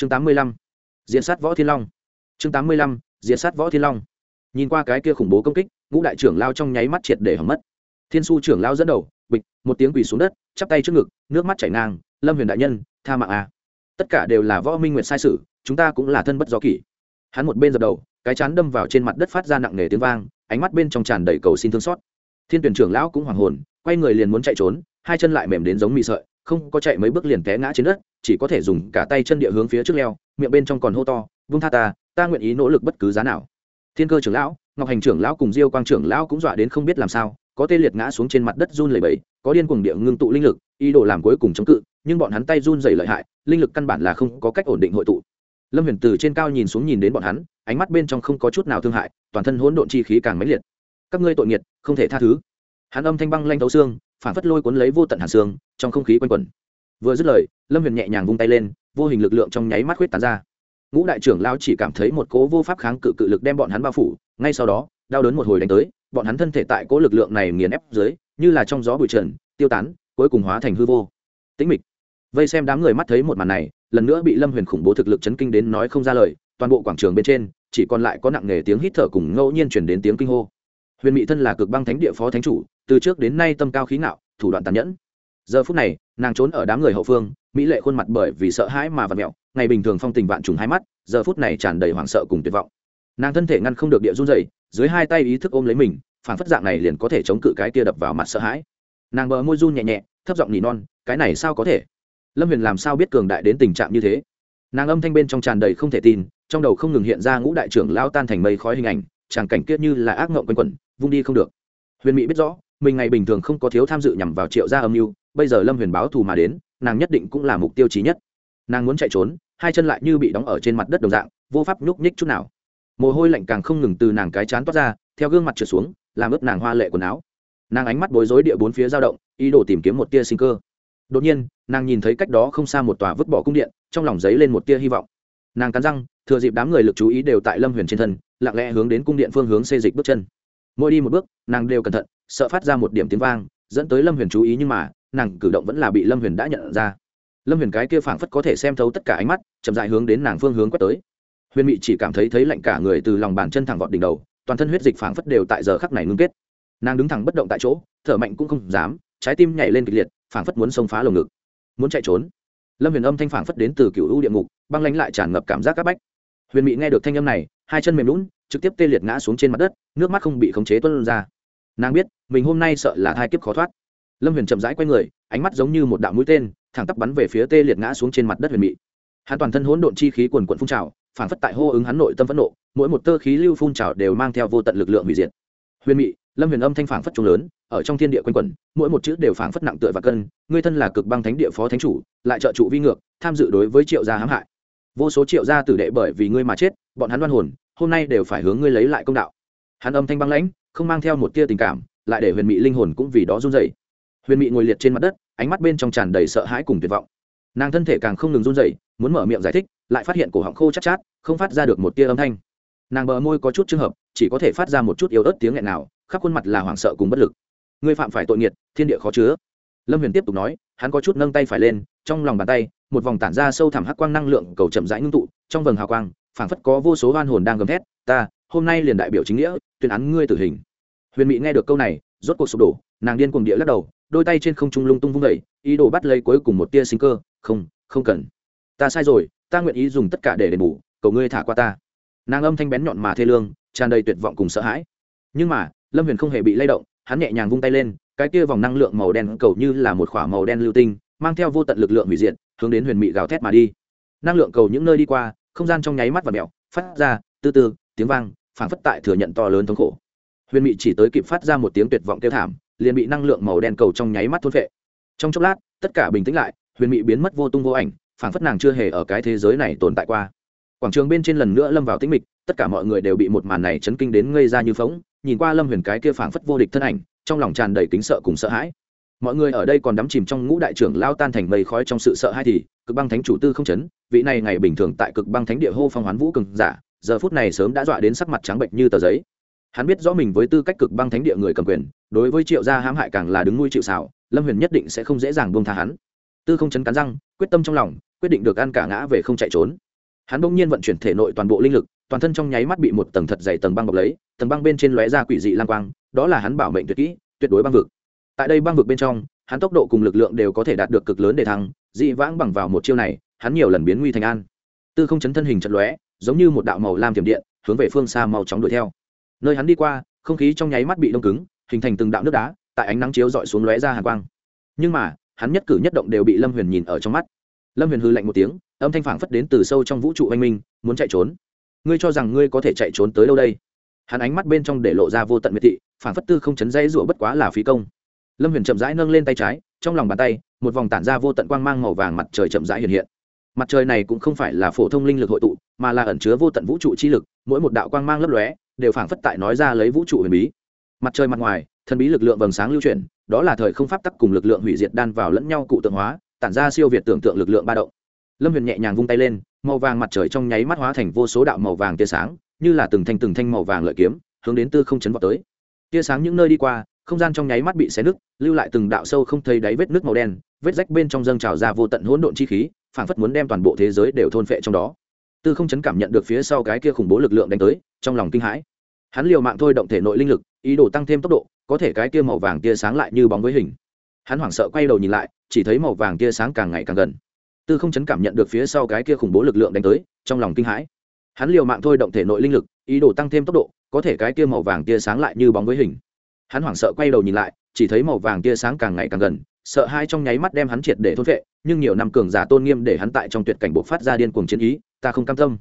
chương tám mươi lăm diễn sát võ thiên long. Chương tám mươi lăm diễn sát võ thiên long. Nhìn qua cái kia khủng bố công kích, ngũ đại trưởng lao trong nháy mắt triệt để hỏng mất. Thiên su trưởng lao dẫn đầu, bịch, một tiếng quỳ xuống đất, chắp tay trước ngực, nước mắt chảy ngang, lâm huyền đại nhân, tha mạng à. Tất cả đều là võ minh nguyệt sai sự, chúng ta cũng là thân bất do kỷ. Hắn một bên dập đầu, cái chán đâm vào trên mặt đất phát ra nặng nề tiếng vang, ánh mắt bên trong tràn đầy cầu xin thương xót. Thiên tuyển trưởng lão cũng hoàng hồn, quay người liền muốn chạy trốn, hai chân lại mềm đến giống mị sợi không có chạy mấy bước liền té ngã trên đất, chỉ có thể dùng cả tay chân địa hướng phía trước leo, miệng bên trong còn hô to vung tha ta ta nguyện ý nỗ lực bất cứ giá nào. Thiên cơ trưởng lão, ngọc hành trưởng lão cùng diêu quang trưởng lão cũng dọa đến không biết làm sao, có tê liệt ngã xuống trên mặt đất run lẩy bẩy, có điên cuồng địa ngưng tụ linh lực, ý đồ làm cuối cùng chống cự, nhưng bọn hắn tay run dày lợi hại, linh lực căn bản là không có cách ổn định hội tụ. Lâm huyền từ trên cao nhìn xuống nhìn đến bọn hắn, ánh mắt bên trong không có chút nào thương hại, toàn thân hỗn độn chi khí càng mãnh liệt. Các ngươi tội nghiệt, không thể tha thứ. Hắn âm thanh băng lanh thấu xương phản phất lôi cuốn lấy vô tận hàn xương, trong không khí quanh quẩn. Vừa dứt lời, lâm huyền nhẹ nhàng vung tay lên, vô hình lực lượng trong nháy mắt khuyết tán ra. Ngũ đại trưởng lao chỉ cảm thấy một cố vô pháp kháng cự cự lực đem bọn hắn bao phủ, ngay sau đó, đau đớn một hồi đánh tới, bọn hắn thân thể tại cố lực lượng này nghiền ép dưới, như là trong gió bụi trần, tiêu tán, cuối cùng hóa thành hư vô. Tĩnh mịch. Vây xem đám người mắt thấy một màn này, lần nữa bị lâm huyền khủng bố thực lực chấn kinh đến nói không ra lời, toàn bộ quảng trường bên trên, chỉ còn lại có nặng nề tiếng hít thở cùng ngẫu nhiên chuyển đến tiếng kinh hô. Huyền mỹ thân là cực băng thánh địa phó thánh chủ từ trước đến nay tâm cao khí ngạo, thủ đoạn tàn nhẫn. Giờ phút này, nàng trốn ở đám người hậu phương, mỹ lệ khuôn mặt bởi vì sợ hãi mà vặt mẹo ngày bình thường phong tình vạn trùng hai mắt, giờ phút này tràn đầy hoảng sợ cùng tuyệt vọng. Nàng thân thể ngăn không được địa run dày dưới hai tay ý thức ôm lấy mình phản phất dạng này liền có thể chống cự cái kia đập vào mặt sợ hãi. Nàng bờ môi run nhẹ nhẹ, thấp giọng nỉ non, cái này sao có thể? Lâm huyền làm sao biết cường đại đến tình trạng như thế? Nàng âm thanh bên trong tràn đầy không thể tin, trong đầu không ngừng hiện ra ngũ đại trưởng lao tan thành mây khói hình ảnh, tràng cảnh kia như là ác ngộng quanh quẩn, vung đi không được. Huyền mỹ biết rõ mình ngày bình thường không có thiếu tham dự nhằm vào triệu gia âm mưu, bây giờ lâm huyền báo thù mà đến, nàng nhất định cũng là mục tiêu trí nhất. Nàng muốn chạy trốn, hai chân lại như bị đóng ở trên mặt đất đồng dạng, vô pháp nhúc nhích chút nào. Mồ hôi lạnh càng không ngừng từ nàng cái chán toát ra, theo gương mặt trượt xuống, làm ướt nàng hoa lệ quần áo. Nàng ánh mắt bối rối địa bốn phía dao động, ý đồ tìm kiếm một tia sinh cơ. Đột nhiên, nàng nhìn thấy cách đó không xa một tòa vứt bỏ cung điện, trong lòng giấy lên một tia hy vọng. Nàng cắn răng, thừa dịp đám người lực chú ý đều tại lâm huyền trên thân, lặng lẽ hướng đến cung điện phương hướng xê dịch bước chân. Mỗi đi một bước, nàng đều cẩn thận sợ phát ra một điểm tiếng vang, dẫn tới lâm huyền chú ý nhưng mà, nàng cử động vẫn là bị lâm huyền đã nhận ra. Lâm huyền cái kia phảng phất có thể xem thấu tất cả ánh mắt, chậm dại hướng đến nàng phương hướng quét tới. Huyền mị chỉ cảm thấy thấy lạnh cả người từ lòng bàn chân thẳng vọt đỉnh đầu, toàn thân huyết dịch phảng phất đều tại giờ khắc này ngưng kết. Nàng đứng thẳng bất động tại chỗ, thở mạnh cũng không dám, trái tim nhảy lên kịch liệt, phảng phất muốn xông phá lồng ngực. Muốn chạy trốn. Lâm huyền âm thanh phảng phất đến từ cựu u địa ngục, băng lánh lại tràn ngập cảm giác áp bách. Huyền mị nghe được thanh âm này, hai chân mềm lún trực tiếp tê liệt ngã xuống trên mặt đất, nước mắt không bị khống chế tuân ra nàng biết, mình hôm nay sợ là thai kiếp khó thoát. Lâm huyền chậm rãi q u a y người, ánh mắt giống như một đạo mũi tên, thẳng tắp bắn về phía tê liệt ngã xuống trên mặt đất huyền mị. Hắn toàn thân hỗn độn chi khí quần quận phun trào, phản phất tại hô ứng hắn nội tâm phẫn nộ, mỗi một tơ khí lưu phun trào đều mang theo vô tận lực lượng hủy diệt. Huyền mị, lâm huyền âm thanh phản phất trung lớn, ở trong thiên địa quanh quẩn, mỗi một chữ đều phản phất nặng tựa và cân, ngươi thân là cực băng thánh địa phó thánh chủ, lại trợ trụ vi ngược, tham dự đối với triệu gia hãm hại. Vô số triệu gia tử đệ bởi vì ngươi mà chết, bọn hắn đoan hồn, hôm nay đều phải hướng ngươi lấy lại công đạo. Hắn âm thanh băng lãnh không mang theo một tia tình cảm lại để huyền mị linh hồn cũng vì đó run dậy huyền mị ngồi liệt trên mặt đất ánh mắt bên trong tràn đầy sợ hãi cùng tuyệt vọng. Nàng thân thể càng không ngừng run dậy muốn mở miệng giải thích lại phát hiện cổ họng khô chắc chát, chát không phát ra được một tia âm thanh. Nàng bờ môi có chút trường hợp chỉ có thể phát ra một chút yếu ớt tiếng nghẹn nào khắp khuôn mặt là hoảng sợ cùng bất lực. Ngươi phạm phải tội nghiệt thiên địa khó chứa. Lâm huyền tiếp tục nói hắn có chút nâng tay phải lên trong lòng bàn tay một vòng tản ra sâu thẳm hắc quang năng lượng cầu chậm rãi ngưng tụ trong vầng hào quang phảng phất có vô số oan hồn đang gầm thét ta hôm nay liền đại biểu chính nghĩa tuyên án ngươi tử hình huyền mỹ nghe được câu này rốt cuộc sụp đổ nàng điên cuồng địa lắc đầu đôi tay trên không trung lung tung vung vẩy ý đồ bắt lấy cuối cùng một tia sinh cơ không không cần. Ta sai rồi ta nguyện ý dùng tất cả để đền bù cầu ngươi thả qua ta. Nàng âm thanh bén nhọn mà thê lương tràn đầy tuyệt vọng cùng sợ hãi. Nhưng mà lâm huyền không hề bị lay động hắn nhẹ nhàng vung tay lên cái kia vòng năng lượng màu đen cầu như là một k h ỏ a màu đen lưu tinh mang theo vô tận lực lượng hủy diệt hướng đến huyền mị gào thét mà đi. Năng lượng cầu những nơi đi qua không gian trong nháy mắt và mẹo phát ra từ từ, tiếng vang phảng phất tại thừa nhận to lớn thống khổ huyền mị chỉ tới kịp phát ra một tiếng tuyệt vọng kêu thảm, liền bị năng lượng màu đen cầu trong nháy mắt thôn vệ trong chốc lát, tất cả bình tĩnh lại, huyền mị biến mất vô tung vô ảnh, phảng phất nàng chưa hề ở cái thế giới này tồn tại qua. Quảng trường bên trên lần nữa lâm vào tĩnh mịch, tất cả mọi người đều bị một màn này chấn kinh đến ngây ra như phóng nhìn qua lâm huyền cái kia phảng phất vô địch thân ảnh, trong lòng tràn đầy kính sợ cùng sợ hãi. Mọi người ở đây còn đắm chìm trong ngũ đại trưởng lao tan thành mây khói trong sự sợ hãi thì, cực băng thánh chủ tư không chấn, vị này ngày bình thường tại cực băng thánh địa hô phong hoán vũ cường giả, giờ phút này sớm đã dọa đến sắc mặt trắng bệnh như tờ giấy hắn biết rõ mình với tư cách cực băng thánh địa người cầm quyền, đối với triệu gia hãm hại càng là đứng nuôi chịu xảo lâm huyền nhất định sẽ không dễ dàng buông tha hắn. Tư không chấn cắn răng, quyết tâm trong lòng, quyết định được ăn cả ngã về không chạy trốn. Hắn bỗng nhiên vận chuyển thể nội toàn bộ linh lực, toàn thân trong nháy mắt bị một tầng thật dày tầng băng bọc lấy, tầng băng bên trên lóe ra quỷ dị lang quang, đó là hắn bảo mệnh tuyệt kỹ, tuyệt đối băng vực. Tại đây băng vực bên trong, hắn tốc độ cùng lực lượng đều có thể đạt được cực lớn để thăng, dị vãng bằng vào một chiêu này, hắn nhiều lần biến nguy thành an. Tư không chấn thân hình chật lóe, giống như một đạo màu lam tiềm điện, hướng về phương xa màu chóng đuổi theo nơi hắn đi qua, không khí trong nháy mắt bị đông cứng, hình thành từng đạo nước đá, tại ánh nắng chiếu dọi xuống lóe ra hàn quang. Nhưng mà, hắn nhất cử nhất động đều bị lâm huyền nhìn ở trong mắt. Lâm huyền hư lạnh một tiếng, âm thanh phảng phất đến từ sâu trong vũ trụ anh minh, muốn chạy trốn. Ngươi cho rằng ngươi có thể chạy trốn tới đâu đây? Hắn ánh mắt bên trong để lộ ra vô tận miệt thị, phảng phất tư không chấn dây rụa bất quá là phí công. Lâm huyền chậm rãi nâng lên tay trái, trong lòng bàn tay, một vòng tản ra vô tận quang mang màu vàng mặt trời chậm rãi hiện hiện. Mặt trời này cũng không phải là phổ thông linh lực hội tụ, mà là ẩn chứa vô tận vũ trụ chi lực, mỗi một đạo quang mang lấp lóe đều phảng phất tại nói ra lấy vũ trụ huyền bí. Mặt trời mặt ngoài, thần bí lực lượng vầng sáng lưu chuyển, đó là thời không pháp tắc cùng lực lượng hủy diệt đan vào lẫn nhau cụ tượng hóa, tản ra siêu việt tưởng tượng lực lượng ba động. Lâm huyền nhẹ nhàng vung tay lên, màu vàng mặt trời trong nháy mắt hóa thành vô số đạo màu vàng tia sáng, như là từng thanh từng thanh màu vàng lợi kiếm, hướng đến tư không chấn vọt tới. Tia sáng những nơi đi qua, không gian trong nháy mắt bị xé nứt, lưu lại từng đạo sâu không thấy đáy vết nước màu đen, vết rách bên trong dâng trào ra vô tận hỗn độn chi khí, phảng phất muốn đem toàn bộ thế giới đều thôn phệ trong đó tư không chấn cảm nhận được phía sau cái kia khủng bố lực lượng đánh tới, trong lòng kinh hãi. Hắn liều mạng thôi động thể nội linh lực, ý đồ tăng thêm tốc độ, có thể cái kia màu vàng tia sáng lại như bóng với hình. Hắn hoảng sợ quay đầu nhìn lại, chỉ thấy màu vàng tia sáng càng ngày càng gần. Tư không chấn cảm nhận được phía sau cái kia khủng bố lực lượng đánh tới, trong lòng kinh hãi. Hắn liều mạng thôi động thể nội linh lực, ý đồ tăng thêm tốc độ, có thể cái kia màu vàng tia sáng lại như bóng với hình. Hắn hoảng sợ quay đầu nhìn lại, chỉ thấy màu vàng tia sáng càng ngày càng gần, sợ hai trong nháy mắt đem hắn triệt để thôn vệ nhưng nhiều năm cường giả tôn nghiêm để hắn tại trong tuyệt cảnh bộc phát ra điên cuồng chiến ý ta không cam tâm.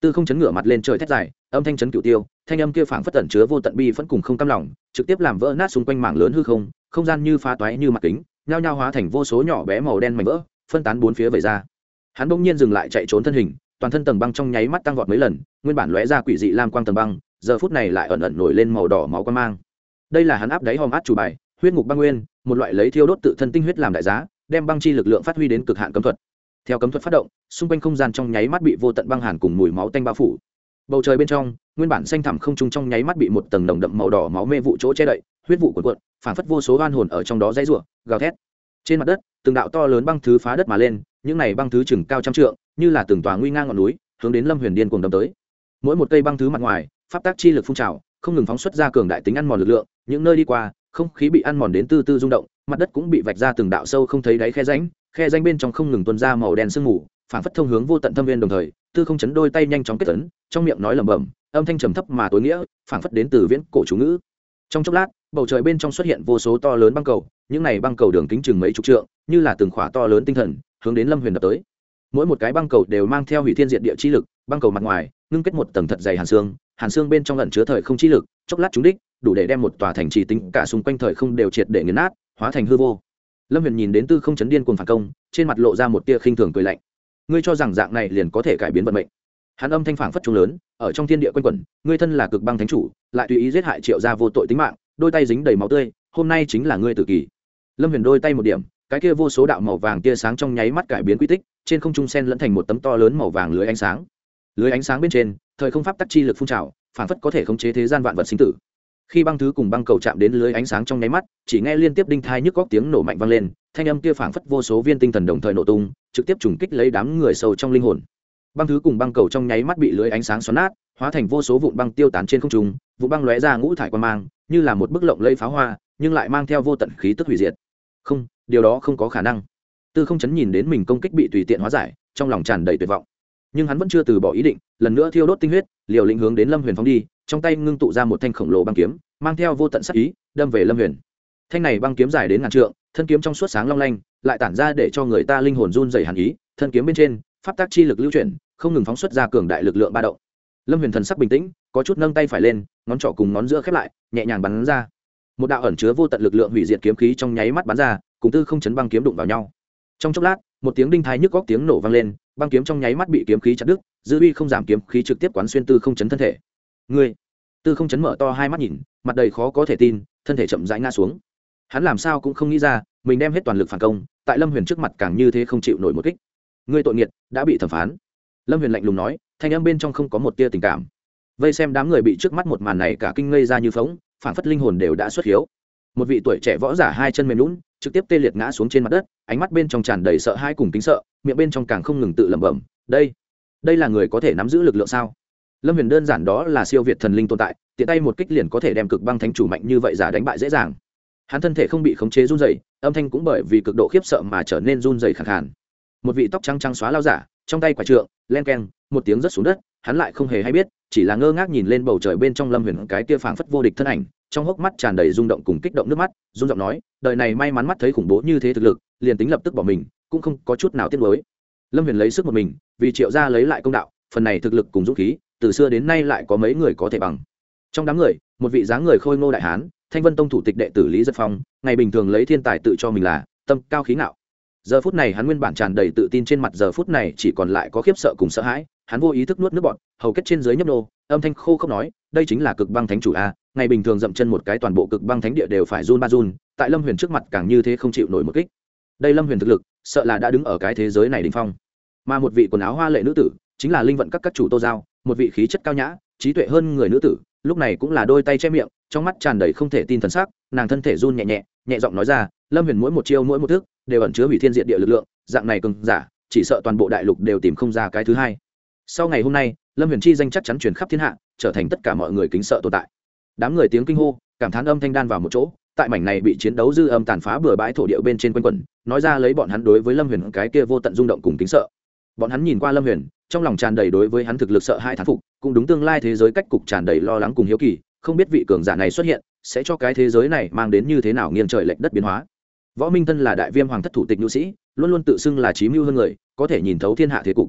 Tư không chấn ngửa mặt lên trời thét dài, âm thanh chấn cửu tiêu, thanh âm kia phảng phất tẩn chứa vô tận bi vẫn cùng không cam lòng, trực tiếp làm vỡ nát xung quanh mảng lớn hư không không gian như phá toái như mặt kính, nhao nhao hóa thành vô số nhỏ bé màu đen mảnh vỡ, phân tán bốn phía về ra. Hắn bỗng nhiên dừng lại chạy trốn thân hình, toàn thân tầng băng trong nháy mắt tăng vọt mấy lần, nguyên bản lóe ra quỷ dị lam quang tầng băng, giờ phút này lại ẩn ẩn nổi lên màu đỏ máu quan mang. Đây là hắn áp đáy hòm át chủ bài, huyết ngục băng nguyên, một loại lấy thiêu đốt tự thân tinh huyết làm đại giá, đem băng chi lực lượng phát huy đến cực hạn cấm thuật theo cấm thuật phát động, xung quanh không gian trong nháy mắt bị vô tận băng hàn cùng mùi máu tanh bao phủ. Bầu trời bên trong, nguyên bản xanh thẳm không trung trong nháy mắt bị một tầng nồng đậm màu đỏ máu mê vụ chỗ che đậy, huyết vụ cuộn cuộn phản phất vô số oan hồn ở trong đó dãy rủa, gào thét. Trên mặt đất, từng đạo to lớn băng thứ phá đất mà lên, những này băng thứ chừng cao trăm trượng, như là từng tòa nguy ngang ngọn núi, hướng đến lâm huyền điên cùng đâm tới. Mỗi một cây băng thứ mặt ngoài, pháp tác chi lực phun trào, không ngừng phóng xuất ra cường đại tính ăn mòn lực lượng, những nơi đi qua, không khí bị ăn mòn đến tư tư rung động, mặt đất cũng bị vạch ra từng đạo sâu không thấy đáy khe ránh khe danh bên trong không ngừng tuân ra màu đen sương mù phản phất thông hướng vô tận thâm viên đồng thời, tư không chấn đôi tay nhanh chóng kết tấn trong miệng nói lẩm bẩm, âm thanh trầm thấp mà tối nghĩa phản phất đến từ viễn cổ chú ngữ. Trong chốc lát, bầu trời bên trong xuất hiện vô số to lớn băng cầu, những này băng cầu đường kính chừng mấy chục trượng, như là từng khỏa to lớn tinh thần, hướng đến lâm huyền đập tới. Mỗi một cái băng cầu đều mang theo hủy thiên diện địa chi lực, băng cầu mặt ngoài, ngưng kết một tầng thật dày hàn xương hàn xương bên trong lẩn chứa thời không chi lực, chốc lát trúng đích, đủ để đem một tòa thành trì tính cả xung quanh thời không đều triệt để nghiền nát, hóa thành hư vô lâm huyền nhìn đến tư không chấn điên cuồng phản công, trên mặt lộ ra một tia khinh thường cười lạnh. Ngươi cho rằng dạng này liền có thể cải biến vận mệnh. Hắn âm thanh phản phất trung lớn, ở trong thiên địa quanh quẩn, ngươi thân là cực băng thánh chủ, lại tùy ý giết hại triệu gia vô tội tính mạng, đôi tay dính đầy máu tươi, hôm nay chính là ngươi tự kỷ lâm huyền đôi tay một điểm, cái kia vô số đạo màu vàng tia sáng trong nháy mắt cải biến quy tích, trên không trung sen lẫn thành một tấm to lớn màu vàng lưới ánh sáng. Lưới ánh sáng bên trên, thời không pháp tắc chi lực phun trào phản phất có thể khống chế thế gian vạn vật sinh tử khi băng thứ cùng băng cầu chạm đến lưới ánh sáng trong nháy mắt, chỉ nghe liên tiếp đinh thai nhức góc tiếng nổ mạnh vang lên, thanh âm kia phảng phất vô số viên tinh thần đồng thời nổ tung, trực tiếp trùng kích lấy đám người sâu trong linh hồn. Băng thứ cùng băng cầu trong nháy mắt bị lưới ánh sáng xoắn nát, hóa thành vô số vụn băng tiêu tán trên không trung vụ băng lóe ra ngũ thải quan mang, như là một bức lộng lây pháo hoa, nhưng lại mang theo vô tận khí tức hủy diệt. Không, điều đó không có khả năng. Tư không chấn nhìn đến mình công kích bị tùy tiện hóa giải, trong lòng tràn đầy tuyệt vọng. Nhưng hắn vẫn chưa từ bỏ ý định, lần nữa thiêu đốt tinh huyết, liều lĩnh hướng đến lâm huyền phóng đi trong tay ngưng tụ ra một thanh khổng lồ băng kiếm, mang theo vô tận sắc ý, đâm về lâm huyền. Thanh này băng kiếm dài đến ngàn trượng, thân kiếm trong suốt sáng long lanh, lại tản ra để cho người ta linh hồn run dày hàn ý, thân kiếm bên trên, pháp tác chi lực lưu chuyển, không ngừng phóng xuất ra cường đại lực lượng ba động. Lâm huyền thần sắc bình tĩnh, có chút nâng tay phải lên, ngón trỏ cùng ngón giữa khép lại, nhẹ nhàng bắn ra. Một đạo ẩn chứa vô tận lực lượng hủy diệt kiếm khí trong nháy mắt bắn ra, cùng tư không chấn băng kiếm đụng vào nhau. Trong chốc lát, một tiếng đinh thái nhức góc tiếng nổ vang lên, băng kiếm trong nháy mắt bị kiếm khí chặt đứt, dư uy không giảm kiếm khí trực tiếp quán xuyên tư không chấn thân thể ngươi. Tư không chấn mở to hai mắt nhìn, mặt đầy khó có thể tin, thân thể chậm rãi ngã xuống. Hắn làm sao cũng không nghĩ ra, mình đem hết toàn lực phản công, tại lâm huyền trước mặt càng như thế không chịu nổi một kích. Ngươi tội nghiệt, đã bị thẩm phán. Lâm huyền lạnh lùng nói, thanh âm bên trong không có một tia tình cảm. Vây xem đám người bị trước mắt một màn này cả kinh ngây ra như phóng phản phất linh hồn đều đã xuất hiếu. Một vị tuổi trẻ võ giả hai chân mềm lún trực tiếp tê liệt ngã xuống trên mặt đất, ánh mắt bên trong tràn đầy sợ hãi cùng tính sợ, miệng bên trong càng không ngừng tự lẩm bẩm, đây đây là người có thể nắm giữ lực lượng sao? Lâm huyền đơn giản đó là siêu việt thần linh tồn tại, tiện tay một kích liền có thể đem cực băng thánh chủ mạnh như vậy giả đánh bại dễ dàng. Hắn thân thể không bị khống chế run dày âm thanh cũng bởi vì cực độ khiếp sợ mà trở nên run dày khẳng khàn. Một vị tóc trắng trắng xóa lao giả, trong tay quả trượng, len keng, một tiếng rất xuống đất, hắn lại không hề hay biết, chỉ là ngơ ngác nhìn lên bầu trời bên trong lâm huyền cái tia phảng phất vô địch thân ảnh, trong hốc mắt tràn đầy rung động cùng kích động nước mắt rung giọng nói, đời này may mắn mắt thấy khủng bố như thế thực lực, liền tính lập tức bỏ mình, cũng không có chút nào tiếc mới lâm huyền lấy sức một mình, vì triệu gia lấy lại công đạo, phần này thực lực cùng dũng khí từ xưa đến nay lại có mấy người có thể bằng. Trong đám người, một vị dáng người khôi ngô đại hán, thanh vân tông thủ tịch đệ tử lý giật phong, ngày bình thường lấy thiên tài tự cho mình là tâm cao khí ngạo. Giờ phút này hắn nguyên bản tràn đầy tự tin trên mặt giờ phút này chỉ còn lại có khiếp sợ cùng sợ hãi, hắn vô ý thức nuốt nước bọt, hầu kết trên dưới nhấp nô, âm thanh khô không nói, đây chính là cực băng thánh chủ a, ngày bình thường dậm chân một cái toàn bộ cực băng thánh địa đều phải run ba run, tại lâm huyền trước mặt càng như thế không chịu nổi một kích. Đây lâm huyền thực lực, sợ là đã đứng ở cái thế giới này đình phong. Mà một vị quần áo hoa lệ nữ tử, chính là linh vận các các chủ tô giao một vị khí chất cao nhã, trí tuệ hơn người nữ tử, lúc này cũng là đôi tay che miệng, trong mắt tràn đầy không thể tin thần sắc, nàng thân thể run nhẹ nhẹ nhẹ giọng nói ra, lâm huyền mỗi một chiêu, mỗi một thức, đều ẩn chứa hủy thiên diện địa lực lượng, dạng này cường giả, chỉ sợ toàn bộ đại lục đều tìm không ra cái thứ hai. Sau ngày hôm nay, lâm huyền chi danh chắc chắn truyền khắp thiên hạ, trở thành tất cả mọi người kính sợ tồn tại. Đám người tiếng kinh hô, cảm thán âm thanh đan vào một chỗ, tại mảnh này bị chiến đấu dư âm tàn phá bừa bãi thổ địa bên trên quanh quẩn, nói ra lấy bọn hắn đối với lâm huyền cái kia vô tận rung động cùng kính sợ. Bọn hắn nhìn qua lâm huyền trong lòng tràn đầy đối với hắn thực lực sợ hai thán phục, cũng đúng tương lai thế giới cách cục tràn đầy lo lắng cùng hiếu kỳ, không biết vị cường giả này xuất hiện, sẽ cho cái thế giới này mang đến như thế nào nghiêng trời lệch đất biến hóa. Võ minh thân là đại viêm hoàng thất thủ tịch nhu sĩ, luôn luôn tự xưng là trí mưu hơn người, có thể nhìn thấu thiên hạ thế cục.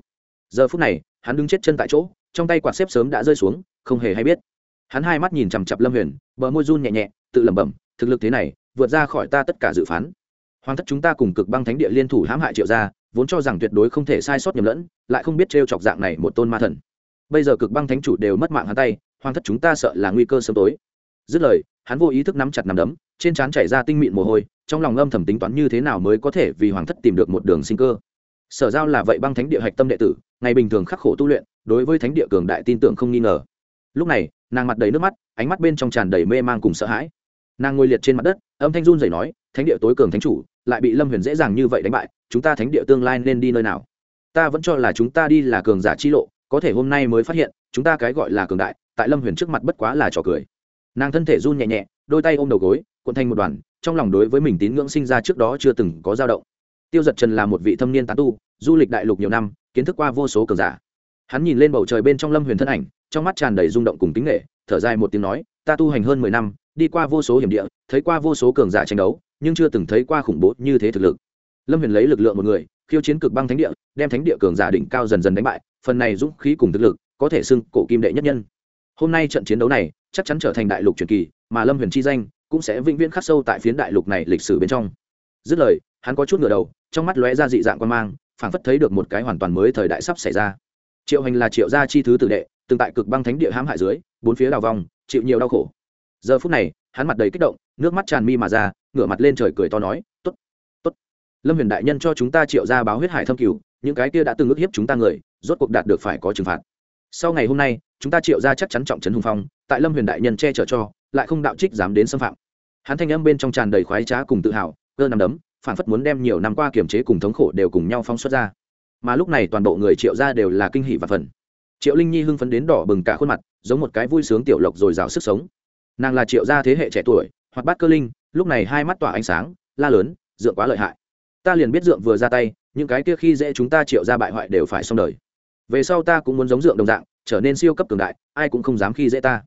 Giờ phút này, hắn đứng chết chân tại chỗ, trong tay quạt xếp sớm đã rơi xuống, không hề hay biết. Hắn hai mắt nhìn chằm chặp lâm huyền, bờ môi run nhẹ nhẹ, tự lẩm bẩm, thực lực thế này, vượt ra khỏi ta tất cả dự phán. Hoàng thất chúng ta cùng cực băng thánh địa liên thủ hãm hại triệu gia vốn cho rằng tuyệt đối không thể sai sót nhầm lẫn, lại không biết t chọc dạng này một tôn ma thần. Bây giờ cực băng thánh chủ đều mất mạng hắn tay, hoàng thất chúng ta sợ là nguy cơ sớm tối. Dứt lời, hắn vô ý thức nắm chặt nắm đấm, trên trán chảy ra tinh mịn mồ hôi, trong lòng âm thầm tính toán như thế nào mới có thể vì hoàng thất tìm được một đường sinh cơ. Sở giao là vậy băng thánh địa hạch tâm đệ tử, ngày bình thường khắc khổ tu luyện, đối với thánh địa cường đại tin tưởng không nghi ngờ. Lúc này, nàng mặt đầy nước mắt, ánh mắt bên trong tràn đầy mê man cùng sợ hãi. Nàng ngồi liệt trên mặt đất, âm thanh run rẩy nói, thánh địa tối cường thánh chủ lại bị lâm huyền dễ dàng như vậy đánh bại, chúng ta thánh địa tương lai nên đi nơi nào? Ta vẫn cho là chúng ta đi là cường giả chi lộ, có thể hôm nay mới phát hiện, chúng ta cái gọi là cường đại, tại lâm huyền trước mặt bất quá là trò cười. Nàng thân thể run nhẹ nhẹ, đôi tay ôm đầu gối, cuộn thành một đoàn, trong lòng đối với mình tín ngưỡng sinh ra trước đó chưa từng có dao động. Tiêu giật trần là một vị thâm niên tán tu, du lịch đại lục nhiều năm, kiến thức qua vô số cường giả. Hắn nhìn lên bầu trời bên trong lâm huyền thân ảnh, trong mắt tràn đầy rung động cùng kính nghệ thở dài một tiếng nói, ta tu hành hơn mười năm, đi qua vô số hiểm địa, thấy qua vô số cường giả tranh đấu nhưng chưa từng thấy qua khủng bố như thế thực lực. Lâm huyền lấy lực lượng một người, khiêu chiến cực băng thánh địa, đem thánh địa cường giả đỉnh cao dần dần đánh bại, phần này dũng khí cùng thực lực, có thể xưng cổ kim đệ nhất nhân. Hôm nay trận chiến đấu này, chắc chắn trở thành đại lục truyền kỳ, mà lâm huyền chi danh cũng sẽ vĩnh viễn khắc sâu tại phiến đại lục này lịch sử bên trong. Dứt lời, hắn có chút ngửa đầu, trong mắt lóe ra dị dạng quan mang, phảng phất thấy được một cái hoàn toàn mới thời đại sắp xảy ra. Triệu hành là triệu gia chi thứ tử đệ, từng tại cực băng thánh địa hãm hại dưới, bốn phía đào vòng, chịu nhiều đau khổ. Giờ phút này, hắn mặt đầy kích động, nước mắt tràn mi mà ra ngửa mặt lên trời cười to nói, tốt tốt. Lâm huyền đại nhân cho chúng ta triệu ra báo huyết hải thâm cửu, những cái kia đã từng ức hiếp chúng ta người, rốt cuộc đạt được phải có trừng phạt. Sau ngày hôm nay, chúng ta triệu ra chắc chắn trọng trấn hùng phong, tại lâm huyền đại nhân che chở cho, lại không đạo trích dám đến xâm phạm. Hắn thanh âm bên trong tràn đầy khoái trá cùng tự hào, cơ nằm đấm phản phất muốn đem nhiều năm qua kiềm chế cùng thống khổ đều cùng nhau phóng xuất ra. Mà lúc này toàn bộ người triệu ra đều là kinh hỷ và phần triệu linh nhi hưng phấn đến đỏ bừng cả khuôn mặt, giống một cái vui sướng tiểu lộc rồi rào sức sống. Nàng là triệu gia thế hệ trẻ tuổi hoặc bát cơ linh lúc này hai mắt tỏa ánh sáng, la lớn, dượng quá lợi hại. Ta liền biết dượng vừa ra tay, những cái kia khi dễ chúng ta triệu ra bại hoại đều phải xong đời. Về sau ta cũng muốn giống dượng đồng dạng, trở nên siêu cấp cường đại, ai cũng không dám khi dễ ta.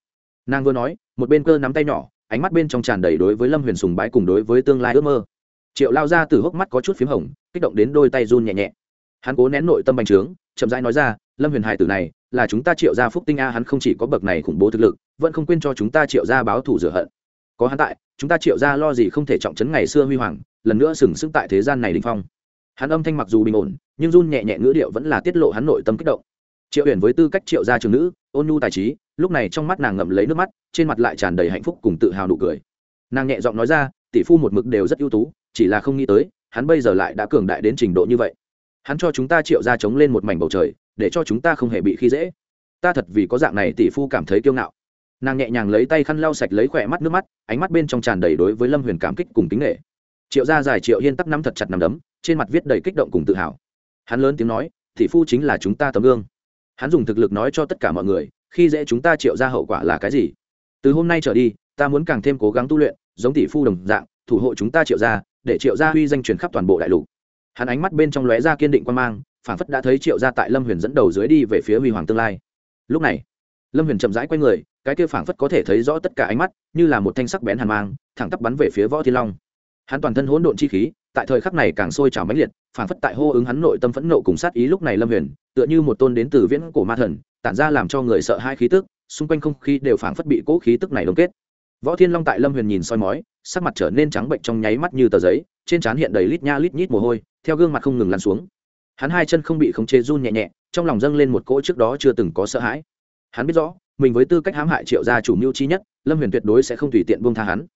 Nàng vừa nói, một bên cơ nắm tay nhỏ, ánh mắt bên trong tràn đầy đối với lâm huyền sùng bái cùng đối với tương lai ước mơ. Triệu lao ra từ hốc mắt có chút p h í m hồng, kích động đến đôi tay run nhẹ nhẹ. Hắn cố nén nội tâm bành trướng, chậm rãi nói ra, lâm huyền hải tử này, là chúng ta triệu ra phúc tinh a, hắn không chỉ có bậc này khủng bố thực lực, vẫn không quên cho chúng ta triệu ra báo thủ rửa hận có hắn tại, chúng ta triệu ra lo gì không thể trọng trấn ngày xưa huy hoàng, lần nữa sừng sững tại thế gian này đình phong. Hắn âm thanh mặc dù bình ổn, nhưng run nhẹ nhẹ ngữ điệu vẫn là tiết lộ hắn nội tâm kích động. Triệu huyền với tư cách triệu gia trường nữ, ôn nhu tài trí, lúc này trong mắt nàng ngậm lấy nước mắt, trên mặt lại tràn đầy hạnh phúc cùng tự hào nụ cười. Nàng nhẹ giọng nói ra, tỷ phu một mực đều rất ưu tú, chỉ là không nghĩ tới, hắn bây giờ lại đã cường đại đến trình độ như vậy. Hắn cho chúng ta triệu ra chống lên một mảnh bầu trời, để cho chúng ta không hề bị khi dễ. Ta thật vì có dạng này, tỷ phu cảm thấy kiêu ngạo nàng nhẹ nhàng lấy tay khăn lau sạch lấy khỏe mắt nước mắt, ánh mắt bên trong tràn đầy đối với lâm huyền cảm kích cùng kính nghệ triệu gia dài triệu hiên tắc nắm thật chặt nằm đấm, trên mặt viết đầy kích động cùng tự hào. Hắn lớn tiếng nói thị phu chính là chúng ta tấm gương. Hắn dùng thực lực nói cho tất cả mọi người, khi dễ chúng ta triệu ra hậu quả là cái gì? Từ hôm nay trở đi, ta muốn càng thêm cố gắng tu luyện, giống tỷ phu đồng dạng, thủ hộ chúng ta triệu ra để triệu gia huy danh truyền khắp toàn bộ đại lục. Hắn ánh mắt bên trong lóe ra kiên định quan mang phản phất đã thấy triệu gia tại lâm huyền dẫn đầu dưới đi về phía huy hoàng tương lai. Lúc này, lâm huyền chậm rãi q u a y người cái kia phảng phất có thể thấy rõ tất cả ánh mắt, như là một thanh sắc bén hàn mang, thẳng tắp bắn về phía võ thiên long. Hắn toàn thân hỗn độn chi khí, tại thời khắc này càng sôi trào mãnh liệt, phảng phất tại hô ứng hắn nội tâm phẫn nộ cùng sát ý lúc này lâm huyền, tựa như một tôn đến từ viễn cổ ma thần, tản ra làm cho người sợ hai khí tức, xung quanh không khí đều phảng phất bị cố khí tức này đông kết. Võ thiên long tại lâm huyền nhìn soi mói, sắc mặt trở nên trắng bệnh trong nháy mắt như tờ giấy, trên trán hiện đầy lít nha lít nhít mồ hôi, theo gương mặt không ngừng lăn xuống. Hắn hai chân không bị khống chế run nhẹ nhẹ, trong lòng dâng lên một cỗ trước đó chưa từng có sợ hãi. Hắn biết rõ mình với tư cách hãm hại triệu gia chủ mưu chi nhất, lâm huyền tuyệt đối sẽ không tùy tiện buông tha hắn.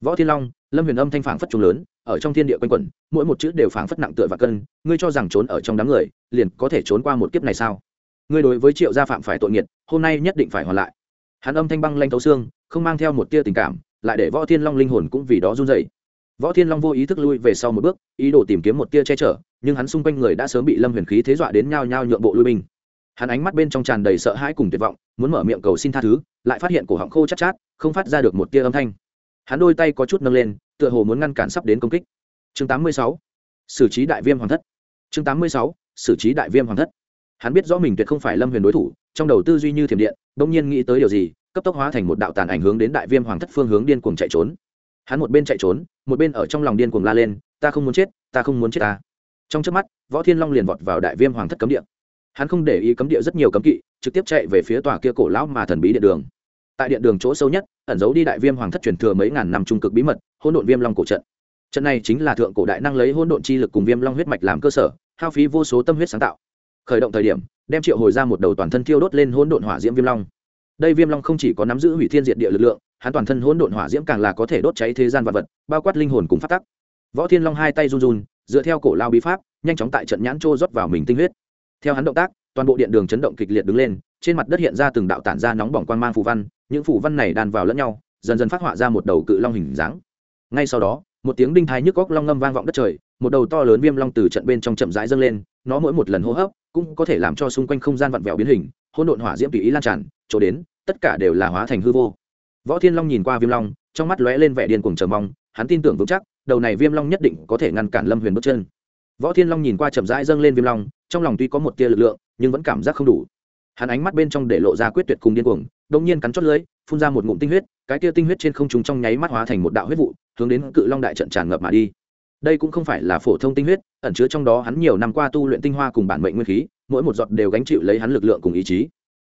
Võ thiên long, lâm huyền âm thanh phảng phất trùng lớn, ở trong thiên địa quanh quẩn, mỗi một chữ đều phảng phất nặng tựa và cân, ngươi cho rằng trốn ở trong đám người, liền có thể trốn qua một kiếp này sao? Ngươi đối với triệu gia phạm phải tội nghiệt, hôm nay nhất định phải hoàn lại. Hắn âm thanh băng lanh thấu xương, không mang theo một tia tình cảm, lại để võ thiên long linh hồn cũng vì đó run dậy võ thiên long vô ý thức lui về sau một bước, ý đồ tìm kiếm một tia che chở, nhưng hắn xung quanh người đã sớm bị lâm huyền khí thế dọa đến nhao nhao nhượng bộ lui binh hắn ánh mắt bên trong tràn đầy sợ hãi cùng tuyệt vọng, muốn mở miệng cầu xin tha thứ, lại phát hiện cổ họng khô chát chát, không phát ra được một tia âm thanh. Hắn đôi tay có chút nâng lên, tựa hồ muốn ngăn cản sắp đến công kích. Chương 86. xử trí đại viêm hoàng thất. Chương 86. xử trí đại viêm hoàng thất. Hắn biết rõ mình tuyệt không phải lâm huyền đối thủ, trong đầu tư duy như thiểm điện đông nhiên nghĩ tới điều gì, cấp tốc hóa thành một đạo tàn ảnh hướng đến đại viêm hoàng thất phương hướng điên cuồng chạy trốn. Hắn một bên chạy trốn, một bên ở trong lòng điên cuồng la lên, ta không muốn chết, ta không muốn chết ta. Trong trước mắt, võ thiên long liền vọt vào đại viêm hoàng thất cấm địa hắn không để ý cấm địa rất nhiều cấm kỵ, trực tiếp chạy về phía tòa kia cổ lão mà thần bí điện đường. Tại điện đường chỗ sâu nhất, ẩn giấu đi đại viêm hoàng thất truyền thừa mấy ngàn năm trung cực bí mật, hỗn độn viêm long cổ trận. Trận này chính là thượng cổ đại năng lấy hỗn độn chi lực cùng viêm long huyết mạch làm cơ sở, hao phí vô số tâm huyết sáng tạo. Khởi động thời điểm, đem triệu hồi ra một đầu toàn thân thiêu đốt lên hỗn độn hỏa diễm viêm long. Đây viêm long không chỉ có nắm giữ hủy thiên diệt địa lực lượng, hắn toàn thân hỗn độn hỏa diễm càng là có thể đốt cháy thế gian vật vật, bao quát linh hồn cùng phát tắc. Võ thiên long hai tay run run, dựa theo cổ lao bí pháp, nhanh chóng tại trận nhãn trô rót vào mình tinh huyết theo hắn động tác, toàn bộ điện đường chấn động kịch liệt đứng lên, trên mặt đất hiện ra từng đạo tản ra nóng bỏng quan mang phù văn, những phù văn này đan vào lẫn nhau, dần dần phát họa ra một đầu cự long hình dáng. Ngay sau đó, một tiếng đinh thái nhức góc long ngâm vang vọng đất trời, một đầu to lớn viêm long từ trận bên trong chậm rãi dâng lên, nó mỗi một lần hô hấp cũng có thể làm cho xung quanh không gian vặn vẹo biến hình, hỗn độn hỏa diễm tùy ý lan tràn, chỗ đến, tất cả đều là hóa thành hư vô. Võ thiên long nhìn qua viêm long, trong mắt lóe lên vẻ điên cuồng chờ mong, hắn tin tưởng vững chắc, đầu này viêm long nhất định có thể ngăn cản lâm huyền bước chân. Võ thiên long nhìn qua chậm rãi dâng lên viêm long trong lòng tuy có một tia lực lượng, nhưng vẫn cảm giác không đủ. Hắn ánh mắt bên trong để lộ ra quyết tuyệt cùng điên cuồng đông nhiên cắn chót lưỡi, phun ra một ngụm tinh huyết, cái tia tinh huyết trên không trung trong nháy mắt hóa thành một đạo huyết vụ, hướng đến cự long đại trận tràn ngập mà đi. Đây cũng không phải là phổ thông tinh huyết, ẩn chứa trong đó hắn nhiều năm qua tu luyện tinh hoa cùng bản mệnh nguyên khí, mỗi một giọt đều gánh chịu lấy hắn lực lượng cùng ý chí.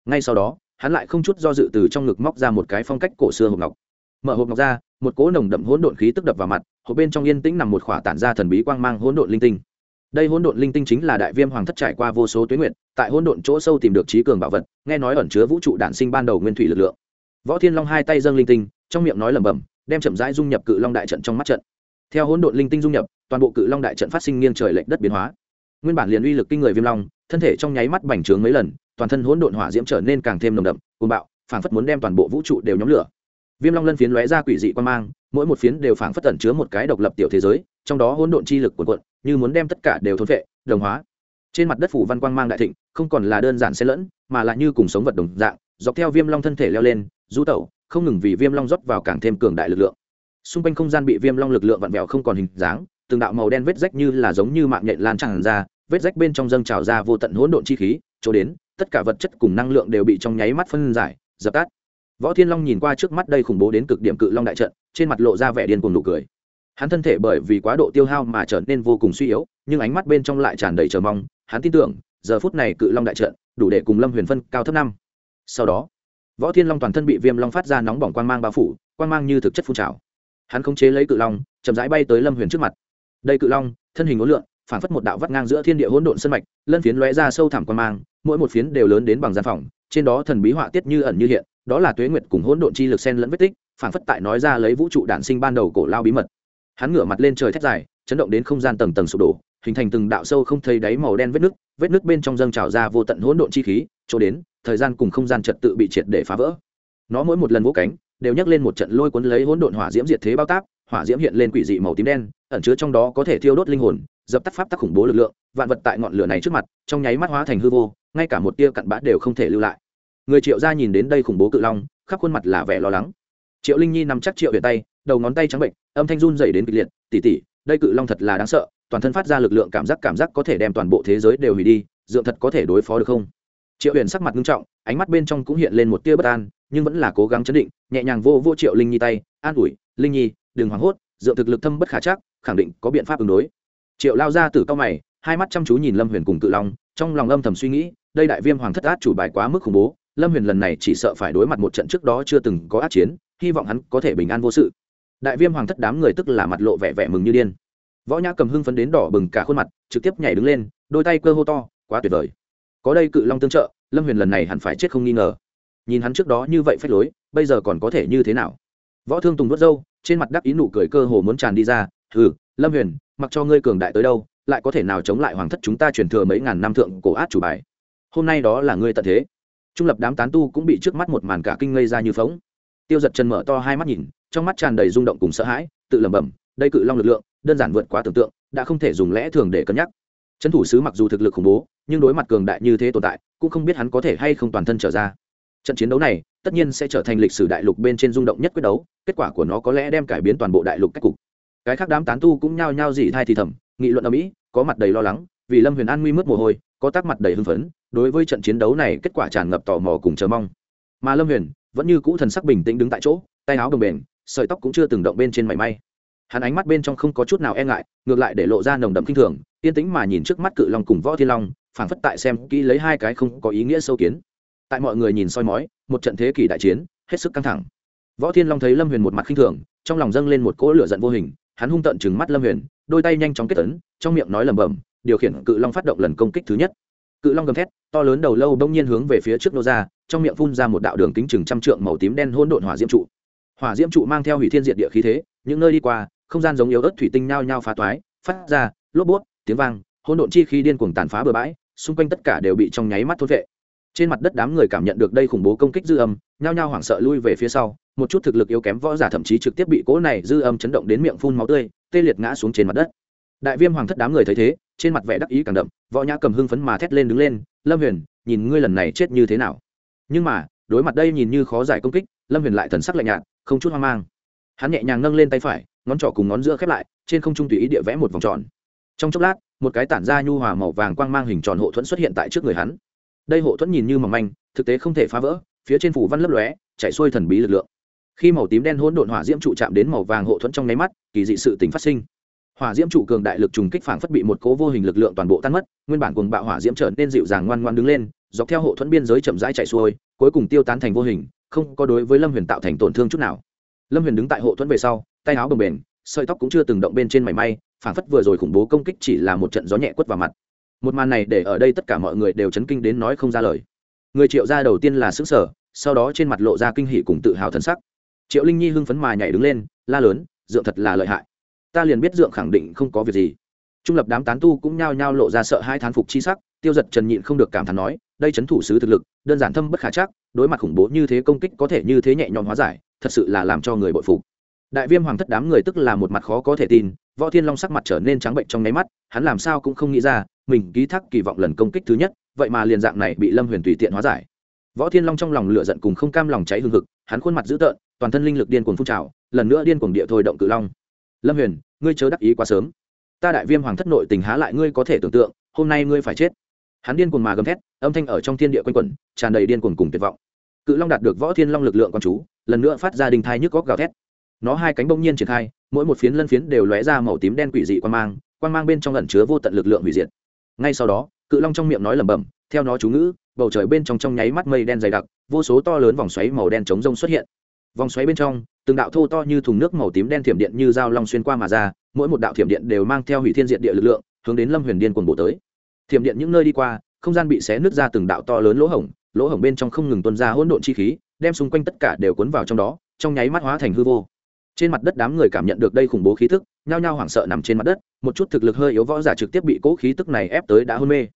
Ngay sau đó, hắn lại không chút do dự từ trong ngực móc ra một cái phong cách cổ xưa hộp ngọc. Mở hộp ngọc ra, một cỗ nồng đậm hỗn độn khí tức đập vào mặt, hộp bên trong yên tĩnh nằm một khỏa tản ra thần bí quang mang hỗn độn linh tinh đây hỗn độn linh tinh chính là đại viêm hoàng thất trải qua vô số tuyến nguyện, tại hỗn độn chỗ sâu tìm được trí cường bảo vật, nghe nói ẩn chứa vũ trụ đản sinh ban đầu nguyên thủy lực lượng. Võ thiên long hai tay dâng linh tinh, trong miệng nói lẩm bẩm, đem chậm rãi dung nhập cự long đại trận trong mắt trận. Theo hỗn độn linh tinh dung nhập, toàn bộ cự long đại trận phát sinh nghiêng trời lệch đất biến hóa. Nguyên bản liền uy lực kinh người viêm long, thân thể trong nháy mắt bành trướng mấy lần, toàn thân hỗn độn hỏa diễm trở nên càng thêm nồng đậm, cuồng bạo, phảng phất muốn đem toàn bộ vũ trụ đều nhóm lửa. Viêm long lân phiến lóe ra quỷ dị quan mang mỗi một phiến đều phảng phất tẩn chứa một cái độc lập tiểu thế giới, trong đó hỗn độn chi lực cuồn cuộn, như muốn đem tất cả đều thôn vệ đồng hóa. Trên mặt đất phủ văn quang mang đại thịnh, không còn là đơn giản xen lẫn, mà là như cùng sống vật đồng dạng, dọc theo viêm long thân thể leo lên, du tẩu, không ngừng vì viêm long rót vào càng thêm cường đại lực lượng. Xung quanh không gian bị viêm long lực lượng vặn vẹo không còn hình dáng, từng đạo màu đen vết rách như là giống như mạng nhện lan tràn ra, vết rách bên trong dâng trào ra vô tận hỗn độn chi khí, chỗ đến, tất cả vật chất cùng năng lượng đều bị trong nháy mắt phân giải, dập tắt võ thiên long nhìn qua trước mắt đây khủng bố đến cực điểm cự long đại trận, trên mặt lộ ra vẻ điên cuồng nụ cười. Hắn thân thể bởi vì quá độ tiêu hao mà trở nên vô cùng suy yếu, nhưng ánh mắt bên trong lại tràn đầy chờ mong. Hắn tin tưởng, giờ phút này cự long đại trận đủ để cùng lâm huyền phân cao thấp năm. Sau đó, võ thiên long toàn thân bị viêm long phát ra nóng bỏng quan mang bao phủ quan mang như thực chất phun trào. Hắn khống chế lấy cự long, chậm rãi bay tới lâm huyền trước mặt. Đây cự long, thân hình ố lượn phản phất một đạo vắt ngang giữa thiên địa hỗn độn sân mạch, lân phiến lóe ra sâu thẳm quan mang, mỗi một phiến đều lớn đến bằng gian phòng, trên đó thần bí họa tiết như ẩn như hiện đó là tuế nguyệt cùng hỗn độn chi lực sen lẫn vết tích phản phất tại nói ra lấy vũ trụ đản sinh ban đầu cổ lao bí mật. Hắn ngửa mặt lên trời thét dài chấn động đến không gian tầng tầng sụp đổ hình thành từng đạo sâu không thấy đáy màu đen vết nứt, vết nứt bên trong dâng trào ra vô tận hỗn độn chi khí chỗ đến thời gian cùng không gian trật tự bị triệt để phá vỡ. Nó mỗi một lần vỗ cánh đều nhắc lên một trận lôi cuốn lấy hỗn độn hỏa diễm diệt thế bao táp hỏa diễm hiện lên quỷ dị màu tím đen ẩn chứa trong đó có thể thiêu đốt linh hồn dập tắt pháp tắc khủng bố lực lượng vạn vật tại ngọn lửa này trước mặt trong nháy mắt hóa thành hư vô ngay cả một tia cặn bã đều không thể lưu lại người triệu gia nhìn đến đây khủng bố cự long, khắp khuôn mặt là vẻ lo lắng. Triệu linh nhi nằm chắc triệu về tay, đầu ngón tay trắng bệnh, âm thanh run dày đến kịch liệt tỉ tỉ đây cự long thật là đáng sợ, toàn thân phát ra lực lượng cảm giác cảm giác có thể đem toàn bộ thế giới đều hủy đi dượng thật có thể đối phó được không? Triệu huyền sắc mặt nghiêm trọng, ánh mắt bên trong cũng hiện lên một tia bất an, nhưng vẫn là cố gắng chấn định, nhẹ nhàng vô vô triệu linh nhi tay, an ủi, linh nhi, đừng hoảng hốt, dựa thực lực thâm bất khả chắc, khẳng định có biện pháp ứng đối. Triệu lao ra từ cao mày, hai mắt chăm chú nhìn lâm huyền cùng cự long, trong lòng âm thầm suy nghĩ, đây đại viêm hoàng thất át chủ bài quá mức khủng bố lâm huyền lần này chỉ sợ phải đối mặt một trận trước đó chưa từng có át chiến, hy vọng hắn có thể bình an vô sự. Đại viêm hoàng thất đám người tức là mặt lộ vẻ vẻ mừng như điên. Võ nhã cầm hưng phấn đến đỏ bừng cả khuôn mặt, trực tiếp nhảy đứng lên, đôi tay cơ hô to, quá tuyệt vời. Có đây cự long tương trợ, lâm huyền lần này hẳn phải chết không nghi ngờ. Nhìn hắn trước đó như vậy phách lối, bây giờ còn có thể như thế nào? Võ thương tùng vớt râu, trên mặt đắc ý nụ cười cơ hồ muốn tràn đi ra ừ lâm huyền, mặc cho ngươi cường đại tới đâu, lại có thể nào chống lại hoàng thất chúng ta truyền thừa mấy ngàn năm thượng cổ át chủ bài? Hôm nay đó là ngươi tận thế trung lập đám tán tu cũng bị trước mắt một màn cả kinh ngây ra như phóng. Tiêu giật chân mở to hai mắt nhìn, trong mắt tràn đầy rung động cùng sợ hãi, tự lẩm bẩm, đây cự long lực lượng, đơn giản vượt quá tưởng tượng, đã không thể dùng lẽ thường để cân nhắc. Trấn thủ sứ mặc dù thực lực khủng bố, nhưng đối mặt cường đại như thế tồn tại, cũng không biết hắn có thể hay không toàn thân trở ra. Trận chiến đấu này, tất nhiên sẽ trở thành lịch sử đại lục bên trên rung động nhất quyết đấu, kết quả của nó có lẽ đem cải biến toàn bộ đại lục cách cục. Cái khác đám tán tu cũng nhao nhao dị thai thì thầm, nghị luận ở mỹ có mặt đầy lo lắng, vì lâm huyền an nguy mất mồ hôi, có tác mặt đầy hưng phấn đối với trận chiến đấu này kết quả tràn ngập tò mò cùng chờ mong. Mà lâm huyền vẫn như cũ thần sắc bình tĩnh đứng tại chỗ, tay áo đồng bền, sợi tóc cũng chưa từng động bên trên mảy may. Hắn ánh mắt bên trong không có chút nào e ngại, ngược lại để lộ ra nồng đậm kinh thường, yên tĩnh mà nhìn trước mắt cự long cùng võ thiên long, phảng phất tại xem kỹ lấy hai cái không có ý nghĩa sâu kiến. Tại mọi người nhìn soi mói, một trận thế kỷ đại chiến, hết sức căng thẳng. Võ thiên long thấy lâm huyền một mặt khinh thường, trong lòng dâng lên một cỗ lửa giận vô hình, hắn hung tợn chừng mắt lâm huyền, đôi tay nhanh chóng kết tấn trong miệng nói lẩm bẩm, điều khiển cự long phát động lần công kích thứ nhất cự long gầm thét, to lớn đầu lâu đông nhiên hướng về phía trước nô ra, trong miệng phun ra một đạo đường kính chừng trăm trượng màu tím đen hôn độn hỏa diễm trụ. Hỏa diễm trụ mang theo hủy thiên diệt địa khí thế, những nơi đi qua, không gian giống yếu ớt thủy tinh nhao nhao phá toái, phát ra, lốp bút tiếng vang hôn độn chi khí điên cuồng tàn phá bừa bãi, xung quanh tất cả đều bị trong nháy mắt thốt vệ trên mặt đất đám người cảm nhận được đây khủng bố công kích dư âm, nhao nhao hoảng sợ lui về phía sau, một chút thực lực yếu kém võ giả thậm chí trực tiếp bị cỗ này dư âm chấn động đến miệng phun máu tươi, tê liệt ngã xuống trên mặt đất. Đại viêm hoàng thất đám người thấy thế trên mặt vẻ đắc ý càng đậm, võ nhã cầm hưng phấn mà thét lên đứng lên, lâm huyền, nhìn ngươi lần này chết như thế nào? Nhưng mà, đối mặt đây nhìn như khó giải công kích, lâm huyền lại thần sắc lạnh nhạt, không chút hoang mang. Hắn nhẹ nhàng nâng lên tay phải, ngón trỏ cùng ngón giữa khép lại, trên không trung tùy ý địa vẽ một vòng tròn. Trong chốc lát, một cái tản ra nhu hòa màu vàng quang mang hình tròn hộ thuẫn xuất hiện tại trước người hắn. Đây hộ thuẫn nhìn như mỏng manh, thực tế không thể phá vỡ, phía trên phủ văn lấp lóe chạy xuôi thần bí lực lượng. Khi màu tím đen hỗn độn hỏa diễm trụ chạm đến màu vàng hộ thuẫn trong nháy mắt, kỳ dị sự tình phát sinh hỏa diễm trụ cường đại lực trùng kích phảng phất bị một cố vô hình lực lượng toàn bộ tan mất, nguyên bản cuồng bạo hỏa diễm trở nên dịu dàng ngoan ngoan đứng lên, dọc theo hộ thuẫn biên giới chậm rãi chạy xuôi, cuối cùng tiêu tán thành vô hình, không có đối với lâm huyền tạo thành tổn thương chút nào. Lâm huyền đứng tại hộ thuẫn về sau, tay áo bồng bềnh, sợi tóc cũng chưa từng động bên trên mảy may, phảng phất vừa rồi khủng bố công kích chỉ là một trận gió nhẹ quất vào mặt. Một màn này để ở đây tất cả mọi người đều chấn kinh đến nói không ra lời. Người triệu gia đầu tiên là xứng sở sau đó trên mặt lộ ra kinh hỉ cùng tự hào thân sắc. Triệu linh nhi hưng phấn mà nhảy đứng lên, la lớn, dượng thật là lợi hại ta liền biết dượng khẳng định không có việc gì. Trung lập đám tán tu cũng nhao nhao lộ ra sợ hai thán phục chi sắc tiêu giật trần nhịn không được cảm thán nói đây chấn thủ sứ thực lực đơn giản thâm bất khả chắc đối mặt khủng bố như thế công kích có thể như thế nhẹ nhõm hóa giải thật sự là làm cho người bội phục. Đại viêm hoàng thất đám người tức là một mặt khó có thể tin võ thiên long sắc mặt trở nên trắng bệnh trong nháy mắt hắn làm sao cũng không nghĩ ra mình ký thác kỳ vọng lần công kích thứ nhất vậy mà liền dạng này bị lâm huyền tùy tiện hóa giải. Võ thiên long trong lòng lửa giận cùng không cam lòng cháy hương hực, hắn khuôn mặt dữ tợn toàn thân linh lực điên cuồng phun trào lần nữa điên cuồng địa thôi động cự long lâm huyền, ngươi chớ đắc ý quá sớm. Ta đại viêm hoàng thất nội tình há lại ngươi có thể tưởng tượng, hôm nay ngươi phải chết. Hắn điên cuồng mà gầm thét, âm thanh ở trong thiên địa quanh quẩn, tràn đầy điên cuồng cùng tuyệt vọng. Cự long đạt được võ thiên long lực lượng con chú, lần nữa phát ra đình thai nhức góc gào thét. Nó hai cánh bông nhiên triển khai, mỗi một phiến lân phiến đều lóe ra màu tím đen quỷ dị quan mang quan mang bên trong lẩn chứa vô tận lực lượng hủy diệt. Ngay sau đó, cự long trong miệng nói lẩm bẩm, theo nó chú ngữ, bầu trời bên trong trong nháy mắt mây đen dày đặc, vô số to lớn vòng xoáy màu đen chống rông xuất hiện vòng xoáy bên trong, từng đạo thô to như thùng nước màu tím đen thiểm điện như dao long xuyên qua mà ra, mỗi một đạo thiểm điện đều mang theo hủy thiên diện địa lực lượng, hướng đến lâm huyền điên quần bộ tới. Thiểm điện những nơi đi qua, không gian bị xé nứt ra từng đạo to lớn lỗ hổng lỗ hổng bên trong không ngừng tuân ra hỗn độn chi khí, đem xung quanh tất cả đều cuốn vào trong đó, trong nháy mắt hóa thành hư vô. Trên mặt đất đám người cảm nhận được đây khủng bố khí tức, nhao nhao hoảng sợ nằm trên mặt đất, một chút thực lực hơi yếu võ giả trực tiếp bị cố khí tức này ép tới đã hôn mê.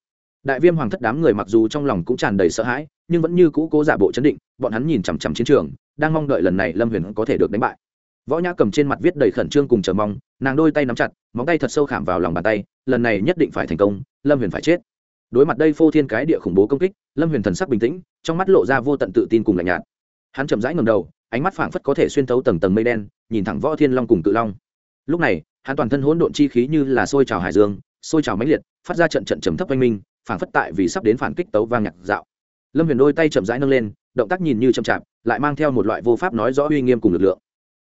Đại viêm hoàng thất đám người mặc dù trong lòng cũng tràn đầy sợ hãi nhưng vẫn như cũ cố giả bộ chấn định, bọn hắn nhìn chằm chằm chiến trường, đang mong đợi lần này lâm huyền có thể được đánh bại. Võ nhã cầm trên mặt viết đầy khẩn trương cùng chờ mong, nàng đôi tay nắm chặt, móng tay thật sâu khảm vào lòng bàn tay, lần này nhất định phải thành công, lâm huyền phải chết. Đối mặt đây phô thiên cái địa khủng bố công kích, lâm huyền thần sắc bình tĩnh, trong mắt lộ ra vô tận tự tin cùng lạnh nhạt. Hắn chậm rãi ngầm đầu, ánh mắt phảng phất có thể xuyên thấu tầng tầng mây đen, nhìn thẳng võ thiên long cùng cự long. Lúc này, hắn toàn thân hỗn độn chi khí như là sôi trào hải dương, sôi trào mãnh liệt, phát ra trận trận trầm thấp oanh minh, phảng phất tại vì sắp đến phản kích tấu vang nhạc dạo lâm huyền đôi tay chậm rãi nâng lên, động tác nhìn như chậm chạp, lại mang theo một loại vô pháp nói rõ uy nghiêm cùng lực lượng.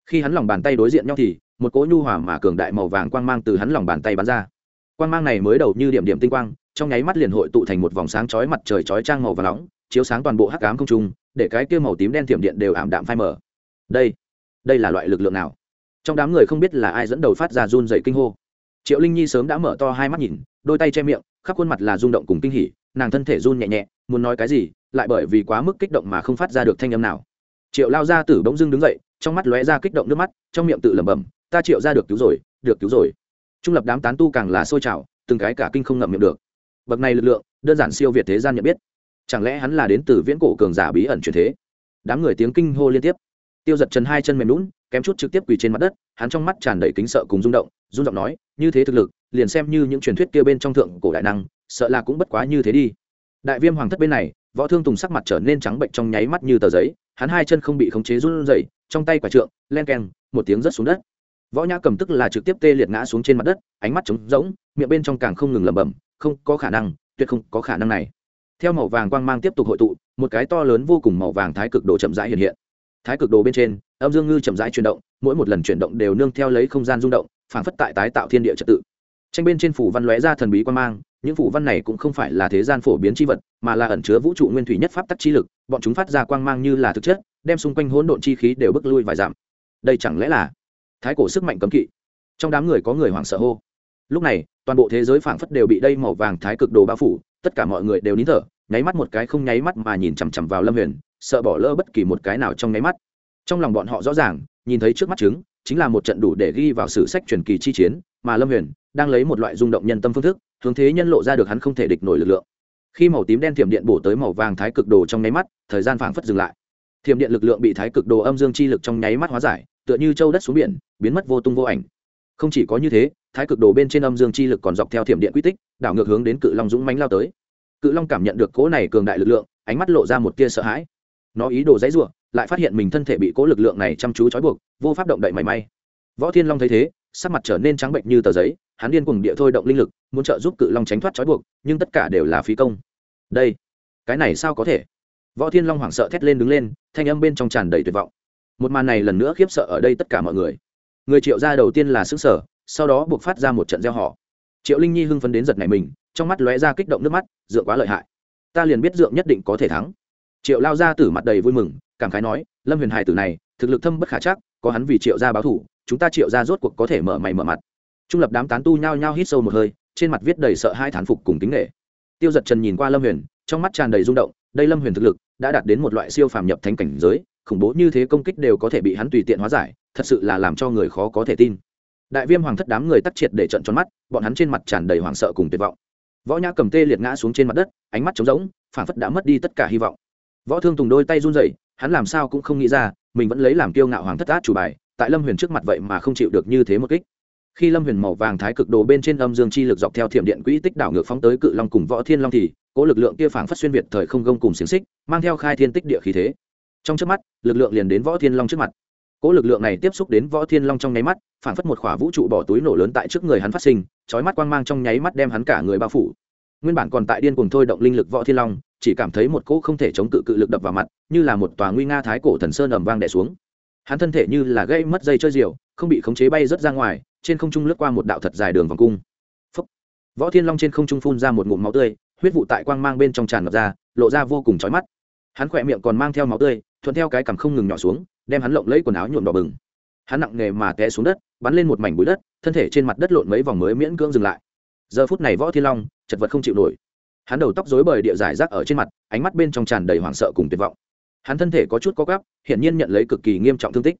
Khi hắn lòng bàn tay đối diện nhau thì, một cỗ nhu hòa mà cường đại màu vàng quang mang từ hắn lòng bàn tay bắn ra. Quang mang này mới đầu như điểm điểm tinh quang, trong nháy mắt liền hội tụ thành một vòng sáng chói mặt trời chói trang màu và nóng, chiếu sáng toàn bộ hắc ám không trung, để cái kia màu tím đen thiểm điện đều ảm đạm phai mờ. Đây đây là loại lực lượng nào? Trong đám người không biết là ai dẫn đầu phát ra run dày kinh hô. Triệu linh nhi sớm đã mở to hai mắt nhìn, đôi tay che miệng, khắp khuôn mặt là rung động cùng kinh hỉ, nàng thân thể run nhẹ nhẹ muốn nói cái gì, lại bởi vì quá mức kích động mà không phát ra được thanh âm nào. Triệu lao ra tử bỗng dưng đứng dậy, trong mắt lóe ra kích động nước mắt, trong miệng tự lẩm bẩm, ta triệu ra được cứu rồi, được cứu rồi. Trung lập đám tán tu càng là sôi trào, từng cái cả kinh không ngậm miệng được. Bậc này lực lượng, đơn giản siêu việt thế gian nhận biết. Chẳng lẽ hắn là đến từ viễn cổ cường giả bí ẩn truyền thế? Đám người tiếng kinh hô liên tiếp. Tiêu giật chân hai chân mềm lún kém chút trực tiếp quỳ trên mặt đất, hắn trong mắt tràn đầy kính sợ cùng rung động rung động nói, như thế thực lực, liền xem như những truyền thuyết kia bên trong thượng cổ đại năng, sợ là cũng bất quá như thế đi đại viêm hoàng thất bên này, võ thương tùng sắc mặt trở nên trắng bệnh trong nháy mắt như tờ giấy, hắn hai chân không bị khống chế run rẩy, trong tay quả trượng, len keng, một tiếng rớt xuống đất. Võ nhã cầm tức là trực tiếp tê liệt ngã xuống trên mặt đất, ánh mắt trống rỗng, miệng bên trong càng không ngừng lẩm bẩm, không có khả năng, tuyệt không có khả năng này. Theo màu vàng quang mang tiếp tục hội tụ, một cái to lớn vô cùng màu vàng thái cực đồ chậm rãi hiện hiện. Thái cực đồ bên trên, âm dương ngư chậm rãi chuyển động, mỗi một lần chuyển động đều nương theo lấy không gian rung động phản phất tại tái tạo thiên địa trật tự. Tranh bên trên phủ văn lóe ra thần bí quang mang những phủ văn này cũng không phải là thế gian phổ biến c h i vật, mà là ẩn chứa vũ trụ nguyên thủy nhất pháp tắc chi lực, bọn chúng phát ra quang mang như là thực chất, đem xung quanh hỗn độn chi khí đều bước lui vài dặm. Đây chẳng lẽ là thái cổ sức mạnh cấm kỵ? Trong đám người có người hoảng sợ hô. Lúc này, toàn bộ thế giới phảng phất đều bị đây màu vàng thái cực đồ bao phủ, tất cả mọi người đều nín thở, nháy mắt một cái không nháy mắt mà nhìn chằm chằm vào lâm huyền, sợ bỏ lỡ bất kỳ một cái nào trong nháy mắt. Trong lòng bọn họ rõ ràng, nhìn thấy trước mắt chứng, chính là một trận đủ để ghi vào sử sách truyền kỳ chi chiến, mà lâm huyền đang lấy một loại rung động nhân tâm phương thức, hướng thế nhân lộ ra được hắn không thể địch nổi lực lượng. Khi màu tím đen thiểm điện bổ tới màu vàng thái cực đồ trong nháy mắt, thời gian phảng phất dừng lại. Thiểm điện lực lượng bị thái cực đồ âm dương chi lực trong nháy mắt hóa giải, tựa như châu đất xuống biển, biến mất vô tung vô ảnh. Không chỉ có như thế, thái cực đồ bên trên âm dương chi lực còn dọc theo thiểm điện quy tích, đảo ngược hướng đến cự long dũng mánh lao tới. Cự long cảm nhận được cỗ này cường đại lực lượng, ánh mắt lộ ra một tia sợ hãi. Nó ý đồ dãy ruộng lại phát hiện mình thân thể bị cỗ lực lượng này chăm chú trói buộc, vô pháp động đậy mảy may. Võ thiên long thấy thế, sắc mặt trở nên trắng bệnh như tờ giấy hắn điên cuồng địa thôi động linh lực, muốn trợ giúp cự long tránh thoát trói buộc, nhưng tất cả đều là phí công. Đây, cái này sao có thể? Võ thiên long hoảng sợ thét lên đứng lên, thanh âm bên trong tràn đầy tuyệt vọng. Một màn này lần nữa khiếp sợ ở đây tất cả mọi người. Người triệu gia đầu tiên là sững sở sau đó buộc phát ra một trận gieo họ triệu linh nhi hưng phấn đến giật này mình, trong mắt lóe ra kích động nước mắt dượng quá lợi hại. Ta liền biết dượng nhất định có thể thắng. Triệu lao ra tử mặt đầy vui mừng, cảm khái nói, lâm huyền hải tử này, thực lực thâm bất khả chắc, có hắn vì triệu gia báo thủ, chúng ta triệu gia rốt cuộc có thể mở mày mở mặt trung lập đám tán tu nhao nhao hít sâu một hơi, trên mặt viết đầy sợ hai thán phục cùng kính nghệ tiêu giật trần nhìn qua lâm huyền, trong mắt tràn đầy rung động, đây lâm huyền thực lực đã đạt đến một loại siêu phàm nhập thánh cảnh giới, khủng bố như thế công kích đều có thể bị hắn tùy tiện hóa giải, thật sự là làm cho người khó có thể tin. Đại viêm hoàng thất đám người tắc triệt để trận tròn mắt, bọn hắn trên mặt tràn đầy hoảng sợ cùng tuyệt vọng. Võ nhã cầm tê liệt ngã xuống trên mặt đất, ánh mắt trống rỗng phản phất đã mất đi tất cả hy vọng. Võ thương tùng đôi tay run rẩy, hắn làm sao cũng không nghĩ ra, mình vẫn lấy làm kiêu ngạo hoàng thất át chủ bài, tại lâm huyền trước mặt vậy mà không chịu được như thế một kích khi lâm huyền màu vàng thái cực đồ bên trên âm dương chi lực dọc theo thiểm điện quỹ tích đảo ngược phóng tới cự long cùng võ thiên long thì, cố lực lượng kia phảng phất xuyên việt thời không gông cùng xiềng xích, mang theo khai thiên tích địa khí thế. Trong trước mắt, lực lượng liền đến võ thiên long trước mặt. Cỗ lực lượng này tiếp xúc đến võ thiên long trong nháy mắt, phảng phất một khỏa vũ trụ bỏ túi nổ lớn tại trước người hắn phát sinh trói mắt quang mang trong nháy mắt đem hắn cả người bao phủ. Nguyên bản còn tại điên cùng thôi động linh lực võ thiên long, chỉ cảm thấy một cỗ không thể chống cự cự lực đập vào mặt, như là một tòa nguy nga thái cổ thần sơn ầm vang đè xuống. Hắn thân thể như là gây mất dây chơi diều không bị khống chế bay rớt ra ngoài, trên không trung lướt qua một đạo thật dài đường vòng cung. Phúc. võ thiên long trên không trung phun ra một ngụm máu tươi, huyết vụ tại quang mang bên trong tràn ngập ra, lộ ra vô cùng chói mắt. Hắn khỏe miệng còn mang theo máu tươi, thuận theo cái cằm không ngừng nhỏ xuống, đem hắn lộng lấy quần áo nhuộm đỏ bừng. Hắn nặng nề mà té xuống đất, bắn lên một mảnh bụi đất, thân thể trên mặt đất lộn mấy vòng mới miễn cưỡng dừng lại. Giờ phút này võ thiên long, chật vật không chịu nổi. Hắn đầu tóc rối bời địa giải rác ở trên mặt, ánh mắt bên trong tràn đầy hoảng sợ cùng tuyệt vọng. Hắn thân thể có chút có gắp hiển nhiên nhận lấy cực kỳ nghiêm trọng thương tích.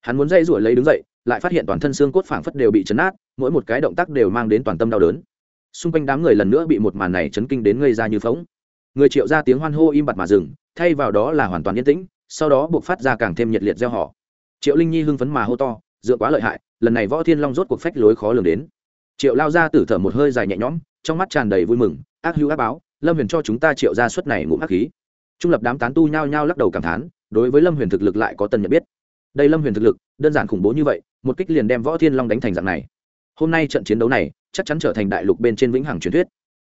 Hắn muốn dây rủi lấy đứng dậy lại phát hiện toàn thân xương cốt phảng phất đều bị chấn át, mỗi một cái động tác đều mang đến toàn tâm đau đớn. Xung quanh đám người lần nữa bị một màn này chấn kinh đến ngây ra như phóng người triệu ra tiếng hoan hô im bặt mà dừng, thay vào đó là hoàn toàn yên tĩnh, sau đó buộc phát ra càng thêm nhiệt liệt gieo họ. Triệu linh nhi hưng phấn mà hô to, dựa quá lợi hại, lần này võ thiên long rốt cuộc phách lối khó lường đến. Triệu lao ra tử thở một hơi dài nhẹ nhõm, trong mắt tràn đầy vui mừng, ác hữu ác báo, lâm huyền cho chúng ta triệu ra suất này ngụm hắc khí. Trung lập đám tán tu nhao nhao lắc đầu cảm thán, đối với lâm huyền thực lực lại có tần nhận biết đây lâm huyền thực lực, đơn giản khủng bố như vậy, một kích liền đem võ thiên long đánh thành dạng này. Hôm nay trận chiến đấu này, chắc chắn trở thành đại lục bên trên vĩnh hằng truyền thuyết.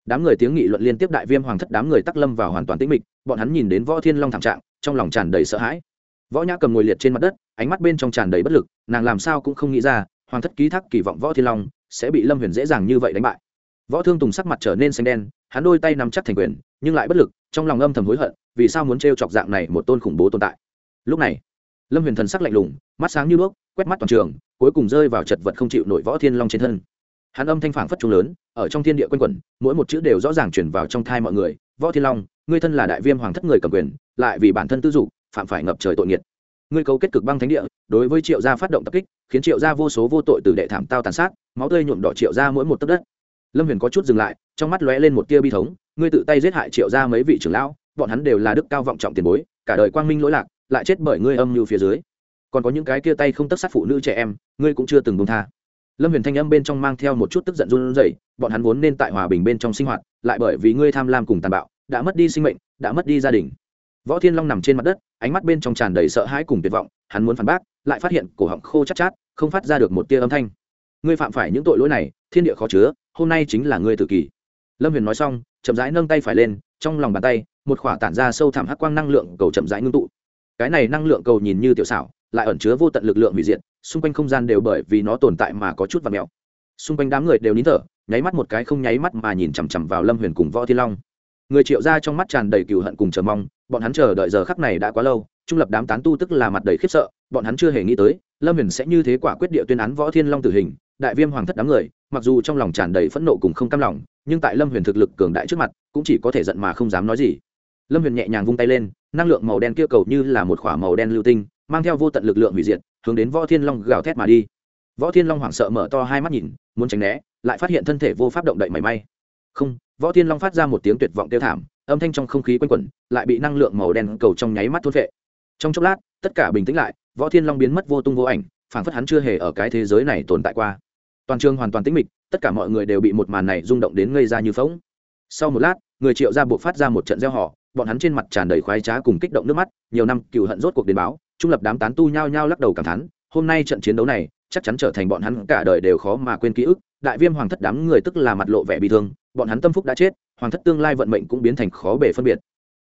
Đám người tiếng nghị luận liên tiếp đại viêm hoàng thất đám người tắc lâm vào hoàn toàn tĩnh mịch, bọn hắn nhìn đến võ thiên long thảm trạng, trong lòng tràn đầy sợ hãi. Võ nhã cầm ngồi liệt trên mặt đất, ánh mắt bên trong tràn đầy bất lực, nàng làm sao cũng không nghĩ ra, hoàng thất ký thác kỳ vọng võ thiên long sẽ bị lâm huyền dễ dàng như vậy đánh bại. Võ thương tùng sắc mặt trở nên xanh đen, hắn đôi tay nắm chắc thành quyền, nhưng lại bất lực, trong lòng âm thầm hối hận, vì sao muốn t chọc dạng này một tôn khủng bố tồn tại. Lúc này lâm huyền thần sắc lạnh lùng, mắt sáng như đuốc, quét mắt toàn trường, cuối cùng rơi vào chật vật không chịu nổi võ thiên long trên thân. Hắn âm thanh phản phất trung lớn, ở trong thiên địa quanh quẩn, mỗi một chữ đều rõ ràng chuyển vào trong thai mọi người. Võ thiên long, ngươi thân là đại viêm hoàng thất người cầm quyền, lại vì bản thân tư dục, phạm phải ngập trời tội nghiệt. Ngươi cấu kết cực băng thánh địa, đối với triệu gia phát động tập kích, khiến triệu gia vô số vô tội từ đệ thảm tao tàn sát, máu tươi nhuộm đỏ triệu gia mỗi một tấc đất. Lâm huyền có chút dừng lại, trong mắt lóe lên một tia bi thống, ngươi tự tay giết hại triệu gia mấy vị trưởng lão, bọn hắn đều là đức cao vọng trọng tiền bối, cả đời quang minh lỗi lạc lại chết bởi ngươi âm mưu phía dưới. Còn có những cái kia tay không tất sát phụ nữ trẻ em, ngươi cũng chưa từng buông tha. Lâm huyền thanh âm bên trong mang theo một chút tức giận run rẩy, bọn hắn vốn nên tại hòa bình bên trong sinh hoạt, lại bởi vì ngươi tham lam cùng tàn bạo, đã mất đi sinh mệnh, đã mất đi gia đình. Võ thiên long nằm trên mặt đất, ánh mắt bên trong tràn đầy sợ hãi cùng tuyệt vọng, hắn muốn phản bác, lại phát hiện cổ họng khô chát chát, không phát ra được một tia âm thanh. Ngươi phạm phải những tội lỗi này, thiên địa khó chứa, hôm nay chính là ngươi tự kỷ lâm huyền nói xong, chậm rãi nâng tay phải lên, trong lòng bàn tay, một khỏa tản ra sâu thẳm hắc quang năng lượng cầu chậm rãi ngưng tụ cái này năng lượng cầu nhìn như tiểu xảo, lại ẩn chứa vô tận lực lượng hủy diệt, xung quanh không gian đều bởi vì nó tồn tại mà có chút và mèo. Xung quanh đám người đều nín thở, nháy mắt một cái không nháy mắt mà nhìn chằm chằm vào lâm huyền cùng võ thiên long. Người triệu ra trong mắt tràn đầy cừu hận cùng chờ mong, bọn hắn chờ đợi giờ khắc này đã quá lâu, trung lập đám tán tu tức là mặt đầy khiếp sợ, bọn hắn chưa hề nghĩ tới, lâm huyền sẽ như thế quả quyết địa tuyên án võ thiên long tử hình, đại viêm hoàng thất đám người, mặc dù trong lòng tràn đầy phẫn nộ cùng không cam lòng, nhưng tại lâm huyền thực lực cường đại trước mặt, cũng chỉ có thể giận mà không dám nói gì. Lâm huyền nhẹ nhàng vung tay lên năng lượng màu đen kia cầu như là một khỏa màu đen lưu tinh, mang theo vô tận lực lượng hủy diệt, hướng đến võ thiên long gào thét mà đi. Võ thiên long hoảng sợ mở to hai mắt nhìn, muốn tránh né, lại phát hiện thân thể vô pháp động đậy mảy may. Không, võ thiên long phát ra một tiếng tuyệt vọng tiêu thảm, âm thanh trong không khí quanh quẩn, lại bị năng lượng màu đen cầu trong nháy mắt thôn vệ trong chốc lát, tất cả bình tĩnh lại, võ thiên long biến mất vô tung vô ảnh, phảng phất hắn chưa hề ở cái thế giới này tồn tại qua. Toàn trường hoàn toàn tĩnh mịch, tất cả mọi người đều bị một màn này rung động đến ngây ra như phóng sau một lát, người triệu ra buộc phát ra một trận gieo họ bọn hắn trên mặt tràn đầy khoái trá cùng kích động nước mắt, nhiều năm cựu hận rốt cuộc đến báo, trung lập đám tán tu nhao nhao lắc đầu cảm thán, hôm nay trận chiến đấu này, chắc chắn trở thành bọn hắn cả đời đều khó mà quên ký ức, đại viêm hoàng thất đám người tức là mặt lộ vẻ bị thương, bọn hắn tâm phúc đã chết, hoàng thất tương lai vận mệnh cũng biến thành khó bể phân biệt.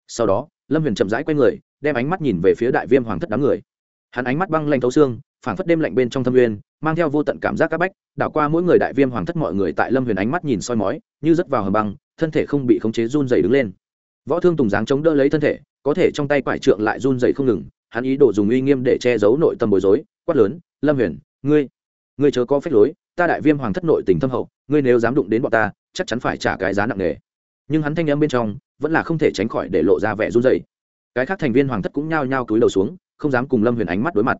Sau đó, lâm huyền chậm rãi q u a y người, đem ánh mắt nhìn về phía đại viêm hoàng thất đám người. Hắn ánh mắt băng lanh thấu xương, phảng phất đêm lạnh bên trong thâm uyên, mang theo vô tận cảm giác c áp bách, đảo qua mỗi người đại viêm hoàng thất mọi người tại lâm huyền ánh mắt nhìn soi mói, như rớt vào hầm băng, thân thể không bị khống chế run dày đứng lên võ thương tùng dáng chống đỡ lấy thân thể, có thể trong tay quải trượng lại run dậy không ngừng, hắn ý đồ dùng uy nghiêm để che giấu nội tâm bối rối, quát lớn, lâm huyền, ngươi ngươi chớ có phép lối, ta đại viêm hoàng thất nội tình thâm hậu, ngươi nếu dám đụng đến bọn ta, chắc chắn phải trả cái giá nặng nề. Nhưng hắn thanh âm bên trong vẫn là không thể tránh khỏi để lộ ra vẻ run dậy cái khác thành viên hoàng thất cũng nhao nhao cúi đầu xuống, không dám cùng lâm huyền ánh mắt đối mặt.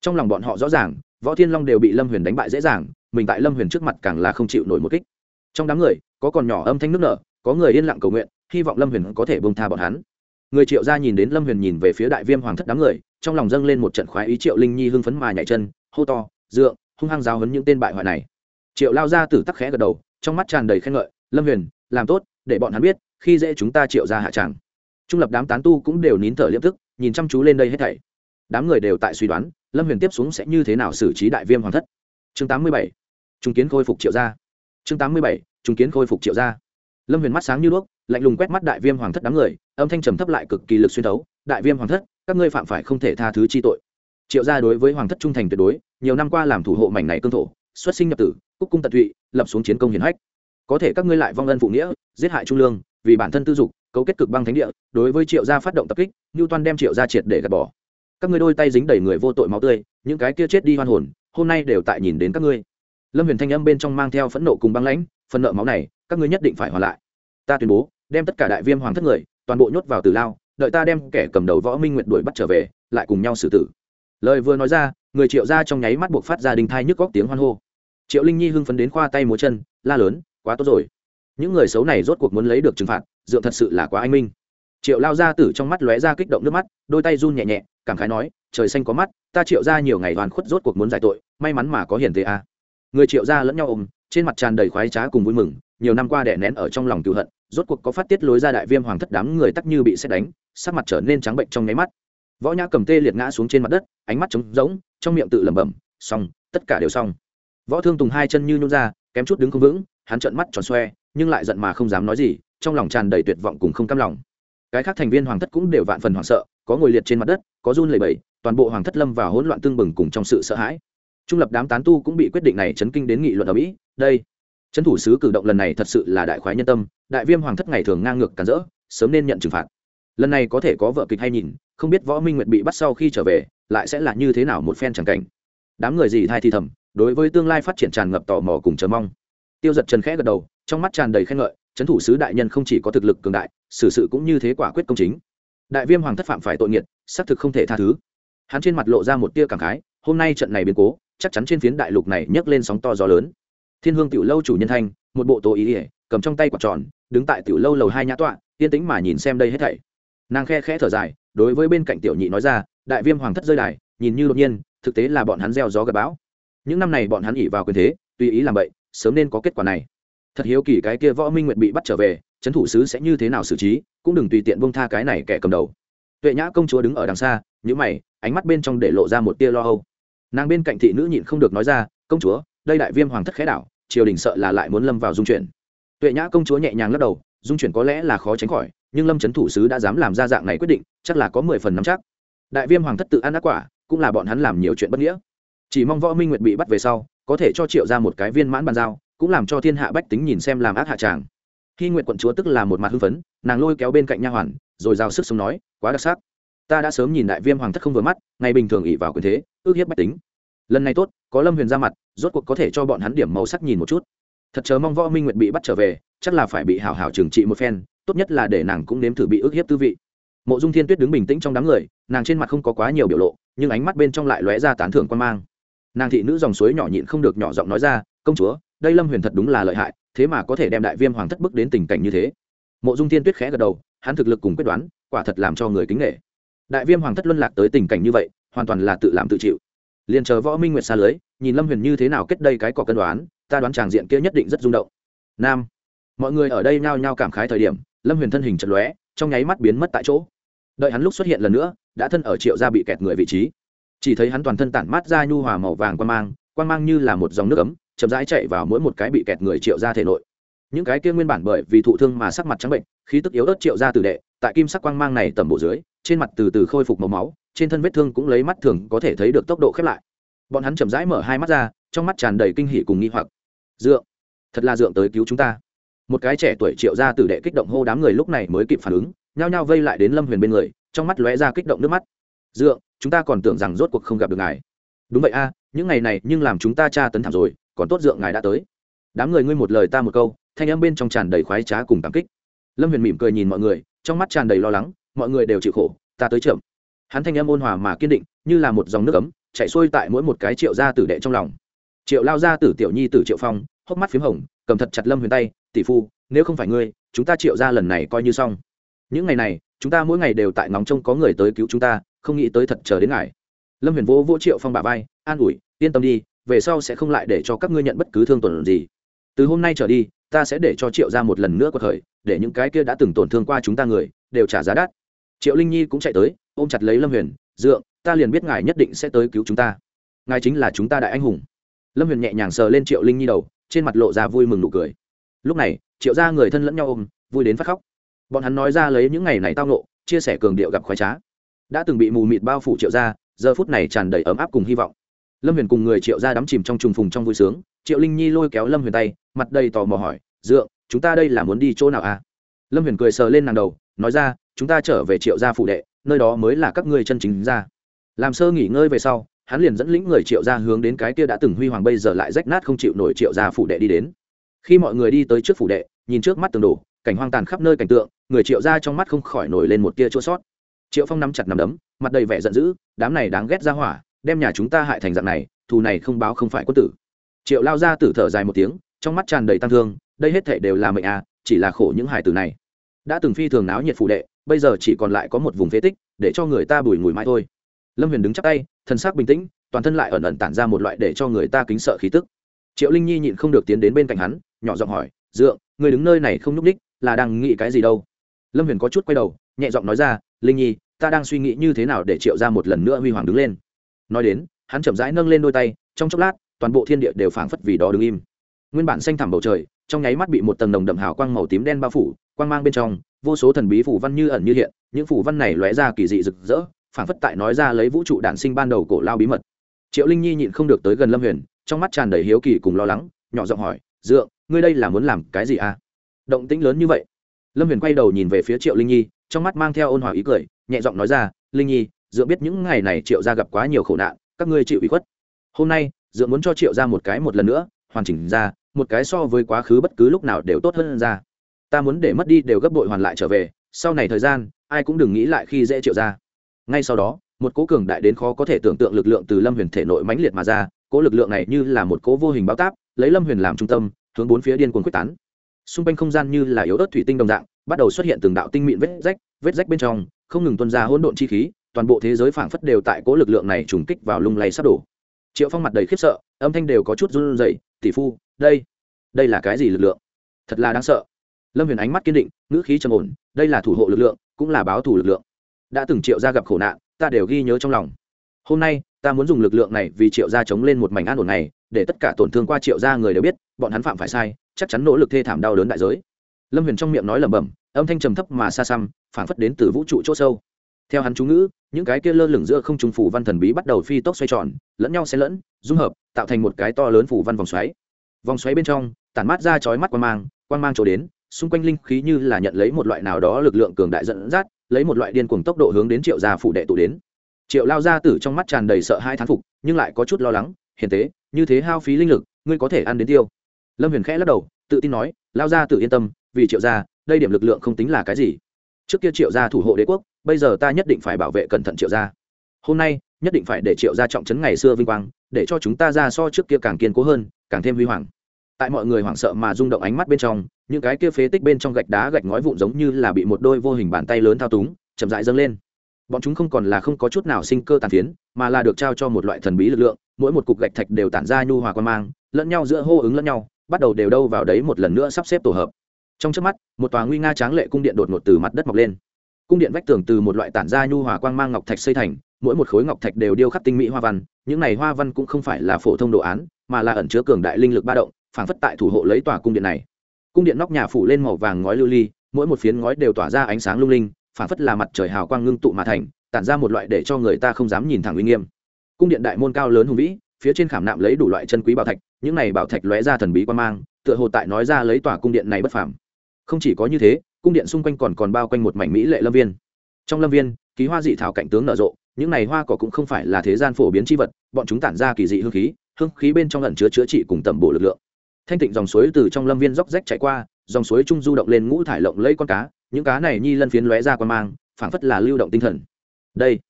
Trong lòng bọn họ rõ ràng, võ thiên long đều bị lâm huyền đánh bại dễ dàng, mình tại lâm huyền trước mặt càng là không chịu nổi một kích. Trong đám người, có còn nhỏ âm thanh nước nở, có người yên lặng cầu nguyện hy vọng lâm huyền có thể bông tha bọn hắn. Người triệu gia nhìn đến lâm huyền nhìn về phía đại viêm hoàng thất đám người trong lòng dâng lên một trận khoái ý triệu linh nhi hưng phấn mà nhảy chân hô to dựa, hung hăng giáo hấn những tên bại hoại này. Triệu lao ra từ tắc khẽ gật đầu trong mắt tràn đầy khen ngợi lâm huyền làm tốt để bọn hắn biết khi dễ chúng ta triệu ra hạ tràng trung lập đám tán tu cũng đều nín thở liếp thức nhìn chăm chú lên đây hết thảy. Đám người đều tại suy đoán lâm huyền tiếp xuống sẽ như thế nào xử trí đại viêm hoàng thất. Chương tám mươi bảy trung kiến khôi phục triệu gia. Chương tám mươi bảy trung kiến khôi phục triệu gia lâm huyền mắt sáng như đuốc, lạnh lùng quét mắt đại viêm hoàng thất đám người, âm thanh trầm thấp lại cực kỳ lực xuyên thấu. Đại viêm hoàng thất, các ngươi phạm phải không thể tha thứ chi tội. Triệu gia đối với hoàng thất trung thành tuyệt đối, nhiều năm qua làm thủ hộ mảnh này cương thổ, xuất sinh nhập tử, cúc cung tận tụy, lập xuống chiến công hiển hách. Có thể các ngươi lại vong ân phụ nghĩa, giết hại trung lương, vì bản thân tư dục, cấu kết cực băng thánh địa, đối với triệu gia phát động tập kích như toan đem triệu gia triệt để gạt bỏ. Các ngươi đôi tay dính đầy người vô tội máu tươi, những cái kia chết đi hoan hồn, hôm nay đều tại nhìn đến các ngươi. Lâm huyền thanh âm bên trong mang theo phẫn nộ cùng băng lãnh, phần nợ máu này các ngươi nhất định phải hoàn lại. Ta tuyên bố, đem tất cả đại viêm hoàng thất người, toàn bộ nhốt vào tử lao, đợi ta đem kẻ cầm đầu võ minh nguyện đuổi bắt trở về, lại cùng nhau xử tử. Lời vừa nói ra, người triệu ra trong nháy mắt buộc phát ra đình thai nhức góc tiếng hoan hô. Triệu linh nhi hưng phấn đến khoa tay múa chân, la lớn, quá tốt rồi. Những người xấu này rốt cuộc muốn lấy được trừng phạt, dựa thật sự là quá anh minh. Triệu lao ra tử trong mắt lóe ra kích động nước mắt, đôi tay run nhẹ nhẹ, cảm khái nói, trời xanh có mắt, ta triệu ra nhiều ngày hoàn khuất rốt cuộc muốn giải tội, may mắn mà có hiền thế a. À. người triệu ra lẫn nhau ôm trên mặt tràn đầy khoái trá cùng vui mừng, nhiều năm qua đè nén ở trong lòng cựu hận, rốt cuộc có phát tiết lối ra đại viêm hoàng thất đám người tắc như bị xét đánh, sắc mặt trở nên trắng bệnh trong nháy mắt. Võ nhã cầm tê liệt ngã xuống trên mặt đất, ánh mắt trống rỗng, trong miệng tự lẩm bẩm, xong, tất cả đều xong. Võ thương tùng hai chân như nhún ra, kém chút đứng không vững, hắn trợn mắt tròn xoe, nhưng lại giận mà không dám nói gì, trong lòng tràn đầy tuyệt vọng cùng không cam lòng. Cái khác thành viên hoàng thất cũng đều vạn phần hoảng sợ, có ngồi liệt trên mặt đất, có run lẩy bẩy, toàn bộ hoàng thất lâm vào hỗn loạn tương bừng cùng trong sự sợ hãi. Trung lập đám tán tu cũng bị quyết định này chấn kinh đến nghị luận ở mỹ đây. Trấn thủ sứ cử động lần này thật sự là đại khoái nhân tâm, đại viêm hoàng thất ngày thường ngang ngược cản rỡ, sớm nên nhận trừng phạt. Lần này có thể có vợ kịch hay nhìn, không biết võ minh nguyệt bị bắt sau khi trở về, lại sẽ là như thế nào một phen chẳng cảnh. Đám người gì thai thì thầm, đối với tương lai phát triển tràn ngập tò mò cùng chờ mong. Tiêu giật trần khẽ gật đầu, trong mắt tràn đầy khen ngợi, trấn thủ sứ đại nhân không chỉ có thực lực cường đại, xử sự cũng như thế quả quyết công chính. Đại viêm hoàng thất phạm phải tội nghiệt, xác thực không thể tha thứ. Hắn trên mặt lộ ra một tia cảm khái, hôm nay trận này biến cố, chắc chắn trên phiến đại lục này nhấc lên sóng to gió lớn thiên hương tiểu lâu chủ nhân thanh, một bộ tổ ý ỉa, cầm trong tay quạt tròn, đứng tại tiểu lâu lầu hai nhã tọa, yên tĩnh mà nhìn xem đây hết thảy. Nàng khe khẽ thở dài, đối với bên cạnh tiểu nhị nói ra, đại viêm hoàng thất rơi đài, nhìn như đột nhiên, thực tế là bọn hắn gieo gió gặp bão. Những năm này bọn hắn ỉ vào quyền thế, tùy ý làm vậy sớm nên có kết quả này. Thật hiếu kỳ cái kia võ minh nguyện bị bắt trở về trấn thủ sứ sẽ như thế nào xử trí, cũng đừng tùy tiện bông tha cái này kẻ cầm đầu. Tuệ nhã công chúa đứng ở đằng xa nhữ mày, ánh mắt bên trong để lộ ra một tia lo âu. Nàng bên cạnh thị nữ nhịn không được nói ra, công chúa, đây đại viêm hoàng thất khẽ đảo triều đình sợ là lại muốn lâm vào dung chuyển. Tuệ nhã công chúa nhẹ nhàng lắc đầu, dung chuyển có lẽ là khó tránh khỏi, nhưng lâm trấn thủ sứ đã dám làm ra dạng này quyết định, chắc là có mười phần nắm chắc. Đại viêm hoàng thất tự ăn ác quả, cũng là bọn hắn làm nhiều chuyện bất nghĩa. Chỉ mong võ minh nguyệt bị bắt về sau, có thể cho triệu ra một cái viên mãn bàn giao, cũng làm cho thiên hạ bách tính nhìn xem làm ác hạ tràng. Khi nguyện quận chúa tức là một mặt hưng phấn, nàng lôi kéo bên cạnh nha hoàn, rồi giao sức sống nói, quá đặc sắc. Ta đã sớm nhìn đại viêm hoàng thất không vừa mắt, ngày bình thường ỉ vào quyền thế, ước hiếp bách tính lần này tốt, có lâm huyền ra mặt, rốt cuộc có thể cho bọn hắn điểm màu sắc nhìn một chút. Thật chớ mong võ minh nguyệt bị bắt trở về, chắc là phải bị hảo hảo trừng trị một phen, tốt nhất là để nàng cũng nếm thử bị ức hiếp tư vị. Mộ dung thiên tuyết đứng bình tĩnh trong đám người, nàng trên mặt không có quá nhiều biểu lộ, nhưng ánh mắt bên trong lại lóe ra tán thưởng quan mang. Nàng thị nữ dòng suối nhỏ nhịn không được nhỏ giọng nói ra, công chúa, đây lâm huyền thật đúng là lợi hại, thế mà có thể đem đại viêm hoàng thất bức đến tình cảnh như thế. Mộ dung thiên tuyết khẽ gật đầu, hắn thực lực cùng quyết đoán, quả thật làm cho người kính nghệ đại viêm hoàng thất luân lạc tới tình cảnh như vậy, hoàn toàn là tự làm tự chịu liền chờ võ minh nguyệt xa lưới, nhìn lâm huyền như thế nào kết đây cái cỏ cân đoán, ta đoán tràng diện kia nhất định rất rung động. Nam, mọi người ở đây nhao nhao cảm khái thời điểm, lâm huyền thân hình chật lóe, trong nháy mắt biến mất tại chỗ. Đợi hắn lúc xuất hiện lần nữa, đã thân ở triệu gia bị kẹt người vị trí. Chỉ thấy hắn toàn thân tản mát ra nhu hòa màu vàng quan mang quan mang như là một dòng nước ấm, chậm rãi chạy vào mỗi một cái bị kẹt người triệu gia thể nội. Những cái kia nguyên bản bởi vì thụ thương mà sắc mặt trắng bệnh, khí tức yếu ớt triệu gia tử đệ, tại kim sắc quang mang này tầm bộ dưới, trên mặt từ từ khôi phục màu máu trên thân vết thương cũng lấy mắt thường có thể thấy được tốc độ khép lại. Bọn hắn chậm rãi mở hai mắt ra, trong mắt tràn đầy kinh hỉ cùng nghi hoặc. Dượng, thật là dượng tới cứu chúng ta. Một cái trẻ tuổi triệu gia tử đệ kích động hô đám người lúc này mới kịp phản ứng, nhao nhao vây lại đến lâm huyền bên người, trong mắt lóe ra kích động nước mắt. Dượng, chúng ta còn tưởng rằng rốt cuộc không gặp được ngài. Đúng vậy a, những ngày này nhưng làm chúng ta tra tấn thảm rồi, còn tốt dượng ngài đã tới. Đám người ngươi một lời ta một câu, thanh âm bên trong tràn đầy khoái trá cùng cảm kích. Lâm huyền mỉm cười nhìn mọi người, trong mắt tràn đầy lo lắng, mọi người đều chịu khổ, ta tới chậm hắn thanh âm ôn hòa mà kiên định, như là một dòng nước ấm, chạy xuôi tại mỗi một cái triệu gia tử đệ trong lòng. Triệu lao gia tử tiểu nhi tử triệu phong, hốc mắt p h í m hồng, cầm thật chặt lâm huyền tay, tỷ phu, nếu không phải ngươi, chúng ta triệu ra lần này coi như xong. Những ngày này, chúng ta mỗi ngày đều tại ngóng trông có người tới cứu chúng ta, không nghĩ tới thật chờ đến ngài. Lâm huyền vô vỗ triệu phong bà vai, an ủi, yên tâm đi, về sau sẽ không lại để cho các ngươi nhận bất cứ thương tổn gì. Từ hôm nay trở đi, ta sẽ để cho triệu ra một lần nữa cuộc khởi, để những cái kia đã từng tổn thương qua chúng ta người, đều trả giá đắt. Triệu linh nhi cũng chạy tới ôm chặt lấy lâm huyền, dượng, ta liền biết ngài nhất định sẽ tới cứu chúng ta. Ngài chính là chúng ta đại anh hùng. Lâm huyền nhẹ nhàng sờ lên triệu linh nhi đầu, trên mặt lộ ra vui mừng nụ cười. Lúc này, triệu ra người thân lẫn nhau ôm, vui đến phát khóc. Bọn hắn nói ra lấy những ngày này tao nộ chia sẻ cường điệu gặp khoái trá. Đã từng bị mù mịt bao phủ triệu ra giờ phút này tràn đầy ấm áp cùng hy vọng. Lâm huyền cùng người triệu ra đắm chìm trong trùng phùng trong vui sướng, triệu linh nhi lôi kéo lâm huyền tay, mặt đầy tò mò hỏi, dượng, chúng ta đây là muốn đi chỗ nào à? Lâm huyền cười sờ lên nàng đầu, nói ra, chúng ta trở về triệu gia phụ đệ nơi đó mới là các ngươi chân chính ra. Làm sơ nghỉ ngơi về sau, hắn liền dẫn lĩnh người triệu gia hướng đến cái kia đã từng huy hoàng bây giờ lại rách nát không chịu nổi triệu gia phủ đệ đi đến. Khi mọi người đi tới trước phủ đệ, nhìn trước mắt tường đổ, cảnh hoang tàn khắp nơi cảnh tượng, người triệu gia trong mắt không khỏi nổi lên một tia chua sót. Triệu phong nắm chặt nắm đấm, mặt đầy vẻ giận dữ, đám này đáng ghét ra hỏa, đem nhà chúng ta hại thành dạng này, thù này không báo không phải quân tử. Triệu lao ra tử thở dài một tiếng, trong mắt tràn đầy tăng thương, đây hết thể đều là mệnh à chỉ là khổ những hải tử này. Đã từng phi thường náo nhiệt phủ đệ bây giờ chỉ còn lại có một vùng phế tích, để cho người ta bùi mùi mãi thôi. Lâm huyền đứng chắp tay thân xác bình tĩnh, toàn thân lại ẩn ẩn tản ra một loại để cho người ta kính sợ khí tức. Triệu linh nhi nhịn không được tiến đến bên cạnh hắn, nhỏ giọng hỏi, dượng, người đứng nơi này không nhúc ních là đang nghĩ cái gì đâu? Lâm huyền có chút quay đầu, nhẹ giọng nói ra, linh nhi, ta đang suy nghĩ như thế nào để triệu ra một lần nữa huy hoàng đứng lên. Nói đến, hắn chậm rãi nâng lên đôi tay, trong chốc lát, toàn bộ thiên địa đều phảng phất vì đó đứng im. Nguyên bản xanh thẳm bầu trời, trong nháy mắt bị một tầng đồng đậm hào quang màu tím đen bao phủ, quang mang bên trong vô số thần bí phủ văn như ẩn như hiện, những phủ văn này lóe ra kỳ dị rực rỡ, phảng phất tại nói ra lấy vũ trụ đản sinh ban đầu cổ lao bí mật. Triệu linh nhi nhịn không được tới gần lâm huyền, trong mắt tràn đầy hiếu kỳ cùng lo lắng, nhỏ giọng hỏi, dượng, ngươi đây là muốn làm cái gì à? Động tĩnh lớn như vậy. Lâm huyền quay đầu nhìn về phía triệu linh nhi, trong mắt mang theo ôn hòa ý cười, nhẹ giọng nói ra, linh nhi, dượng biết những ngày này triệu gia gặp quá nhiều khổ nạn, các ngươi chịu ủy khuất. Hôm nay, dượng muốn cho triệu ra một cái một lần nữa hoàn chỉnh ra, một cái so với quá khứ bất cứ lúc nào đều tốt hơn ra ta muốn để mất đi đều gấp bội hoàn lại trở về, sau này thời gian, ai cũng đừng nghĩ lại khi dễ triệu ra ngay sau đó, một cố cường đại đến khó có thể tưởng tượng lực lượng từ lâm huyền thể nội mãnh liệt mà ra, cố lực lượng này như là một cố vô hình bao táp, lấy lâm huyền làm trung tâm, hướng bốn phía điên cuồng quyết tán. Xung quanh không gian như là yếu ớt thủy tinh đồng dạng, bắt đầu xuất hiện từng đạo tinh mịn vết rách vết rách bên trong, không ngừng tuân ra hỗn độn chi khí, toàn bộ thế giới phảng phất đều tại cố lực lượng này trùng kích vào lung lay sắp đổ. Triệu phong mặt đầy khiếp sợ, âm thanh đều có chút run rẩy, tỷ phu, đây đây là cái gì lực lượng? Thật là đáng sợ lâm huyền ánh mắt kiên định, ngữ khí trầm ổn, đây là thủ hộ lực lượng, cũng là báo thủ lực lượng. Đã từng triệu gia gặp khổ nạn, ta đều ghi nhớ trong lòng. Hôm nay, ta muốn dùng lực lượng này vì triệu gia chống lên một mảnh an ổn này, để tất cả tổn thương qua triệu gia người đều biết, bọn hắn phạm phải sai, chắc chắn nỗ lực thê thảm đau đớn đại giới. Lâm huyền trong miệng nói lẩm bẩm, âm thanh trầm thấp mà xa xăm, phảng phất đến từ vũ trụ chỗ sâu. Theo hắn chú ngữ, những cái kia lơ lửng giữa không trùng phủ văn thần bí bắt đầu phi tốc xoay tròn, lẫn nhau xen lẫn, dung hợp, tạo thành một cái to lớn phủ văn vòng xoáy. Vòng xoáy bên trong, tản mát ra chói mắt quan mang quan mang chỗ đến xung quanh linh khí như là nhận lấy một loại nào đó lực lượng cường đại dẫn dắt, lấy một loại điên cuồng tốc độ hướng đến triệu gia phủ đệ tụ đến. Triệu lao gia tử trong mắt tràn đầy sợ hai thán phục, nhưng lại có chút lo lắng, hiền tế, như thế hao phí linh lực, ngươi có thể ăn đến tiêu. Lâm huyền khẽ lắc đầu, tự tin nói, lao gia tử yên tâm, vì triệu gia, đây điểm lực lượng không tính là cái gì. Trước kia triệu gia thủ hộ đế quốc, bây giờ ta nhất định phải bảo vệ cẩn thận triệu gia. Hôm nay, nhất định phải để triệu gia trọng trấn ngày xưa vinh quang, để cho chúng ta ra so trước kia càng kiên cố hơn, càng thêm huy hoàng tại mọi người hoảng sợ mà rung động ánh mắt bên trong, những cái kia phế tích bên trong gạch đá gạch ngói vụn giống như là bị một đôi vô hình bàn tay lớn thao túng, chậm rãi dâng lên. Bọn chúng không còn là không có chút nào sinh cơ tàn phiến, mà là được trao cho một loại thần bí lực lượng, mỗi một cục gạch thạch đều tản ra nhu hòa quan mang, lẫn nhau giữa hô ứng lẫn nhau, bắt đầu đều đâu vào đấy một lần nữa sắp xếp tổ hợp. Trong trước mắt, một tòa nguy nga tráng lệ cung điện đột ngột từ mặt đất mọc lên. Cung điện vách tường từ một loại tản ra nhu hòa quang mang ngọc thạch xây thành, mỗi một khối ngọc thạch đều điêu khắc tinh mỹ hoa văn, những này hoa văn cũng không phải là phổ thông đồ án, mà là ẩn chứa cường đại linh lực ba động phảng phất tại thủ hộ lấy tòa cung điện này. Cung điện nóc nhà phủ lên màu vàng ngói lưu ly, mỗi một phiến ngói đều tỏa ra ánh sáng lung linh, phảng phất là mặt trời hào quang ngưng tụ mà thành, tản ra một loại để cho người ta không dám nhìn thẳng uy nghiêm. Cung điện đại môn cao lớn hùng vĩ, phía trên khảm nạm lấy đủ loại chân quý bảo thạch, những này bảo thạch lóe ra thần bí quan mang, tựa hồ tại nói ra lấy tòa cung điện này bất phàm. Không chỉ có như thế, cung điện xung quanh còn còn bao quanh một mảnh mỹ lệ lâm viên. Trong lâm viên, ký hoa dị thảo cảnh tướng nở rộ, những này hoa cỏ cũng không phải là thế gian phổ biến chi vật, bọn chúng tản ra kỳ dị hương khí hương khí bên trong ẩn chứa chữa trị cùng tẩm bổ lực lượng thanh tịnh dòng suối từ trong lâm viên róc rách chạy qua, dòng suối trung du động lên ngũ thải lộng lấy con cá, những cá này nhi lân phiến lóe ra quan mang, phảng phất là lưu động tinh thần. Đây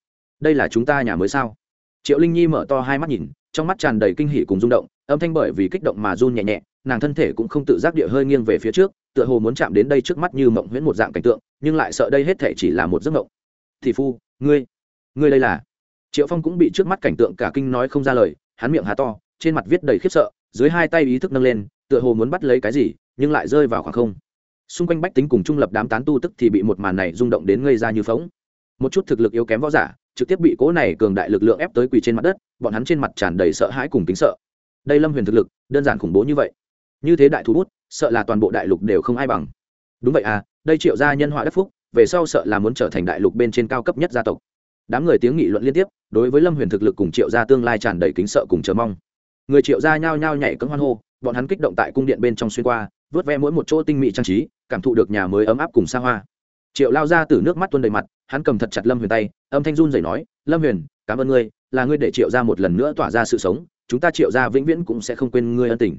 đây là chúng ta nhà mới sao? Triệu linh nhi mở to hai mắt nhìn, trong mắt tràn đầy kinh hỉ cùng rung động, âm thanh bởi vì kích động mà run nhẹ nhẹ, nàng thân thể cũng không tự giác địa hơi nghiêng về phía trước, tựa hồ muốn chạm đến đây trước mắt như mộng huyễn một dạng cảnh tượng, nhưng lại sợ đây hết thể chỉ là một giấc mộng. Thì phu, ngươi ngươi đây là? Triệu phong cũng bị trước mắt cảnh tượng cả kinh nói không ra lời, hắn miệng hà to, trên mặt viết đầy khiếp sợ dưới hai tay ý thức nâng lên, tựa hồ muốn bắt lấy cái gì, nhưng lại rơi vào khoảng không. Xung quanh bách tính cùng trung lập đám tán tu tức thì bị một màn này rung động đến ngây ra như phóng một chút thực lực yếu kém võ giả, trực tiếp bị cố này cường đại lực lượng ép tới quỳ trên mặt đất, bọn hắn trên mặt tràn đầy sợ hãi cùng kính sợ. Đây lâm huyền thực lực, đơn giản khủng bố như vậy. Như thế đại thú bút, sợ là toàn bộ đại lục đều không ai bằng. Đúng vậy à đây triệu gia nhân họa đất phúc, về sau sợ là muốn trở thành đại lục bên trên cao cấp nhất gia tộc. Đám người tiếng nghị luận liên tiếp, đối với lâm huyền thực lực cùng triệu gia tương lai tràn đầy kính sợ cùng chờ mong người triệu gia nhao nhao nhảy cấm hoan hô, bọn hắn kích động tại cung điện bên trong xuyên qua, vớt ve mỗi một chỗ tinh mỹ trang trí, cảm thụ được nhà mới ấm áp cùng xa hoa. Triệu lao ra từ nước mắt tuôn đầy mặt, hắn cầm thật chặt lâm huyền tay, âm thanh run rẩy nói, lâm huyền, cảm ơn ngươi, là ngươi để triệu ra một lần nữa tỏa ra sự sống, chúng ta triệu ra vĩnh viễn cũng sẽ không quên ngươi ân tình.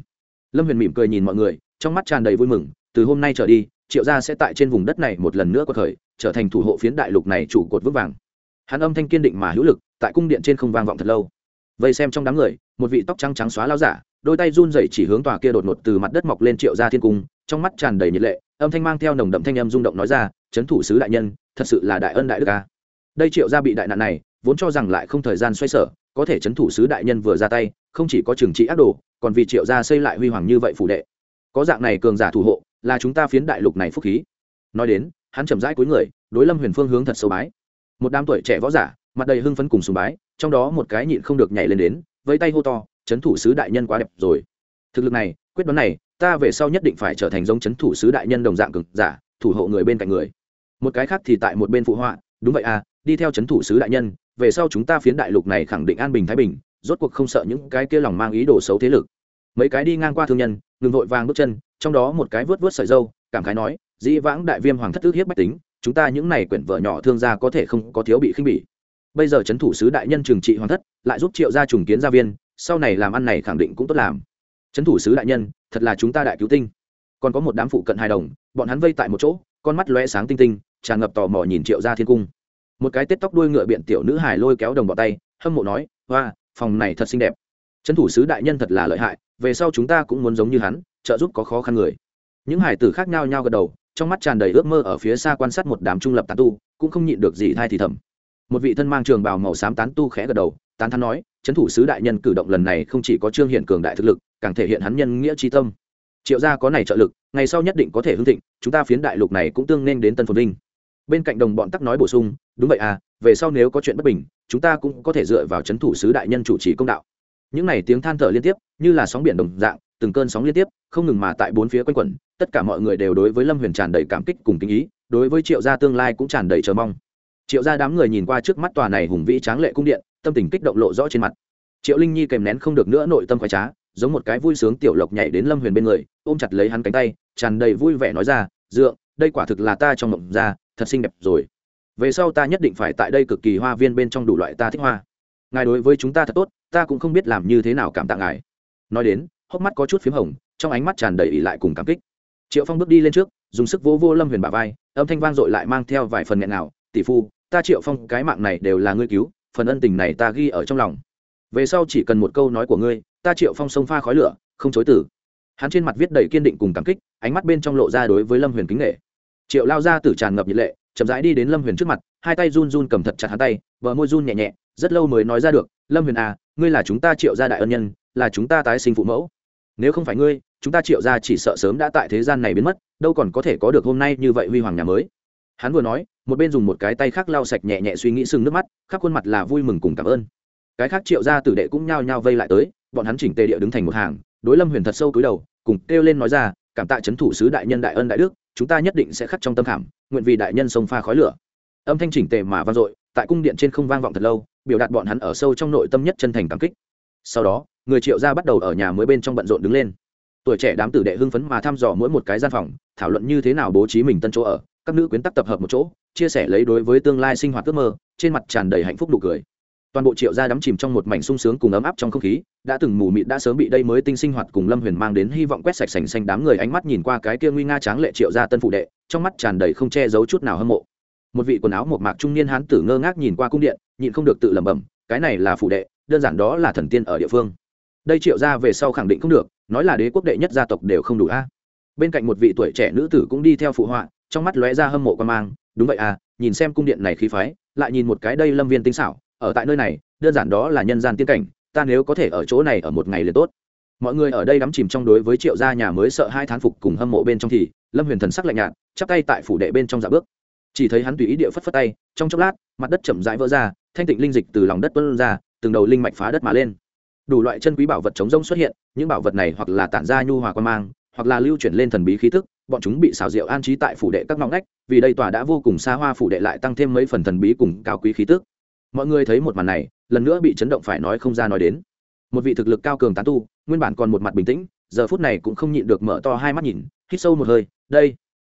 Lâm huyền mỉm cười nhìn mọi người, trong mắt tràn đầy vui mừng, từ hôm nay trở đi, triệu gia sẽ tại trên vùng đất này một lần nữa có thời trở thành thủ hộ phiến đại lục này trụ cột vững vàng. Hắn âm thanh kiên định mà hữu lực, tại cung điện trên không vang vọng thật lâu vây xem trong đám người, một vị tóc trắng trắng xóa lao giả, đôi tay run rẩy chỉ hướng tòa kia đột ngột từ mặt đất mọc lên triệu gia thiên cung, trong mắt tràn đầy nhiệt lệ, âm thanh mang theo nồng đậm thanh âm rung động nói ra, chấn thủ sứ đại nhân, thật sự là đại ân đại đức ca đây triệu gia bị đại nạn này, vốn cho rằng lại không thời gian xoay sở, có thể chấn thủ sứ đại nhân vừa ra tay, không chỉ có trừng trị ác đồ, còn vì triệu gia xây lại huy hoàng như vậy phủ đệ. Có dạng này cường giả thủ hộ, là chúng ta phiến đại lục này phúc khí. Nói đến, hắn chậm rãi cuối người, đối lâm huyền phương hướng thật sâu bái. Một đám tuổi trẻ võ giả mặt đầy hưng phấn cùng sùng bái, trong đó một cái nhịn không được nhảy lên đến với tay hô to, chấn thủ sứ đại nhân quá đẹp rồi. Thực lực này, quyết đoán này, ta về sau nhất định phải trở thành giống chấn thủ sứ đại nhân đồng dạng cực giả, thủ hộ người bên cạnh người. Một cái khác thì tại một bên phụ họa, đúng vậy à đi theo chấn thủ sứ đại nhân, về sau chúng ta phiến đại lục này khẳng định an bình thái bình, rốt cuộc không sợ những cái kia lòng mang ý đồ xấu thế lực. Mấy cái đi ngang qua thương nhân, ngừng vội vàng bước chân, trong đó một cái vớt vớt sợi dâu, cảm khái nói, dĩ vãng đại viêm hoàng thất ước hiếp bách tính, chúng ta những này quyển vợ nhỏ thương gia có thể không có thiếu bị khinh bỉ bây giờ chấn thủ sứ đại nhân trừng trị hoàng thất, lại giúp triệu gia trùng kiến gia viên, sau này làm ăn này khẳng định cũng tốt làm. Chấn thủ sứ đại nhân, thật là chúng ta đại cứu tinh. Còn có một đám phụ cận hài đồng, bọn hắn vây tại một chỗ, con mắt lóe sáng tinh tinh, tràn ngập tò mò nhìn triệu gia thiên cung. Một cái tết tóc đuôi ngựa biện tiểu nữ hài lôi kéo đồng bọ tay, hâm mộ nói, hoa, phòng này thật xinh đẹp. Trấn thủ sứ đại nhân thật là lợi hại, về sau chúng ta cũng muốn giống như hắn, trợ giúp có khó khăn người. Những hải tử khác nhau nhau gật đầu, trong mắt tràn đầy ước mơ ở phía xa quan sát một đám trung lập tán tu, cũng không nhịn được gì thai thì thầm một vị thân mang trường bào màu xám tán tu khẽ gật đầu, tán thắn nói trấn thủ sứ đại nhân cử động lần này không chỉ có trương hiện cường đại thực lực, càng thể hiện hắn nhân nghĩa tri tâm. Triệu gia có này trợ lực, ngày sau nhất định có thể hưng thịnh, chúng ta phiến đại lục này cũng tương nên đến tân phồn vinh. Bên cạnh đồng bọn tắc nói bổ sung, đúng vậy à về sau nếu có chuyện bất bình, chúng ta cũng có thể dựa vào trấn thủ sứ đại nhân chủ trì công đạo. Những n à y tiếng than thở liên tiếp, như là sóng biển đồng dạng, từng cơn sóng liên tiếp, không ngừng mà tại bốn phía quanh quẩn, tất cả mọi người đều đối với lâm huyền tràn đầy cảm kích cùng kinh ý, đối với triệu gia tương lai cũng tràn đầy chờ mong triệu gia đám người nhìn qua trước mắt tòa này hùng vĩ tráng lệ cung điện, tâm tình kích động lộ rõ trên mặt. Triệu linh nhi kèm nén không được nữa nội tâm khoái trá, giống một cái vui sướng tiểu lộc nhảy đến lâm huyền bên người, ôm chặt lấy hắn cánh tay, tràn đầy vui vẻ nói ra dựa đây quả thực là ta trong mộng ra, thật xinh đẹp rồi. Về sau ta nhất định phải tại đây cực kỳ hoa viên bên trong đủ loại ta thích hoa. Ngài đối với chúng ta thật tốt, ta cũng không biết làm như thế nào cảm tạ ngài. Nói đến, hốc mắt có chút p h í m hồng, trong ánh mắt tràn đầy ỉ lại cùng cảm kích. Triệu phong bước đi lên trước, dùng sức vỗ vô lâm huyền bà vai, âm thanh vang dội lại mang theo vài phần nghẹn nào tỷ phu, ta triệu phong, cái mạng này đều là ngươi cứu, phần ân tình này ta ghi ở trong lòng. Về sau chỉ cần một câu nói của ngươi, ta triệu phong sông pha khói lửa, không chối tử hắn trên mặt viết đầy kiên định cùng cảm kích, ánh mắt bên trong lộ ra đối với lâm huyền kính nghệ triệu lao ra tử tràn ngập nhiệt lệ, chậm rãi đi đến lâm huyền trước mặt, hai tay run run cầm thật chặt hắn tay vợ môi run nhẹ nhẹ, rất lâu mới nói ra được, lâm huyền à ngươi là chúng ta triệu gia đại ân nhân, là chúng ta tái sinh phụ mẫu. Nếu không phải ngươi, chúng ta triệu gia chỉ sợ sớm đã tại thế gian này biến mất, đâu còn có thể có được hôm nay như vậy huy hoàng nhà mới hắn vừa nói, một bên dùng một cái tay khác lau sạch nhẹ nhẹ suy nghĩ sưng nước mắt, khắp khuôn mặt là vui mừng cùng cảm ơn. Cái khác triệu gia tử đệ cũng nhao nhao vây lại tới, bọn hắn chỉnh tề địa đứng thành một hàng, đối lâm huyền thật sâu cúi đầu, cùng kêu lên nói ra, cảm tạ c thủ sứ đại nhân đại ân đại đức, chúng ta nhất định sẽ khắc trong tâm khảm, nguyện vì đại nhân sông pha khói lửa. Âm thanh chỉnh tề mà vang dội, tại cung điện trên không vang vọng thật lâu, biểu đạt bọn hắn ở sâu trong nội tâm nhất chân thành cảm kích. Sau đó, người triệu gia bắt đầu ở nhà mới bên trong bận rộn đứng lên. Tuổi trẻ đám tử đệ hưng phấn mà thăm dò mỗi một cái gian phòng, thảo luận như thế nào bố trí mình tân chỗ ở các nữ quyến tắc tập hợp một chỗ, chia sẻ lấy đối với tương lai sinh hoạt ước mơ, trên mặt tràn đầy hạnh phúc nụ cười. Toàn bộ triệu gia đắm chìm trong một mảnh sung sướng cùng ấm áp trong không khí, đã từng mù mịt đã sớm bị đây mới tinh sinh hoạt cùng lâm huyền mang đến hy vọng quét sạch sành xanh đám người ánh mắt nhìn qua cái kia nguy nga tráng lệ triệu gia tân phụ đệ, trong mắt tràn đầy không che giấu chút nào hâm mộ. Một vị quần áo một mạc trung niên hán tử ngơ ngác nhìn qua cung điện, nhịn không được tự lẩm bẩm, cái này là phụ đệ, đơn giản đó là thần tiên ở địa phương. Đây triệu gia về sau khẳng định không được, nói là đế quốc đệ nhất gia tộc đều không đủ a. Bên cạnh một vị tuổi trẻ nữ tử cũng đi theo phụ họa trong mắt lóe ra hâm mộ quan mang, đúng vậy à nhìn xem cung điện này khí phái, lại nhìn một cái đây lâm viên tinh xảo, ở tại nơi này, đơn giản đó là nhân gian tiên cảnh, ta nếu có thể ở chỗ này ở một ngày liền tốt. Mọi người ở đây đắm chìm trong đối với triệu gia nhà mới sợ hai thán phục cùng hâm mộ bên trong thì, lâm huyền thần sắc lạnh nhạt, chắp tay tại phủ đệ bên trong dạ bước. Chỉ thấy hắn tùy ý địa phất phất tay, trong chốc lát, mặt đất chậm rãi vỡ ra, thanh tịnh linh dịch từ lòng đất tuôn ra, từng đầu linh mạch phá đất mà lên. Đủ loại chân quý bảo vật chống rông xuất hiện, những bảo vật này hoặc là tản ra nhu hòa quan mang, hoặc là lưu chuyển lên thần bí khí thức bọn chúng bị xào rượu an trí tại phủ đệ các ngõ ngách, vì đây tòa đã vô cùng xa hoa phủ đệ lại tăng thêm mấy phần thần bí cùng cao quý khí tức. Mọi người thấy một màn này, lần nữa bị chấn động phải nói không ra nói đến. Một vị thực lực cao cường tán tu, nguyên bản còn một mặt bình tĩnh, giờ phút này cũng không nhịn được mở to hai mắt nhìn, hít sâu một hơi, đây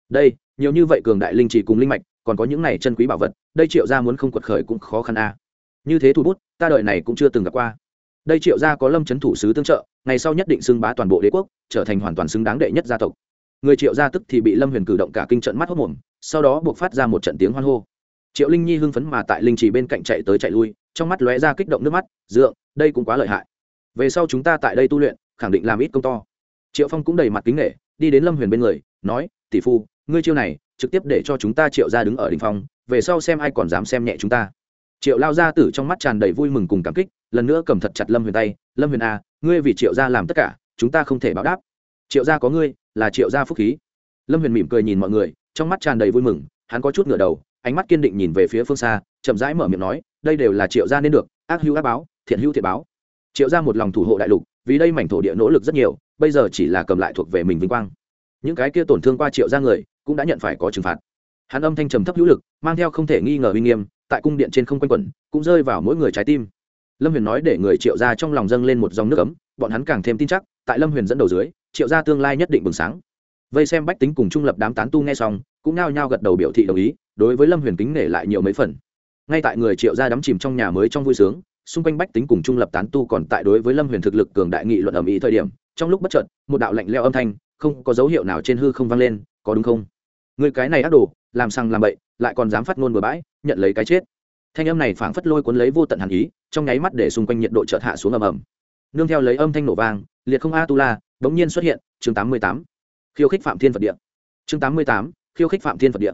đây, nhiều như vậy cường đại linh chỉ cùng linh mạch, còn có những này chân quý bảo vật, đây triệu gia muốn không quật khởi cũng khó khăn a. Như thế thu bút, ta đợi này cũng chưa từng gặp qua. Đây triệu gia có lâm chấn thủ sứ tương trợ, ngày sau nhất định xưng bá toàn bộ đế quốc, trở thành hoàn toàn xứng đáng đệ nhất gia tộc người triệu gia tức thì bị lâm huyền cử động cả kinh trận mắt hốc mồm sau đó buộc phát ra một trận tiếng hoan hô triệu linh nhi hưng phấn mà tại linh trì bên cạnh chạy tới chạy lui trong mắt lóe ra kích động nước mắt dượng đây cũng quá lợi hại về sau chúng ta tại đây tu luyện khẳng định làm ít công to triệu phong cũng đầy mặt kính nghệ đi đến lâm huyền bên người nói tỷ phu ngươi chiêu này trực tiếp để cho chúng ta triệu ra đứng ở đình phong về sau xem ai còn dám xem nhẹ chúng ta triệu lao gia tử trong mắt tràn đầy vui mừng cùng cảm kích lần nữa cầm thật chặt lâm huyền tay lâm huyền a ngươi vì triệu gia làm tất cả chúng ta không thể báo đáp triệu gia có ngươi, là triệu gia phúc khí. Lâm huyền mỉm cười nhìn mọi người, trong mắt tràn đầy vui mừng, hắn có chút ngửa đầu, ánh mắt kiên định nhìn về phía phương xa, chậm rãi mở miệng nói, đây đều là triệu gia nên được, ác hữu ác báo, thiện hữu thiện báo. Triệu gia một lòng thủ hộ đại lục, vì đây mảnh thổ địa nỗ lực rất nhiều, bây giờ chỉ là cầm lại thuộc về mình vinh quang. Những cái kia tổn thương qua triệu gia người, cũng đã nhận phải có trừng phạt. Hắn âm thanh trầm thấp hữu lực, mang theo không thể nghi ngờ uy nghiêm, tại cung điện trên không quanh quẩn, cũng rơi vào mỗi người trái tim. Lâm huyền nói để người triệu gia trong lòng dâng lên một dòng nước ấm, bọn hắn càng thêm tin chắc, tại lâm huyền dẫn đầu dưới triệu gia tương lai nhất định bừng sáng. Vây xem bách tính cùng trung lập đám tán tu nghe xong, cũng nao nhao gật đầu biểu thị đồng ý, đối với lâm huyền kính nể lại nhiều mấy phần. Ngay tại người triệu gia đắm chìm trong nhà mới trong vui sướng, xung quanh bách tính cùng trung lập tán tu còn tại đối với lâm huyền thực lực cường đại nghị luận ầm ĩ thời điểm, trong lúc bất chợt, một đạo lạnh leo âm thanh, không có dấu hiệu nào trên hư không vang lên, có đúng không? Người cái này ác đồ, làm sằng làm bậy, lại còn dám phát ngôn bừa bãi, nhận lấy cái chết. Thanh âm này phảng phất lôi cuốn lấy vô tận hàn ý, trong nháy mắt để xung quanh nhiệt độ chợt hạ xuống ầm ầm. Nương theo lấy âm thanh nổ vang, liệt không a tu la bỗng nhiên xuất hiện chương tám mươi tám. Khiêu khích phạm thiên phật địa, chương tám mươi tám khiêu khích phạm thiên phật địa.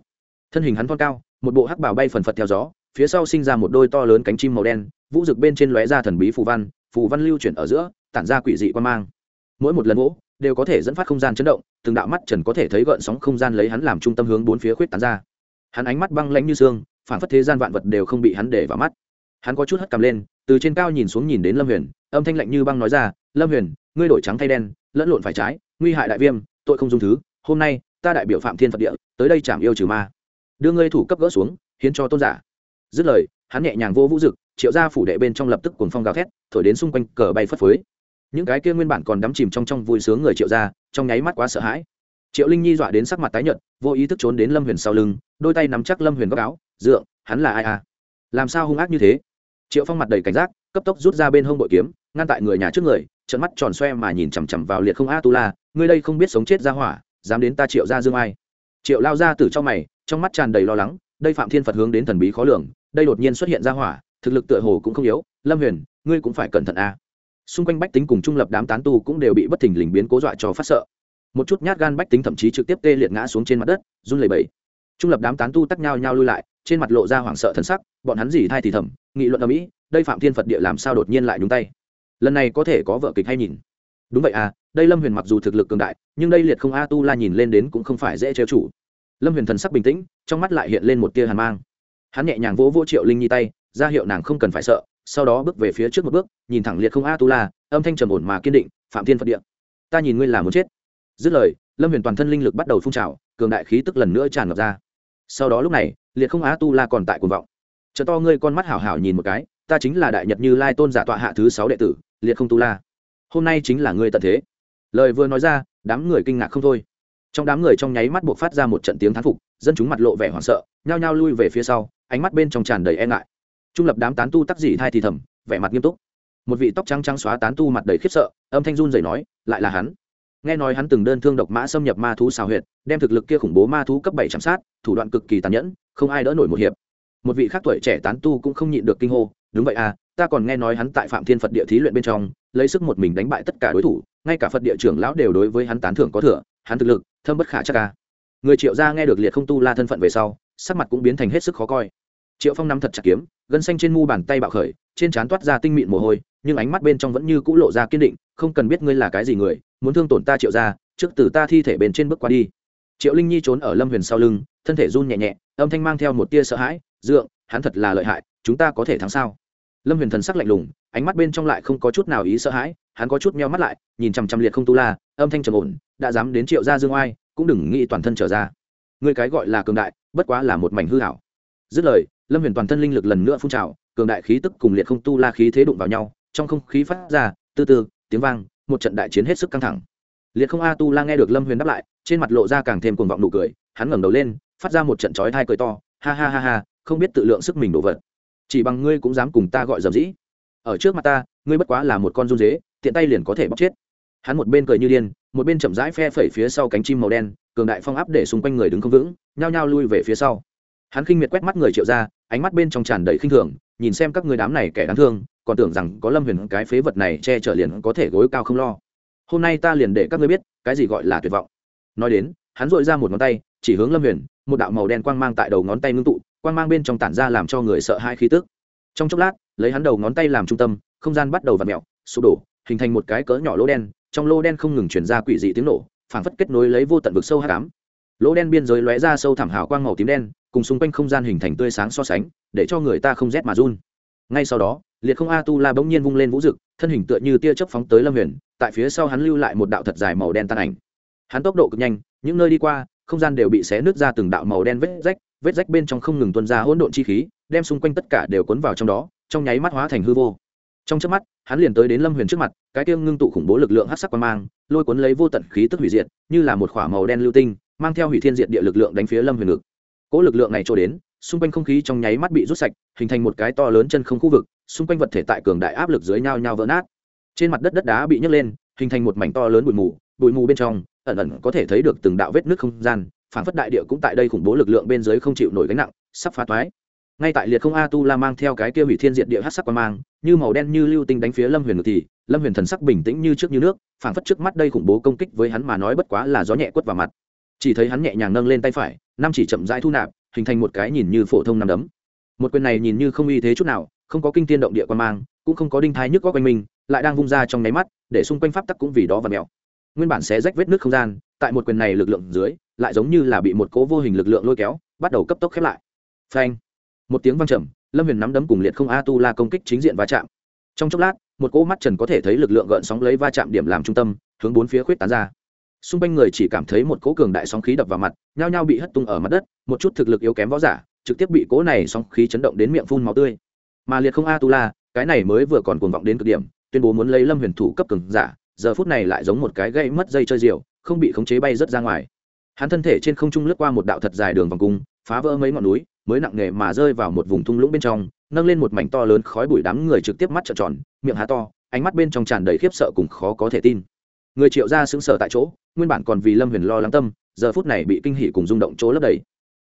thân hình hắn thon cao một bộ hắc bảo bay phần phật theo gió phía sau sinh ra một đôi to lớn cánh chim màu đen vũ rực bên trên lóe ra thần bí phù văn phù văn lưu chuyển ở giữa tản ra quỷ dị quan mang. Mỗi một lần vỗ đều có thể dẫn phát không gian chấn động từng đạo mắt trần có thể thấy gợn sóng không gian lấy hắn làm trung tâm hướng bốn phía khuyết tán ra. Hắn ánh mắt băng lãnh như xương phản phất thế gian vạn vật đều không bị hắn để vào mắt. Hắn có chút hất cầm lên từ trên cao nhìn xuống nhìn đến lâm huyền âm thanh lạnh như băng nói ra lâm huyền ngươi đổi trắng thay đen lẫn lộn phải trái, nguy hại đại viêm, tội không dung thứ, hôm nay, ta đại biểu phạm thiên phật địa, tới đây chảm yêu trừ ma. Đưa ngươi thủ cấp gỡ xuống, hiến cho tôn giả. Dứt lời, hắn nhẹ nhàng vô vũ dực, triệu ra phủ đệ bên trong lập tức cuồng phong gào thét, thổi đến xung quanh cờ bay phất phới. Những cái kia nguyên bản còn đắm chìm trong trong vui sướng người triệu ra trong nháy mắt quá sợ hãi. Triệu linh nhi dọa đến sắc mặt tái nhợt, vô ý thức trốn đến lâm huyền sau lưng, đôi tay nắm chắc lâm huyền góc áo dựa hắn là ai à? Làm sao hung ác như thế? Triệu phong mặt đầy cảnh giác, cấp tốc rút ra bên hông bội kiếm, ngăn tại người nhà trước người trận mắt tròn xoe mà nhìn chằm chằm vào liệt không a tu la ngươi đây không biết sống chết ra hỏa, dám đến ta triệu ra dương ai? Triệu lao ra từ trong mày, trong mắt tràn đầy lo lắng, đây phạm thiên phật hướng đến thần bí khó lường, đây đột nhiên xuất hiện ra hỏa, thực lực tựa hồ cũng không yếu, lâm huyền, ngươi cũng phải cẩn thận a. Xung quanh bách tính cùng trung lập đám tán tu cũng đều bị bất thình lình biến cố dọa cho phát sợ. Một chút nhát gan bách tính thậm chí trực tiếp tê liệt ngã xuống trên mặt đất, run lẩy bẩy. Trung lập đám tán tu tắc nhau nhau lui lại, trên mặt lộ ra hoảng sợ thần sắc, bọn hắn gì thai thì thầm, nghị luận ở mỹ đây phạm thiên phật địa làm sao đột nhiên lại nhúng tay? Lần này có thể có vợ kịch hay nhìn. Đúng vậy à đây lâm huyền mặc dù thực lực cường đại, nhưng đây liệt không a tu la nhìn lên đến cũng không phải dễ trêu chủ lâm huyền thần sắc bình tĩnh, trong mắt lại hiện lên một tia hàn mang. Hắn nhẹ nhàng vỗ vỗ triệu linh nhi tay, ra hiệu nàng không cần phải sợ, sau đó bước về phía trước một bước, nhìn thẳng liệt không a tu la, âm thanh trầm ổn mà kiên định, phạm thiên phật địa, ta nhìn ngươi là muốn chết. Dứt lời, lâm huyền toàn thân linh lực bắt đầu phun trào, cường đại khí tức lần nữa tràn ngập ra. Sau đó lúc này, liệt không á tu la còn tại cuồng vọng. Chợ to ngươi con mắt hảo hảo nhìn một cái, ta chính là đại nhật như lai tôn giả tọa hạ thứ sáu đệ tử liệt không tu la. Hôm nay chính là ngươi tận thế. Lời vừa nói ra, đám người kinh ngạc không thôi. Trong đám người trong nháy mắt buộc phát ra một trận tiếng thán phục, dân chúng mặt lộ vẻ hoảng sợ, nhao nhao lui về phía sau, ánh mắt bên trong tràn đầy e ngại. Trung lập đám tán tu tắc dị thai thì thầm, vẻ mặt nghiêm túc. Một vị tóc trắng trắng xóa tán tu mặt đầy khiếp sợ, âm thanh run rẩy nói, lại là hắn. Nghe nói hắn từng đơn thương độc mã xâm nhập ma thú xào huyệt, đem thực lực kia khủng bố ma thú cấp bảy chạm sát, thủ đoạn cực kỳ tàn nhẫn, không ai đỡ nổi một hiệp. Một vị khác tuổi trẻ tán tu cũng không nhịn được kinh hô, đúng vậy à ta còn nghe nói hắn tại phạm thiên phật địa thí luyện bên trong lấy sức một mình đánh bại tất cả đối thủ ngay cả phật địa trưởng lão đều đối với hắn tán thưởng có thừa hắn thực lực thâm bất khả chắc ca người triệu gia nghe được liệt không tu la thân phận về sau sắc mặt cũng biến thành hết sức khó coi. Triệu phong nắm thật chặt kiếm gân xanh trên mu bàn tay bạo khởi trên trán toát ra tinh mịn mồ hôi nhưng ánh mắt bên trong vẫn như c ũ lộ ra kiên định không cần biết ngươi là cái gì người muốn thương tổn ta triệu gia, trước từ ta thi thể bên trên bước qua đi. Triệu linh nhi trốn ở lâm huyền sau lưng thân thể run nhẹ nhẹ âm thanh mang theo một tia sợ hãi dượng hắn thật là lợi hại chúng ta có thể thắng sao? Lâm huyền thần sắc lạnh lùng, ánh mắt bên trong lại không có chút nào ý sợ hãi, hắn có chút meo mắt lại, nhìn chằm chằm liệt không tu la, âm thanh trầm ổn, đã dám đến triệu gia dương oai, cũng đừng nghĩ toàn thân trở ra. Người cái gọi là cường đại, bất quá là một mảnh hư hảo dứt lời, lâm huyền toàn thân linh lực lần nữa phun trào, cường đại khí tức cùng liệt không tu la khí thế đụng vào nhau, trong không khí phát ra, từ từ, tiếng vang, một trận đại chiến hết sức căng thẳng. Liệt không a tu la nghe được lâm huyền đáp lại, trên mặt lộ ra càng thêm cuồng vọng nụ cười, hắn ngẩng đầu lên, phát ra một trận chói thai cười to, ha ha ha ha, không biết tự lượng sức mình đổ vật chỉ bằng ngươi cũng dám cùng ta gọi dầm dĩ. Ở trước mặt ta, ngươi bất quá là một con run dế, tiện tay liền có thể bóc chết. Hắn một bên cười như điên, một bên chậm rãi phe phẩy phía sau cánh chim màu đen, cường đại phong áp để xung quanh người đứng không vững, nhao nhao lui về phía sau. Hắn khinh miệt quét mắt người triệu ra ánh mắt bên trong tràn đầy khinh thường, nhìn xem các người đám này kẻ đáng thương, còn tưởng rằng có lâm huyền cái phế vật này che chở liền có thể gối cao không lo. Hôm nay ta liền để các ngươi biết, cái gì gọi là tuyệt vọng. Nói đến, hắn dội ra một ngón tay, chỉ hướng lâm huyền, một đạo màu đen quang mang tại đầu ngón tay ngưng tụ quang mang bên trong tản ra làm cho người sợ hai khí tức. Trong chốc lát, lấy hắn đầu ngón tay làm trung tâm, không gian bắt đầu v ặ mẹo sụp đổ, hình thành một cái cỡ nhỏ lỗ đen, trong lỗ đen không ngừng chuyển ra quỷ dị tiếng nổ, phảng phất kết nối lấy vô tận vực sâu h tám lỗ đen biên giới lóe ra sâu thảm hào quang màu tím đen, cùng xung quanh không gian hình thành tươi sáng so sánh, để cho người ta không rét mà run. Ngay sau đó, liệt không a tu la bỗng nhiên vung lên vũ rực thân hình tựa như tia chớp phóng tới lâm huyền, tại phía sau hắn lưu lại một đạo thật dài màu đen tan ảnh. Hắn tốc độ cực nhanh, những nơi đi qua, không gian đều bị xé nứt ra từng đạo màu đen vết rách vết rách bên trong không ngừng tuôn ra hỗn độn chi khí, đem xung quanh tất cả đều cuốn vào trong đó, trong nháy mắt hóa thành hư vô. Trong chớp mắt, hắn liền tới đến lâm huyền trước mặt, cái tiêu ngưng tụ khủng bố lực lượng hắc sắc quang mang, lôi cuốn lấy vô tận khí tức hủy diệt, như là một khỏa màu đen lưu tinh, mang theo hủy thiên diệt địa lực lượng đánh phía lâm huyền ngực. Cỗ lực lượng này trôi đến, xung quanh không khí trong nháy mắt bị rút sạch, hình thành một cái to lớn chân không khu vực, xung quanh vật thể tại cường đại áp lực dưới nhau nhau vỡ nát. Trên mặt đất đất đá bị nhấc lên, hình thành một mảnh to lớn bụi mù bụi mù bên trong, ẩn ẩn có thể thấy được từng đạo vết nước không gian phản phất đại địa cũng tại đây khủng bố lực lượng bên dưới không chịu nổi gánh nặng, sắp phá toái. Ngay tại liệt không a tu la mang theo cái kia hủy thiên diệt địa hát sắc qua mang, như màu đen như lưu tinh đánh phía lâm huyền ngực thì lâm huyền thần sắc bình tĩnh như trước như nước phản phất trước mắt đây khủng bố công kích với hắn mà nói bất quá là gió nhẹ quất vào mặt. Chỉ thấy hắn nhẹ nhàng nâng lên tay phải, năm chỉ chậm rãi thu nạp, hình thành một cái nhìn như phổ thông nằm đấm. Một quyền này nhìn như không uy thế chút nào, không có kinh tiên động địa quan mang, cũng không có đinh thai nhức có quanh mình, lại đang vung ra trong nháy mắt, để xung quanh pháp tắc cũng vì đó và mèo nguyên bản xé rách vết nước không gian, tại một quyền này lực lượng dưới, lại giống như là bị một cố vô hình lực lượng lôi kéo, bắt đầu cấp tốc khép lại. Phanh! Một tiếng vang trầm, lâm huyền nắm đấm cùng liệt không a tu la công kích chính diện va chạm. Trong chốc lát, một cỗ mắt trần có thể thấy lực lượng gợn sóng lấy va chạm điểm làm trung tâm, hướng bốn phía khuyết tán ra. Xung quanh người chỉ cảm thấy một cỗ cường đại sóng khí đập vào mặt, nhao nhao bị hất tung ở mặt đất, một chút thực lực yếu kém võ giả, trực tiếp bị cỗ này sóng khí chấn động đến miệng phun máu tươi. Mà liệt không a tu la, cái này mới vừa còn cuồng vọng đến cực điểm, tuyên bố muốn lấy lâm huyền thủ cấp cường giả giờ phút này lại giống một cái gây mất dây chơi diều không bị khống chế bay rớt ra ngoài. Hắn thân thể trên không trung lướt qua một đạo thật dài đường vòng cung phá vỡ mấy ngọn núi mới nặng nề mà rơi vào một vùng thung lũng bên trong nâng lên một mảnh to lớn khói bụi đám người trực tiếp mắt trợn tròn miệng há to ánh mắt bên trong tràn đầy khiếp sợ cùng khó có thể tin. Người triệu ra xứng sở tại chỗ nguyên bản còn vì lâm huyền lo lắng tâm giờ phút này bị kinh hỉ cùng rung động chỗ lấp đầy.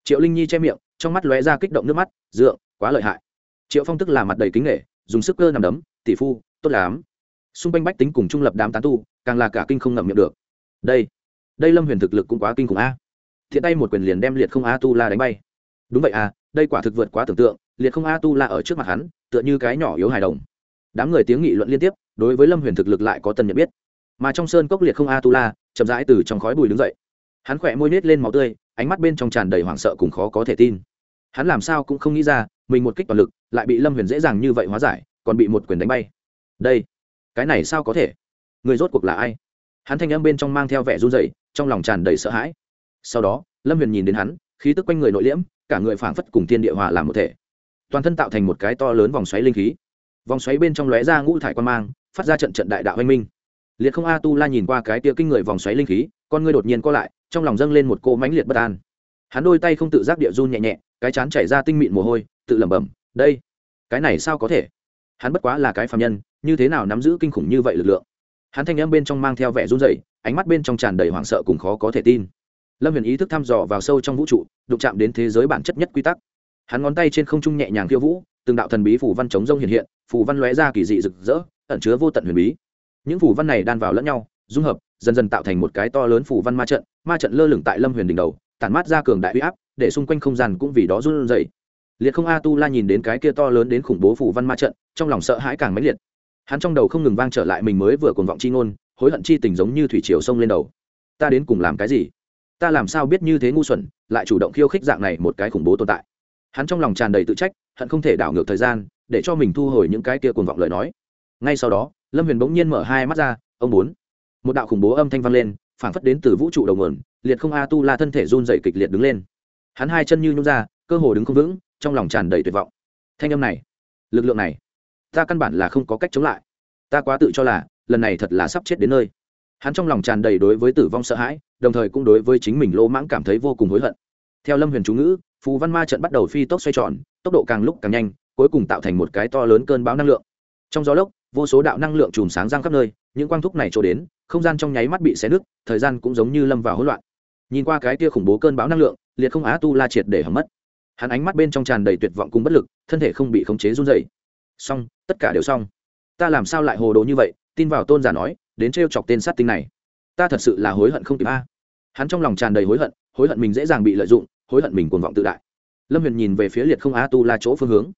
Triệu linh nhi che miệng trong mắt lóe ra kích động nước mắt dựa, quá lợi hại. Triệu phong tức là mặt đầy kính nghệ dùng sức cơ nằm đấm tỷ phu tốt lắm xung quanh bách tính cùng trung lập đám tán tu, càng là cả kinh không ngậm miệng được. Đây đây lâm huyền thực lực cũng quá kinh khủng a. Thiện tay một quyền liền đem liệt không a tu la đánh bay. Đúng vậy à đây quả thực vượt quá tưởng tượng, liệt không a tu la ở trước mặt hắn, tựa như cái nhỏ yếu hài đồng. Đám người tiếng nghị luận liên tiếp, đối với lâm huyền thực lực lại có tần nhận biết. Mà trong sơn cốc liệt không a tu la chậm rãi từ trong khói bùi đứng dậy. Hắn khỏe môi nết lên máu tươi, ánh mắt bên trong tràn đầy hoảng sợ cùng khó có thể tin. Hắn làm sao cũng không nghĩ ra, mình một kích toàn lực, lại bị lâm huyền dễ dàng như vậy hóa giải, còn bị một quyền đánh bay. Đây cái này sao có thể? Người rốt cuộc là ai? Hắn thanh âm bên trong mang theo vẻ run dậy trong lòng tràn đầy sợ hãi. Sau đó, lâm huyền nhìn đến hắn, khí tức quanh người nội liễm, cả người phảng phất cùng thiên địa hòa làm một thể. Toàn thân tạo thành một cái to lớn vòng xoáy linh khí. Vòng xoáy bên trong lóe ra ngũ thải quan mang, phát ra trận trận đại đạo anh minh. Liệt không a tu la nhìn qua cái tia kinh người vòng xoáy linh khí, con ngươi đột nhiên co lại, trong lòng dâng lên một cô mãnh liệt bất an. Hắn đôi tay không tự giác địa run nhẹ nhẹ, cái chán chảy ra tinh mịn mồ hôi, tự lẩm bẩm, đây, cái này sao có thể? Hắn bất quá là cái phạm nhân như thế nào nắm giữ kinh khủng như vậy lực lượng? Hắn thanh âm bên trong mang theo vẻ run rẩy, ánh mắt bên trong tràn đầy hoảng sợ cùng khó có thể tin. Lâm huyền ý thức thăm dò vào sâu trong vũ trụ, đụng chạm đến thế giới bản chất nhất quy tắc. Hắn ngón tay trên không trung nhẹ nhàng khiêu vũ, từng đạo thần bí phủ văn chống rông hiện hiện phủ văn lóe ra kỳ dị rực rỡ, ẩn chứa vô tận huyền bí. Những phủ văn này đan vào lẫn nhau, dung hợp, dần dần tạo thành một cái to lớn phủ văn ma trận ma trận lơ lửng tại lâm huyền đỉnh đầu, tản mát ra cường đại huy áp, để xung quanh không gian cũng vì đó run dậy liệt không a tu la nhìn đến cái kia to lớn đến khủng bố phủ văn ma trận, trong lòng sợ hãi càng mãnh liệt hắn trong đầu không ngừng vang trở lại mình mới vừa cuồng vọng chi ngôn, hối hận chi tình giống như thủy triều sông lên đầu. Ta đến cùng làm cái gì? Ta làm sao biết như thế ngu xuẩn, lại chủ động khiêu khích dạng này một cái khủng bố tồn tại? Hắn trong lòng tràn đầy tự trách, hận không thể đảo ngược thời gian, để cho mình thu hồi những cái kia cuồng vọng lời nói. Ngay sau đó, lâm huyền bỗng nhiên mở hai mắt ra, ông bốn. Một đạo khủng bố âm thanh vang lên, phảng phất đến từ vũ trụ đầu nguồn, liệt không a tu la thân thể run dậy kịch liệt đứng lên. Hắn hai chân như nhún ra, cơ hồ đứng không vững, trong lòng tràn đầy tuyệt vọng. Thanh âm này, lực lượng này ta căn bản là không có cách chống lại. Ta quá tự cho là, lần này thật là sắp chết đến nơi. Hắn trong lòng tràn đầy đối với tử vong sợ hãi, đồng thời cũng đối với chính mình lỗ mãng cảm thấy vô cùng hối hận. Theo lâm huyền chú ngữ, phù văn ma trận bắt đầu phi tốc xoay tròn, tốc độ càng lúc càng nhanh, cuối cùng tạo thành một cái to lớn cơn bão năng lượng. Trong gió lốc, vô số đạo năng lượng chùm sáng răng khắp nơi, những quang thúc này trổ đến, không gian trong nháy mắt bị xé nứt, thời gian cũng giống như lâm vào hỗn loạn. Nhìn qua cái kia khủng bố cơn bão năng lượng, liệt không á tu la triệt để hầm mất. Hắn ánh mắt bên trong tràn đầy tuyệt vọng cùng bất lực, thân thể không bị khống chế run dày xong, tất cả đều xong. Ta làm sao lại hồ đồ như vậy? Tin vào tôn giả nói, đến t chọc tên sát tinh này. Ta thật sự là hối hận không kịp a. Hắn trong lòng tràn đầy hối hận hối hận mình dễ dàng bị lợi dụng, hối hận mình cuồng vọng tự đại. Lâm huyền nhìn về phía liệt không á tu la chỗ phương hướng.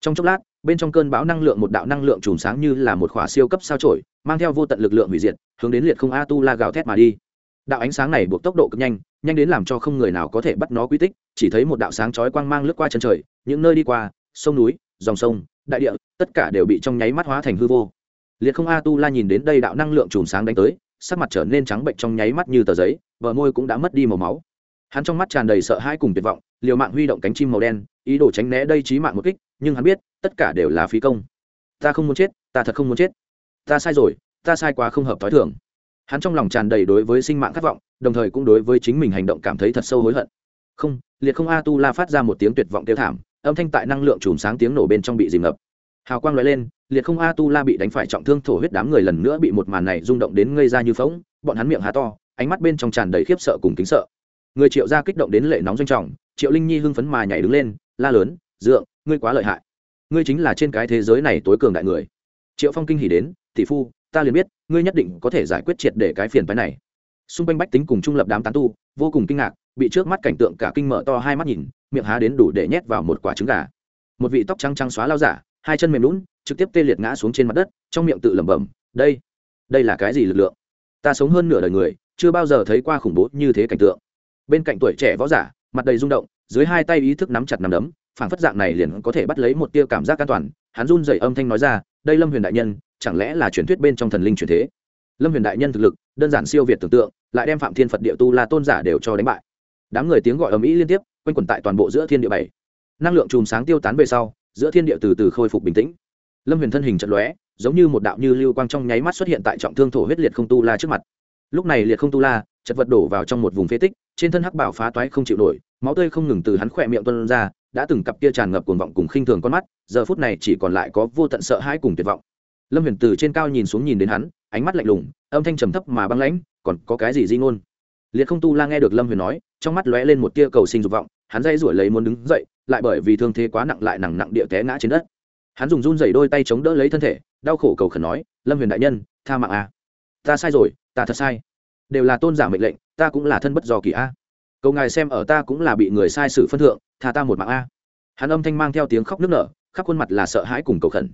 Trong chốc lát, bên trong cơn bão năng lượng một đạo năng lượng chùm sáng như là một khỏa siêu cấp sao trổi mang theo vô tận lực lượng hủy diệt, hướng đến liệt không a tu la gào thét mà đi. Đạo ánh sáng này buộc tốc độ cực nhanh nhanh đến làm cho không người nào có thể bắt nó quy tích, chỉ thấy một đạo sáng chói quang mang lướt qua chân trời, những nơi đi qua, sông núi, dòng sông đại địa, tất cả đều bị trong nháy mắt hóa thành hư vô. Liệt không a tu la nhìn đến đây đạo năng lượng chùm sáng đánh tới, sắc mặt trở nên trắng bệnh trong nháy mắt như tờ giấy vợ môi cũng đã mất đi màu máu. Hắn trong mắt tràn đầy sợ hãi cùng tuyệt vọng, liều mạng huy động cánh chim màu đen, ý đồ tránh né đây trí mạng một kích, nhưng hắn biết, tất cả đều là phí công. Ta không muốn chết, ta thật không muốn chết. Ta sai rồi, ta sai quá không hợp t h ó i thường. Hắn trong lòng tràn đầy đối với sinh mạng khát vọng, đồng thời cũng đối với chính mình hành động cảm thấy thật sâu hối hận. Không, liệt không a tu la phát ra một tiếng tuyệt vọng kêu thảm âm thanh tại năng lượng chùm sáng tiếng nổ bên trong bị dìm ngập. Hào quang lóe lên, liệt không a tu la bị đánh phải trọng thương thổ huyết đám người lần nữa bị một màn này rung động đến ngây ra như phóng bọn hắn miệng há to, ánh mắt bên trong tràn đầy khiếp sợ cùng kính sợ. Người triệu gia kích động đến lệ nóng doanh trọng, triệu linh nhi hưng phấn mà nhảy đứng lên, la lớn, dượng, ngươi quá lợi hại. Ngươi chính là trên cái thế giới này tối cường đại người. Triệu phong kinh hỉ đến, tỷ phu, ta liền biết, ngươi nhất định có thể giải quyết triệt để cái phiền phái này. Xung quanh bách tính cùng trung lập đám tán tu, vô cùng kinh ngạc, bị trước mắt cảnh tượng cả kinh mở to hai mắt nhìn miệng há đến đủ để nhét vào một quả trứng gà. Một vị tóc trắng trắng xóa lao giả, hai chân mềm lún, trực tiếp tê liệt ngã xuống trên mặt đất, trong miệng tự lẩm bẩm, đây đây là cái gì lực lượng? Ta sống hơn nửa đời người, chưa bao giờ thấy qua khủng bố như thế cảnh tượng. Bên cạnh tuổi trẻ võ giả, mặt đầy rung động, dưới hai tay ý thức nắm chặt nắm đấm, phảng phất dạng này liền có thể bắt lấy một tia cảm giác an toàn, hắn run rẩy âm thanh nói ra, đây lâm huyền đại nhân, chẳng lẽ là truyền thuyết bên trong thần linh truyền thế? Lâm huyền đại nhân thực lực, đơn giản siêu việt tưởng tượng, lại đem phạm thiên phật địa tu la tôn giả đều cho đánh bại. Đám người tiếng gọi ầm ĩ liên tiếp quanh quẩn tại toàn bộ giữa thiên địa bảy. Năng lượng chùm sáng tiêu tán về sau, giữa thiên địa từ từ khôi phục bình tĩnh. Lâm huyền thân hình chật lóe, giống như một đạo như lưu quang trong nháy mắt xuất hiện tại trọng thương thổ huyết liệt không tu la trước mặt. Lúc này liệt không tu la chật vật đổ vào trong một vùng phế tích, trên thân hắc bảo phá toái không chịu nổi, máu tươi không ngừng từ hắn khỏe miệng tuân ra, đã từng cặp kia tràn ngập cuồng vọng cùng khinh thường con mắt, giờ phút này chỉ còn lại có vô tận sợ hãi cùng tuyệt vọng. Lâm huyền từ trên cao nhìn xuống nhìn đến hắn, ánh mắt lạnh lùng, âm thanh trầm thấp mà băng lãnh, còn có cái gì di ngôn? Liệt không tu la nghe được lâm huyền nói, trong mắt lóe lên một tia cầu sinh dục vọng, hắn dây rủi lấy muốn đứng dậy, lại bởi vì thương thế quá nặng lại nặng nặng địa té ngã trên đất. Hắn dùng run dày đôi tay chống đỡ lấy thân thể, đau khổ cầu khẩn nói, lâm huyền đại nhân, tha mạng a. À. ta sai rồi, ta thật sai. Đều là tôn giả mệnh lệnh, ta cũng là thân bất do kỳ a. Cầu ngài xem ở ta cũng là bị người sai sử phân thượng, tha ta một mạng a. Hắn âm thanh mang theo tiếng khóc nức nở, khắp khuôn mặt là sợ hãi cùng cầu khẩn.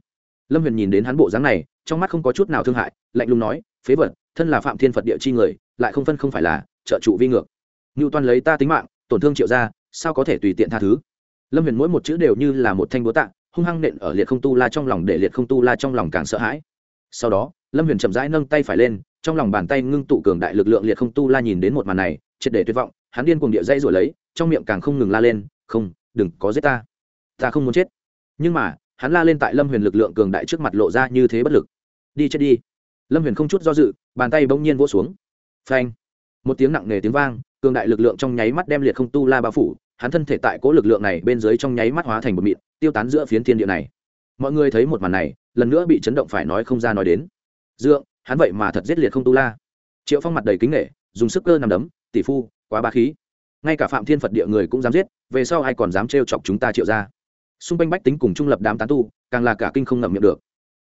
Lâm huyền nhìn đến hắn bộ dáng này, trong mắt không có chút nào thương hại, lạnh lùng nói, phế vật, thân là phạm thiên phật địa chi người, lại không phân không phải là trợ trụ vi ngược. Ngưu toan lấy ta tính mạng, tổn thương triệu ra sao có thể tùy tiện tha thứ? Lâm huyền mỗi một chữ đều như là một thanh búa tạ, hung hăng nện ở liệt không tu la trong lòng để liệt không tu la trong lòng càng sợ hãi. Sau đó, lâm huyền chậm rãi nâng tay phải lên, trong lòng bàn tay ngưng tụ cường đại lực lượng liệt không tu la nhìn đến một màn này, triệt để tuyệt vọng, hắn điên cuồng địa dây rồi lấy, trong miệng càng không ngừng la lên, không, đừng có giết ta. Ta không muốn chết. Nhưng mà, hắn la lên tại lâm huyền lực lượng cường đại trước mặt lộ ra như thế bất lực. Đi chết đi. Lâm huyền không chút do dự, bàn tay bỗng nhiên vỗ xuống. Phanh một tiếng nặng nề tiếng vang, cường đại lực lượng trong nháy mắt đem liệt không tu la bao phủ, hắn thân thể tại cố lực lượng này bên dưới trong nháy mắt hóa thành một mịn, tiêu tán giữa phiến thiên địa này. Mọi người thấy một màn này, lần nữa bị chấn động phải nói không ra nói đến. Dượng, hắn vậy mà thật giết liệt không tu la. Triệu phong mặt đầy kính nghệ dùng sức cơ nằm đấm, tỷ phu, quá ba khí. Ngay cả phạm thiên phật địa người cũng dám giết, về sau ai còn dám trêu chọc chúng ta triệu ra xung quanh bách tính cùng trung lập đám tán tu, càng là cả kinh không ngậm miệng được.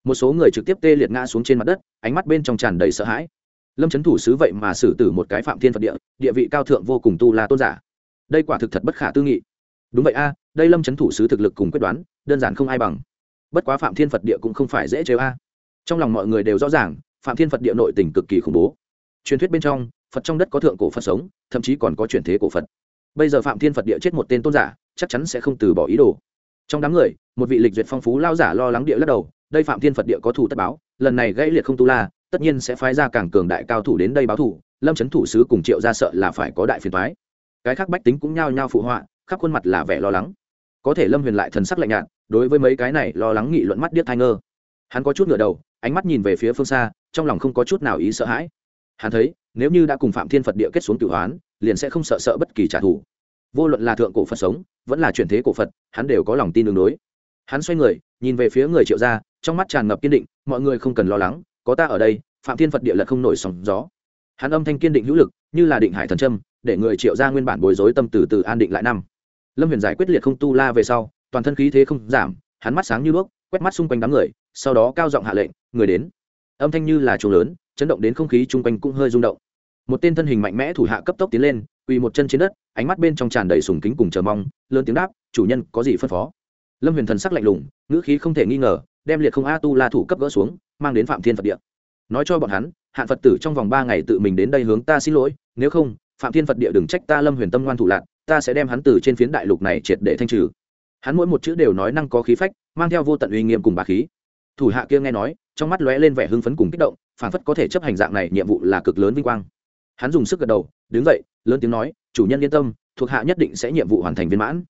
Một số người trực tiếp tê liệt ngã xuống trên mặt đất, ánh mắt bên trong tràn đầy sợ hãi lâm trấn thủ sứ vậy mà xử tử một cái phạm thiên phật địa địa vị cao thượng vô cùng tu la tôn giả. Đây quả thực thật bất khả tư nghị. Đúng vậy a, đây lâm trấn thủ sứ thực lực cùng quyết đoán, đơn giản không ai bằng. Bất quá phạm thiên phật địa cũng không phải dễ chơi a. Trong lòng mọi người đều rõ ràng, phạm thiên phật địa nội tình cực kỳ khủng bố. Truyền thuyết bên trong, phật trong đất có thượng cổ phật sống, thậm chí còn có truyền thế cổ phật. Bây giờ phạm thiên phật địa chết một tên tôn giả, chắc chắn sẽ không từ bỏ ý đồ. Trong đám người, một vị lịch duyệt phong phú lao giả lo lắng địa lắc đầu, đây phạm thiên phật địa có thủ tất báo, lần này gãy liệt không tu la tất nhiên sẽ phái ra càng cường đại cao thủ đến đây báo thủ, lâm trấn thủ sứ cùng triệu ra sợ là phải có đại phiền thoái cái khác bách tính cũng nhao nhao phụ họa, khắp khuôn mặt là vẻ lo lắng. Có thể lâm huyền lại thần sắc lạnh nhạt, đối với mấy cái này lo lắng nghị luận mắt điếc thai ngơ. Hắn có chút ngựa đầu, ánh mắt nhìn về phía phương xa, trong lòng không có chút nào ý sợ hãi. Hắn thấy, nếu như đã cùng phạm thiên phật địa kết xuống tự hoán, liền sẽ không sợ sợ bất kỳ trả thù. Vô luận là thượng cổ phật sống, vẫn là chuyển thế cổ phật, hắn đều có lòng tin đường đối. Hắn xoay người, nhìn về phía người triệu gia, trong mắt tràn ngập kiên định, mọi người không cần lo lắng có ta ở đây, phạm thiên phật địa lật không nổi sóng gió. Hắn âm thanh kiên định hữu lực, như là định hải thần trâm để người triệu ra nguyên bản bối rối tâm từ từ an định lại năm. Lâm huyền giải quyết liệt không tu la về sau, toàn thân khí thế không giảm, hắn mắt sáng như đuốc, quét mắt xung quanh đám người, sau đó cao giọng hạ lệnh, người đến. Âm thanh như là trùng lớn, chấn động đến không khí chung quanh cũng hơi rung động. Một tên thân hình mạnh mẽ thủ hạ cấp tốc tiến lên, quỳ một chân trên đất, ánh mắt bên trong tràn đầy sùng kính cùng chờ mong, lớn tiếng đáp, chủ nhân có gì phân phó? Lâm huyền thần sắc lạnh lùng, ngữ khí không thể nghi ngờ đem liệt không a tu la thủ cấp gỡ xuống, mang đến phạm thiên phật địa. Nói cho bọn hắn, hạn phật tử trong vòng ba ngày tự mình đến đây hướng ta xin lỗi, nếu không, phạm thiên phật địa đừng trách ta lâm huyền tâm ngoan thủ lạc, ta sẽ đem hắn từ trên phiến đại lục này triệt để thanh trừ. Hắn mỗi một chữ đều nói năng có khí phách, mang theo vô tận uy nghiêm cùng bà khí. Thủ hạ kia nghe nói, trong mắt lóe lên vẻ hưng phấn cùng kích động phản phất có thể chấp hành dạng này nhiệm vụ là cực lớn vinh quang. Hắn dùng sức gật đầu, đứng dậy, lớn tiếng nói, chủ nhân yên tâm, thuộc hạ nhất định sẽ nhiệm vụ hoàn thành viên mãn.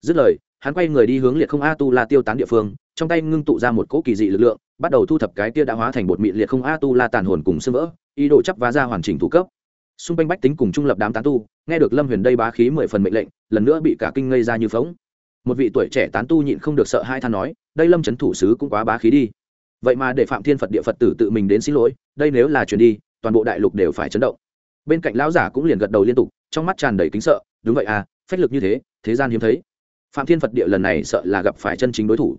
Dứt lời, hắn quay người đi hướng liệt không a tu la tiêu tán địa phương trong tay ngưng tụ ra một cỗ kỳ dị lực lượng, bắt đầu thu thập cái tia đã hóa thành bột mịn liệt không a tu la tàn hồn cùng sưng vỡ, ý đồ chấp vá ra hoàn chỉnh thủ cấp. Xung quanh bách tính cùng trung lập đám tán tu, nghe được lâm huyền đây bá khí mười phần mệnh lệnh, lần nữa bị cả kinh ngây ra như phóng một vị tuổi trẻ tán tu nhịn không được sợ hai than nói, đây lâm trấn thủ sứ cũng quá bá khí đi. Vậy mà để phạm thiên phật địa phật tử tự mình đến xin lỗi, đây nếu là chuyển đi, toàn bộ đại lục đều phải chấn động. Bên cạnh lão giả cũng liền gật đầu liên tục, trong mắt tràn đầy kính sợ, đúng vậy à phách lực như thế thế gian hiếm thấy. Phạm thiên phật địa lần này sợ là gặp phải chân chính đối thủ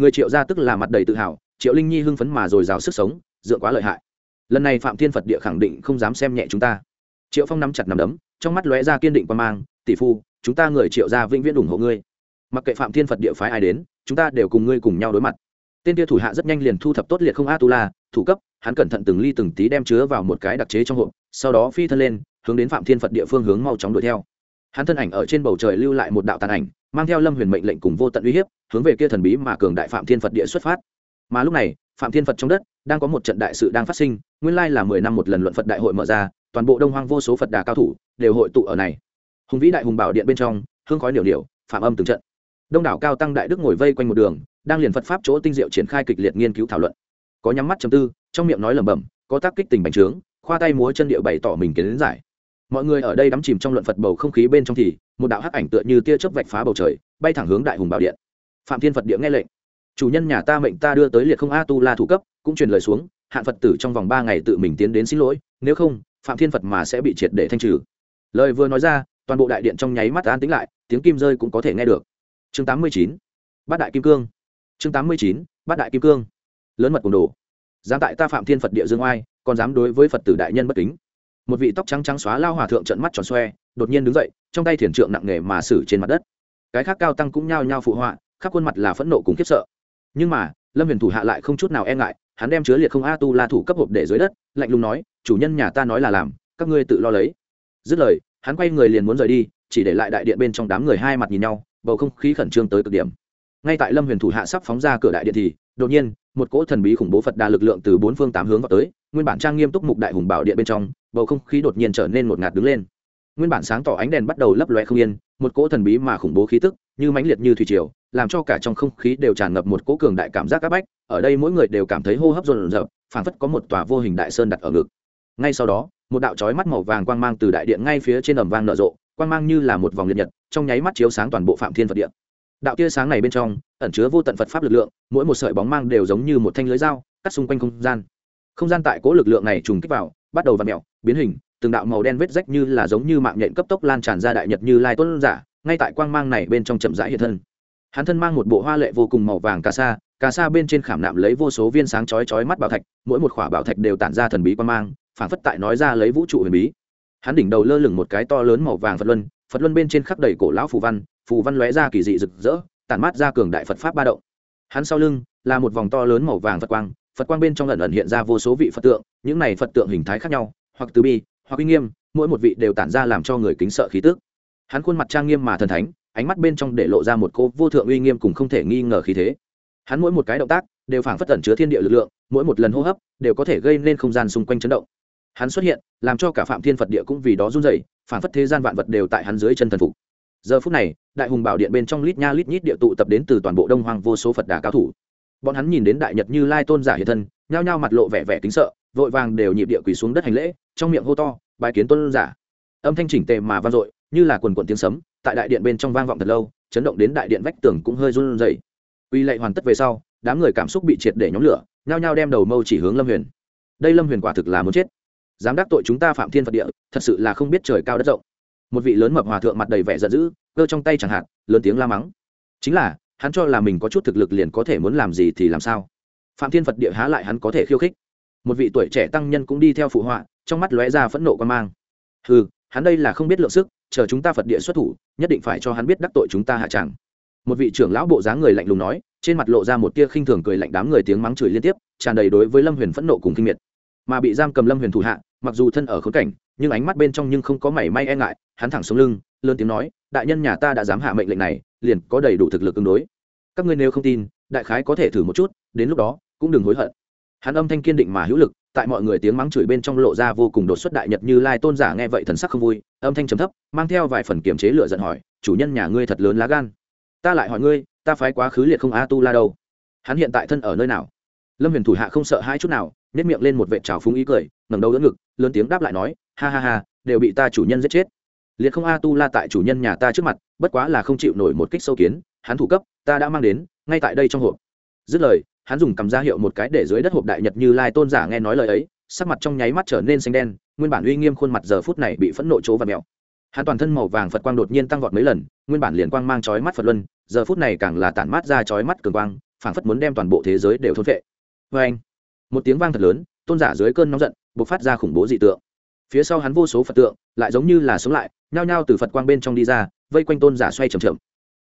người triệu gia tức là mặt đầy tự hào, triệu linh nhi hưng phấn mà dồi dào sức sống, dựa quá lợi hại. Lần này phạm thiên phật địa khẳng định không dám xem nhẹ chúng ta. Triệu phong nắm chặt nằm đấm, trong mắt lóe ra kiên định quan mang, tỷ phu, chúng ta người triệu gia vĩnh viễn ủng hộ ngươi. Mặc kệ phạm thiên phật địa phái ai đến, chúng ta đều cùng ngươi cùng nhau đối mặt. Tên kia thủ hạ rất nhanh liền thu thập tốt liệt không a tu la thủ cấp, hắn cẩn thận từng ly từng tí đem chứa vào một cái đặc chế trong hộp, sau đó phi thân lên, hướng đến phạm thiên phật địa phương hướng mau chóng đuổi theo. Hắn thân ảnh ở trên bầu trời lưu lại một đạo tàn ảnh mang theo lâm huyền mệnh lệnh cùng vô tận uy hiếp, hướng về kia thần bí mà cường đại phạm thiên phật địa xuất phát. Mà lúc này, phạm thiên phật trong đất, đang có một trận đại sự đang phát sinh, nguyên lai là mười năm một lần luận phật đại hội mở ra, toàn bộ đông hoang vô số phật đà cao thủ đều hội tụ ở này. Hùng vĩ đại hùng bảo điện bên trong, hương khói điều điều phạm âm từng trận. Đông đảo cao tăng đại đức ngồi vây quanh một đường, đang liền phật pháp chỗ tinh diệu triển khai kịch liệt nghiên cứu thảo luận. Có nhắm mắt chầm tư, trong miệng nói lẩm bẩm, có tác kích tình bành trướng, khoa tay múa chân điệu bày tỏ mình kiến giải. Mọi người ở đây đắm chìm trong luận phật bầu không khí bên trong thì một đạo hắc ảnh tựa như tia chớp vạch phá bầu trời, bay thẳng hướng đại hùng bảo điện. Phạm thiên phật địa nghe lệnh, chủ nhân nhà ta mệnh ta đưa tới liệt không a tu la thủ cấp, cũng truyền lời xuống, hạn phật tử trong vòng ba ngày tự mình tiến đến xin lỗi, nếu không, phạm thiên phật mà sẽ bị triệt để thanh trừ. Lời vừa nói ra, toàn bộ đại điện trong nháy mắt an tính lại, tiếng kim rơi cũng có thể nghe được. Chương tám mươi chín, bát đại kim cương. Chương tám mươi chín, bát đại kim cương. Lớn mật cùng đồ. Dám tại ta phạm thiên phật địa dương oai, còn dám đối với phật tử đại nhân bất kính. Một vị tóc trắng trắng xóa lao hòa thượng trận mắt tròn xoe đột nhiên đứng dậy, trong tay thiền trượng nặng nề mà xử trên mặt đất. Cái khác cao tăng cũng nhao nhao phụ họa, khắp khuôn mặt là phẫn nộ cùng khiếp sợ. Nhưng mà, lâm huyền thủ hạ lại không chút nào e ngại, hắn đem chứa liệt không a tu la thủ cấp hộp để dưới đất, lạnh lùng nói, chủ nhân nhà ta nói là làm, các ngươi tự lo lấy. Dứt lời, hắn quay người liền muốn rời đi, chỉ để lại đại điện bên trong đám người hai mặt nhìn nhau, bầu không khí khẩn trương tới cực điểm. Ngay tại lâm huyền thủ hạ sắp phóng ra cửa đại điện thì, đột nhiên, một cỗ thần bí khủng bố phật đà lực lượng từ bốn phương tám hướng vào tới, nguyên bản trang nghiêm túc mục đại hùng bảo điện bên trong, bầu không khí đột nhiên trở nên một ngạt đứng lên nguyên bản sáng tỏ ánh đèn bắt đầu lấp loe không yên, một cỗ thần bí mà khủng bố khí tức, như mãnh liệt như thủy triều, làm cho cả trong không khí đều tràn ngập một cỗ cường đại cảm giác áp bách, ở đây mỗi người đều cảm thấy hô hấp rộn rợp phảng phất có một tòa vô hình đại sơn đặt ở ngực. Ngay sau đó, một đạo chói mắt màu vàng quang mang từ đại điện ngay phía trên ầm vang nở rộ, quang mang như là một vòng liệt nhật, trong nháy mắt chiếu sáng toàn bộ phạm thiên phật điện đạo tia sáng này bên trong, ẩn chứa vô tận phật pháp lực lượng, mỗi một sợi bóng mang đều giống như một thanh lưới dao, cắt xung quanh không gian. Không gian tại cỗ lực lượng này trùng kích vào, bắt đầu v ặ mẹo biến hình từng đạo màu đen vết rách như là giống như mạng nhện cấp tốc lan tràn ra đại nhật như lai tuấn giả, ngay tại quang mang này bên trong chậm rãi hiện thân. Hắn thân mang một bộ hoa lệ vô cùng màu vàng cà sa cà sa bên trên khảm nạm lấy vô số viên sáng chói chói mắt bảo thạch, mỗi một khỏa bảo thạch đều tản ra thần bí quang mang, phản phất tại nói ra lấy vũ trụ huyền bí. Hắn đỉnh đầu lơ lửng một cái to lớn màu vàng phật luân phật luân bên trên khắc đầy cổ lão phù văn phù văn lóe ra kỳ dị rực rỡ, tản mát ra cường đại phật pháp ba động. Hắn sau lưng là một vòng to lớn màu vàng phật quang phật quang bên trong lần ẩn hiện ra vô số vị phật tượng, những này phật tượng hình thái khác nhau, hoặc từ bi hoặc uy nghiêm, mỗi một vị đều tản ra làm cho người kính sợ khí tức. Hắn khuôn mặt trang nghiêm mà thần thánh, ánh mắt bên trong để lộ ra một cô vô thượng uy nghiêm cùng không thể nghi ngờ khí thế. Hắn mỗi một cái động tác đều phảng phất tẩn chứa thiên địa lực lượng, mỗi một lần hô hấp đều có thể gây nên không gian xung quanh chấn động. Hắn xuất hiện, làm cho cả phạm thiên phật địa cũng vì đó run rẩy, phảng phất thế gian vạn vật đều tại hắn dưới chân thần phục. Giờ phút này, đại hùng bảo điện bên trong lít nha lít nhít địa tụ tập đến từ toàn bộ đông hoàng vô số phật đà cao thủ. Bọn hắn nhìn đến đại nhật như lai tôn giả hiện thân, nhao nhao mặt lộ vẻ vẻ kính sợ vội vàng đều nhịp địa quỳ xuống đất hành lễ, trong miệng hô to bài kiến tôn giả. Âm thanh chỉnh tề mà vang dội, như là quần quần tiếng sấm, tại đại điện bên trong vang vọng thật lâu, chấn động đến đại điện vách tường cũng hơi run rẩy. Quy lệ hoàn tất về sau, đám người cảm xúc bị triệt để nhóm lửa, nhao nhao đem đầu mâu chỉ hướng lâm huyền. Đây lâm huyền quả thực là muốn chết. Dám đắc tội chúng ta phạm thiên phật địa, thật sự là không biết trời cao đất rộng. Một vị lớn mập hòa thượng mặt đầy vẻ giận dữ, cơ trong tay chẳng hạn, lớn tiếng la mắng. Chính là, hắn cho là mình có chút thực lực liền có thể muốn làm gì thì làm sao? Phạm thiên phật địa há lại hắn có thể khiêu khích một vị tuổi trẻ tăng nhân cũng đi theo phụ họa, trong mắt lóe ra phẫn nộ quan mang. Ừ hắn đây là không biết lượng sức, chờ chúng ta phật địa xuất thủ, nhất định phải cho hắn biết đắc tội chúng ta hạ chẳng. Một vị trưởng lão bộ dáng người lạnh lùng nói, trên mặt lộ ra một tia khinh thường cười lạnh đám người tiếng mắng chửi liên tiếp, tràn đầy đối với lâm huyền phẫn nộ cùng kinh miệt. Mà bị giam cầm lâm huyền thủ hạ, mặc dù thân ở khốn cảnh, nhưng ánh mắt bên trong nhưng không có mảy may e ngại, hắn thẳng xuống lưng, lớn tiếng nói, đại nhân nhà ta đã dám hạ mệnh lệnh này, liền có đầy đủ thực lực ứng đối. Các ngươi nếu không tin, đại khái có thể thử một chút, đến lúc đó, cũng đừng hối hận hắn âm thanh kiên định mà hữu lực, tại mọi người tiếng mắng chửi bên trong lộ ra vô cùng đột xuất đại nhật như lai tôn giả nghe vậy thần sắc không vui, âm thanh trầm thấp, mang theo vài phần kiềm chế lựa giận hỏi, chủ nhân nhà ngươi thật lớn lá gan? Ta lại hỏi ngươi, ta phái quá khứ liệt không a tu la đâu. Hắn hiện tại thân ở nơi nào? Lâm huyền thủ hạ không sợ hai chút nào nếp miệng lên một vệ trào phúng ý cười, ngẩng đầu đỡ ngực, lớn tiếng đáp lại nói, ha ha ha, đều bị ta chủ nhân giết chết. Liệt không a tu la tại chủ nhân nhà ta trước mặt, bất quá là không chịu nổi một kích sâu kiến, hắn thủ cấp, ta đã mang đến, ngay tại đây trong hộp. Dứt lời hắn dùng cầm ra hiệu một cái để dưới đất hộp đại nhật như lai tôn giả nghe nói lời ấy, sắc mặt trong nháy mắt trở nên xanh đen, nguyên bản uy nghiêm khuôn mặt giờ phút này bị phẫn nộ chỗ và mèo. Hắn toàn thân màu vàng phật quang đột nhiên tăng vọt mấy lần, nguyên bản liền quang mang chói mắt phật luân, giờ phút này càng là tản mát ra chói mắt cường quang, phảng phất muốn đem toàn bộ thế giới đều thôn vệ vê anh, một tiếng vang thật lớn, tôn giả dưới cơn nóng giận, bộc phát ra khủng bố dị tượng. Phía sau hắn vô số phật tượng, lại giống như là sống lại, nhao nhao từ phật quang bên trong đi ra, vây quanh tôn giả xoay trầm trầm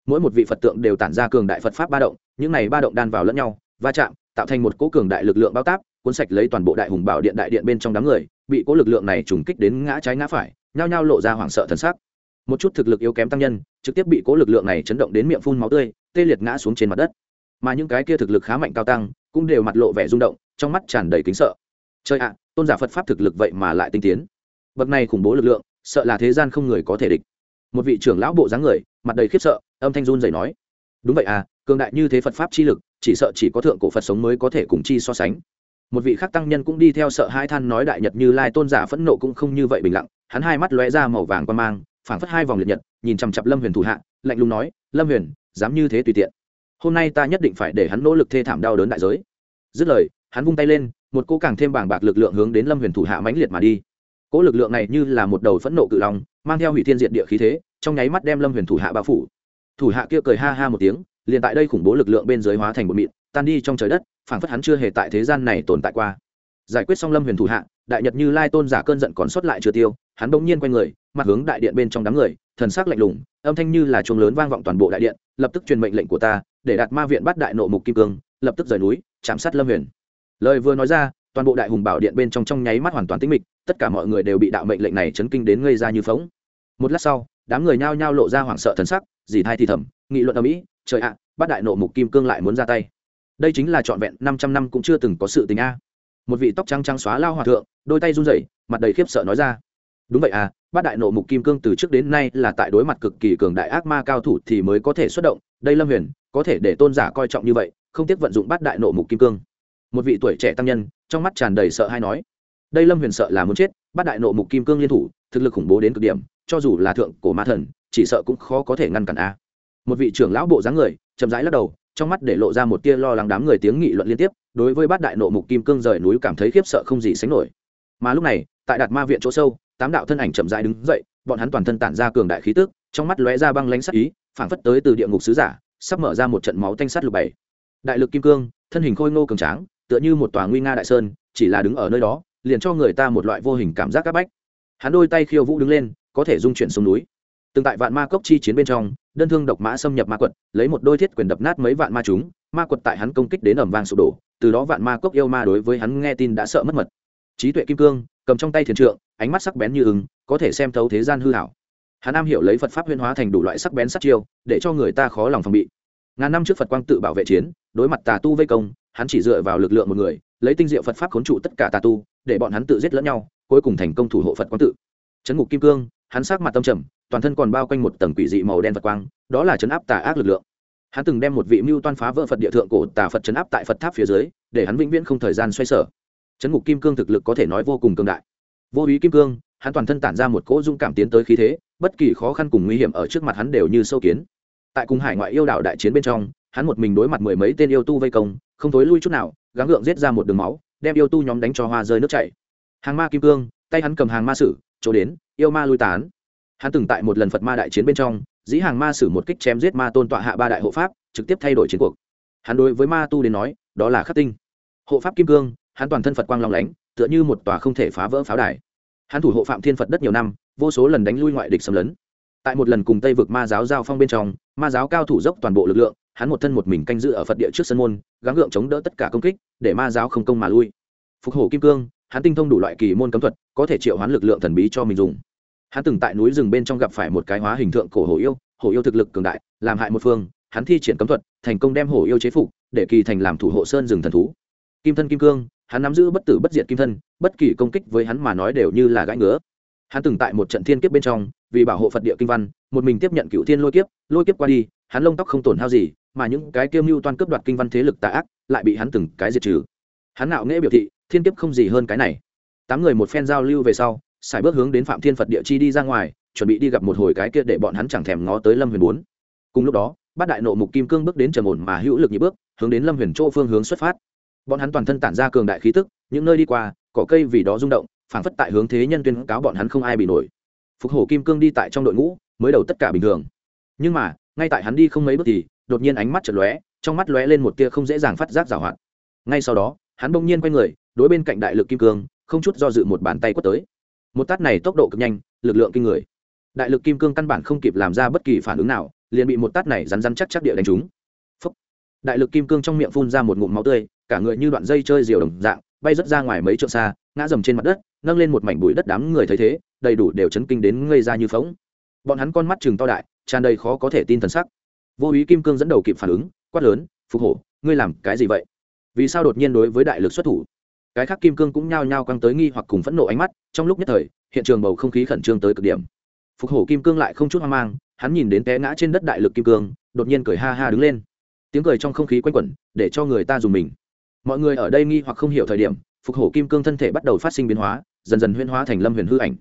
mỗi một vị phật tượng đều tản ra cường đại phật pháp ba động, những này ba động đan vào lẫn nhau va chạm, tạo thành một cỗ cường đại lực lượng bao táp, cuốn sạch lấy toàn bộ đại hùng bảo điện đại điện bên trong đám người, bị cỗ lực lượng này trùng kích đến ngã trái ngã phải, nhao nhao lộ ra hoảng sợ thần sắc. Một chút thực lực yếu kém tăng nhân, trực tiếp bị cỗ lực lượng này chấn động đến miệng phun máu tươi, tê liệt ngã xuống trên mặt đất. Mà những cái kia thực lực khá mạnh cao tăng, cũng đều mặt lộ vẻ rung động, trong mắt tràn đầy kính sợ. Chơi ạ, tôn giả phật pháp thực lực vậy mà lại tinh tiến. Bậc này khủng bố lực lượng, sợ là thế gian không người có thể địch. Một vị trưởng lão bộ dáng người, mặt đầy khiếp sợ, âm thanh run dày nói, đúng vậy à cường đại như thế phật pháp chi lực chỉ sợ chỉ có thượng cổ phật sống mới có thể cùng chi so sánh. Một vị khác tăng nhân cũng đi theo sợ hai than nói đại nhật như lai tôn giả phẫn nộ cũng không như vậy bình lặng, hắn hai mắt lóe ra màu vàng qua mang, phảng phất hai vòng liệt nhật, nhìn chằm chặp lâm huyền thủ hạ, lạnh lùng nói, lâm huyền, dám như thế tùy tiện. Hôm nay ta nhất định phải để hắn nỗ lực thê thảm đau đớn đại giới. Dứt lời, hắn vung tay lên, một cô càng thêm bảng bạc lực lượng hướng đến lâm huyền thủ hạ mãnh liệt mà đi. Cỗ lực lượng này như là một đầu phẫn nộ cự lòng mang theo hủy thiên diện địa khí thế, trong nháy mắt đem lâm huyền thủ hạ bao phủ. Thủ hạ kia cười ha ha một tiếng liền tại đây khủng bố lực lượng bên dưới hóa thành bụi mịn, tan đi trong trời đất, phảng phất hắn chưa hề tại thế gian này tồn tại qua. Giải quyết xong lâm huyền thủ hạ, đại nhật như lai tôn giả cơn giận còn sót lại chưa tiêu, hắn bỗng nhiên quay người, mặt hướng đại điện bên trong đám người, thần sắc lạnh lùng, âm thanh như là chuông lớn vang vọng toàn bộ đại điện, lập tức truyền mệnh lệnh của ta, để đạt ma viện bắt đại nộ mục kim cương, lập tức rời núi, chạm sát lâm huyền. Lời vừa nói ra, toàn bộ đại hùng bảo điện bên trong trong nháy mắt hoàn toàn tĩnh mịch, tất cả mọi người đều bị đạo mệnh lệnh này chấn kinh đến ngây ra như phóng. Một lát sau, đám người nhao nhao lộ ra hoảng sợ thần sắc, dì thai thì thầm, nghị luận ở mỹ trời ạ, bát đại nộ mục kim cương lại muốn ra tay. Đây chính là trọn vẹn năm trăm năm cũng chưa từng có sự tình a. Một vị tóc trắng trắng xóa lao hòa thượng, đôi tay run rẩy, mặt đầy khiếp sợ nói ra. Đúng vậy à bát đại nộ mục kim cương từ trước đến nay là tại đối mặt cực kỳ cường đại ác ma cao thủ thì mới có thể xuất động. Đây lâm huyền, có thể để tôn giả coi trọng như vậy, không tiếc vận dụng bát đại nộ mục kim cương. Một vị tuổi trẻ tăng nhân, trong mắt tràn đầy sợ hay nói. Đây lâm huyền sợ là muốn chết, bát đại nộ mục kim cương liên thủ, thực lực khủng bố đến cực điểm, cho dù là thượng cổ ma thần, chỉ sợ cũng khó có thể ngăn cản a một vị trưởng lão bộ dáng người, chậm rãi lắc đầu, trong mắt để lộ ra một tia lo lắng đám người tiếng nghị luận liên tiếp, đối với bát đại nộ mục kim cương rời núi cảm thấy khiếp sợ không gì sánh nổi. Mà lúc này, tại đạt ma viện chỗ sâu, tám đạo thân ảnh chậm rãi đứng dậy, bọn hắn toàn thân tản ra cường đại khí tức, trong mắt lóe ra băng lãnh sắc ý, phảng phất tới từ địa ngục sứ giả, sắp mở ra một trận máu tanh sắt lục bảy. Đại lực kim cương, thân hình khôi ngô cường tráng, tựa như một tòa nguy nga đại sơn, chỉ là đứng ở nơi đó, liền cho người ta một loại vô hình cảm giác áp bách. Hắn đôi tay khiêu vũ đứng lên, có thể dung chuyển xuống núi từng tại vạn ma cốc chi chiến bên trong, đơn thương độc mã xâm nhập ma quật, lấy một đôi thiết quyền đập nát mấy vạn ma chúng, ma quật tại hắn công kích đến ẩm vàng sụp đổ, từ đó vạn ma cốc yêu ma đối với hắn nghe tin đã sợ mất mật. Trí tuệ kim cương, cầm trong tay thiền trượng, ánh mắt sắc bén như ứng có thể xem thấu thế gian hư hảo. Hắn am hiểu lấy phật pháp huyên hóa thành đủ loại sắc bén sắc chiêu, để cho người ta khó lòng phòng bị. Ngàn năm trước phật quang tự bảo vệ chiến, đối mặt tà tu vây công, hắn chỉ dựa vào lực lượng một người, lấy tinh diệu phật pháp khốn trụ tất cả tà tu, để bọn hắn tự giết lẫn nhau, cuối cùng thành công thủ hộ phật quang tự. Trấn ngục kim cương hắn sắc mặt tâm trầm, toàn thân còn bao quanh một tầng quỷ dị màu đen phật quang, đó là chấn áp tà ác lực lượng. Hắn từng đem một vị mưu toan phá vỡ phật địa thượng cổ tà phật chấn áp tại phật tháp phía dưới, để hắn vĩnh viễn không thời gian xoay sở. Chấn ngục kim cương thực lực có thể nói vô cùng cường đại. Vô ý kim cương, hắn toàn thân tản ra một cỗ dung cảm tiến tới khí thế, bất kỳ khó khăn cùng nguy hiểm ở trước mặt hắn đều như sâu kiến. Tại cùng hải ngoại yêu đảo đại chiến bên trong, hắn một mình đối mặt mười mấy tên yêu tu vây công, không thối lui chút nào, gắng gượng giết ra một đường máu, đem yêu tu nhóm đánh cho hoa rơi nước chảy. Hàng ma kim cương, tay hắn cầm hàng ma sử chỗ đến, yêu ma lui tán. Hắn từng tại một lần phật ma đại chiến bên trong, dĩ hàng ma sử một kích chém giết ma tôn tọa hạ ba đại hộ pháp, trực tiếp thay đổi chiến cuộc. Hắn đối với ma tu đến nói, đó là khắc tinh. Hộ pháp kim cương, hắn toàn thân phật quang long lánh, tựa như một tòa không thể phá vỡ pháo đài. Hắn thủ hộ phạm thiên phật đất nhiều năm, vô số lần đánh lui ngoại địch xâm lấn. Tại một lần cùng tây vực ma giáo giao phong bên trong, ma giáo cao thủ dốc toàn bộ lực lượng, hắn một thân một mình canh giữ ở phật địa trước sân môn, gắng gượng chống đỡ tất cả công kích, để ma giáo không công mà lui. Phục hổ kim cương hắn tinh thông đủ loại kỳ môn cấm thuật, có thể triệu hoán lực lượng thần bí cho mình dùng. Hắn từng tại núi rừng bên trong gặp phải một cái hóa hình thượng cổ hổ yêu hổ yêu thực lực cường đại, làm hại một phương, hắn thi triển cấm thuật, thành công đem hổ yêu chế phục, để kỳ thành làm thủ hộ sơn rừng thần thú. Kim thân kim cương, hắn nắm giữ bất tử bất diệt kim thân, bất kỳ công kích với hắn mà nói đều như là gãi ngứa. Hắn từng tại một trận thiên kiếp bên trong, vì bảo hộ phật địa kinh văn, một mình tiếp nhận cựu thiên lôi kiếp lôi kiếp qua đi, hắn lông tóc không tổn hao gì, mà những cái kiêm mưu toan cướp đoạt kinh văn thế lực tà ác, lại bị hắn từng cái diệt trừ hắn nạo nghễ biểu thị, thiên kiếp không gì hơn cái này. Tám người một phen giao lưu về sau, xài bước hướng đến phạm thiên phật địa chi đi ra ngoài, chuẩn bị đi gặp một hồi cái kia để bọn hắn chẳng thèm ngó tới lâm huyền bốn. Cùng lúc đó, bát đại nộ mục kim cương bước đến trầm ổn mà hữu lực nhị bước, hướng đến lâm huyền chỗ phương hướng xuất phát. Bọn hắn toàn thân tản ra cường đại khí tức, những nơi đi qua, cỏ cây vì đó rung động, phảng phất tại hướng thế nhân tuyên cáo bọn hắn không ai bị nổi. Phục hổ kim cương đi tại trong đội ngũ, mới đầu tất cả bình thường. Nhưng mà, ngay tại hắn đi không mấy bước thì, đột nhiên ánh mắt chật lóe, trong mắt lóe lên một tia không dễ dàng phát giác giảo hoạt. Ngay sau đó hắn bỗng nhiên quay người, đối bên cạnh đại lực kim cương, không chút do dự một bàn tay quất tới. Một tát này tốc độ cực nhanh, lực lượng kinh người. Đại lực kim cương căn bản không kịp làm ra bất kỳ phản ứng nào, liền bị một tát này rắn rắn chắc chắc địa đánh trúng. Phúc. đại lực kim cương trong miệng phun ra một ngụm máu tươi, cả người như đoạn dây chơi diều đồng dạng, bay rất ra ngoài mấy trượng xa, ngã dầm trên mặt đất, nâng lên một mảnh bụi đất đám người thấy thế, đầy đủ đều chấn kinh đến ngây ra như phóng bọn hắn con mắt chừng to đại, tràn đầy khó có thể tin thần sắc. Vô ý kim cương dẫn đầu kịp phản ứng, quát lớn, phục hổ, ngươi làm cái gì vậy? Vì sao đột nhiên đối với đại lực xuất thủ? Cái khác kim cương cũng nhao nhao căng tới nghi hoặc cùng phẫn nộ ánh mắt, trong lúc nhất thời, hiện trường bầu không khí khẩn trương tới cực điểm. Phục hổ kim cương lại không chút hoang mang, hắn nhìn đến té ngã trên đất đại lực kim cương, đột nhiên cười ha ha đứng lên. Tiếng cười trong không khí quanh quẩn, để cho người ta dùng mình. Mọi người ở đây nghi hoặc không hiểu thời điểm, phục hổ kim cương thân thể bắt đầu phát sinh biến hóa, dần dần huyên hóa thành lâm huyền hư ảnh.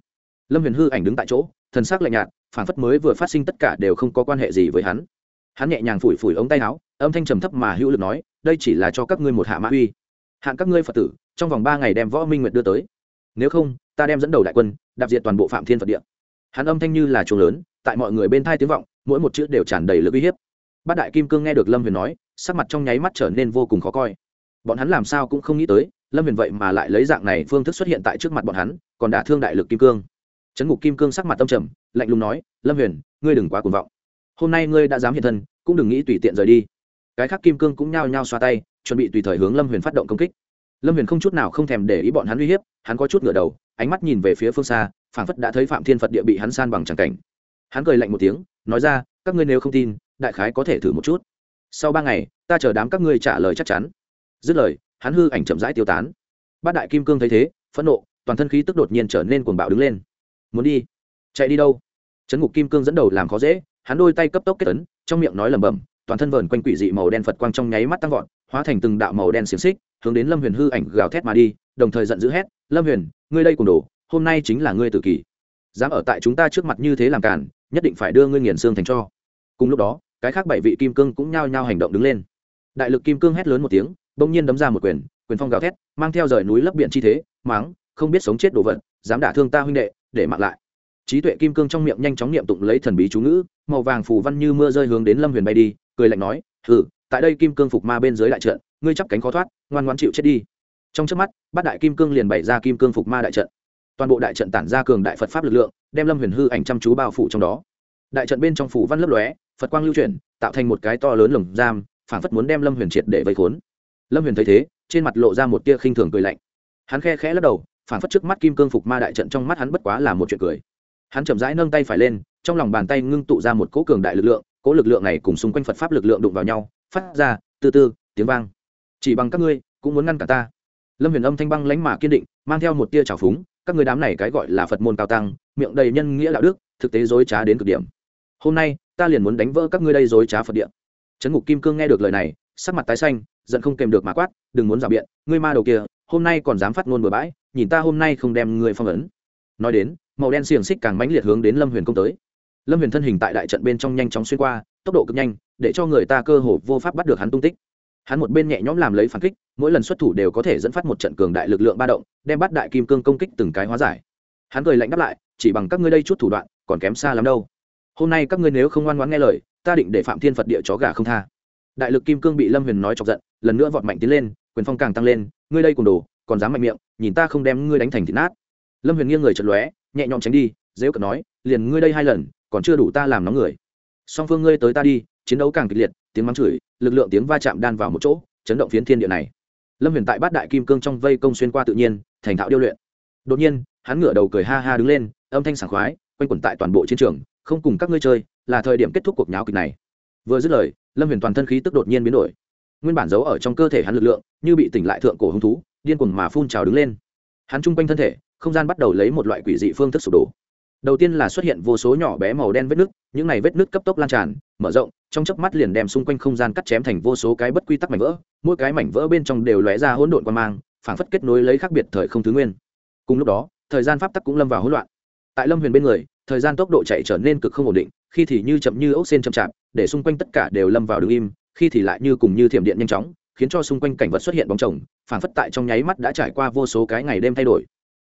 Lâm huyền hư ảnh đứng tại chỗ, thần sắc lạnh nhạt phản phất mới vừa phát sinh tất cả đều không có quan hệ gì với hắn hắn nhẹ nhàng phủi phủi ống tay áo, âm thanh trầm thấp mà hữu lực nói, đây chỉ là cho các ngươi một hạ mã uy. Hạn các ngươi phật tử, trong vòng ba ngày đem võ minh nguyệt đưa tới. Nếu không, ta đem dẫn đầu đại quân, đạp diệt toàn bộ phạm thiên phật địa. hắn âm thanh như là chuồng lớn, tại mọi người bên thai tiếng vọng, mỗi một chữ đều tràn đầy lực uy hiếp. Bát đại kim cương nghe được lâm huyền nói, sắc mặt trong nháy mắt trở nên vô cùng khó coi. Bọn hắn làm sao cũng không nghĩ tới, lâm huyền vậy mà lại lấy dạng này phương thức xuất hiện tại trước mặt bọn hắn, còn đả thương đại lực kim cương. Trấn ngục kim cương sắc mặt tâm trầm, lạnh lùng nói, lâm huyền, ngươi đừng quá cuồng vọng hôm nay ngươi đã dám hiện thân, cũng đừng nghĩ tùy tiện rời đi. Cái khác kim cương cũng nhao nhao xoa tay, chuẩn bị tùy thời hướng lâm huyền phát động công kích. Lâm huyền không chút nào không thèm để ý bọn hắn uy hiếp, hắn có chút ngửa đầu, ánh mắt nhìn về phía phương xa, phảng phất đã thấy phạm thiên phật địa bị hắn san bằng tràng cảnh. Hắn cười lạnh một tiếng, nói ra, các ngươi nếu không tin, đại khái có thể thử một chút. Sau ba ngày, ta chờ đám các ngươi trả lời chắc chắn. Dứt lời, hắn hư ảnh chậm rãi tiêu tán. Bát đại kim cương thấy thế, phẫn nộ, toàn thân khí tức đột nhiên trở nên cuồng bạo đứng lên. Muốn đi? Chạy đi đâu? Trấn ngục kim cương dẫn đầu làm khó dễ hắn đôi tay cấp tốc kết tấn trong miệng nói lẩm bẩm, toàn thân vờn quanh quỷ dị màu đen phật quang trong nháy mắt tăng vọt, hóa thành từng đạo màu đen xiềng xích, hướng đến lâm huyền hư ảnh gào thét mà đi, đồng thời giận dữ hét, lâm huyền, ngươi đây cùng đồ, hôm nay chính là ngươi tự kỷ dám ở tại chúng ta trước mặt như thế làm cản nhất định phải đưa ngươi nghiền xương thành cho. Cùng lúc đó, cái khác bảy vị kim cương cũng nhao nhao hành động đứng lên. Đại lực kim cương hét lớn một tiếng, bỗng nhiên đấm ra một quyền quyền phong gào thét, mang theo rời núi lấp biển chi thế, máng, không biết sống chết đồ vật, dám đả thương ta huynh đệ, để mạng lại trí tuệ kim cương trong miệng nhanh chóng niệm tụng lấy thần bí chú ngữ, màu vàng phù văn như mưa rơi hướng đến lâm huyền bay đi, cười lạnh nói ừ tại đây kim cương phục ma bên dưới đại trận, ngươi chắp cánh khó thoát, ngoan ngoan chịu chết đi. Trong trước mắt, bát đại kim cương liền bày ra kim cương phục ma đại trận. Toàn bộ đại trận tản ra cường đại phật pháp lực lượng, đem lâm huyền hư ảnh chăm chú bao phủ trong đó. Đại trận bên trong phủ văn lấp lóe, phật quang lưu chuyển, tạo thành một cái to lớn lồng giam phản phất muốn đem lâm huyền triệt để vây khốn. Lâm huyền thấy thế, trên mặt lộ ra một tia khinh thường cười lạnh. Hắn khe khẽ lắc đầu phản phất trước mắt kim cương phục ma đại trận trong mắt hắn bất quá là một chuyện cười hắn chậm rãi nâng tay phải lên, trong lòng bàn tay ngưng tụ ra một cỗ cường đại lực lượng, cỗ lực lượng này cùng xung quanh phật pháp lực lượng đụng vào nhau, phát ra từ từ tiếng vang. Chỉ bằng các ngươi, cũng muốn ngăn cả ta. Lâm huyền âm thanh băng lánh mà kiên định, mang theo một tia trào phúng, các người đám này cái gọi là phật môn cao tăng, miệng đầy nhân nghĩa đạo đức, thực tế dối trá đến cực điểm. Hôm nay, ta liền muốn đánh vỡ các ngươi đây dối trá phật điện trấn ngục kim cương nghe được lời này, sắc mặt tái xanh, giận không kèm được mà quát, đừng muốn rào biện, ngươi ma đầu kia, hôm nay còn dám phát ngôn bừa bãi, nhìn ta hôm nay không đem ngươi phong ấn. Nói đến màu đen xiềng xích càng mãnh liệt hướng đến lâm huyền công tới. Lâm huyền thân hình tại đại trận bên trong nhanh chóng xuyên qua, tốc độ cực nhanh, để cho người ta cơ hồ vô pháp bắt được hắn tung tích. Hắn một bên nhẹ nhõm làm lấy phản kích, mỗi lần xuất thủ đều có thể dẫn phát một trận cường đại lực lượng ba động, đem bắt đại kim cương công kích từng cái hóa giải. Hắn cười lạnh đáp lại, chỉ bằng các ngươi đây chút thủ đoạn, còn kém xa lắm đâu. Hôm nay các ngươi nếu không ngoan ngoãn nghe lời, ta định để phạm thiên phật địa chó gà không tha. Đại lực kim cương bị lâm huyền nói chọc giận, lần nữa vọt mạnh tiến lên, quyền phong càng tăng lên, ngươi đây cùng đồ, còn dám mạnh miệng, nhìn ta không đem ngươi đánh thành thịt nát. Lâm huyền nghiêng người chật lóe nhẹ nhõm tránh đi, dễ cận nói, liền ngươi đây hai lần, còn chưa đủ ta làm nóng người. Song phương ngươi tới ta đi, chiến đấu càng kịch liệt, tiếng mắng chửi, lực lượng tiếng va chạm đan vào một chỗ, chấn động phiến thiên địa này. Lâm huyền tại bát đại kim cương trong vây công xuyên qua tự nhiên, thành thạo điêu luyện. Đột nhiên, hắn ngửa đầu cười ha ha đứng lên, âm thanh sảng khoái, quanh quẩn tại toàn bộ chiến trường, không cùng các ngươi chơi, là thời điểm kết thúc cuộc nháo kịch này. Vừa dứt lời, lâm huyền toàn thân khí tức đột nhiên biến đổi. Nguyên bản giấu ở trong cơ thể hắn lực lượng, như bị tỉnh lại thượng cổ hứng thú, điên cuồng mà phun trào đứng lên. Hắn chung quanh thân thể không gian bắt đầu lấy một loại quỷ dị phương thức sụp đổ. Đầu tiên là xuất hiện vô số nhỏ bé màu đen vết nứt, những này vết nứt cấp tốc lan tràn, mở rộng, trong chớp mắt liền đem xung quanh không gian cắt chém thành vô số cái bất quy tắc mảnh vỡ, mỗi cái mảnh vỡ bên trong đều lóe ra hỗn độn quan mang, phảng phất kết nối lấy khác biệt thời không thứ nguyên. Cùng lúc đó, thời gian pháp tắc cũng lâm vào hỗn loạn. Tại lâm huyền bên người, thời gian tốc độ chạy trở nên cực không ổn định, khi thì như chậm như ốc sen chậm chạp, để xung quanh tất cả đều lâm vào đứng im, khi thì lại như cùng như thiểm điện nhanh chóng, khiến cho xung quanh cảnh vật xuất hiện bóng chồng, phảng phất tại trong nháy mắt đã trải qua vô số cái ngày đêm thay đổi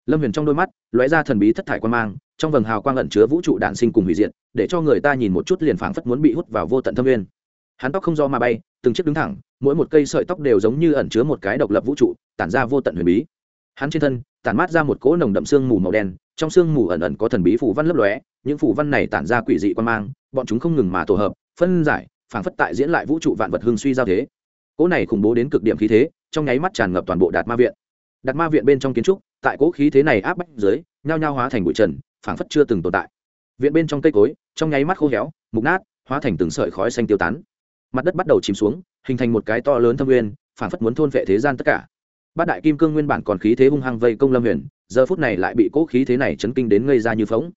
lâm huyền trong đôi mắt lóe ra thần bí thất thải quan mang trong vầng hào quang ẩn chứa vũ trụ đạn sinh cùng hủy diệt để cho người ta nhìn một chút liền phảng phất muốn bị hút vào vô tận thâm nguyên hắn tóc không do mà bay từng chiếc đứng thẳng mỗi một cây sợi tóc đều giống như ẩn chứa một cái độc lập vũ trụ tản ra vô tận huyền bí hắn trên thân tản mát ra một cỗ nồng đậm sương mù màu đen trong sương mù ẩn ẩn có thần bí phủ văn lấp lóe những phủ văn này tản ra quỷ dị quan mang bọn chúng không ngừng mà tổ hợp phân giải phảng phất tại diễn lại vũ trụ vạn vật hương suy giao thế cỗ này khủng bố đến cực điểm khí thế trong nháy mắt tràn ngập toàn bộ đạt ma viện đặt ma viện bên trong kiến trúc, tại cỗ khí thế này áp bách dưới, nhao nhao hóa thành bụi trần, phảng phất chưa từng tồn tại. Viện bên trong cây cối, trong nháy mắt khô héo, mục nát, hóa thành từng sợi khói xanh tiêu tán. Mặt đất bắt đầu chìm xuống, hình thành một cái to lớn thâm nguyên, phảng phất muốn thôn vệ thế gian tất cả. Bát đại kim cương nguyên bản còn khí thế hung hăng vây công lâm huyền, giờ phút này lại bị cỗ khí thế này chấn kinh đến ngây ra như phóng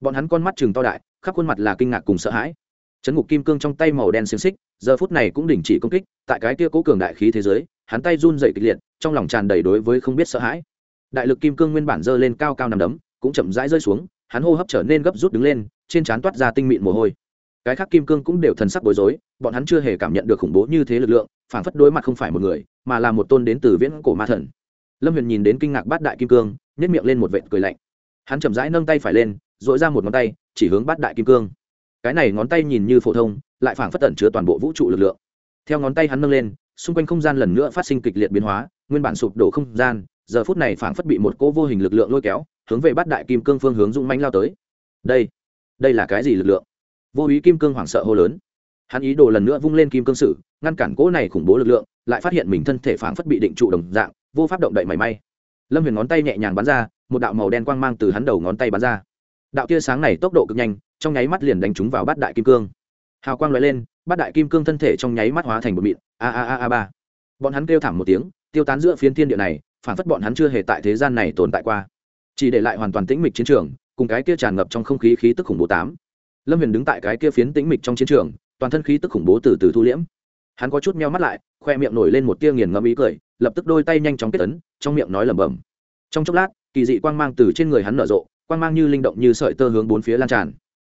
bọn hắn con mắt chừng to đại, khắp khuôn mặt là kinh ngạc cùng sợ hãi. Chấn ngục kim cương trong tay màu đen xiềng xích, giờ phút này cũng đình chỉ công kích, tại cái kia cố cường đại khí thế giới hắn tay run dậy kịch liệt trong lòng tràn đầy đối với không biết sợ hãi. Đại lực kim cương nguyên bản giơ lên cao cao nằm đấm, cũng chậm rãi rơi xuống, hắn hô hấp trở nên gấp rút đứng lên, trên trán toát ra tinh mịn mồ hôi. Cái khác kim cương cũng đều thần sắc bối rối, bọn hắn chưa hề cảm nhận được khủng bố như thế lực lượng phản phất đối mặt không phải một người, mà là một tôn đến từ viễn cổ ma thần. Lâm huyền nhìn đến kinh ngạc bát đại kim cương nhét miệng lên một vệt cười lạnh. Hắn chậm rãi nâng tay phải lên dội ra một ngón tay, chỉ hướng bát đại kim cương. Cái này ngón tay nhìn như phổ thông, lại phảng phất tẩn chứa toàn bộ vũ trụ lực lượng. Theo ngón tay hắn nâng lên, xung quanh không gian lần nữa phát sinh kịch liệt biến hóa nguyên bản sụp đổ không gian, giờ phút này phảng phất bị một cỗ vô hình lực lượng lôi kéo, hướng về bát đại kim cương phương hướng dũng mãnh lao tới. Đây đây là cái gì lực lượng? Vô ý kim cương hoảng sợ hô lớn. Hắn ý đồ lần nữa vung lên kim cương sử, ngăn cản cỗ này khủng bố lực lượng, lại phát hiện mình thân thể phảng phất bị định trụ đồng dạng, vô pháp động đậy mảy may. Lâm huyền ngón tay nhẹ nhàng bắn ra, một đạo màu đen quang mang từ hắn đầu ngón tay bắn ra. Đạo tia sáng này tốc độ cực nhanh, trong nháy mắt liền đánh trúng vào bát đại kim cương. Hào quang loại lên, bát đại kim cương thân thể trong nháy mắt hóa thành một mịn. A a a a ba. Bọn hắn kêu thảm một tiếng tiêu tán giữa phiến thiên địa này, phản phất bọn hắn chưa hề tại thế gian này tồn tại qua. Chỉ để lại hoàn toàn tĩnh mịch chiến trường, cùng cái kia tràn ngập trong không khí khí tức khủng bố tám. Lâm huyền đứng tại cái kia phiến tĩnh mịch trong chiến trường, toàn thân khí tức khủng bố từ từ thu liễm. Hắn có chút meo mắt lại, khoe miệng nổi lên một tia nghiền ngẫm ý cười, lập tức đôi tay nhanh chóng kết ấn, trong miệng nói lẩm bẩm. Trong chốc lát, kỳ dị quang mang từ trên người hắn nở rộ, quang mang như linh động như sợi tơ hướng bốn phía lan tràn.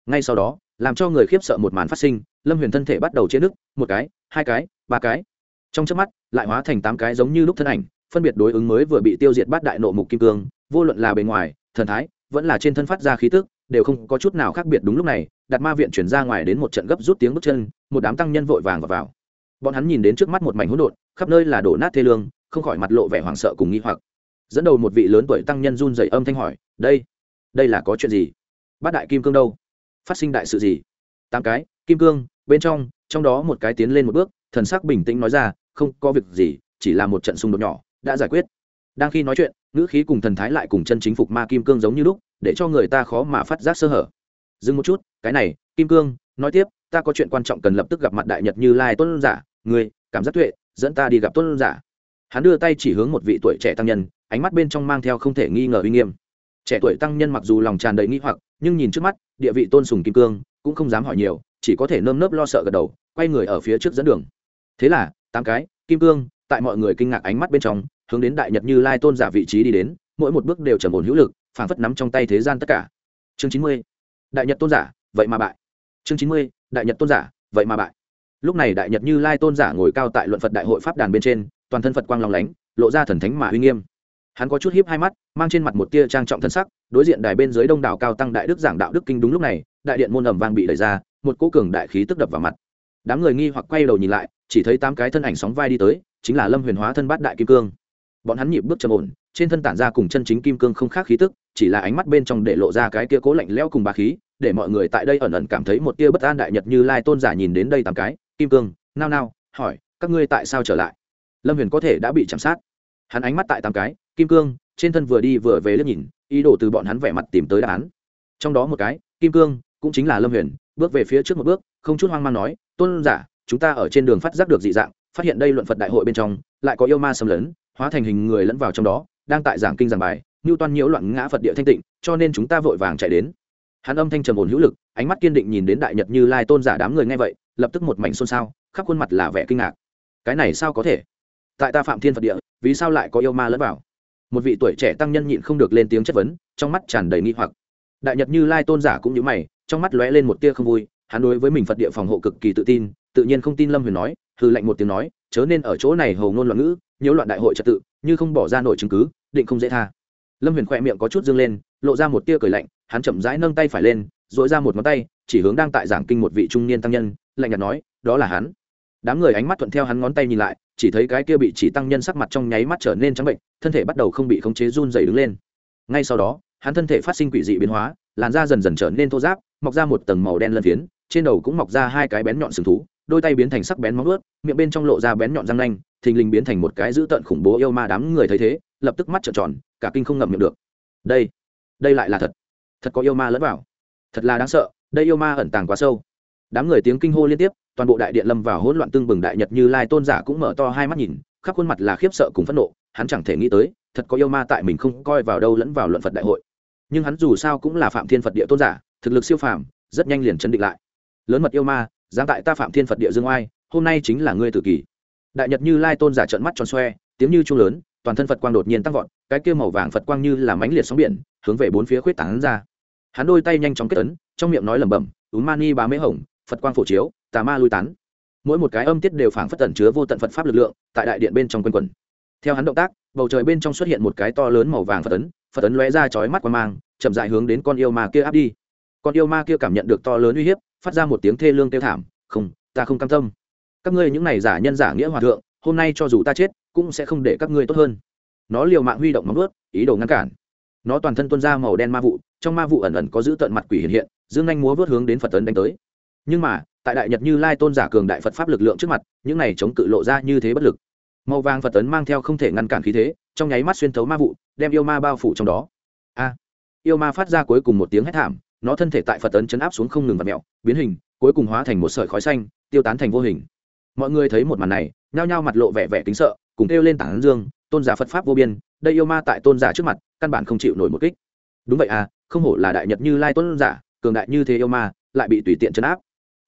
Ngay sau đó, làm cho người khiếp sợ một màn phát sinh, lâm huyền thân thể bắt đầu chế nước một cái, hai cái, ba cái trong trước mắt lại hóa thành tám cái giống như lúc thân ảnh phân biệt đối ứng mới vừa bị tiêu diệt bát đại nộ mục kim cương vô luận là bề ngoài thần thái vẫn là trên thân phát ra khí tức đều không có chút nào khác biệt đúng lúc này đặt ma viện chuyển ra ngoài đến một trận gấp rút tiếng bước chân một đám tăng nhân vội vàng vào, vào. bọn hắn nhìn đến trước mắt một mảnh hỗn độn khắp nơi là đổ nát thê lương không khỏi mặt lộ vẻ hoảng sợ cùng nghi hoặc. Dẫn đầu một vị lớn tuổi tăng nhân run dày âm thanh hỏi đây đây là có chuyện gì? Bát đại kim cương đâu? Phát sinh đại sự gì? Tám cái kim cương bên trong trong đó một cái tiến lên một bước thần sắc bình tĩnh nói ra, không có việc gì, chỉ là một trận xung đột nhỏ, đã giải quyết. Đang khi nói chuyện, ngữ khí cùng thần thái lại cùng chân chính phục ma kim cương giống như lúc, để cho người ta khó mà phát giác sơ hở. Dừng một chút, cái này, kim cương, nói tiếp, ta có chuyện quan trọng cần lập tức gặp mặt đại nhật như lai tôn giả, người, cảm giác tuệ, dẫn ta đi gặp tôn giả. Hắn đưa tay chỉ hướng một vị tuổi trẻ tăng nhân, ánh mắt bên trong mang theo không thể nghi ngờ uy nghiêm. Trẻ tuổi tăng nhân mặc dù lòng tràn đầy nghi hoặc, nhưng nhìn trước mắt, địa vị tôn sùng kim cương, cũng không dám hỏi nhiều, chỉ có thể nơm nớp lo sợ gật đầu, quay người ở phía trước dẫn đường thế là, tám cái, kim cương, tại mọi người kinh ngạc ánh mắt bên trong, hướng đến đại nhật như lai tôn giả vị trí đi đến, mỗi một bước đều trầm ổn hữu lực, phảng phất nắm trong tay thế gian tất cả. Chương chín mươi, đại nhật tôn giả, vậy mà bại. Chương chín mươi, đại nhật tôn giả, vậy mà bại. Lúc này đại nhật như lai tôn giả ngồi cao tại luận phật đại hội pháp đàn bên trên, toàn thân phật quang lòng lánh, lộ ra thần thánh mà uy nghiêm. Hắn có chút hiếp hai mắt, mang trên mặt một tia trang trọng thân sắc, đối diện đài bên dưới đông đảo cao tăng đại đức giảng đạo đức kinh đúng lúc này, đại điện môn ẩm vang bị đẩy ra, một cỗ cường đại khí tức đập vào mặt đám người nghi hoặc quay đầu nhìn lại, chỉ thấy tám cái thân ảnh sóng vai đi tới, chính là lâm huyền hóa thân bát đại kim cương. Bọn hắn nhịp bước trầm ổn, trên thân tản ra cùng chân chính kim cương không khác khí tức, chỉ là ánh mắt bên trong để lộ ra cái kia cố lạnh lẽo cùng bá khí, để mọi người tại đây ẩn ẩn cảm thấy một tia bất an đại nhật như lai tôn giả nhìn đến đây tám cái, kim cương, nao nao, hỏi, các ngươi tại sao trở lại? Lâm huyền có thể đã bị chạm sát. Hắn ánh mắt tại tám cái, kim cương, trên thân vừa đi vừa về liếc nhìn, ý đồ từ bọn hắn vẻ mặt tìm tới đáp án. Trong đó một cái, kim cương, cũng chính là lâm huyền, bước về phía trước một bước, không chút hoang mang nói tôn giả, chúng ta ở trên đường phát giác được dị dạng, phát hiện đây luận phật đại hội bên trong, lại có yêu ma xâm lấn, hóa thành hình người lẫn vào trong đó, đang tại giảng kinh giảng bài như toan nhiễu loạn ngã phật địa thanh tịnh, cho nên chúng ta vội vàng chạy đến. Hắn âm thanh trầm ổn hữu lực, ánh mắt kiên định nhìn đến đại nhật như lai tôn giả đám người nghe vậy, lập tức một mảnh xôn xao, khắp khuôn mặt là vẻ kinh ngạc. Cái này sao có thể? Tại ta phạm thiên phật địa, vì sao lại có yêu ma lẫn vào? Một vị tuổi trẻ tăng nhân nhịn không được lên tiếng chất vấn, trong mắt tràn đầy nghi hoặc. Đại nhật như lai tôn giả cũng như mày, trong mắt lóe lên một tia không vui hắn đối với mình phật địa phòng hộ cực kỳ tự tin, tự nhiên không tin lâm huyền nói hư lệnh một tiếng nói, chớ nên ở chỗ này hầu ngôn loạn ngữ, nhiễu loạn đại hội trật tự, như không bỏ ra nội chứng cứ, định không dễ tha. Lâm huyền khỏe miệng có chút dương lên, lộ ra một tia cười lạnh, hắn chậm rãi nâng tay phải lên dội ra một ngón tay, chỉ hướng đang tại giảng kinh một vị trung niên tăng nhân, lạnh nhạt nói, đó là hắn. Đám người ánh mắt thuận theo hắn ngón tay nhìn lại, chỉ thấy cái kia bị chỉ tăng nhân sắc mặt trong nháy mắt trở nên trắng bệnh, thân thể bắt đầu không bị khống chế run dày đứng lên. Ngay sau đó, hắn thân thể phát sinh quỷ dị biến hóa, làn da dần dần trở nên thô giáp mọc ra một tầng màu đen lân phiến trên đầu cũng mọc ra hai cái bén nhọn sừng thú, đôi tay biến thành sắc bén móng ướt miệng bên trong lộ ra bén nhọn răng nanh, thình lình biến thành một cái dữ tợn khủng bố yêu ma đám người thấy thế, lập tức mắt trợn tròn, cả kinh không ngậm miệng được. Đây đây lại là thật. Thật có yêu ma lẫn vào. Thật là đáng sợ, đây yêu ma ẩn tàng quá sâu. Đám người tiếng kinh hô liên tiếp, toàn bộ đại điện lâm vào hỗn loạn tương bừng đại nhật như lai tôn giả cũng mở to hai mắt nhìn, khắp khuôn mặt là khiếp sợ cùng phẫn nộ, hắn chẳng thể nghĩ tới, thật có yêu ma tại mình không coi vào đâu lẫn vào luận phật đại hội. Nhưng hắn dù sao cũng là phạm thiên phật địa tôn giả, thực lực siêu phàm, rất nhanh liền chấn định lại lớn mật yêu ma giáng tại ta phạm thiên phật địa dương oai, hôm nay chính là ngươi tự kỷ đại nhật như lai tôn giả trận mắt tròn xoe, tiếng như chuông lớn, toàn thân phật quang đột nhiên tăng vọt, cái kia màu vàng phật quang như là mánh liệt sóng biển, hướng về bốn phía khuyết tảng ra. Hắn đôi tay nhanh chóng kết ấn, trong miệng nói lẩm bẩm, ú mani bá mễ hồng, phật quang phổ chiếu, tà ma lui tán. Mỗi một cái âm tiết đều phảng phất tẩn chứa vô tận phật pháp lực lượng, tại đại điện bên trong quân quần theo hắn động tác, bầu trời bên trong xuất hiện một cái to lớn màu vàng phật ấn phật ấn lóe ra chói mắt qua mang, chậm dại hướng đến con yêu ma kia áp đi. Con yêu ma kia cảm nhận được to lớn uy hiếp phát ra một tiếng thê lương kêu thảm, không, ta không cam tâm. Các ngươi những này giả nhân giả nghĩa hòa thượng, hôm nay cho dù ta chết, cũng sẽ không để các ngươi tốt hơn. Nó liều mạng huy động móng ướt ý đồ ngăn cản. Nó toàn thân tuân ra màu đen ma vụ, trong ma vụ ẩn ẩn có giữ tận mặt quỷ hiện hiện, dương anh múa vớt hướng đến phật tấn đánh tới. Nhưng mà, tại đại nhật như lai tôn giả cường đại phật pháp lực lượng trước mặt, những này chống cự lộ ra như thế bất lực. Màu vàng phật tấn mang theo không thể ngăn cản khí thế, trong nháy mắt xuyên thấu ma vụ, đem yêu ma bao phủ trong đó. A! Yêu ma phát ra cuối cùng một tiếng hét thảm nó thân thể tại phật tấn chấn áp xuống không ngừng và mẹo, biến hình, cuối cùng hóa thành một sợi khói xanh, tiêu tán thành vô hình. Mọi người thấy một màn này, nhao nhao mặt lộ vẻ vẻ kính sợ, cùng kêu lên tảng dương, tôn giả phật pháp vô biên, đây yêu ma tại tôn giả trước mặt, căn bản không chịu nổi một kích. Đúng vậy à không hổ là đại nhật như lai tôn giả, cường đại như thế yêu ma, lại bị tùy tiện chấn áp.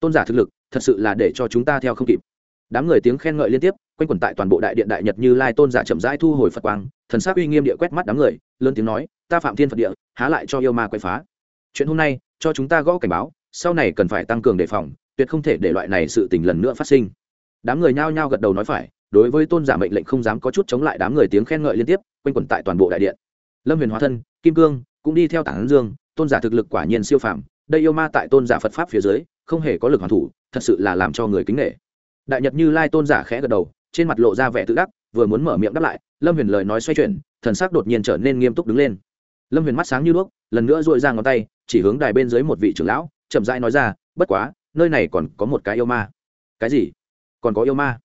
Tôn giả thực lực, thật sự là để cho chúng ta theo không kịp. Đám người tiếng khen ngợi liên tiếp, quanh quẩn tại toàn bộ đại điện đại nhật như lai tôn giả chậm rãi thu hồi phật quang, thần sắc uy nghiêm địa quét mắt đám người, lớn tiếng nói, ta phạm thiên phật địa, há lại cho yêu ma quay phá chuyện hôm nay, cho chúng ta gõ cảnh báo, sau này cần phải tăng cường đề phòng, tuyệt không thể để loại này sự tình lần nữa phát sinh. Đám người nhao nhao gật đầu nói phải, đối với tôn giả mệnh lệnh không dám có chút chống lại đám người tiếng khen ngợi liên tiếp, quanh quẩn tại toàn bộ đại điện. Lâm huyền hóa thân, kim cương cũng đi theo tảng dương, tôn giả thực lực quả nhiên siêu phàm, đây yêu ma tại tôn giả phật pháp phía dưới, không hề có lực hoàn thủ, thật sự là làm cho người kính nghệ đại nhật như lai tôn giả khẽ gật đầu, trên mặt lộ ra vẻ tự đắc, vừa muốn mở miệng đáp lại, lâm huyền lời nói xoay chuyển, thần sắc đột nhiên trở nên nghiêm túc đứng lên. Lâm huyền mắt sáng như đuốc, lần nữa dội ra ngón tay chỉ hướng đài bên dưới một vị trưởng lão, chậm rãi nói ra, bất quá, nơi này còn có một cái yêu ma. Cái gì? Còn có yêu ma?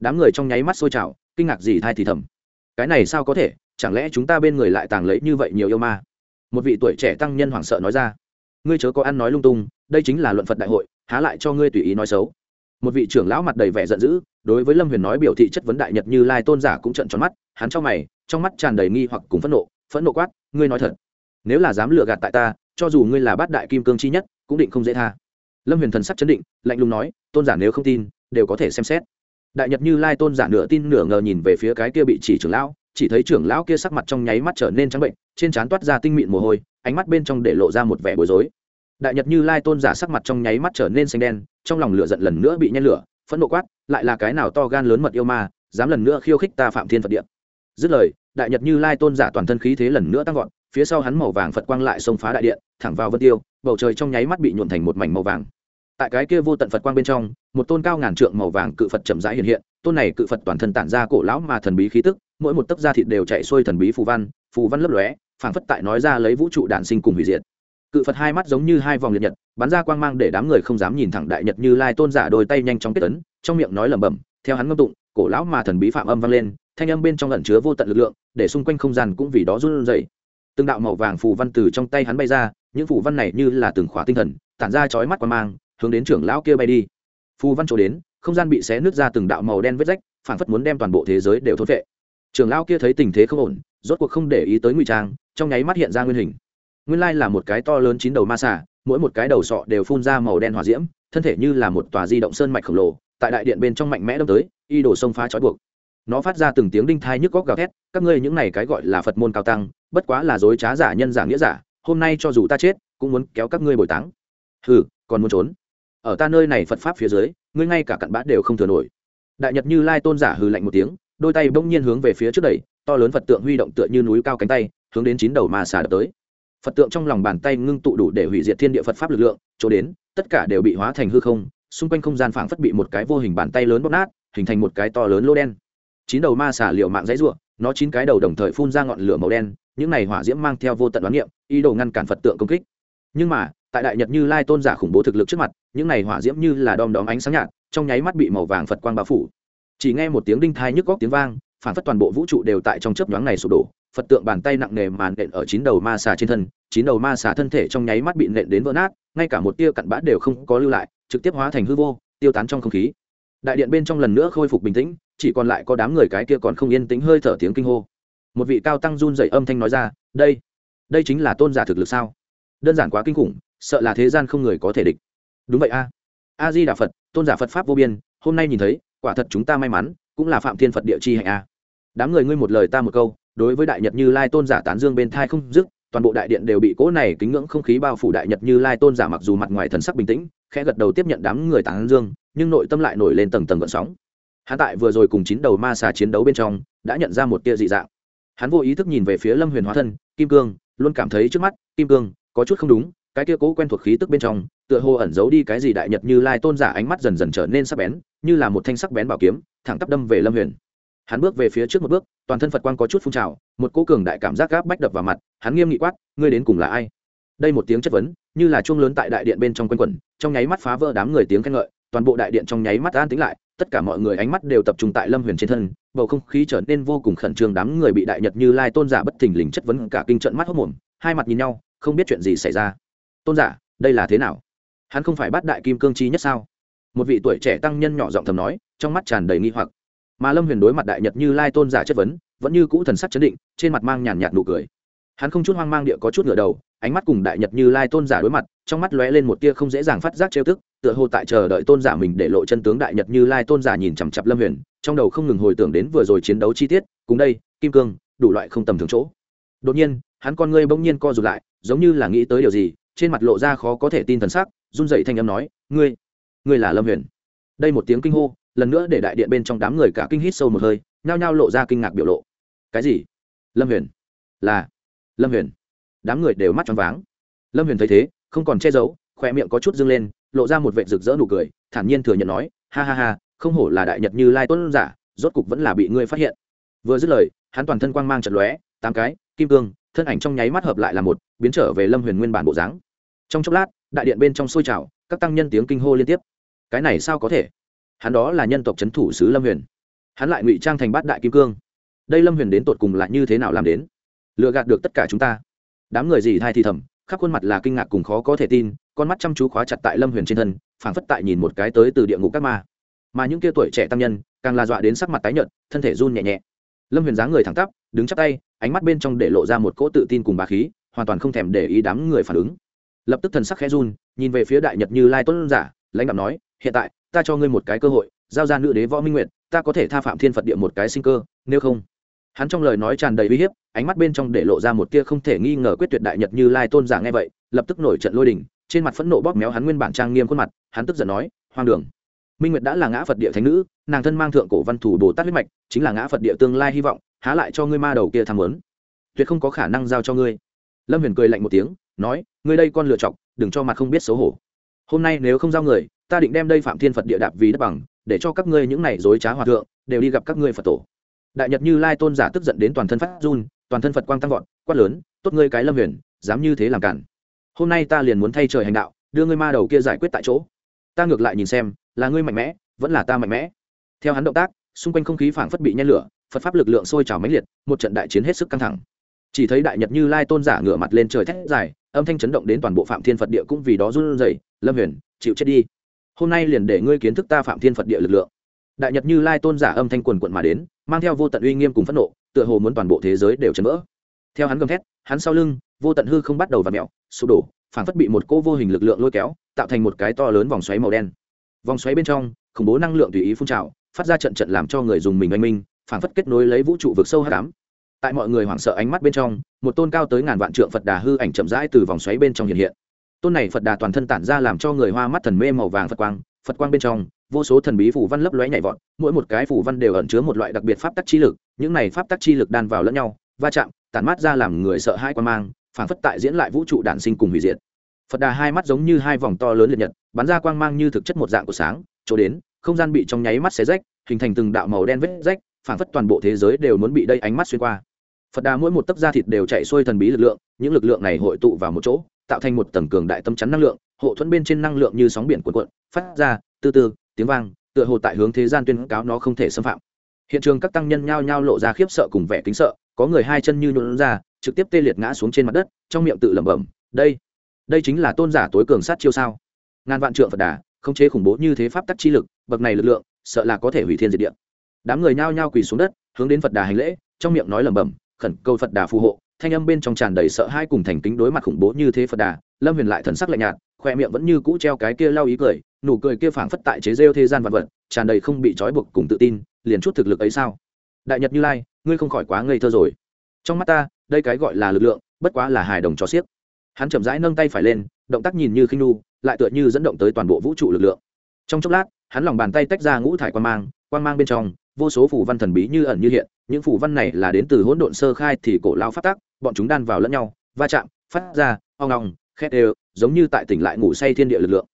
Đám người trong nháy mắt sôi trào, kinh ngạc gì thai thì thầm. Cái này sao có thể? Chẳng lẽ chúng ta bên người lại tàng lấy như vậy nhiều yêu ma? Một vị tuổi trẻ tăng nhân hoảng sợ nói ra. Ngươi chớ có ăn nói lung tung, đây chính là luận phật đại hội, há lại cho ngươi tùy ý nói xấu. Một vị trưởng lão mặt đầy vẻ giận dữ, đối với lâm huyền nói biểu thị chất vấn đại nhật như lai tôn giả cũng trận tròn mắt, hắn trong mày, trong mắt tràn đầy nghi hoặc cùng phẫn nộ phẫn nộ quát, ngươi nói thật, nếu là dám lừa gạt tại ta cho dù ngươi là bát đại kim cương chi nhất, cũng định không dễ tha. Lâm huyền thần sắc chấn định, lạnh lùng nói, tôn giả nếu không tin, đều có thể xem xét. Đại nhật như lai tôn giả nửa tin nửa ngờ nhìn về phía cái kia bị chỉ trưởng lão, chỉ thấy trưởng lão kia sắc mặt trong nháy mắt trở nên trắng bệnh, trên trán toát ra tinh mịn mồ hôi, ánh mắt bên trong để lộ ra một vẻ bối rối. Đại nhật như lai tôn giả sắc mặt trong nháy mắt trở nên xanh đen, trong lòng lửa giận lần nữa bị nhen lửa, phẫn nộ quát, lại là cái nào to gan lớn mật yêu ma, dám lần nữa khiêu khích ta phạm thiên phật điện dứt lời, đại nhật như lai tôn giả toàn thân khí thế lần nữa tăng vọt phía sau hắn màu vàng phật quang lại xông phá đại điện, thẳng vào vân tiêu, bầu trời trong nháy mắt bị nhuộn thành một mảnh màu vàng. Tại cái kia vô tận phật quang bên trong, một tôn cao ngàn trượng màu vàng cự phật chậm rãi hiện hiện, tôn này cự phật toàn thân tản ra cổ lão mà thần bí khí tức, mỗi một tấc da thịt đều chạy xuôi thần bí phù văn phù văn lấp lóe, phảng phất tại nói ra lấy vũ trụ đản sinh cùng hủy diệt. Cự phật hai mắt giống như hai vòng liệt nhật, bắn ra quang mang để đám người không dám nhìn thẳng đại nhật như lai tôn giả đôi tay nhanh chóng kết tấn trong miệng nói lẩm bẩm, theo hắn ngâm tụng, cổ lão mà thần bí phạm âm vang lên, thanh âm bên trong lẩn chứa vô tận lực lượng, để xung quanh không gian cũng vì đó run rẩy từng đạo màu vàng phù văn từ trong tay hắn bay ra, những phù văn này như là từng khóa tinh thần, tản ra chói mắt qua mang, hướng đến trưởng lão kia bay đi. Phù văn chỗ đến, không gian bị xé nứt ra từng đạo màu đen vết rách, phản phất muốn đem toàn bộ thế giới đều thốt vệ trưởng lão kia thấy tình thế không ổn, rốt cuộc không để ý tới ngụy trang, trong nháy mắt hiện ra nguyên hình. Nguyên lai là một cái to lớn chín đầu ma xà, mỗi một cái đầu sọ đều phun ra màu đen hỏa diễm, thân thể như là một tòa di động sơn mạch khổng lồ, tại đại điện bên trong mạnh mẽ đâm tới, y đổ sông phá trói buộc. Nó phát ra từng tiếng đinh thai nhức góc gào thét, các ngươi những này cái gọi là phật môn cao tăng bất quá là dối trá giả nhân giả nghĩa giả, hôm nay cho dù ta chết, cũng muốn kéo các ngươi bồi táng. Hừ, còn muốn trốn? Ở ta nơi này phật pháp phía dưới, ngươi ngay cả cặn bã đều không thừa nổi. Đại nhật như lai tôn giả hừ lạnh một tiếng, đôi tay bỗng nhiên hướng về phía trước đẩy, to lớn phật tượng huy động tựa như núi cao cánh tay, hướng đến chín đầu ma xà đập tới. Phật tượng trong lòng bàn tay ngưng tụ đủ để hủy diệt thiên địa phật pháp lực lượng, chỗ đến, tất cả đều bị hóa thành hư không, xung quanh không gian phảng phất bị một cái vô hình bàn tay lớn bóp nát, hình thành một cái to lớn lô đen. Chín đầu ma xà liệu mạng dãy ruộng nó chín cái đầu đồng thời phun ra ngọn lửa màu đen những này hỏa diễm mang theo vô tận đoán niệm, ý đồ ngăn cản phật tượng công kích. Nhưng mà, tại đại nhật như lai tôn giả khủng bố thực lực trước mặt, những này hỏa diễm như là đom đóm ánh sáng nhạt, trong nháy mắt bị màu vàng phật quang bao phủ. Chỉ nghe một tiếng đinh thai nhức góc tiếng vang, phản phất toàn bộ vũ trụ đều tại trong chớp nhoáng này sụp đổ. Phật tượng bàn tay nặng nề màn nện ở chín đầu ma xà trên thân, chín đầu ma xà thân thể trong nháy mắt bị nện đến vỡ nát, ngay cả một tia cặn bã đều không có lưu lại, trực tiếp hóa thành hư vô, tiêu tán trong không khí. Đại điện bên trong lần nữa khôi phục bình tĩnh, chỉ còn lại có đám người cái kia còn không yên tĩnh hơi thở tiếng kinh hô một vị cao tăng run dậy âm thanh nói ra, đây đây chính là tôn giả thực lực sao? Đơn giản quá kinh khủng, sợ là thế gian không người có thể địch. Đúng vậy a. A di đà phật tôn giả phật pháp vô biên, hôm nay nhìn thấy, quả thật chúng ta may mắn, cũng là phạm thiên phật địa chi hạnh a. Đám người ngươi một lời ta một câu, đối với đại nhật như lai tôn giả tán dương bên thai không dứt, toàn bộ đại điện đều bị cỗ này kính ngưỡng không khí bao phủ đại nhật như lai tôn giả mặc dù mặt ngoài thần sắc bình tĩnh, khẽ gật đầu tiếp nhận đám người tán dương, nhưng nội tâm lại nổi lên tầng tầng gợn sóng. Hắn tại vừa rồi cùng chín đầu ma xà chiến đấu bên trong, đã nhận ra một tia dị dạng hắn vô ý thức nhìn về phía lâm huyền hóa thân, kim cương, luôn cảm thấy trước mắt, kim cương, có chút không đúng, cái kia cố quen thuộc khí tức bên trong, tựa hồ ẩn giấu đi cái gì đại nhật như lai tôn giả ánh mắt dần dần trở nên sắc bén, như là một thanh sắc bén bảo kiếm, thẳng tắp đâm về lâm huyền. Hắn bước về phía trước một bước, toàn thân phật quang có chút phun trào, một cô cường đại cảm giác gáp bách đập vào mặt, hắn nghiêm nghị quát, ngươi đến cùng là ai? Đây một tiếng chất vấn, như là chuông lớn tại đại điện bên trong quanh quẩn, trong nháy mắt phá vỡ đám người tiếng khen ngợi, toàn bộ đại điện trong nháy mắt an tính lại tất cả mọi người ánh mắt đều tập trung tại lâm huyền trên thân, bầu không khí trở nên vô cùng khẩn trương đám người bị đại nhật như lai tôn giả bất thình lình chất vấn cả kinh trận mắt hốc mồm, hai mặt nhìn nhau, không biết chuyện gì xảy ra. Tôn giả, đây là thế nào? Hắn không phải bắt đại kim cương chi nhất sao? Một vị tuổi trẻ tăng nhân nhỏ giọng thầm nói, trong mắt tràn đầy nghi hoặc. Mà lâm huyền đối mặt đại nhật như lai tôn giả chất vấn, vẫn như cũ thần sắc chấn định, trên mặt mang nhàn nhạt nụ cười. Hắn không chút hoang mang địa có chút ngửa đầu, ánh mắt cùng đại nhật như lai tôn giả đối mặt, trong mắt lóe lên một tia không dễ dàng phát giác trêu tức tựa hồ tại chờ đợi tôn giả mình để lộ chân tướng đại nhật như lai tôn giả nhìn chằm chặp lâm huyền, trong đầu không ngừng hồi tưởng đến vừa rồi chiến đấu chi tiết, cùng đây, kim cương, đủ loại không tầm thường chỗ. Đột nhiên, hắn con ngươi bỗng nhiên co rụt lại, giống như là nghĩ tới điều gì, trên mặt lộ ra khó có thể tin thần sắc, run dậy thanh âm nói, ngươi ngươi là lâm huyền. Đây một tiếng kinh hô, lần nữa để đại điện bên trong đám người cả kinh hít sâu một hơi, nhao nhao lộ ra kinh ngạc biểu lộ. Cái gì? Lâm huyền? Là, lâm huyền. Đám người đều mắt tròn váng. Lâm huyền thấy thế, không còn che giấu khoe miệng có chút dâng lên lộ ra một vệ rực rỡ nụ cười, thản nhiên thừa nhận nói, ha ha ha, không hổ là đại nhật như lai tuấn giả, rốt cục vẫn là bị ngươi phát hiện. Vừa dứt lời, hắn toàn thân quang mang trận lóe, tám cái, kim cương, thân ảnh trong nháy mắt hợp lại là một, biến trở về lâm huyền nguyên bản bộ dáng. Trong chốc lát, đại điện bên trong sôi trào, các tăng nhân tiếng kinh hô liên tiếp. Cái này sao có thể? Hắn đó là nhân tộc c h ấ n thủ sứ lâm huyền. Hắn lại ngụy trang thành bát đại kim cương. Đây lâm huyền đến tột cùng là như thế nào làm đến? Lựa gạt được tất cả chúng ta. Đám người gì thai thì thầm, khắp khuôn mặt là kinh ngạc cùng khó có thể tin con mắt chăm chú khóa chặt tại lâm huyền trên thân, phảng phất tại nhìn một cái tới từ địa ngục các ma. Mà những kia tuổi trẻ tăng nhân, càng là dọa đến sắc mặt tái nhợt, thân thể run nhẹ nhẹ. Lâm huyền dáng người thẳng tắp, đứng chắp tay, ánh mắt bên trong để lộ ra một cỗ tự tin cùng bà khí, hoàn toàn không thèm để ý đám người phản ứng. Lập tức thần sắc khẽ run, nhìn về phía đại nhật như lai tuấn giả, lãnh đạo nói, hiện tại, ta cho ngươi một cái cơ hội, giao ra nữ đế võ minh nguyệt, ta có thể tha phạm thiên phật địa một cái sinh cơ, nếu không. Hắn trong lời nói tràn đầy uy hiếp, ánh mắt bên trong để lộ ra một tia không thể nghi ngờ quyết tuyệt đại nhật như lai tôn giả nghe vậy, lập tức nổi trận lôi đình trên mặt phẫn nộ bóp méo hắn nguyên bản trang nghiêm khuôn mặt, hắn tức giận nói, hoang đường. Minh nguyệt đã là ngã phật địa thánh nữ, nàng thân mang thượng cổ văn thủ bồ tát huyết mạch, chính là ngã phật địa tương lai hy vọng, há lại cho ngươi ma đầu kia tham lớn tuyệt không có khả năng giao cho ngươi. Lâm huyền cười lạnh một tiếng, nói, ngươi đây con lựa chọc, đừng cho mặt không biết xấu hổ. Hôm nay nếu không giao người, ta định đem đây phạm thiên phật địa đạp vì đất bằng, để cho các ngươi những này dối trá hòa thượng, đều đi gặp các ngươi phật tổ. Đại nhật như lai tôn giả tức giận đến toàn thân phát run, toàn thân phật quang tăng vọt, quát lớn, tốt ngươi cái lâm huyền, dám như thế làm cản hôm nay ta liền muốn thay trời hành đạo, đưa ngươi ma đầu kia giải quyết tại chỗ. Ta ngược lại nhìn xem, là ngươi mạnh mẽ, vẫn là ta mạnh mẽ. Theo hắn động tác, xung quanh không khí phảng phất bị nhen lửa, phật pháp lực lượng sôi trào mãnh liệt, một trận đại chiến hết sức căng thẳng. Chỉ thấy đại nhật như lai tôn giả ngửa mặt lên trời thét dài, âm thanh chấn động đến toàn bộ phạm thiên phật địa cũng vì đó run rẩy, lâm huyền, chịu chết đi. Hôm nay liền để ngươi kiến thức ta phạm thiên phật địa lực lượng. Đại nhật như lai tôn giả âm thanh quần quận mà đến, mang theo vô tận uy nghiêm cùng phẫn nộ, tựa hồ muốn toàn bộ thế giới đều chấn vỡ theo hắn gầm thét, hắn sau lưng, vô tận hư không bắt đầu và mẹo sụp đổ, phảng phất bị một cỗ vô hình lực lượng lôi kéo, tạo thành một cái to lớn vòng xoáy màu đen. Vòng xoáy bên trong, khủng bố năng lượng tùy ý phun trào, phát ra trận trận làm cho người dùng mình oanh minh, phảng phất kết nối lấy vũ trụ vực sâu h tám tại mọi người hoảng sợ ánh mắt bên trong, một tôn cao tới ngàn vạn trượng phật đà hư ảnh chậm rãi từ vòng xoáy bên trong hiện hiện. Tôn này phật đà toàn thân tản ra làm cho người hoa mắt thần mê màu vàng phật quang phật quang bên trong, vô số thần bí phủ văn lấp lóe nhảy vọt, mỗi một cái phủ văn đều ẩn chứa một loại đặc biệt pháp tắc chi lực, những này pháp tắc chi lực đan vào lẫn nhau va chạm, tản mát ra làm người sợ hai quan mang, phảng phất tại diễn lại vũ trụ đản sinh cùng hủy diệt. Phật đà hai mắt giống như hai vòng to lớn liệt nhật, bắn ra quang mang như thực chất một dạng của sáng, chỗ đến, không gian bị trong nháy mắt xé rách, hình thành từng đạo màu đen vết rách, phảng phất toàn bộ thế giới đều muốn bị đây ánh mắt xuyên qua. Phật đà mỗi một tấc da thịt đều chạy xuôi thần bí lực lượng, những lực lượng này hội tụ vào một chỗ, tạo thành một tầng cường đại tâm chắn năng lượng, hộ thuẫn bên trên năng lượng như sóng biển cuộn cuộn, phát ra, từ từ, tiếng vang, tựa hồ tại hướng thế gian tuyên cáo nó không thể xâm phạm. Hiện trường các tăng nhân nhao nhao lộ ra khiếp sợ cùng vẻ kính sợ có người hai chân như nhuộn ra, trực tiếp tê liệt ngã xuống trên mặt đất, trong miệng tự lẩm bẩm, đây đây chính là tôn giả tối cường sát chiêu sao? Ngàn vạn trượng phật đà không chế khủng bố như thế pháp tắc chi lực, bậc này lực lượng, sợ là có thể hủy thiên diệt địa. Đám người nhao nhao quỳ xuống đất, hướng đến phật đà hành lễ, trong miệng nói lẩm bẩm, khẩn cầu phật đà phù hộ, thanh âm bên trong tràn đầy sợ hai cùng thành kính đối mặt khủng bố như thế phật đà, lâm huyền lại thần sắc lạnh nhạt, khoe miệng vẫn như cũ treo cái kia lau ý cười, nụ cười kia phảng phất tại chế rêu thế gian vật vật, tràn đầy không bị trói buộc cùng tự tin, liền chút thực lực ấy sao? Đại nhật như lai, ngươi không khỏi quá ngây thơ rồi. Trong mắt ta, đây cái gọi là lực lượng, bất quá là hài đồng cho xiếc. Hắn chậm rãi nâng tay phải lên, động tác nhìn như khinh nu lại tựa như dẫn động tới toàn bộ vũ trụ lực lượng. Trong chốc lát, hắn lòng bàn tay tách ra ngũ thải quan mang quan mang bên trong, vô số phủ văn thần bí như ẩn như hiện, những phủ văn này là đến từ hỗn độn sơ khai thì cổ lao phát tác bọn chúng đan vào lẫn nhau, va chạm, phát ra, ong ong, khét đều, giống như tại tỉnh lại ngủ say thiên địa lực lượng.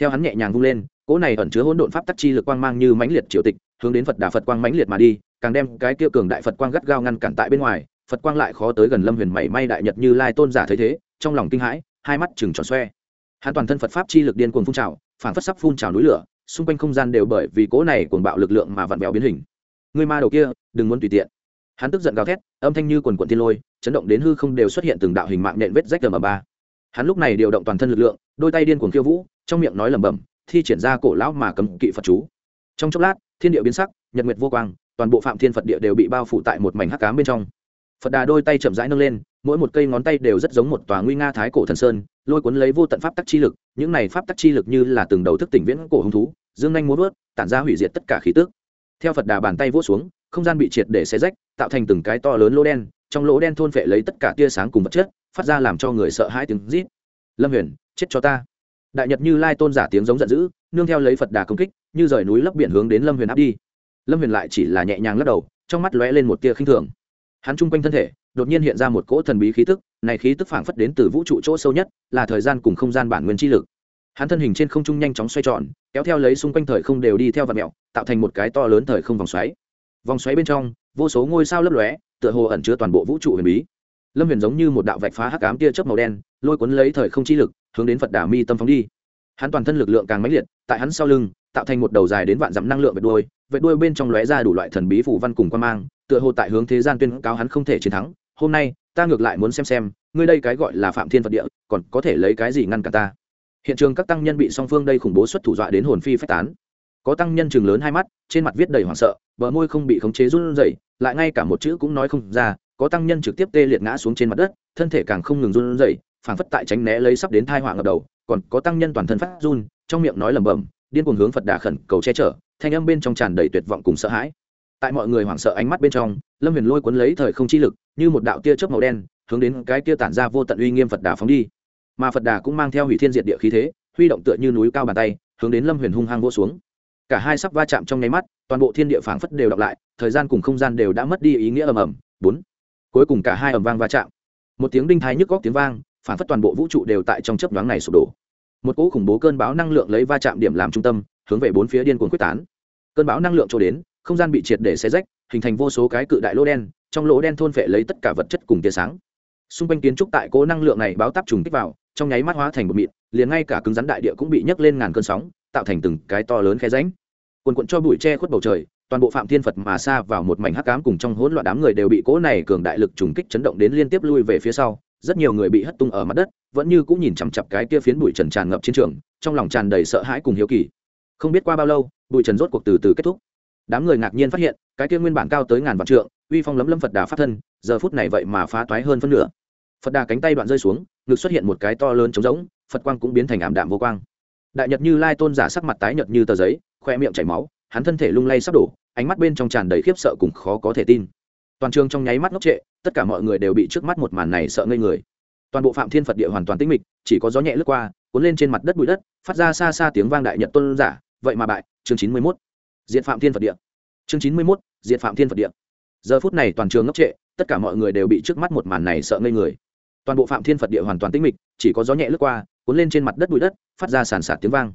Theo hắn nhẹ nhàng vung lên, cỗ này ẩn chứa hỗn độn pháp tắc chi lực quang mang như mãnh liệt triều tịch, hướng đến phật đà phật quang mãnh liệt mà đi càng đem cái kia cường đại phật quang gắt gao ngăn cản tại bên ngoài, phật quang lại khó tới gần lâm huyền mảy may đại nhật như lai tôn giả thấy thế, trong lòng kinh hãi, hai mắt chừng tròn xoe. Hắn toàn thân phật pháp chi lực điên cuồng phun trào phản phất sắp phun trào núi lửa, xung quanh không gian đều bởi vì cỗ này cuồng bạo lực lượng mà vặn vẹo biến hình. Người ma đầu kia, đừng muốn tùy tiện. Hắn tức giận gào thét, âm thanh như quần quận thiên lôi, chấn động đến hư không đều xuất hiện từng đạo hình mạng nện vết rách tầm ba. Hắn lúc này điều động toàn thân lực lượng, đôi tay điên cuồng khiêu vũ, trong miệng nói lẩm bẩm, thi triển ra cổ lão mà cấm kỵ phật chú. Trong chốc lát, thiên địa biến sắc, nhật nguyệt vô quang toàn bộ phạm thiên phật địa đều bị bao phủ tại một mảnh hắc cám bên trong. Phật đà đôi tay chậm rãi nâng lên, mỗi một cây ngón tay đều rất giống một tòa nguy nga thái cổ thần sơn, lôi cuốn lấy vô tận pháp tắc chi lực, những này pháp tắc chi lực như là từng đầu thức tỉnh viễn cổ hứng thú, dương nhanh muốn vớt, tản ra hủy diệt tất cả khí tức. Theo phật đà bàn tay vỗ xuống, không gian bị triệt để xé rách, tạo thành từng cái to lớn lỗ đen, trong lỗ đen thôn phệ lấy tất cả tia sáng cùng vật chất, phát ra làm cho người sợ hãi tiếng rít. Lâm huyền, chết cho ta. Đại nhật như lai tôn giả tiếng giống giận dữ, nương theo lấy phật đà công kích, như rời núi lấp biển hướng đến lâm huyền áp đi lâm huyền lại chỉ là nhẹ nhàng lắc đầu, trong mắt lóe lên một tia khinh thường. Hắn chung quanh thân thể, đột nhiên hiện ra một cỗ thần bí khí tức, này khí tức phảng phất đến từ vũ trụ chỗ sâu nhất, là thời gian cùng không gian bản nguyên chi lực. Hắn thân hình trên không trung nhanh chóng xoay tròn, kéo theo lấy xung quanh thời không đều đi theo vạt mẹo, tạo thành một cái to lớn thời không vòng xoáy. Vòng xoáy bên trong, vô số ngôi sao lấp lóe, tựa hồ ẩn chứa toàn bộ vũ trụ huyền bí. Lâm huyền giống như một đạo vạch phá hắc ám tia chớp màu đen, lôi cuốn lấy thời không chi lực, hướng đến phật đà mi tâm phóng đi. Hắn toàn thân lực lượng càng mãnh liệt, tại hắn sau lưng tạo thành một đầu dài đến vạn dặm năng lượng vệt đuôi vệt đuôi bên trong lóe ra đủ loại thần bí phủ văn cùng quan mang, tựa hồ tại hướng thế gian tuyên cáo hắn không thể chiến thắng. Hôm nay, ta ngược lại muốn xem xem, ngươi đây cái gọi là phạm thiên phật địa, còn có thể lấy cái gì ngăn cả ta? Hiện trường các tăng nhân bị song phương đây khủng bố xuất thủ dọa đến hồn phi phách tán. Có tăng nhân chừng lớn hai mắt, trên mặt viết đầy hoảng sợ, bờ môi không bị khống chế run rẩy, lại ngay cả một chữ cũng nói không ra, có tăng nhân trực tiếp tê liệt ngã xuống trên mặt đất, thân thể càng không ngừng run rẩy, phảng phất tại tránh né lấy sắp đến thai họa ngập đầu, còn có tăng nhân toàn thân phát run, trong miệng nói lẩm bẩm điên cuồng hướng phật đà khẩn cầu che chở, thanh âm bên trong tràn đầy tuyệt vọng cùng sợ hãi. Tại mọi người hoảng sợ ánh mắt bên trong, lâm huyền lôi cuốn lấy thời không chi lực, như một đạo tia chớp màu đen, hướng đến cái tia tản ra vô tận uy nghiêm phật đà phóng đi. Mà phật đà cũng mang theo hủy thiên diệt địa khí thế, huy động tựa như núi cao bàn tay, hướng đến lâm huyền hung hăng vô xuống. Cả hai sắp va chạm trong nháy mắt, toàn bộ thiên địa phảng phất đều đọc lại, thời gian cùng không gian đều đã mất đi ý nghĩa ầm ầm. Bốn. Cuối cùng cả hai ầm vang va chạm. Một tiếng đinh thái nhức góc tiếng vang, phảng phất toàn bộ vũ trụ đều tại trong chớp nhoáng này sụp đổ một cỗ khủng bố cơn bão năng lượng lấy va chạm điểm làm trung tâm, hướng về bốn phía điên cuồng quyết tán. Cơn bão năng lượng trôi đến, không gian bị triệt để xé rách, hình thành vô số cái cự đại lỗ đen, trong lỗ đen thôn phệ lấy tất cả vật chất cùng tia sáng. Xung quanh kiến trúc tại cố năng lượng này báo táp trùng kích vào, trong nháy mắt hóa thành một mịn, liền ngay cả cứng rắn đại địa cũng bị nhấc lên ngàn cơn sóng, tạo thành từng cái to lớn khe ránh quần quận cho bụi che khuất bầu trời, toàn bộ phạm thiên phật mà xa vào một mảnh hắc cám cùng trong hỗn loạn đám người đều bị cỗ này cường đại lực trùng kích chấn động đến liên tiếp lui về phía sau, rất nhiều người bị hất tung ở mặt đất vẫn như cũng nhìn chằm chặp cái kia phiến bụi trần tràn ngập chiến trường, trong lòng tràn đầy sợ hãi cùng hiếu kỳ. Không biết qua bao lâu, bụi trần rốt cuộc từ từ kết thúc. Đám người ngạc nhiên phát hiện, cái kia nguyên bản cao tới ngàn vạn trượng, uy phong lấm lâm phật đà phát thân, giờ phút này vậy mà phá toái hơn phân nửa. Phật đà cánh tay đoạn rơi xuống, ngực xuất hiện một cái to lớn trống rỗng, phật quang cũng biến thành ảm đạm vô quang. Đại nhật như lai tôn giả sắc mặt tái nhật như tờ giấy, khoe miệng chảy máu, hắn thân thể lung lay sắp đổ, ánh mắt bên trong tràn đầy khiếp sợ cùng khó có thể tin. Toàn trường trong nháy mắt ngốc trệ, tất cả mọi người đều bị trước mắt một màn này sợ ngây người toàn bộ phạm thiên phật địa hoàn toàn tĩnh mịch, chỉ có gió nhẹ lướt qua, cuốn lên trên mặt đất bụi đất, phát ra xa xa tiếng vang đại nhật tôn giả, vậy mà bại, chương chín mươi mốt diện phạm thiên phật địa. Chương chín mươi mốt diện phạm thiên phật địa. Giờ phút này toàn trường ngốc trệ, tất cả mọi người đều bị trước mắt một màn này sợ ngây người. Toàn bộ phạm thiên phật địa hoàn toàn tĩnh mịch, chỉ có gió nhẹ lướt qua, cuốn lên trên mặt đất bụi đất, phát ra sàn sạt tiếng vang.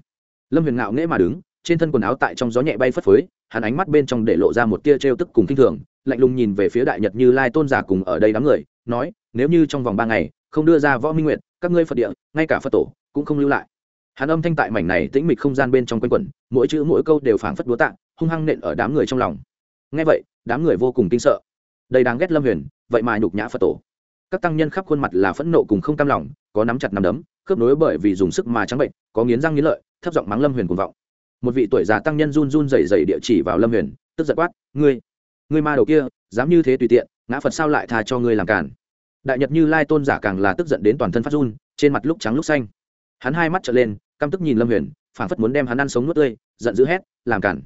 Lâm huyền ngạo nghễ mà đứng, trên thân quần áo tại trong gió nhẹ bay phất phới, hắn ánh mắt bên trong để lộ ra một tia trêu tức cùng kinh thường, lạnh lùng nhìn về phía đại nhật như lai tôn giả cùng ở đây đám người, nói, nếu như trong vòng ba ngày không đưa ra võ minh nguyện các ngươi phật địa, ngay cả phật tổ cũng không lưu lại. Hắn âm thanh tại mảnh này tĩnh mịch không gian bên trong quanh quẩn, mỗi chữ mỗi câu đều phảng phất búa tạ hung hăng nện ở đám người trong lòng. Ngay vậy, đám người vô cùng kinh sợ. Đây đáng ghét lâm huyền, vậy mà nhục nhã phật tổ. Các tăng nhân khắp khuôn mặt là phẫn nộ cùng không cam lòng, có nắm chặt nắm đấm, khớp nối bởi vì dùng sức mà trắng bệnh, có nghiến răng nghiến lợi, thấp giọng mắng lâm huyền cuồng vọng. Một vị tuổi già tăng nhân run run rẩy rẩy địa chỉ vào lâm huyền, tức giật quát, ngươi ngươi ma đầu kia, dám như thế tùy tiện, ngã phật sao lại tha cho ngươi làm cản đại nhật như lai tôn giả càng là tức giận đến toàn thân phát run, trên mặt lúc trắng lúc xanh. Hắn hai mắt trở lên, căm tức nhìn lâm huyền, phảng phất muốn đem hắn ăn sống nuốt tươi, giận dữ hét, làm cản.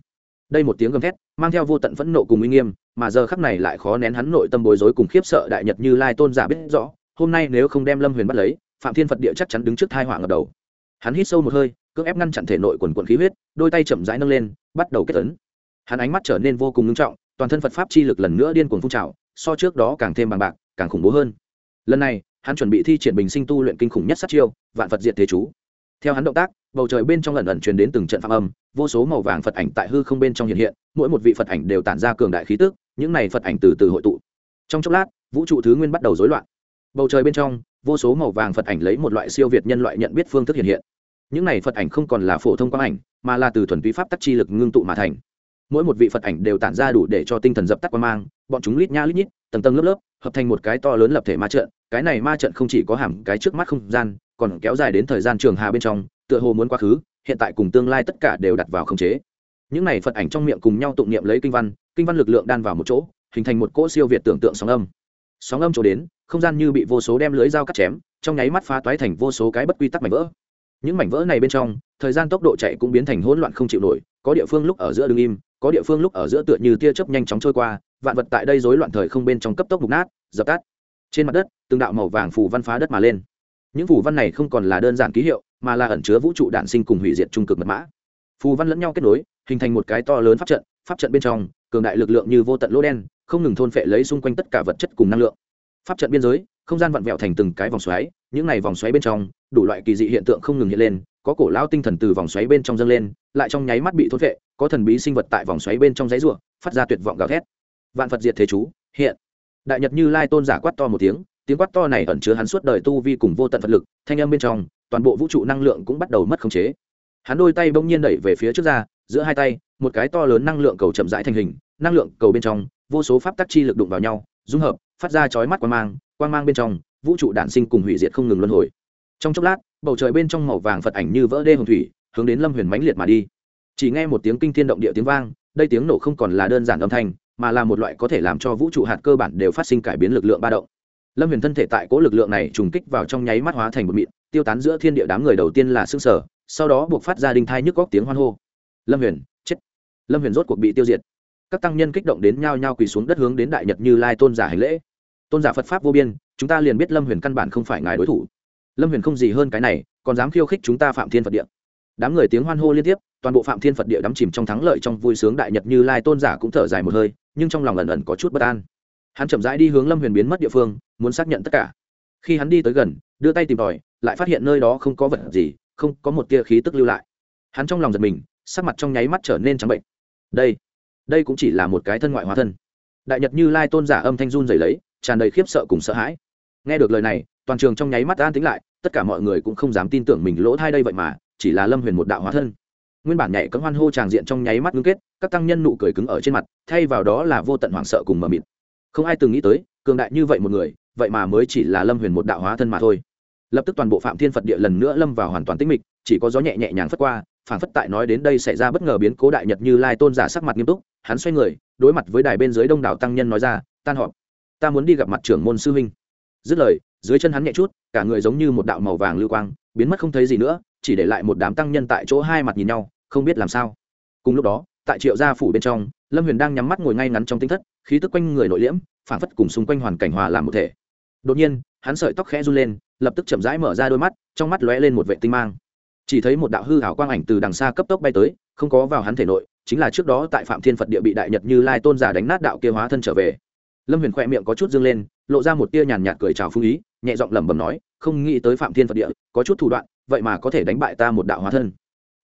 Đây một tiếng gầm thét, mang theo vô tận phẫn nộ cùng uy nghiêm, mà giờ khắc này lại khó nén hắn nội tâm bối rối cùng khiếp sợ đại nhật như lai tôn giả biết rõ, hôm nay nếu không đem lâm huyền bắt lấy, phạm thiên phật địa chắc chắn đứng trước thai họa ngập đầu. Hắn hít sâu một hơi, cưỡng ép ngăn chặn thể nội quần quần khí huyết, đôi tay chậm rãi nâng lên, bắt đầu kết ấn. Hắn ánh mắt trở nên vô cùng ngưng trọng, toàn thân phật pháp chi lực lần nữa điên cuồng phun trào, so trước đó càng thêm bằng bạc, càng khủng bố hơn lần này, hắn chuẩn bị thi triển bình sinh tu luyện kinh khủng nhất sát chiêu, vạn phật diệt thế chú. Theo hắn động tác, bầu trời bên trong lần ẩn truyền đến từng trận phạm âm, vô số màu vàng phật ảnh tại hư không bên trong hiện hiện, mỗi một vị phật ảnh đều tản ra cường đại khí tức, những này phật ảnh từ từ hội tụ. Trong chốc lát, vũ trụ thứ nguyên bắt đầu rối loạn. Bầu trời bên trong, vô số màu vàng phật ảnh lấy một loại siêu việt nhân loại nhận biết phương thức hiện hiện. Những này phật ảnh không còn là phổ thông quang ảnh, mà là từ thuần túy pháp tắc chi lực ngưng tụ mà thành mỗi một vị phật ảnh đều tản ra đủ để cho tinh thần dập tắt qua mang, bọn chúng lít nha lít nhít, tầng tầng lớp lớp, hợp thành một cái to lớn lập thể ma trận. Cái này ma trận không chỉ có hàm cái trước mắt không gian, còn kéo dài đến thời gian trường hà bên trong, tựa hồ muốn quá khứ, hiện tại cùng tương lai tất cả đều đặt vào khống chế. Những này phật ảnh trong miệng cùng nhau tụng niệm lấy kinh văn kinh văn lực lượng đan vào một chỗ, hình thành một cỗ siêu việt tưởng tượng sóng âm. Sóng âm chỗ đến, không gian như bị vô số đem lưới dao cắt chém, trong nháy mắt phá toái thành vô số cái bất quy tắc mảnh vỡ. Những mảnh vỡ này bên trong, thời gian tốc độ chạy cũng biến thành hỗn loạn không chịu nổi, có địa phương lúc ở giữa đ ứ n g im có địa phương lúc ở giữa tựa như tia chớp nhanh chóng trôi qua, vạn vật tại đây rối loạn thời không bên trong cấp tốc mục nát, dập tắt. Trên mặt đất, từng đạo màu vàng phủ văn phá đất mà lên. Những phủ văn này không còn là đơn giản ký hiệu, mà là ẩn chứa vũ trụ đản sinh cùng hủy diệt trung cực mật mã. Phù văn lẫn nhau kết nối, hình thành một cái to lớn pháp trận pháp trận bên trong, cường đại lực lượng như vô tận lỗ đen, không ngừng thôn phệ lấy xung quanh tất cả vật chất cùng năng lượng. Pháp trận biên giới, không gian vặn vẹo thành từng cái vòng xoáy, những này vòng xoáy bên trong, đủ loại kỳ dị hiện tượng không ngừng hiện lên, có cổ lao tinh thần từ vòng xoáy bên trong dâng lên lại trong nháy mắt bị thốt vệ, có thần bí sinh vật tại vòng xoáy bên trong giấy ruộng phát ra tuyệt vọng gào thét. Vạn phật diệt thế chú, hiện. Đại nhật như lai tôn giả quát to một tiếng tiếng quát to này ẩn chứa hắn suốt đời tu vi cùng vô tận phật lực, thanh âm bên trong, toàn bộ vũ trụ năng lượng cũng bắt đầu mất khống chế. Hắn đôi tay bỗng nhiên đẩy về phía trước ra, giữa hai tay, một cái to lớn năng lượng cầu chậm rãi thành hình, năng lượng cầu bên trong, vô số pháp tắc chi lực đụng vào nhau, dung hợp, phát ra chói mắt quang mang quang mang bên trong, vũ trụ đản sinh cùng hủy diệt không ngừng luân hồi. Trong chốc lát, bầu trời bên trong màu vàng phật ảnh như vỡ đê hồng thủy hướng đến lâm huyền mãnh liệt mà đi. Chỉ nghe một tiếng kinh thiên động địa tiếng vang, đây tiếng nổ không còn là đơn giản âm thanh, mà là một loại có thể làm cho vũ trụ hạt cơ bản đều phát sinh cải biến lực lượng ba động. Lâm huyền thân thể tại cố lực lượng này trùng kích vào trong nháy mắt hóa thành một mịn, tiêu tán giữa thiên địa đám người đầu tiên là xương sở sau đó buộc phát ra đinh thai nhức góc tiếng hoan hô. Lâm huyền, chết! Lâm huyền rốt cuộc bị tiêu diệt. Các tăng nhân kích động đến nhao nhao quỳ xuống đất hướng đến đại nhật như lai tôn giả hành lễ. Tôn giả phật pháp vô biên, chúng ta liền biết lâm huyền căn bản không phải ngài đối thủ. Lâm huyền không gì hơn cái này, còn dám khiêu khích chúng ta phạm thiên phật địa đám người tiếng hoan hô liên tiếp, toàn bộ phạm thiên phật địa đắm chìm trong thắng lợi trong vui sướng đại nhật như lai tôn giả cũng thở dài một hơi, nhưng trong lòng ẩn ẩn có chút bất an. Hắn chậm rãi đi hướng lâm huyền biến mất địa phương, muốn xác nhận tất cả. Khi hắn đi tới gần, đưa tay tìm tòi, lại phát hiện nơi đó không có vật gì, không có một tia khí tức lưu lại. Hắn trong lòng giật mình, sắc mặt trong nháy mắt trở nên trắng bệnh. Đây đây cũng chỉ là một cái thân ngoại hóa thân. Đại nhật như lai tôn giả âm thanh run dày lấy, tràn đầy khiếp sợ cùng sợ hãi. Nghe được lời này, toàn trường trong nháy mắt an tính lại, tất cả mọi người cũng không dám tin tưởng mình lỗ thai đây vậy mà chỉ là lâm huyền một đạo hóa thân. Nguyên bản nhảy cấm hoan hô tràng diện trong nháy mắt ngưng kết, các tăng nhân nụ cười cứng ở trên mặt, thay vào đó là vô tận hoảng sợ cùng mờ mịt. Không ai từng nghĩ tới, cường đại như vậy một người, vậy mà mới chỉ là lâm huyền một đạo hóa thân mà thôi. Lập tức toàn bộ phạm thiên phật địa lần nữa lâm vào hoàn toàn tĩnh mịch, chỉ có gió nhẹ nhẹ nhàng phất qua phản phất tại nói đến đây xảy ra bất ngờ biến cố đại nhật như lai tôn giả sắc mặt nghiêm túc, hắn xoay người, đối mặt với đài bên dưới đông đảo tăng nhân nói ra, tan họp. Ta muốn đi gặp mặt trưởng môn sư huynh. Dứt lời, dưới chân hắn nhẹ chút, cả người giống như một đạo màu vàng lưu quang biến mất không thấy gì nữa, chỉ để lại một đám tăng nhân tại chỗ hai mặt nhìn nhau, không biết làm sao. Cùng lúc đó, tại triệu gia phủ bên trong, lâm huyền đang nhắm mắt ngồi ngay ngắn trong tinh thất, khí tức quanh người nội liễm phản phất cùng xung quanh hoàn cảnh hòa làm một thể. Đột nhiên, hắn sợi tóc khẽ run lên, lập tức chậm rãi mở ra đôi mắt, trong mắt lóe lên một vệ tinh mang. Chỉ thấy một đạo hư hảo quang ảnh từ đằng xa cấp tốc bay tới, không có vào hắn thể nội, chính là trước đó tại phạm thiên phật địa bị đại nhật như lai tôn giả đánh nát đạo kia hóa thân trở về. Lâm huyền khoe miệng có chút dương lên, lộ ra một tia nhàn nhạt cười chào phương ý, nhẹ giọng lẩm bẩm nói không nghĩ tới phạm thiên phật địa, có chút thủ đoạn, vậy mà có thể đánh bại ta một đạo hóa thân.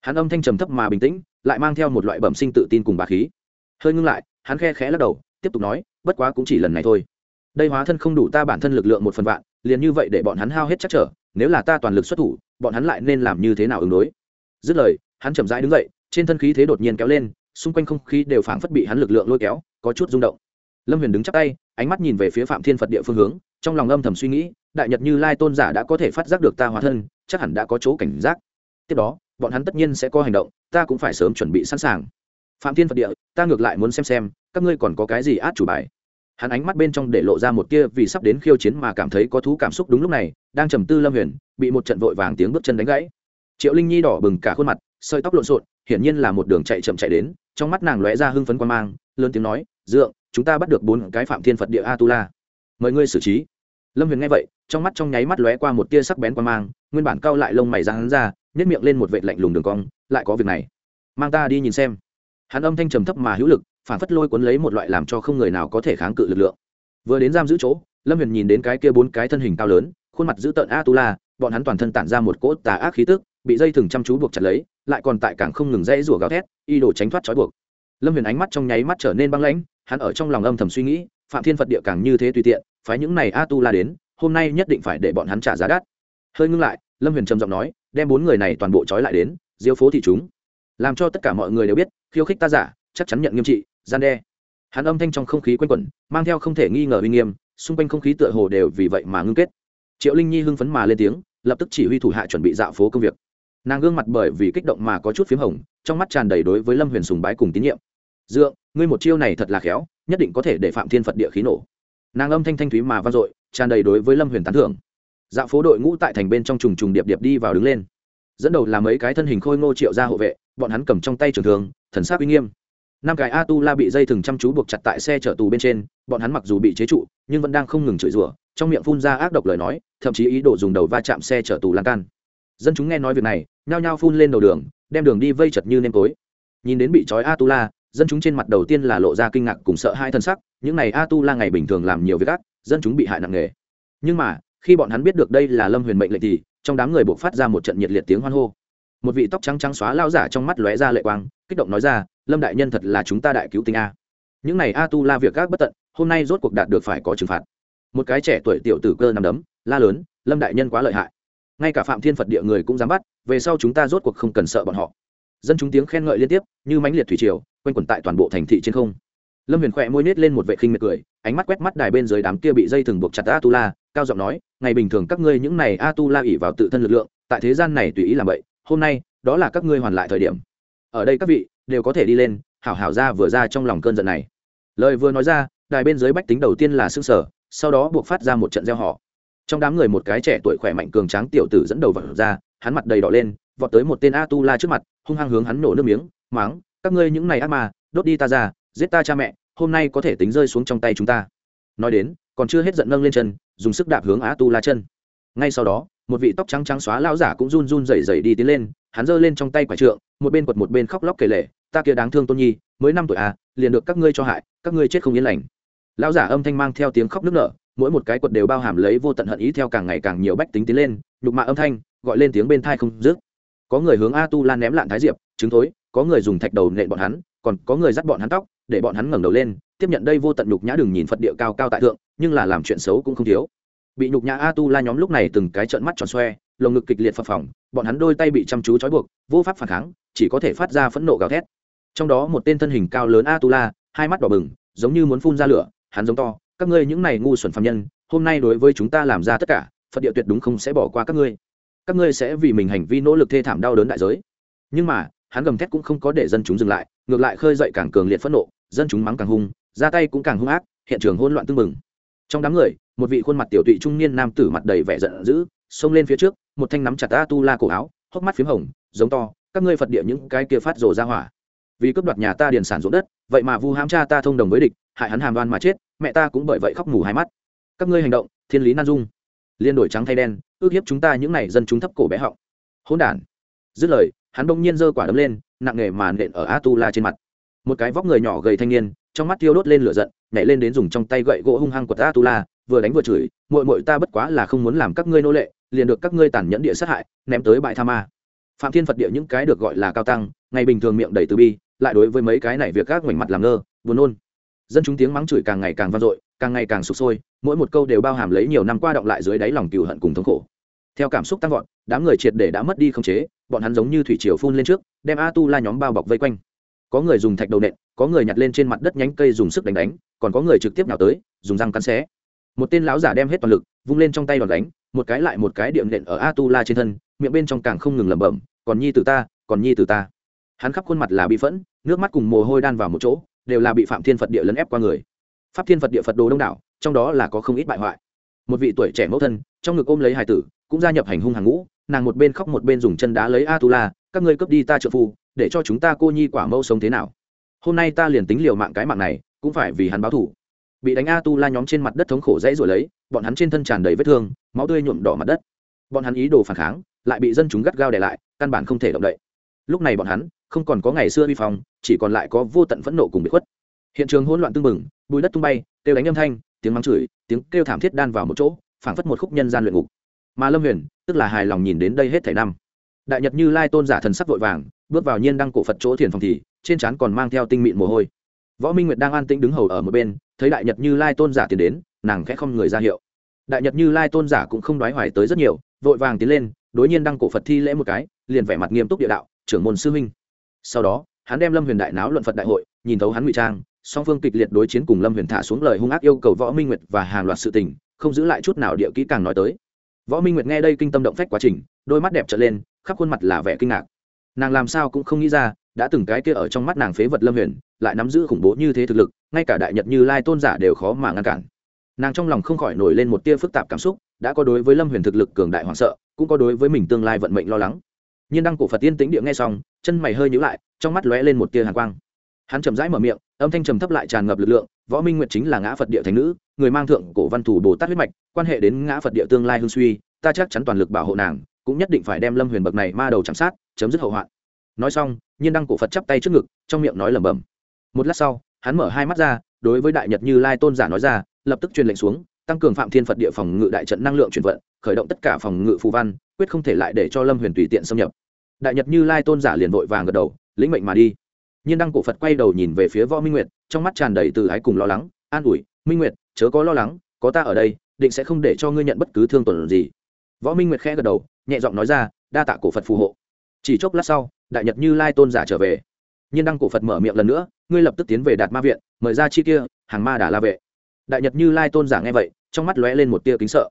Hắn âm thanh trầm thấp mà bình tĩnh, lại mang theo một loại bẩm sinh tự tin cùng bà khí. Hơi ngưng lại, hắn khe khẽ lắc đầu, tiếp tục nói, bất quá cũng chỉ lần này thôi. Đây hóa thân không đủ ta bản thân lực lượng một phần vạn, liền như vậy để bọn hắn hao hết chắc trở, nếu là ta toàn lực xuất thủ, bọn hắn lại nên làm như thế nào ứng đối? Dứt lời, hắn chậm rãi đứng dậy, trên thân khí thế đột nhiên kéo lên, xung quanh không khí đều phảng phất bị hắn lực lượng lôi kéo, có chút rung động. Lâm huyền đứng chắp tay, ánh mắt nhìn về phía phạm thiên phật địa phương hướng, trong lòng âm thầm suy nghĩ đại nhật như lai tôn giả đã có thể phát giác được ta hóa thân chắc hẳn đã có chỗ cảnh giác. Tiếp đó bọn hắn tất nhiên sẽ có hành động ta cũng phải sớm chuẩn bị sẵn sàng. Phạm thiên phật địa ta ngược lại muốn xem xem các ngươi còn có cái gì át chủ bài? Hắn ánh mắt bên trong để lộ ra một kia, vì sắp đến khiêu chiến mà cảm thấy có thú cảm xúc đúng lúc này đang trầm tư lâm huyền bị một trận vội vàng tiếng bước chân đánh gãy. Triệu linh nhi đỏ bừng cả khuôn mặt sợi tóc lộn xộn hiển nhiên là một đường chạy chậm chạy đến trong mắt nàng lóe ra hưng phấn quan mang lớn tiếng nói dượng chúng ta bắt được bốn cái phạm thiên phật địa a tu la. Mời ngươi xử trí lâm huyền nghe vậy, trong mắt trong nháy mắt lóe qua một tia sắc bén qua mang, nguyên bản cao lại lông mày ra hắn ra nhét miệng lên một vệ lạnh lùng đường cong, lại có việc này. Mang ta đi nhìn xem. Hắn âm thanh trầm thấp mà hữu lực, phản phất lôi cuốn lấy một loại làm cho không người nào có thể kháng cự lực lượng. Vừa đến giam giữ chỗ, lâm huyền nhìn đến cái kia bốn cái thân hình cao lớn, khuôn mặt dữ tợn a tu la bọn hắn toàn thân tản ra một cỗ tà ác khí tức, bị dây thừng chăm chú buộc chặt lấy, lại còn tại cảng không ngừng dãy rủa gào thét y đồ tránh thoát trói buộc. Lâm huyền ánh mắt trong nháy mắt trở nên băng lãnh, hắn ở trong lòng âm thầm suy nghĩ phạm thiên phật địa càng như thế tùy tiện, phái những này a tu la đến, hôm nay nhất định phải để bọn hắn trả giá đắt. Hơi ngưng lại, lâm huyền trầm giọng nói, đem bốn người này toàn bộ trói lại đến, diêu phố thị chúng. Làm cho tất cả mọi người đều biết, khiêu khích ta giả, chắc chắn nhận nghiêm trị, gian đe. Hắn âm thanh trong không khí quanh quẩn, mang theo không thể nghi ngờ uy nghiêm, xung quanh không khí tựa hồ đều vì vậy mà ngưng kết. Triệu linh nhi hưng phấn mà lên tiếng, lập tức chỉ huy thủ hạ chuẩn bị dạo phố công việc. Nàng gương mặt bởi vì kích động mà có chút p h í m hồng, trong mắt tràn đầy đối với lâm huyền sùng bái cùng tín nhiệm. Dượng ngươi một chiêu này thật là khéo, nhất định có thể để phạm thiên phật địa khí nổ. Nàng âm thanh thanh thúy mà vang dội, tràn đầy đối với lâm huyền tán thưởng. Dạo phố đội ngũ tại thành bên trong trùng trùng điệp điệp đi vào đứng lên. Dẫn đầu là mấy cái thân hình khôi ngô triệu ra hộ vệ, bọn hắn cầm trong tay trường thường thần sát uy nghiêm. Năm cái a tu la bị dây thừng chăm chú buộc chặt tại xe chở tù bên trên, bọn hắn mặc dù bị chế trụ, nhưng vẫn đang không ngừng chửi rủa, trong miệng phun ra ác độc lời nói, thậm chí ý đồ dùng đầu va chạm xe chở tù lan can. Dân chúng nghe nói việc này, nhao nhao phun lên đầu đường, đem đường đi vây chật như nêm tối. Nhìn đến bị trói a tu la dân chúng trên mặt đầu tiên là lộ ra kinh ngạc cùng sợ hai thân sắc, những n à y a tu la ngày bình thường làm nhiều việc ác, dân chúng bị hại nặng nề. Nhưng mà, khi bọn hắn biết được đây là lâm huyền mệnh lệnh thì, trong đám người buộc phát ra một trận nhiệt liệt tiếng hoan hô. Một vị tóc trắng trắng xóa lao giả trong mắt lóe ra lệ quang, kích động nói ra, lâm đại nhân thật là chúng ta đại cứu tinh a. Những này a tu la việc gác bất tận, hôm nay rốt cuộc đạt được phải có trừng phạt. Một cái trẻ tuổi tiểu tử cơ nằm đấm, la lớn, lâm đại nhân quá lợi hại. Ngay cả phạm thiên phật địa người cũng dám bắt, về sau chúng ta rốt cuộc không cần sợ bọn họ dân chúng tiếng khen ngợi liên tiếp, như mãnh liệt thủy triều, quanh quẩn tại toàn bộ thành thị trên không. Lâm huyền khỏe môi nết lên một vệ khinh miệt cười, ánh mắt quét mắt đài bên dưới đám kia bị dây thừng buộc chặt a tu la cao giọng nói, ngày bình thường các ngươi những này a tu la ỉ vào tự thân lực lượng, tại thế gian này tùy ý làm vậy, hôm nay, đó là các ngươi hoàn lại thời điểm. Ở đây các vị, đều có thể đi lên, hảo hảo ra vừa ra trong lòng cơn giận này. Lời vừa nói ra, đài bên dưới bách tính đầu tiên là xương sở sau đó buộc phát ra một trận gieo họ trong đám người một cái trẻ tuổi khỏe mạnh cường tráng tiểu tử dẫn đầu vật ra, hắn mặt đầy đỏ lên vọt tới một tên a tu la trước mặt, hung hăng hướng hắn nổ nước miếng, máng, các ngươi những này ác mà đốt đi ta ra, giết ta cha mẹ, hôm nay có thể tính rơi xuống trong tay chúng ta. Nói đến, còn chưa hết giận nâng lên chân, dùng sức đạp hướng a tu la chân. Ngay sau đó, một vị tóc trắng trắng xóa lão giả cũng run run rẩy rẩy đi tiến lên, hắn giơ lên trong tay quả trượng, một bên quật một bên khóc lóc kể lể, ta kia đáng thương tôn nhi, mới năm tuổi à liền được các ngươi cho hại, các ngươi chết không yên lành. Lão giả âm thanh mang theo tiếng khóc nức nở, mỗi một cái quật đều bao hàm lấy vô tận hận ý theo càng ngày càng nhiều bách tính tiến lên, nhục mạ âm thanh, gọi lên tiếng bên thai không dứt có người hướng a tu la ném lạn thái diệp chứng thối, có người dùng thạch đầu nện bọn hắn, còn có người dắt bọn hắn tóc, để bọn hắn ngẩng đầu lên, tiếp nhận đây vô tận nhục nhã đừng nhìn phật địa cao cao tại thượng, nhưng là làm chuyện xấu cũng không thiếu. Bị nhục nhã a tu la nhóm lúc này từng cái trợn mắt tròn xoe, lồng ngực kịch liệt phập phồng, bọn hắn đôi tay bị chăm chú trói buộc, vô pháp phản kháng, chỉ có thể phát ra phẫn nộ gào thét. Trong đó một tên thân hình cao lớn a tu la hai mắt đỏ bừng, giống như muốn phun ra lửa, hắn giống to, các ngươi những này ngu xuẩn phạm nhân, hôm nay đối với chúng ta làm ra tất cả, phật địa tuyệt đúng không sẽ bỏ qua các ngươi các ngươi sẽ vì mình hành vi nỗ lực thê thảm đau đớn đại giới. Nhưng mà, hắn gầm thét cũng không có để dân chúng dừng lại, ngược lại khơi dậy càng cường liệt phẫn nộ, dân chúng mắng càng hung, ra tay cũng càng hung ác, hiện trường hỗn loạn tưng bừng. Trong đám người, một vị khuôn mặt tiểu tụy trung niên nam tử mặt đầy vẻ giận dữ, xông lên phía trước, một thanh nắm chặt a tu la cổ áo, hốc mắt p h í m hồng, giống to, các ngươi phật địa những cái kia phát rồ ra hỏa. Vì cướp đoạt nhà ta điền sản ruộng đất, vậy mà vu hãm cha ta thông đồng với địch, hại hắn hàm đoan mà chết, mẹ ta cũng bởi vậy khóc mù hai mắt. Các ngươi hành động, thiên lý nan dung liên đổi trắng thay đen, ước hiếp chúng ta những n à y dân chúng thấp cổ bé họng. Hỗn đản. Dứt lời, hắn bỗng nhiên giơ quả đấm lên, nặng nghề mà nện ở a tu la trên mặt. Một cái vóc người nhỏ gầy thanh niên, trong mắt thiêu đốt lên lửa giận, nhảy lên đến dùng trong tay gậy gỗ hung hăng của a tu la vừa đánh vừa chửi mội mội ta bất quá là không muốn làm các ngươi nô lệ, liền được các ngươi tàn nhẫn địa sát hại, ném tới bãi tha ma. Phạm thiên phật địa những cái được gọi là cao tăng, ngày bình thường miệng đầy từ bi, lại đối với mấy cái này việc các ngoảnh mặt làm ngơ, buồn nôn dân chúng tiếng mắng chửi càng ngày càng vang dội, càng ngày càng sụp sôi, mỗi một câu đều bao hàm lấy nhiều năm qua động lại dưới đáy lòng cừu hận cùng thống khổ. Theo cảm xúc tăng vọt, đám người triệt để đã mất đi không chế, bọn hắn giống như thủy triều phun lên trước, đem a tu la nhóm bao bọc vây quanh. Có người dùng thạch đầu nện, có người nhặt lên trên mặt đất nhánh cây dùng sức đánh đánh, còn có người trực tiếp nào tới, dùng răng cắn xé. Một tên lão giả đem hết toàn lực, vung lên trong tay đòn đánh, một cái lại một cái điểm nện ở a tu la trên thân, miệng bên trong càng không ngừng lẩm bẩm, còn nhi từ ta, còn nhi từ ta. Hắn khắp khuôn mặt là bị phẫn, nước mắt cùng mồ hôi đan vào một chỗ đều là bị phạm thiên phật địa lấn ép qua người. Pháp thiên phật địa phật đồ đông đảo, trong đó là có không ít bại hoại. Một vị tuổi trẻ mẫu thân, trong ngực ôm lấy hải tử, cũng gia nhập hành hung hàng ngũ, nàng một bên khóc một bên dùng chân đá lấy a tu la các ngươi cướp đi ta trợ phu, để cho chúng ta cô nhi quả mẫu sống thế nào? Hôm nay ta liền tính liều mạng cái mạng này, cũng phải vì hắn báo thủ bị đánh a tu la nhóm trên mặt đất thống khổ dãy rồi lấy, bọn hắn trên thân tràn đầy vết thương, máu tươi nhuộm đỏ mặt đất. Bọn hắn ý đồ phản kháng, lại bị dân chúng gắt gao để lại, căn bản không thể động đậy. Lúc này bọn hắn không còn có ngày xưa vi phong, chỉ còn lại có vô tận phẫn nộ cùng bị khuất. Hiện trường hỗn loạn tưng bừng, bùi đất tung bay, kêu đánh âm thanh, tiếng mắng chửi, tiếng kêu thảm thiết đan vào một chỗ, phảng phất một khúc nhân gian luyện ngục. Mà lâm huyền, tức là hài lòng nhìn đến đây hết thảy năm. Đại nhật như lai tôn giả thần sắc vội vàng, bước vào nhiên đăng cổ phật chỗ thiền phòng thì, trên trán còn mang theo tinh mịn mồ hôi. Võ minh nguyệt đang an tĩnh đứng hầu ở một bên, thấy đại nhật như lai tôn giả tiến đến, nàng khẽ không người ra hiệu. Đại nhật như lai tôn giả cũng không đoái hoài tới rất nhiều, vội vàng tiến lên, đối nhiên đăng cổ phật thi lễ một cái, liền vẻ mặt nghiêm túc địa đạo, trưởng môn sư huynh sau đó, hắn đem lâm huyền đại náo luận phật đại hội, nhìn thấu hắn ngụy trang, song phương kịch liệt đối chiến cùng lâm huyền thả xuống lời hung ác yêu cầu võ minh nguyệt và hàng loạt sự tình, không giữ lại chút nào địa kỹ càng nói tới. Võ minh nguyệt nghe đây kinh tâm động phách quá trình, đôi mắt đẹp trở lên, khắp khuôn mặt là vẻ kinh ngạc. Nàng làm sao cũng không nghĩ ra, đã từng cái kia ở trong mắt nàng phế vật lâm huyền, lại nắm giữ khủng bố như thế thực lực, ngay cả đại nhật như lai tôn giả đều khó mà ngăn cản. Nàng trong lòng không khỏi nổi lên một tia phức tạp cảm xúc, đã có đối với lâm huyền thực lực cường đại hoảng sợ, cũng có đối với mình tương lai vận mệnh lo lắng. Nhiên đăng cổ phật tiên tĩnh địa nghe xong, chân mày hơi nhữ lại, trong mắt lóe lên một tia hàn quang. Hắn chậm rãi mở miệng, âm thanh trầm thấp lại tràn ngập lực lượng, võ minh nguyệt chính là ngã phật địa thành nữ, người mang thượng cổ văn thủ bồ tát huyết mạch, quan hệ đến ngã phật địa tương lai hương suy, ta chắc chắn toàn lực bảo hộ nàng, cũng nhất định phải đem lâm huyền bậc này ma đầu chạm sát, chấm dứt hậu hoạn. Nói xong, nhiên đăng cổ phật chắp tay trước ngực, trong miệng nói lẩm bẩm. Một lát sau, hắn mở hai mắt ra, đối với đại nhật như lai tôn giả nói ra, lập tức truyền lệnh xuống, tăng cường phạm thiên phật địa phòng ngự đại trận năng lượng chuyển vận, khởi động tất cả phòng ngự phù văn, quyết không thể lại để cho lâm huyền tùy tiện xâm nhập đại nhật như lai tôn giả liền vội vàng gật đầu, lĩnh mệnh mà đi. Nhiên đăng cổ phật quay đầu nhìn về phía võ minh nguyệt, trong mắt tràn đầy từ ái cùng lo lắng, an ủi, minh nguyệt, chớ có lo lắng, có ta ở đây, định sẽ không để cho ngươi nhận bất cứ thương tổn gì. Võ minh nguyệt khẽ gật đầu, nhẹ giọng nói ra, đa tạ cổ phật phù hộ. Chỉ chốc lát sau, đại nhật như lai tôn giả trở về. Nhiên đăng cổ phật mở miệng lần nữa, ngươi lập tức tiến về đạt ma viện, mời ra chi kia, hàng ma đà la vệ. Đại nhật như lai tôn giả nghe vậy, trong mắt lóe lên một tia kính sợ.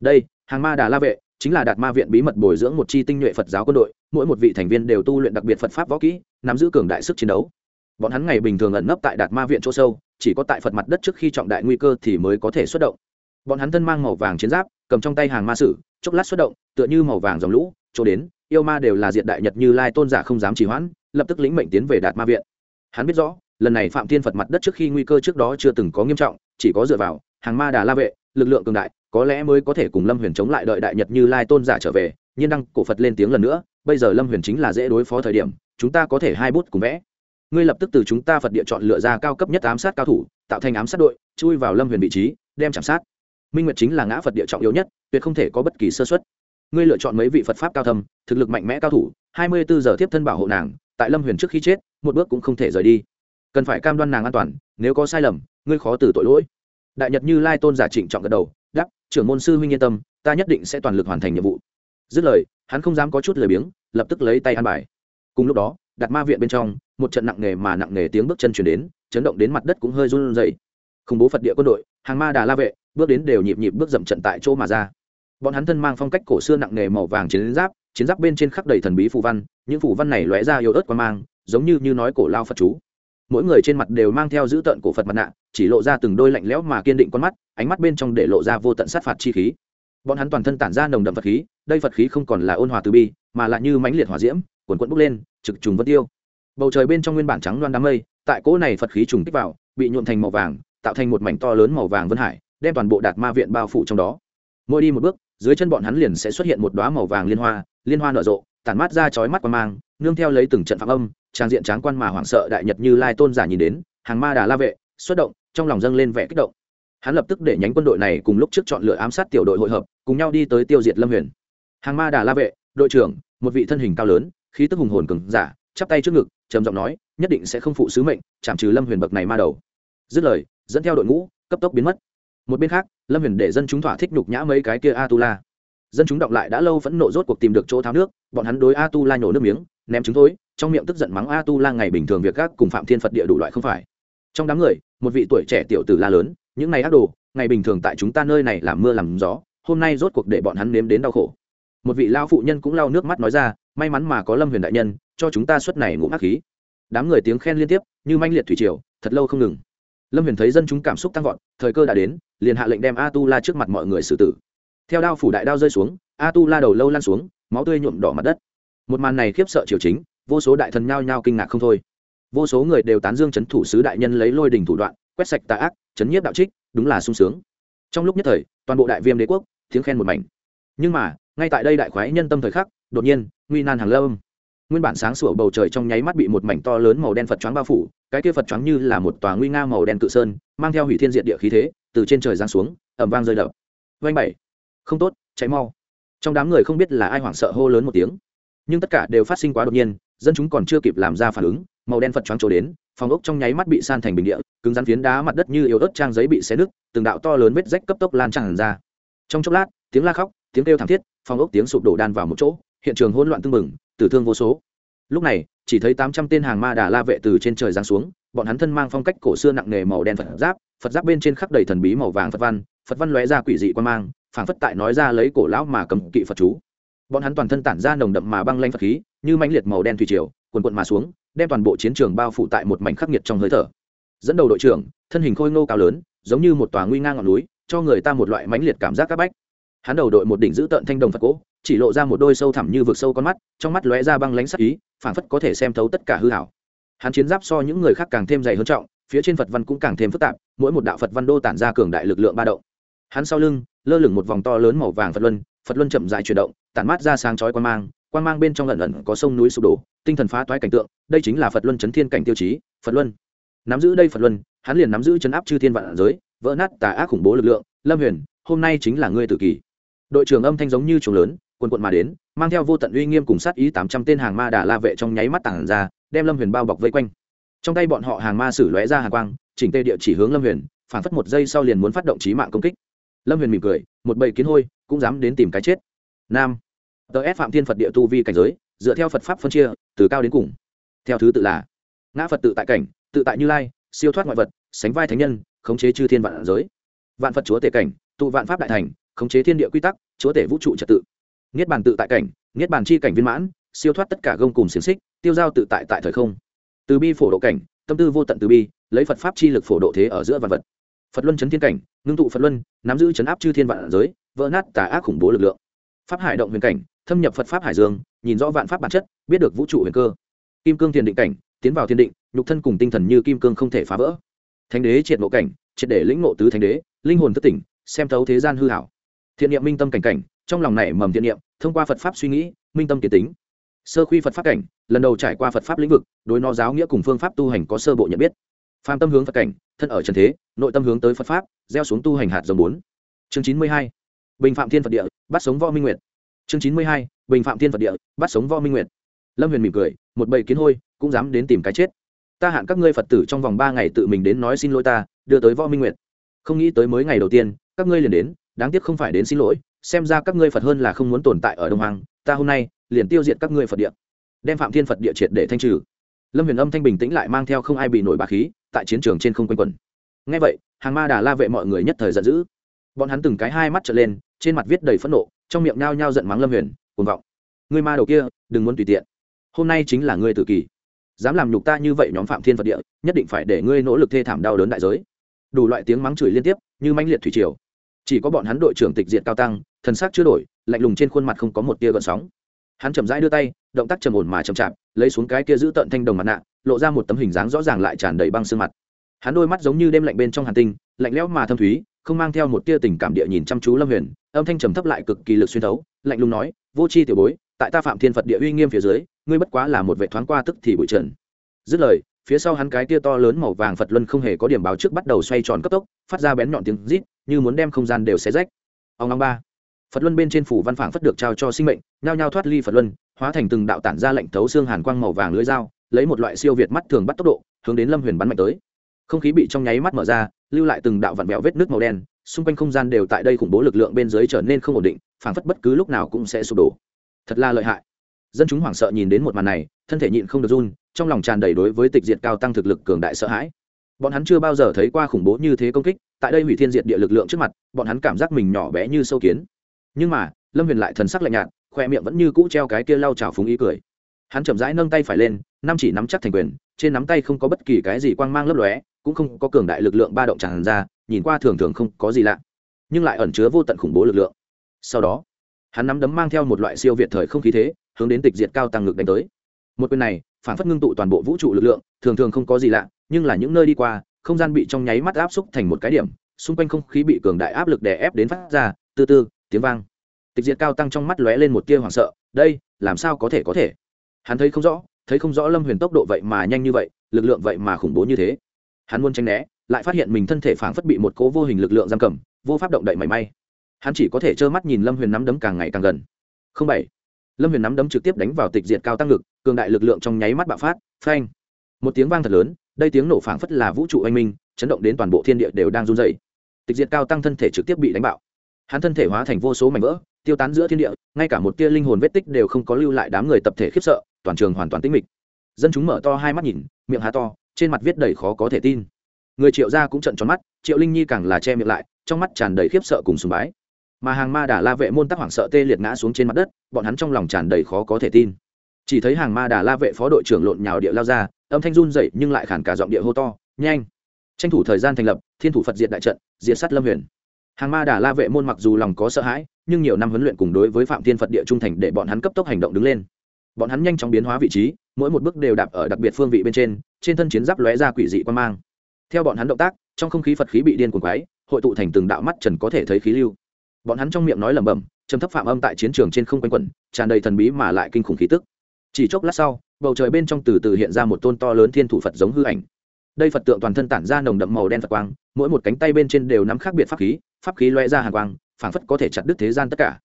Đây, hàng ma đà la vệ chính là đạt ma viện bí mật bồi dưỡng một chi tinh nhuệ phật giáo quân đội, mỗi một vị thành viên đều tu luyện đặc biệt phật pháp võ kỹ, nắm giữ cường đại sức chiến đấu. Bọn hắn ngày bình thường ẩn nấp tại đạt ma viện chỗ sâu, chỉ có tại phật mặt đất trước khi trọng đại nguy cơ thì mới có thể xuất động. Bọn hắn thân mang màu vàng chiến giáp, cầm trong tay hàng ma sử, chốc lát xuất động, tựa như màu vàng dòng lũ, chỗ đến, yêu ma đều là diện đại nhật như lai tôn giả không dám trì hoãn, lập tức lĩnh mệnh tiến về đạt ma viện. Hắn biết rõ, lần này phạm thiên phật mặt đất trước khi nguy cơ trước đó chưa từng có nghiêm trọng, chỉ có dựa vào hàng ma đà la vệ, lực lượng cường đại có lẽ mới có thể cùng lâm huyền chống lại đợi đại nhật như lai tôn giả trở về, nhiên đăng cổ phật lên tiếng lần nữa, bây giờ lâm huyền chính là dễ đối phó thời điểm, chúng ta có thể hai bút cùng vẽ. Ngươi lập tức từ chúng ta phật địa chọn lựa ra cao cấp nhất ám sát cao thủ, tạo thành ám sát đội, chui vào lâm huyền vị trí, đem chạm sát. Minh nguyệt chính là ngã phật địa trọng yếu nhất, tuyệt không thể có bất kỳ sơ xuất ngươi lựa chọn mấy vị phật pháp cao thâm, thực lực mạnh mẽ cao thủ, hai mươi bốn giờ tiếp thân bảo hộ nàng, tại lâm huyền trước khi chết, một bước cũng không thể rời đi. Cần phải cam đoan nàng an toàn, nếu có sai lầm, ngươi khó từ tội lỗi. Đại nhật như lai tôn giả trịnh trọng gật đầu trưởng môn sư huynh yên tâm, ta nhất định sẽ toàn lực hoàn thành nhiệm vụ. Dứt lời, hắn không dám có chút lười biếng, lập tức lấy tay ăn bài. Cùng lúc đó đặt ma viện bên trong, một trận nặng nề mà nặng nề tiếng bước chân chuyển đến, chấn động đến mặt đất cũng hơi run rẩy. Khủng bố phật địa quân đội, hàng ma đà la vệ, bước đến đều nhịp nhịp bước dậm trận tại chỗ mà ra. Bọn hắn thân mang phong cách cổ xưa nặng nề màu vàng chiến giáp chiến giáp bên trên khắp đầy thần bí phù văn, những phù văn này lóe ra yếu ớt qua mang, giống như như nói cổ lao phật chú mỗi người trên mặt đều mang theo dữ tợn cổ phật mặt nạ, chỉ lộ ra từng đôi lạnh lẽo mà kiên định con mắt, ánh mắt bên trong để lộ ra vô tận sát phạt chi khí. Bọn hắn toàn thân tản ra nồng đậm phật khí, đây phật khí không còn là ôn hòa từ bi, mà lại như mãnh liệt hỏa diễm quần quận bốc lên, trực trùng vân tiêu. Bầu trời bên trong nguyên bản trắng loan đám mây, tại cỗ này phật khí trùng kích vào, bị nhuộn thành màu vàng, tạo thành một mảnh to lớn màu vàng vân hải, đem toàn bộ đạt ma viện bao phủ trong đó. Mỗi đi một bước, dưới chân bọn hắn liền sẽ xuất hiện một đoá màu vàng liên hoa liên hoa nở rộ, tản mát ra chói mắt qua mang, nương theo lấy từng trận phạm âm trang diện tráng quan mà hoảng sợ đại nhật như lai tôn giả nhìn đến, hàng ma đà la vệ, xuất động, trong lòng dâng lên vẻ kích động. Hắn lập tức để nhánh quân đội này cùng lúc trước chọn lựa ám sát tiểu đội hội hợp, cùng nhau đi tới tiêu diệt lâm huyền. Hàng ma đà la vệ, đội trưởng, một vị thân hình cao lớn, khí tức hùng hồn cường giả, chắp tay trước ngực, trầm giọng nói, nhất định sẽ không phụ sứ mệnh, chạm trừ lâm huyền bậc này ma đầu. Dứt lời, dẫn theo đội ngũ, cấp tốc biến mất. Một bên khác, lâm huyền để dân chúng thỏa thích nhục nhã mấy cái kia a tu la dân chúng động lại đã lâu phẫn nộ rốt cuộc tìm được chỗ tháo nước, bọn hắn đối a tu la nhổ nước miếng, ném trứng thối trong miệng tức giận mắng a tu la ngày bình thường việc các cùng phạm thiên phật địa đủ loại không phải. Trong đám người, một vị tuổi trẻ tiểu tử la lớn, những ngày ác đồ, ngày bình thường tại chúng ta nơi này làm mưa làm gió, hôm nay rốt cuộc để bọn hắn nếm đến đau khổ. Một vị lao phụ nhân cũng lau nước mắt nói ra, may mắn mà có lâm huyền đại nhân, cho chúng ta suất này ngủ ác khí. Đám người tiếng khen liên tiếp, như manh liệt thủy triều, thật lâu không ngừng. Lâm huyền thấy dân chúng cảm xúc tăng vọt, thời cơ đã đến, liền hạ lệnh đem a tu la trước mặt mọi người xử tử. Theo đao phủ đại đao rơi xuống a tu la đầu lâu lan xuống, máu tươi nhuộm đỏ mặt đất. Một màn này khiếp sợ triều chính vô số đại thần nhao nhao kinh ngạc không thôi. Vô số người đều tán dương c h ấ n thủ sứ đại nhân lấy lôi đình thủ đoạn, quét sạch tà ác, chấn nhiếp đạo trích, đúng là sung sướng. Trong lúc nhất thời, toàn bộ đại viêm đế quốc, tiếng khen một mảnh. Nhưng mà, ngay tại đây đại khoái nhân tâm thời khắc, đột nhiên, nguy nan hàng lâm. Nguyên bản sáng sủa bầu trời trong nháy mắt bị một mảnh to lớn màu đen phật choáng bao phủ, cái kia phật choáng như là một tòa nguy nga màu đen tự sơn, mang theo hủy thiên diện địa khí thế, từ trên trời giáng xuống ẩm vang rơi đập. Vanh bảy. Không tốt, cháy mau. Trong đám người không biết là ai hoảng sợ hô lớn một tiếng. Nhưng tất cả đều phát sinh quá đột nhiên dân chúng còn chưa kịp làm ra phản ứng, màu đen phật choáng trổ đến, phòng ốc trong nháy mắt bị san thành bình địa, cứng rắn phiến đá mặt đất như yếu ớt trang giấy bị xé nứt, từng đạo to lớn vết rách cấp tốc lan tràn ra. Trong chốc lát, tiếng la khóc, tiếng kêu thảm thiết, phòng ốc tiếng sụp đổ đan vào một chỗ, hiện trường hỗn loạn tưng bừng, tử thương vô số. Lúc này, chỉ thấy tám trăm tên hàng ma đà la vệ từ trên trời giáng xuống, bọn hắn thân mang phong cách cổ xưa nặng nề màu đen phật giáp phật giáp bên trên khắc đầy thần bí màu vàng phật văn phật văn lóe ra quỷ dị quan mang, phảng phất tại nói ra lấy cổ lão mà cầm kỵ phật chú. Bọn hắn toàn thân tản ra nồng đậm mà băng lanh phật khí như mãnh liệt màu đen thủy triều, quần quận mà xuống, đem toàn bộ chiến trường bao phủ tại một mảnh khắc nghiệt trong hơi thở. Dẫn đầu đội trưởng, thân hình khôi ngô cao lớn, giống như một tòa nguy ngang ngọn núi, cho người ta một loại mãnh liệt cảm giác các bách. Hắn đầu đội một đỉnh giữ tợn thanh đồng phật cỗ chỉ lộ ra một đôi sâu thẳm như vực sâu con mắt, trong mắt lóe ra băng lánh sắc ý, phảng phất có thể xem thấu tất cả hư hảo hắn chiến giáp so những người khác càng thêm dày hơn trọng, phía trên phật văn cũng càng thêm phức tạp, mỗi một đạo phật văn đô tản ra cường đại lực lượng ba động. Hắn sau lưng, lơ lửng một vòng to lớn màu vàng phật luân phật luân chậm dại chuyển động, tản mát ra sáng chói quan mang quan mang bên trong lần lần có sông núi sụp đổ, tinh thần phá toái cảnh tượng, đây chính là phật luân chấn thiên cảnh tiêu chí, phật luân. Nắm giữ đây phật luân, hắn liền nắm giữ chấn áp chư thiên vạn giới, vỡ nát tà ác khủng bố lực lượng, lâm huyền, hôm nay chính là ngươi tự kỷ đội trưởng âm thanh giống như trùng lớn quần quận mà đến, mang theo vô tận uy nghiêm cùng sát ý tám trăm tên hàng ma đà la vệ trong nháy mắt tảng ra, đem lâm huyền bao bọc vây quanh. Trong tay bọn họ hàng ma sử lóe ra hàng quang, chỉnh tê địa chỉ hướng lâm huyền phản phất một giây sau liền muốn phát động trí mạng công kích. Lâm huyền mỉm cười, một bầy kiến hôi, cũng dám đến tìm cái chết. Nam tờ ép phạm thiên phật địa tu vi cảnh giới, dựa theo phật pháp phân chia, từ cao đến cùng. Theo thứ tự là, ngã phật tự tại cảnh, tự tại như lai, siêu thoát ngoại vật, sánh vai thánh nhân, khống chế chư thiên vạn giới. Vạn phật chúa tể cảnh, tụ vạn pháp đại thành, khống chế thiên địa quy tắc, chúa tể vũ trụ trật tự. Niết bàn tự tại cảnh, niết bàn chi cảnh viên mãn, siêu thoát tất cả gông cùng xiềng xích, tiêu giao tự tại tại thời không. Từ bi phổ độ cảnh, tâm tư vô tận từ bi, lấy phật pháp chi lực phổ độ thế ở giữa vạn vật. Phật luân chấn thiên cảnh, ngưng tụ phật luân, nắm giữ chấn áp chư thiên vạn giới, vỡ nát tà ác khủng bố lực lượng. Pháp hải động huyền cảnh thâm nhập phật pháp hải dương, nhìn rõ vạn pháp bản chất, biết được vũ trụ huyền cơ. Kim cương thiền định cảnh, tiến vào thiên định, nhục thân cùng tinh thần như kim cương không thể phá vỡ. Thánh đế triệt ngộ cảnh, triệt để lĩnh ngộ tứ thánh đế, linh hồn thất tỉnh, xem thấu thế gian hư hảo. Thiện niệm minh tâm cảnh cảnh, trong lòng này mầm thiện niệm, thông qua phật pháp suy nghĩ, minh tâm kiến tính. Sơ khuy phật pháp cảnh, lần đầu trải qua phật pháp lĩnh vực, đối nó giáo nghĩa cùng phương pháp tu hành có sơ bộ nhận biết. Phàm tâm hướng phật cảnh, thân ở trần thế, nội tâm hướng tới phật pháp, gieo xuống tu hành hạt dòng bốn. Chương chín mươi hai. Bình phạm thiên phật địa, bắt sống võ minh nguyệt chương chín mươi hai, bình phạm thiên phật địa, bắt sống võ minh nguyệt. Lâm huyền mỉm cười, một bầy kiến hôi, cũng dám đến tìm cái chết. Ta hạn các ngươi phật tử trong vòng ba ngày tự mình đến nói xin lỗi ta, đưa tới võ minh nguyệt. Không nghĩ tới mới ngày đầu tiên, các ngươi liền đến, đáng tiếc không phải đến xin lỗi, xem ra các ngươi phật hơn là không muốn tồn tại ở đông hoàng ta hôm nay liền tiêu diệt các ngươi phật địa. Đem phạm thiên phật địa triệt để thanh trừ. Lâm huyền âm thanh bình tĩnh lại mang theo không ai bị nổi bà khí, tại chiến trường trên không quanh quẩn. Ngay vậy, hàng ma đà la vệ mọi người nhất thời giận dữ. Bọn hắn từng cái hai mắt trở lên, trên mặt viết đầy phẫn nộ trong miệng nao nhao giận mắng lâm huyền, cuồng vọng. Người ma đầu kia, đừng muốn tùy tiện. Hôm nay chính là ngươi tử kỳ. Dám làm nhục ta như vậy nhóm phạm thiên phật địa, nhất định phải để ngươi nỗ lực thê thảm đau đớn đại giới. Đủ loại tiếng mắng chửi liên tiếp, như manh liệt thủy triều. Chỉ có bọn hắn đội trưởng tịch diện cao tăng, thần sắc chưa đổi, lạnh lùng trên khuôn mặt không có một tia gợn sóng. Hắn chậm rãi đưa tay, động tác trầm ổn mà chậm chạp, lấy xuống cái kia giữ tận thanh đồng mặt nạ, lộ ra một tấm hình dáng rõ ràng lại tràn đầy băng sương mặt. Hắn đôi mắt giống như đêm lạnh bên trong hàn tinh, lạnh lẽo mà thâm thúy không mang theo một tia tình cảm địa nhìn chăm chú lâm huyền, âm thanh trầm thấp lại cực kỳ lực xuyên thấu, lạnh lùng nói, vô c h i tiểu bối, tại ta phạm thiên phật địa uy nghiêm phía dưới, ngươi bất quá là một vệ thoáng qua tức thì bụi trần. Dứt lời, phía sau hắn cái tia to lớn màu vàng phật luân không hề có điểm báo trước bắt đầu xoay tròn cấp tốc, phát ra bén nhọn tiếng rít, như muốn đem không gian đều xé rách. Ông ông ba. Phật luân bên trên phủ văn phảng phất được trao cho sinh mệnh, nhao nhao thoát ly phật luân, hóa thành từng đạo tản ra lệnh thấu xương hàn quang màu vàng lưới dao, lấy một loại siêu việt mắt thường bắt tốc độ, hướng đến lâm huyền bắn mạnh tới không khí bị trong nháy mắt mở ra, lưu lại từng đạo vặn vẹo vết nước màu đen, xung quanh không gian đều tại đây khủng bố lực lượng bên dưới trở nên không ổn định, phảng phất bất cứ lúc nào cũng sẽ sụp đổ. Thật là lợi hại. Dân chúng hoảng sợ nhìn đến một màn này, thân thể nhịn không được run, trong lòng tràn đầy đối với tịch diệt cao tăng thực lực cường đại sợ hãi. Bọn hắn chưa bao giờ thấy qua khủng bố như thế công kích, tại đây hủy thiên diệt địa lực lượng trước mặt, bọn hắn cảm giác mình nhỏ bé như sâu kiến. Nhưng mà, lâm huyền lại thần sắc lạnh nhạt, khoe miệng vẫn như cũ treo cái kia lau trào phúng ý cười. Hắn chậm rãi nâng tay phải lên, năm chỉ nắm chắc thành quyền, trên nắm tay không có bất kỳ cái gì quang mang lấp lóe cũng không có cường đại lực lượng ba động tràn ra, nhìn qua thường thường không có gì lạ, nhưng lại ẩn chứa vô tận khủng bố lực lượng. Sau đó, hắn nắm đấm mang theo một loại siêu việt thời không khí thế, hướng đến tịch diệt cao tăng ngực đánh tới. Một quyền này, phản phất ngưng tụ toàn bộ vũ trụ lực lượng, thường thường không có gì lạ, nhưng là những nơi đi qua, không gian bị trong nháy mắt áp xúc thành một cái điểm, xung quanh không khí bị cường đại áp lực đè ép đến phát ra, từ từ, tiếng vang. Tịch diệt cao tăng trong mắt lóe lên một tia hoảng sợ, đây, làm sao có thể có thể? Hắn thấy không rõ, thấy không rõ lâm huyền tốc độ vậy mà nhanh như vậy, lực lượng vậy mà khủng bố như thế hắn muốn tranh né, lại phát hiện mình thân thể phảng phất bị một cố vô hình lực lượng giam cầm, vô pháp động đậy mảy may. Hắn chỉ có thể trơ mắt nhìn lâm huyền nắm đấm càng ngày càng gần. Không bảy. Lâm huyền nắm đấm trực tiếp đánh vào tịch diệt cao tăng ngực, cường đại lực lượng trong nháy mắt bạo phát, phanh. Một tiếng vang thật lớn, đây tiếng nổ phảng phất là vũ trụ anh minh, chấn động đến toàn bộ thiên địa đều đang run dày tịch diệt cao tăng thân thể trực tiếp bị đánh bạo. Hắn thân thể hóa thành vô số mảnh vỡ, tiêu tán giữa thiên địa, ngay cả một tia linh hồn vết tích đều không có lưu lại đám người tập thể khiếp sợ, toàn trường hoàn toàn tĩnh mịch. Dân chúng mở to hai mắt nhìn, miệng há to trên mặt viết đầy khó có thể tin. Người triệu gia cũng trận tròn mắt, triệu linh nhi càng là che miệng lại, trong mắt tràn đầy khiếp sợ cùng sùng bái. Mà hàng ma đà la vệ môn tắc hoảng sợ tê liệt ngã xuống trên mặt đất, bọn hắn trong lòng tràn đầy khó có thể tin. Chỉ thấy hàng ma đà la vệ phó đội trưởng lộn nhào địa lao ra, âm thanh run dậy nhưng lại khản cả giọng địa hô to, nhanh! Tranh thủ thời gian thành lập, thiên thủ phật diệt đại trận, diệt sát lâm huyền. Hàng ma đà la vệ môn mặc dù lòng có sợ hãi, nhưng nhiều năm huấn luyện cùng đối với phạm thiên phật địa trung thành để bọn hắn cấp tốc hành động đứng lên. Bọn hắn nhanh chóng biến hóa vị trí mỗi một bước đều đạp ở đặc biệt phương vị bên trên trên thân chiến giáp lóe ra quỷ dị quan mang. Theo bọn hắn động tác, trong không khí phật khí bị điên cuồng quái hội tụ thành từng đạo mắt trần có thể thấy khí lưu. Bọn hắn trong miệng nói lẩm bẩm, trầm thấp phạm âm tại chiến trường trên không quanh quẩn, tràn đầy thần bí mà lại kinh khủng khí tức. Chỉ chốc lát sau, bầu trời bên trong từ từ hiện ra một tôn to lớn thiên thủ phật giống hư ảnh. Đây phật tượng toàn thân tản ra nồng đậm màu đen phật quang, mỗi một cánh tay bên trên đều nắm khác biệt pháp khí pháp khí lóe ra hàng quang, phảng phất có thể chặt đứt thế gian tất cả.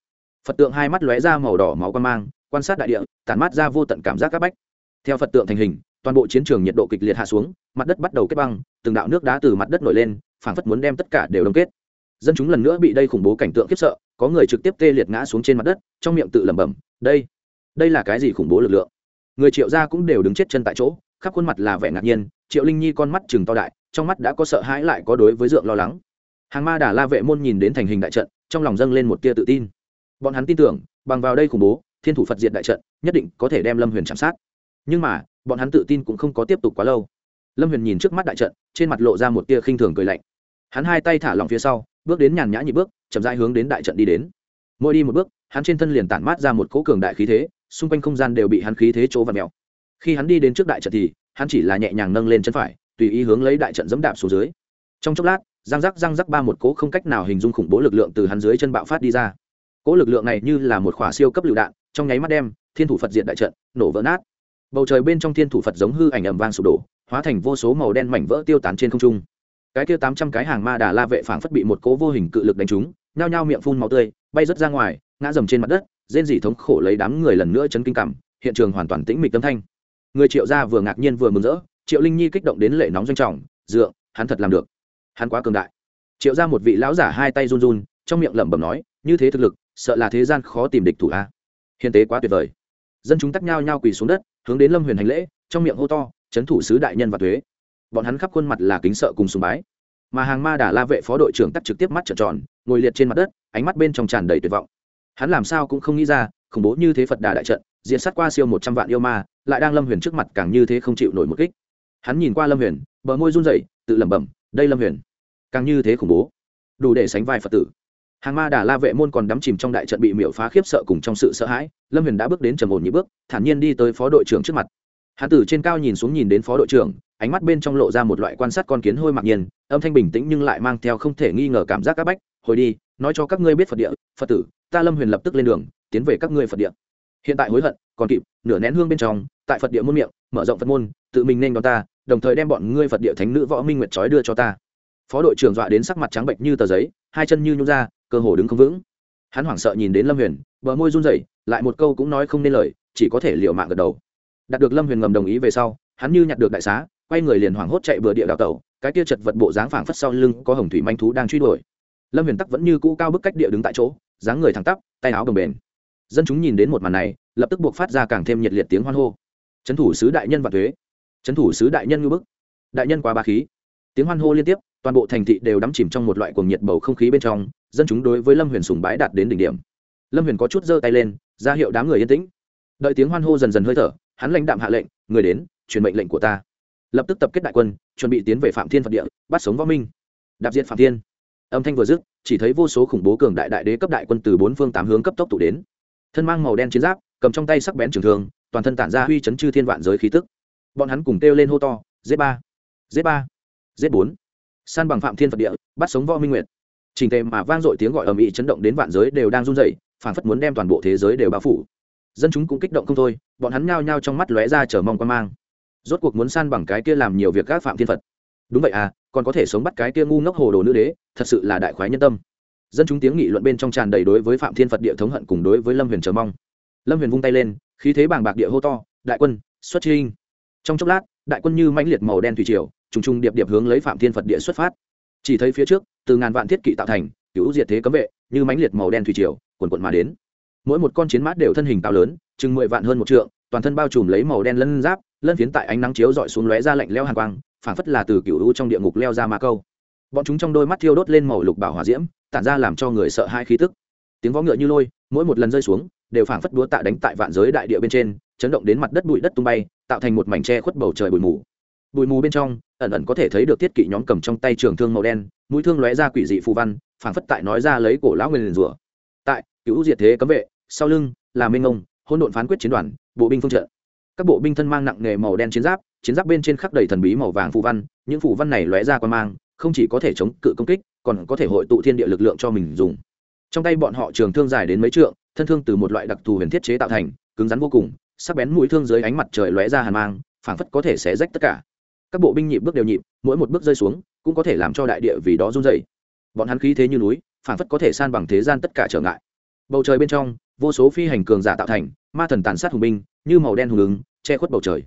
Phật tượng hai mắt lóe ra màu đỏ máu quan mang, quan sát đại địa, tản mát ra vô tận cảm giác các bách theo phật tượng thành hình, toàn bộ chiến trường nhiệt độ kịch liệt hạ xuống, mặt đất bắt đầu kết băng, từng đạo nước đá từ mặt đất nổi lên, phảng phất muốn đem tất cả đều đông kết. Dân chúng lần nữa bị đây khủng bố cảnh tượng khiếp sợ, có người trực tiếp tê liệt ngã xuống trên mặt đất, trong miệng tự lẩm bẩm, đây đây là cái gì khủng bố lực lượng? Người triệu gia cũng đều đứng chết chân tại chỗ, khắp khuôn mặt là vẻ ngạc nhiên, triệu linh nhi con mắt chừng to đại, trong mắt đã có sợ hãi lại có đối với dượng lo lắng. Hàng ma đà la vệ môn nhìn đến thành hình đại trận, trong lòng dâng lên một tia tự tin. Bọn hắn tin tưởng, bằng vào đây khủng bố, thiên thủ phật diệt đại trận, nhất định có thể đem lâm huyền chạm sát nhưng mà, bọn hắn tự tin cũng không có tiếp tục quá lâu. Lâm huyền nhìn trước mắt đại trận, trên mặt lộ ra một tia khinh thường cười lạnh. Hắn hai tay thả lòng phía sau, bước đến nhàn nhã nhị bước, chậm rãi hướng đến đại trận đi đến. Mỗi đi một bước, hắn trên thân liền tản mát ra một cỗ cường đại khí thế, xung quanh không gian đều bị hắn khí thế chỗ và mèo. Khi hắn đi đến trước đại trận thì, hắn chỉ là nhẹ nhàng nâng lên chân phải, tùy ý hướng lấy đại trận dẫm đạp xuống dưới. Trong chốc lát, răng rắc răng rắc ba một cỗ không cách nào hình dung khủng bố lực lượng từ hắn dưới chân bạo phát đi ra. Cỗ lực lượng này như là một khỏa siêu cấp lựu đạn, trong nháy mắt đem thiên thủ phật diện đại trận nổ vỡ nát bầu trời bên trong thiên thủ phật giống hư ảnh ầm vang sụp đổ hóa thành vô số màu đen mảnh vỡ tiêu tán trên không trung cái kia tám trăm cái hàng ma đà la vệ phảng phất bị một cố vô hình cự lực đánh trúng nhao nhao miệng phun màu tươi bay rớt ra ngoài ngã dầm trên mặt đất rên dỉ thống khổ lấy đám người lần nữa chấn kinh cảm hiện trường hoàn toàn tĩnh mịch tâm thanh người triệu gia vừa ngạc nhiên vừa mừng rỡ triệu linh nhi kích động đến lệ nóng doanh trọng dựa hắn thật làm được hắn quá cường đại triệu ra một vị lão giả hai tay run run trong miệng lẩm bẩm nói như thế thực lực sợ là thế gian khó tìm địch thủ a à? hiền tế quá tuyệt vời dân chúng tắc nhau nhau quỳ xuống đất hướng đến lâm huyền hành lễ, trong miệng hô to, chấn thủ sứ đại nhân và thuế bọn hắn khắp khuôn mặt là kính sợ cùng sùng bái. Mà hàng ma đà la vệ phó đội trưởng tắt trực tiếp mắt trợn tròn, ngồi liệt trên mặt đất, ánh mắt bên trong tràn đầy tuyệt vọng. Hắn làm sao cũng không nghĩ ra, khủng bố như thế phật đà đại trận diện sát qua siêu một trăm vạn yêu ma, lại đang lâm huyền trước mặt càng như thế không chịu nổi một kích. Hắn nhìn qua lâm huyền, bờ môi run rẩy, tự lẩm bẩm, đây lâm huyền, càng như thế khủng bố. Đủ để sánh vai phật tử hàng ma đà la vệ môn còn đắm chìm trong đại trận bị miễu phá khiếp sợ cùng trong sự sợ hãi, lâm huyền đã bước đến trầm ổn nhị bước, thản nhiên đi tới phó đội trưởng trước mặt. Hắn tử trên cao nhìn xuống nhìn đến phó đội trưởng, ánh mắt bên trong lộ ra một loại quan sát con kiến hôi mặc nhiên, âm thanh bình tĩnh nhưng lại mang theo không thể nghi ngờ cảm giác áp bách, hồi đi, nói cho các ngươi biết phật địa, phật tử, ta lâm huyền lập tức lên đường, tiến về các ngươi phật địa. Hiện tại hối hận, còn kịp, nửa nén hương bên trong, tại phật địa môn miệng, mở rộng phật môn, tự mình nên đón ta, đồng thời đem bọn ngươi phật địa thánh nữ võ minh nguyệt trói đưa cho ta. Phó đội trưởng dọa đến sắc mặt trắng bệnh như tờ giấy, hai chân như nhún ra cơ hồ đứng không vững. Hắn hoảng sợ nhìn đến lâm huyền, bờ môi run rẩy, lại một câu cũng nói không nên lời, chỉ có thể liều mạng gật đầu. Đạt được lâm huyền ngầm đồng ý về sau, hắn như nhặt được đại xá, quay người liền hoảng hốt chạy bừa địa đào tẩu cái kia chật vật bộ dáng phảng phất sau lưng có hồng thủy manh thú đang truy đuổi. Lâm huyền tắc vẫn như cũ cao bức cách địa đứng tại chỗ, dáng người thẳng tắp, tay áo đồng bền. Dân chúng nhìn đến một màn này, lập tức buộc phát ra càng thêm nhiệt liệt tiếng hoan hô. Trấn thủ sứ đại nhân và thuế. Trấn thủ sứ đại nhân ngư bức. Đại nhân quá ba khí. Tiếng hoan hô liên tiếp, toàn bộ thành thị đều đắm chìm trong một loại cuồng nhiệt bầu không khí bên trong dân chúng đối với lâm huyền sùng bái đạt đến đỉnh điểm. Lâm huyền có chút giơ tay lên, ra hiệu đám người yên tĩnh. Đợi tiếng hoan hô dần dần hơi thở, hắn lãnh đạm hạ lệnh, người đến, truyền mệnh lệnh của ta. Lập tức tập kết đại quân, chuẩn bị tiến về phạm thiên phật địa, bắt sống võ minh. Đạp diện phạm thiên. Âm thanh vừa dứt, chỉ thấy vô số khủng bố cường đại đại đế cấp đại quân từ bốn phương tám hướng cấp tốc tụ đến. Thân mang màu đen chiến giáp, cầm trong tay sắc bén trường thường toàn thân tản ra huy chấn chư thiên vạn giới khí tức. Bọn hắn cùng kêu lên hô to z ba! Z ba! Z bốn! San bằng phạm thiên phật địa, bắt sống võ minh nguyệt trình tề mà vang dội tiếng gọi ầm ĩ chấn động đến vạn giới đều đang run rẩy, phảng phất muốn đem toàn bộ thế giới đều bao phủ. Dân chúng cũng kích động không thôi, bọn hắn nhao nhao trong mắt lóe ra chờ mong quan mang. Rốt cuộc muốn san bằng cái kia làm nhiều việc các phạm thiên phật. Đúng vậy à còn có thể sống bắt cái kia ngu ngốc hồ đồ nữ đế, thật sự là đại khoái nhân tâm. Dân chúng tiếng nghị luận bên trong tràn đầy đối với phạm thiên phật địa thống hận cùng đối với lâm huyền chờ mong. Lâm huyền vung tay lên, khí thế bàng bạc địa hô to, đại quân, xuất trinh trong chốc lát, đại quân như mãnh liệt màu đen thủy triều, trùng trùng điệp điệp hướng lấy phạm thiên phật địa xuất phát chỉ thấy phía trước, từ ngàn vạn thiết kỵ tạo thành cứu diệt thế cấm vệ, như mãnh liệt màu đen thủy triều quần quận mà đến. Mỗi một con chiến mã đều thân hình cao lớn, chừng mười vạn hơn một trượng, toàn thân bao trùm lấy màu đen lân giáp, lân phiến tại ánh nắng chiếu dọi xuống lóe ra lạnh leo hàn quang, phảng phất là từ cựu u trong địa ngục leo ra ma câu. Bọn chúng trong đôi mắt thiêu đốt lên màu lục bảo hỏa diễm, tản ra làm cho người sợ hai khí tức. Tiếng võ ngựa như lôi, mỗi một lần rơi xuống, đều phảng phất đúa tạ đánh tại vạn giới đại địa bên trên, chấn động đến mặt đất bụi đất tung bay, tạo thành một mảnh tre khuất bầu trời bụi mù bụi mù bên trong, ẩn ẩn có thể thấy được thiết kỵ nhóm cầm trong tay trường thương màu đen, mũi thương lóe ra quỷ dị phù văn, phảng phất tại nói ra lấy cổ lão nguyên liền rủa. Tại cứu diệt thế cấm vệ, sau lưng là minh ông hôn độn phán quyết chiến đoàn, bộ binh phương trợ. các bộ binh thân mang nặng nghề màu đen chiến giáp chiến giáp bên trên khắc đầy thần bí màu vàng phù văn, những phù văn này lóe ra qua mang, không chỉ có thể chống cự công kích, còn có thể hội tụ thiên địa lực lượng cho mình dùng. Trong tay bọn họ trường thương dài đến mấy trượng, thân thương từ một loại đặc thù huyền thiết chế tạo thành, cứng rắn vô cùng, sắc bén mũi thương dưới ánh mặt trời lóe ra hàn mang, phảng phất có thể xé rách tất cả các bộ binh nhịp bước đều nhịp, mỗi một bước rơi xuống cũng có thể làm cho đại địa vì đó run dày bọn hắn khí thế như núi, phảng phất có thể san bằng thế gian tất cả trở ngại. Bầu trời bên trong, vô số phi hành cường giả tạo thành, ma thần tàn sát hùng binh, như màu đen hùng ứng, che khuất bầu trời.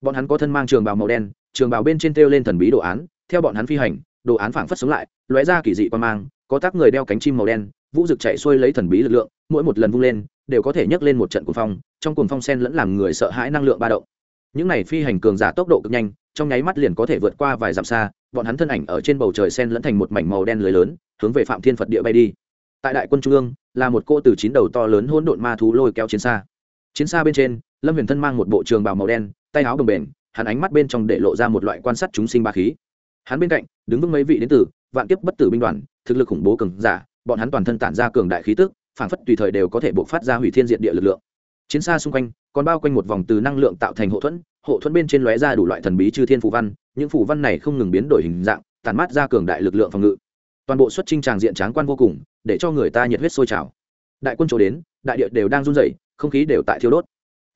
Bọn hắn có thân mang trường bào màu đen, trường bào bên trên treo lên thần bí đồ án, theo bọn hắn phi hành, đồ án phảng phất sống lại, lóe ra kỳ dị quan mang, có tác người đeo cánh chim màu đen, vũ rực chạy xuôi lấy thần bí lực lượng, mỗi một lần vung lên, đều có thể nhấc lên một trận cuồng phong, trong cuồng phong sen lẫn làm người sợ hãi năng lượng ba động. Những này phi hành cường giả tốc độ cực nhanh trong nháy mắt liền có thể vượt qua vài dặm xa, bọn hắn thân ảnh ở trên bầu trời sen lẫn thành một mảnh màu đen lưới lớn, hướng về phạm thiên phật địa bay đi. Tại đại quân trung ương, là một cô từ chín đầu to lớn hỗn độn ma thú lôi kéo chiến xa. Chiến xa bên trên, lâm huyền thân mang một bộ trường bào màu đen, tay áo đồng bền hắn ánh mắt bên trong để lộ ra một loại quan sát chúng sinh ba khí. Hắn bên cạnh, đứng vững mấy vị đến từ, vạn kiếp bất tử binh đoàn, thực lực khủng bố cường giả, bọn hắn toàn thân tản ra cường đại khí tức, phảng phất tùy thời đều có thể buộc phát ra hủy thiên diện địa lực lượng. Chiến xa xung quanh, còn bao quanh một vòng từ năng lượng tạo thành hộ thuẫn hộ thuẫn bên trên lóe ra đủ loại thần bí chư thiên phù văn, những phù văn này không ngừng biến đổi hình dạng tàn mát ra cường đại lực lượng phòng ngự. Toàn bộ xuất trinh tràng diện tráng quan vô cùng, để cho người ta nhiệt huyết sôi trào. Đại quân chỗ đến, đại địa đều đang run rẩy, không khí đều tại thiêu đốt.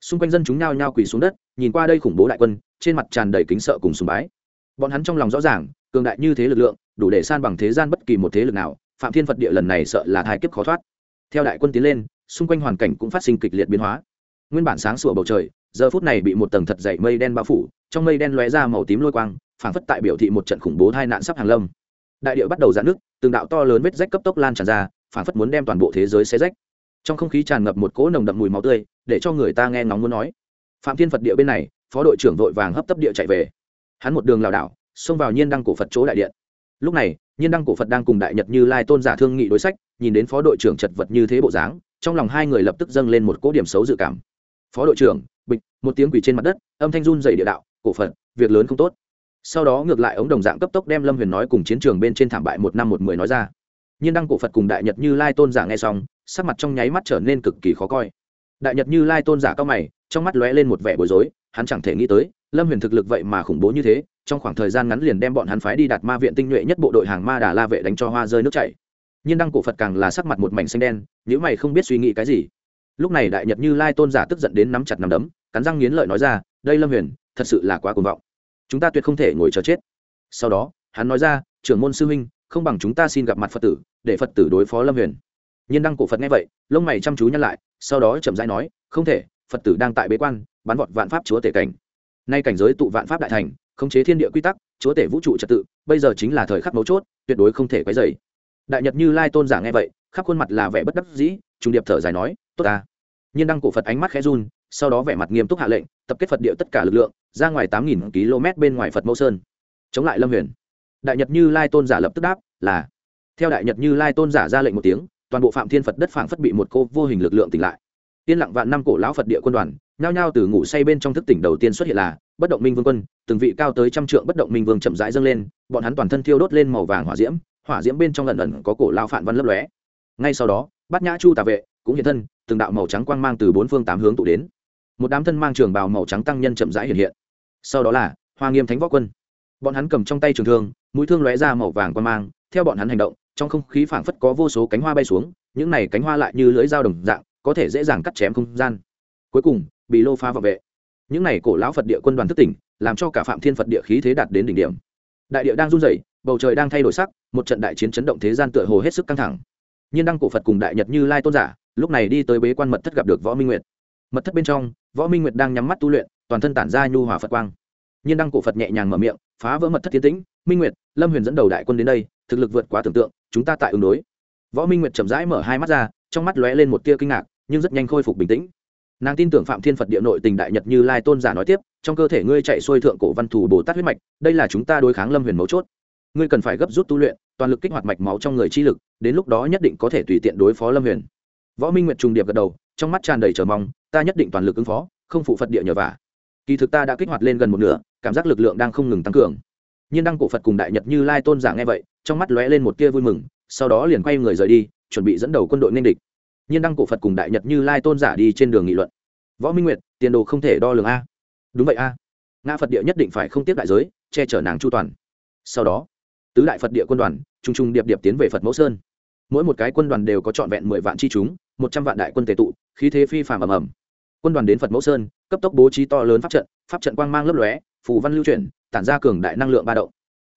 Xung quanh dân chúng nhao nhao quỳ xuống đất, nhìn qua đây khủng bố đại quân, trên mặt tràn đầy kính sợ cùng sùng bái. Bọn hắn trong lòng rõ ràng, cường đại như thế lực lượng, đủ để san bằng thế gian bất kỳ một thế lực nào, phạm thiên phật địa lần này sợ là thai kiếp khó thoát. Theo đại quân tiến lên, xung quanh hoàn cảnh cũng phát sinh kịch liệt biến hóa. Nguyên bản sáng sủa bầu trời giờ phút này bị một tầng thật dày mây đen bao phủ, trong mây đen lóe ra màu tím lôi quang, phảng phất tại biểu thị một trận khủng bố tai nạn sắp hàng lâm. Đại địa bắt đầu giãn nước từng đạo to lớn vết rách cấp tốc lan tràn ra, phảng phất muốn đem toàn bộ thế giới xé rách. Trong không khí tràn ngập một cỗ nồng đậm mùi máu tươi, để cho người ta nghe ngóng muốn nói. Phạm thiên phật địa bên này, phó đội trưởng vội vàng hấp tấp địa chạy về. Hắn một đường lảo đảo, xông vào nhiên đăng cổ phật chỗ đại điện. Lúc này, nhiên đăng cổ phật đang cùng đại nhật như lai tôn giả thương nghị đối sách, nhìn đến phó đội trưởng chật vật như thế bộ dáng, trong lòng hai người lập tức dâng lên một cỗ điểm xấu dự cảm phó đội trưởng bịch một tiếng quỷ trên mặt đất âm thanh run dày địa đạo cổ phận, việc lớn không tốt. Sau đó ngược lại ống đồng dạng cấp tốc đem lâm huyền nói cùng chiến trường bên trên thảm bại một năm một mười nói ra. Nhiên đăng cổ phật cùng đại nhật như lai tôn giả nghe xong sắc mặt trong nháy mắt trở nên cực kỳ khó coi. Đại nhật như lai tôn giả cao mày trong mắt lóe lên một vẻ bối rối hắn chẳng thể nghĩ tới lâm huyền thực lực vậy mà khủng bố như thế trong khoảng thời gian ngắn liền đem bọn hắn phái đi đặt ma viện tinh nhuệ nhất bộ đội hàng ma đà la vệ đánh cho hoa rơi nước chảy. Nhiên đăng cổ phật càng là sắc mặt một mảnh xanh đen nếu mày không biết suy nghĩ cái gì lúc này đại nhật như lai tôn giả tức giận đến nắm chặt nắm đấm, cắn răng nghiến lợi nói ra, đây lâm huyền, thật sự là quá cuồng vọng. Chúng ta tuyệt không thể ngồi chờ chết. Sau đó, hắn nói ra, trưởng môn sư huynh, không bằng chúng ta xin gặp mặt phật tử, để phật tử đối phó lâm huyền. Nhiên đăng cổ phật nghe vậy, lông mày chăm chú nhăn lại, sau đó chậm rãi nói, không thể, phật tử đang tại bế quan, bắn vọt vạn pháp chúa tể cảnh. Nay cảnh giới tụ vạn pháp đại thành, khống chế thiên địa quy tắc, chúa tể vũ trụ trật tự, bây giờ chính là thời khắc mấu chốt, tuyệt đối không thể quấy dày đại nhật như lai tôn giả nghe vậy, khắp khuôn mặt là vẻ bất đắc dĩ trung điệp thở dài nói tốt ta. Nhiên đăng cổ phật ánh mắt khẽ run, sau đó vẻ mặt nghiêm túc hạ lệnh, tập kết phật địa tất cả lực lượng, ra ngoài tám nghìn km bên ngoài phật mẫu sơn. Chống lại lâm huyền. Đại nhật như lai tôn giả lập tức đáp, là. Theo đại nhật như lai tôn giả ra lệnh một tiếng, toàn bộ phạm thiên phật đất phảng phất bị một cô vô hình lực lượng tỉnh lại. Yên lặng vạn năm cổ lão phật địa quân đoàn, nhao nhao từ ngủ say bên trong thức tỉnh đầu tiên xuất hiện là bất động minh vương quân, từng vị cao tới trăm trượng bất động minh vương chậm rãi dâng lên, bọn hắn toàn thân thiêu đốt lên màu vàng hỏa diễm hỏa diễm bên trong lần lần có cổ lao phản văn lấp lóe. Ngay sau đó, bát nhã chu tà vệ cũng hiện thân, từng đạo màu trắng quang mang từ bốn phương tám hướng tụ đến. Một đám thân mang trường bào màu trắng tăng nhân chậm rãi hiện hiện. Sau đó là hoa nghiêm thánh võ quân. Bọn hắn cầm trong tay trường thương, mũi thương lóe ra màu vàng quang mang, theo bọn hắn hành động, trong không khí phảng phất có vô số cánh hoa bay xuống, những này cánh hoa lại như lưỡi dao đồng dạng, có thể dễ dàng cắt chém không gian. Cuối cùng, bị lô pha vào vệ. Những này cổ lão phật địa quân đoàn thức tỉnh, làm cho cả phạm thiên phật địa khí thế đạt đến đỉnh điểm. Đại địa đang run rẩy, bầu trời đang thay đổi sắc, một trận đại chiến chấn động thế gian tựa hồ hết sức căng thẳng. Nhiên đăng cổ phật cùng đại nhật như lai tôn giả lúc này đi tới bế quan mật thất gặp được võ minh nguyệt. Mật thất bên trong, võ minh nguyệt đang nhắm mắt tu luyện, toàn thân tản ra nhu hòa phật quang. Nhiên đăng cổ phật nhẹ nhàng mở miệng, phá vỡ mật thất tiến tĩnh, minh nguyệt, lâm huyền dẫn đầu đại quân đến đây, thực lực vượt quá tưởng tượng, chúng ta tại ứng đối. Võ minh nguyệt chậm rãi mở hai mắt ra, trong mắt lóe lên một tia kinh ngạc, nhưng rất nhanh khôi phục bình tĩnh. Nàng tin tưởng phạm thiên phật địa nội tình đại nhật như lai tôn giả nói tiếp, trong cơ thể ngươi chạy xuôi thượng cổ văn thù bồ tát huyết mạch, đây là chúng ta đối kháng lâm huyền mấu chốt. Ngươi cần phải gấp rút tu luyện, toàn lực kích hoạt mạch máu trong người chi lực, đến lúc đó nhất định có thể tùy tiện đối phó lâm huyền võ minh nguyệt trùng điệp gật đầu, trong mắt tràn đầy chờ mong, ta nhất định toàn lực ứng phó, không phụ phật địa nhờ vả. Kỳ thực ta đã kích hoạt lên gần một nửa, cảm giác lực lượng đang không ngừng tăng cường. Nhiên đăng cổ phật cùng đại nhật như lai tôn giả nghe vậy, trong mắt lóe lên một tia vui mừng, sau đó liền quay người rời đi, chuẩn bị dẫn đầu quân đội nên địch. Nhiên đăng cổ phật cùng đại nhật như lai tôn giả đi trên đường nghị luận. Võ minh nguyệt, tiền đồ không thể đo lường a. Đúng vậy a. Ngã phật địa nhất định phải không tiếp đại giới, che chở nàng chu toàn. Sau đó, tứ đại phật địa quân đoàn t r u n g t r u n g điệp điệp tiến về phật mẫu sơn. Mỗi một cái quân đoàn đều có trọn vẹn mười vạn chi chúng một trăm vạn đại quân tề tụ, khí thế phi phàm ầm ầm. Quân đoàn đến phật mẫu sơn, cấp tốc bố trí to lớn pháp trận pháp trận quang mang lấp lóe, phù văn lưu chuyển, tản ra cường đại năng lượng ba động.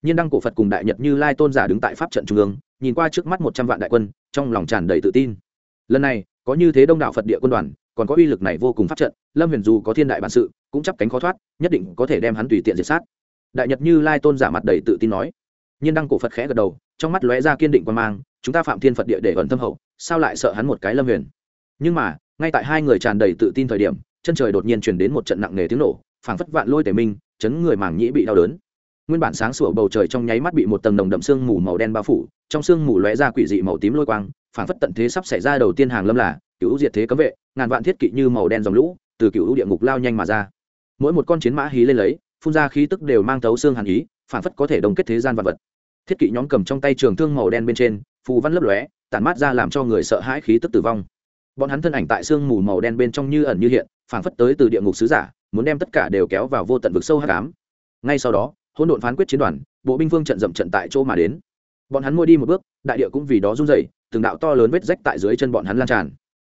Nhiên đăng cổ phật cùng đại nhật như lai tôn giả đứng tại pháp trận trung ương, nhìn qua trước mắt một trăm vạn đại quân, trong lòng tràn đầy tự tin. Lần này, có như thế đông đảo phật địa quân đoàn, còn có uy lực này vô cùng pháp trận, lâm huyền dù có thiên đại bản sự, cũng chắp cánh khó thoát, nhất định có thể đem hắn tùy tiện diệt sát. Đại nhật như lai tôn giả mặt đầy tự tin nói nhiên đăng cổ phật khẽ gật đầu, trong mắt lóe ra kiên định quan mang, chúng ta phạm thiên phật địa để ẩn thâm hậu, sao lại sợ hắn một cái lâm huyền? Nhưng mà, ngay tại hai người tràn đầy tự tin thời điểm, chân trời đột nhiên chuyển đến một trận nặng nề tiếng nổ, phảng phất vạn lôi tề minh, chấn người màng nhĩ bị đau đớn. Nguyên bản sáng sủa bầu trời trong nháy mắt bị một tầng nồng đậm sương mù màu đen bao phủ, trong sương mù lóe ra quỷ dị màu tím lôi quang, phảng phất tận thế sắp xảy ra đầu tiên hàng lâm là, cựu diệt thế cấm vệ, ngàn vạn thiết kỵ như màu đen dòng lũ, từ cựu địa ngục lao nhanh mà ra. Mỗi một con chiến mã hí lên lấy, phun ra khí tức đều mang thấu xương hàn ý, phảng phất có thể đồng kết thế gian vật vật thiết kỵ nhóm cầm trong tay trường thương màu đen bên trên, phù văn lấp lóe, tản mát ra làm cho người sợ hãi khí tức tử vong. Bọn hắn thân ảnh tại sương mù màu đen bên trong như ẩn như hiện, phảng phất tới từ địa ngục sứ giả, muốn đem tất cả đều kéo vào vô tận vực sâu hát ám. Ngay sau đó, hỗn độn phán quyết chiến đoàn, bộ binh vương trận dậm trận tại chỗ mà đến. Bọn hắn môi đi một bước, đại địa cũng vì đó run rẩy, từng đạo to lớn vết rách tại dưới chân bọn hắn lan tràn.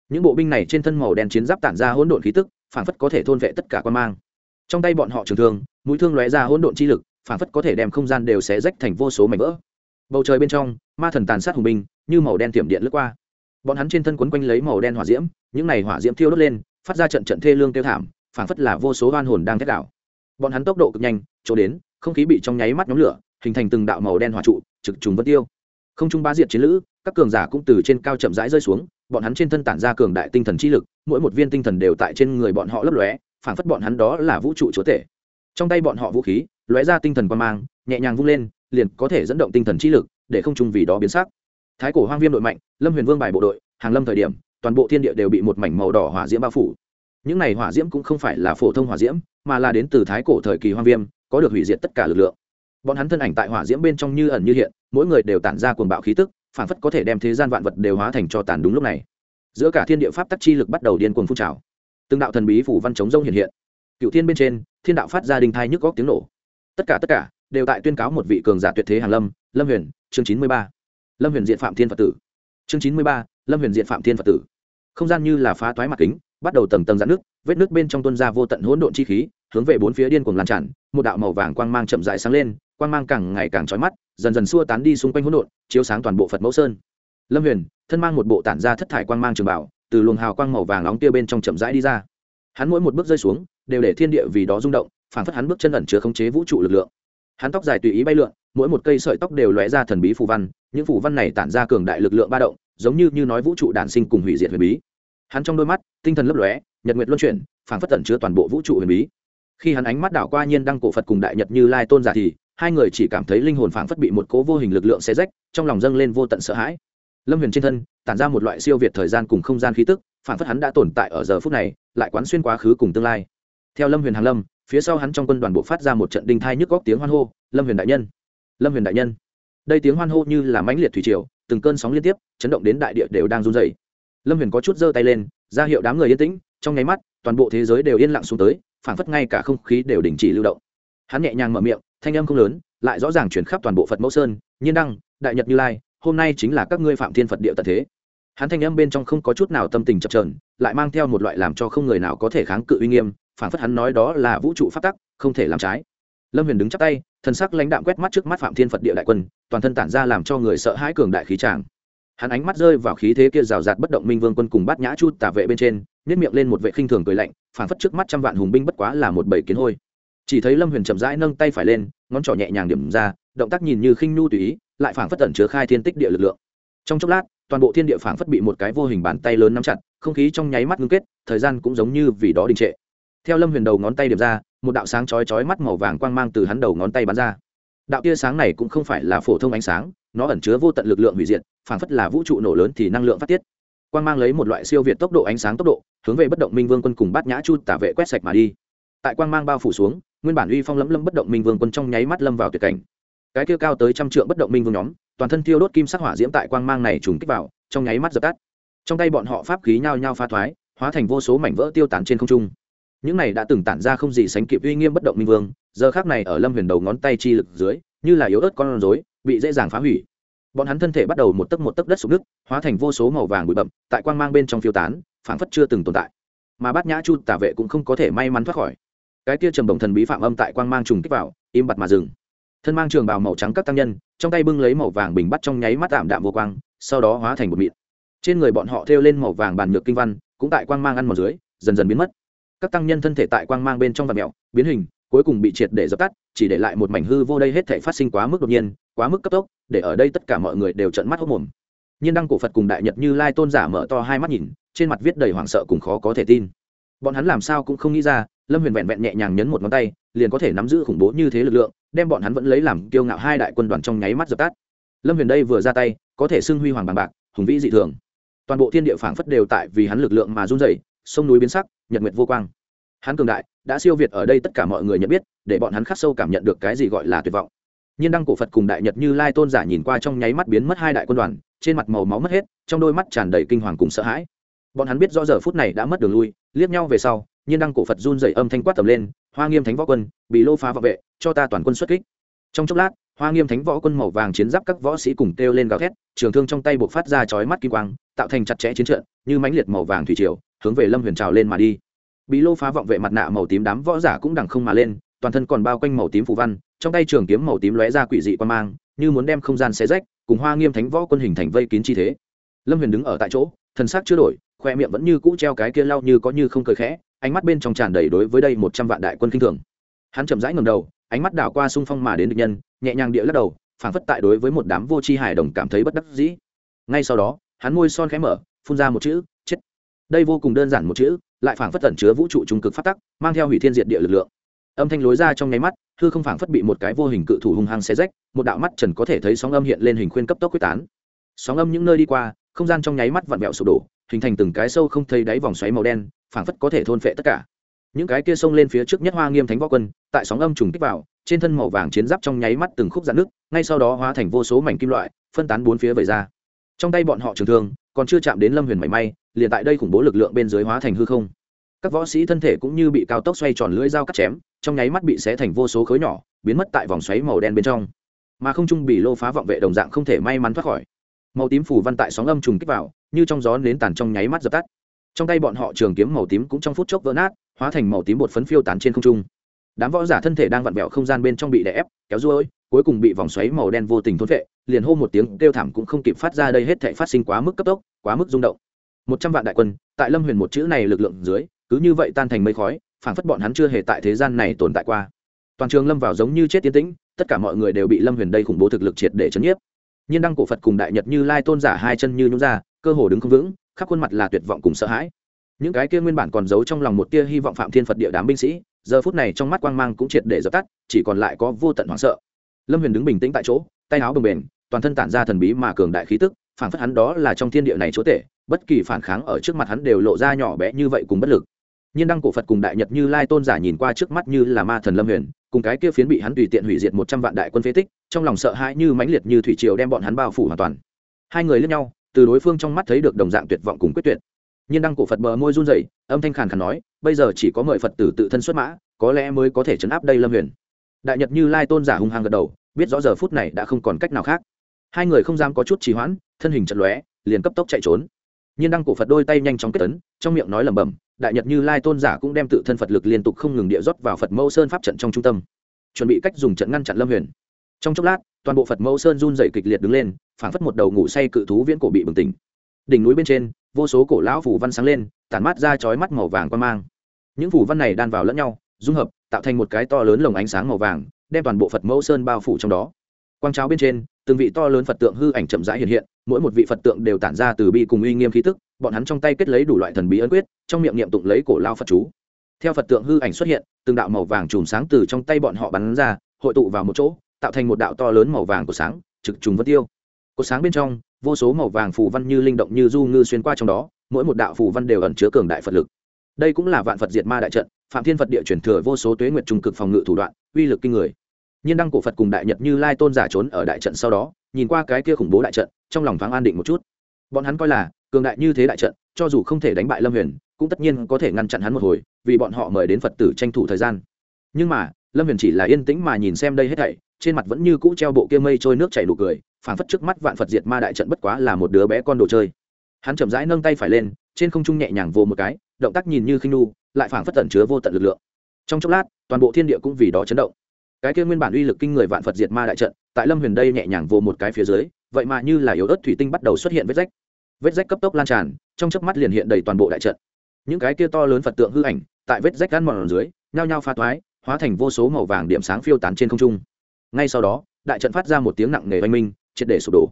Những bộ binh này trên thân màu đen chiến giáp tản ra hỗn độn khí tức, phảng phất có thể thôn vệ tất cả quan mang. Trong tay bọn họ trường thương, mũi thương lóe ra hỗn độn chi lực phản phất có thể đem không gian đều xé rách thành vô số mảnh vỡ. Bầu trời bên trong, ma thần tàn sát hùng binh, như màu đen tiệm điện lướt qua. Bọn hắn trên thân quấn quanh lấy màu đen hỏa diễm, những này hỏa diễm thiêu đốt lên, phát ra trận trận thê lương tiêu thảm phản phất là vô số oan hồn đang thét đảo bọn hắn tốc độ cực nhanh, chỗ đến, không khí bị trong nháy mắt nhóm lửa, hình thành từng đạo màu đen hỏa trụ, trực trùng vân tiêu. Không trung bá diệt chiến lữ, các cường giả cũng từ trên cao chậm rãi rơi xuống, bọn hắn trên thân tản ra cường đại tinh thần chi lực, mỗi một viên tinh thần đều tại trên người bọn họ lấp lóe, phảng phất bọn hắn đó là vũ trụ chúa tể. Trong tay bọn họ vũ khí lóe ra tinh thần quan mang, nhẹ nhàng vung lên, liền có thể dẫn động tinh thần chi lực, để không trung vì đó biến sắc. Thái cổ hoang viêm đội mạnh, lâm huyền vương bài bộ đội, hàng lâm thời điểm, toàn bộ thiên địa đều bị một mảnh màu đỏ hỏa diễm bao phủ. Những này hỏa diễm cũng không phải là phổ thông hỏa diễm, mà là đến từ thái cổ thời kỳ hoang viêm, có được hủy diệt tất cả lực lượng. Bọn hắn thân ảnh tại hỏa diễm bên trong như ẩn như hiện, mỗi người đều tản ra cuồng bạo khí tức, phản phất có thể đem thế gian vạn vật đều hóa thành cho tàn đúng lúc này. Giữa cả thiên địa pháp tắc chi lực bắt đầu điên cuồng phun trào. Từng đạo thần bí phủ văn chống rông hiện hiện. Cựu thiên bên trên, thiên đạo phát ra đình thai nhức góc tiếng nổ tất cả tất cả, đều tại tuyên cáo một vị cường giả tuyệt thế hàn lâm lâm huyền, chương chín mươi ba. Lâm huyền diện phạm thiên phật tử. Chương chín mươi ba, lâm huyền diện phạm thiên phật tử. Không gian như là phá toái mặt kính, bắt đầu tầng tầng giãn nước vết nước bên trong tuôn ra vô tận hỗn độn chi khí, hướng về bốn phía điên cuồng lan tràn, một đạo màu vàng quang mang chậm rãi sáng lên, quang mang càng ngày càng chói mắt, dần dần xua tán đi xung quanh hỗn độn, chiếu sáng toàn bộ phật mẫu sơn. Lâm huyền, thân mang một bộ tản ra thất thải quang mang trường bảo, từ luồng hào quang màu vàng nóng tia bên trong chậm rãi đi ra. Hắn mỗi một bước rơi xuống, đều để thiên địa vì đó rung động phản phất hắn bước chân ẩn chứa khống chế vũ trụ lực lượng. Hắn tóc dài tùy ý bay lượn, mỗi một cây sợi tóc đều lóe ra thần bí phù văn, những phù văn này tản ra cường đại lực lượng ba động, giống như như nói vũ trụ đản sinh cùng hủy diệt huyền bí. Hắn trong đôi mắt, tinh thần lấp lóe, nhật nguyệt luân chuyển phản phất tẩn chứa toàn bộ vũ trụ huyền bí. Khi hắn ánh mắt đảo qua nhiên đăng cổ phật cùng đại nhật như lai tôn giả thì, hai người chỉ cảm thấy linh hồn phảng phất bị một cố vô hình lực lượng xé rách, trong lòng dâng lên vô tận sợ hãi. Lâm huyền trên thân, tản ra một loại siêu việt thời gian cùng không gian khí tức, phảng phất hắn đã tồn tại ở giờ phút này, lại quán xuyên quá khứ cùng tương lai. Theo lâm huyền hàng lâm phía sau hắn trong quân đoàn bộ phát ra một trận đinh thai nhức góc tiếng hoan hô, lâm huyền đại nhân! Lâm huyền đại nhân! Đây tiếng hoan hô như là mãnh liệt thủy triều, từng cơn sóng liên tiếp, chấn động đến đại địa đều đang run dày lâm huyền có chút giơ tay lên, ra hiệu đám người yên tĩnh, trong nháy mắt, toàn bộ thế giới đều yên lặng xuống tới, phảng phất ngay cả không khí đều đình chỉ lưu động. Hắn nhẹ nhàng mở miệng, thanh âm không lớn, lại rõ ràng chuyển khắp toàn bộ phật mẫu sơn, nhiên đăng, đại nhật như lai, hôm nay chính là các ngươi phạm thiên phật địa tận thế. Hắn thanh âm bên trong không có chút nào tâm tình chập trờn lại mang theo một loại làm cho không người nào có thể kháng cự uy nghiêm phản phất hắn nói đó là vũ trụ phát tắc, không thể làm trái. Lâm huyền đứng chắp tay thân sắc lãnh đạm quét mắt trước mắt phạm thiên phật địa đại quân, toàn thân tản ra làm cho người sợ hãi cường đại khí tràng. Hắn ánh mắt rơi vào khí thế kia rào rạt bất động minh vương quân cùng bát nhã chu tả vệ bên trên nhét miệng lên một vệ khinh thường cười lạnh phản phất trước mắt trăm vạn hùng binh bất quá là một bầy kiến hôi. Chỉ thấy lâm huyền chậm rãi nâng tay phải lên, ngón trỏ nhẹ nhàng điểm ra, động tác nhìn như khinh nhu tùy ý, lại phản phất tẩn chứa khai thiên tích địa lực lượng. Trong chốc lát, toàn bộ thiên địa phản phất bị một cái vô hình bàn tay lớn nắm chặt, không khí trong nháy mắt ngưng kết, thời gian cũng giống như vì đó đình trệ theo lâm huyền đầu ngón tay điểm ra, một đạo sáng chói chói mắt màu vàng quang mang từ hắn đầu ngón tay bắn ra. Đạo tia sáng này cũng không phải là phổ thông ánh sáng, nó ẩn chứa vô tận lực lượng hủy diệt, phảng phất là vũ trụ nổ lớn thì năng lượng phát tiết. Quang mang lấy một loại siêu việt tốc độ ánh sáng tốc độ, hướng về bất động minh vương quân cùng bát nhã chu tả vệ quét sạch mà đi. Tại quang mang bao phủ xuống, nguyên bản uy phong lẫm lâm bất động minh vương quân trong nháy mắt lâm vào tuyệt cảnh. Cái kia cao tới trăm trượng bất động minh vương nhóm, toàn thân thiêu đốt kim sắc hỏa diễm tại quang mang này trùng kích vào, trong nháy mắt dập tắt. Trong tay bọn họ pháp khí nhao nhao pha thoái, hóa thành vô số mảnh vỡ tiêu tán trên không trung những này đã từng tản ra không gì sánh kịp uy nghiêm bất động minh vương, giờ khác này ở lâm huyền đầu ngón tay chi lực dưới, như là yếu ớt con rối, bị dễ dàng phá hủy. Bọn hắn thân thể bắt đầu một tấc một tấc đất sụp nước hóa thành vô số màu vàng bụi bậm tại quang mang bên trong phiêu tán, phảng phất chưa từng tồn tại. Mà bát nhã chu tả vệ cũng không có thể may mắn thoát khỏi. Cái kia trầm đồng thần bí phạm âm tại quang mang trùng kích vào, im bặt mà dừng. Thân mang trường bào màu trắng các tăng nhân, trong tay bưng lấy màu vàng bình bắt trong nháy mắt tạm đạm vô quang, sau đó hóa thành một mịn. Trên người bọn họ thêu lên màu vàng bàn nhược kinh văn, cũng tại quang mang ăn màu dưới, dần dần biến mất các tăng nhân thân thể tại quang mang bên trong vật mèo, biến hình, cuối cùng bị triệt để dập tắt, chỉ để lại một mảnh hư vô đây hết thể phát sinh quá mức đột nhiên, quá mức cấp tốc, để ở đây tất cả mọi người đều trận mắt hốc mồm. Nhiên đăng cổ phật cùng đại nhật như lai tôn giả mở to hai mắt nhìn, trên mặt viết đầy hoảng sợ cùng khó có thể tin. Bọn hắn làm sao cũng không nghĩ ra, lâm huyền vẹn vẹn nhẹ nhàng nhấn một ngón tay, liền có thể nắm giữ khủng bố như thế lực lượng, đem bọn hắn vẫn lấy làm kiêu ngạo hai đại quân đoàn trong nháy mắt dập tắt. Lâm huyền đây vừa ra tay, có thể xưng huy hoàng bằng bạc, hùng vĩ dị thường. Toàn bộ thiên địa phảng phất đều tại vì hắn lực lượng mà run rẩy sông núi biến sắc, nhật nguyệt vô quang. Hắn cường đại, đã siêu việt ở đây tất cả mọi người nhận biết, để bọn hắn khắc sâu cảm nhận được cái gì gọi là tuyệt vọng. Nhiên đăng cổ phật cùng đại nhật như lai tôn giả nhìn qua trong nháy mắt biến mất hai đại quân đoàn, trên mặt màu máu mất hết, trong đôi mắt tràn đầy kinh hoàng cùng sợ hãi. Bọn hắn biết rõ giờ phút này đã mất đường lui, liếc nhau về sau, nhiên đăng cổ phật run dày âm thanh quát tầm lên, hoa nghiêm thánh võ quân, bị lô phá võ vệ, cho ta toàn quân xuất kích. Trong chốc lát, hoa nghiêm thánh võ quân màu vàng chiến giáp các võ sĩ cùng kêu lên gào thét, trường thương trong tay buộc phát ra chói mắt kim quang, tạo thành chặt chẽ chiến trận, như mãnh liệt màu vàng thủy triều hướng về lâm huyền trào lên mà đi. Bị lô phá vọng vệ mặt nạ màu tím đám võ giả cũng đằng không mà lên, toàn thân còn bao quanh màu tím phù văn, trong tay trường kiếm màu tím lóe ra quỷ dị quan mang, như muốn đem không gian xé rách, cùng hoa nghiêm thánh võ quân hình thành vây kín chi thế. Lâm huyền đứng ở tại chỗ, thân xác chưa đổi, khoe miệng vẫn như cũ treo cái kia lau như có như không cười khẽ, ánh mắt bên trong tràn đầy đối với đây một trăm vạn đại quân kinh thường. Hắn chậm rãi ngầm đầu, ánh mắt đảo qua xung phong mà đến địch nhân, nhẹ nhàng địa lắc đầu, phảng phất tại đối với một đám vô tri hài đồng cảm thấy bất đắc dĩ. Ngay sau đó, hắn môi son khẽ mở, phun ra một chữ đây vô cùng đơn giản một chữ, lại phảng phất tẩn chứa vũ trụ trung cực phát tắc, mang theo hủy thiên diệt địa lực lượng. Âm thanh lối ra trong nháy mắt, hư không phảng phất bị một cái vô hình cự thủ hung hăng xé rách, một đạo mắt trần có thể thấy sóng âm hiện lên hình khuyên cấp tốc quyết tán. Sóng âm những nơi đi qua, không gian trong nháy mắt vặn vẹo sụp đổ, hình thành từng cái sâu không thấy đáy vòng xoáy màu đen, phảng phất có thể thôn phệ tất cả. Những cái kia xông lên phía trước nhất hoa nghiêm thánh võ quân, tại sóng âm trùng kích vào, trên thân màu vàng chiến giáp trong nháy mắt từng khúc dạn nước ngay sau đó hóa thành vô số mảnh kim loại, phân tán bốn phía vẩy ra. Trong tay bọn họ trường thương, còn chưa chạm đến lâm huyền mảy may liền tại đây khủng bố lực lượng bên dưới hóa thành hư không. Các võ sĩ thân thể cũng như bị cao tốc xoay tròn lưỡi dao cắt chém, trong nháy mắt bị xé thành vô số khối nhỏ, biến mất tại vòng xoáy màu đen bên trong. Mà không trung bị lô phá vọng vệ đồng dạng không thể may mắn thoát khỏi. Màu tím phủ văn tại sóng âm trùng kích vào, như trong gió nến tàn trong nháy mắt dập tắt. Trong tay bọn họ trường kiếm màu tím cũng trong phút chốc vỡ nát, hóa thành màu tím bột phấn phiêu tán trên không trung. Đám võ giả thân thể đang vặn vẹo không gian bên trong bị đè ép, kéo ruôi, cuối cùng bị vòng xoáy màu đen vô tình thôn vệ liền hô một tiếng kêu thảm cũng không kịp phát ra đây hết thể phát sinh quá mức cấp tốc, quá mức rung động một trăm vạn đại quân, tại lâm huyền một chữ này lực lượng dưới, cứ như vậy tan thành mây khói, phảng phất bọn hắn chưa hề tại thế gian này tồn tại qua. Toàn trường lâm vào giống như chết tiến tĩnh, tất cả mọi người đều bị lâm huyền đây khủng bố thực lực triệt để chấn nhiếp. Nhiên đăng cổ phật cùng đại nhật như lai tôn giả hai chân như nhún ra, cơ hồ đứng không vững, khắp khuôn mặt là tuyệt vọng cùng sợ hãi. Những cái kia nguyên bản còn giấu trong lòng một tia hy vọng phạm thiên phật địa đám binh sĩ, giờ phút này trong mắt quang mang cũng triệt để dập tắt, chỉ còn lại có vô tận hoảng sợ. Lâm huyền đứng bình tĩnh tại chỗ, tay áo bồng bềnh, toàn thân tản ra thần bí mà cường đại khí tức phản phất hắn đó là trong thiên địa này chúa tể bất kỳ phản kháng ở trước mặt hắn đều lộ ra nhỏ bé như vậy cùng bất lực. Nhiên đăng cổ phật cùng đại nhật như lai tôn giả nhìn qua trước mắt như là ma thần lâm huyền, cùng cái kia phiến bị hắn tùy tiện hủy diệt một trăm vạn đại quân phế tích, trong lòng sợ hãi như mãnh liệt như thủy triều đem bọn hắn bao phủ hoàn toàn. Hai người lướt nhau, từ đối phương trong mắt thấy được đồng dạng tuyệt vọng cùng quyết tuyệt. Nhiên đăng cổ phật bờ môi run rẩy, âm thanh khàn khàn nói, bây giờ chỉ có mời phật tử tự thân xuất mã, có lẽ mới có thể chấn áp đây lâm huyền. Đại nhật như lai tôn giả hung hăng gật đầu, biết rõ giờ phút này đã không còn cách nào khác. Hai người không dám có chút trì hoãn, thân hình chật lóe, liền cấp tốc chạy trốn nhiên đăng cổ phật đôi tay nhanh chóng kết tấn, trong miệng nói lẩm bẩm, đại nhật như lai tôn giả cũng đem tự thân phật lực liên tục không ngừng địa rót vào phật mẫu sơn pháp trận trong trung tâm, chuẩn bị cách dùng trận ngăn chặn lâm huyền. Trong chốc lát, toàn bộ phật mẫu sơn run dày kịch liệt đứng lên, phảng phất một đầu ngủ say cự thú viễn cổ bị bừng tỉnh. Đỉnh núi bên trên, vô số cổ lão phủ văn sáng lên, tản mát ra chói mắt màu vàng quan mang. Những phủ văn này đan vào lẫn nhau, dung hợp, tạo thành một cái to lớn lồng ánh sáng màu vàng, đem toàn bộ phật mẫu sơn bao phủ trong đó quang cháo bên trên, từng vị to lớn phật tượng hư ảnh chậm rãi hiện hiện, mỗi một vị phật tượng đều tản ra từ bi cùng uy nghiêm khí tức, bọn hắn trong tay kết lấy đủ loại thần bí ấn quyết, trong miệng niệm tụng lấy cổ lao phật chú. Theo phật tượng hư ảnh xuất hiện, từng đạo màu vàng chùm sáng từ trong tay bọn họ bắn ra, hội tụ vào một chỗ, tạo thành một đạo to lớn màu vàng của sáng, trực trùng vân tiêu. Cột sáng bên trong, vô số màu vàng phù văn như linh động như du ngư xuyên qua trong đó, mỗi một đạo phù văn đều ẩn chứa cường đại phật lực. Đây cũng là vạn phật diệt ma đại trận, phạm thiên phật địa chuyển thừa vô số tuế nguyệt trung cực phòng ngự thủ đoạn, uy lực kinh người nhiên đăng cổ phật cùng đại nhật như lai tôn giả trốn ở đại trận sau đó, nhìn qua cái kia khủng bố đại trận, trong lòng thoáng an định một chút. Bọn hắn coi là, cường đại như thế đại trận, cho dù không thể đánh bại lâm huyền, cũng tất nhiên có thể ngăn chặn hắn một hồi, vì bọn họ mời đến phật tử tranh thủ thời gian. Nhưng mà, lâm huyền chỉ là yên tĩnh mà nhìn xem đây hết thảy, trên mặt vẫn như cũ treo bộ kia mây trôi nước chảy đủ cười, phảng phất trước mắt vạn phật diệt ma đại trận bất quá là một đứa bé con đồ chơi. Hắn chậm rãi nâng tay phải lên, trên không trung nhẹ nhàng vồ một cái, động tác nhìn như khinh nu lại phảng phất tẩn chứa vô tận lực lượng. Trong chốc lát, toàn bộ thiên địa cũng vì đó chấn động cái kia nguyên bản uy lực kinh người vạn phật diệt ma đại trận, tại lâm huyền đây nhẹ nhàng vô một cái phía dưới, vậy mà như là yếu ớt thủy tinh bắt đầu xuất hiện vết rách. Vết rách cấp tốc lan tràn, trong chớp mắt liền hiện đầy toàn bộ đại trận. Những cái kia to lớn phật tượng hư ảnh, tại vết rách gan mòn dưới, nhao nhao pha thoái hóa thành vô số màu vàng điểm sáng phiêu tán trên không trung. Ngay sau đó, đại trận phát ra một tiếng nặng nề oanh minh, triệt để sụp đổ.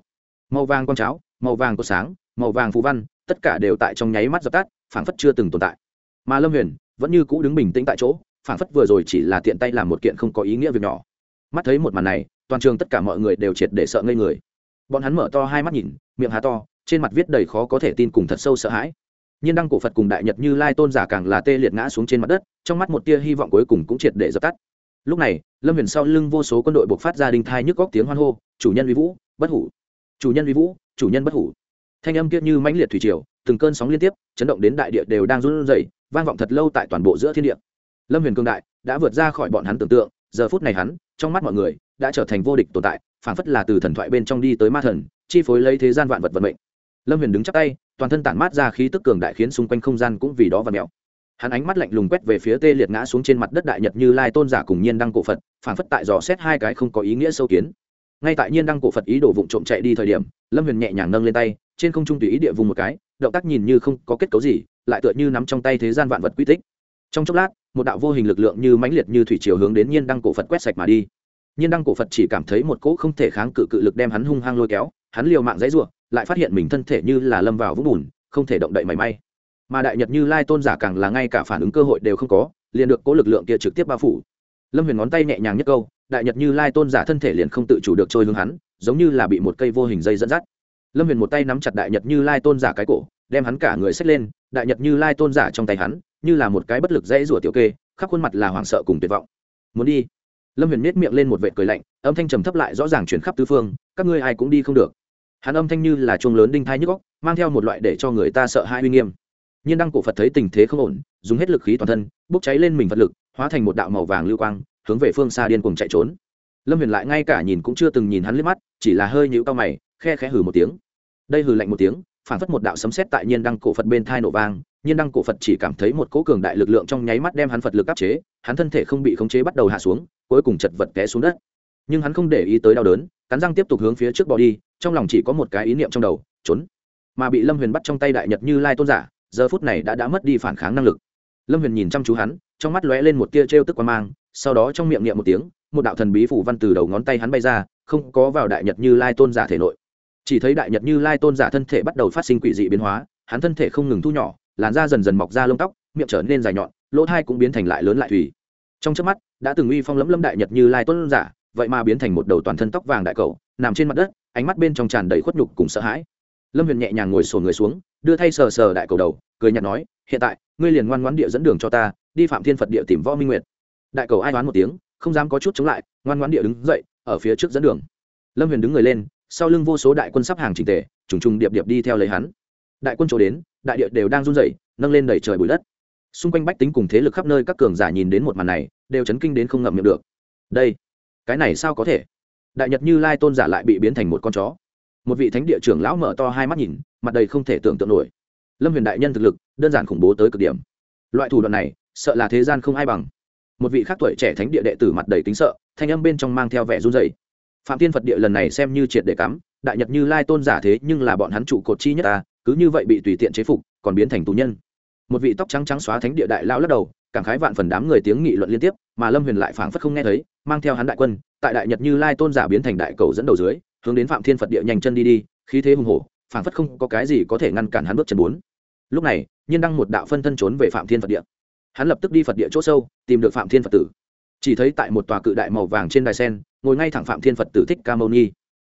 Màu vàng con cháo, màu vàng có sáng, màu vàng phú văn, tất cả đều tại trong nháy mắt dập tắt, phảng phất chưa từng tồn tại. Mà lâm huyền vẫn như cũ đứng bình tĩnh tại chỗ Phản phất vừa rồi chỉ là tiện tay làm một kiện không có ý nghĩa việc nhỏ. Mắt thấy một màn này, toàn trường tất cả mọi người đều triệt để sợ ngây người. Bọn hắn mở to hai mắt nhìn, miệng há to, trên mặt viết đầy khó có thể tin cùng thật sâu sợ hãi. Nhiên đăng cổ phật cùng đại nhật như lai tôn giả càng là tê liệt ngã xuống trên mặt đất, trong mắt một tia hy vọng cuối cùng cũng triệt để dập tắt. Lúc này, lâm huyền sau lưng vô số quân đội buộc phát ra đình thai nhức góc tiếng hoan hô, chủ nhân vi vũ, bất hủ! Chủ nhân vi vũ, chủ nhân bất hủ! Thanh âm kia như mãnh liệt thủy triều, từng cơn sóng liên tiếp, chấn động đến đại địa đều đang run rẩy, vang vọng thật lâu tại toàn bộ giữa thiên địa lâm huyền cương đại đã vượt ra khỏi bọn hắn tưởng tượng, giờ phút này hắn, trong mắt mọi người, đã trở thành vô địch tồn tại, phảng phất là từ thần thoại bên trong đi tới ma thần, chi phối lấy thế gian vạn vật vận mệnh. Lâm huyền đứng chắc tay, toàn thân tản mát ra khí tức cường đại khiến xung quanh không gian cũng vì đó và mèo. Hắn ánh mắt lạnh lùng quét về phía tê liệt ngã xuống trên mặt đất đại nhật như lai tôn giả cùng nhiên đăng cổ phật, phảng phất tại dò xét hai cái không có ý nghĩa sâu kiến. Ngay tại nhiên đăng cổ phật ý đồ vụng trộm chạy đi thời điểm, lâm huyền nhẹ nhàng nâng lên tay, trên không trung tùy ý địa vùng một cái, động tác nhìn như không có kết cấu gì, lại tựa như nắm trong tay thế gian vạn vật quy tích. Trong chốc lát một đạo vô hình lực lượng như mãnh liệt như thủy chiều hướng đến nhiên đăng cổ phật quét sạch mà đi. Nhiên đăng cổ phật chỉ cảm thấy một cỗ không thể kháng cự cự lực đem hắn hung hăng lôi kéo, hắn liều mạng dãy ruộng lại phát hiện mình thân thể như là lâm vào vũng bùn, không thể động đậy mảy may. Mà đại nhật như lai tôn giả càng là ngay cả phản ứng cơ hội đều không có, liền được cố lực lượng kia trực tiếp bao phủ. Lâm huyền ngón tay nhẹ nhàng nhất câu, đại nhật như lai tôn giả thân thể liền không tự chủ được trôi hướng hắn, giống như là bị một cây vô hình dây dẫn dắt. Lâm huyền một tay nắm chặt đại nhật như lai tôn giả cái cổ, đem hắn cả người xách lên, đại nhật như lai tôn giả trong tay hắn như là một cái bất lực dãy rủa tiểu kê, khắp khuôn mặt là hoảng sợ cùng tuyệt vọng. Muốn đi? Lâm huyền miết miệng lên một vệ cười lạnh, âm thanh trầm thấp lại rõ ràng chuyển khắp tư phương, các ngươi ai cũng đi không được. Hắn âm thanh như là chuông lớn đinh thai nhức góc mang theo một loại để cho người ta sợ hãi uy nghiêm. Nhiên đăng cổ phật thấy tình thế không ổn, dùng hết lực khí toàn thân, bốc cháy lên mình vật lực, hóa thành một đạo màu vàng lưu quang, hướng về phương xa điên cùng chạy trốn. Lâm huyền lại ngay cả nhìn cũng chưa từng nhìn hắn liếc mắt, chỉ là hơi nhũ cao mày, khe khẽ hừ một tiếng. Đây hừ lạnh một tiếng, phản phất một đạo sấm sét tại nhiên đăng cổ phật bên thai nổ vang nhiên đăng cổ phật chỉ cảm thấy một cỗ cường đại lực lượng trong nháy mắt đem hắn phật lực áp chế, hắn thân thể không bị khống chế bắt đầu hạ xuống, cuối cùng chật vật té xuống đất. Nhưng hắn không để ý tới đau đớn, cắn răng tiếp tục hướng phía trước bỏ đi, trong lòng chỉ có một cái ý niệm trong đầu, trốn. Mà bị lâm huyền bắt trong tay đại nhật như lai tôn giả, giờ phút này đã đã mất đi phản kháng năng lực. Lâm huyền nhìn chăm chú hắn, trong mắt lóe lên một tia trêu tức quan mang, sau đó trong miệng niệm một tiếng, một đạo thần bí phủ văn từ đầu ngón tay hắn bay ra, không có vào đại nhật như lai tôn giả thể nội. Chỉ thấy đại nhật như lai tôn giả thân thể bắt đầu phát sinh quỷ dị biến hóa, hắn thân thể không ngừng thu nhỏ làn da dần dần mọc ra lông tóc, miệng trở nên dài nhọn, lỗ thai cũng biến thành lại lớn lại thủy. Trong trước mắt, đã từng uy phong lẫm lẫm đại nhật như lai tôn giả, vậy mà biến thành một đầu toàn thân tóc vàng đại cầu nằm trên mặt đất, ánh mắt bên trong tràn đầy khuất nhục cùng sợ hãi. Lâm huyền nhẹ nhàng ngồi sổ người xuống, đưa thay sờ sờ đại cầu đầu, cười nhạt nói, hiện tại, ngươi liền ngoan ngoãn địa dẫn đường cho ta, đi phạm thiên phật địa tìm võ minh nguyệt. Đại cầu ai đoán một tiếng, không dám có chút chống lại, ngoan ngoãn địa đứng dậy, ở phía trước dẫn đường. Lâm huyền đứng người lên, sau lưng vô số đại quân sắp hàng trình tề, trùng trùng điệp điệp đi theo lấy hắn đại quân chỗ đến, đại địa đều đang run rẩy, nâng lên đẩy trời bụi đất. Xung quanh bách tính cùng thế lực khắp nơi các cường giả nhìn đến một màn này, đều chấn kinh đến không ngậm miệng được. Đây, cái này sao có thể? Đại nhật như lai tôn giả lại bị biến thành một con chó. Một vị thánh địa trưởng lão mở to hai mắt nhìn, mặt đầy không thể tưởng tượng nổi. Lâm huyền đại nhân thực lực, đơn giản khủng bố tới cực điểm. Loại thủ đoạn này, sợ là thế gian không ai bằng. Một vị khác tuổi trẻ thánh địa đệ tử mặt đầy kính sợ, thanh âm bên trong mang theo vẻ run dày phạm tiên phật địa lần này xem như triệt để cắm, đại nhật như lai tôn giả thế nhưng là bọn hắn trụ cột chi nhất ta cứ như vậy bị tùy tiện chế phục, còn biến thành tù nhân. Một vị tóc trắng trắng xóa thánh địa đại lao lắc đầu, cảm khái vạn phần đám người tiếng nghị luận liên tiếp, mà lâm huyền lại phảng phất không nghe thấy, mang theo hắn đại quân, tại đại nhật như lai tôn giả biến thành đại cầu dẫn đầu dưới, hướng đến phạm thiên phật địa nhanh chân đi đi, khí thế hùng hổ, phảng phất không có cái gì có thể ngăn cản hắn bước chân bốn. Lúc này, nhiên đăng một đạo phân thân trốn về phạm thiên phật địa. Hắn lập tức đi phật địa chỗ sâu, tìm được phạm thiên phật tử. Chỉ thấy tại một tòa cự đại màu vàng trên đài sen, ngồi ngay thẳng phạm thiên phật tử thích ca mâu ni.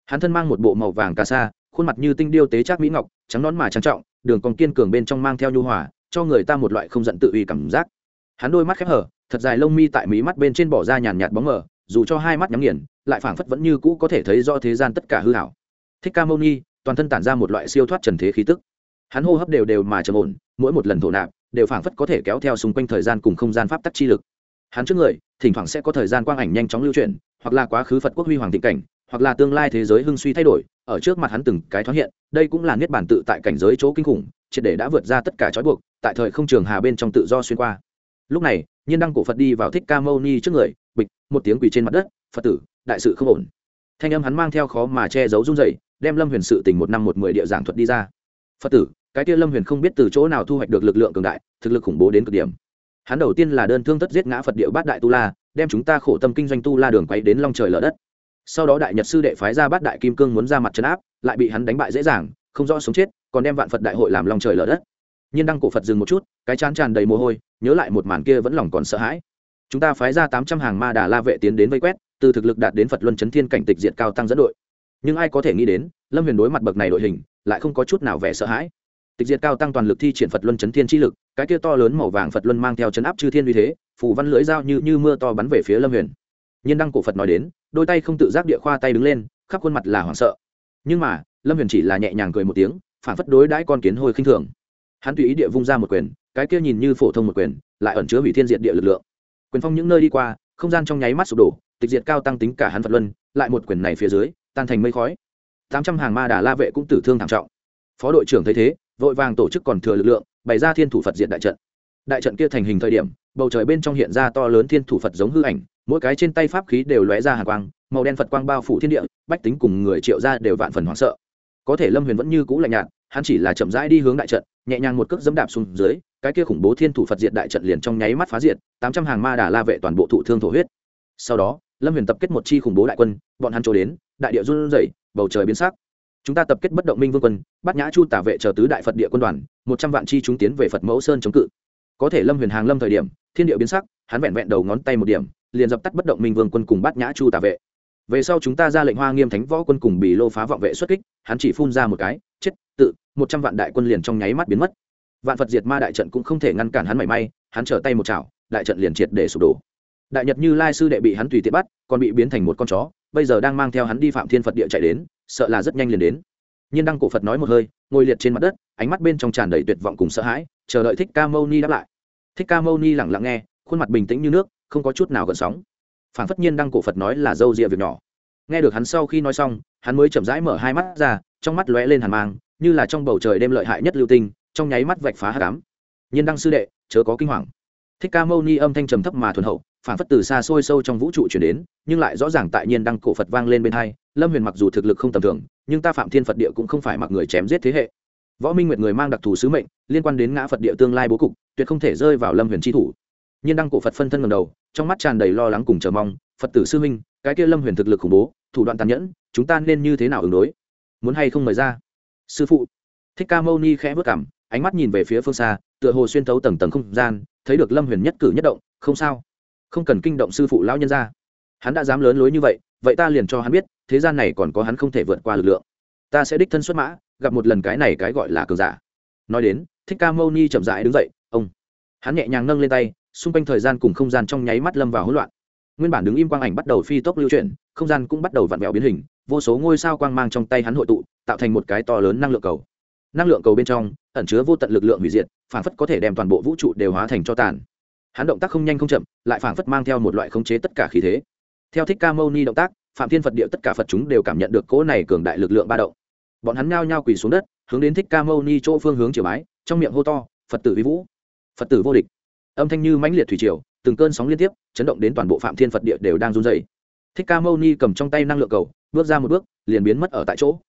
Hắn thân mang một bộ màu vàng ca sa khuôn mặt như tinh điêu tế trác mỹ ngọc, trắng nón mà trang trọng, đường còn kiên cường bên trong mang theo nhu hòa, cho người ta một loại không giận tự uy cảm giác. Hắn đôi mắt khép hở, thật dài lông mi tại mí mắt bên trên bỏ ra nhàn nhạt bóng mờ, dù cho hai mắt nhắm nghiền, lại phảng phất vẫn như cũ có thể thấy do thế gian tất cả hư hảo. Thích ca mâu ni, toàn thân tản ra một loại siêu thoát trần thế khí tức. Hắn hô hấp đều đều mà trầm ổn, mỗi một lần thổ nạp, đều phảng phất có thể kéo theo xung quanh thời gian cùng không gian pháp tắc chi lực. Hắn trước người, thỉnh thoảng sẽ có thời gian quang ảnh nhanh chóng lưu chuyển, hoặc là quá khứ phật quốc huy hoàng thịnh cảnh hoặc là tương lai thế giới hưng suy thay đổi, ở trước mặt hắn từng cái thoáng hiện, đây cũng là niết bản tự tại cảnh giới chỗ kinh khủng, triệt để đã vượt ra tất cả trói buộc, tại thời không trường hà bên trong tự do xuyên qua. Lúc này, nhiên đăng cổ phật đi vào thích ca mâu ni trước người, bịch, một tiếng quỳ trên mặt đất, phật tử, đại sự không ổn. Thanh âm hắn mang theo khó mà che giấu run rẩy, đem lâm huyền sự tình một năm một mười địa giảng thuật đi ra. Phật tử, cái kia lâm huyền không biết từ chỗ nào thu hoạch được lực lượng cường đại, thực lực khủng bố đến cực điểm. Hắn đầu tiên là đơn thương tất giết ngã phật địa bát đại tu la, đem chúng ta khổ tâm kinh doanh tu la đường quay đến long trời lở đất sau đó đại nhật sư đệ phái ra bát đại kim cương muốn ra mặt trấn áp, lại bị hắn đánh bại dễ dàng, không rõ sống chết, còn đem vạn phật đại hội làm long trời lở đất. Nhiên đăng cổ phật dừng một chút, cái chán tràn đầy mồ hôi, nhớ lại một màn kia vẫn lòng còn sợ hãi. Chúng ta phái ra tám trăm hàng ma đà la vệ tiến đến vây quét, từ thực lực đạt đến phật luân chấn thiên cảnh tịch diệt cao tăng dẫn đội. Nhưng ai có thể nghĩ đến, lâm huyền đối mặt bậc này đội hình, lại không có chút nào vẻ sợ hãi. Tịch diệt cao tăng toàn lực thi triển phật luân chấn thiên chi lực, cái kia to lớn màu vàng phật luân mang theo chấn áp chư thiên uy thế phủ văn lưỡi dao như như mưa to bắn về phía lâm huyền. Nhiên đăng cổ phật nói đến đôi tay không tự giác địa khoa tay đứng lên, khắp khuôn mặt là hoảng sợ. Nhưng mà, lâm huyền chỉ là nhẹ nhàng cười một tiếng, phản phất đối đãi con kiến hôi khinh thường. Hắn tùy ý địa vung ra một quyền, cái kia nhìn như phổ thông một quyền, lại ẩn chứa hủy thiên diệt địa lực lượng. Quyền phong những nơi đi qua, không gian trong nháy mắt sụp đổ, tịch diệt cao tăng tính cả hắn phật luân, lại một quyền này phía dưới, tan thành mây khói. Tám trăm hàng ma đà la vệ cũng tử thương thảm trọng. Phó đội trưởng thấy thế, vội vàng tổ chức còn thừa lực lượng, bày ra thiên thủ phật diện đại trận. Đại trận kia thành hình thời điểm, bầu trời bên trong hiện ra to lớn thiên thủ phật giống hư ảnh mỗi cái trên tay pháp khí đều lóe ra hàn quang, màu đen phật quang bao phủ thiên địa, bách tính cùng người triệu ra đều vạn phần hoảng sợ. Có thể lâm huyền vẫn như cũ lạnh nhạt, hắn chỉ là chậm rãi đi hướng đại trận, nhẹ nhàng một cước dẫm đạp xuống dưới, cái kia khủng bố thiên thủ phật diệt đại trận liền trong nháy mắt phá diệt, tám trăm hàng ma đà la vệ toàn bộ thụ thương thổ huyết. Sau đó, lâm huyền tập kết một chi khủng bố đại quân, bọn hắn trổ đến, đại địa run rẩy, bầu trời biến sắc. Chúng ta tập kết bất động minh vương quân, bắt nhã chu tả vệ chờ tứ đại phật địa quân đoàn, một trăm vạn chi chúng tiến về phật mẫu sơn chống cự. Có thể lâm huyền hàng lâm thời điểm, thiên địa biến sắc, hắn vẹn vẹn đầu ngón tay một điểm liền dập tắt bất động minh vương quân cùng bắt nhã chu tả vệ. Về sau chúng ta ra lệnh hoa nghiêm thánh võ quân cùng bị lô phá vọng vệ xuất kích, hắn chỉ phun ra một cái, chết, tự, một trăm vạn đại quân liền trong nháy mắt biến mất. Vạn phật diệt ma đại trận cũng không thể ngăn cản hắn mảy may, hắn trở tay một chảo, đại trận liền triệt để sụp đổ. Đại nhật như lai sư đệ bị hắn tùy tiện bắt, còn bị biến thành một con chó, bây giờ đang mang theo hắn đi phạm thiên phật địa chạy đến, sợ là rất nhanh liền đến. Nhiên đăng cổ phật nói một hơi, ngồi liệt trên mặt đất, ánh mắt bên trong tràn đầy tuyệt vọng cùng sợ hãi, chờ đợi thích ca mâu ni đáp lại. Thích ca mâu ni lẳng lặng nghe, khuôn mặt bình tĩnh như nước không có chút nào gần sóng. Phản phất nhiên đăng cổ phật nói là dâu rịa việc nhỏ. Nghe được hắn sau khi nói xong, hắn mới chậm rãi mở hai mắt ra, trong mắt lóe lên hàn mang, như là trong bầu trời đêm lợi hại nhất lưu tinh, trong nháy mắt vạch phá hạ cám nhiên đăng sư đệ, chớ có kinh hoàng. Thích ca mâu ni âm thanh trầm thấp mà thuần hậu phản phất từ xa xôi sâu trong vũ trụ chuyển đến, nhưng lại rõ ràng tại nhiên đăng cổ phật vang lên bên hai, lâm huyền mặc dù thực lực không tầm thường, nhưng ta phạm thiên phật địa cũng không phải mặc người chém giết thế hệ. Võ minh nguyệt người mang đặc thù sứ mệnh, liên quan đến ngã phật địa tương lai bố cục, tuyệt không thể rơi vào lâm huyền tri thủ nhiên đăng cổ phật phân thân ngầm đầu, trong mắt tràn đầy lo lắng cùng chờ mong, phật tử sư minh cái kia lâm huyền thực lực khủng bố, thủ đoạn tàn nhẫn, chúng ta nên như thế nào ứng đối? Muốn hay không mời ra? Sư phụ. Thích ca mâu ni khẽ vất cảm ánh mắt nhìn về phía phương xa, tựa hồ xuyên thấu tầng tầng không gian, thấy được lâm huyền nhất cử nhất động, không sao. Không cần kinh động sư phụ lão nhân ra. Hắn đã dám lớn lối như vậy vậy ta liền cho hắn biết, thế gian này còn có hắn không thể vượt qua lực lượng. Ta sẽ đích thân xuất mã, gặp một lần cái này cái gọi là cường giả. Nói đến, thích ca mâu ni chậm rãi đứng dậy, ông. Hắn nhẹ nhàng nâng lên tay xung quanh thời gian cùng không gian trong nháy mắt lâm vào hỗn loạn. Nguyên bản đứng im quang ảnh bắt đầu phi tốc lưu chuyển, không gian cũng bắt đầu vặn vẹo biến hình, vô số ngôi sao quang mang trong tay hắn hội tụ, tạo thành một cái to lớn năng lượng cầu. Năng lượng cầu bên trong, ẩn chứa vô tận lực lượng hủy diệt phản phất có thể đem toàn bộ vũ trụ đều hóa thành cho tàn. Hắn động tác không nhanh không chậm, lại phản phất mang theo một loại khống chế tất cả khí thế. Theo thích ca mâu ni động tác, phạm thiên phật địa tất cả phật chúng đều cảm nhận được cỗ này cường đại lực lượng ba động. Bọn hắn nhao nhao quỳ xuống đất, hướng đến thích ca mâu ni chỗ phương hướng chiều bái, trong miệng hô to, phật tử vi vũ, phật tử vô địch âm thanh như mãnh liệt thủy triều, từng cơn sóng liên tiếp, chấn động đến toàn bộ phạm thiên phật địa đều đang run dày thích ca mâu ni cầm trong tay năng lượng cầu, bước ra một bước, liền biến mất ở tại chỗ.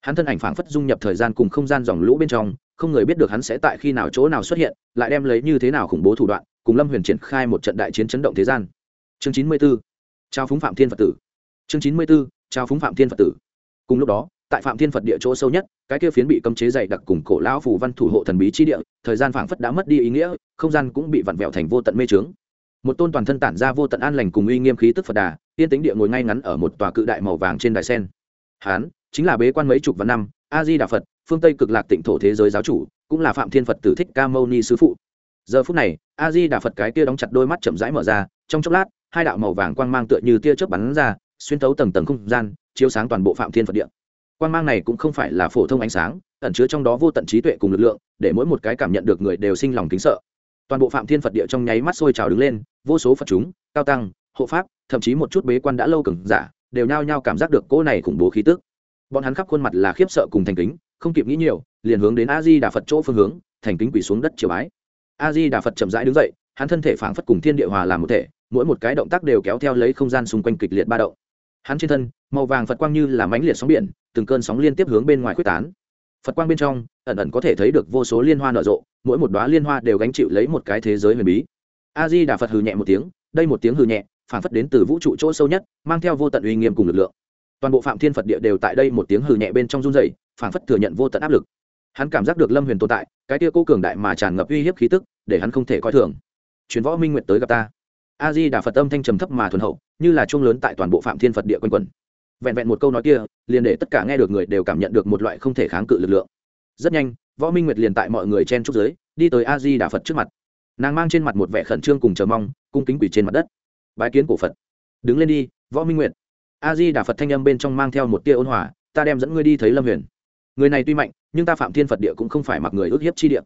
Hắn thân ảnh phảng phất dung nhập thời gian cùng không gian dòng lũ bên trong, không người biết được hắn sẽ tại khi nào chỗ nào xuất hiện, lại đem lấy như thế nào khủng bố thủ đoạn, cùng lâm huyền triển khai một trận đại chiến chấn động thế gian. Chương chín mươi b ố trao phúng phạm thiên phật tử. Chương chín mươi b ố trao phúng phạm thiên phật tử. Cùng lúc đó tại phạm thiên phật địa chỗ sâu nhất, cái kia phiến bị cấm chế dày đặc cùng cổ lão phù văn thủ hộ thần bí chi địa, thời gian phảng phất đã mất đi ý nghĩa, không gian cũng bị vặn vẹo thành vô tận mê trướng. Một tôn toàn thân tản ra vô tận an lành cùng uy nghiêm khí tức phật đà, yên tính địa ngồi ngay ngắn ở một tòa cự đại màu vàng trên đài sen. Hán, chính là bế quan mấy chục vạn năm a di đà phật, phương tây cực lạc tịnh thổ thế giới giáo chủ, cũng là phạm thiên phật tử thích ca mâu ni sứ phụ. Giờ phút này a di đà phật cái kia đóng chặt đôi mắt chậm rãi mở ra, trong chốc lát, hai đạo màu vàng quang mang tựa như tia chớp bắn ra, xuyên thấu tầng tầng không gian, chiếu sáng toàn bộ phạm thiên phật điện quang mang này cũng không phải là phổ thông ánh sáng, ẩn chứa trong đó vô tận trí tuệ cùng lực lượng, để mỗi một cái cảm nhận được người đều sinh lòng kính sợ. Toàn bộ phạm thiên phật địa trong nháy mắt sôi trào đứng lên, vô số phật chúng, cao tăng, hộ pháp, thậm chí một chút bế quan đã lâu cứng giả, đều nhao nhao cảm giác được cỗ này khủng bố khí tức. Bọn hắn khắp khuôn mặt là khiếp sợ cùng thành kính, không kịp nghĩ nhiều, liền hướng đến a di đà phật chỗ phương hướng, thành kính quỳ xuống đất chiều bái. A di đà phật chậm rãi đứng dậy, hắn thân thể phảng phất cùng thiên địa hòa làm một thể, mỗi một cái động tác đều kéo theo lấy không gian xung quanh kịch liệt ba động hắn trên thân, màu vàng phật quang như là mánh liệt sóng biển, từng cơn sóng liên tiếp hướng bên ngoài quyết tán. Phật quang bên trong, ẩn ẩn có thể thấy được vô số liên hoa nở rộ, mỗi một đoá liên hoa đều gánh chịu lấy một cái thế giới huyền bí. A di đà phật hừ nhẹ một tiếng, đây một tiếng hừ nhẹ phảng phất đến từ vũ trụ chỗ sâu nhất, mang theo vô tận uy nghiêm cùng lực lượng. Toàn bộ phạm thiên phật địa đều tại đây một tiếng hừ nhẹ bên trong run dày phảng phất thừa nhận vô tận áp lực. Hắn cảm giác được lâm huyền tồn tại, cái tia cố cường đại mà tràn ngập uy hiếp khí tức, để hắn không thể coi thường. Chuyến võ minh nguyệt tới gặp ta. A di đà phật âm thanh trầm thấp mà thuần hậu như là chuông lớn tại toàn bộ phạm thiên phật địa quanh quẩn. Vẹn vẹn một câu nói kia, liền để tất cả nghe được người đều cảm nhận được một loại không thể kháng cự lực lượng. Rất nhanh, võ minh nguyệt liền tại mọi người chen trúc giới đi tới a di đà phật trước mặt. Nàng mang trên mặt một vẻ khẩn trương cùng chờ mong, cung kính quỷ trên mặt đất. Bái kiến cổ phật. Đứng lên đi, võ minh nguyệt. A di đà phật thanh âm bên trong mang theo một tia ôn hòa, ta đem dẫn ngươi đi thấy lâm huyền. Người này tuy mạnh, nhưng ta phạm thiên phật địa cũng không phải mặc người ước hiếp chi địa.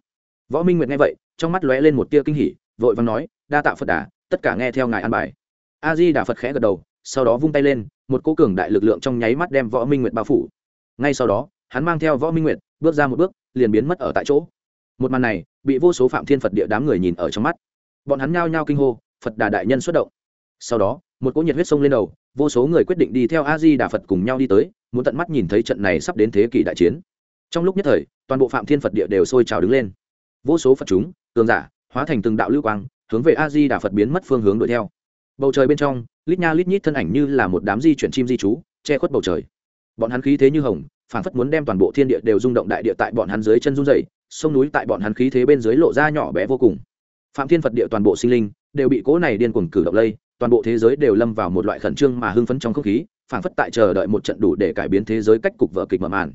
Võ minh nguyệt nghe vậy, trong mắt lóe lên một tia kinh hỉ, vội vàng nói, đa tạ phật đà, tất cả nghe theo ngài an bài a di đà phật khẽ gật đầu, sau đó vung tay lên, một cô cường đại lực lượng trong nháy mắt đem võ minh nguyệt bao phủ. Ngay sau đó, hắn mang theo võ minh nguyệt, bước ra một bước, liền biến mất ở tại chỗ. Một màn này, bị vô số phạm thiên phật địa đám người nhìn ở trong mắt. Bọn hắn nhao nhao kinh hô, phật đà đại nhân xuất động. Sau đó, một cỗ nhiệt huyết sông lên đầu, vô số người quyết định đi theo a di đà phật cùng nhau đi tới, muốn tận mắt nhìn thấy trận này sắp đến thế kỷ đại chiến. Trong lúc nhất thời, toàn bộ phạm thiên phật địa đều sôi trào đứng lên. Vô số phật chúng, cường giả, hóa thành từng đạo lưu quang, hướng về a di đà phật biến mất phương hướng đuổi theo bầu trời bên trong, lít nha lít nhít thân ảnh như là một đám di chuyển chim di trú che khuất bầu trời. Bọn hắn khí thế như hồng phản phất muốn đem toàn bộ thiên địa đều rung động đại địa tại bọn hắn dưới chân rung dày sông núi tại bọn hắn khí thế bên dưới lộ ra nhỏ bé vô cùng. Phạm thiên phật địa toàn bộ sinh linh đều bị cỗ này điên cuồng cử động lây, toàn bộ thế giới đều lâm vào một loại khẩn trương mà hưng phấn trong không khí phản phất tại chờ đợi một trận đủ để cải biến thế giới cách cục vở kịch mở màn.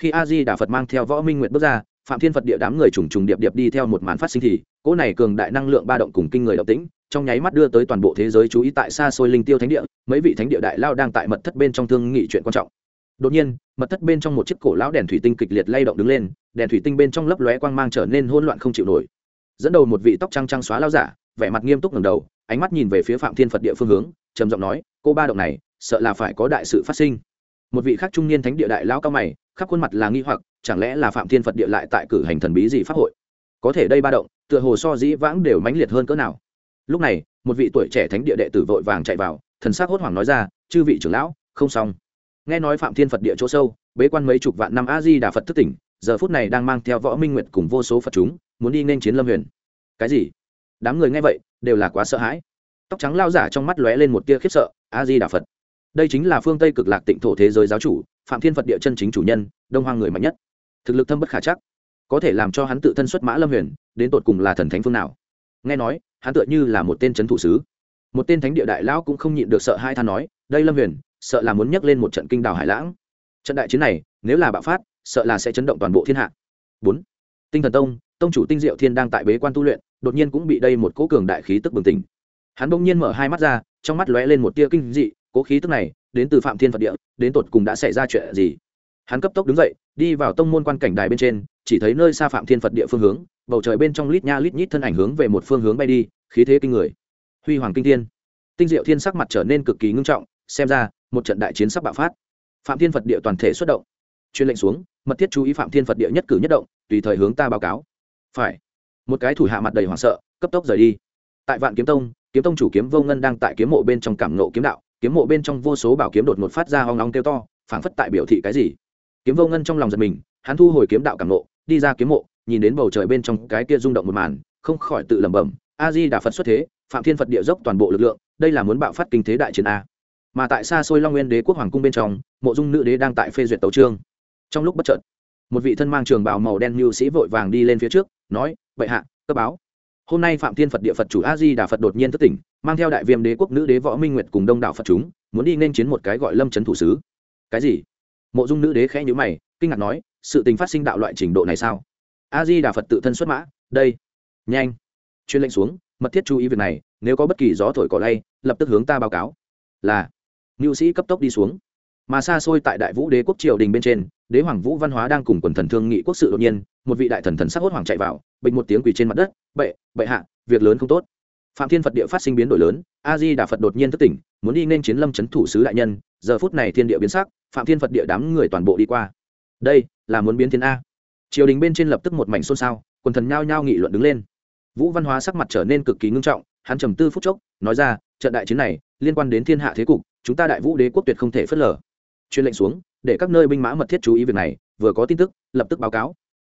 Khi a di đà phật mang theo võ minh nguyện bước ra phạm thiên phật địa đám người trùng trùng điệp điệp đi theo một màn phát sinh thì, cỗ này cường đại năng lượng ba động cùng kinh người động tĩnh, trong nháy mắt đưa tới toàn bộ thế giới chú ý tại xa xôi linh tiêu thánh địa, mấy vị thánh địa đại lao đang tại mật thất bên trong thương nghị chuyện quan trọng. Đột nhiên, mật thất bên trong một chiếc cổ lão đèn thủy tinh kịch liệt lay động đứng lên, đèn thủy tinh bên trong lấp lóe quang mang trở nên hỗn loạn không chịu nổi. Dẫn đầu một vị tóc trăng trăng xóa lao giả, vẻ mặt nghiêm túc ngẩng đầu, ánh mắt nhìn về phía phạm thiên phật địa phương hướng, trầm giọng nói, cô ba động này, sợ là phải có đại sự phát sinh. Một vị khác trung niên thánh địa đại lao cao mày, khắp khuôn mặt là nghi hoặc chẳng lẽ là phạm thiên phật địa lại tại cử hành thần bí gì pháp hội? Có thể đây ba động, tựa hồ so dĩ vãng đều mãnh liệt hơn cỡ nào. Lúc này, một vị tuổi trẻ thánh địa đệ tử vội vàng chạy vào, thần sắc hốt hoảng nói ra, chư vị trưởng lão, không xong. Nghe nói phạm thiên phật địa chỗ sâu, bế quan mấy chục vạn năm a di đà phật thức tỉnh, giờ phút này đang mang theo võ minh nguyệt cùng vô số phật chúng, muốn đi nên chiến lâm huyền. Cái gì? Đám người nghe vậy, đều là quá sợ hãi. Tóc trắng lao giả trong mắt lóe lên một tia khiếp sợ, a di đà phật, đây chính là phương tây cực lạc tịnh thổ thế giới giáo chủ, phạm thiên phật địa chân chính chủ nhân, đông hoang người mạnh nhất thực lực thâm bất khả chắc, có thể làm cho hắn tự thân xuất mã lâm huyền, đến tột cùng là thần thánh phương nào? Nghe nói, hắn tựa như là một tên c thủ sứ. Một tên thánh địa đại lão cũng không nhịn được sợ hai than nói, đây lâm huyền, sợ là muốn nhắc lên một trận kinh đào hải lãng. Trận đại chiến này, nếu là bạo phát, sợ là sẽ chấn động toàn bộ thiên hạ. Bốn. Tinh thần tông tông chủ tinh diệu thiên đang tại bế quan tu luyện, đột nhiên cũng bị đây một cố cường đại khí tức bừng tỉnh. Hắn bỗng nhiên mở hai mắt ra, trong mắt lóe lên một tia kinh dị cố khí tức này, đến từ phạm thiên phật địa, đến tột cùng đã xảy ra chuyện gì? Hắn cấp tốc đứng dậy đi vào tông môn quan cảnh đài bên trên, chỉ thấy nơi xa phạm thiên phật địa phương hướng, bầu trời bên trong lít nha lít nhít thân ảnh hướng về một phương hướng bay đi, khí thế kinh người. Huy hoàng kinh thiên. Tinh diệu thiên sắc mặt trở nên cực kỳ ngưng trọng, xem ra, một trận đại chiến sắp bạo phát. Phạm thiên phật địa toàn thể xuất động. Chuyên lệnh xuống, mật thiết chú ý phạm thiên phật địa nhất cử nhất động, tùy thời hướng ta báo cáo. Phải. Một cái thủ hạ mặt đầy hoảng sợ, cấp tốc rời đi. Tại vạn kiếm tông kiếm tông chủ kiếm vô ngân đang tại kiếm mộ bên trong cảm nộ kiếm đạo, kiếm mộ bên trong vô số bảo kiếm đột ngột phát ra hoang nóng kêu to, phảng phất tại biểu thị cái gì kiếm vô ngân trong lòng giật mình, hắn thu hồi kiếm đạo cảm nộ đi ra kiếm mộ, nhìn đến bầu trời bên trong cái kia rung động một màn, không khỏi tự lẩm bẩm a di đà phật xuất thế, phạm thiên phật địa dốc toàn bộ lực lượng, đây là muốn bạo phát kinh thế đại chiến a. Mà tại xa xôi long nguyên đế quốc hoàng cung bên trong, mộ dung nữ đế đang tại phê duyệt tấu trương trong lúc bất chợt, một vị thân mang trường bào màu đen mưu sĩ vội vàng đi lên phía trước, nói vậy hạ cấp báo. Hôm nay phạm thiên phật địa phật chủ a di đà phật đột nhiên thất tỉnh, mang theo đại viêm đế quốc nữ đế võ minh nguyệt cùng đông đạo phật chúng, muốn đi nên chiến một cái gọi lâm trấn thủ sứ. Cái gì? Mộ dung nữ đế khẽ nhữ mày, kinh ngạc nói, sự tình phát sinh đạo loại trình độ này sao? A di đà phật tự thân xuất mã, đây. Nhanh. Chuyên lệnh xuống, mật thiết chú ý việc này, nếu có bất kỳ gió thổi cỏ lay, lập tức hướng ta báo cáo. Là. Ngưu sĩ cấp tốc đi xuống. Mà xa xôi tại đại vũ đế quốc triều đình bên trên, đế hoàng vũ văn hóa đang cùng quần thần thương nghị quốc sự đột nhiên, một vị đại thần thần sắc hốt hoàng chạy vào bệnh một tiếng quỳ trên mặt đất, bệ bệ hạ, việc lớn không tốt phạm thiên phật địa phát sinh biến đổi lớn a di đà phật đột nhiên thức tỉnh, muốn đi nên chiến lâm c thủ sứ đại nhân, giờ phút này thiên địa biến sắc, phạm thiên phật địa đám người toàn bộ đi qua. Đây là muốn biến thiên a. Triều đình bên trên lập tức một mảnh xôn xao, quần thần nhao nhao nghị luận đứng lên. Vũ văn hóa sắc mặt trở nên cực kỳ ngưng trọng, hắn trầm tư phút chốc, nói ra, trận đại chiến này liên quan đến thiên hạ thế cục, chúng ta đại vũ đế quốc tuyệt không thể phớt lờ. Chuyên lệnh xuống, để các nơi binh mã mật thiết chú ý việc này, vừa có tin tức, lập tức báo cáo.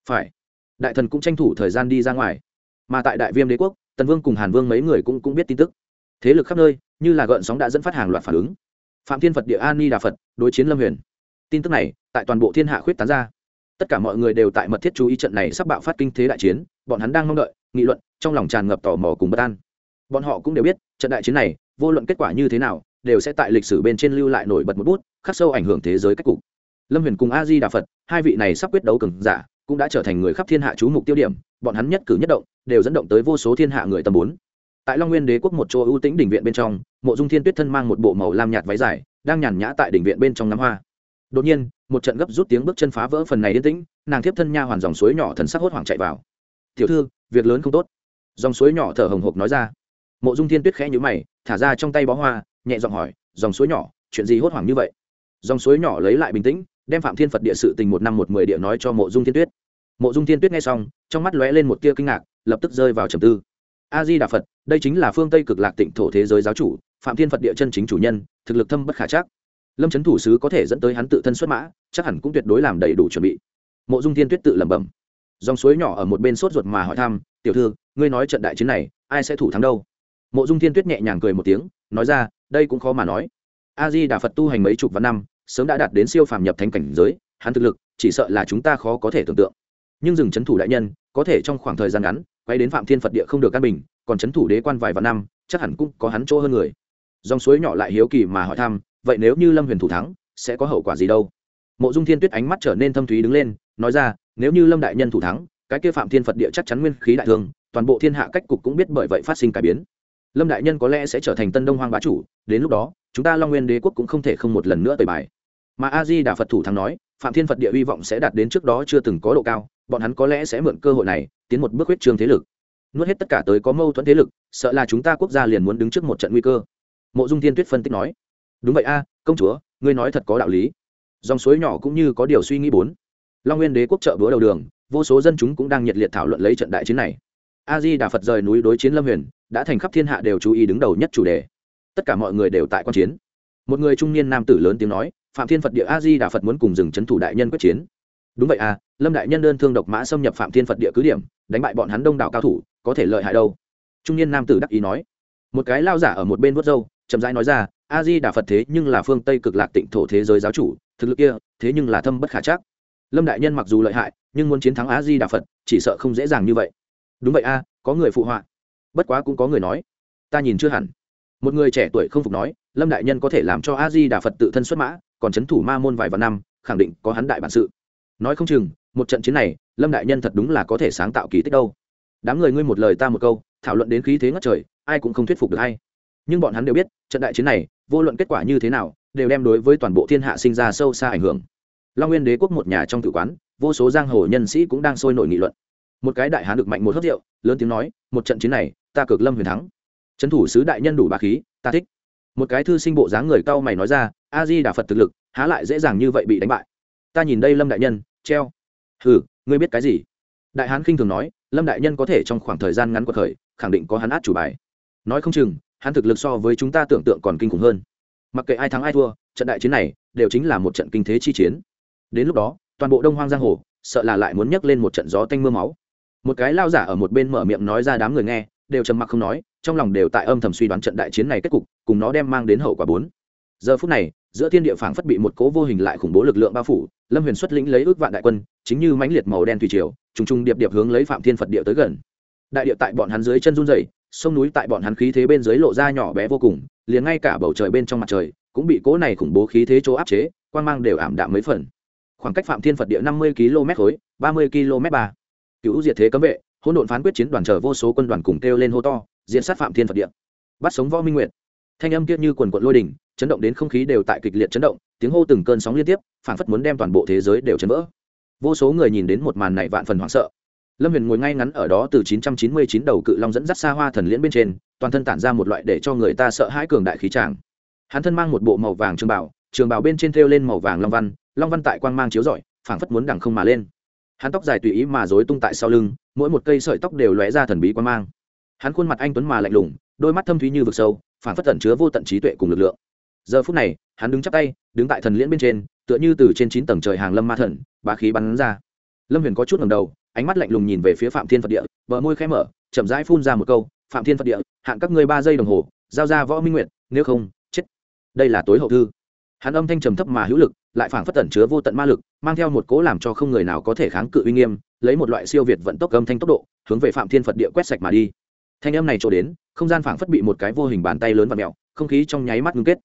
Phải, đại thần cũng tranh thủ thời gian đi ra ngoài. Mà tại đại viêm đế quốc tần vương cùng hàn vương mấy người cũng cũng biết tin tức. Thế lực khắp nơi, như là gợn sóng đã dẫn phát hàng loạt phản ứng. Phạm thiên phật, địa an, ni đà phật, đối chiến lâm huyền. Tin tức này, tại toàn bộ thiên hạ khuyết tán ra. Tất cả mọi người đều tại mật thiết chú ý trận này sắp bạo phát kinh thế đại chiến, bọn hắn đang mong đợi, nghị luận, trong lòng tràn ngập tò mò cùng bất an. Bọn họ cũng đều biết, trận đại chiến này, vô luận kết quả như thế nào, đều sẽ tại lịch sử bên trên lưu lại nổi bật một bút, khắc sâu ảnh hưởng thế giới cách cục. Lâm huyền cùng a di đà phật, hai vị này sắp quyết đấu cường giả, cũng đã trở thành người khắp thiên hạ chú mục tiêu điểm bọn hắn nhất cử nhất động, đều dẫn động tới vô số thiên hạ người tầm bốn. Tại long nguyên đế quốc một chỗ ưu tĩnh đỉnh viện bên trong, mộ dung thiên tuyết thân mang một bộ màu lam nhạt váy dài, đang nhàn nhã tại đỉnh viện bên trong ngắm hoa. Đột nhiên, một trận gấp rút tiếng bước chân phá vỡ phần này yên tĩnh, nàng tiếp thân nha hoàn dòng suối nhỏ thần sắc hốt hoảng chạy vào. Tiểu thư, việc lớn không tốt. Dòng suối nhỏ thở hồng hộc nói ra. Mộ dung thiên tuyết khẽ nhữ mày, thả ra trong tay bó hoa, nhẹ giọng hỏi, dòng suối nhỏ, chuyện gì hốt hoảng như vậy? Dòng suối nhỏ lấy lại bình tĩnh, đem phạm thiên phật địa sự tình một năm một mười địa nói cho mộ dung thiên tuyết mộ dung thiên tuyết nghe xong, trong mắt lóe lên một tia kinh ngạc, lập tức rơi vào trầm tư. A di đà phật, đây chính là phương tây cực lạc tịnh thổ thế giới giáo chủ, phạm thiên phật địa chân chính chủ nhân, thực lực thâm bất khả chắc. Lâm trấn thủ sứ có thể dẫn tới hắn tự thân xuất mã, chắc hẳn cũng tuyệt đối làm đầy đủ chuẩn bị. Mộ dung thiên tuyết tự lẩm bẩm. Dòng suối nhỏ ở một bên sốt ruột mà hỏi thăm, tiểu thư, ngươi nói trận đại chiến này, ai sẽ thủ thắng đâu? Mộ dung thiên tuyết nhẹ nhàng cười một tiếng, nói ra, đây cũng khó mà nói. A di đà phật tu hành mấy chục vạn năm, sớm đã đạt đến siêu phàm nhập thành cảnh giới, hắn thực lực chỉ sợ là chúng ta khó có thể tưởng tượng nhưng rừng trấn thủ đại nhân, có thể trong khoảng thời gian ngắn, quay đến phạm thiên phật địa không được căn bình, còn trấn thủ đế quan vài vạn năm, chắc hẳn cũng có hắn chỗ hơn người. Dòng suối nhỏ lại hiếu kỳ mà hỏi thăm, vậy nếu như lâm huyền thủ thắng, sẽ có hậu quả gì đâu? Mộ dung thiên tuyết ánh mắt trở nên thâm thúy đứng lên, nói ra, nếu như lâm đại nhân thủ thắng, cái kia phạm thiên phật địa chắc chắn nguyên khí đại thương, toàn bộ thiên hạ cách cục cũng biết bởi vậy phát sinh cải biến. Lâm đại nhân có lẽ sẽ trở thành tân đông hoang bá chủ, đến lúc đó, chúng ta long nguyên đế quốc cũng không thể không một lần nữa tời bài. Mà a di đà phật thủ thắng nói, phạm thiên phật địa hy vọng sẽ đạt đến trước đó chưa từng có độ cao bọn hắn có lẽ sẽ mượn cơ hội này, tiến một bước huyết trương thế lực. Nuốt hết tất cả tới có mâu thuẫn thế lực, sợ là chúng ta quốc gia liền muốn đứng trước một trận nguy cơ. Mộ dung thiên tuyết phân tích nói. Đúng vậy a, công chúa, ngươi nói thật có đạo lý. Dòng suối nhỏ cũng như có điều suy nghĩ bốn. Long nguyên đế quốc trợ búa đầu đường, vô số dân chúng cũng đang nhiệt liệt thảo luận lấy trận đại chiến này. A di đà phật rời núi đối chiến lâm huyền, đã thành khắp thiên hạ đều chú ý đứng đầu nhất chủ đề. Tất cả mọi người đều tại quan chiến. Một người trung niên nam tử lớn tiếng nói, phạm thiên phật địa a di đà phật muốn cùng dừng c thủ đại nhân quyết chiến. Đúng vậy à lâm đại nhân đơn thương độc mã xâm nhập phạm thiên phật địa cứ điểm, đánh bại bọn hắn đông đảo cao thủ, có thể lợi hại đâu? Trung niên nam tử đắc ý nói. Một cái lao giả ở một bên vớt râu, chậm rãi nói ra, a di đà phật thế nhưng là phương tây cực lạc tịnh thổ thế giới giáo chủ, thực lực kia, thế nhưng là thâm bất khả chắc. Lâm đại nhân mặc dù lợi hại, nhưng muốn chiến thắng a di đà phật, chỉ sợ không dễ dàng như vậy. Đúng vậy a, có người phụ họa. Bất quá cũng có người nói. Ta nhìn chưa hẳn. Một người trẻ tuổi không phục nói, lâm đại nhân có thể làm cho a di đà phật tự thân xuất mã, còn c h ấ n thủ ma môn vài vạn năm, khẳng định có hắn đại bản sự. Nói không chừng một trận chiến này, lâm đại nhân thật đúng là có thể sáng tạo kỳ tích đâu. Đám người ngươi một lời ta một câu, thảo luận đến khí thế ngất trời, ai cũng không thuyết phục được hay. Nhưng bọn hắn đều biết, trận đại chiến này, vô luận kết quả như thế nào, đều đem đối với toàn bộ thiên hạ sinh ra sâu xa ảnh hưởng. Long nguyên đế quốc một nhà trong tử quán, vô số giang hồ nhân sĩ cũng đang sôi nổi nghị luận. Một cái đại hán được mạnh một hớt rượu, lớn tiếng nói, một trận chiến này, ta cực lâm huyền thắng. Trấn thủ sứ đại nhân đủ bà khí, ta thích. Một cái thư sinh bộ dáng người cao mày nói ra, a di đà phật thực lực, há lại dễ dàng như vậy bị đánh bại. Ta nhìn đây lâm đại nhân, treo hừ, ngươi biết cái gì? Đại hán khinh thường nói, lâm đại nhân có thể trong khoảng thời gian ngắn cuộc khởi, khẳng định có hắn át chủ bài. Nói không chừng, hắn thực lực so với chúng ta tưởng tượng còn kinh khủng hơn. Mặc kệ ai thắng ai thua, trận đại chiến này đều chính là một trận kinh thế chi chiến. Đến lúc đó, toàn bộ đông hoang giang hồ, sợ là lại muốn nhấc lên một trận gió tanh mưa máu. Một cái lao giả ở một bên mở miệng nói ra đám người nghe, đều trầm mặc không nói, trong lòng đều tại âm thầm suy đoán trận đại chiến này kết cục, cùng nó đem mang đến hậu quả bốn. Giờ phút này giữa thiên địa phảng phất bị một cố vô hình lại khủng bố lực lượng bao phủ, lâm huyền xuất lĩnh lấy ước vạn đại quân, chính như mãnh liệt màu đen thủy triều, trùng trùng điệp điệp hướng lấy phạm thiên phật địa tới gần. Đại địa tại bọn hắn dưới chân run dày sông núi tại bọn hắn khí thế bên dưới lộ ra nhỏ bé vô cùng, liền ngay cả bầu trời bên trong mặt trời cũng bị cố này khủng bố khí thế chỗ áp chế quan mang đều ảm đạm mấy phần. Khoảng cách phạm thiên phật địa năm mươi km khối, ba mươi km ba. Cựu diệt thế cấm vệ, hỗn độn phán quyết chiến đoàn chờ vô số quân đoàn cùng kêu lên hô to diễn sát phạm thiên phật địa. Bắt sống võ minh nguyệt thanh âm kiết như quần quận lôi đỉnh chấn động đến không khí đều tại kịch liệt chấn động, tiếng hô từng cơn sóng liên tiếp, phảng phất muốn đem toàn bộ thế giới đều chấn vỡ. Vô số người nhìn đến một màn này vạn phần hoảng sợ. Lâm huyền ngồi ngay ngắn ở đó từ 999 đầu cự long dẫn dắt xa hoa thần liễn bên trên, toàn thân tản ra một loại để cho người ta sợ hãi cường đại khí tràng. Hắn thân mang một bộ màu vàng trường bảo trường bảo bên trên thêu lên màu vàng long văn long văn tại quang mang chiếu rọi, phảng phất muốn đằng không mà lên. Hắn tóc dài tùy ý mà rối tung tại sau lưng, mỗi một cây sợi tóc đều lóe ra thần bí quang mang. Hắn khuôn mặt anh tuấn mà lạnh lùng đôi mắt thâm thúy như vực sâu, phản phất tẩn chứa vô tận trí tuệ cùng lực lượng. Giờ phút này, hắn đứng chắp tay, đứng tại thần liễn bên trên, tựa như từ trên chín tầng trời hàng lâm ma thần, bá khí bắn ra. Lâm huyền có chút ngầm đầu, ánh mắt lạnh lùng nhìn về phía phạm thiên phật địa vợ môi khẽ mở, chậm rãi phun ra một câu, phạm thiên phật địa hạn các ngươi ba giây đồng hồ, giao ra võ minh nguyện nếu không, chết. Đây là tối hậu thư. Hắn âm thanh trầm thấp mà hữu lực, lại phảng phất tẩn chứa vô tận ma lực, mang theo một cố làm cho không người nào có thể kháng cự uy nghiêm, lấy một loại siêu việt vận tốc âm thanh tốc độ, hướng về phạm thiên phật địa quét sạch mà đi thanh âm này trổ đến, không gian phảng phất bị một cái vô hình bàn tay lớn và mẹo không khí trong nháy mắt ngưng kết.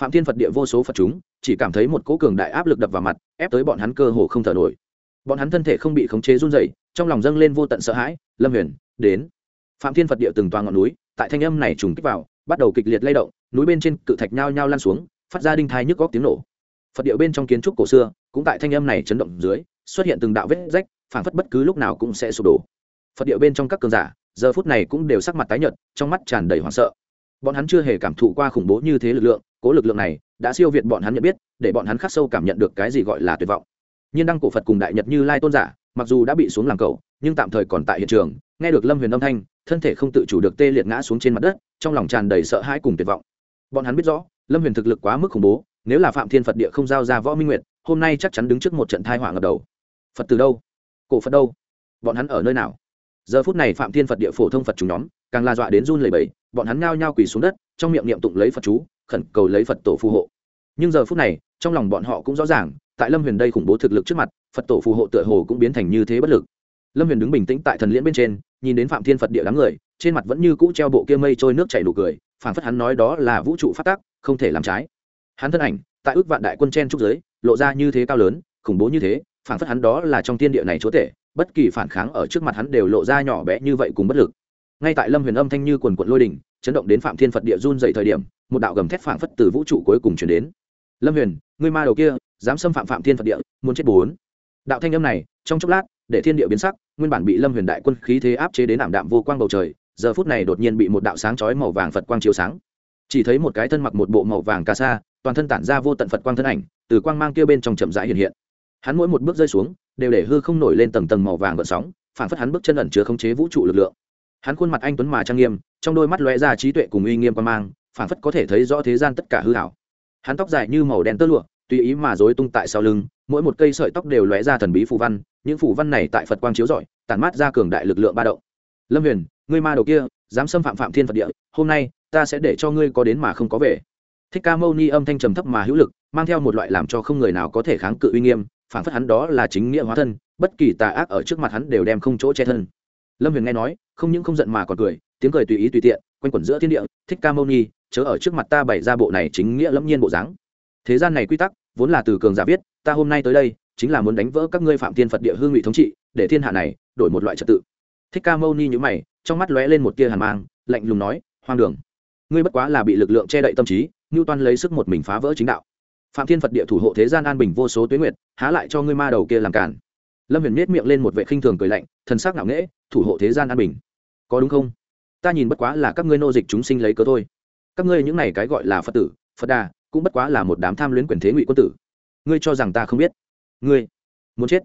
Phạm thiên phật địa vô số phật chúng, chỉ cảm thấy một cỗ cường đại áp lực đập vào mặt, ép tới bọn hắn cơ hồ không thở nổi. Bọn hắn thân thể không bị khống chế run rẩy, trong lòng dâng lên vô tận sợ hãi, lâm huyền, đến. Phạm thiên phật địa từng toàn ngọn núi, tại thanh âm này trùng kích vào, bắt đầu kịch liệt lay động, núi bên trên cự thạch nhao nhao lan xuống, phát ra đinh thai nhức góc tiếng nổ. Phật Địa bên trong kiến trúc cổ xưa, cũng tại thanh âm này chấn động dưới, xuất hiện từng đạo vết rách, phảng phất bất cứ lúc nào cũng sẽ sụp đổ. Phật Địa bên trong các cường giả giờ phút này cũng đều sắc mặt tái nhợt, trong mắt tràn đầy hoảng sợ. Bọn hắn chưa hề cảm thụ qua khủng bố như thế lực lượng, cố lực lượng này đã siêu việt bọn hắn nhận biết, để bọn hắn khắc sâu cảm nhận được cái gì gọi là tuyệt vọng. Nhiên đăng cổ phật cùng đại nhật như lai tôn giả, mặc dù đã bị xuống làm cầu, nhưng tạm thời còn tại hiện trường, nghe được lâm huyền âm thanh, thân thể không tự chủ được tê liệt ngã xuống trên mặt đất, trong lòng tràn đầy sợ hãi cùng tuyệt vọng. Bọn hắn biết rõ, lâm huyền thực lực quá mức khủng bố, nếu là phạm thiên phật địa không giao ra võ minh nguyệt, hôm nay chắc chắn đứng trước một trận thai hỏa ngập đầu. Phật từ đâu? Cổ phật đâu? Bọn hắn ở nơi nào? Giờ phút này phạm thiên phật địa phổ thông phật chúng nhóm, càng la dọa đến run lẩy bẩy, bọn hắn ngao nhao quỳ xuống đất, trong miệng niệm tụng lấy phật chú, khẩn cầu lấy phật tổ phù hộ. Nhưng giờ phút này, trong lòng bọn họ cũng rõ ràng, tại lâm huyền đây khủng bố thực lực trước mặt, phật tổ phù hộ tựa hồ cũng biến thành như thế bất lực. Lâm huyền đứng bình tĩnh tại thần liễn bên trên, nhìn đến phạm thiên phật địa đám người, trên mặt vẫn như cũ treo bộ kia mây trôi nước chảy đủ cười, phảng phất hắn nói đó là vũ trụ phát tác không thể làm trái. Hắn thân ảnh, tại ước vạn đại quân chen trúc giới, lộ ra như thế cao lớn, khủng bố như thế, phảng phất hắn đó là trong thiên địa này chúa tể bất kỳ phản kháng ở trước mặt hắn đều lộ ra nhỏ bé như vậy cùng bất lực. Ngay tại lâm huyền âm thanh như quần quận lôi đỉnh, chấn động đến phạm thiên phật địa run dậy thời điểm, một đạo gầm thét phảng phất từ vũ trụ cuối cùng chuyển đến. Lâm huyền, ngươi ma đầu kia, dám xâm phạm phạm thiên phật địa, muốn chết bốn. Đạo thanh âm này, trong chốc lát, để thiên địa biến sắc, nguyên bản bị lâm huyền đại quân khí thế áp chế đến ảm đạm vô quang bầu trời, giờ phút này đột nhiên bị một đạo sáng chói màu vàng phật quang chiếu sáng. Chỉ thấy một cái thân mặc một bộ màu vàng ca sa, toàn thân tản ra vô tận phật quang thân ảnh, từ quang mang kia bên trong chậm rãi hiện hiện hắn mỗi một bước rơi xuống, đều để hư không nổi lên tầng tầng màu vàng gợn sóng phản phất hắn bước chân ẩn chứa khống chế vũ trụ lực lượng. Hắn khuôn mặt anh tuấn mà trang nghiêm, trong đôi mắt lóe ra trí tuệ cùng uy nghiêm quan mang phản phất có thể thấy rõ thế gian tất cả hư hảo. Hắn tóc dài như màu đen tơ lụa, tùy ý mà rối tung tại sau lưng, mỗi một cây sợi tóc đều lóe ra thần bí phù văn, những phù văn này tại phật quang chiếu rọi, tản mát ra cường đại lực lượng ba động. Lâm huyền, ngươi ma đầu kia, dám xâm phạm phạm thiên phật địa, hôm nay ta sẽ để cho ngươi có đến mà không có về. Thích ca mâu ni âm thanh trầm thấp mà hữu lực, mang theo một loại làm cho không người nào có thể kháng cự uy nghiêm phản phất hắn đó là chính nghĩa hóa thân, bất kỳ tà ác ở trước mặt hắn đều đem không chỗ che thân. Lâm huyền nghe nói, không những không giận mà còn cười, tiếng cười tùy ý tùy tiện, quanh quẩn giữa thiên địa, thích ca mâu ni, chớ ở trước mặt ta bày ra bộ này chính nghĩa lẫm nhiên bộ dáng. Thế gian này quy tắc, vốn là từ cường giả viết, ta hôm nay tới đây, chính là muốn đánh vỡ các ngươi phạm thiên phật địa hương ngụy thống trị, để thiên hạ này đổi một loại trật tự. Thích ca mâu ni nhữ mày, trong mắt lóe lên một tia hàn mang, lạnh lùng nói, hoang đường, ngươi bất quá là bị lực lượng che đậy tâm trí, ngưu toan lấy sức một mình phá vỡ chính đạo phạm thiên phật địa thủ hộ thế gian an bình vô số tuyến nguyệt, há lại cho ngươi ma đầu kia làm cản. Lâm huyền miết miệng lên một vệ khinh thường cười lạnh, thần sắc ngạo nghễ, thủ hộ thế gian an bình. Có đúng không? Ta nhìn bất quá là các ngươi nô dịch chúng sinh lấy cớ thôi. Các ngươi những này cái gọi là phật tử, phật đà, cũng bất quá là một đám tham luyến quyền thế ngụy quân tử. Ngươi cho rằng ta không biết? Ngươi muốn chết?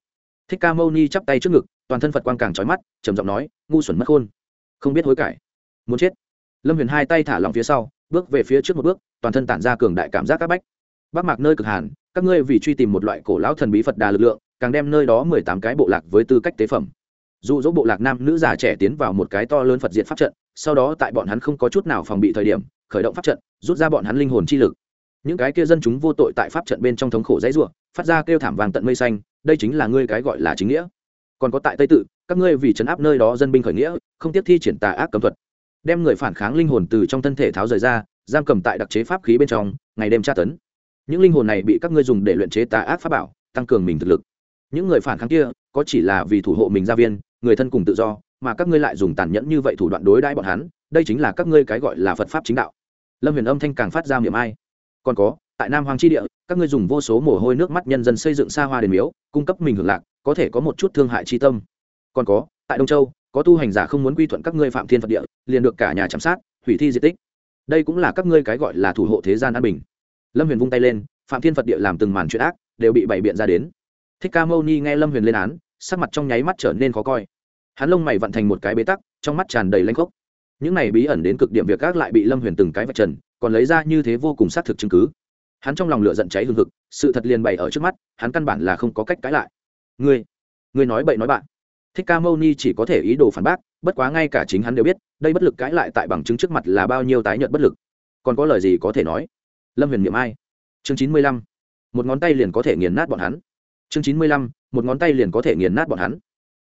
Thích ca mâu ni chắp tay trước ngực, toàn thân phật quang càng trói mắt, trầm giọng nói, ngu xuẩn mất khôn. Không biết hối cải. Muốn chết? Lâm huyền hai tay thả lòng phía sau, bước về phía trước một bước, toàn thân tản ra cường đại cảm giác các bách bác mạc nơi cực hàn, các ngươi vì truy tìm một loại cổ lão thần bí phật đà lực lượng, càng đem nơi đó mười tám cái bộ lạc với tư cách tế phẩm. Dụ dỗ bộ lạc nam nữ già trẻ tiến vào một cái to lớn phật diện pháp trận, sau đó tại bọn hắn không có chút nào phòng bị thời điểm, khởi động pháp trận, rút ra bọn hắn linh hồn chi lực. Những cái kia dân chúng vô tội tại pháp trận bên trong thống khổ dãy ruộng phát ra kêu thảm vàng tận mây xanh, đây chính là ngươi cái gọi là chính nghĩa. Còn có tại tây tự, các ngươi vì chấn áp nơi đó dân binh khởi nghĩa, không tiếp thi triển tà ác cấm thuật. Đem người phản kháng linh hồn từ trong thân thể tháo rời ra, giam cầm tại đặc chế pháp khí bên trong, ngày đêm tra tấn những linh hồn này bị các ngươi dùng để luyện chế tà ác pháp bảo, tăng cường mình thực lực. Những người phản kháng kia, có chỉ là vì thủ hộ mình gia viên, người thân cùng tự do, mà các ngươi lại dùng tàn nhẫn như vậy thủ đoạn đối đãi bọn hắn, đây chính là các ngươi cái gọi là phật pháp chính đạo. Lâm huyền âm thanh càng phát ra miệng ai. Còn có, tại nam hoàng tri địa, các ngươi dùng vô số mồ hôi nước mắt nhân dân xây dựng xa hoa đền miếu, cung cấp mình hưởng lạc, có thể có một chút thương hại tri tâm. Còn có, tại đông châu, có tu hành giả không muốn quy thuận các ngươi phạm thiên phật địa, liền được cả nhà chăm sát hủy thi di tích. Đây cũng là các ngươi cái gọi là thủ hộ thế gian an bình lâm huyền vung tay lên, phạm thiên phật địa làm từng màn chuyện ác, đều bị bày biện ra đến. Thích ca mâu ni nghe lâm huyền lên án, sắc mặt trong nháy mắt trở nên khó coi. Hắn lông mày vận thành một cái bế tắc, trong mắt tràn đầy lanh khốc. Những này bí ẩn đến cực điểm việc gác lại bị lâm huyền từng cái vạch trần, còn lấy ra như thế vô cùng xác thực chứng cứ. Hắn trong lòng lửa giận cháy hương hực, sự thật liền bày ở trước mắt, hắn căn bản là không có cách cãi lại. Ngươi ngươi nói bậy nói bạn. Thích ca mâu ni chỉ có thể ý đồ phản bác, bất quá ngay cả chính hắn đều biết, đây bất lực cãi lại tại bằng chứng trước mặt là bao nhiêu tái nhợt bất lực. Còn có lời gì có thể nói? Lâm huyền miệng ai? Chương chín mươi lăm. Một ngón tay liền có thể nghiền nát bọn hắn. Chương chín mươi lăm, một ngón tay liền có thể nghiền nát bọn hắn.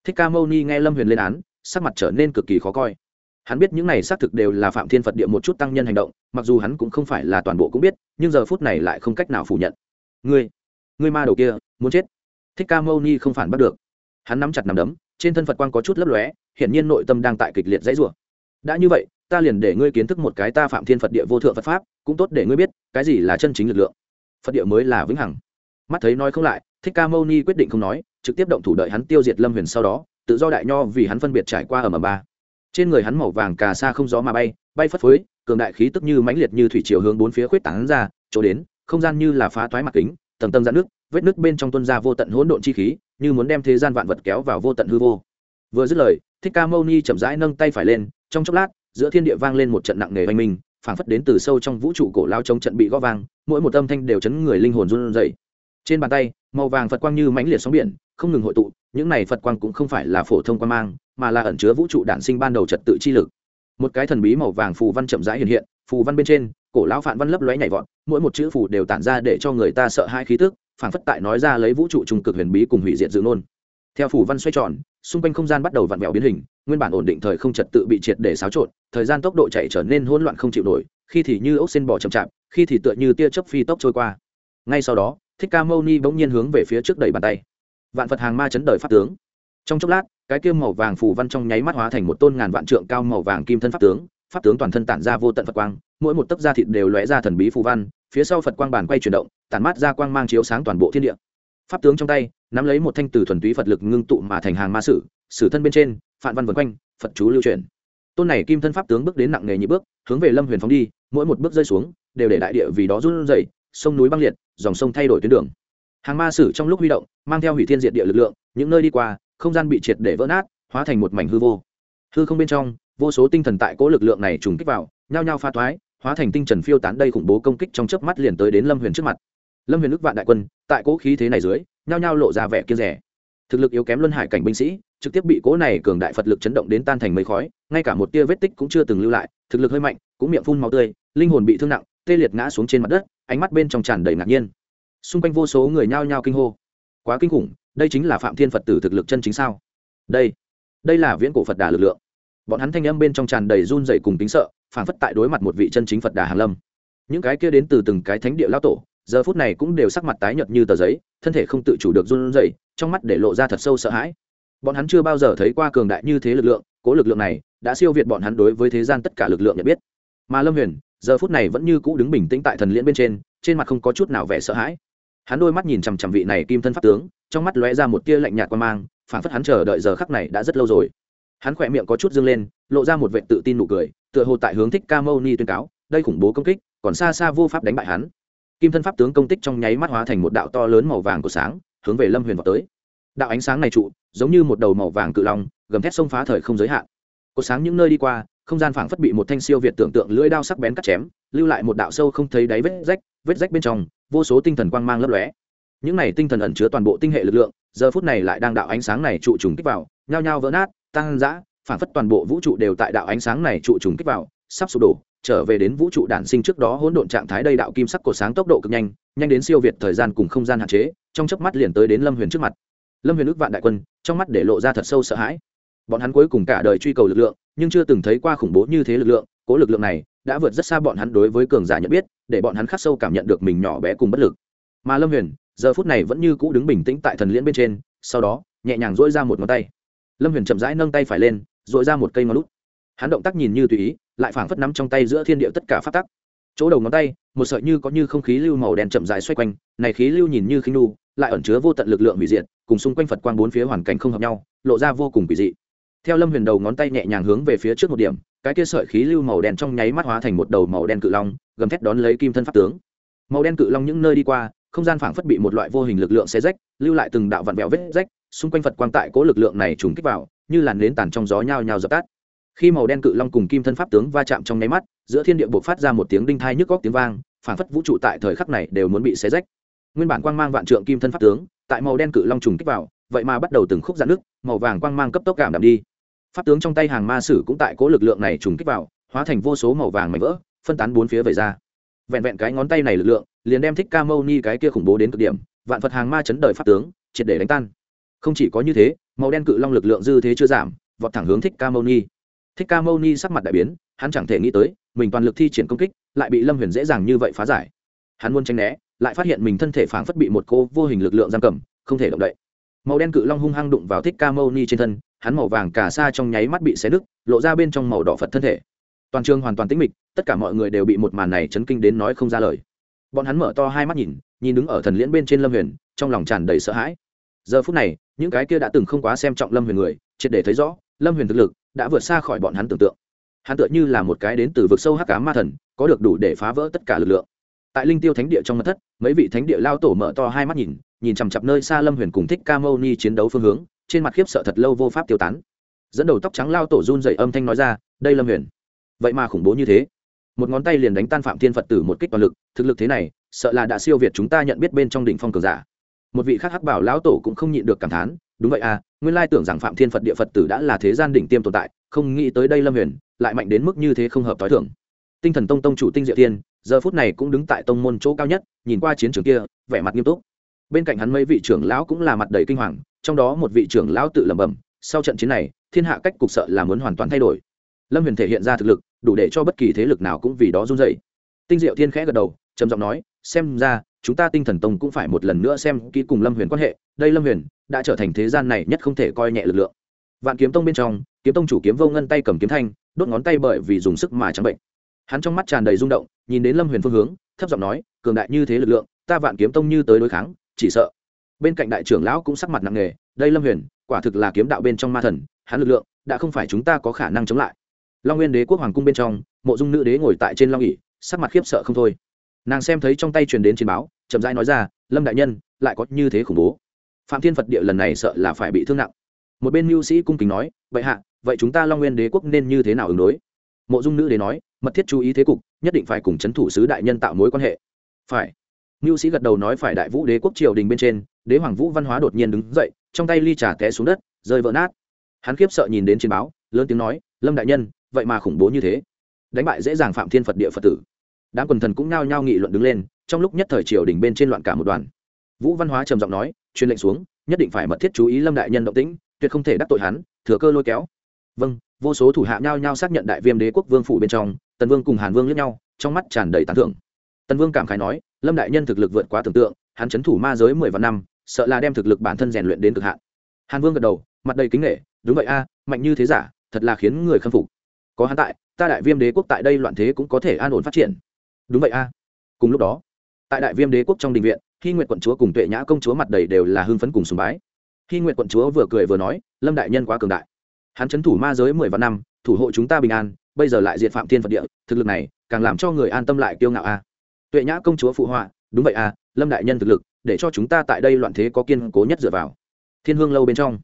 Thích ca mâu ni nghe lâm huyền lên án, sắc mặt trở nên cực kỳ khó coi. Hắn biết những này xác thực đều là phạm thiên phật địa một chút tăng nhân hành động, mặc dù hắn cũng không phải là toàn bộ cũng biết, nhưng giờ phút này lại không cách nào phủ nhận. Ngươi ngươi ma đầu kia, muốn chết. Thích ca mâu ni không phản bắt được. Hắn nắm chặt nằm đấm, trên thân phật quang có chút lấp lóe, hiển nhiên nội tâm đang tại kịch liệt dãy rủa. Đã như vậy ta liền để ngươi kiến thức một cái ta phạm thiên phật địa vô thượng phật pháp, cũng tốt để ngươi biết, cái gì là chân chính lực lượng. Phật địa mới là vĩnh hằng. Mắt thấy nói không lại, thích ca mâu ni quyết định không nói, trực tiếp động thủ đợi hắn tiêu diệt lâm huyền sau đó, tự do đại nho vì hắn phân biệt trải qua ở mầm ba. Trên người hắn màu vàng cà sa không gió mà bay bay phất phới, cường đại khí tức như mãnh liệt như thủy chiều hướng bốn phía khuyết tảng ra, chỗ đến, không gian như là phá toái mặt kính, tầng tầng dạn nước, vết nước bên trong tuân ra vô tận hỗn độn chi khí, như muốn đem thế gian vạn vật kéo vào vô tận hư vô. Vừa dứt lời, thích ca mâu ni chậm rãi nâng tay phải lên, trong chốc lát giữa thiên địa vang lên một trận nặng nề oanh minh, phảng phất đến từ sâu trong vũ trụ cổ lao trong trận bị gõ vang, mỗi một âm thanh đều chấn người linh hồn run rẩy. Trên bàn tay, màu vàng phật quang như mãnh liệt sóng biển, không ngừng hội tụ, những này phật quang cũng không phải là phổ thông quang mang, mà là ẩn chứa vũ trụ đản sinh ban đầu trật tự chi lực. Một cái thần bí màu vàng phù văn chậm rãi hiện hiện, phù văn bên trên, cổ lão phạn văn lấp lóe nhảy vọt, mỗi một chữ phù đều tản ra để cho người ta sợ hai khí tức phản phất tại nói ra lấy vũ trụ trung cực huyền bí cùng hủy diệt dự nôn theo phù văn xoay tròn, xung quanh không gian bắt đầu vặn vẹo biến hình nguyên bản ổn định thời không trật tự bị triệt để xáo trộn, thời gian tốc độ chạy trở nên hỗn loạn không chịu nổi, khi thì như ốc sen bò chậm chạp, khi thì tựa như tia chớp phi tốc trôi qua. Ngay sau đó, thích ca mâu ni bỗng nhiên hướng về phía trước đẩy bàn tay. Vạn phật hàng ma chấn đời pháp tướng. Trong chốc lát, cái kim màu vàng phủ văn trong nháy mắt hóa thành một tôn ngàn vạn trượng cao màu vàng kim thân pháp tướng pháp tướng toàn thân tản ra vô tận phật quang, mỗi một tấc da thịt đều lóe ra thần bí phù văn, phía sau phật quang bàn quay chuyển động, tản mát ra quang mang chiếu sáng toàn bộ thiên địa. Pháp tướng trong tay, nắm lấy một thanh từ thuần túy phật lực ngưng tụ mà thành hàng ma sử sử thân bên trên phạn văn vân quanh, phật chú lưu truyền. Tôn này kim thân pháp tướng bước đến nặng nghề nhị bước, hướng về lâm huyền phóng đi, mỗi một bước rơi xuống, đều để đại địa vì đó run rẩy, sông núi băng liệt, dòng sông thay đổi tuyến đường. Hàng ma sử trong lúc huy động, mang theo hủy thiên diệt địa lực lượng, những nơi đi qua, không gian bị triệt để vỡ nát, hóa thành một mảnh hư vô. Hư không bên trong, vô số tinh thần tại cỗ lực lượng này trùng kích vào, nhao nhao pha thoái, hóa thành tinh trần phiêu tán đây khủng bố công kích trong chớp mắt liền tới đến lâm huyền trước mặt. Lâm huyền ức vạn đại quân, tại cỗ khí thế này dưới, nhao nhao lộ ra vẻ kiên rẻ. Thực lực yếu kém luân hải cảnh binh sĩ trực tiếp bị cỗ này cường đại phật lực chấn động đến tan thành mây khói, ngay cả một tia vết tích cũng chưa từng lưu lại, thực lực hơi mạnh, cũng miệng phun máu tươi, linh hồn bị thương nặng, tê liệt ngã xuống trên mặt đất, ánh mắt bên trong tràn đầy ngạc nhiên. Xung quanh vô số người nhao nhao kinh hô. Quá kinh khủng, đây chính là phạm thiên phật tử thực lực chân chính sao? Đây đây là viễn cổ phật đà lực lượng. Bọn hắn thanh âm bên trong tràn đầy run dày cùng tính sợ, phản phất tại đối mặt một vị chân chính phật đà hàn lâm. Những cái kia đến từ từng cái thánh địa lao tổ, giờ phút này cũng đều sắc mặt tái nhợt như tờ giấy, thân thể không tự chủ được run rẩy, trong mắt để lộ ra thật sâu sợ hãi bọn hắn chưa bao giờ thấy qua cường đại như thế lực lượng, cố lực lượng này đã siêu việt bọn hắn đối với thế gian tất cả lực lượng nhận biết. Mà lâm huyền, giờ phút này vẫn như cũ đứng bình tĩnh tại thần liễn bên trên trên mặt không có chút nào vẻ sợ hãi. Hắn đôi mắt nhìn chằm chằm vị này kim thân pháp tướng, trong mắt lóe ra một tia lạnh nhạt quan mang, phản phất hắn chờ đợi giờ khắc này đã rất lâu rồi. Hắn khỏe miệng có chút dâng lên, lộ ra một vệ tự tin nụ cười, tựa hồ tại hướng thích ca mâu ni tuyên cáo, đây khủng bố công kích, còn xa xa vô pháp đánh bại hắn. Kim thân pháp tướng công tích trong nháy mắt hóa thành một đạo to lớn màu vàng của sáng, hướng về lâm huyền vào tới. Đạo ánh sáng này trụ giống như một đầu màu vàng cự long, gầm thét sông phá thời không giới hạn. Cột sáng những nơi đi qua, không gian phảng phất bị một thanh siêu việt tưởng tượng lưỡi đao sắc bén cắt chém, lưu lại một đạo sâu không thấy đáy vết rách vết rách bên trong, vô số tinh thần quang mang lấp lóe. Những này tinh thần ẩn chứa toàn bộ tinh hệ lực lượng, giờ phút này lại đang đạo ánh sáng này trụ trùng kích vào, nhao nhao vỡ nát tăng dã phảng phất toàn bộ vũ trụ đều tại đạo ánh sáng này trụ trùng kích vào, sắp sụp đổ, trở về đến vũ trụ đản sinh trước đó hỗn độn trạng thái đây đạo kim sắc cột sáng tốc độ cực nhanh nhanh đến siêu việt thời gian cùng không gian hạn chế, trong chớp mắt liền tới đến lâm huyền trước mặt lâm huyền ước vạn đại quân, trong mắt để lộ ra thật sâu sợ hãi. Bọn hắn cuối cùng cả đời truy cầu lực lượng, nhưng chưa từng thấy qua khủng bố như thế lực lượng, cố lực lượng này đã vượt rất xa bọn hắn đối với cường giả nhận biết, để bọn hắn khắc sâu cảm nhận được mình nhỏ bé cùng bất lực. Mà lâm huyền, giờ phút này vẫn như cũ đứng bình tĩnh tại thần liễn bên trên, sau đó, nhẹ nhàng dỗi ra một ngón tay. Lâm huyền chậm rãi nâng tay phải lên dội ra một cây ngón lút. Hắn động tác nhìn như tùy ý, lại phảng phất nắm trong tay giữa thiên địa tất cả phát tắc. Chỗ đầu ngón tay, một sợi như có như không khí lưu màu đen chậm dài xoay quanh, này khí lưu nhìn như khinh nu lại ẩn chứa vô tận lực lượng hủy diệt, cùng xung quanh phật quang bốn phía hoàn cảnh không hợp nhau, lộ ra vô cùng quỷ dị. Theo lâm huyền đầu ngón tay nhẹ nhàng hướng về phía trước một điểm, cái kia sợi khí lưu màu đen trong nháy mắt hóa thành một đầu màu đen cự long, gầm thét đón lấy kim thân pháp tướng. Màu đen cự long những nơi đi qua, không gian phảng phất bị một loại vô hình lực lượng xé rách, lưu lại từng đạo vặn vẹo vết rách, xung quanh phật quang tại cố lực lượng này trùng kích vào, như làn nến tàn trong gió nhao nhao dập tắt. Khi màu đen cự long cùng kim thân pháp tướng va chạm trong nháy mắt, giữa thiên địa buộc phát ra một tiếng đinh thai nhức góc tiếng vang, phảng phất vũ trụ tại thời khắc này đều muốn bị xé rách nguyên bản quang mang vạn trượng kim thân pháp tướng, tại màu đen cự long trùng kích vào, vậy mà bắt đầu từng khúc dạn nước, màu vàng quang mang cấp tốc cảm đạm đi. Pháp tướng trong tay hàng ma sử cũng tại cố lực lượng này trùng kích vào, hóa thành vô số màu vàng mảnh vỡ, phân tán bốn phía về ra. Vẹn vẹn cái ngón tay này lực lượng, liền đem thích ca mâu ni cái kia khủng bố đến cực điểm, vạn phật hàng ma chấn đời pháp tướng, triệt để đánh tan. Không chỉ có như thế, màu đen cự long lực lượng dư thế chưa giảm, vọt thẳng hướng thích ca mâu ni. Thích ca mâu ni sắc mặt đại biến, hắn chẳng thể nghĩ tới, mình toàn lực thi triển công kích, lại bị lâm huyền dễ dàng như vậy phá giải. Hắn muốn tránh né lại phát hiện mình thân thể phảng phất bị một cô vô hình lực lượng giam cầm, không thể động đậy. Màu đen cự long hung hăng đụng vào thích ca mâu ni trên thân, hắn màu vàng cả xa trong nháy mắt bị xé nứt, lộ ra bên trong màu đỏ phật thân thể. Toàn trường hoàn toàn tĩnh mịch, tất cả mọi người đều bị một màn này chấn kinh đến nói không ra lời. Bọn hắn mở to hai mắt nhìn nhìn đứng ở thần liễn bên trên lâm huyền, trong lòng tràn đầy sợ hãi. Giờ phút này, những cái kia đã từng không quá xem trọng lâm huyền người, triệt để thấy rõ, lâm huyền thực lực đã vượt xa khỏi bọn hắn tưởng tượng. Hắn tựa như là một cái đến từ vực sâu hắc cá ma thần, có được đủ để phá vỡ tất cả lực lượng. Tại linh tiêu thánh địa trong mặt thất mấy vị thánh địa lao tổ mở to hai mắt nhìn nhìn chằm chặp nơi xa lâm huyền cùng thích ca mâu ni chiến đấu phương hướng, trên mặt khiếp sợ thật lâu vô pháp tiêu tán. Dẫn đầu tóc trắng lao tổ run dậy âm thanh nói ra, đây lâm huyền, vậy mà khủng bố như thế. Một ngón tay liền đánh tan phạm thiên phật tử một kích toàn lực, thực lực thế này, sợ là đã siêu việt chúng ta nhận biết bên trong đỉnh phong cường giả. Một vị khác hắc bảo lão tổ cũng không nhịn được cảm thán, đúng vậy à nguyên lai tưởng rằng phạm thiên phật địa phật tử đã là thế gian đỉnh tiêm tồn tại, không nghĩ tới đây lâm huyền, lại mạnh đến mức như thế không hợp t h i thưởng tinh thần tông tông chủ tinh diệu tiên giờ phút này cũng đứng tại tông môn chỗ cao nhất, nhìn qua chiến trường kia, vẻ mặt nghiêm túc. Bên cạnh hắn mấy vị trưởng lão cũng là mặt đầy kinh hoàng, trong đó một vị trưởng lão tự lẩm bẩm, sau trận chiến này, thiên hạ cách cục sợ là muốn hoàn toàn thay đổi. Lâm huyền thể hiện ra thực lực, đủ để cho bất kỳ thế lực nào cũng vì đó run dậy tinh diệu thiên khẽ gật đầu, trầm giọng nói, xem ra, chúng ta tinh thần tông cũng phải một lần nữa xem kỹ cùng lâm huyền quan hệ. Đây lâm huyền, đã trở thành thế gian này nhất không thể coi nhẹ lực lượng. Vạn kiếm tông bên trong, kiếm tông chủ kiếm vô ngân tay cầm kiếm thanh, đốt ngón tay bởi vì dùng sức mà trắng bệnh hắn trong mắt tràn đầy rung động, nhìn đến lâm huyền phương hướng, thấp giọng nói, cường đại như thế lực lượng, ta vạn kiếm tông như tới đối kháng, chỉ sợ. Bên cạnh đại trưởng lão cũng sắc mặt nặng nề, đây lâm huyền, quả thực là kiếm đạo bên trong ma thần, hắn lực lượng đã không phải chúng ta có khả năng chống lại. Long nguyên đế quốc hoàng cung bên trong, mộ dung nữ đế ngồi tại trên long ỉ sắc mặt khiếp sợ không thôi. Nàng xem thấy trong tay truyền đến chiến báo, chậm rãi nói ra, lâm đại nhân, lại có như thế khủng bố. Phạm thiên phật địa lần này sợ là phải bị thương nặng. Một bên mưu sĩ cung kính nói vậy hạ, vậy chúng ta long nguyên đế quốc nên như thế nào ứng đối? Mộ dung nữ đế nói mật thiết chú ý thế cục, nhất định phải cùng c h ấ n thủ sứ đại nhân tạo mối quan hệ. Phải. Mưu sĩ gật đầu nói phải đại vũ đế quốc triều đình bên trên, đế hoàng vũ văn hóa đột nhiên đứng dậy, trong tay ly trà té xuống đất, rơi vỡ nát. Hắn khiếp sợ nhìn đến trên báo, lớn tiếng nói, lâm đại nhân, vậy mà khủng bố như thế. Đánh bại dễ dàng phạm thiên phật địa phật tử. Đám quần thần cũng nao nhao nghị luận đứng lên, trong lúc nhất thời triều đình bên trên loạn cả một đoàn. Vũ văn hóa trầm giọng nói, truyền lệnh xuống, nhất định phải mật thiết chú ý lâm đại nhân động tĩnh, tuyệt không thể đắc tội hắn, thừa cơ lôi kéo. Vâng. Vô số thủ hạ nhao nhao xác nhận đại viêm đế quốc vương phủ bên trong tần vương cùng hàn vương lẫn nhau, trong mắt tràn đầy tán thưởng. Tần vương cảm khái nói, lâm đại nhân thực lực vượt quá tưởng tượng, hắn c h ấ n thủ ma giới mười vạn năm, sợ là đem thực lực bản thân rèn luyện đến cực hạn. Hàn vương gật đầu, mặt đầy kính nghệ đúng vậy a, mạnh như thế giả, thật là khiến người khâm phục. Có hắn tại, ta đại viêm đế quốc tại đây loạn thế cũng có thể an ổn phát triển. Đúng vậy a. Cùng lúc đó, tại đại viêm đế quốc trong đình viện khi nguyện quận chúa cùng tuệ nhã công chúa mặt đầy đều là hưng phấn cùng sùng bái. Khi nguyện quận chúa vừa cười vừa nói, lâm đại nhân quá cường đại. Hắn c h ấ n thủ ma giới mười vạn năm, thủ hộ chúng ta bình an bây giờ lại diệt phạm thiên phật địa, thực lực này càng làm cho người an tâm lại kiêu ngạo a. Tuệ nhã công chúa phụ họa, đúng vậy a, lâm đại nhân thực lực, để cho chúng ta tại đây loạn thế có kiên cố nhất dựa vào. Thiên hương lâu bên trong,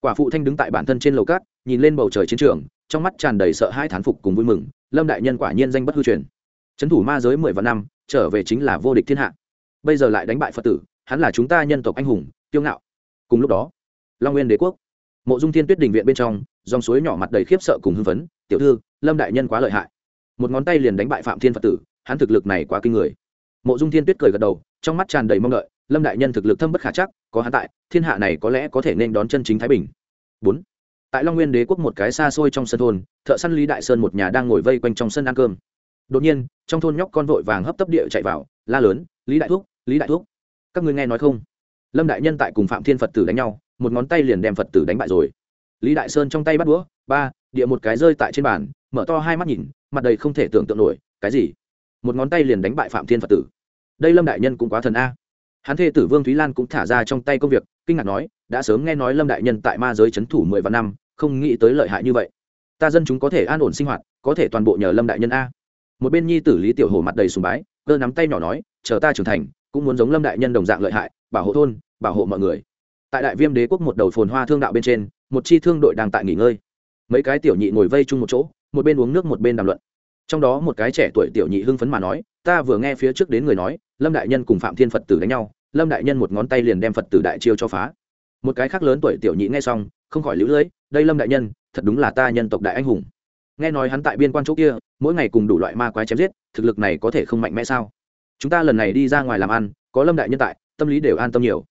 quả phụ thanh đứng tại bản thân trên lầu cát, nhìn lên bầu trời chiến trường, trong mắt tràn đầy sợ hai thán phục cùng vui mừng, lâm đại nhân quả nhiên danh bất hư truyền. Trấn thủ ma giới mười vạn năm, trở về chính là vô địch thiên hạ. Bây giờ lại đánh bại phật tử, hắn là chúng ta nhân tộc anh hùng, kiêu ngạo. Cùng lúc đó, long nguyên đế quốc mộ dung thiên tuyết đình viện bên trong, dòng suối nhỏ mặt đầy khiếp sợ cùng hưng phấn, tiểu thư, lâm đại nhân quá lợi hại. Một ngón tay liền đánh bại phạm thiên phật tử, hắn thực lực này quá kinh người. Mộ dung thiên tuyết cười gật đầu, trong mắt tràn đầy mong đợi, lâm đại nhân thực lực thâm bất khả chắc, có hắn tại, thiên hạ này có lẽ có thể nên đón chân chính thái bình. Bốn, tại long nguyên đế quốc một cái xa xôi trong sân thôn, thợ săn lý đại sơn một nhà đang ngồi vây quanh trong sân ăn cơm. Đột nhiên, trong thôn nhóc con vội vàng hấp tấp địa chạy vào, la lớn, lý đại thuốc lý đại thuốc các ngươi nghe nói không? Lâm đại nhân tại cùng phạm thiên phật tử đánh nhau một ngón tay liền đem phật tử đánh bại rồi. Lý đại sơn trong tay bắt đũa, ba, địa một cái rơi tại trên bàn, mở to hai mắt nhìn, mặt đầy không thể tưởng tượng nổi, cái gì? Một ngón tay liền đánh bại phạm thiên phật tử. Đây lâm đại nhân cũng quá thần a. Hắn thê tử vương thúy lan cũng thả ra trong tay công việc, kinh ngạc nói, đã sớm nghe nói lâm đại nhân tại ma giới c h ấ n thủ mười vạn năm, không nghĩ tới lợi hại như vậy. Ta dân chúng có thể an ổn sinh hoạt, có thể toàn bộ nhờ lâm đại nhân a. Một bên nhi tử lý tiểu hồ mặt đầy sùng bái, cơ nắm tay nhỏ nói, chờ ta trưởng thành, cũng muốn giống lâm đại nhân đồng dạng lợi hại, bảo hộ thôn, bảo hộ mọi người tại đại viêm đế quốc một đầu phồn hoa thương đạo bên trên, một chi thương đội đang tại nghỉ ngơi. Mấy cái tiểu nhị ngồi vây chung một chỗ, một bên uống nước một bên đàm luận. Trong đó một cái trẻ tuổi tiểu nhị hưng phấn mà nói, ta vừa nghe phía trước đến người nói, lâm đại nhân cùng phạm thiên phật tử đánh nhau, lâm đại nhân một ngón tay liền đem phật tử đại chiêu cho phá. Một cái khác lớn tuổi tiểu nhị nghe xong, không khỏi lũ lưỡi, đây lâm đại nhân, thật đúng là ta nhân tộc đại anh hùng. Nghe nói hắn tại biên quan chỗ kia, mỗi ngày cùng đủ loại ma quái chém giết, thực lực này có thể không mạnh mẽ sao? Chúng ta lần này đi ra ngoài làm ăn, có lâm đại nhân tại, tâm lý đều an tâm nhiều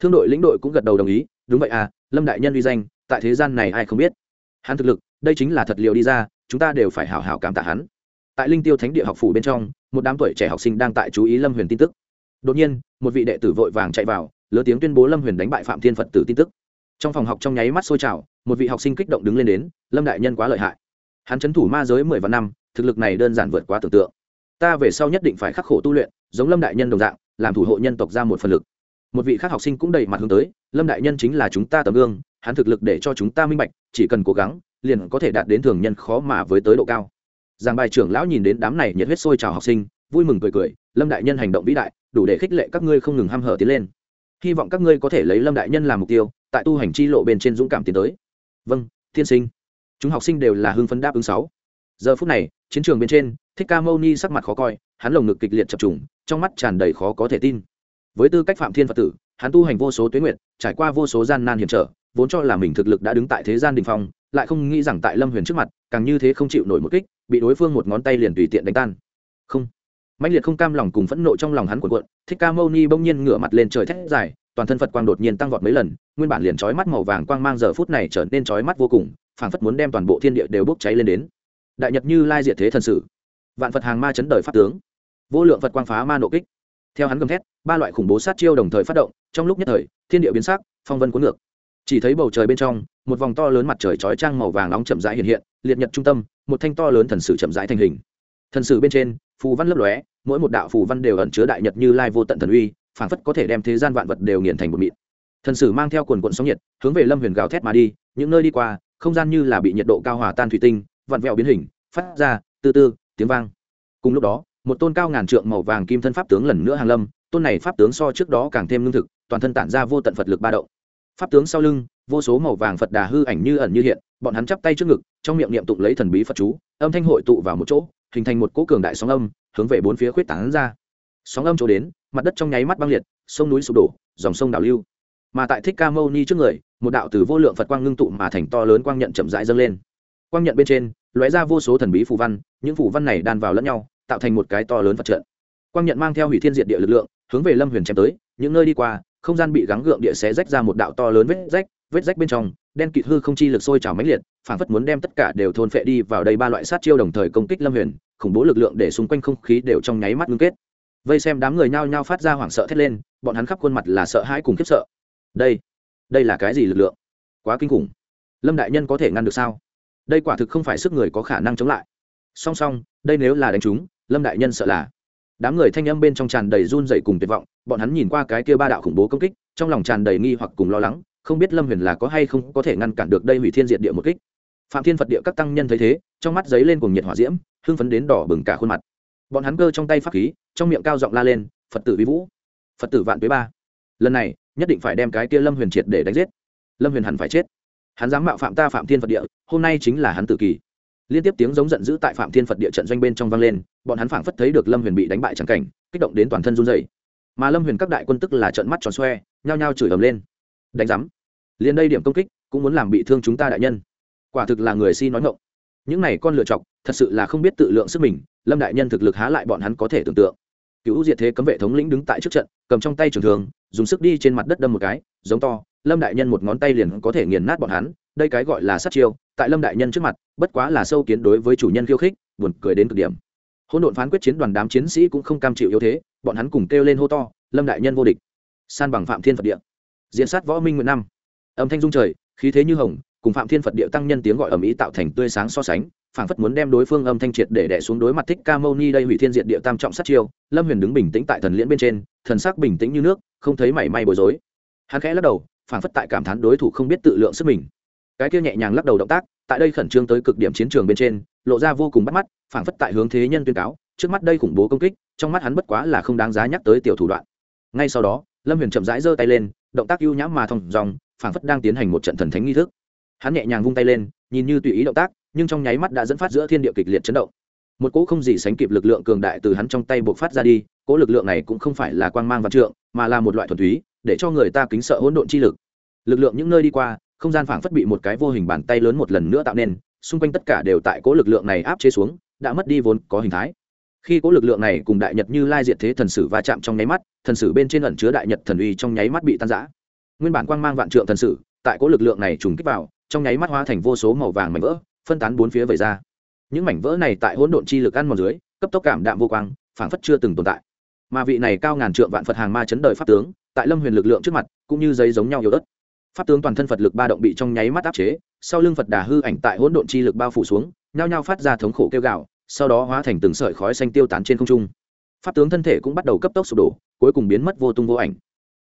thương đội lĩnh đội cũng gật đầu đồng ý, đúng vậy à lâm đại nhân uy danh, tại thế gian này ai không biết. Hắn thực lực, đây chính là thật liệu đi ra, chúng ta đều phải hảo hảo cảm tạ hắn. Tại linh tiêu thánh địa học phủ bên trong, một đám tuổi trẻ học sinh đang tại chú ý lâm huyền tin tức. Đột nhiên, một vị đệ tử vội vàng chạy vào, lớn tiếng tuyên bố lâm huyền đánh bại phạm thiên phật tử tin tức. Trong phòng học trong nháy mắt sôi trào, một vị học sinh kích động đứng lên đến, lâm đại nhân quá lợi hại. Hắn c h ấ n thủ ma giới mười vạn năm, thực lực này đơn giản vượt quá tưởng tượng. Ta về sau nhất định phải khắc khổ tu luyện, giống lâm đại nhân đồng dạng, làm thủ hộ nhân tộc ra một phần lực một vị khác học sinh cũng đầy mặt hướng tới, lâm đại nhân chính là chúng ta tấm gương, hắn thực lực để cho chúng ta minh bạch, chỉ cần cố gắng, liền có thể đạt đến thường nhân khó mà với tới độ cao. Giảng bài trưởng lão nhìn đến đám này nhiệt huyết sôi trào học sinh, vui mừng cười cười, lâm đại nhân hành động vĩ đại, đủ để khích lệ các ngươi không ngừng h hở tiến lên. Hy vọng các ngươi có thể lấy lâm đại nhân làm mục tiêu, tại tu hành chi lộ bên trên dũng cảm tiến tới. Vâng tiên sinh. Chúng học sinh đều là hưng phấn đáp ứng sáu. Giờ phút này, chiến trường bên trên, thích ca mâu ni sắc mặt khó coi, hắn lồng ngực kịch liệt chập trùng, trong mắt tràn đầy khó có thể tin với tư cách phạm thiên phật tử, hắn tu hành vô số tuyến nguyện trải qua vô số gian nan hiểm trở, vốn cho là mình thực lực đã đứng tại thế gian đình phong, lại không nghĩ rằng tại lâm huyền trước mặt, càng như thế không chịu nổi một kích, bị đối phương một ngón tay liền tùy tiện đánh tan. Không. Mạnh liệt không cam lòng cùng phẫn nộ trong lòng hắn cuộn cuộn, thích ca mâu ni bỗng nhiên ngửa mặt lên trời thét dài, toàn thân phật quang đột nhiên tăng vọt mấy lần, nguyên bản liền trói mắt màu vàng quang mang giờ phút này trở nên trói mắt vô cùng, phảng phất muốn đem toàn bộ thiên địa đều bốc cháy lên đến. Đại nhật như lai diệt thế thần sử. Vạn phật hàng ma chấn đời pháp tướng. Vô lượng phật quang phá ma nộ kích theo hắn gầm thét, ba loại khủng bố sát chiêu đồng thời phát động, trong lúc nhất thời, thiên địa biến sắc, phong vân cuốn ngược. Chỉ thấy bầu trời bên trong, một vòng to lớn mặt trời chói trang màu vàng nóng chậm rãi hiện hiện, liệt nhật trung tâm, một thanh to lớn thần sử chậm rãi thành hình. Thần sử bên trên, phù văn lấp lóe, mỗi một đạo phù văn đều ẩn chứa đại nhật như lai vô tận thần uy, phảng phất có thể đem thế gian vạn vật đều nghiền thành một mịn. Thần sử mang theo quần quận sóng nhiệt, hướng về lâm huyền gào thét mà đi, những nơi đi qua, không gian như là bị nhiệt độ cao hòa tan thủy tinh, vặn vẹo biến hình, phát ra, từ từ, tiếng vang. Cùng lúc đó một tôn cao ngàn trượng màu vàng kim thân pháp tướng lần nữa hàng lâm, tôn này pháp tướng so trước đó càng thêm lương thực, toàn thân tản ra vô tận phật lực ba động. Pháp tướng sau lưng, vô số màu vàng phật đà hư ảnh như ẩn như hiện, bọn hắn chắp tay trước ngực, trong miệng niệm tụng lấy thần bí phật chú, âm thanh hội tụ vào một chỗ, hình thành một cỗ cường đại sóng âm, hướng về bốn phía khuyết tán ra. Sóng âm chỗ đến, mặt đất trong nháy mắt băng liệt, sông núi sụp đổ, dòng sông đảo lưu. Mà tại thích ca mâu ni trước người, một đạo từ vô lượng phật quang ngưng tụ mà thành to lớn quang nhận chậm rãi dâng lên. Quang nhận bên trên, lóe ra vô số thần bí phù văn, những phù văn này đan vào lẫn nhau tạo thành một cái to lớn vật trận. Quang nhận mang theo hủy thiên diệt địa lực lượng, hướng về lâm huyền chém tới, những nơi đi qua, không gian bị gắng gượng địa xé rách ra một đạo to lớn vết rách vết rách bên trong, đen kịt hư không chi lực sôi trào mãnh liệt, phản phất muốn đem tất cả đều thôn phệ đi vào đây ba loại sát chiêu đồng thời công kích lâm huyền, khủng bố lực lượng để xung quanh không khí đều trong nháy mắt ngưng kết. Vây xem đám người nhao nhao phát ra hoảng sợ thét lên, bọn hắn khắp khuôn mặt là sợ hãi cùng khiếp sợ. Đây đây là cái gì lực lượng? Quá kinh khủng. Lâm đại nhân có thể ngăn được sao? Đây quả thực không phải sức người có khả năng chống lại. Song song, đây nếu là đánh chúng lâm đại nhân sợ là. Đám người thanh âm bên trong tràn đầy run dậy cùng tuyệt vọng, bọn hắn nhìn qua cái kia ba đạo khủng bố công kích, trong lòng tràn đầy nghi hoặc cùng lo lắng, không biết lâm huyền là có hay không có thể ngăn cản được đây hủy thiên diệt địa một kích. Phạm thiên phật địa các tăng nhân thấy thế, trong mắt giấy lên cùng nhiệt hỏa diễm, hưng phấn đến đỏ bừng cả khuôn mặt. Bọn hắn cơ trong tay pháp khí, trong miệng cao giọng la lên, phật tử vi vũ, phật tử vạn tuế ba. Lần này, nhất định phải đem cái kia lâm huyền triệt để đánh giết. Lâm huyền hẳn phải chết. Hắn dám mạo phạm ta phạm thiên phật địa, hôm nay chính là hắn tử kỳ. Liên tiếp tiếng giống giận dữ tại phạm thiên phật địa trận doanh bên trong vang lên bọn hắn phảng phất thấy được lâm huyền bị đánh bại trắng cảnh, kích động đến toàn thân run dày mà lâm huyền các đại quân tức là trận mắt tròn xoe, nhao nhao chửi ầm lên. Đánh giám. Liền đây điểm công kích, cũng muốn làm bị thương chúng ta đại nhân. Quả thực là người si nói ngộng những này con lựa chọc, thật sự là không biết tự lượng sức mình, lâm đại nhân thực lực há lại bọn hắn có thể tưởng tượng. Cựu diệt thế cấm vệ thống lĩnh đứng tại trước trận, cầm trong tay trường thường dùng sức đi trên mặt đất đâm một cái, giống to, lâm đại nhân một ngón tay liền có thể nghiền nát bọn hắn, đây cái gọi là sát chiêu, tại lâm đại nhân trước mặt, bất quá là sâu kiến đối với chủ nhân khiêu khích, buồn cười đến cực điểm hỗn độn phán quyết chiến đoàn đám chiến sĩ cũng không cam chịu yếu thế, bọn hắn cùng kêu lên hô to, lâm đại nhân vô địch, san bằng phạm thiên phật địa. Diễn sát võ minh nguyện năm. Âm thanh dung trời, khí thế như hồng, cùng phạm thiên phật địa tăng nhân tiếng gọi ầm ĩ tạo thành tươi sáng so sánh, phảng phất muốn đem đối phương âm thanh triệt để đẻ xuống đối mặt thích ca mâu ni đây hủy thiên diệt địa tam trọng sát chiêu, lâm huyền đứng bình tĩnh tại thần liễn bên trên, thần sắc bình tĩnh như nước, không thấy mảy may bối rối. Hắn khẽ lắc đầu, phảng phất tại cảm thán đối thủ không biết tự lượng sức mình. Cái kia nhẹ nhàng lắc đầu động tác, tại đây khẩn trương tới cực điểm chiến trường bên trên, lộ ra vô cùng bắt mắt phảng phất tại hướng thế nhân tuyên cáo, trước mắt đây khủng bố công kích, trong mắt hắn bất quá là không đáng giá nhắc tới tiểu thủ đoạn. Ngay sau đó, lâm huyền chậm rãi giơ tay lên, động tác ưu nhãm mà thong dòng, phảng phất đang tiến hành một trận thần thánh nghi thức. Hắn nhẹ nhàng vung tay lên, nhìn như tùy ý động tác, nhưng trong nháy mắt đã dẫn phát giữa thiên địa kịch liệt chấn động. Một cỗ không gì sánh kịp lực lượng cường đại từ hắn trong tay buộc phát ra đi, cỗ lực lượng này cũng không phải là quang mang văn trượng, mà là một loại thuần túy, để cho người ta kính sợ hỗn độn chi lực. Lực lượng những nơi đi qua, không gian phảng phất bị một cái vô hình bàn tay lớn một lần nữa tạo nên, xung quanh tất cả đều tại cỗ lực lượng này áp chế xuống đã mất đi vốn, có hình thái. Khi cỗ lực lượng này cùng đại nhật như lai diệt thế thần sử va chạm trong nháy mắt, thần sử bên trên ẩn chứa đại nhật thần uy trong nháy mắt bị tan rã. Nguyên bản quang mang vạn trượng thần sử, tại cỗ lực lượng này trùng kích vào, trong nháy mắt hóa thành vô số màu vàng mảnh vỡ, phân tán bốn phía vẩy ra. Những mảnh vỡ này tại hỗn độn chi lực ăn một dưới, cấp tốc cảm đạm vô quang, phảng phất chưa từng tồn tại. Mà vị này cao ngàn trượng vạn phật hàng ma chấn đời pháp tướng, tại lâm huyền lực lượng trước mặt, cũng như giấy giống nhau yếu đất pháp tướng toàn thân phật lực ba động bị trong nháy mắt áp chế, sau lưng phật đà hư ảnh tại hỗn độn chi lực bao phủ xuống nhao nhao phát ra thống khổ kêu gạo sau đó hóa thành từng sợi khói xanh tiêu tán trên không trung. Pháp tướng thân thể cũng bắt đầu cấp tốc sụp đổ, cuối cùng biến mất vô tung vô ảnh.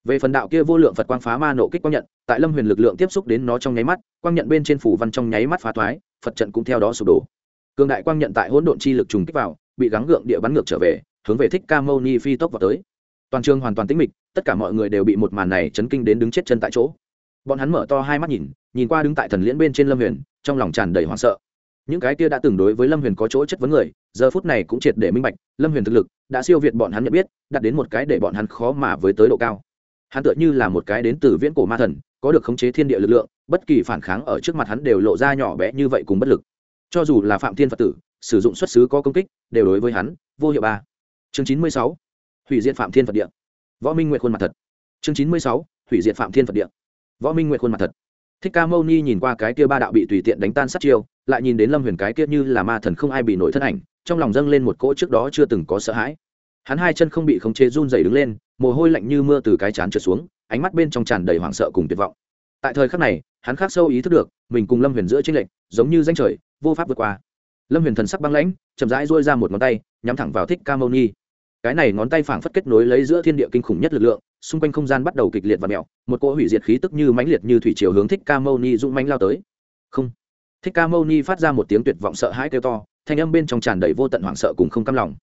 Về phần đạo kia vô lượng phật quang phá ma nộ kích quang nhận, tại lâm huyền lực lượng tiếp xúc đến nó trong nháy mắt, quang nhận bên trên phủ văn trong nháy mắt phá thoái, phật trận cũng theo đó sụp đổ. Cường đại quang nhận tại hỗn độn chi lực trùng kích vào, bị gắng gượng địa bắn ngược trở về, hướng về thích ca mâu ni phi tốc vào tới. Toàn trường hoàn toàn tĩnh mịch, tất cả mọi người đều bị một màn này chấn kinh đến đứng chết chân tại chỗ. Bọn hắn mở to hai mắt nhìn nhìn qua đứng tại thần liễn bên trên lâm huyền, trong lòng tràn đầy hoảng sợ những cái kia đã từng đối với lâm huyền có chỗ chất vấn người, giờ phút này cũng triệt để minh bạch, lâm huyền thực lực, đã siêu việt bọn hắn nhận biết đặt đến một cái để bọn hắn khó mà với tới độ cao. Hắn tựa như là một cái đến từ viễn cổ ma thần, có được khống chế thiên địa lực lượng, bất kỳ phản kháng ở trước mặt hắn đều lộ ra nhỏ bé như vậy cùng bất lực. Cho dù là phạm thiên phật tử, sử dụng xuất xứ có công kích, đều đối với hắn, vô hiệu ba. Chương chín mươi sáu, hủy diệt phạm thiên phật địa. Võ minh nguyện khuôn mặt thật. Chương chín mươi sáu, hủy diệt phạm thiên phật địa. Võ minh nguyện khuôn mặt thật. Thích ca mâu ni nhìn qua cái kia ba đạo bị tùy tiện đánh tan sát chiêu lại nhìn đến lâm huyền cái kia như là ma thần không ai bị nổi thân ảnh, trong lòng dâng lên một cỗ trước đó chưa từng có sợ hãi. Hắn hai chân không bị khống chế run dày đứng lên, mồ hôi lạnh như mưa từ cái chán trượt xuống, ánh mắt bên trong tràn đầy hoảng sợ cùng tuyệt vọng. Tại thời khắc này, hắn khắc sâu ý thức được, mình cùng lâm huyền giữa tranh lệch, giống như danh trời, vô pháp vượt qua. Lâm huyền thần sắc băng lãnh, chậm rãi rôi ra một ngón tay, nhắm thẳng vào thích ca mâu ni. Cái này ngón tay phảng phất kết nối lấy giữa thiên địa kinh khủng nhất lực lượng, xung quanh không gian bắt đầu kịch liệt và mẹo, một cỗ hủy diệt khí tức như mãnh liệt như thủy chiều hướng thích ca mâu ni dũng mãnh lao tới. Không thích ca mâu ni phát ra một tiếng tuyệt vọng sợ hãi kêu to, thanh âm bên trong tràn đầy vô tận hoảng sợ cùng không cam lòng.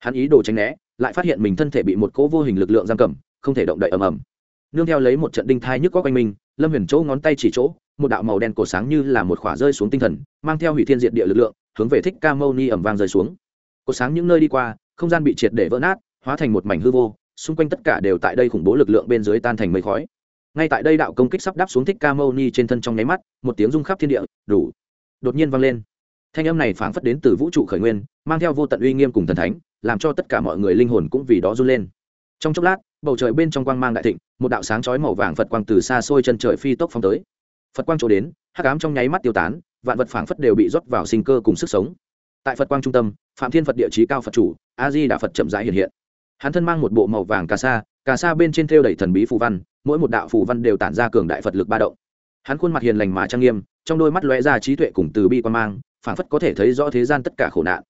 Hắn ý đồ tránh né, lại phát hiện mình thân thể bị một cỗ vô hình lực lượng giam cầm, không thể động đậy ầm ầm. Nương theo lấy một trận đinh thai nhức có quanh mình, lâm huyền chỗ ngón tay chỉ chỗ, một đạo màu đen cổ sáng như là một khỏa rơi xuống tinh thần, mang theo hủy thiên diện địa lực lượng, hướng về thích ca mâu ni ẩm vang rơi xuống. Cổ sáng những nơi đi qua, không gian bị triệt để vỡ nát, hóa thành một mảnh hư vô, xung quanh tất cả đều tại đây khủng bố lực lượng bên dưới tan thành mây khói. Ngay tại đây đạo công kích sắp đáp xuống thích ca mâu ni trên thân trong nháy mắt, một tiếng rung khắp thiên địa, đủ đột nhiên vang lên. Thanh âm này phảng phất đến từ vũ trụ khởi nguyên, mang theo vô tận uy nghiêm cùng thần thánh, làm cho tất cả mọi người linh hồn cũng vì đó run lên. Trong chốc lát, bầu trời bên trong quang mang đại thịnh, một đạo sáng chói màu vàng phật quang từ xa xôi chân trời phi tốc phong tới. Phật quang chỗ đến, hắc ám trong nháy mắt tiêu tán, vạn vật phảng phất đều bị rót vào sinh cơ cùng sức sống. Tại phật quang trung tâm, phạm thiên phật địa chí cao phật chủ, a di đà phật chậm rãi hiện hiện. Hắn thân mang một bộ màu vàng cà sa cà sa bên trên thêu đầy thần bí phù văn, mỗi một đạo phù văn đều tản ra cường đại phật lực ba động. Hắn khuôn mặt hiền lành mà trang nghiêm trong đôi mắt lóe ra trí tuệ cùng từ bi quan mang, phảng phất có thể thấy rõ thế gian tất cả khổ nạn.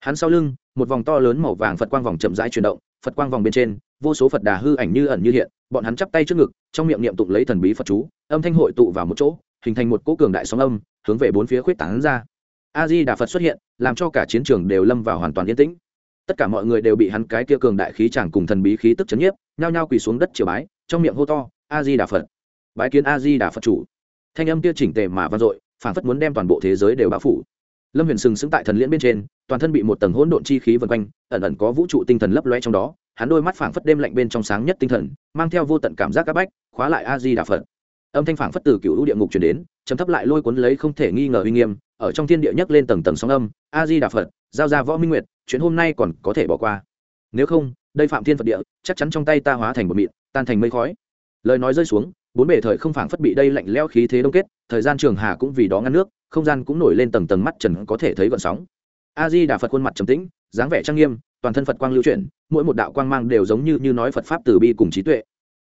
Hắn sau lưng, một vòng to lớn màu vàng phật quang vòng chậm rãi chuyển động, phật quang vòng bên trên, vô số phật đà hư ảnh như ẩn như hiện, bọn hắn chắp tay trước ngực, trong miệng niệm tụng lấy thần bí phật chú, âm thanh hội tụ vào một chỗ, hình thành một cỗ cường đại sóng âm, hướng về bốn phía khuyết tảng ra. A di đà phật xuất hiện, làm cho cả chiến trường đều lâm vào hoàn toàn yên tĩnh. Tất cả mọi người đều bị hắn cái kia cường đại khí chàng cùng thần bí khí tức chấn nhiếp, nhao nhao quỳ xuống đất triều bái, trong miệng hô to a di đà phật. Bái kiến a di đà phật chủ thanh âm kia chỉnh tề mà vang dội phản phất muốn đem toàn bộ thế giới đều bao phủ. Lâm huyền sừng sững tại thần liễn bên trên, toàn thân bị một tầng hỗn độn chi khí vần quanh, ẩn ẩn có vũ trụ tinh thần lấp loe trong đó, hắn đôi mắt phảng phất đêm lạnh bên trong sáng nhất tinh thần, mang theo vô tận cảm giác áp bách, khóa lại a di đà phật. Âm thanh phảng phất từ cựu địa ngục chuyển đến, chấm thấp lại lôi cuốn lấy không thể nghi ngờ uy nghiêm, ở trong thiên địa nhấc lên tầng tầng sóng âm, a di đà phật, giao ra võ minh nguyệt, chuyện hôm nay còn có thể bỏ qua. Nếu không, đây phạm thiên phật địa, chắc chắn trong tay ta hóa thành một mịn, tan thành mây khói. Lời nói rơi xuống bốn bể thời không phảng phất bị đây lạnh leo khí thế đông kết, thời gian trường hà cũng vì đó ngăn nước, không gian cũng nổi lên tầng tầng mắt trần có thể thấy gọn sóng. A di đà phật khuôn mặt trầm tĩnh, dáng vẻ trang nghiêm, toàn thân phật quang lưu chuyển, mỗi một đạo quang mang đều giống như như nói phật pháp từ bi cùng trí tuệ.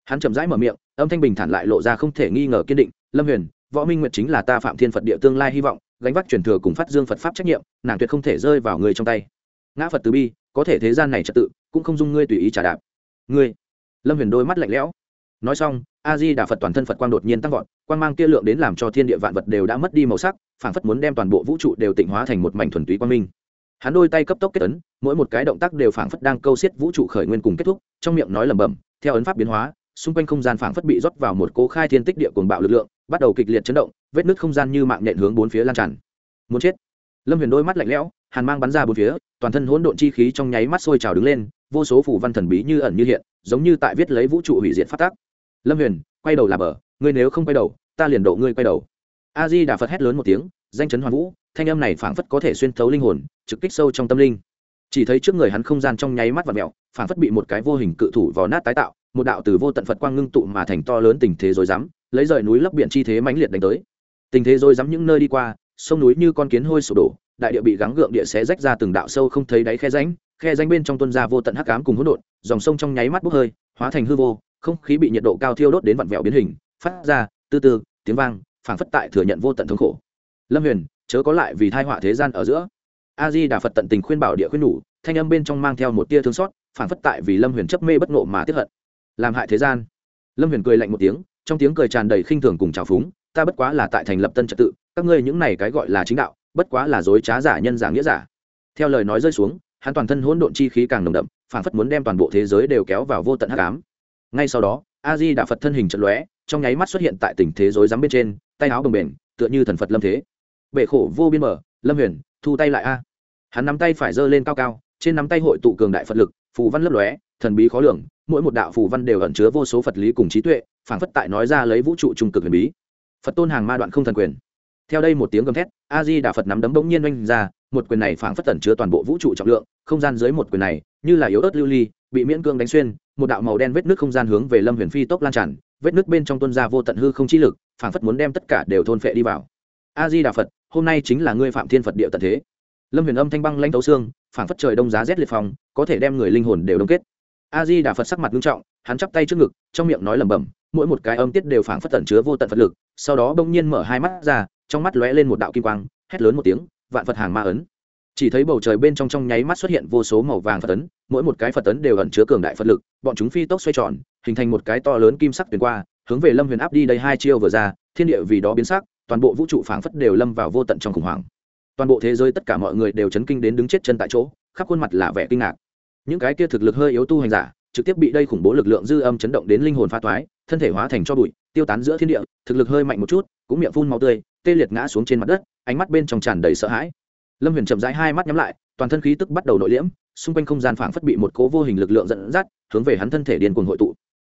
Hắn chậm rãi mở miệng, âm thanh bình thản lại lộ ra không thể nghi ngờ kiên định, lâm huyền, võ minh nguyệt chính là ta phạm thiên phật địa tương lai hy vọng, gánh vác truyền thừa cùng phát dương phật pháp trách nhiệm, nàng tuyệt không thể rơi vào người trong tay. Ngã phật từ bi, có thể thế gian này trật tự, cũng không dung ngươi tùy ý trả đạp. Ngươi? Lâm huyền đôi mắt lạnh lẽo nói xong, a di đà phật toàn thân phật quang đột nhiên tăng vọt, quang mang kia lượng đến làm cho thiên địa vạn vật đều đã mất đi màu sắc phản phất muốn đem toàn bộ vũ trụ đều tịnh hóa thành một mảnh thuần túy quang minh. Hắn đôi tay cấp tốc kết ấn, mỗi một cái động tác đều phản phất đang câu xiết vũ trụ khởi nguyên cùng kết thúc, trong miệng nói lẩm bẩm, theo ấn pháp biến hóa, xung quanh không gian phản phất bị rót vào một cố khai thiên tích địa cuồng bạo lực lượng, bắt đầu kịch liệt chấn động, vết nứt không gian như mạng nhện hướng bốn phía lan tràn. Muốn chết. Lâm huyền đôi mắt lạnh lẽo, hàn mang bắn ra bốn phía, toàn thân hỗn độn chi khí trong nháy mắt sôi trào đứng lên, vô số phủ văn thần bí như ẩn như hiện, giống như tại viết lấy vũ trụ hủy diệt phát tác lâm huyền, quay đầu là bờ, ngươi nếu không quay đầu, ta liền độ ngươi quay đầu. A di đà phật hét lớn một tiếng, danh chấn hoàn vũ, thanh âm này phảng phất có thể xuyên thấu linh hồn, trực kích sâu trong tâm linh. Chỉ thấy trước người hắn không gian trong nháy mắt và mẹo phảng phất bị một cái vô hình cự thủ vò nát tái tạo, một đạo từ vô tận phật quang ngưng tụ mà thành to lớn tình thế rồi dám lấy rời núi lấp biển chi thế mãnh liệt đánh tới. Tình thế rồi dám những nơi đi qua, sông núi như con kiến hôi sụp đổ, đại địa bị gắng gượng địa xé rách ra từng đạo sâu không thấy đáy khe ránh khe ránh bên trong tuân ra vô tận hắc ám cùng hỗn độn, dòng sông trong nháy mắt bốc hơi, hóa thành hư vô không khí bị nhiệt độ cao thiêu đốt đến vặn vẹo biến hình, phát ra tư tư tiếng vang, phảng phất tại thừa nhận vô tận thống khổ. Lâm huyền, chớ có lại vì thai họa thế gian ở giữa. A di đà phật tận tình khuyên bảo địa khuyên nhủ thanh âm bên trong mang theo một tia thương xót, phảng phất tại vì lâm huyền chấp mê bất ngộ mà tiếp hận. Làm hại thế gian. Lâm huyền cười lạnh một tiếng, trong tiếng cười tràn đầy khinh thường cùng trào phúng, ta bất quá là tại thành lập tân trật tự, các ngươi những này cái gọi là chính đạo, bất quá là dối trá giả nhân giả nghĩa giả. Theo lời nói rơi xuống, hắn toàn thân hỗn độn chi khí càng nồng đậm, phảng phất muốn đem toàn bộ thế giới đều kéo vào vô tận hắc ám ngay sau đó, a di đà phật thân hình trận lóe, trong nháy mắt xuất hiện tại tình thế rối rắm bên trên, tay áo đồng bền tựa như thần phật lâm thế. Bệ khổ vô biên mở, lâm huyền, thu tay lại a. Hắn nắm tay phải giơ lên cao cao, trên nắm tay hội tụ cường đại phật lực, phù văn lấp lóe, thần bí khó lường, mỗi một đạo phù văn đều ẩn chứa vô số phật lý cùng trí tuệ, phảng phất tại nói ra lấy vũ trụ trung cực huyền bí. Phật tôn hàng ma đoạn không thần quyền. Theo đây một tiếng gầm thét, a di đà phật nắm đấm bỗng nhiên oanh ra, một quyền này phảng phất tẩn chứa toàn bộ vũ trụ trọng lượng không gian dưới một quyền này, như là yếu ớt lưu ly, bị miễn cương đánh xuyên, một đạo màu đen vết nước không gian hướng về lâm huyền phi tốc lan tràn, vết nước bên trong tuân ra vô tận hư không chi lực, phảng phất muốn đem tất cả đều thôn phệ đi vào. A di đà phật, hôm nay chính là ngươi phạm thiên phật địa tận thế. Lâm huyền âm thanh băng lanh tấu xương, phảng phất trời đông giá rét liệt phòng có thể đem người linh hồn đều đông kết. A di đà phật sắc mặt nghiêm trọng, hắn chắp tay trước ngực, trong miệng nói lẩm bẩm, mỗi một cái âm tiết đều phảng phất tẩn chứa vô tận phật lực, sau đó bỗng nhiên mở hai mắt ra, trong mắt lóe lên một đạo kim quang, hét lớn một tiếng, vạn phật hàng ma ấn chỉ thấy bầu trời bên trong trong nháy mắt xuất hiện vô số màu vàng phật tấn, mỗi một cái phật tấn đều ẩn chứa cường đại phật lực bọn chúng phi tốc xoay tròn hình thành một cái to lớn kim sắc tuyến qua hướng về lâm huyền áp đi đây hai chiêu vừa ra thiên địa vì đó biến sắc toàn bộ vũ trụ phảng phất đều lâm vào vô tận trong khủng hoảng. Toàn bộ thế giới tất cả mọi người đều chấn kinh đến đứng chết chân tại chỗ khắp khuôn mặt là vẻ kinh ngạc. Những cái kia thực lực hơi yếu tu hành giả trực tiếp bị đây khủng bố lực lượng dư âm chấn động đến linh hồn pha toái thân thể hóa thành cho bụi tiêu tán giữa thiên địa thực lực hơi mạnh một chút cũng miệng phun máu tươi tê liệt ngã xuống trên mặt đất ánh mắt bên trong tràn đầy sợ hãi lâm huyền chậm rãi hai mắt nhắm lại, toàn thân khí tức bắt đầu nội liễm, xung quanh không gian phảng phất bị một cố vô hình lực lượng dẫn dắt, hướng về hắn thân thể điên cuồng hội tụ.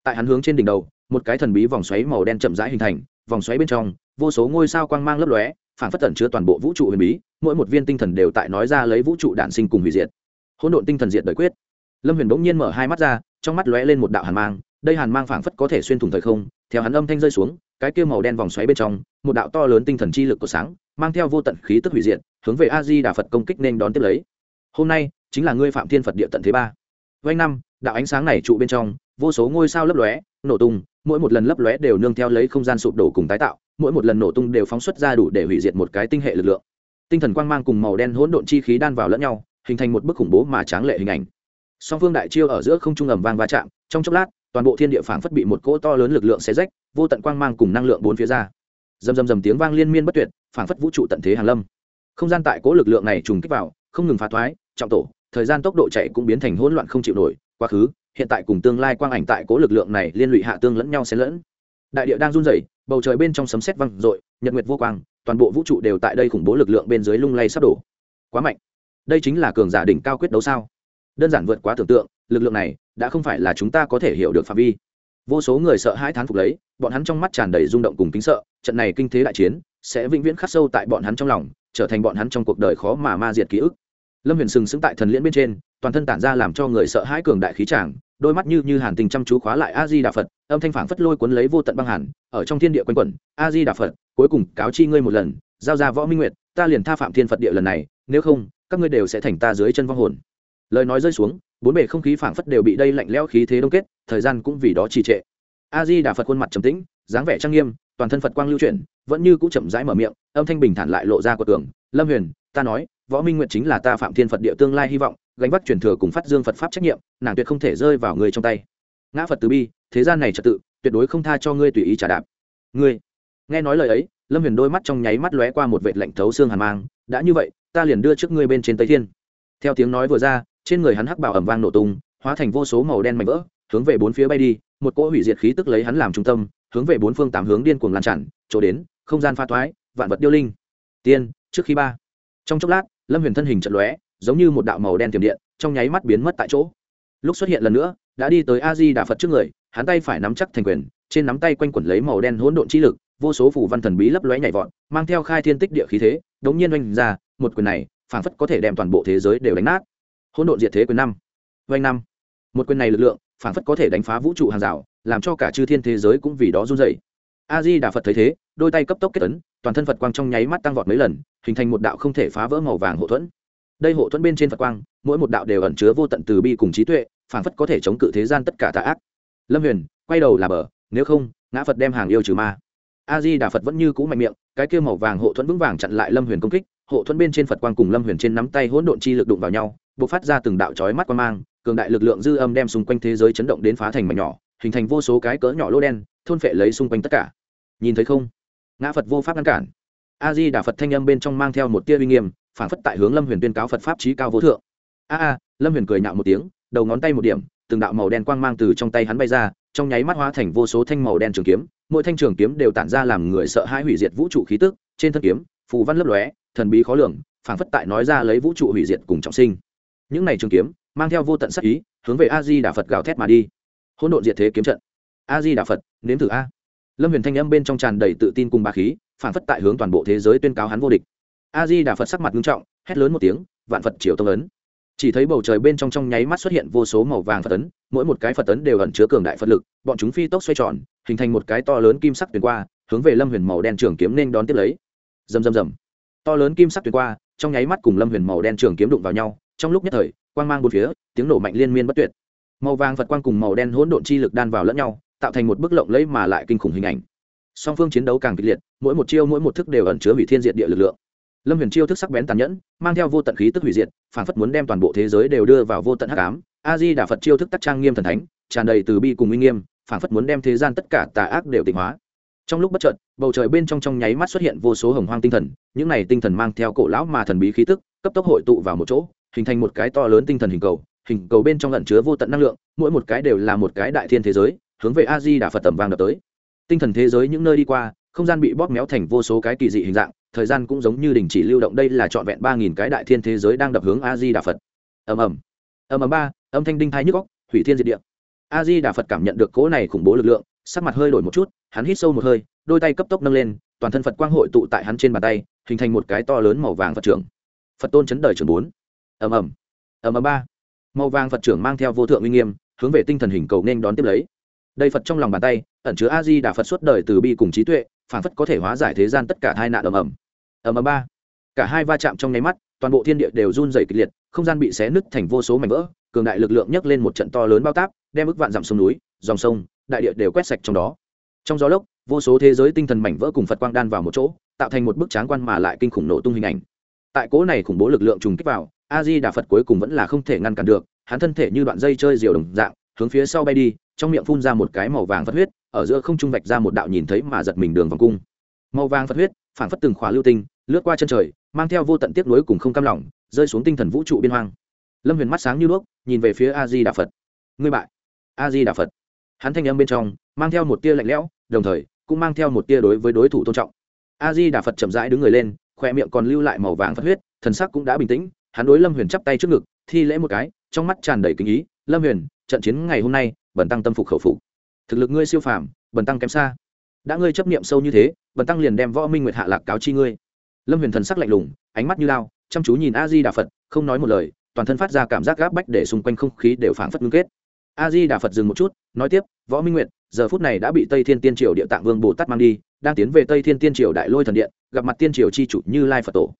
Tại hắn hướng trên đỉnh đầu, một cái thần bí vòng xoáy màu đen chậm rãi hình thành, vòng xoáy bên trong, vô số ngôi sao quang mang lấp lóe, phảng phất tẩn chứa toàn bộ vũ trụ huyền bí, mỗi một viên tinh thần đều tại nói ra lấy vũ trụ đản sinh cùng hủy diệt. Hỗn độn tinh thần diệt đời quyết. Lâm huyền bỗng nhiên mở hai mắt ra, trong mắt lóe lên một đạo hàn mang, đây hàn mang phảng phất có thể xuyên thủng thời không, theo hắn âm thanh rơi xuống, cái kia màu đen vòng xoáy bên trong, một đạo to lớn tinh thần chi lực của sáng mang theo vô tận khí tức hủy diệt, hướng về a di đà phật công kích nên đón tiếp lấy. Hôm nay, chính là ngươi phạm thiên phật địa tận thế ba. Vanh năm, đạo ánh sáng này trụ bên trong, vô số ngôi sao lấp lóe, nổ tung, mỗi một lần lấp lóe đều nương theo lấy không gian sụp đổ cùng tái tạo, mỗi một lần nổ tung đều phóng xuất ra đủ để hủy diệt một cái tinh hệ lực lượng. Tinh thần quang mang cùng màu đen hỗn độn chi khí đan vào lẫn nhau, hình thành một bức khủng bố mà tráng lệ hình ảnh. Song phương đại chiêu ở giữa không trung ầm vang va chạm, trong chốc lát, toàn bộ thiên địa phảng phất bị một cỗ to lớn lực lượng xé rách, vô tận quang mang cùng năng lượng bốn phía ra dầm dầm dầm tiếng vang liên miên bất tuyệt, phảng phất vũ trụ tận thế hàn lâm. Không gian tại cố lực lượng này trùng kích vào, không ngừng phá thoái, trọng tổ, thời gian tốc độ chạy cũng biến thành hỗn loạn không chịu nổi, quá khứ, hiện tại cùng tương lai quang ảnh tại cố lực lượng này liên lụy hạ tương lẫn nhau xen lẫn. Đại địa đang run rẩy, bầu trời bên trong sấm sét vang rội nhật nguyệt vô quang, toàn bộ vũ trụ đều tại đây khủng bố lực lượng bên dưới lung lay sắp đổ. Quá mạnh. Đây chính là cường giả đỉnh cao quyết đấu sao? Đơn giản vượt quá tưởng tượng, lực lượng này đã không phải là chúng ta có thể hiểu được phạm vi. Vô số người sợ hãi thán phục lấy, bọn hắn trong mắt tràn đầy rung động cùng kính sợ trận này kinh thế đại chiến sẽ vĩnh viễn khắc sâu tại bọn hắn trong lòng, trở thành bọn hắn trong cuộc đời khó mà ma diệt ký ức. Lâm huyền sừng sững tại thần liễn bên trên, toàn thân tản ra làm cho người sợ hãi cường đại khí tràng, đôi mắt như như hàn tình chăm chú khóa lại a di đà phật, âm thanh phản phất lôi cuốn lấy vô tận băng hàn, ở trong thiên địa quanh quẩn. A di đà phật, cuối cùng cáo chi ngươi một lần, giao ra võ minh nguyệt, ta liền tha phạm thiên phật địa lần này, nếu không, các ngươi đều sẽ thành ta dưới chân vong hồn. Lời nói rơi xuống, bốn bề không khí phảng phất đều bị đây lạnh lẽo khí thế đông kết, thời gian cũng vì đó trì trệ. A di đà phật khuôn mặt trầm tĩnh, dáng vẻ trang nghiêm toàn thân phật quang lưu chuyển, vẫn như cũ chậm rãi mở miệng, âm thanh bình thản lại lộ ra của tường. Lâm huyền, ta nói, võ minh nguyện chính là ta phạm thiên phật địa tương lai hy vọng, gánh vác truyền thừa cùng phát dương phật pháp trách nhiệm, nàng tuyệt không thể rơi vào người trong tay. Ngã phật từ bi, thế gian này trật tự, tuyệt đối không tha cho ngươi tùy ý trả đạp. Ngươi, nghe nói lời ấy, lâm huyền đôi mắt trong nháy mắt lóe qua một vệt lạnh thấu xương hàn mang, đã như vậy, ta liền đưa trước ngươi bên trên tây thiên. Theo tiếng nói vừa ra, trên người hắn hắc bảo ẩm vang nổ tung, hóa thành vô số màu đen mảnh vỡ, hướng về bốn phía bay đi, một cỗ hủy diệt khí tức lấy hắn làm trung tâm hướng về bốn phương tám hướng điên cuồng lan tràn, chỗ đến, không gian pha toái vạn vật điêu linh. Tiên, trước khi ba. Trong chốc lát, lâm huyền thân hình trận lóe, giống như một đạo màu đen tiềm điện, trong nháy mắt biến mất tại chỗ. Lúc xuất hiện lần nữa, đã đi tới a di đà phật trước người, hắn tay phải nắm chắc thành quyền, trên nắm tay quanh quẩn lấy màu đen hỗn độn chi lực, vô số phủ văn thần bí lấp lóe nhảy vọt, mang theo khai thiên tích địa khí thế, đống nhiên oanh ra, một quyền này, phảng phất có thể đem toàn bộ thế giới đều đánh nát. Hỗn độn diệt thế quyền năm. Oanh năm. Một quyền này lực lượng, phảng phất có thể đánh phá vũ trụ hàng rào làm cho cả chư thiên thế giới cũng vì đó run dậy a di đà phật thấy thế, đôi tay cấp tốc kết tấn toàn thân phật quang trong nháy mắt tăng vọt mấy lần, hình thành một đạo không thể phá vỡ màu vàng hộ thuẫn. Đây hộ thuẫn bên trên phật quang, mỗi một đạo đều ẩn chứa vô tận từ bi cùng trí tuệ, phảng phất có thể chống cự thế gian tất cả tà ác. Lâm huyền, quay đầu là bờ, nếu không, ngã phật đem hàng yêu trừ ma. A di đà phật vẫn như cũ mạnh miệng, cái kia màu vàng hộ thuẫn vững vàng chặn lại lâm huyền công kích, hộ thuẫn bên trên phật quang cùng lâm huyền trên nắm tay hỗn độn chi lực đụng vào nhau b ộ c phát ra từng đạo trói mắt quan mang, cường đại lực lượng dư âm đem xung quanh thế giới chấn động đến phá thành mảnh nhỏ hình thành vô số cái cỡ nhỏ lỗ đen, thôn phệ lấy xung quanh tất cả. Nhìn thấy không? Ngã phật vô pháp ngăn cản. A di đà phật thanh âm bên trong mang theo một tia uy nghiêm, phản phất tại hướng lâm huyền tuyên cáo phật pháp trí cao vô thượng. A a, lâm huyền cười nhạo một tiếng, đầu ngón tay một điểm, từng đạo màu đen quang mang từ trong tay hắn bay ra, trong nháy mắt hóa thành vô số thanh màu đen trường kiếm, mỗi thanh trường kiếm đều tản ra làm người sợ hãi hủy diệt vũ trụ khí tức, trên thân kiếm, phù văn lấp lóe, thần bí khó lường phảng phất tại nói ra lấy vũ trụ hủy diệt cùng trọng sinh. Những này trường kiếm, mang theo vô tận sắc ý, hướng về a di đà phật gào thét mà đi hỗn độn diệt thế kiếm trận. A di đà phật nếm thử a. Lâm huyền thanh âm bên trong tràn đầy tự tin cùng ba khí, phản phất tại hướng toàn bộ thế giới tuyên cáo hắn vô địch. A di đà phật sắc mặt nghiêm trọng, hét lớn một tiếng, vạn phật triều tông ấn. Chỉ thấy bầu trời bên trong trong nháy mắt xuất hiện vô số màu vàng phật ấn, mỗi một cái phật ấn đều ẩn chứa cường đại phật lực, bọn chúng phi tốc xoay tròn, hình thành một cái to lớn kim sắc tuyến qua, hướng về lâm huyền màu đen trường kiếm nên đón tiếp lấy. Rầm rầm rầm. To lớn kim sắc tuyến qua, trong nháy mắt cùng lâm huyền màu đen trường kiếm đụng vào nhau, trong lúc nhất thời, quang mang bốn phía, tiếng nổ mạnh liên miên bất tuyệt màu vàng phật quang cùng màu đen hỗn độn chi lực đan vào lẫn nhau, tạo thành một bức lộng lẫy mà lại kinh khủng hình ảnh. Song phương chiến đấu càng kịch liệt, mỗi một chiêu mỗi một thức đều ẩn chứa hủy thiên diệt địa lực lượng. Lâm huyền chiêu thức sắc bén tàn nhẫn, mang theo vô tận khí tức hủy diệt, phản phất muốn đem toàn bộ thế giới đều đưa vào vô tận hắc ám. A di đà phật chiêu thức tắc trang nghiêm thần thánh, tràn đầy từ bi cùng uy nghiêm, phản phất muốn đem thế gian tất cả tà ác đều tịnh hóa. Trong lúc bất chợt, bầu trời bên trong trong nháy mắt xuất hiện vô số hồng hoang tinh thần, những này tinh thần mang theo cổ lão mà thần bí khí tức, cấp tốc hội tụ vào một chỗ, hình thành một cái to lớn tinh thần hình cầu hình cầu bên trong lẩn chứa vô tận năng lượng, mỗi một cái đều là một cái đại thiên thế giới, hướng về a di đà phật tầm vàng đập tới. Tinh thần thế giới những nơi đi qua, không gian bị bóp méo thành vô số cái kỳ dị hình dạng, thời gian cũng giống như đình chỉ lưu động, đây là trọn vẹn ba nghìn cái đại thiên thế giới đang đập hướng a di đà phật. Ầm ầm. Ầm ầm ba, âm thanh đinh thai nhức góc hủy thiên diệt địa. A di đà phật cảm nhận được cỗ này khủng bố lực lượng, sắc mặt hơi đổi một chút, hắn hít sâu một hơi, đôi tay cấp tốc nâng lên, toàn thân phật quang hội tụ tại hắn trên bàn tay, hình thành một cái to lớn màu vàng phật trưởng. Phật tôn chấn đời trường bốn. Ầm ầm. Ầm ầm ba màu vàng phật trưởng mang theo vô thượng uy nghiêm, hướng về tinh thần hình cầu nên đón tiếp lấy. Đây phật trong lòng bàn tay, ẩn chứa a di đà phật suốt đời từ bi cùng trí tuệ phản phất có thể hóa giải thế gian tất cả hai nạn ầm ầm. Ầm ầm ba. Cả hai va chạm trong nháy mắt, toàn bộ thiên địa đều run rẩy kịch liệt, không gian bị xé nứt thành vô số mảnh vỡ, cường đại lực lượng nhấc lên một trận to lớn bao táp, đem ức vạn dặm sông núi, dòng sông, đại địa đều quét sạch trong đó. Trong gió lốc, vô số thế giới tinh thần mảnh vỡ cùng phật quang đan vào một chỗ, tạo thành một bức tráng quan mà lại kinh khủng nổ tung hình ảnh. Tại cố này khủng bố lực lượng trùng kích vào a di đà phật cuối cùng vẫn là không thể ngăn cản được, hắn thân thể như đoạn dây chơi diều đồng dạng, hướng phía sau bay đi, trong miệng phun ra một cái màu vàng phật huyết, ở giữa không trung vạch ra một đạo nhìn thấy mà giật mình đường vòng cung. Màu vàng phật huyết phản phất từng khóa lưu tinh, lướt qua chân trời, mang theo vô tận tiếc nuối cùng không cam lòng, rơi xuống tinh thần vũ trụ biên hoang. Lâm huyền mắt sáng như đuốc, nhìn về phía a di đà phật. Ngươi bại. A di đà phật. Hắn thanh âm bên trong, mang theo một tia lạnh lẽo, đồng thời, cũng mang theo một tia đối với đối thủ tôn trọng. A di đà phật chậm rãi đứng người lên, khoe miệng còn lưu lại màu vàng phật huyết, thần sắc cũng đã bình tĩnh hắn đối lâm huyền chắp tay trước ngực, thi lễ một cái, trong mắt tràn đầy kinh ý, lâm huyền, trận chiến ngày hôm nay, bần tăng tâm phục khẩu phục. Thực lực ngươi siêu phàm, bần tăng kém xa. Đã ngươi chấp niệm sâu như thế, bần tăng liền đem võ minh nguyệt hạ lạc cáo chi ngươi. Lâm huyền thần sắc lạnh lùng, ánh mắt như lao, chăm chú nhìn a di đà phật, không nói một lời, toàn thân phát ra cảm giác gáp bách để xung quanh không khí đều phảng phất ngưng kết. A di đà phật dừng một chút, nói tiếp, võ minh nguyệt, giờ phút này đã bị tây thiên tiên triều địa tạng vương bồ tát mang đi, đang tiến về tây thiên tiên triều đại lôi thần điện, gặp mặt tiên triều chi chủ như lai phật tổ.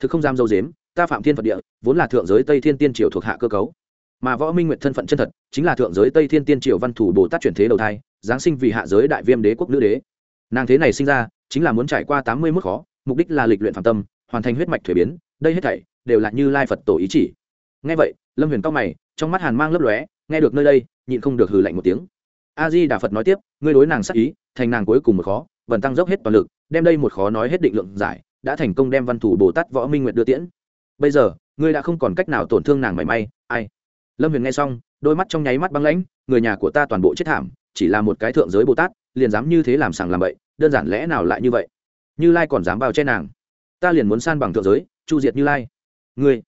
Thực không dám dâu dếm ta phạm thiên phật địa, vốn là thượng giới tây thiên tiên triều thuộc hạ cơ cấu. Mà võ minh nguyệt thân phận chân thật, chính là thượng giới tây thiên tiên triều văn thủ bồ tát chuyển thế đầu thai, giáng sinh vì hạ giới đại viêm đế quốc nữ đế. Nàng thế này sinh ra, chính là muốn trải qua tám mươi mức khó, mục đích là lịch luyện phạm tâm, hoàn thành huyết mạch thuế biến, đây hết thảy đều là như lai phật tổ ý chỉ. Ngay vậy, lâm huyền cao mày, trong mắt hàn mang lấp lóe, nghe được nơi đây, nhịn không được hừ lạnh một tiếng. A di đà phật nói tiếp, ngươi đối nàng sắc ý, thành nàng cuối cùng một khó vần tăng dốc hết toàn lực, đem đây một khó nói hết định lượng giải, đã thành công đem văn thủ bồ tát võ minh nguyệt đưa tiễn bây giờ, ngươi đã không còn cách nào tổn thương nàng mảy may, ai? Lâm huyền nghe xong, đôi mắt trong nháy mắt băng lãnh, người nhà của ta toàn bộ chết thảm, chỉ là một cái thượng giới bồ tát, liền dám như thế làm sàng làm bậy, đơn giản lẽ nào lại như vậy? Như lai còn dám bao che nàng? Ta liền muốn san bằng thượng giới, chu diệt như lai. Ngươi,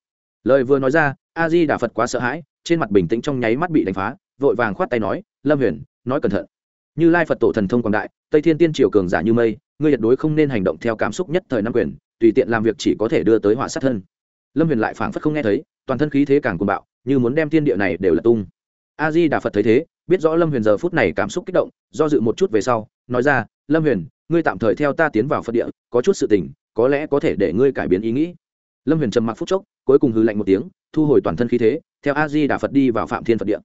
lời vừa nói ra a di đà phật quá sợ hãi, trên mặt bình tĩnh trong nháy mắt bị đánh phá, vội vàng khoát tay nói, lâm huyền, nói cẩn thận. Như lai phật tổ thần thông quảng đại, tây thiên tiên triều cường giả như mây, ngươi tuyệt đối không nên hành động theo cảm xúc nhất thời nam quyền, tùy tiện làm việc chỉ có thể đưa tới họa sát thân lâm huyền lại phảng phất không nghe thấy, toàn thân khí thế càng cuồng bạo, như muốn đem thiên địa này đều là tung. A di đà phật thấy thế, biết rõ lâm huyền giờ phút này cảm xúc kích động, do dự một chút về sau, nói ra, lâm huyền, ngươi tạm thời theo ta tiến vào phật địa, có chút sự tình, có lẽ có thể để ngươi cải biến ý nghĩ. Lâm huyền trầm mặc phút chốc, cuối cùng hư lạnh một tiếng, thu hồi toàn thân khí thế, theo a di đà phật đi vào phạm thiên phật địa.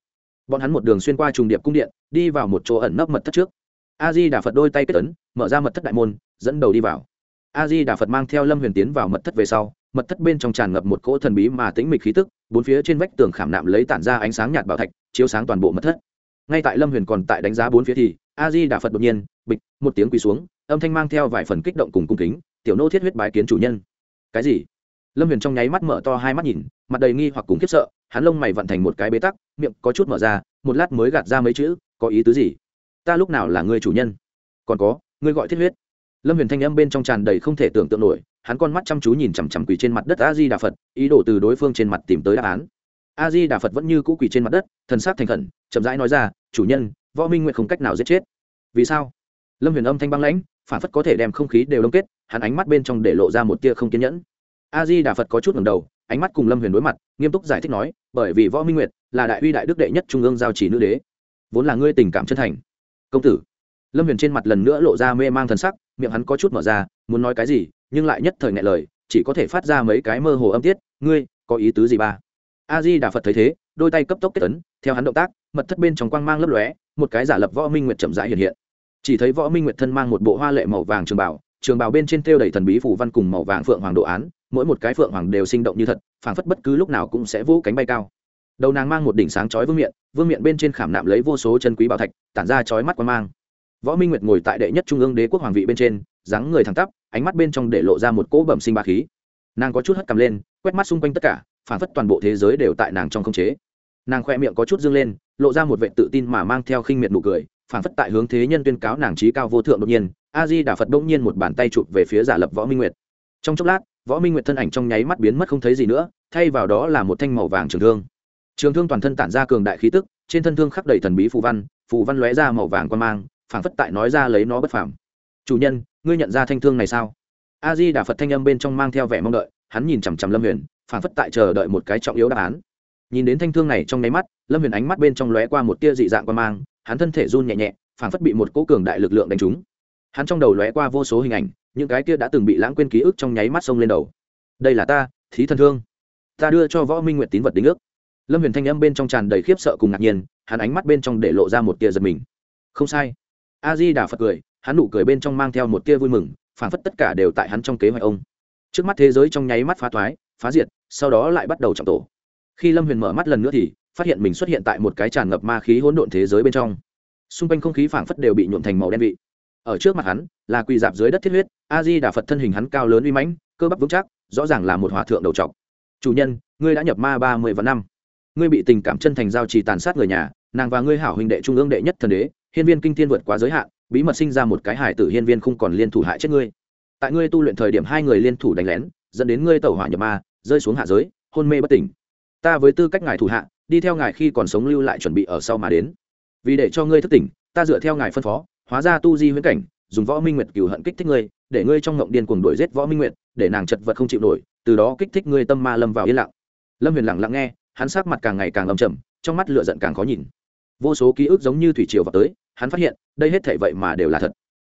bọn hắn một đường xuyên qua trùng điệp cung điện, đi vào một chỗ ẩn nấp mật thất trước. A di đà phật đôi tay kết ấn, mở ra mật thất đại môn, dẫn đầu đi vào. A di đà phật mang theo lâm huyền tiến vào mật thất về sau mật thất bên trong tràn ngập một cỗ thần bí mà tĩnh mịch khí tức, bốn phía trên vách tường khảm nạm lấy tản ra ánh sáng nhạt bảo thạch, chiếu sáng toàn bộ mật thất. Ngay tại lâm huyền còn tại đánh giá bốn phía thì, a di đà phật đột nhiên, bịch, một tiếng quỳ xuống, âm thanh mang theo vài phần kích động cùng cung kính, tiểu nô thiết huyết bái kiến chủ nhân. Cái gì? Lâm huyền trong nháy mắt mở to hai mắt nhìn, mặt đầy nghi hoặc cùng khiếp sợ, hắn lông mày vận thành một cái bế tắc, miệng có chút mở ra, một lát mới gạt ra mấy chữ, có ý tứ gì? Ta lúc nào là người chủ nhân? Còn có, ngươi gọi thiết huyết. Lâm huyền thanh âm bên trong tràn đầy không thể tưởng tượng nổi hắn con mắt chăm chú nhìn chằm chằm quỳ trên mặt đất a di đà phật, ý đồ từ đối phương trên mặt tìm tới đáp án. A di đà phật vẫn như cũ quỳ trên mặt đất, thần sắc thành khẩn, chậm rãi nói ra, chủ nhân, võ minh nguyện không cách nào giết chết. Vì sao? Lâm huyền âm thanh băng lãnh, phản phất có thể đem không khí đều đông kết, hắn ánh mắt bên trong để lộ ra một tia không kiên nhẫn. A di đà phật có chút ngầm đầu, ánh mắt cùng lâm huyền đối mặt, nghiêm túc giải thích nói, bởi vì võ minh nguyệt là đại uy đại đức đệ nhất trung ương giao chỉ nữ đế. Vốn là ngươi tình cảm chân thành. Công tử. Lâm huyền trên mặt lần nữa lộ ra mê mang thần sắc, miệng hắn có chút mở ra, muốn nói cái gì nhưng lại nhất thời ngại lời, chỉ có thể phát ra mấy cái mơ hồ âm tiết, ngươi, có ý tứ gì ba? A di đà phật thấy thế, đôi tay cấp tốc kết ấn, theo hắn động tác, mật thất bên trong quang mang lấp lóe, một cái giả lập võ minh nguyệt chậm rãi hiện hiện. Chỉ thấy võ minh nguyệt thân mang một bộ hoa lệ màu vàng trường bảo trường bảo bên trên thêu đầy thần bí phủ văn cùng màu vàng phượng hoàng đồ án, mỗi một cái phượng hoàng đều sinh động như thật, phảng phất bất cứ lúc nào cũng sẽ vỗ cánh bay cao. Đầu nàng mang một đỉnh sáng chói vương miện vương miện bên trên khảm nạm lấy vô số chân quý bảo thạch, tản ra chói mắt quan mang. Võ minh nguyệt ngồi tại đệ nhất trung ương đế quốc hoàng vị bên trên dáng người thẳng tắp, ánh mắt bên trong để lộ ra một cỗ bẩm sinh ba khí. Nàng có chút hất cầm lên, quét mắt xung quanh tất cả, phản phất toàn bộ thế giới đều tại nàng trong không chế. Nàng khoe miệng có chút dương lên, lộ ra một vệ tự tin mà mang theo khinh miệt nụ cười, phản phất tại hướng thế nhân tuyên cáo nàng trí cao vô thượng đột nhiên, a di đà phật bỗng nhiên một bàn tay chụp về phía giả lập võ minh nguyệt. Trong chốc lát, võ minh nguyệt thân ảnh trong nháy mắt biến mất không thấy gì nữa, thay vào đó là một thanh màu vàng trường thương. Trường thương toàn thân tản ra cường đại khí tức, trên thân thương khắc đầy thần bí phù văn phù văn lóe ra màu vàng quan mang phảng phất tại nói ra lấy nó bất phàm chủ nhân, ngươi nhận ra thanh thương này sao? A di đà phật thanh âm bên trong mang theo vẻ mong đợi, hắn nhìn chằm chằm lâm huyền, phảng phất tại chờ đợi một cái trọng yếu đáp án. Nhìn đến thanh thương này trong nháy mắt, lâm huyền ánh mắt bên trong lóe qua một tia dị dạng qua mang, hắn thân thể run nhẹ nhẹ, phảng phất bị một cỗ cường đại lực lượng đánh trúng. Hắn trong đầu lóe qua vô số hình ảnh, những cái kia đã từng bị lãng quên ký ức trong nháy mắt xông lên đầu. Đây là ta, thí thân thương. Ta đưa cho võ minh nguyện tín vật đính ước. Lâm huyền thanh âm bên trong tràn đầy khiếp sợ cùng ngạc nhiên, hắn ánh mắt bên trong để lộ ra một tia giật mình. Không sai. A di đà phật cười hắn nụ cười bên trong mang theo một tia vui mừng, phảng phất tất cả đều tại hắn trong kế hoạch ông. Trước mắt thế giới trong nháy mắt phá thoái, phá diệt, sau đó lại bắt đầu trọng tổ. Khi lâm huyền mở mắt lần nữa thì, phát hiện mình xuất hiện tại một cái tràn ngập ma khí hỗn độn thế giới bên trong. Xung quanh không khí phảng phất đều bị nhuộm thành màu đen vị. Ở trước mặt hắn, là quỳ dạp dưới đất thiết huyết, a di đà phật thân hình hắn cao lớn uy mãnh, cơ bắp vững chắc, rõ ràng là một hòa thượng đầu trọc. Chủ nhân, ngươi đã nhập ma ba mươi vạn năm. Ngươi bị tình cảm chân thành giao trì tàn sát người nhà, nàng và ngươi hảo huynh đệ trung ương đệ nhất thần đế, hiên viên kinh thiên vượt quá giới hạn bí mật sinh ra một cái hải tử hiên viên không còn liên thủ hại chết ngươi. Tại ngươi tu luyện thời điểm hai người liên thủ đánh lén, dẫn đến ngươi tẩu hỏa nhập ma, rơi xuống hạ giới, hôn mê bất tỉnh. Ta với tư cách ngài thủ hạ, đi theo ngài khi còn sống lưu lại chuẩn bị ở sau mà đến. Vì để cho ngươi thức tỉnh, ta dựa theo ngài phân phó, hóa ra tu di huyễn cảnh, dùng võ minh nguyệt cửu hận kích thích ngươi, để ngươi trong ngộng điên cuồng đuổi giết võ minh nguyệt, để nàng chật vật không chịu nổi, từ đó kích thích ngươi tâm ma lâm vào yên lặng. Lâm huyền lặng lặng nghe, hắn sắc mặt càng ngày càng lâm trầm, trong mắt lửa giận càng khó nhìn vô số ký ức giống như thủy triều vào tới, hắn phát hiện, đây hết thể vậy mà đều là thật.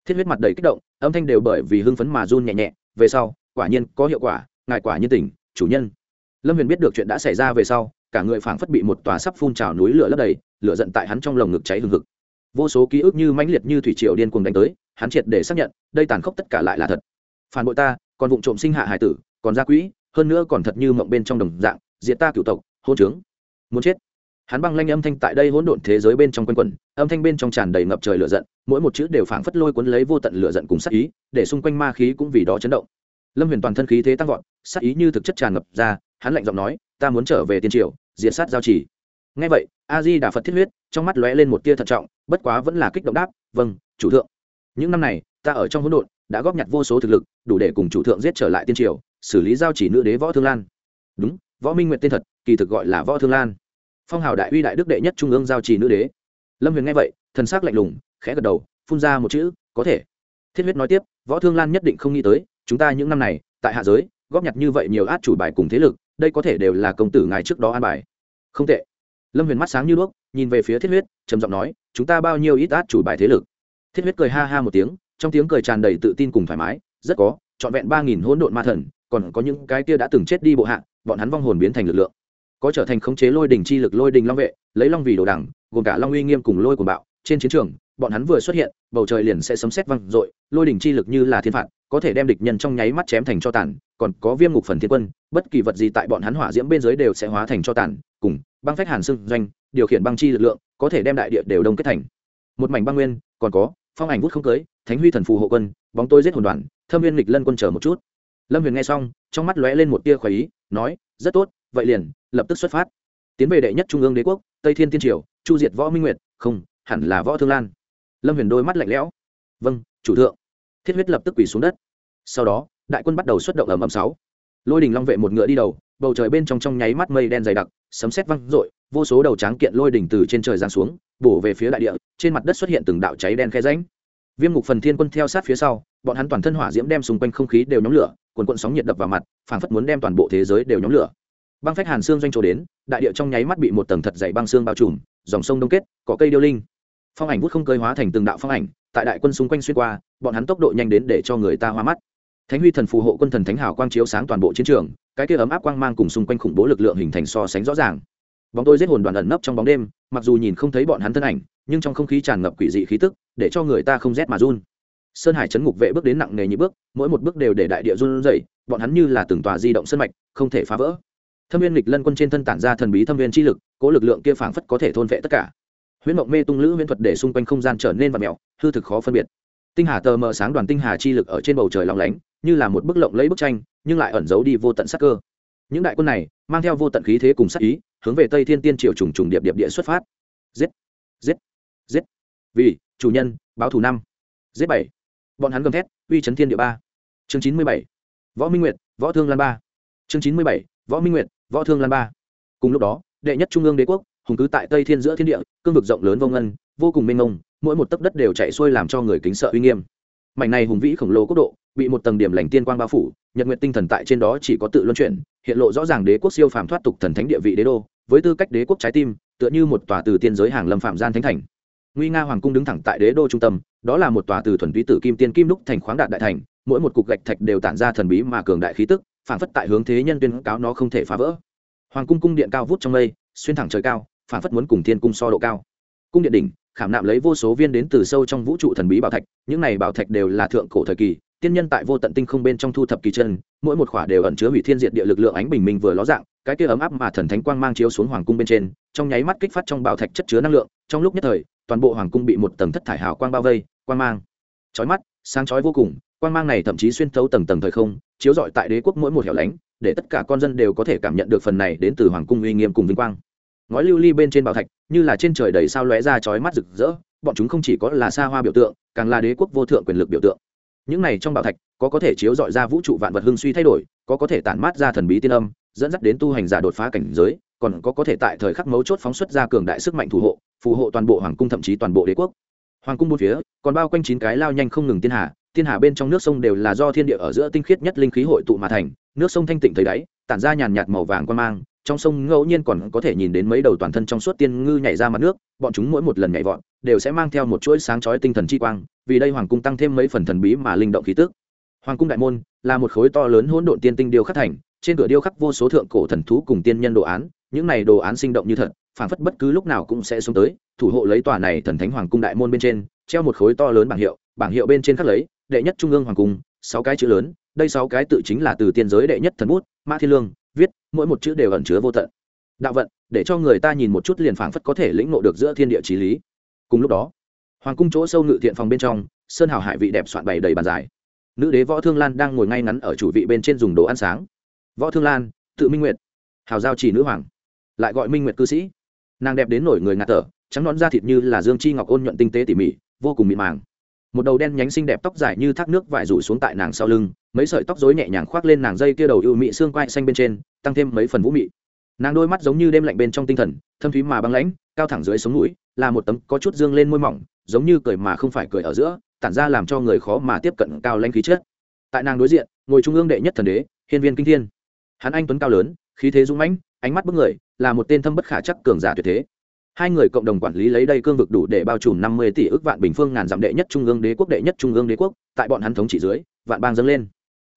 Thiết huyết mặt đầy kích động, âm thanh đều bởi vì hưng phấn mà run nhẹ nhẹ. Về sau, quả nhiên có hiệu quả, ngài quả như tỉnh, chủ nhân. Lâm huyền biết được chuyện đã xảy ra về sau, cả người phảng phất bị một tòa sắp phun trào núi lửa lấp đầy, lửa giận tại hắn trong lồng ngực cháy hừng hực. Vô số ký ức như mãnh liệt như thủy triều điên cuồng đánh tới, hắn triệt để xác nhận, đây tàn khốc tất cả lại là thật. Phản bội ta, còn vụ trộm sinh hạ hải tử, còn gia quỹ, hơn nữa còn thật như mộng bên trong đồng dạng, diệt ta cựu tộc, hôn trướng. Muốn chết hắn băng lanh âm thanh tại đây hỗn độn thế giới bên trong quanh quẩn, âm thanh bên trong tràn đầy ngập trời lửa giận, mỗi một chữ đều phảng phất lôi cuốn lấy vô tận lửa giận cùng sát ý, để xung quanh ma khí cũng vì đó chấn động. Lâm huyền toàn thân khí thế tăng vọt, sát ý như thực chất tràn ngập ra, hắn lạnh giọng nói, ta muốn trở về tiên triều, diệt sát giao chỉ. Ngay vậy, a di đà phật thiết huyết, trong mắt lóe lên một tia thận trọng, bất quá vẫn là kích động đáp vâng chủ thượng. Những năm này, ta ở trong hỗn độn, đã góp nhặt vô số thực lực, đủ để cùng chủ thượng giết trở lại tiên triều, xử lý giao chỉ nữ đế võ thương lan. Đúng, võ minh nguyện tên thật, kỳ thực gọi là võ thương lan phong hào đại uy đại đức đệ nhất trung ương giao trì nữ đế. Lâm huyền nghe vậy, thần s ắ c lạnh lùng, khẽ gật đầu, phun ra một chữ, có thể. Thiết huyết nói tiếp, võ thương lan nhất định không nghĩ tới, chúng ta những năm này, tại hạ giới, góp nhặt như vậy nhiều át chủ bài cùng thế lực, đây có thể đều là công tử ngài trước đó an bài. Không tệ. Lâm huyền mắt sáng như đuốc, nhìn về phía thiết huyết, trầm giọng nói, chúng ta bao nhiêu ít át chủ bài thế lực? Thiết huyết cười ha ha một tiếng, trong tiếng cười tràn đầy tự tin cùng thoải mái, rất có, trọn vẹn ba nghìn hỗn độn ma thần, còn có những cái kia đã từng chết đi bộ hạ, bọn hắn vong hồn biến thành lực lượng có trở thành khống chế lôi đình chi lực lôi đình long vệ, lấy long vì đồ đẳng, gồm cả long uy nghiêm cùng lôi của bạo, trên chiến trường, bọn hắn vừa xuất hiện, bầu trời liền sẽ sấm sét văng dội, lôi đình chi lực như là thiên phạt, có thể đem địch nhân trong nháy mắt chém thành cho tàn, còn có viêm ngục phần thiên quân, bất kỳ vật gì tại bọn hắn hỏa diễm bên dưới đều sẽ hóa thành cho tàn, cùng băng phách hàn xương doanh, điều khiển băng chi lực lượng, có thể đem đại địa đều đông kết thành. Một mảnh băng nguyên, còn có, phong ảnh vút không cưới, thánh huy thần phù hộ quân, bóng tôi giết hồn đoàn, thâm viên lịch lân quân chờ một chút. Lâm huyền nghe xong, trong mắt lóe lên một tia khoái ý, nói, rất tốt vậy liền, lập tức xuất phát. Tiến về đệ nhất trung ương đế quốc, tây thiên tiên triều, chu diệt võ minh nguyệt, không, hẳn là võ thương lan. Lâm huyền đôi mắt lạnh lẽo. Vâng chủ thượng. Thiết huyết lập tức quỳ xuống đất. Sau đó, đại quân bắt đầu xuất động ầm ầm sáu. Lôi đình long vệ một ngựa đi đầu, bầu trời bên trong trong nháy mắt mây đen dày đặc, sấm sét văng rội vô số đầu tráng kiện lôi đỉnh từ trên trời giáng xuống, bổ về phía đại địa, trên mặt đất xuất hiện từng đạo cháy đen khe ránh viêm ngục phần thiên quân theo sát phía sau, bọn hắn toàn thân hỏa diễm đem xung quanh không khí đều nhóm lửa quần quận sóng nhiệt đập vào mặt, phảng phất muốn đem toàn bộ thế giới đều nhóm lửa băng phách hàn xương doanh trổ đến, đại địa trong nháy mắt bị một tầng thật dày băng xương bao trùm, dòng sông đông kết, có cây điêu linh. Phong ảnh vút không cơi hóa thành từng đạo phong ảnh, tại đại quân xung quanh xuyên qua, bọn hắn tốc độ nhanh đến để cho người ta hoa mắt. Thánh huy thần phù hộ quân thần thánh hào quang chiếu sáng toàn bộ chiến trường, cái kia ấm áp quang mang cùng xung quanh khủng bố lực lượng hình thành so sánh rõ ràng. Bóng tôi giết hồn đoàn ẩn nấp trong bóng đêm, mặc dù nhìn không thấy bọn hắn thân ảnh, nhưng trong không khí tràn ngập quỷ dị khí tức, để cho người ta không rét mà run. Sơn hải chấn ngục vệ bước đến nặng nề như bước, mỗi một bước đều để đại địa run rẩy, bọn hắn như là từng tòa di động sân mạch, không thể phá vỡ thâm viên lịch lân quân trên thân tản ra thần bí thâm viên chi lực, cố lực lượng kia phảng phất có thể thôn vệ tất cả. Huyễn mộng mê tung lữ huyễn thuật để xung quanh không gian trở nên vật mèo, hư thực khó phân biệt. Tinh hà tờ mờ sáng đoàn tinh hà chi lực ở trên bầu trời lóng lánh, như là một bức lộng lấy bức tranh, nhưng lại ẩn giấu đi vô tận sắc cơ. Những đại quân này mang theo vô tận khí thế cùng sắc ý, hướng về tây thiên tiên triều trùng trùng điệp điệp địa xuất phát. Giết! Giết! Giết! Vì chủ nhân, báo thủ năm. Giết bảy. Bọn hắn gầm thét, uy chấn thiên địa ba. Chương chín mươi bảy. Võ minh nguyệt, võ thương lan ba. Chương chín mươi bảy võ minh nguyệt, võ thương lan ba. Cùng lúc đó, đệ nhất trung ương đế quốc, hùng cứ tại tây thiên giữa thiên địa, cương vực rộng lớn vô ngân, vô cùng mênh mông, mỗi một tấc đất đều chạy xuôi làm cho người kính sợ uy nghiêm. Mảnh này hùng vĩ khổng lồ quốc độ, bị một tầng điểm lành tiên quang bao phủ, nhật nguyện tinh thần tại trên đó chỉ có tự luân chuyển, hiện lộ rõ ràng đế quốc siêu phàm thoát tục thần thánh địa vị đế đô, với tư cách đế quốc trái tim, tựa như một tòa từ tiên giới hàng lâm phạm gian thánh thành. Nguy nga hoàng cung đứng thẳng tại đế đô trung tâm, đó là một tòa từ thuần túy tử kim tiên kim đúc thành khoáng đạt đại thành, mỗi một cục gạch thạch đều tản ra thần bí mà cường đại khí tức phản phất tại hướng thế nhân tuyên cáo nó không thể phá vỡ. Hoàng cung cung điện cao vút trong mây, xuyên thẳng trời cao phản phất muốn cùng thiên cung so độ cao. Cung điện đỉnh, khảm nạm lấy vô số viên đến từ sâu trong vũ trụ thần bí bảo thạch, những này bảo thạch đều là thượng cổ thời kỳ, tiên nhân tại vô tận tinh không bên trong thu thập kỳ chân, mỗi một khỏa đều ẩn chứa hủy thiên diệt địa lực lượng ánh bình minh vừa ló dạng, cái kia ấm áp mà thần thánh quang mang chiếu xuống hoàng cung bên trên, trong nháy mắt kích phát trong bảo thạch chất chứa năng lượng, trong lúc nhất thời, toàn bộ hoàng cung bị một tầng thất thải hào quang bao vây, quang mang. Chói mắt, sáng chói vô cùng, quang mang này thậm chí xuyên thấu tầng tầng thời không chiếu rọi tại đế quốc mỗi một hẻo lánh, để tất cả con dân đều có thể cảm nhận được phần này đến từ hoàng cung uy nghiêm cùng vinh quang. Ngói lưu ly bên trên bảo thạch, như là trên trời đầy sao lóe ra chói mắt rực rỡ, bọn chúng không chỉ có là xa hoa biểu tượng, càng là đế quốc vô thượng quyền lực biểu tượng. Những này trong bảo thạch, có có thể chiếu dọi ra vũ trụ vạn vật hưng suy thay đổi, có có thể tản mát ra thần bí tiên âm, dẫn dắt đến tu hành giả đột phá cảnh giới, còn có có thể tại thời khắc mấu chốt phóng xuất ra cường đại sức mạnh thủ hộ, phù hộ toàn bộ hoàng cung thậm chí toàn bộ đế quốc. Hoàng cung bốn phía, còn bao quanh chín cái lao nhanh không ngừng tiên hà Thiên hà bên trong nước sông đều là do thiên địa ở giữa tinh khiết nhất linh khí hội tụ mà thành, nước sông thanh tịnh thấy đáy, tản ra nhàn nhạt màu vàng quan mang, trong sông ngẫu nhiên còn có thể nhìn đến mấy đầu toàn thân trong suốt tiên ngư nhảy ra mặt nước, bọn chúng mỗi một lần nhảy vọt, đều sẽ mang theo một chuỗi sáng chói tinh thần chi quang, vì đây hoàng cung tăng thêm mấy phần thần bí mà linh động khí tức. Hoàng cung đại môn là một khối to lớn hỗn độn tiên tinh điêu khắc thành, trên cửa điêu khắc vô số thượng cổ thần thú cùng tiên nhân đồ án, những này đồ án sinh động như thật, phảng phất bất cứ lúc nào cũng sẽ xuống tới, thủ hộ lấy tòa này thần thánh hoàng cung đại môn bên trên, treo một khối to lớn bảng hiệu bảng hiệu bên trên khắc lấy đệ nhất trung ương hoàng cung, sáu cái chữ lớn, đây sáu cái tự chính là từ tiên giới đệ nhất thần bút, mã thiên lương, viết, mỗi một chữ đều ẩn chứa vô tận. Đạo vận, để cho người ta nhìn một chút liền phảng phất có thể lĩnh ngộ được giữa thiên địa trí lý. Cùng lúc đó, hoàng cung chỗ sâu ngự thiện phòng bên trong, sơn hào hải vị đẹp soạn bày đầy bàn dài. Nữ đế võ thương lan đang ngồi ngay ngắn ở chủ vị bên trên dùng đồ ăn sáng. Võ thương lan, tự minh nguyệt. Hào giao chỉ nữ hoàng. Lại gọi minh nguyệt cư sĩ. Nàng đẹp đến nổi người ngạt tở trắng nón da thịt như là dương chi ngọc ôn nhuận tinh tế tỉ mỉ, vô cùng mịn màng một đầu đen nhánh xinh đẹp tóc dài như thác nước vải rủ xuống tại nàng sau lưng, mấy sợi tóc rối nhẹ nhàng khoác lên nàng dây kia đầu ưu mị xương quai xanh bên trên, tăng thêm mấy phần vũ mị. Nàng đôi mắt giống như đêm lạnh bên trong tinh thần, thâm thúy mà băng lãnh, cao thẳng dưới sống mũi, là một tấm có chút dương lên môi mỏng, giống như cười mà không phải cười ở giữa, tản ra làm cho người khó mà tiếp cận cao lãnh khí chất. Tại nàng đối diện, ngồi trung ương đệ nhất thần đế, hiên viên kinh thiên. Hắn anh tuấn cao lớn, khí thế dũng mãnh, ánh mắt bức người, là một tên thâm bất khả chắc cường giả tuyệt thế hai người cộng đồng quản lý lấy đây cương vực đủ để bao trùm năm mươi tỷ ước vạn bình phương ngàn dặm đệ nhất trung ương đế quốc, đệ nhất trung ương đế quốc, tại bọn hắn thống trị dưới, vạn bang dâng lên.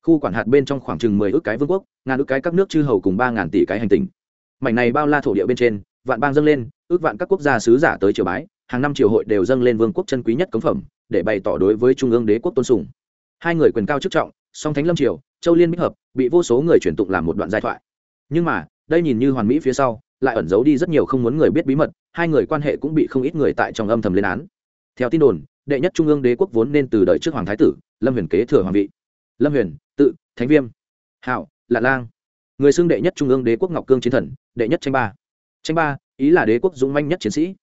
Khu quản hạt bên trong khoảng chừng mười ước cái vương quốc, ngàn ước cái các nước chư hầu cùng ba ngàn tỷ cái hành tinh. Mảnh này bao la thổ địa bên trên, vạn bang dâng lên, ước vạn các quốc gia sứ giả tới triều bái, hàng năm triều hội đều dâng lên vương quốc chân quý nhất cống phẩm, để bày tỏ đối với trung ương đế quốc tôn sùng. Hai người quyền cao chức trọng, song thánh lâm triều, châu liên bích hợp, bị vô số người truyền tụng làm một đoạn giai thoại. Nhưng mà, đây nhìn như hoàn mỹ phía sau lại ẩn giấu đi rất nhiều không muốn người biết bí mật, hai người quan hệ cũng bị không ít người tại trong âm thầm lên án. Theo tin đồn, đệ nhất trung ương đế quốc vốn nên từ đời trước hoàng thái tử, lâm huyền kế thừa hoàng vị. Lâm huyền, tự, thánh viêm hảo lạ lang. Người xưng đệ nhất trung ương đế quốc ngọc cương chiến thần, đệ nhất tranh ba. Tranh ba, ý là đế quốc dũng manh nhất chiến sĩ.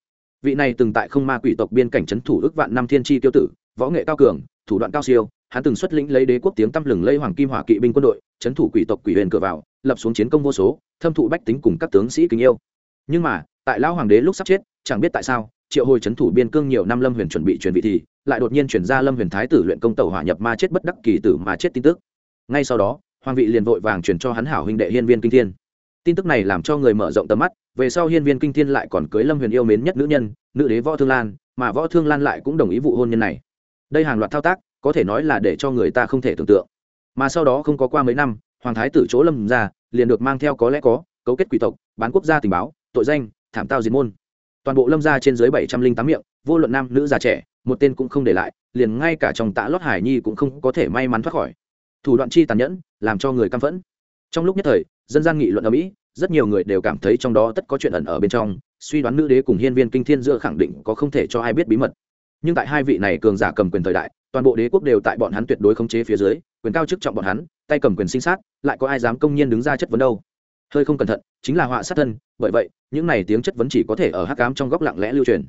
Vị này từng tại không ma quỷ tộc biên cảnh trấn thủ ước vạn năm thiên tri tiêu tử, võ nghệ cao cường, thủ đoạn cao siêu hắn từng xuất lĩnh lấy đế quốc tiếng tăm lừng lây hoàng kim hỏa kỵ binh quân đội trấn thủ quỷ tộc quỷ huyền cửa vào, lập xuống chiến công vô số, thâm thụ bách tính cùng các tướng sĩ kính yêu. Nhưng mà, tại lão hoàng đế lúc sắp chết, chẳng biết tại sao, triệu hồi trấn thủ biên cương nhiều năm lâm huyền chuẩn bị truyền vị thì, lại đột nhiên chuyển ra lâm huyền thái tử luyện công tẩu hỏa nhập ma chết bất đắc kỳ tử mà chết tin tức. Ngay sau đó, hoàng vị liền vội vàng truyền cho hắn hảo huynh đệ hiên viên kinh thiên. Tin tức này làm cho người mở rộng tầm mắt, về sau hiên viên kinh thiên lại còn cưới lâm huyền yêu mến nhất nữ nhân, nữ đế võ thương lan, mà võ thương lan lại cũng đồng ý vụ hôn nhân này. Đây hàng loạt thao tác có thể nói là để cho người ta không thể tưởng tượng. Mà sau đó không có qua mấy năm, hoàng thái tử chỗ lâm ra, liền được mang theo có lẽ có, cấu kết quỷ tộc, bán quốc gia tình báo, tội danh, thảm tao diệt môn. Toàn bộ lâm ra trên dưới bảy trăm linh tám miệng, vô luận nam, nữ, già, trẻ, một tên cũng không để lại, liền ngay cả trong tạ lót hải nhi cũng không có thể may mắn thoát khỏi. Thủ đoạn chi tàn nhẫn, làm cho người căm phẫn. Trong lúc nhất thời, dân gian nghị luận ở mỹ rất nhiều người đều cảm thấy trong đó tất có chuyện ẩn ở bên trong, suy đoán nữ đế cùng hiên viên kinh thiên giữa khẳng định có không thể cho ai biết bí mật. Nhưng tại hai vị này cường giả cầm quyền thời đại toàn bộ đế quốc đều tại bọn hắn tuyệt đối khống chế phía dưới, quyền cao chức trọng bọn hắn, tay cầm quyền sinh sát, lại có ai dám công nhiên đứng ra chất vấn đâu? Hơi không cẩn thận, chính là họa sát thân, bởi vậy, những này tiếng chất vấn chỉ có thể ở hắc cám trong góc lặng lẽ lưu truyền.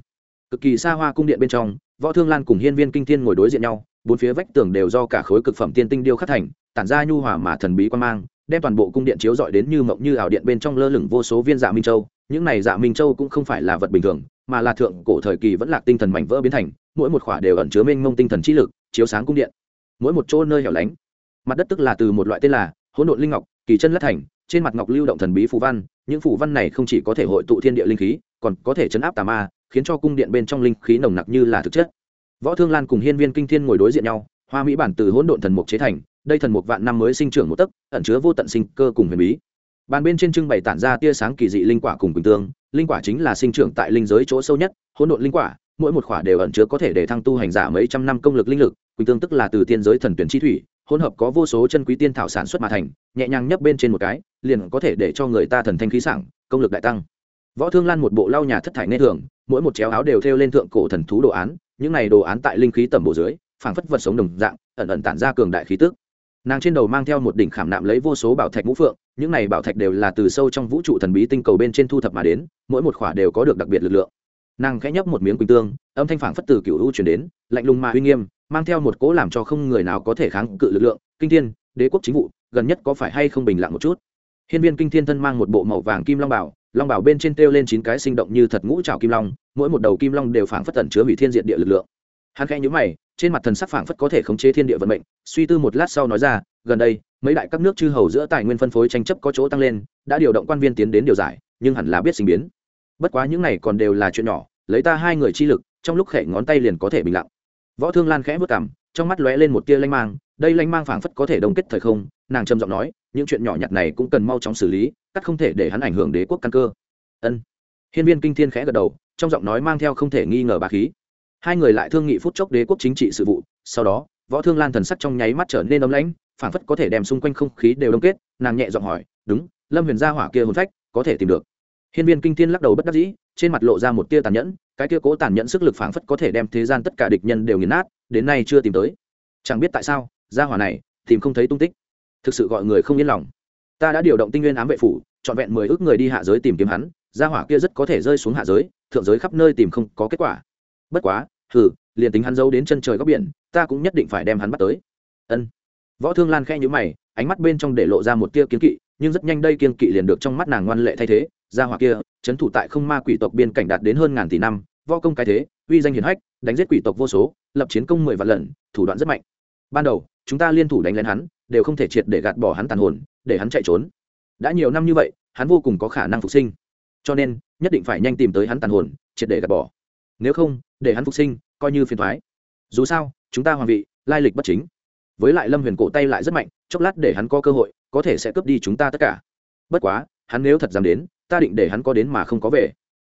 Cực kỳ xa hoa cung điện bên trong, võ thương lan cùng hiên viên kinh thiên ngồi đối diện nhau, bốn phía vách tường đều do cả khối cực phẩm tiên tinh điêu khắc thành, tản ra nhu hòa mà thần bí quan mang, đem toàn bộ cung điện chiếu rọi đến như mộng như ảo điện bên trong lơ lửng vô số viên dạ minh châu. Những này dạ minh châu cũng không phải là vật bình thường, mà là thượng cổ thời kỳ vẫn là tinh thần mảnh vỡ biến thành mỗi một khỏa đều ẩn chứa mênh mông tinh thần trí lực, chiếu sáng cung điện. Mỗi một chỗ nơi hẻo lánh. Mặt đất tức là từ một loại tên là hỗn độn linh ngọc, kỳ chân lất thành, trên mặt ngọc lưu động thần bí phù văn, những phù văn này không chỉ có thể hội tụ thiên địa linh khí, còn có thể chấn áp tà ma, khiến cho cung điện bên trong linh khí nồng nặc như là thực chất. Võ thương lan cùng hiên viên kinh thiên ngồi đối diện nhau, hoa mỹ bản từ hỗn độn thần mục chế thành, đây thần mục vạn năm mới sinh trưởng một tấc, ẩn chứa vô tận sinh cơ cùng huyền bí. Bàn bên trên trưng bày tản ra tia sáng kỳ dị linh quả cùng quỳnh tương, linh quả chính là sinh trưởng tại linh giới chỗ sâu nhất, hỗn độn linh quả mỗi một khỏa đều ẩn chứa có thể để thăng tu hành giả mấy trăm năm công lực linh lực, quỳnh tương tức là từ tiên giới thần tuyển chi thủy, hỗn hợp có vô số chân quý tiên thảo sản xuất mà thành, nhẹ nhàng nhấp bên trên một cái, liền có thể để cho người ta thần thanh khí sảng, công lực đại tăng. Võ thương lan một bộ lau nhà thất thải nghe thường, mỗi một chéo áo đều thêu lên thượng cổ thần thú đồ án, những này đồ án tại linh khí tầm bộ dưới, phảng phất vật sống đồng dạng, ẩn ẩn tản ra cường đại khí tức. Nàng trên đầu mang theo một đỉnh khảm nạm lấy vô số bảo thạch ngũ phượng, những này bảo thạch đều là từ sâu trong vũ trụ thần bí tinh cầu bên trên thu thập mà đến, mỗi một khỏa đều có được đặc biệt lực lượng nàng khẽ nhấp một miếng quỳnh tương, âm thanh phảng phất từ cựu u chuyển đến, lạnh lùng mà uy nghiêm, mang theo một cỗ làm cho không người nào có thể kháng cự lực lượng. Kinh thiên, đế quốc chính vụ, gần nhất có phải hay không bình lặng một chút? Hiên viên kinh thiên thân mang một bộ màu vàng kim long bảo long bảo bên trên treo lên chín cái sinh động như thật ngũ trào kim long, mỗi một đầu kim long đều phảng phất tẩn chứa hủy thiên diện địa lực lượng. Hắn khẽ nhíu mày, trên mặt thần sắc phảng phất có thể khống chế thiên địa vận mệnh, suy tư một lát sau nói ra, gần đây, mấy đại các nước chư hầu giữa tài nguyên phân phối tranh chấp có chỗ tăng lên, đã điều động quan viên tiến đến điều giải, nhưng hẳn là biết sinh biến bất quá những này còn đều là chuyện nhỏ, lấy ta hai người chi lực, trong lúc khẽ ngón tay liền có thể bình lặng. Võ thương lan khẽ vất cảm trong mắt lóe lên một tia lanh mang, đây lanh mang phảng phất có thể đồng kết thời không, nàng trầm giọng nói, những chuyện nhỏ nhặt này cũng cần mau chóng xử lý, cắt không thể để hắn ảnh hưởng đế quốc căn cơ. Ân. Hiên viên kinh thiên khẽ gật đầu, trong giọng nói mang theo không thể nghi ngờ bà khí. Hai người lại thương nghị phút chốc đế quốc chính trị sự vụ, sau đó, võ thương lan thần sắc trong nháy mắt trở nên ấm lãnh, phảng phất có thể đem xung quanh không khí đều đông kết, nàng nhẹ giọng hỏi, đúng, lâm huyền gia hỏa kia hồn phách, có thể tìm được hiên viên kinh thiên lắc đầu bất đắc dĩ, trên mặt lộ ra một tia tàn nhẫn, cái kia cố tàn nhẫn sức lực phảng phất có thể đem thế gian tất cả địch nhân đều nghiền nát, đến nay chưa tìm tới. Chẳng biết tại sao, gia hỏa này tìm không thấy tung tích. Thực sự gọi người không yên lòng. Ta đã điều động tinh nguyên ám vệ phủ chọn vẹn mười ước người đi hạ giới tìm kiếm hắn, gia hỏa kia rất có thể rơi xuống hạ giới, thượng giới khắp nơi tìm không có kết quả. Bất quá, hừ, liền tính hắn giấu đến chân trời góc biển, ta cũng nhất định phải đem hắn bắt tới. Ân. Võ thương lan khẽ nhíu mày, ánh mắt bên trong để lộ ra một tia kiêng kỵ, nhưng rất nhanh đây kiên kỵ liền được trong mắt nàng ngoan lệ thay thế gia hỏa kia, trấn thủ tại không ma quỷ tộc biên cảnh đạt đến hơn ngàn tỷ năm, võ công cái thế, uy danh hiển hách, đánh giết quỷ tộc vô số, lập chiến công mười vạn lần, thủ đoạn rất mạnh. Ban đầu, chúng ta liên thủ đánh lén hắn, đều không thể triệt để gạt bỏ hắn tàn hồn, để hắn chạy trốn. Đã nhiều năm như vậy, hắn vô cùng có khả năng phục sinh. Cho nên, nhất định phải nhanh tìm tới hắn tàn hồn, triệt để gạt bỏ. Nếu không, để hắn phục sinh, coi như phiền thoái dù sao, chúng ta hoàng vị, lai lịch bất chính. Với lại lâm huyền cổ tay lại rất mạnh, chốc lát để hắn có cơ hội, có thể sẽ cướp đi chúng ta tất cả. Bất quá, hắn nếu thật dám đến ta định để hắn có đến mà không có về.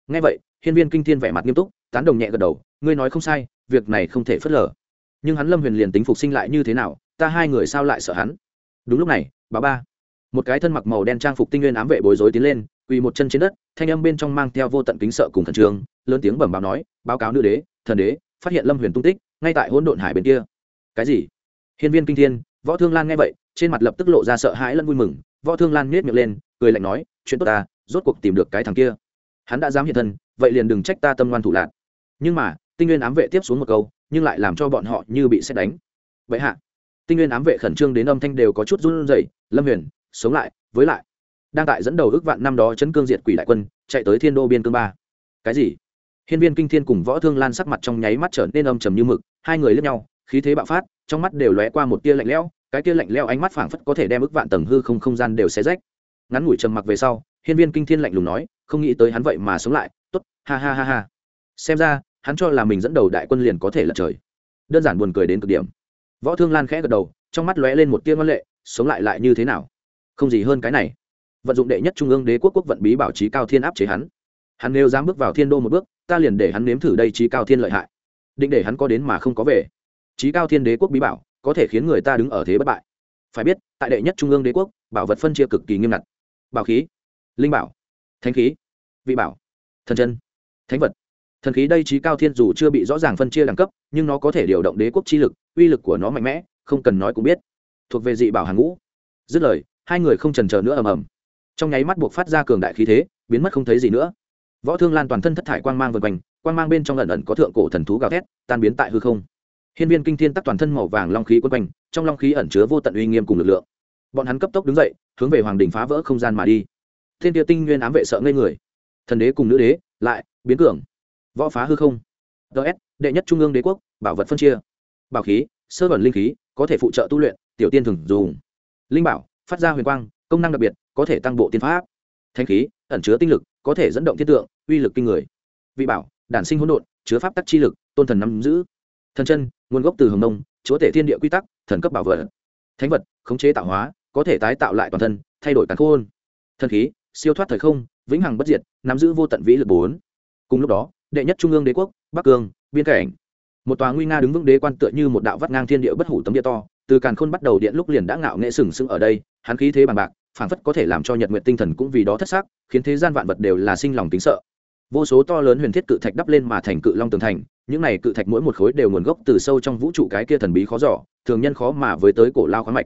Ngay vậy, hiên viên kinh thiên vẻ mặt nghiêm túc, tán đồng nhẹ gật đầu, ngươi nói không sai, việc này không thể phớt lờ. Nhưng hắn lâm huyền liền tính phục sinh lại như thế nào, ta hai người sao lại sợ hắn? Đúng lúc này, bà ba. Một cái thân mặc màu đen trang phục tinh nguyên ám vệ bối rối tiến lên, quỳ một chân trên đất, thanh âm bên trong mang theo vô tận kính sợ cùng khẩn trương, lớn tiếng bẩm báo nói, báo cáo nữ đế, thần đế, phát hiện lâm huyền tung tích, ngay tại hỗn độn hải bên kia. Cái gì? Hiên viên kinh thiên, võ thương lan nghe vậy, trên mặt lập tức lộ ra sợ hãi lẫn vui mừng, võ thương lan nhếch miệng lên, cười lạnh nói, chuyện tốt ta rốt cuộc tìm được cái thằng kia. Hắn đã dám hiện thân, vậy liền đừng trách ta tâm ngoan thủ lạc nhưng mà, tinh nguyên ám vệ tiếp xuống một câu, nhưng lại làm cho bọn họ như bị xét đánh. Vậy hạ, tinh nguyên ám vệ khẩn trương đến âm thanh đều có chút run rẩy, lâm huyền, sống lại, với lại. Đang tại dẫn đầu ước vạn năm đó chấn cương diệt quỷ đại quân, chạy tới thiên đô biên cương ba. Cái gì? Hiên viên kinh thiên cùng võ thương lan sắc mặt trong nháy mắt trở nên âm trầm như mực, hai người lướt nhau, khí thế bạo phát, trong mắt đều lóe qua một tia lạnh lẽo, cái tia lạnh lẽo ánh mắt phảng phất có thể đem ước vạn tầng hư không không gian đều xé rách. Ngắn ngủi trầm mặc về sau hiên viên kinh thiên lạnh lùng nói, không nghĩ tới hắn vậy mà sống lại, tốt, ha ha ha ha. Xem ra, hắn cho là mình dẫn đầu đại quân liền có thể lật trời. Đơn giản buồn cười đến cực điểm. Võ thương lan khẽ gật đầu, trong mắt lóe lên một tia ngoan lệ, sống lại lại như thế nào? Không gì hơn cái này. Vận dụng đệ nhất trung ương đế quốc quốc vận bí bảo trí cao thiên áp chế hắn. Hắn nếu dám bước vào thiên đô một bước, ta liền để hắn nếm thử đây trí cao thiên lợi hại. Định để hắn có đến mà không có về. Trí cao thiên đế quốc bí bảo, có thể khiến người ta đứng ở thế bất bại. Phải biết, tại đệ nhất trung ương đế quốc, bảo vật phân chia cực kỳ nghiêm ngặt. Bảo khí linh bảo, thánh khí, vị bảo, thần chân, thánh vật. Thần khí đây trí cao thiên dù chưa bị rõ ràng phân chia đẳng cấp, nhưng nó có thể điều động đế quốc chi lực, uy lực của nó mạnh mẽ, không cần nói cũng biết. Thuộc về dị bảo hàng ngũ. Dứt lời, hai người không trần trờ nữa ầm ầm. Trong nháy mắt buộc phát ra cường đại khí thế, biến mất không thấy gì nữa. Võ thương lan toàn thân thất thải quang mang vần quanh, quang mang bên trong lần ẩn có thượng cổ thần thú gào thét, tan biến tại hư không. Hiên viên kinh thiên tắc toàn thân màu vàng long khí quân quanh, trong long khí ẩn chứa vô tận uy nghiêm cùng lực lượng. Bọn hắn cấp tốc đứng dậy, hướng về hoàng đình phá vỡ không gian mà đi thiên tiêu tinh nguyên ám vệ sợ ngây người. Thần đế cùng nữ đế, lại, biến cường. Võ phá hư không. Ts đệ nhất trung ương đế quốc, bảo vật phân chia. Bảo khí, sơ vẩn linh khí, có thể phụ trợ tu luyện, tiểu tiên thường dùng. Linh bảo, phát ra huyền quang, công năng đặc biệt, có thể tăng bộ tiên pháp. Thanh khí, ẩn chứa tinh lực, có thể dẫn động thiên tượng, uy lực kinh người. Vị bảo, đản sinh hỗn độn, chứa pháp tắc chi lực, tôn thần nắm giữ. Thần chân, nguồn gốc từ hồng nông, chúa tể thiên địa quy tắc, thần cấp bảo vật. Thánh vật, khống chế tạo hóa, có thể tái tạo lại toàn thân, thay đổi càn khôn. Thần khí siêu thoát thời không, vĩnh hằng bất diệt, nắm giữ vô tận vĩ lực bốn. Cùng lúc đó, đệ nhất trung ương đế quốc, bắc cương, biên cảnh. Một tòa nguy nga đứng vững đế quan tựa như một đạo vắt ngang thiên địa bất hủ tấm địa to, từ càn khôn bắt đầu điện lúc liền đã ngạo nghệ sừng sững ở đây, hắn khí thế bằng bạc, phảng phất có thể làm cho nhật nguyện tinh thần cũng vì đó thất sắc, khiến thế gian vạn vật đều là sinh lòng tính sợ. Vô số to lớn huyền thiết cự thạch đắp lên mà thành cự long tường thành, những này cự thạch mỗi một khối đều nguồn gốc từ sâu trong vũ trụ cái kia thần bí khó giỏ thường nhân khó mà với tới cổ lao khoáng mạch.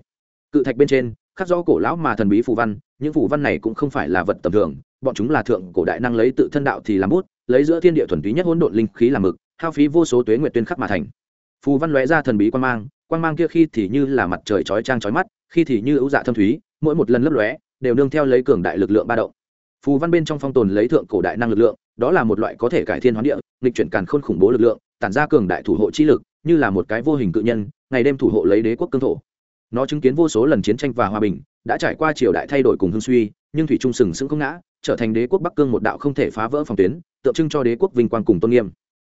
Cự thạch bên trên khắc do cổ lão mà thần bí phù văn, những phù văn này cũng không phải là vật tầm thường, bọn chúng là thượng cổ đại năng lấy tự thân đạo thì làm bút, lấy giữa thiên địa thuần túy nhất hỗn độn linh khí làm mực, hao phí vô số tuế nguyệt tuyên khắc mà thành. Phù văn lóe ra thần bí quan mang quan mang kia khi thì như là mặt trời chói trang chói mắt, khi thì như ưu dạ thâm thúy, mỗi một lần lấp lóe, đều nương theo lấy cường đại lực lượng ba động. Phù văn bên trong phong tồn lấy thượng cổ đại năng lực lượng, đó là một loại có thể cải thiên hoán địa, nghịch chuyển càn khôn khủng bố lực lượng, tản ra cường đại thủ hộ chi lực, như là một cái vô hình cự nhân, ngày đêm thủ hộ lấy đế quốc cương thổ nó chứng kiến vô số lần chiến tranh và hòa bình, đã trải qua triều đại thay đổi cùng hương suy, nhưng thủy trung sừng sững không ngã, trở thành đế quốc bắc cương một đạo không thể phá vỡ phòng tuyến, tượng trưng cho đế quốc vinh quang cùng tôn nghiêm.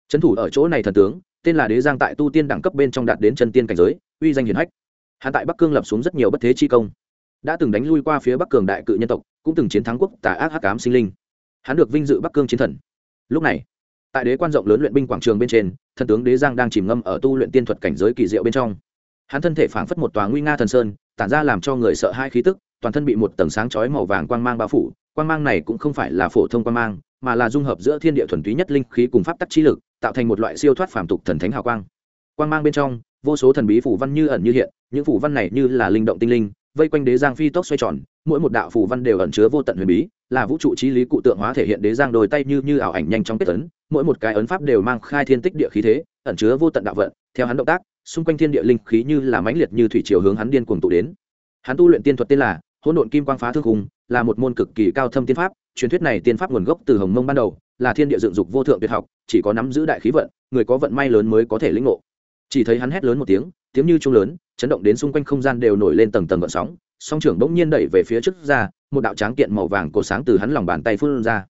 Trấn thủ ở chỗ này thần tướng, tên là đế giang tại tu tiên đẳng cấp bên trong đạt đến chân tiên cảnh giới, uy danh hiển hách. Hạ tại bắc cương lập xuống rất nhiều bất thế chi công. Đã từng đánh lui qua phía bắc cường đại cự nhân tộc, cũng từng chiến thắng quốc tà ác hắc ám sinh linh. Hắn được vinh dự bắc cương chiến thần. Lúc này, tại đế quan rộng lớn luyện binh quảng trường bên trên, thần tướng đế giang đang chìm ngâm ở tu luyện tiên thuật cảnh giới kỳ diệu bên trong hắn thân thể phảng phất một tòa nguy nga thần sơn, tản ra làm cho người sợ hai khí tức, toàn thân bị một tầng sáng chói màu vàng quang mang bao phủ. Quang mang này cũng không phải là phổ thông quang mang, mà là dung hợp giữa thiên địa thuần túy nhất linh khí cùng pháp tắc trí lực, tạo thành một loại siêu thoát phàm tục thần thánh hào quang. Quang mang bên trong, vô số thần bí phủ văn như ẩn như hiện, những phủ văn này như là linh động tinh linh, vây quanh đế giang phi tốc xoay tròn, mỗi một đạo phủ văn đều ẩn chứa vô tận huyền bí, là vũ trụ trí lý cụ tượng hóa thể hiện đế giang đôi tay như như ảo ảnh nhanh chóng kết ấn, mỗi một cái ấn pháp đều mang khai thiên tích địa khí thế, ẩn chứa vô tận đạo vận, theo hắn động tác xung quanh thiên địa linh khí như là mãnh liệt như thủy chiều hướng hắn điên cuồng tụ đến. Hắn tu luyện tiên thuật tên là hỗn độn kim quang phá thương khung, là một môn cực kỳ cao thâm tiên pháp, truyền thuyết này tiên pháp nguồn gốc từ hồng mông ban đầu, là thiên địa dựng dục vô thượng tuyệt học, chỉ có nắm giữ đại khí vận, người có vận may lớn mới có thể lĩnh ngộ. Chỉ thấy hắn hét lớn một tiếng tiếng như trung lớn, chấn động đến xung quanh không gian đều nổi lên tầng tầng gợn sóng, song trưởng bỗng nhiên đẩy về phía trước ra, một đạo tráng kiện màu vàng cổ sáng từ hắn lòng bàn tay phun ra.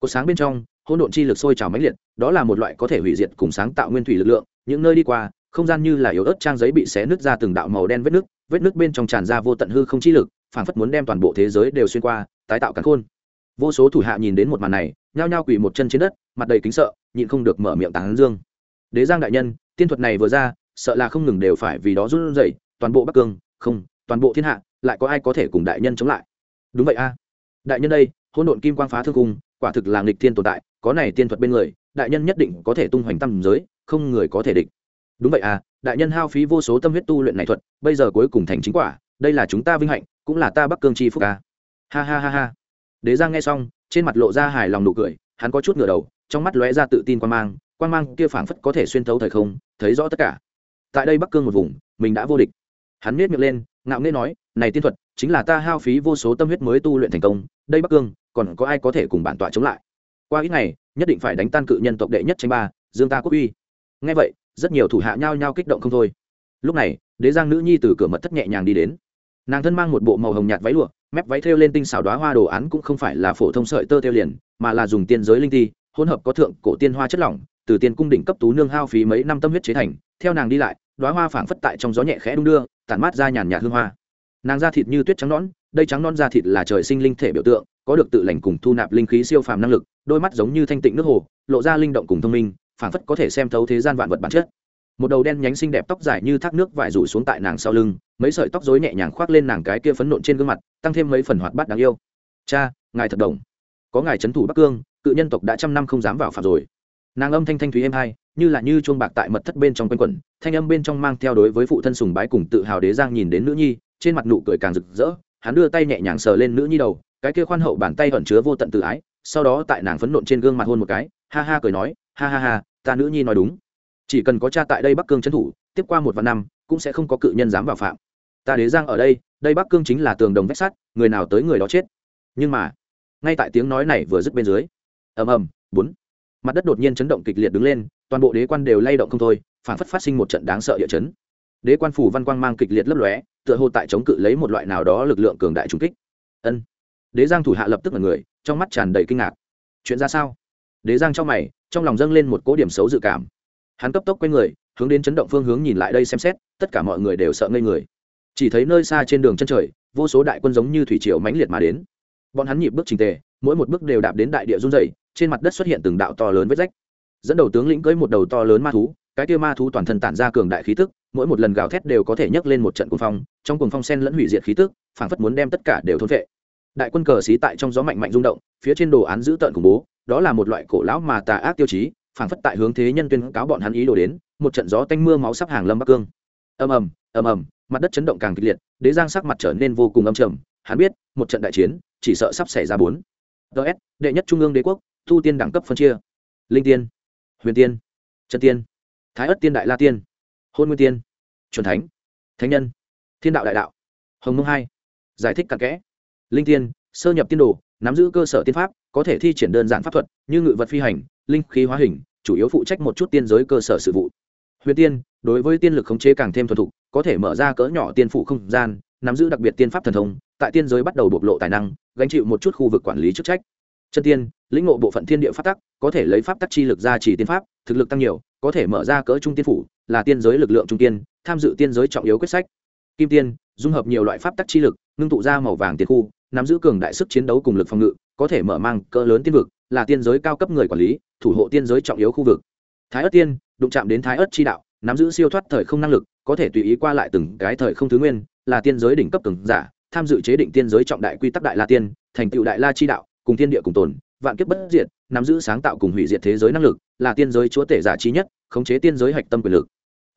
Cổ sáng bên trong, hỗn độn chi lực sôi trào mãnh liệt, đó là một loại có thể hủy diệt cùng sáng tạo nguyên thủy lực lượng, những nơi đi qua không gian như là yếu ớt trang giấy bị xé nứt ra từng đạo màu đen vết nước vết nước bên trong tràn ra vô tận hư không chi lực, phảng phất muốn đem toàn bộ thế giới đều xuyên qua, tái tạo cắn khôn. Vô số thủ hạ nhìn đến một màn này, nhao nhao quỳ một chân trên đất, mặt đầy kính sợ, nhịn không được mở miệng tán dương. Đế giang đại nhân, tiên thuật này vừa ra, sợ là không ngừng đều phải vì đó run rẩy, toàn bộ bắc cương, không, toàn bộ thiên hạ, lại có ai có thể cùng đại nhân chống lại? Đúng vậy a. Đại nhân đây hôn độn kim quang phá thương cung, quả thực là nghịch thiên tồn tại, có này tiên thuật bên người, đại nhân nhất định có thể tung hoành tâm giới, không người có thể địch đúng vậy à đại nhân hao phí vô số tâm huyết tu luyện này thuật, bây giờ cuối cùng thành chính quả, đây là chúng ta vinh hạnh, cũng là ta bắc cương chi phúc ca ha ha ha ha. Đế giang nghe xong, trên mặt lộ ra hài lòng nụ cười, hắn có chút ngửa đầu, trong mắt lóe ra tự tin quan mang quan mang kia phảng phất có thể xuyên thấu thời không, thấy rõ tất cả. Tại đây bắc cương một vùng, mình đã vô địch. Hắn miết miệng lên, ngạo nghễ nói, này tiên thuật, chính là ta hao phí vô số tâm huyết mới tu luyện thành công, đây bắc cương, còn có ai có thể cùng bản tọa chống lại? Qua ít ngày, nhất định phải đánh tan cự nhân tộc đệ nhất tranh ba, dương ta quốc uy. Ngay vậy rất nhiều thủ hạ nhao nhao kích động không thôi. Lúc này, đế giang nữ nhi từ cửa mật thất nhẹ nhàng đi đến. Nàng thân mang một bộ màu hồng nhạt váy lụa, mép váy thêu lên tinh xảo đoá hoa đồ án cũng không phải là phổ thông sợi tơ thêu liền, mà là dùng tiên giới linh ti, hỗn hợp có thượng cổ tiên hoa chất lỏng, từ tiên cung đỉnh cấp tú nương hao phí mấy năm tâm huyết chế thành. Theo nàng đi lại đoá hoa phảng phất tại trong gió nhẹ khẽ đung đưa, tản mát ra nhàn nhạt hương hoa. Nàng da thịt như tuyết trắng nõn, đây trắng non da thịt là trời sinh linh thể biểu tượng, có được tự lành cùng thu nạp linh khí siêu phàm năng lực, đôi mắt giống như thanh tịnh nước hồ, lộ ra linh động cùng thông minh phảng phất có thể xem thấu thế gian vạn vật bản chất. Một đầu đen nhánh xinh đẹp tóc dài như thác nước vải rủ xuống tại nàng sau lưng, mấy sợi tóc rối nhẹ nhàng khoác lên nàng cái kia phấn nộn trên gương mặt, tăng thêm mấy phần hoạt bát đáng yêu. Cha, ngài thật đồng. Có ngài trấn thủ bắc cương, cự nhân tộc đã trăm năm không dám vào phạm rồi. Nàng âm thanh thanh thúy êm hai, như là như chuông bạc tại mật thất bên trong quanh quẩn, thanh âm bên trong mang theo đối với phụ thân sùng bái cùng tự hào đế giang nhìn đến nữ nhi, trên mặt nụ cười càng rực rỡ, hắn đưa tay nhẹ nhàng sờ lên nữ nhi đầu, cái kia khoan hậu bàn tay ẩn chứa vô tận tự ái sau đó tại nàng phấn nộn trên gương mặt hôn một cái, ha ha cười nói, ha ha ha, ta nữ nhi nói đúng. Chỉ cần có cha tại đây bắc cương trấn thủ, tiếp qua một vạn năm, cũng sẽ không có cự nhân dám vào phạm. Ta đế giang ở đây đây bắc cương chính là tường đồng vách sắt, người nào tới người đó chết. Nhưng mà, ngay tại tiếng nói này vừa dứt bên dưới, ầm ầm, bốn. Mặt đất đột nhiên chấn động kịch liệt đứng lên, toàn bộ đế quan đều lay động không thôi, phản phất phát sinh một trận đáng sợ địa chấn. Đế quan phủ văn quang mang kịch liệt lấp lóe, tựa hồ tại chống cự lấy một loại nào đó lực lượng cường đại trung kích. Ân đế giang thủ hạ lập tức là người, trong mắt tràn đầy kinh ngạc. Chuyện ra sao? Đế giang trong mày, trong lòng dâng lên một cố điểm xấu dự cảm. Hắn cấp tốc quay người, hướng đến chấn động phương hướng nhìn lại đây xem xét, tất cả mọi người đều sợ ngây người. Chỉ thấy nơi xa trên đường chân trời, vô số đại quân giống như thủy triều mãnh liệt mà đến. Bọn hắn nhịp bước trình tề, mỗi một bước đều đạp đến đại địa run dày trên mặt đất xuất hiện từng đạo to lớn vết rách. Dẫn đầu tướng lĩnh cưỡi một đầu to lớn ma thú, cái kia ma thú toàn thân tản ra cường đại khí tức, mỗi một lần gào thét đều có thể nhấc lên một trận cuồng phong, trong cuồng phong sen lẫn hủy diệt khí tức, phảng phất muốn đem tất cả đều thôn vệ đại quân cờ xí tại trong gió mạnh mạnh rung động, phía trên đồ án giữ tợn khủng bố, đó là một loại cổ lão mà tà ác tiêu chí, phảng phất tại hướng thế nhân tuyên cáo bọn hắn ý đồ đến, một trận gió tanh mưa máu sắp hàng lâm bắc cương. Ầm ầm ầm ầm, mặt đất chấn động càng kịch liệt, đế giang sắc mặt trở nên vô cùng âm trầm, hắn biết, một trận đại chiến, chỉ sợ sắp xảy ra bốn. Ts đệ nhất trung ương đế quốc, thu tiên đẳng cấp phân chia. Linh tiên, huyền tiên trần tiên, thái ất tiên đại la tiên, hôn nguyên tiên truyền thánh thánh nhân, thiên đạo đại đạo. Hồng mông hai, giải thích cặn kẽ linh tiên, sơ nhập tiên đồ, nắm giữ cơ sở tiên pháp, có thể thi triển đơn giản pháp thuật như ngự vật phi hành, linh khí hóa hình, chủ yếu phụ trách một chút tiên giới cơ sở sự vụ. Huyền tiên, đối với tiên lực khống chế càng thêm thuần thục, có thể mở ra cỡ nhỏ tiên phụ không gian, nắm giữ đặc biệt tiên pháp thần thông, tại tiên giới bắt đầu bộc lộ tài năng, gánh chịu một chút khu vực quản lý chức trách. Chân tiên, lĩnh ngộ bộ phận thiên địa pháp tắc, có thể lấy pháp tắc chi lực ra chỉ tiên pháp, thực lực tăng nhiều, có thể mở ra cỡ trung tiên phủ, là tiên giới lực lượng trung tiên, tham dự tiên giới trọng yếu quyết sách. Kim tiên, dung hợp nhiều loại pháp tắc chi lực, ngưng tụ ra màu vàng tiền khu nắm giữ cường đại sức chiến đấu cùng lực phòng ngự, có thể mở mang cỡ lớn tiên vực, là tiên giới cao cấp người quản lý, thủ hộ tiên giới trọng yếu khu vực. Thái ất tiên, đụng chạm đến thái ất chi đạo, nắm giữ siêu thoát thời không năng lực, có thể tùy ý qua lại từng cái thời không thứ nguyên, là tiên giới đỉnh cấp cường giả, tham dự chế định tiên giới trọng đại quy tắc đại la tiên, thành tựu đại la chi đạo, cùng thiên địa cùng tồn, vạn kiếp bất diệt, nắm giữ sáng tạo cùng hủy diệt thế giới năng lực, là tiên giới chúa tể giả trí nhất, khống chế tiên giới hạch tâm quyền lực.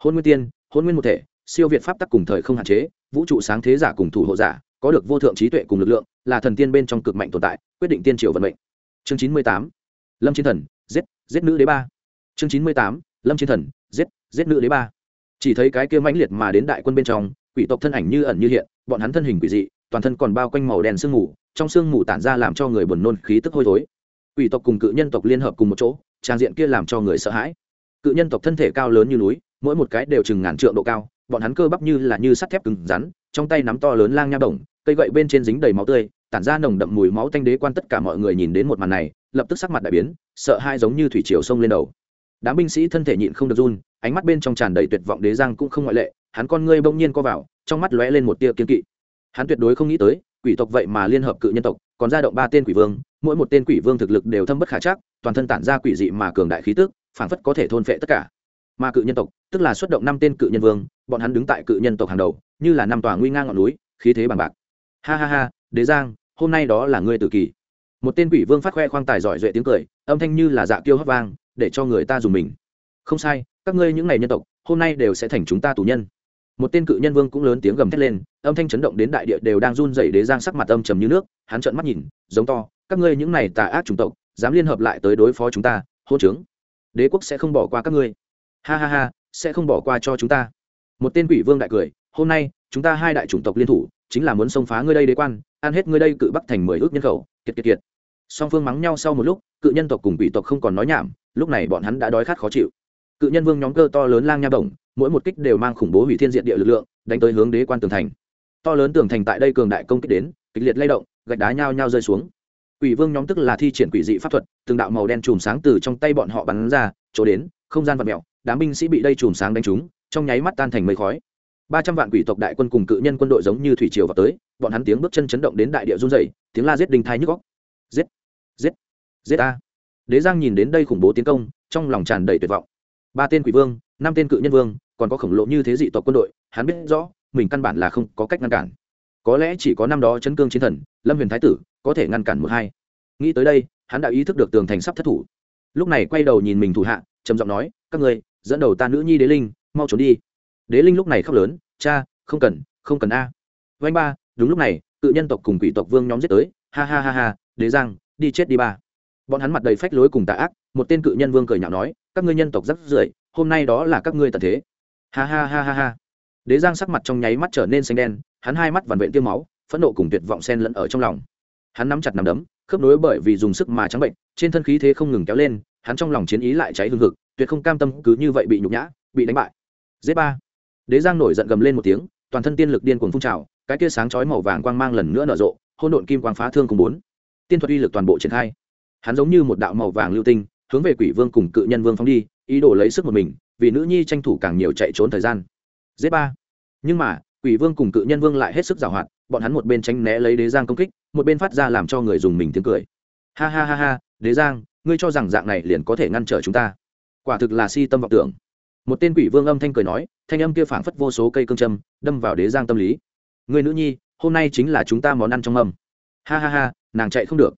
Hôn nguyên tiên, hôn nguyên một thể, siêu việt pháp tắc cùng thời không hạn chế, vũ trụ sáng thế giả cùng thủ hộ giả có được vô thượng trí tuệ cùng lực lượng, là thần tiên bên trong cực mạnh tồn tại, quyết định tiên triều vận mệnh. Chương chín mươi tám, lâm chiến thần, giết giết nữ đế ba. Chương chín mươi tám, lâm chiến thần, giết giết nữ đế ba. Chỉ thấy cái kia mãnh liệt mà đến đại quân bên trong, quỷ tộc thân ảnh như ẩn như hiện, bọn hắn thân hình quỷ dị, toàn thân còn bao quanh màu đen sương mù, trong sương mù tản ra làm cho người buồn nôn, khí tức hôi thối. Quỷ tộc cùng cự nhân tộc liên hợp cùng một chỗ, trang diện kia làm cho người sợ hãi. Cự nhân tộc thân thể cao lớn như núi mỗi một cái đều chừng ngàn trượng độ cao, bọn hắn cơ bắp như là như sắt thép cứng rắn, trong tay nắm to lớn lang nha đồng cây gậy bên trên dính đầy máu tươi, tản ra nồng đậm mùi máu tanh đế quan tất cả mọi người nhìn đến một màn này, lập tức sắc mặt đại biến, sợ hai giống như thủy triều sông lên đầu. Đám binh sĩ thân thể nhịn không được run, ánh mắt bên trong tràn đầy tuyệt vọng đế giang cũng không ngoại lệ, hắn con ngươi bỗng nhiên co vào, trong mắt lóe lên một tia kiên kỵ. Hắn tuyệt đối không nghĩ tới, quỷ tộc vậy mà liên hợp cự nhân tộc, còn ra động ba tên quỷ vương, mỗi một tên quỷ vương thực lực đều thâm bất khả chắc, toàn thân tản ra quỷ dị mà cường đại khí tức, phảng phất có thể thôn phệ tất cả mà cự nhân tộc, tức là xuất động năm tên cự nhân vương, bọn hắn đứng tại cự nhân tộc hàng đầu, như là năm tòa nguy ngang ngọn núi, khí thế bằng bạc. Ha ha ha, đế giang, hôm nay đó là ngươi tự kỳ. Một tên quỷ vương phát khoe khoang tài giỏi duệ tiếng cười, âm thanh như là dạ kiêu hấp vang, để cho người ta dùng mình. Không sai, các ngươi những ngày nhân tộc, hôm nay đều sẽ thành chúng ta tù nhân. Một tên cự nhân vương cũng lớn tiếng gầm thét lên, âm thanh chấn động đến đại địa đều đang run dậy đế giang sắc mặt âm trầm như nước, hắn trợn mắt nhìn, giống to, các ngươi những này tà ác chủng tộc, dám liên hợp lại tới đối phó chúng ta, hôn trướng. Đế quốc sẽ không bỏ qua các ngươi ha ha ha, sẽ không bỏ qua cho chúng ta. Một tên quỷ vương đại cười, hôm nay, chúng ta hai đại chủng tộc liên thủ, chính là muốn xông phá ngươi đây đế quan, ăn hết ngươi đây cự bắc thành mười ước nhân khẩu, kiệt kiệt kiệt. Song phương mắng nhau sau một lúc, cự nhân tộc cùng quỷ tộc không còn nói nhảm, lúc này bọn hắn đã đói khát khó chịu. Cự nhân vương nhóm cơ to lớn lang nha bổng, mỗi một kích đều mang khủng bố hủy thiên diện địa lực lượng, đánh tới hướng đế quan tường thành. To lớn tường thành tại đây cường đại công kích đến, kịch liệt lay động, gạch đá nhao nhao rơi xuống. Quỷ vương nhóm tức là thi triển quỷ dị pháp thuật, từng đạo màu đen chùm sáng từ trong tay bọn họ bắn ra, chỗ đến, không gian vật mèo đám binh sĩ bị đây chùm sáng đánh trúng, trong nháy mắt tan thành mây khói. Ba trăm vạn quỷ tộc đại quân cùng cự nhân quân đội giống như thủy triều vào tới, bọn hắn tiếng bước chân chấn động đến đại địa run rẩy, tiếng la giết đình thai nhức góc giết giết giết a. Đế giang nhìn đến đây khủng bố tiến công, trong lòng tràn đầy tuyệt vọng. Ba tên quỷ vương, năm tên cự nhân vương, còn có khổng lồ như thế dị tộc quân đội, hắn biết rõ, mình căn bản là không có cách ngăn cản. Có lẽ chỉ có năm đó chấn cương chiến thần, lâm huyền thái tử, có thể ngăn cản một hai. Nghĩ tới đây, hắn đã ý thức được tường thành sắp thất thủ. Lúc này quay đầu nhìn mình thủ hạ, trầm giọng nói, các ngươi dẫn đầu ta nữ nhi đế linh, mau trốn đi. Đế linh lúc này khóc lớn, cha, không cần không cần a. Vanh ba, đúng lúc này, cự nhân tộc cùng quỷ tộc vương nhóm giết tới. Ha ha ha ha, đế giang, đi chết đi ba. Bọn hắn mặt đầy phách lối cùng tà ác, một tên cự nhân vương cười nhạo nói, các ngươi nhân tộc rất rưởi, hôm nay đó là các ngươi tận thế. Ha ha ha ha ha. Đế giang sắc mặt trong nháy mắt trở nên xanh đen, hắn hai mắt vằn vện tiêu máu, phẫn nộ cùng tuyệt vọng sen lẫn ở trong lòng. Hắn nắm chặt nằm đấm, khớp nối bởi vì dùng sức mà trắng bệnh, trên thân khí thế không ngừng kéo lên, hắn trong lòng chiến ý lại cháy hương hực tuyệt không cam tâm cứ như vậy bị nhục nhã, bị đánh bại. Z ba. Đế giang nổi giận gầm lên một tiếng, toàn thân tiên lực điên cuồng phun trào, cái kia sáng chói màu vàng quang mang lần nữa nở rộ hôn độn kim quang phá thương cùng bốn. Tiên thuật uy lực toàn bộ triển khai. Hắn giống như một đạo màu vàng lưu tinh, hướng về quỷ vương cùng cự nhân vương phóng đi, ý đồ lấy sức một mình, vì nữ nhi tranh thủ càng nhiều chạy trốn thời gian. Z ba. Nhưng mà, quỷ vương cùng cự nhân vương lại hết sức giàu hoạt, bọn hắn một bên tránh né lấy đế giang công kích, một bên phát ra làm cho người dùng mình tiếng cười. Ha ha ha ha, đế giang, ngươi cho rằng dạng này liền có thể ngăn trở chúng ta quả thực là si tâm vọng tưởng. Một tên quỷ vương âm thanh cười nói, thanh âm kia phảng phất vô số cây cương châm, đâm vào đế giang tâm lý. Người nữ nhi, hôm nay chính là chúng ta món ăn trong âm ha ha ha, nàng chạy không được.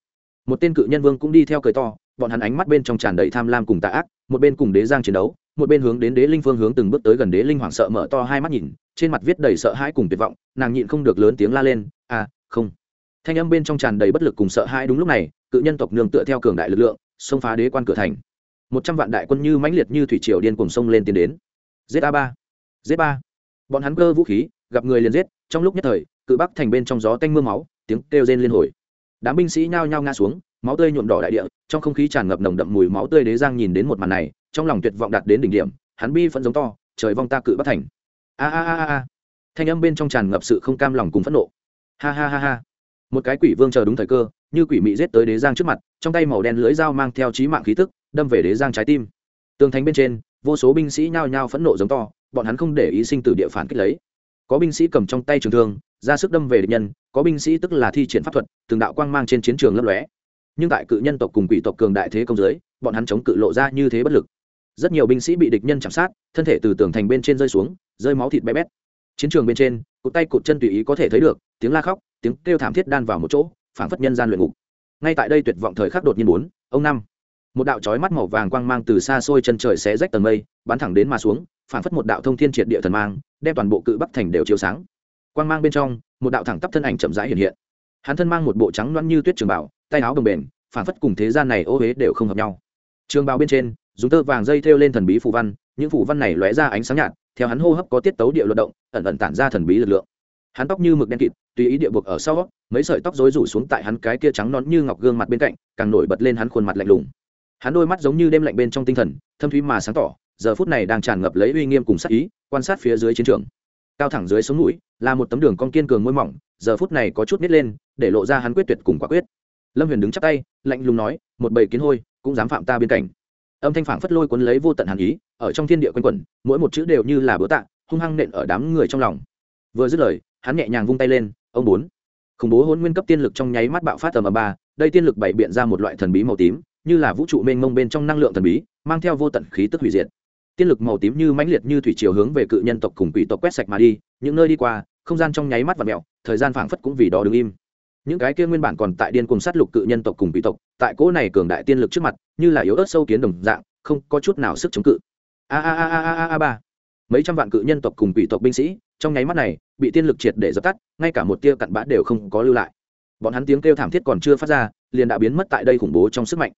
Một tên cự nhân vương cũng đi theo cười to, bọn hắn ánh mắt bên trong tràn đầy tham lam cùng tạ ác, một bên cùng đế giang chiến đấu, một bên hướng đến đế linh phương hướng từng bước tới gần đế linh hoảng sợ mở to hai mắt nhìn, trên mặt viết đầy sợ hãi cùng tuyệt vọng, nàng nhịn không được lớn tiếng la lên à không. Thanh âm bên trong tràn đầy bất lực cùng sợ hãi đúng lúc này, cự nhân tộc nương tựa theo cường đại lực lượng, xông phá đế quan cửa thành một trăm vạn đại quân như mãnh liệt như thủy triều điên cùng sông lên tiến đến. Z a ba. Z ba bọn hắn cơ vũ khí, gặp người liền giết, trong lúc nhất thời, cự bắc thành bên trong gió tanh mưa máu, tiếng kêu rên liên hồi. Đám binh sĩ nhao nhao ngã xuống, máu tươi nhuộm đỏ đại địa, trong không khí tràn ngập nồng đậm mùi máu tươi đế giang nhìn đến một màn này, trong lòng tuyệt vọng đạt đến đỉnh điểm, hắn bi phẫn giống to, trời vong ta cự bắc thành. A a a a thanh âm bên trong tràn ngập sự không cam lòng cùng phẫn nộ. Ha ha ha ha. Một cái quỷ vương chờ đúng thời cơ, như quỷ mị giết tới đế giang trước mặt, trong tay màu đen lưỡi dao mang theo trí mạng khí tức đâm về đế giang trái tim. Tường thành bên trên vô số binh sĩ nhao nhao phẫn nộ giống to bọn hắn không để ý sinh tử địa phản kích lấy. Có binh sĩ cầm trong tay trường thương ra sức đâm về địch nhân có binh sĩ tức là thi triển pháp thuật từng đạo quang mang trên chiến trường lấp lóe. Nhưng tại cự nhân tộc cùng quỷ tộc cường đại thế công dưới, bọn hắn chống cự lộ ra như thế bất lực. Rất nhiều binh sĩ bị địch nhân chạm sát thân thể từ tường thành bên trên rơi xuống rơi máu thịt bé bét. Chiến trường bên trên cụt tay cụt chân tùy ý có thể thấy được tiếng la khóc tiếng kêu thảm thiết đan vào một chỗ phảng phất nhân gian luyện ngục. Ngay tại đây tuyệt vọng thời khắc đột nhiên bốn ông năm một đạo chói mắt màu vàng quang mang từ xa xôi chân trời xé rách tầng mây, bắn thẳng đến mà xuống phảng phất một đạo thông thiên triệt địa thần mang, đem toàn bộ cự bắc thành đều chiếu sáng. Quang mang bên trong, một đạo thẳng tắp thân ảnh chậm rãi hiện hiện. Hắn thân mang một bộ trắng loãng như tuyết trường bảo, tay áo đồng bền phảng phất cùng thế gian này ô huế đều không hợp nhau. Trường bào bên trên, dùng tơ vàng dây thêu lên thần bí phù văn, những phù văn này lóe ra ánh sáng nhạt, theo hắn hô hấp có tiết tấu địa luận động, ẩn ẩn tản ra thần bí lực lượng. Hắn tóc như mực đen kịt, tùy ý địa buộc ở sau, mấy sợi tóc rối rủ xuống tại hắn cái kia trắng nón như ngọc gương mặt bên cạnh, càng nổi bật lên hắn khuôn mặt lạnh lùng hắn đôi mắt giống như đêm lạnh bên trong tinh thần, thâm thúy mà sáng tỏ, giờ phút này đang tràn ngập lấy uy nghiêm cùng sắc ý, quan sát phía dưới chiến trường. Cao thẳng dưới sống mũi là một tấm đường con kiên cường môi mỏng, giờ phút này có chút nít lên, để lộ ra hắn quyết tuyệt cùng quả quyết. Lâm huyền đứng chắp tay, lạnh lùng nói, một bầy kiến hôi, cũng dám phạm ta bên cạnh âm thanh phảng phất lôi cuốn lấy vô tận hàn ý, ở trong thiên địa quanh quẩn, mỗi một chữ đều như là bữa tạ, hung hăng nện ở đám người trong lòng. Vừa dứt lời, hắn nhẹ nhàng vung tay lên, ông bốn. Khủng bố hôn nguyên cấp tiên lực trong nháy mắt bạo phát tầm ầm ba, đây tiên lực bày biện ra một loại thần bí màu tím như là vũ trụ mênh mông bên trong năng lượng thần bí, mang theo vô tận khí tức hủy diệt. Tiên lực màu tím như mãnh liệt như thủy chiều hướng về cự nhân tộc cùng quỷ tộc quét sạch mà đi, những nơi đi qua, không gian trong nháy mắt và mẹo thời gian phảng phất cũng vì đó đứng im. Những cái kia nguyên bản còn tại điên cùng sát lục cự nhân tộc cùng quỷ tộc, tại cỗ này cường đại tiên lực trước mặt, như là yếu ớt sâu kiến đồng dạng, không có chút nào sức chống cự. A a a a a a ba. Mấy trăm vạn cự nhân tộc cùng quỷ tộc binh sĩ, trong nháy mắt này, bị tiên lực triệt để dập tắt, ngay cả một tia cặn bã đều không có lưu lại. Bọn hắn tiếng kêu thảm thiết còn chưa phát ra, liền đã biến mất tại đây khủng bố trong sức mạnh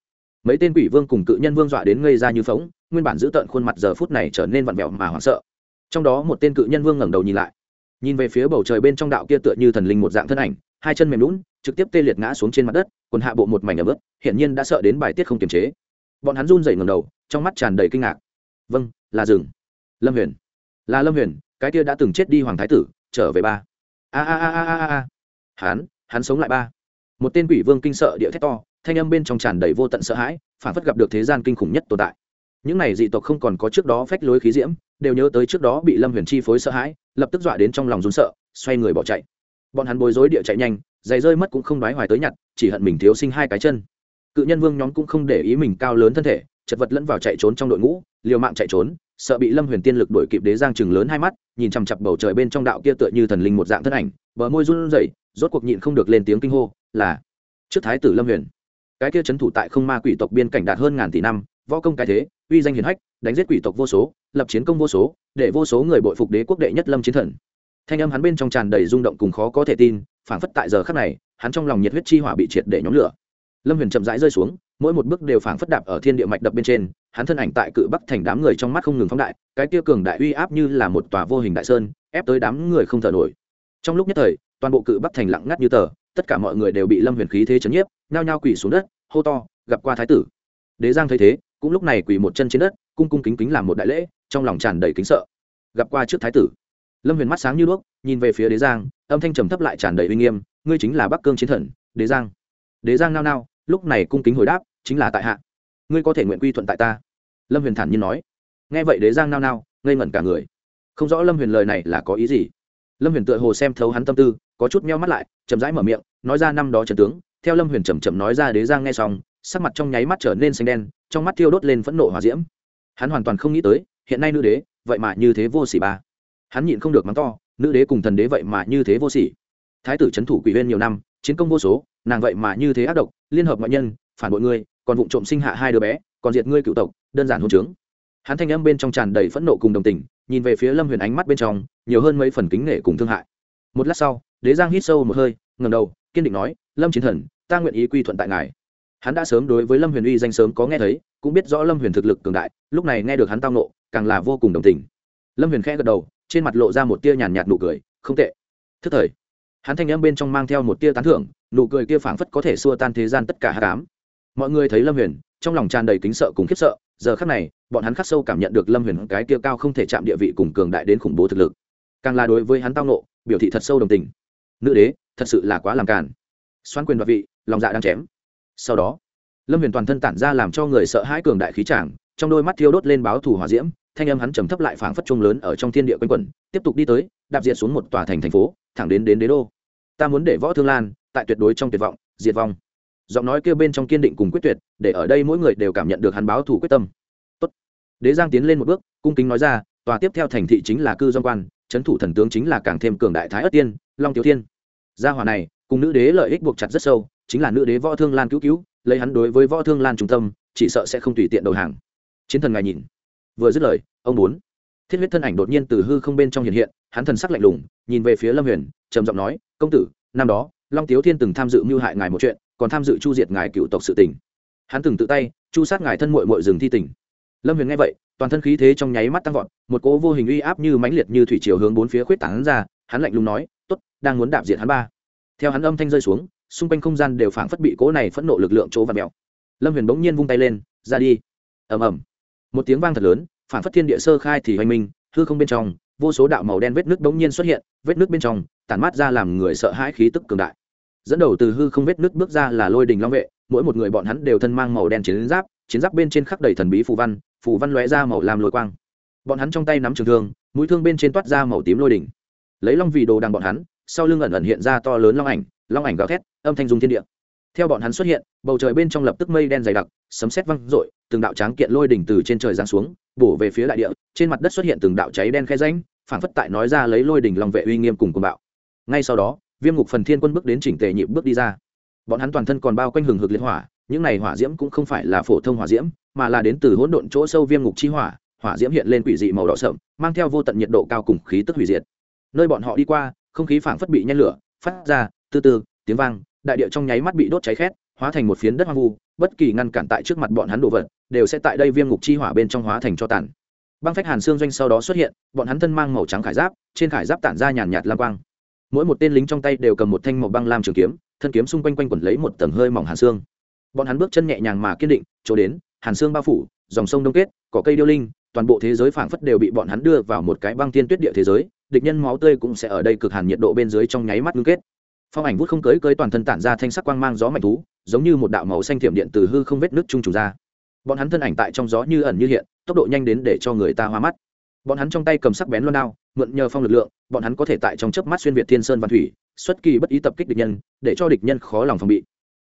mấy tên quỷ vương cùng cự nhân vương dọa đến ngây ra như phóng, nguyên bản giữ tợn khuôn mặt giờ phút này trở nên vặn vẹo mà hoảng sợ. Trong đó một tên cự nhân vương ngẩng đầu nhìn lại. Nhìn về phía bầu trời bên trong đạo kia tựa như thần linh một dạng thân ảnh, hai chân mềm lún trực tiếp tê liệt ngã xuống trên mặt đất, quần hạ bộ một mảnh ở bước hiển nhiên đã sợ đến bài tiết không kiềm chế. Bọn hắn run rẩy ngẩng đầu, trong mắt tràn đầy kinh ngạc. Vâng là rừng. Lâm huyền. Là lâm huyền, cái kia đã từng chết đi hoàng thái tử, trở về ba. A a a a a a. Hắn hắn sống lại ba. Một tên quỷ vương kinh sợ địa thét to thanh âm bên trong tràn đầy vô tận sợ hãi, phản phất gặp được thế gian kinh khủng nhất tồn tại. Những này dị tộc không còn có trước đó phách lối khí diễm, đều nhớ tới trước đó bị lâm huyền chi phối sợ hãi, lập tức dọa đến trong lòng run sợ, xoay người bỏ chạy. Bọn hắn bối rối địa chạy nhanh, giày rơi mất cũng không đoái hoài tới nhặt, chỉ hận mình thiếu sinh hai cái chân. Cự nhân vương nhóm cũng không để ý mình cao lớn thân thể, chật vật lẫn vào chạy trốn trong đội ngũ, liều mạng chạy trốn, sợ bị lâm huyền tiên lực đuổi kịp đế giang chừng lớn hai mắt, nhìn chằm chặp bầu trời bên trong đạo kia tựa như thần linh một dạng thân ảnh, bờ môi run rẩy, rốt cuộc nhịn không được lên tiếng kinh hô, là trước thái tử lâm huyền cái kia c h ấ n thủ tại không ma quỷ tộc biên cảnh đạt hơn ngàn tỷ năm, võ công cái thế, uy danh hiền hách, đánh giết quỷ tộc vô số, lập chiến công vô số, để vô số người bội phục đế quốc đệ nhất lâm chiến thần. Thanh âm hắn bên trong tràn đầy rung động cùng khó có thể tin phản phất tại giờ khắc này, hắn trong lòng nhiệt huyết chi hỏa bị triệt để nhóm lửa. Lâm huyền chậm rãi rơi xuống, mỗi một bước đều phảng phất đạp ở thiên địa mạch đập bên trên, hắn thân ảnh tại cự bắc thành đám người trong mắt không ngừng phóng đại, cái kia cường đại uy áp như là một tòa vô hình đại sơn, ép tới đám người không thở nổi. Trong lúc nhất thời, toàn bộ cự bắc thành lặng ngắt như tờ, tất cả mọi người đều bị lâm huyền khí thế chấn nhiếp nhao nhao quỳ xuống đất, hô to, gặp qua thái tử. Đế giang thấy thế, cũng lúc này quỳ một chân trên đất, cung cung kính kính làm một đại lễ, trong lòng tràn đầy kính sợ. Gặp qua trước thái tử. Lâm huyền mắt sáng như đuốc, nhìn về phía đế giang, âm thanh trầm thấp lại tràn đầy uy nghiêm, ngươi chính là bắc cương chiến thần, đế giang. Đế giang nao nao, lúc này cung kính hồi đáp, chính là tại hạ. Ngươi có thể nguyện quy thuận tại ta. Lâm huyền thản nhiên nói. Nghe vậy đế giang nao nao, ngây ngẩn cả người. Không rõ lâm huyền lời này là có ý gì. Lâm huyền tựa hồ xem thấu hắn tâm tư, có chút meo mắt lại, chậm rãi mở miệng, nói ra năm đó trần tướng theo lâm huyền chầm chậm nói ra đế giang nghe xong, sắc mặt trong nháy mắt trở nên xanh đen, trong mắt thiêu đốt lên phẫn nộ hòa diễm. Hắn hoàn toàn không nghĩ tới, hiện nay nữ đế, vậy mà như thế vô s ỉ ba. Hắn nhịn không được mắng to, nữ đế cùng thần đế vậy mà như thế vô s ỉ thái tử c h ấ n thủ quỷ huyên nhiều năm, chiến công vô số, nàng vậy mà như thế ác độc, liên hợp ngoại nhân, phản bội ngươi còn vụ trộm sinh hạ hai đứa bé, còn diệt ngươi cựu tộc, đơn giản hôn trướng. Hắn thanh âm bên trong tràn đầy phẫn nộ cùng đồng tình, nhìn về phía lâm huyền ánh mắt bên trong, nhiều hơn mấy phần kính nể cùng thương hại. Một lát sau, đế giang hít sâu một hơi ngầm đầu, kiên định nói lâm chiến thần, ta nguyện ý quy thuận tại ngài. Hắn đã sớm đối với lâm huyền uy danh sớm có nghe thấy, cũng biết rõ lâm huyền thực lực cường đại, lúc này nghe được hắn tao nộ càng là vô cùng đồng tình. Lâm huyền khẽ gật đầu, trên mặt lộ ra một tia nhàn nhạt nụ cười, không tệ. Thức thời, hắn thanh âm bên trong mang theo một tia tán thưởng, nụ cười kia phảng phất có thể xua tan thế gian tất cả hát cám mọi người thấy lâm huyền, trong lòng tràn đầy kính sợ cùng khiếp sợ, giờ khắc này, bọn hắn khắc sâu cảm nhận được lâm huyền cái tia cao không thể chạm địa vị cùng cường đại đến khủng bố thực lực. Càng là đối với hắn tao nộ biểu thị thật sâu đồng tình. Nữ đế, thật sự là quá làm càn xoan quyền đoạt vị, lòng dạ đang chém. Sau đó, lâm huyền toàn thân tản ra làm cho người sợ hãi cường đại khí tràng, trong đôi mắt thiêu đốt lên báo thủ hỏa diễm, thanh âm hắn trầm thấp lại phảng phất trung lớn ở trong thiên địa quanh quẩn, tiếp tục đi tới, đạp diệt xuống một tòa thành thành phố, thẳng đến đến đế đô. Ta muốn để võ thương lan, tại tuyệt đối trong tuyệt vọng, diệt vong. Giọng nói kêu bên trong kiên định cùng quyết tuyệt, để ở đây mỗi người đều cảm nhận được hắn báo thủ quyết tâm. Tốt. đế giang tiến lên một bước, cung kính nói ra, tòa tiếp theo thành thị chính là cư dân quan trấn thủ thần tướng chính là càng thêm cường đại thái ất tiên, long tiểu thiên. Gia hòa này cùng nữ đế lợi ích buộc chặt rất sâu, chính là nữ đế võ thương lan cứu cứu, lấy hắn đối với võ thương lan trung tâm, chỉ sợ sẽ không tùy tiện đầu hàng. Chiến thần ngài nhìn. Vừa dứt lời, ông bốn. Thiết huyết thân ảnh đột nhiên từ hư không bên trong hiện hiện, hắn thần sắc lạnh lùng, nhìn về phía lâm huyền, trầm giọng nói, công tử, năm đó, long tiếu thiên từng tham dự mưu hại ngài một chuyện, còn tham dự chu diệt ngài cựu tộc sự tình. Hắn từng tự tay, chu sát ngài thân mội mội rừng thi tình. Lâm huyền nghe vậy, toàn thân khí thế trong nháy mắt tăng vọt, một cỗ vô hình uy áp như mãnh liệt như thủy chiều hướng bốn phía khuyết tảng ra, hắn lạnh lùng nói t ố t đang muốn đạp diện hắn ba theo hắn âm thanh rơi xuống, xung quanh không gian đều phảng phất bị cỗ này phẫn nộ lực lượng chỗ và mèo. Lâm huyền bỗng nhiên vung tay lên, ra đi. Ầm ầm. Một tiếng vang thật lớn, phảng phất thiên địa sơ khai thì hoành minh, hư không bên trong, vô số đạo màu đen vết nước bỗng nhiên xuất hiện, vết nước bên trong, tản mát ra làm người sợ hãi khí tức cường đại. Dẫn đầu từ hư không vết nước bước ra là lôi đình long vệ, mỗi một người bọn hắn đều thân mang màu đen chiến giáp chiến giáp bên trên khắc đầy thần bí phù văn phù văn lóe ra màu làm lôi quang. Bọn hắn trong tay nắm trường thương, mũi thương bên trên toát ra màu tím lôi đỉnh. Lấy long vì đồ đằng bọn hắn sau lưng ẩn ẩn hiện ra to lớn long ảnh long ảnh gào thét, âm thanh dung thiên địa. Theo bọn hắn xuất hiện, bầu trời bên trong lập tức mây đen dày đặc, sấm sét văng rội từng đạo tráng kiện lôi đỉnh từ trên trời giáng xuống, bổ về phía đại địa, trên mặt đất xuất hiện từng đạo cháy đen khe ránh phảng phất tại nói ra lấy lôi đỉnh lòng vệ uy nghiêm cùng cuồng bạo. Ngay sau đó, viêm ngục phần thiên quân bước đến chỉnh tề nhịp bước đi ra. Bọn hắn toàn thân còn bao quanh hừng hực liên hỏa, những này hỏa diễm cũng không phải là phổ thông hỏa diễm, mà là đến từ hỗn độn chỗ sâu viêm ngục chi hỏa hỏa diễm hiện lên quỷ dị màu đỏ sậm, mang theo vô tận nhiệt độ cao cùng khí tức hủy diệt. Nơi bọn họ đi qua không khí phảng phất bị nhen lửa, phát ra, từ từ, tiếng vang, đại địa trong nháy mắt bị đốt cháy khét, hóa thành một phiến đất hoang vu, bất kỳ ngăn cản tại trước mặt bọn hắn đồ vật, đều sẽ tại đây viêm ngục chi hỏa bên trong hóa thành cho tàn. Băng phách hàn xương doanh sau đó xuất hiện, bọn hắn thân mang màu trắng khải giáp, trên khải giáp tản ra nhàn nhạt lam quang. Mỗi một tên lính trong tay đều cầm một thanh màu băng lam trường kiếm, thân kiếm xung quanh quanh quẩn lấy một tầng hơi mỏng hàn xương bọn hắn bước chân nhẹ nhàng mà kiên định, chỗ đến, hàn xương bao phủ, dòng sông đông kết, cỏ cây điêu linh, toàn bộ thế giới phảng phất đều bị bọn hắn đưa vào một cái băng tiên tuyết địa thế giới địch nhân máu tươi cũng sẽ ở đây cực hàn nhiệt độ bên dưới trong nháy mắt ngưng kết. Phong ảnh vút không cưới cưới toàn thân tản ra thanh sắc quang mang gió mạnh thú, giống như một đạo màu xanh thiểm điện từ hư không vết nước trung trùng ra. Bọn hắn thân ảnh tại trong gió như ẩn như hiện, tốc độ nhanh đến để cho người ta hoa mắt. Bọn hắn trong tay cầm sắc bén loan đao, mượn nhờ phong lực lượng, bọn hắn có thể tại trong chớp mắt xuyên việt thiên sơn văn thủy, xuất kỳ bất ý tập kích địch nhân, để cho địch nhân khó lòng phòng bị.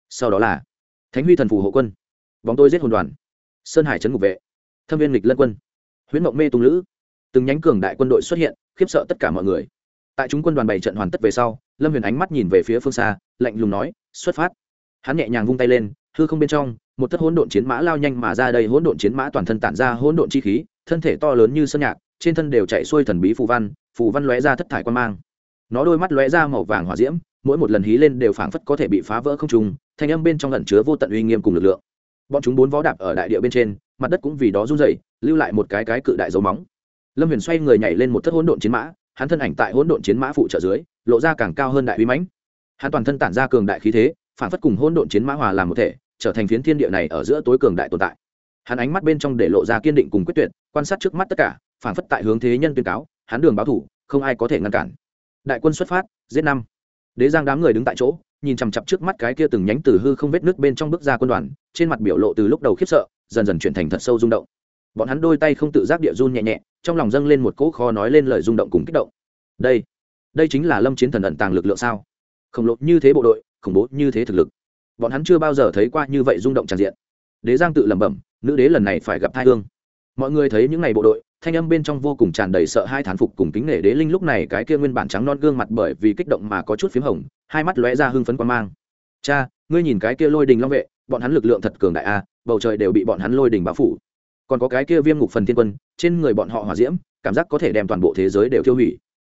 Sau đó là thánh huy thần phù hộ quân, bóng tôi giết hồn đoàn, sơn hải trấn ngục vệ, thâm viên lịch lân quân, huyễn mộng mê tung lữ từng nhánh cường đại quân đội xuất hiện, khiếp sợ tất cả mọi người. Tại chúng quân đoàn bày trận hoàn tất về sau, lâm huyền ánh mắt nhìn về phía phương xa, lạnh lùng nói, xuất phát. Hắn nhẹ nhàng vung tay lên, hư không bên trong, một thất hỗn độn chiến mã lao nhanh mà ra đây, hỗn độn chiến mã toàn thân tản ra hỗn độn chi khí, thân thể to lớn như sơn nhạc, trên thân đều chạy xuôi thần bí phù văn phù văn lóe ra thất thải quan mang. Nó đôi mắt lóe ra màu vàng hỏa diễm, mỗi một lần hí lên đều phảng phất có thể bị phá vỡ không trùng thanh âm bên trong ẩn chứa vô tận uy nghiêm cùng lực lượng. Bọn chúng bốn vó đạp ở đại địa bên trên, mặt đất cũng vì đó run rẩy, lưu lại một cái cái cự đại dấu móng lâm huyền xoay người nhảy lên một thất hỗn độn chiến mã, hắn thân ảnh tại hỗn độn chiến mã phụ trợ dưới, lộ ra càng cao hơn đại uy mãnh. Hắn toàn thân tản ra cường đại khí thế, phản phất cùng hỗn độn chiến mã hòa làm một thể, trở thành phiến thiên địa này ở giữa tối cường đại tồn tại. Hắn ánh mắt bên trong để lộ ra kiên định cùng quyết tuyệt, quan sát trước mắt tất cả, phản phất tại hướng thế nhân tuyên cáo, hắn đường báo thủ, không ai có thể ngăn cản. Đại quân xuất phát, giết năm. Đế giang đám người đứng tại chỗ, nhìn chằm chặp trước mắt cái kia từng nhánh từ hư không vết nước bên trong bước ra quân đoàn, trên mặt biểu lộ từ lúc đầu khiếp sợ, dần dần chuyển thành thật sâu rung động bọn hắn đôi tay không tự giác địa run nhẹ nhẹ, trong lòng dâng lên một cỗ kho nói lên lời rung động cùng kích động. Đây đây chính là lâm chiến thần ẩn tàng lực lượng sao? Khổng lồ như thế bộ đội, khủng bố như thế thực lực. Bọn hắn chưa bao giờ thấy qua như vậy rung động tràn diện. Đế giang tự lẩm bẩm, nữ đế lần này phải gặp thai hương. Mọi người thấy những ngày bộ đội, thanh âm bên trong vô cùng tràn đầy sợ hai thán phục cùng kính nể đế linh lúc này cái kia nguyên bản trắng non gương mặt bởi vì kích động mà có chút p h í m hồng, hai mắt lóe ra hưng phấn quan mang. Cha, ngươi nhìn cái kia lôi đình long vệ, bọn hắn lực lượng thật cường đại a, bầu trời đều bị bọn hắn lôi đình bao phủ còn có cái kia viêm ngục phần thiên quân, trên người bọn họ hòa diễm, cảm giác có thể đem toàn bộ thế giới đều tiêu hủy.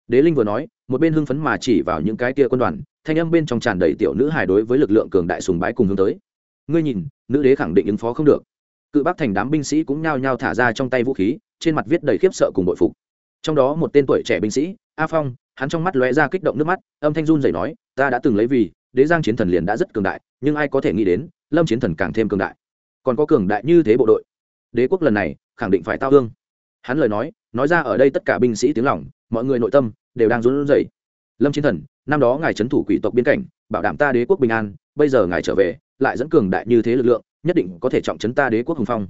Đế linh vừa nói, một bên hưng phấn mà chỉ vào những cái kia quân đoàn, thanh âm bên trong tràn đầy tiểu nữ hài đối với lực lượng cường đại sùng bái cùng hướng tới. Ngươi nhìn, nữ đế khẳng định ứng phó không được. Cự bác thành đám binh sĩ cũng nhao nhao thả ra trong tay vũ khí, trên mặt viết đầy khiếp sợ cùng bội phục. Trong đó một tên tuổi trẻ binh sĩ, a phong, hắn trong mắt lóe ra kích động nước mắt, âm thanh run dậy nói, ta đã từng lấy vì, đế giang chiến thần liền đã rất cường đại, nhưng ai có thể nghĩ đến, lâm chiến thần càng thêm cường đại. Còn có cường đại như thế bộ đội đế quốc lần này khẳng định phải tao hương. Hắn lời nói nói ra ở đây tất cả binh sĩ tiếng lòng, mọi người nội tâm đều đang run rẩy. Lâm chiến thần, năm đó ngài trấn thủ quỷ tộc biên cảnh, bảo đảm ta đế quốc bình an, bây giờ ngài trở về, lại dẫn cường đại như thế lực lượng, nhất định có thể trọng trấn ta đế quốc hùng phong.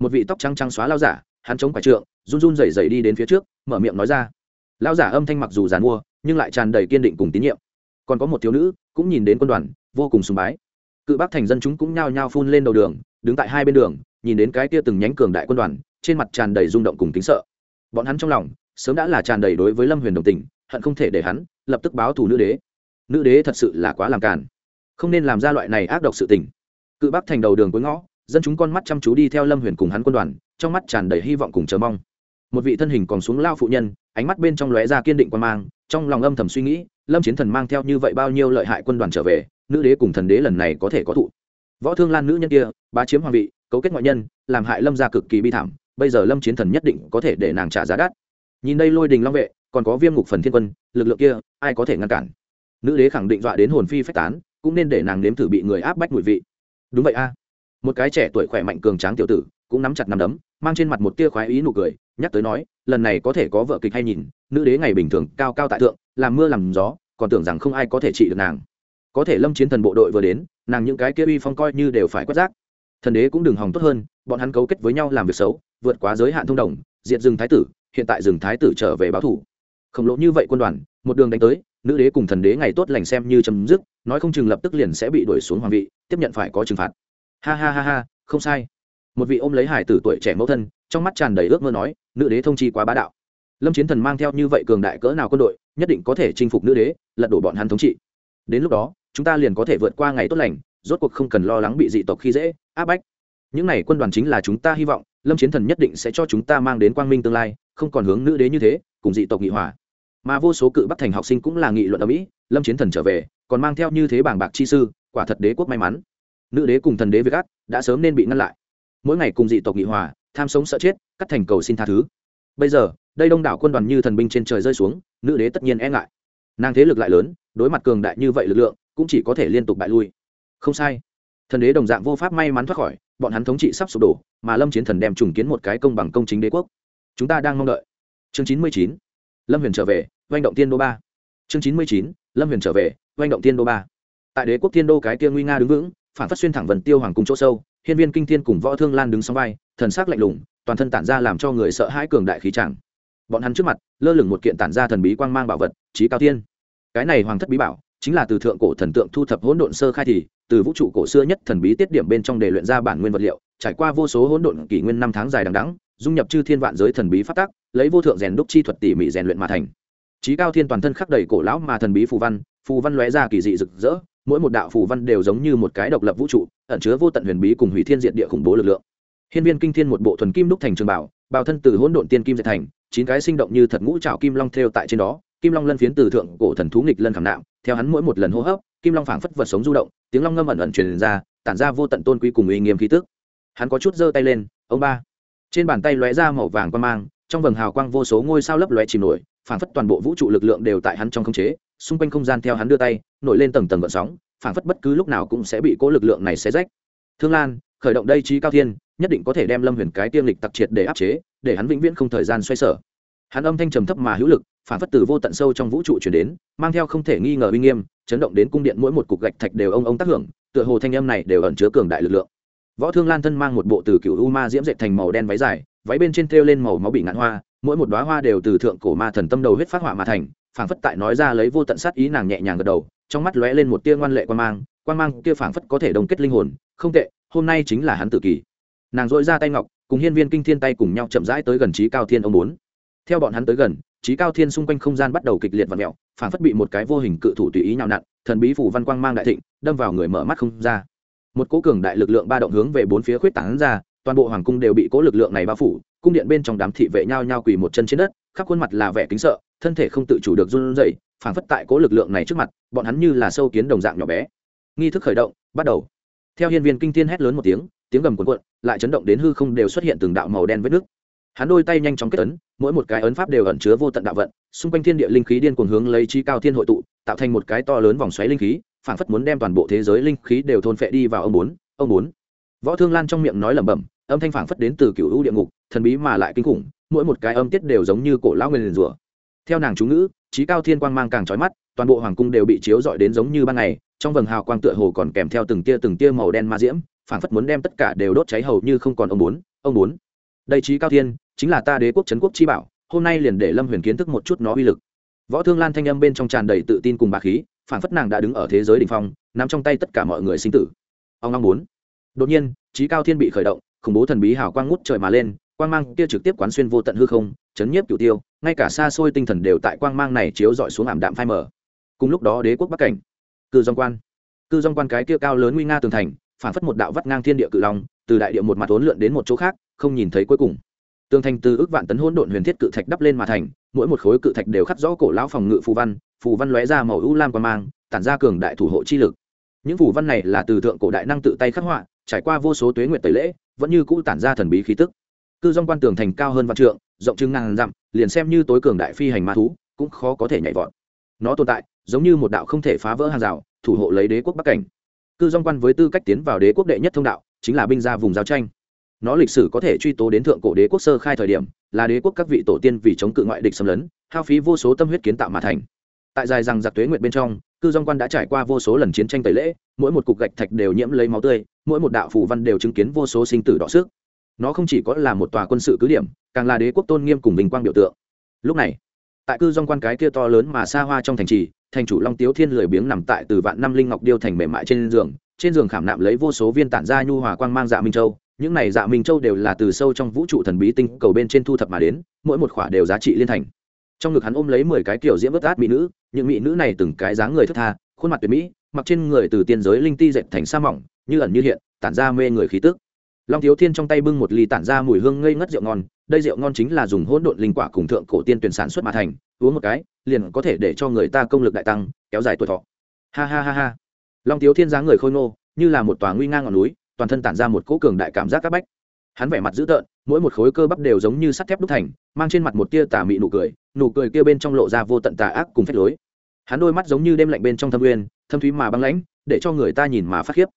Một vị tóc trắng trắng xóa lao giả, hắn chống quả trượng, run run rẩy rẩy đi đến phía trước, mở miệng nói ra. Lao giả âm thanh mặc dù giàn mua, nhưng lại tràn đầy kiên định cùng tín nhiệm. Còn có một thiếu nữ, cũng nhìn đến quân đoàn, vô cùng sùng bái. Cự bác thành dân chúng cũng nhao nhao phun lên đầu đường, đứng tại hai bên đường nhìn đến cái kia từng nhánh cường đại quân đoàn, trên mặt tràn đầy rung động cùng kính sợ. Bọn hắn trong lòng, sớm đã là tràn đầy đối với lâm huyền đồng tình, hận không thể để hắn lập tức báo thù nữ đế. Nữ đế thật sự là quá làm càn. Không nên làm ra loại này ác độc sự tình. Cự bắc thành đầu đường cuối ngõ, dân chúng con mắt chăm chú đi theo lâm huyền cùng hắn quân đoàn, trong mắt tràn đầy hy vọng cùng chờ mong. Một vị thân hình còn xuống lao phụ nhân, ánh mắt bên trong lóe ra kiên định quan mang, trong lòng âm thầm suy nghĩ, lâm chiến thần mang theo như vậy bao nhiêu lợi hại quân đoàn trở về, nữ đế cùng thần đế lần này có thể có thụ. Võ thương lan nữ nhân kia, bá chiếm hoàng vị cấu kết ngoại nhân, làm hại lâm gia cực kỳ bi thảm, bây giờ lâm chiến thần nhất định có thể để nàng trả giá đắt. Nhìn đây lôi đình long vệ, còn có viêm ngục phần thiên quân, lực lượng kia, ai có thể ngăn cản? Nữ đế khẳng định dọa đến hồn phi phách tán, cũng nên để nàng nếm thử bị người áp bách mùi vị. Đúng vậy a. Một cái trẻ tuổi khỏe mạnh cường tráng tiểu tử, cũng nắm chặt nắm đấm, mang trên mặt một tia khoái ý nụ cười, nhắc tới nói, lần này có thể có vợ kịch hay nhìn, nữ đế ngày bình thường, cao cao tại thượng, làm mưa làm gió, còn tưởng rằng không ai có thể trị được nàng. Có thể lâm chiến thần bộ đội vừa đến, nàng những cái kia uy phong coi như đều phải quét rác thần đế cũng đừng hòng tốt hơn, bọn hắn cấu kết với nhau làm việc xấu, vượt quá giới hạn thông đồng, diệt rừng thái tử, hiện tại rừng thái tử trở về báo thủ. Khổng lồ như vậy quân đoàn, một đường đánh tới, nữ đế cùng thần đế ngày tốt lành xem như chấm dứt, nói không chừng lập tức liền sẽ bị đuổi xuống hoàng vị, tiếp nhận phải có trừng phạt. Ha ha ha ha, không sai. Một vị ôm lấy hải tử tuổi trẻ mẫu thân, trong mắt tràn đầy ước mơ nói, nữ đế thông chi quá bá đạo. Lâm chiến thần mang theo như vậy cường đại cỡ nào quân đội, nhất định có thể chinh phục nữ đế, lật đổ bọn hắn thống trị. Đến lúc đó, chúng ta liền có thể vượt qua ngày tốt lành rốt cuộc không cần lo lắng bị dị tộc khi dễ, áp bách. Những n à y quân đoàn chính là chúng ta hy vọng, lâm chiến thần nhất định sẽ cho chúng ta mang đến quang minh tương lai, không còn hướng nữ đế như thế, cùng dị tộc nghị hòa. Mà vô số cự bắc thành học sinh cũng là nghị luận ở mỹ, lâm chiến thần trở về, còn mang theo như thế bảng bạc chi sư, quả thật đế quốc may mắn. Nữ đế cùng thần đế với gác đã sớm nên bị ngăn lại. Mỗi ngày cùng dị tộc nghị hòa, tham sống sợ chết, cắt thành cầu xin tha thứ. Bây giờ, đây đông đảo quân đoàn như thần binh trên trời rơi xuống, nữ đế tất nhiên e ngại. Nàng thế lực lại lớn, đối mặt cường đại như vậy lực lượng, cũng chỉ có thể liên tục bại lui không sai. Thần đế đồng dạng vô pháp may mắn thoát khỏi, bọn hắn thống trị sắp sụp đổ, mà lâm chiến thần đem trùng kiến một cái công bằng công chính đế quốc. Chúng ta đang mong đợi. Chương chín mươi chín. Lâm huyền trở về, oanh động tiên đô ba. Chương chín mươi chín. Lâm huyền trở về, oanh động tiên đô ba. Tại đế quốc tiên đô cái kia nguy nga đứng vững, phản phát xuyên thẳng vần tiêu hoàng cung chỗ sâu, hiên viên kinh thiên cùng võ thương lan đứng song vai, thần sắc lạnh lùng, toàn thân tản ra làm cho người sợ hãi cường đại khí tràng. Bọn hắn trước mặt, lơ lửng một kiện tản ra thần bí quang mang bảo vật trí cao thiên. Cái này hoàng thất bí bảo chính là từ thượng cổ thần tượng thu thập hỗn độn sơ khai thì, từ vũ trụ cổ xưa nhất thần bí tiết điểm bên trong để luyện ra bản nguyên vật liệu, trải qua vô số hỗn độn kỷ nguyên năm tháng dài đằng đẵng, dung nhập chư thiên vạn giới thần bí phát tác lấy vô thượng rèn đúc chi thuật tỉ mỉ rèn luyện mà thành. Trí cao thiên toàn thân khắc đầy cổ lão mà thần bí phù văn phù văn lóe ra kỳ dị rực rỡ, mỗi một đạo phù văn đều giống như một cái độc lập vũ trụ, ẩn chứa vô tận huyền bí cùng hủy thiên diện địa khủng bố lực lượng. Hiên viên kinh thiên một bộ thuần kim đúc thành trường bảo, bào thân từ hỗn độn tiên kim dệt thành, chín cái sinh động như thật ngũ trảo kim long thêu tại trên đó, kim long lân phiến từ thượng cổ thần thú nghịch lân khảm nạm theo hắn mỗi một lần hô hấp, kim long phảng phất vật sống du động, tiếng long ngâm ẩn ẩn truyền ra, tản ra vô tận tôn quý cùng uy nghiêm khí tức. Hắn có chút giơ tay lên, ông ba. Trên bàn tay lóe ra màu vàng quan mang, trong vầng hào quang vô số ngôi sao lấp lóe chìm nổi, phảng phất toàn bộ vũ trụ lực lượng đều tại hắn trong không chế, xung quanh không gian theo hắn đưa tay, nổi lên tầng tầng gợn sóng, phảng phất bất cứ lúc nào cũng sẽ bị cố lực lượng này xé rách. Thương lan, khởi động đây trí cao thiên, nhất định có thể đem lâm huyền cái tiêm lịch tặc triệt để áp chế, để hắn vĩnh viễn không thời gian xoay sở hắn âm thanh trầm thấp mà hữu lực, phản phất từ vô tận sâu trong vũ trụ chuyển đến, mang theo không thể nghi ngờ uy nghiêm, chấn động đến cung điện mỗi một cục gạch thạch đều ông ông tác hưởng, tựa hồ thanh âm này đều ẩn chứa cường đại lực lượng. Võ thương lan thân mang một bộ từ cựu u ma diễm dệt thành màu đen váy dài, váy bên trên thêu lên màu máu bị ngạn hoa, mỗi một đoá hoa đều từ thượng cổ ma thần tâm đầu huyết phát hỏa mà thành phảng phất tại nói ra lấy vô tận sát ý nàng nhẹ nhàng gật đầu, trong mắt lóe lên một tia ngoan lệ quan mang quan mang kia phảng phất có thể đồng kết linh hồn, không tệ, hôm nay chính là hắn tự kỷ nàng dội ra tay ngọc, cùng hiên viên kinh thiên tay cùng nhau chậm rãi tới gần trí cao thiên ông bốn theo bọn hắn tới gần, trí cao thiên xung quanh không gian bắt đầu kịch liệt và mẹo phảng phất bị một cái vô hình cự thủ tùy ý nhào nặn, thần bí phủ văn quang mang đại thịnh, đâm vào người mở mắt không ra. Một cố cường đại lực lượng ba động hướng về bốn phía khuyết tảng ra, toàn bộ hoàng cung đều bị cố lực lượng này bao phủ, cung điện bên trong đám thị vệ nhao nhao quỳ một chân trên đất, khắp khuôn mặt là vẻ kính sợ, thân thể không tự chủ được run rẩy, phảng phất tại cố lực lượng này trước mặt, bọn hắn như là sâu kiến đồng dạng nhỏ bé. Nghi thức khởi động, bắt đầu. Theo hiên viên kinh thiên hét lớn một tiếng tiếng gầm cuộn cuộn, lại chấn động đến hư không đều xuất hiện từng đạo màu đen vết nước hắn đôi tay nhanh chóng kết ấn, mỗi một cái ấn pháp đều ẩn chứa vô tận đạo vận, xung quanh thiên địa linh khí điên cuồng hướng lấy chi cao thiên hội tụ, tạo thành một cái to lớn vòng xoáy linh khí, phảng phất muốn đem toàn bộ thế giới linh khí đều thôn phệ đi vào ông bốn ông bốn. Võ thương lan trong miệng nói lẩm bẩm, âm thanh phảng phất đến từ cựu hữu địa ngục, thần bí mà lại kinh khủng, mỗi một cái âm tiết đều giống như cổ lão người rủa. Theo nàng chú ngữ, trí cao thiên quang mang càng trói mắt, toàn bộ hoàng cung đều bị chiếu rọi đến giống như ban ngày, trong vầng hào quang tựa hồ còn kèm theo từng tia từng tia màu đen ma diễm, phảng phất muốn đem tất cả đều đốt cháy hầu như không còn ông bốn ông bốn. Đây trí cao thiên chính là ta đế quốc trấn quốc chi bảo, hôm nay liền để lâm huyền kiến thức một chút nó uy lực. Võ thương lan thanh âm bên trong tràn đầy tự tin cùng bà khí, phản phất nàng đã đứng ở thế giới đ ỉ n h phong, nắm trong tay tất cả mọi người sinh tử. Ông long bốn. Đột nhiên, trí cao thiên bị khởi động, khủng bố thần bí hào quang ngút trời mà lên, quang mang kia trực tiếp quán xuyên vô tận hư không, chấn nhiếp cửu tiêu, ngay cả xa xôi tinh thần đều tại quang mang này chiếu dọi xuống ảm đạm phai mờ. Cùng lúc đó đế quốc bắc cảnh, cư dòng quan. Cư dòng quan cái kia cao lớn nguy nga tường thành, phản phất một đạo vắt ngang thiên địa cự long, từ đại địa một mặt uốn lượn đến một chỗ khác, không nhìn thấy cuối cùng tường thành từ ước vạn tấn hỗn độn huyền thiết cự thạch đắp lên mà thành, mỗi một khối cự thạch đều khắc rõ cổ lão phòng ngự phù văn phù văn lóe ra màu ưu lam quan mang, tản ra cường đại thủ hộ chi lực. Những phù văn này là từ thượng cổ đại năng tự tay khắc họa, trải qua vô số tuế nguyện tẩy lễ, vẫn như cũ tản ra thần bí khí tức. Cư dòng quan tường thành cao hơn vạn trượng, rộng chừng ngàn dặm, liền xem như tối cường đại phi hành ma thú, cũng khó có thể nhảy vọt. Nó tồn tại, giống như một đạo không thể phá vỡ hàng rào, thủ hộ lấy đế quốc bắc cảnh. Cư dòng quan với tư cách tiến vào đế quốc đệ nhất thông đạo, chính là binh gia vùng giao tranh nó lịch sử có thể truy tố đến thượng cổ đế quốc sơ khai thời điểm, là đế quốc các vị tổ tiên vì chống cự ngoại địch xâm lấn, hao phí vô số tâm huyết kiến tạo mà thành. Tại dài rằng giặc tuế nguyện bên trong, cư dòng quan đã trải qua vô số lần chiến tranh tẩy lễ, mỗi một cục gạch thạch đều nhiễm lấy máu tươi, mỗi một đạo phù văn đều chứng kiến vô số sinh tử đỏ sức nó không chỉ có là một tòa quân sự cứ điểm, càng là đế quốc tôn nghiêm cùng bình quang biểu tượng. Lúc này, tại cư dòng quan cái kia to lớn mà xa hoa trong thành trì, thành chủ long tiếu thiên lười biếng nằm tại từ vạn năm linh ngọc điêu thành mềm mại trên giường trên giường khảm nạm lấy vô số viên tản gia nhu hòa quang mang dạ minh châu những này dạ minh châu đều là từ sâu trong vũ trụ thần bí tinh cầu bên trên thu thập mà đến, mỗi một khỏa đều giá trị liên thành. Trong ngực hắn ôm lấy mười cái kiểu diễm vớt át mỹ nữ, những mỹ nữ này từng cái dáng người thức tha, khuôn mặt tuyệt mỹ, mặc trên người từ tiên giới linh ti dệt thành sa mỏng, như ẩn như hiện, tản ra mê người khí tức. Long thiếu thiên trong tay bưng một ly tản ra mùi hương ngây ngất rượu ngon, đây rượu ngon chính là dùng hỗn độn linh quả cùng thượng cổ tiên tuyển sản xuất mà thành, uống một cái, liền có thể để cho người ta công lực đại tăng, kéo dài tuổi thọ. Ha ha ha ha. Long thiếu thiên dáng người khôi ngô, như là một tòa nguy ngang ngọn núi toàn thân tản ra một cỗ cường đại cảm giác các bách. Hắn vẻ mặt dữ tợn, mỗi một khối cơ bắp đều giống như sắt thép đúc thành, mang trên mặt một tia tà mị nụ cười nụ cười kia bên trong lộ ra vô tận tà ác cùng phép lối. Hắn đôi mắt giống như đêm lạnh bên trong thâm uyên, thâm thúy mà băng lãnh, để cho người ta nhìn mà phát khiếp.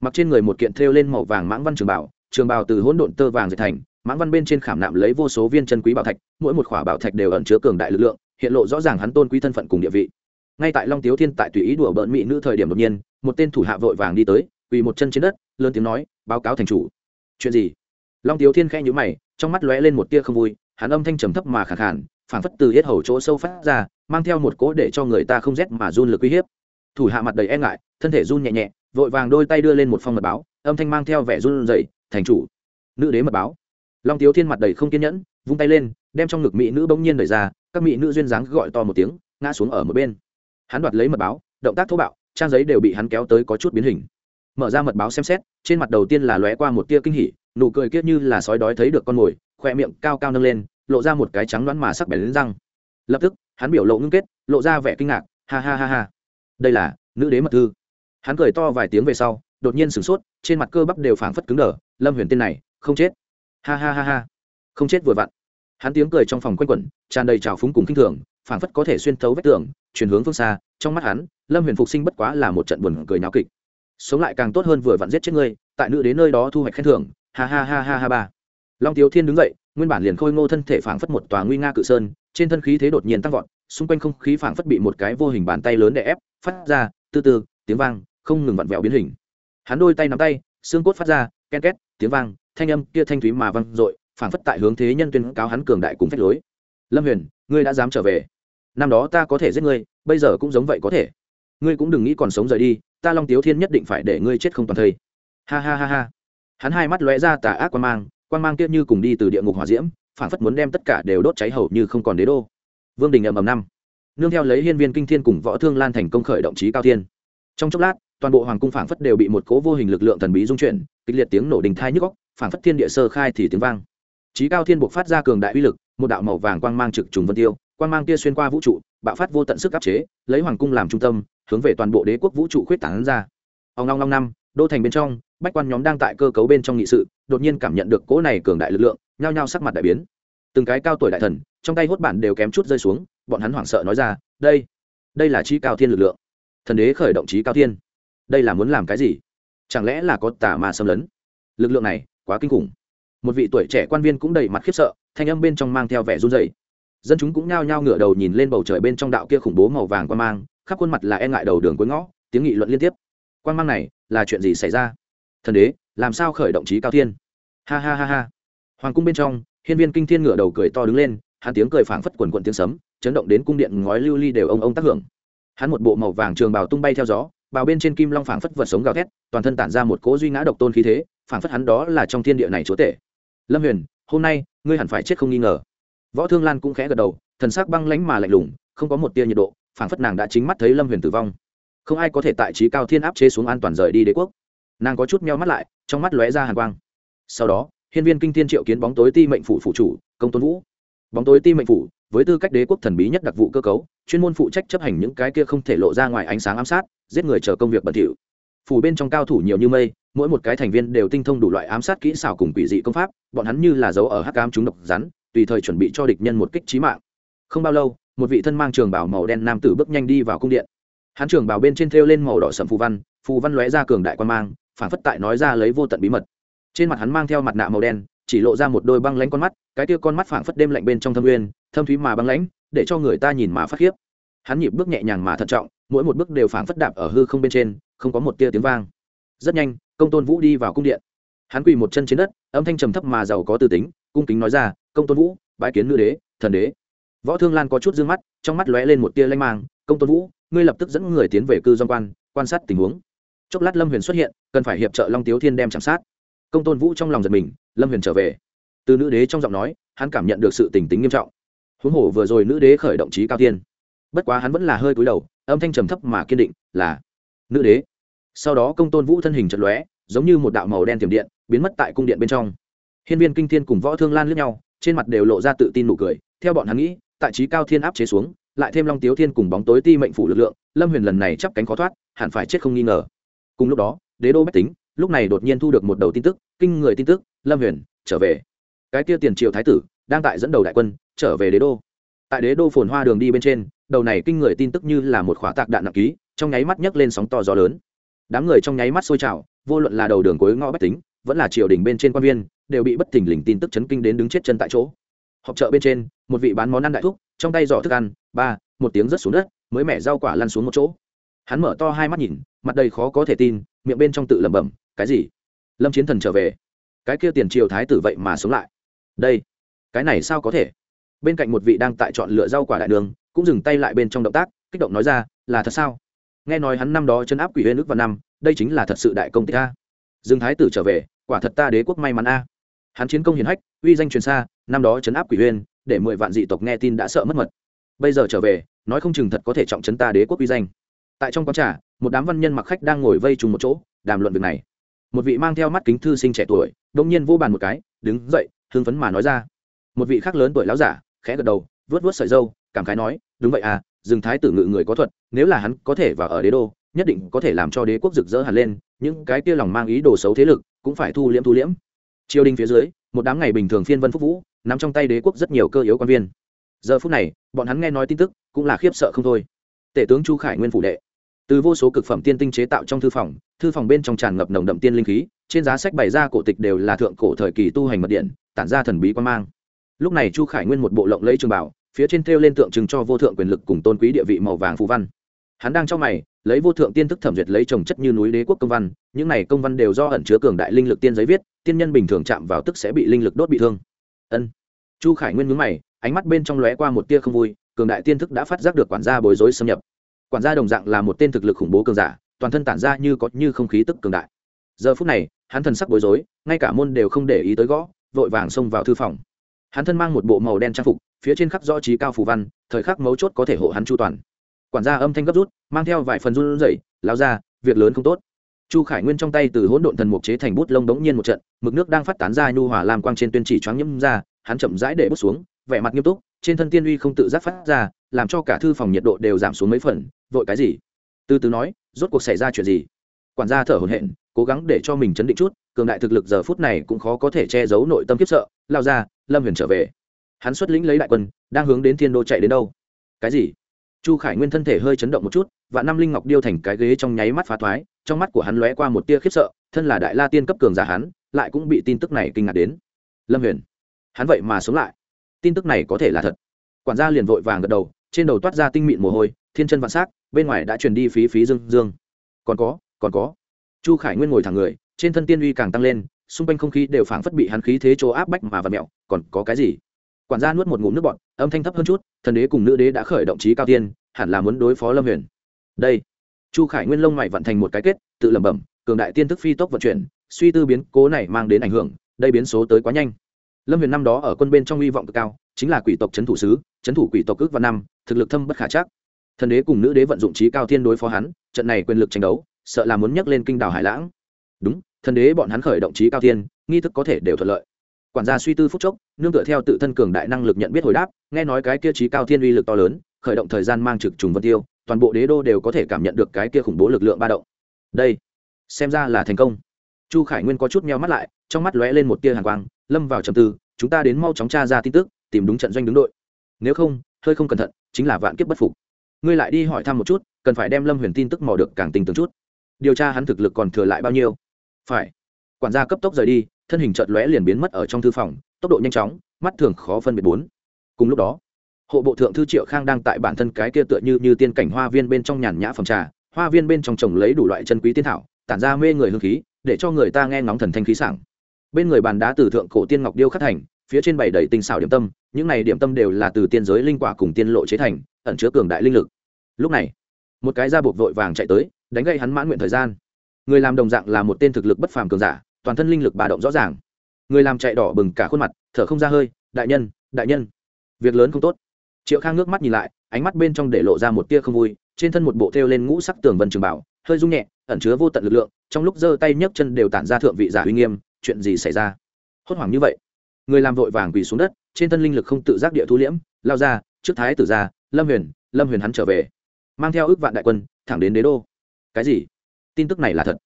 Mặc trên người một kiện thêu lên màu vàng mãng văn trường bảo, trường bào từ hỗn độn tơ vàng dệt thành, mãng văn bên trên khảm nạm lấy vô số viên chân quý bảo thạch, mỗi một khỏa bảo thạch đều ẩn chứa cường đại lực lượng, hiện lộ rõ ràng hắn tôn quý thân phận cùng địa vị. Ngay tại long tiếu thiên tại tùy ý đùa bỡn mỹ nữ thời điểm đột nhiên, một tên thủ hạ vội vàng đi tới quỳ một chân trên đất, lớn tiếng nói, báo cáo thành chủ. Chuyện gì? Long tiếu thiên khẽ nhữ mày, trong mắt lóe lên một tia không vui, hắn âm thanh trầm thấp mà khẳng khản phảng phất từ hết hầu chỗ sâu phát ra, mang theo một cỗ để cho người ta không rét mà run lực uy hiếp. Thủ hạ mặt đầy e ngại, thân thể run nhẹ nhẹ, vội vàng đôi tay đưa lên một phong mật báo, âm thanh mang theo vẻ run rẩy, thành chủ, nữ đế mật báo. Long tiếu thiên mặt đầy không kiên nhẫn, vung tay lên, đem trong ngực mỹ nữ bỗng nhiên đẩy ra, các mỹ nữ duyên dáng gọi to một tiếng, ngã xuống ở một bên. Hắn đoạt lấy mật báo, động tác thô bạo, trang giấy đều bị hắn kéo tới có chút biến hình mở ra mật báo xem xét, trên mặt đầu tiên là lóe qua một tia kinh hỉ, nụ cười kiết như là sói đói thấy được con mồi khoe miệng cao cao nâng lên, lộ ra một cái trắng đoán mà sắc bén lên răng. Lập tức, hắn biểu lộ ngưng kết, lộ ra vẻ kinh ngạc, ha ha ha ha. Đây là nữ đế mật thư. Hắn cười to vài tiếng về sau, đột nhiên sửng sốt, trên mặt cơ bắp đều phảng phất cứng đờ, lâm huyền tên này, không chết. Ha ha ha ha. Không chết vừa vặn. Hắn tiếng cười trong phòng quanh quẩn, tràn đầy trào phúng cùng kinh thường, phảng phất có thể xuyên thấu vách tường, chuyển hướng phương xa, trong mắt hắn, lâm huyền phục sinh bất quá là một trận buồn cười náo kịch sống lại càng tốt hơn vừa vặn giết chết ngươi, tại nữ đến nơi đó thu hoạch khen thưởng, ha ha ha ha ha ba. Long tiếu thiên đứng dậy, nguyên bản liền khôi ngô thân thể phảng phất một tòa nguy nga cự sơn, trên thân khí thế đột nhiên tăng vọt, xung quanh không khí phảng phất bị một cái vô hình bàn tay lớn đè ép, phát ra, từ từ, tiếng vang, không ngừng vặn vẹo biến hình. Hắn đôi tay nắm tay, xương cốt phát ra ken két, tiếng vang, thanh âm kia thanh thúy mà vang dội, phảng phất tại hướng thế nhân tuyên cáo hắn cường đại cùng phách lối. Lâm huyền, ngươi đã dám trở về. Năm đó ta có thể giết ngươi, bây giờ cũng giống vậy có thể ngươi cũng đừng nghĩ còn sống rời đi, ta long tiếu thiên nhất định phải để ngươi chết không toàn thây. Ha ha ha ha. Hắn hai mắt lóe ra tà ác quan mang quan mang kia như cùng đi từ địa ngục hỏa diễm phảng phất muốn đem tất cả đều đốt cháy hầu như không còn đế đô. Vương đình ầm ầm năm. Nương theo lấy hiên viên kinh thiên cùng võ thương lan thành công khởi động trí cao thiên. Trong chốc lát, toàn bộ hoàng cung phảng phất đều bị một cố vô hình lực lượng thần bí dung chuyển, kịch liệt tiếng nổ đình thai nhức góc phảng phất thiên địa sơ khai thì tiếng vang. Trí cao thiên buộc phát ra cường đại uy lực, một đạo màu vàng quang mang trực trùng vân tiêu, quang mang kia xuyên qua vũ trụ, bạo phát vô tận sức áp chế, lấy hoàng cung làm trung tâm hướng về toàn bộ đế quốc vũ trụ khuyết tảng ra. Ông long long năm, đô thành bên trong, bách quan nhóm đang tại cơ cấu bên trong nghị sự, đột nhiên cảm nhận được cỗ này cường đại lực lượng, nhao nhao sắc mặt đại biến. Từng cái cao tuổi đại thần, trong tay hốt bản đều kém chút rơi xuống, bọn hắn hoảng sợ nói ra, đây đây là trí cao thiên lực lượng. Thần đế khởi động trí cao thiên. Đây là muốn làm cái gì? Chẳng lẽ là có tà ma xâm lấn? Lực lượng này, quá kinh khủng. Một vị tuổi trẻ quan viên cũng đầy mặt khiếp sợ, thanh âm bên trong mang theo vẻ run rẩy. Dân chúng cũng nhao nhao ngửa đầu nhìn lên bầu trời bên trong đạo kia khủng bố màu vàng quan mang khắp khuôn mặt là e ngại đầu đường cuối ngõ, tiếng nghị luận liên tiếp. Quan mang này, là chuyện gì xảy ra? Thần đế, làm sao khởi động trí cao thiên? Ha ha ha ha. Hoàng cung bên trong, hiên viên kinh thiên ngửa đầu cười to đứng lên, hắn tiếng cười phảng phất quần quần tiếng sấm, chấn động đến cung điện ngói lưu ly đều ông ông tác hưởng. Hắn một bộ màu vàng trường bào tung bay theo gió, bào bên trên kim long phảng phất vật sống gào thét, toàn thân tản ra một cỗ duy ngã độc tôn khí thế, phảng phất hắn đó là trong thiên địa này chúa tể. Lâm huyền, hôm nay, ngươi hẳn phải chết không nghi ngờ. Võ thương lan cũng khẽ gật đầu, thần sắc băng lánh mà lạnh lùng, không có một tia nhiệt độ phảng phất nàng đã chính mắt thấy lâm huyền tử vong. Không ai có thể tại trí cao thiên áp chế xuống an toàn rời đi đế quốc. Nàng có chút meo mắt lại, trong mắt lóe ra hàn quang. Sau đó, hiên viên kinh thiên triệu kiến bóng tối ti mệnh phủ phụ chủ, công tôn vũ. Bóng tối ti mệnh phủ, với tư cách đế quốc thần bí nhất đặc vụ cơ cấu, chuyên môn phụ trách chấp hành những cái kia không thể lộ ra ngoài ánh sáng ám sát, giết người chờ công việc bẩn thỉu. Phủ bên trong cao thủ nhiều như mây, mỗi một cái thành viên đều tinh thông đủ loại ám sát kỹ xảo cùng quỷ dị công pháp, bọn hắn như là dấu ở hắc ám chúng độc rắn, tùy thời chuẩn bị cho địch nhân một kích trí mạng. Không bao lâu một vị thân mang trường bảo màu đen nam tử bước nhanh đi vào cung điện. Hắn trường bảo bên trên thêu lên màu đỏ sầm phù văn phù văn lóe ra cường đại quan mang, phản phất tại nói ra lấy vô tận bí mật. Trên mặt hắn mang theo mặt nạ màu đen, chỉ lộ ra một đôi băng lãnh con mắt, cái tia con mắt phảng phất đêm lạnh bên trong thâm uyên, thâm thúy mà băng lãnh, để cho người ta nhìn mà phát khiếp. Hắn nhịp bước nhẹ nhàng mà thận trọng, mỗi một bước đều phảng phất đạp ở hư không bên trên, không có một tia tiếng vang. Rất nhanh, công tôn vũ đi vào cung điện. Hắn quỳ một chân trên đất, âm thanh trầm thấp mà giàu có từ tính, cung kính nói ra, công tôn vũ bãi kiến nữ đế, thần đế võ thương lan có chút d ư ơ n g mắt, trong mắt lóe lên một tia lanh mang, công tôn vũ, ngươi lập tức dẫn người tiến về cư doanh quan quan sát tình huống. Chốc lát lâm huyền xuất hiện, cần phải hiệp trợ long tiếu thiên đem chạm sát. Công tôn vũ trong lòng giật mình, lâm huyền trở về. Từ nữ đế trong giọng nói, hắn cảm nhận được sự tình tính nghiêm trọng. Huống hồ vừa rồi nữ đế khởi động trí cao thiên. Bất quá hắn vẫn là hơi cúi đầu, âm thanh trầm thấp mà kiên định, là, nữ đế. Sau đó công tôn vũ thân hình chật lóe, giống như một đạo màu đen tiềm điện, biến mất tại cung điện bên trong. Hiên viên kinh thiên cùng võ thương lan lướt nhau, trên mặt đều lộ ra tự tin nụ cười, theo bọn hắn nghĩ tại trí cao thiên áp chế xuống, lại thêm long tiếu thiên cùng bóng tối ti mệnh phủ lực lượng, lâm huyền lần này chắp cánh khó thoát, hẳn phải chết không nghi ngờ. Cùng lúc đó, đế đô bách tính, lúc này đột nhiên thu được một đầu tin tức, kinh người tin tức, lâm huyền, trở về. Cái kia tiền triều thái tử, đang tại dẫn đầu đại quân, trở về đế đô. Tại đế đô phồn hoa đường đi bên trên, đầu này kinh người tin tức như là một khỏa tạc đạn nặng ký, trong nháy mắt nhấc lên sóng to gió lớn. Đám người trong nháy mắt sôi trào, vô luận là đầu đường cuối ngõ bách tính, vẫn là triều đình bên trên quan viên, đều bị bất thình lình tin tức chấn kinh đến đứng chết chân tại chỗ họp chợ bên trên, một vị bán món ăn đại thúc, trong tay giỏ thức ăn, ba, một tiếng rớt xuống đất, mới mẻ rau quả lăn xuống một chỗ. Hắn mở to hai mắt nhìn, mặt đầy khó có thể tin, miệng bên trong tự lẩm bẩm, cái gì? Lâm chiến thần trở về. Cái kia tiền triều thái tử vậy mà sống lại. Đây, cái này sao có thể? Bên cạnh một vị đang tại chọn lựa rau quả đại đường, cũng dừng tay lại bên trong động tác, kích động nói ra, là thật sao? Nghe nói hắn năm đó chấn áp quỷ huyên ước vào năm, đây chính là thật sự đại công tích a. Dương thái tử trở về, quả thật ta đế quốc may mắn a. Hắn chiến công hiển hách, uy danh truyền xa năm đó chấn áp quỷ huyên để mười vạn dị tộc nghe tin đã sợ mất mật. Bây giờ trở về, nói không chừng thật có thể trọng chấn ta đế quốc uy danh. Tại trong quán trà, một đám văn nhân mặc khách đang ngồi vây trùng một chỗ, đàm luận việc này. Một vị mang theo mắt kính thư sinh trẻ tuổi, đông nhiên vô bàn một cái, đứng dậy, hưng phấn mà nói ra. Một vị khác lớn tuổi láo giả, khẽ gật đầu vớt vớt sợi dâu, cảm khái nói, đúng vậy à rừng thái tử ngự người có thuật, nếu là hắn có thể vào ở đế đô, nhất định có thể làm cho đế quốc rực rỡ hẳn lên, những cái kia lòng mang ý đồ xấu thế lực cũng phải thu liễm thu liễm. Triều đình phía dưới, một đám ngày bình thường phiên vân phúc vũ nắm trong tay đế quốc rất nhiều cơ yếu quan viên. Giờ phút này, bọn hắn nghe nói tin tức, cũng là khiếp sợ không thôi. Tể tướng chu khải nguyên phủ đệ. Từ vô số cực phẩm tiên tinh chế tạo trong thư phòng thư phòng bên trong tràn ngập nồng đậm tiên linh khí, trên giá sách bày ra cổ tịch đều là thượng cổ thời kỳ tu hành mật điện, tản ra thần bí quan mang. Lúc này chu khải nguyên một bộ lộng lấy trường bảo, phía trên thêu lên tượng trưng cho vô thượng quyền lực cùng tôn quý địa vị màu vàng phú văn. Hắn đang cho mày, lấy vô thượng tiên thức thẩm duyệt lấy trồng chất như núi đế quốc công văn, những này công văn đều do ẩn chứa cường đại linh lực tiên giấy viết, tiên nhân bình thường chạm vào tức sẽ bị linh lực đốt bị thương ân. Chu khải nguyên nhướng mày, ánh mắt bên trong lóe qua một tia không vui, cường đại tiên thức đã phát giác được quản gia bối rối xâm nhập. Quản gia đồng dạng là một tên thực lực khủng bố cường giả, toàn thân tản ra như có như không khí tức cường đại. Giờ phút này, hắn thần sắc bối rối, ngay cả môn đều không để ý tới gõ, vội vàng xông vào thư phòng. Hắn thân mang một bộ màu đen trang phục, phía trên khắc rõ trí cao phù văn, thời khắc mấu chốt có thể hộ hắn chu toàn. Quản gia âm thanh gấp rút, mang theo vài phần run rẩy lao ra việc lớn không tốt chu khải nguyên trong tay từ hỗn độn thần mục chế thành bút lông đống nhiên một trận, mực nước đang phát tán ra nhu hòa làm quang trên tuyên chỉ choáng nhiễm ra, hắn chậm rãi để bút xuống, vẻ mặt nghiêm túc, trên thân tiên uy không tự giác phát ra, làm cho cả thư phòng nhiệt độ đều giảm xuống mấy phần, vội cái gì? Từ từ nói, rốt cuộc xảy ra chuyện gì? Quản gia thở hổn hển, cố gắng để cho mình chấn định chút, cường đại thực lực giờ phút này cũng khó có thể che giấu nội tâm kiếp sợ, lao ra, lâm huyền trở về. Hắn xuất lĩnh lấy đại quân, đang hướng đến thiên đô chạy đến đâu? Cái gì? Chu khải nguyên thân thể hơi chấn động một chút và năm linh ngọc điêu thành cái ghế trong nháy mắt phá thoái trong mắt của hắn lóe qua một tia khiếp sợ, thân là đại la tiên cấp cường giả hắn, lại cũng bị tin tức này kinh ngạc đến. Lâm huyền, hắn vậy mà sống lại. Tin tức này có thể là thật. Quản gia liền vội vàng gật đầu, trên đầu toát ra tinh mịn mồ hôi, thiên chân vạn s á c bên ngoài đã truyền đi phí phí dương dương. Còn có còn có. Chu khải nguyên ngồi thẳng người, trên thân tiên uy càng tăng lên, xung quanh không khí đều phảng phất bị hắn khí thế chỗ áp bách mà và mẹo còn có cái gì? Quản gia nuốt một ngụm nước bọt, âm thanh thấp hơn chút, thần đế cùng nữ đế đã khởi động trí cao tiên, hẳn là muốn đối phó lâm huyền. Đây chu khải nguyên lông mày vận thành một cái kết, tự lẩm bẩm, cường đại tiên thức phi tốc vận chuyển, suy tư biến cố này mang đến ảnh hưởng, đây biến số tới quá nhanh. Lâm huyền năm đó ở quân bên trong hy vọng cực cao, chính là quỷ tộc trấn thủ sứ trấn thủ quỷ tộc ước và năm, thực lực thâm bất khả chắc. Thần đế cùng nữ đế vận dụng trí cao thiên đối phó hắn, trận này quyền lực tranh đấu, sợ là muốn nhắc lên kinh đảo hải lãng. Đúng, thần đế bọn hắn khởi động trí cao thiên, nghi thức có thể đều thuận lợi. Quản gia suy tư phúc chốc, nương tựa theo tự thân cường đại năng lực nhận biết hồi đáp, nghe nói cái kia trí cao thiên uy lực to lớn, khởi động thời gian mang trực trùng vân tiêu toàn bộ đế đô đều có thể cảm nhận được cái kia khủng bố lực lượng ba động. Đây, xem ra là thành công. Chu khải nguyên có chút meo mắt lại, trong mắt lóe lên một tia hàng quang, lâm vào trầm tư, chúng ta đến mau chóng tra ra tin tức, tìm đúng trận doanh đứng đội. Nếu không, hơi không cẩn thận, chính là vạn kiếp bất phục. Ngươi lại đi hỏi thăm một chút, cần phải đem lâm huyền tin tức mò được càng tinh tường chút. Điều tra hắn thực lực còn thừa lại bao nhiêu? Phải. Quản gia cấp tốc rời đi, thân hình chợt lóe liền biến mất ở trong thư phòng, tốc độ nhanh chóng, mắt thường khó phân biệt bốn. Cùng lúc đó hộ bộ thượng thư triệu khang đang tại bản thân cái kia tựa như như tiên cảnh hoa viên bên trong nhàn nhã phòng trà, hoa viên bên trong trồng lấy đủ loại chân quý tiên thảo, tản ra mê người hương khí, để cho người ta nghe ngóng thần thanh khí sảng. Bên người bàn đá từ thượng cổ tiên ngọc điêu khắc thành, phía trên bày đầy tinh xảo điểm tâm, những này điểm tâm đều là từ tiên giới linh quả cùng tiên lộ chế thành, ẩn chứa cường đại linh lực. Lúc này, một cái da buộc vội vàng chạy tới, đánh gây hắn mãn nguyện thời gian. Người làm đồng dạng là một tên thực lực bất phàm cường giả, toàn thân linh lực bà động rõ ràng. Người làm chạy đỏ bừng cả khuôn mặt, thở không ra hơi, đại nhân đại nhân, việc lớn không tốt triệu khang nước mắt nhìn lại, ánh mắt bên trong để lộ ra một tia không vui, trên thân một bộ thêu lên ngũ sắc tường vân trường bảo, hơi rung nhẹ, ẩn chứa vô tận lực lượng, trong lúc giơ tay nhấc chân đều tản ra thượng vị giả uy nghiêm, chuyện gì xảy ra? Hốt hoảng như vậy, người làm vội vàng quỳ xuống đất, trên thân linh lực không tự giác địa thu liễm, lao ra, trước thái tử ra, lâm huyền lâm huyền hắn trở về, mang theo ước vạn đại quân, thẳng đến đế đô. Cái gì? Tin tức này là thật.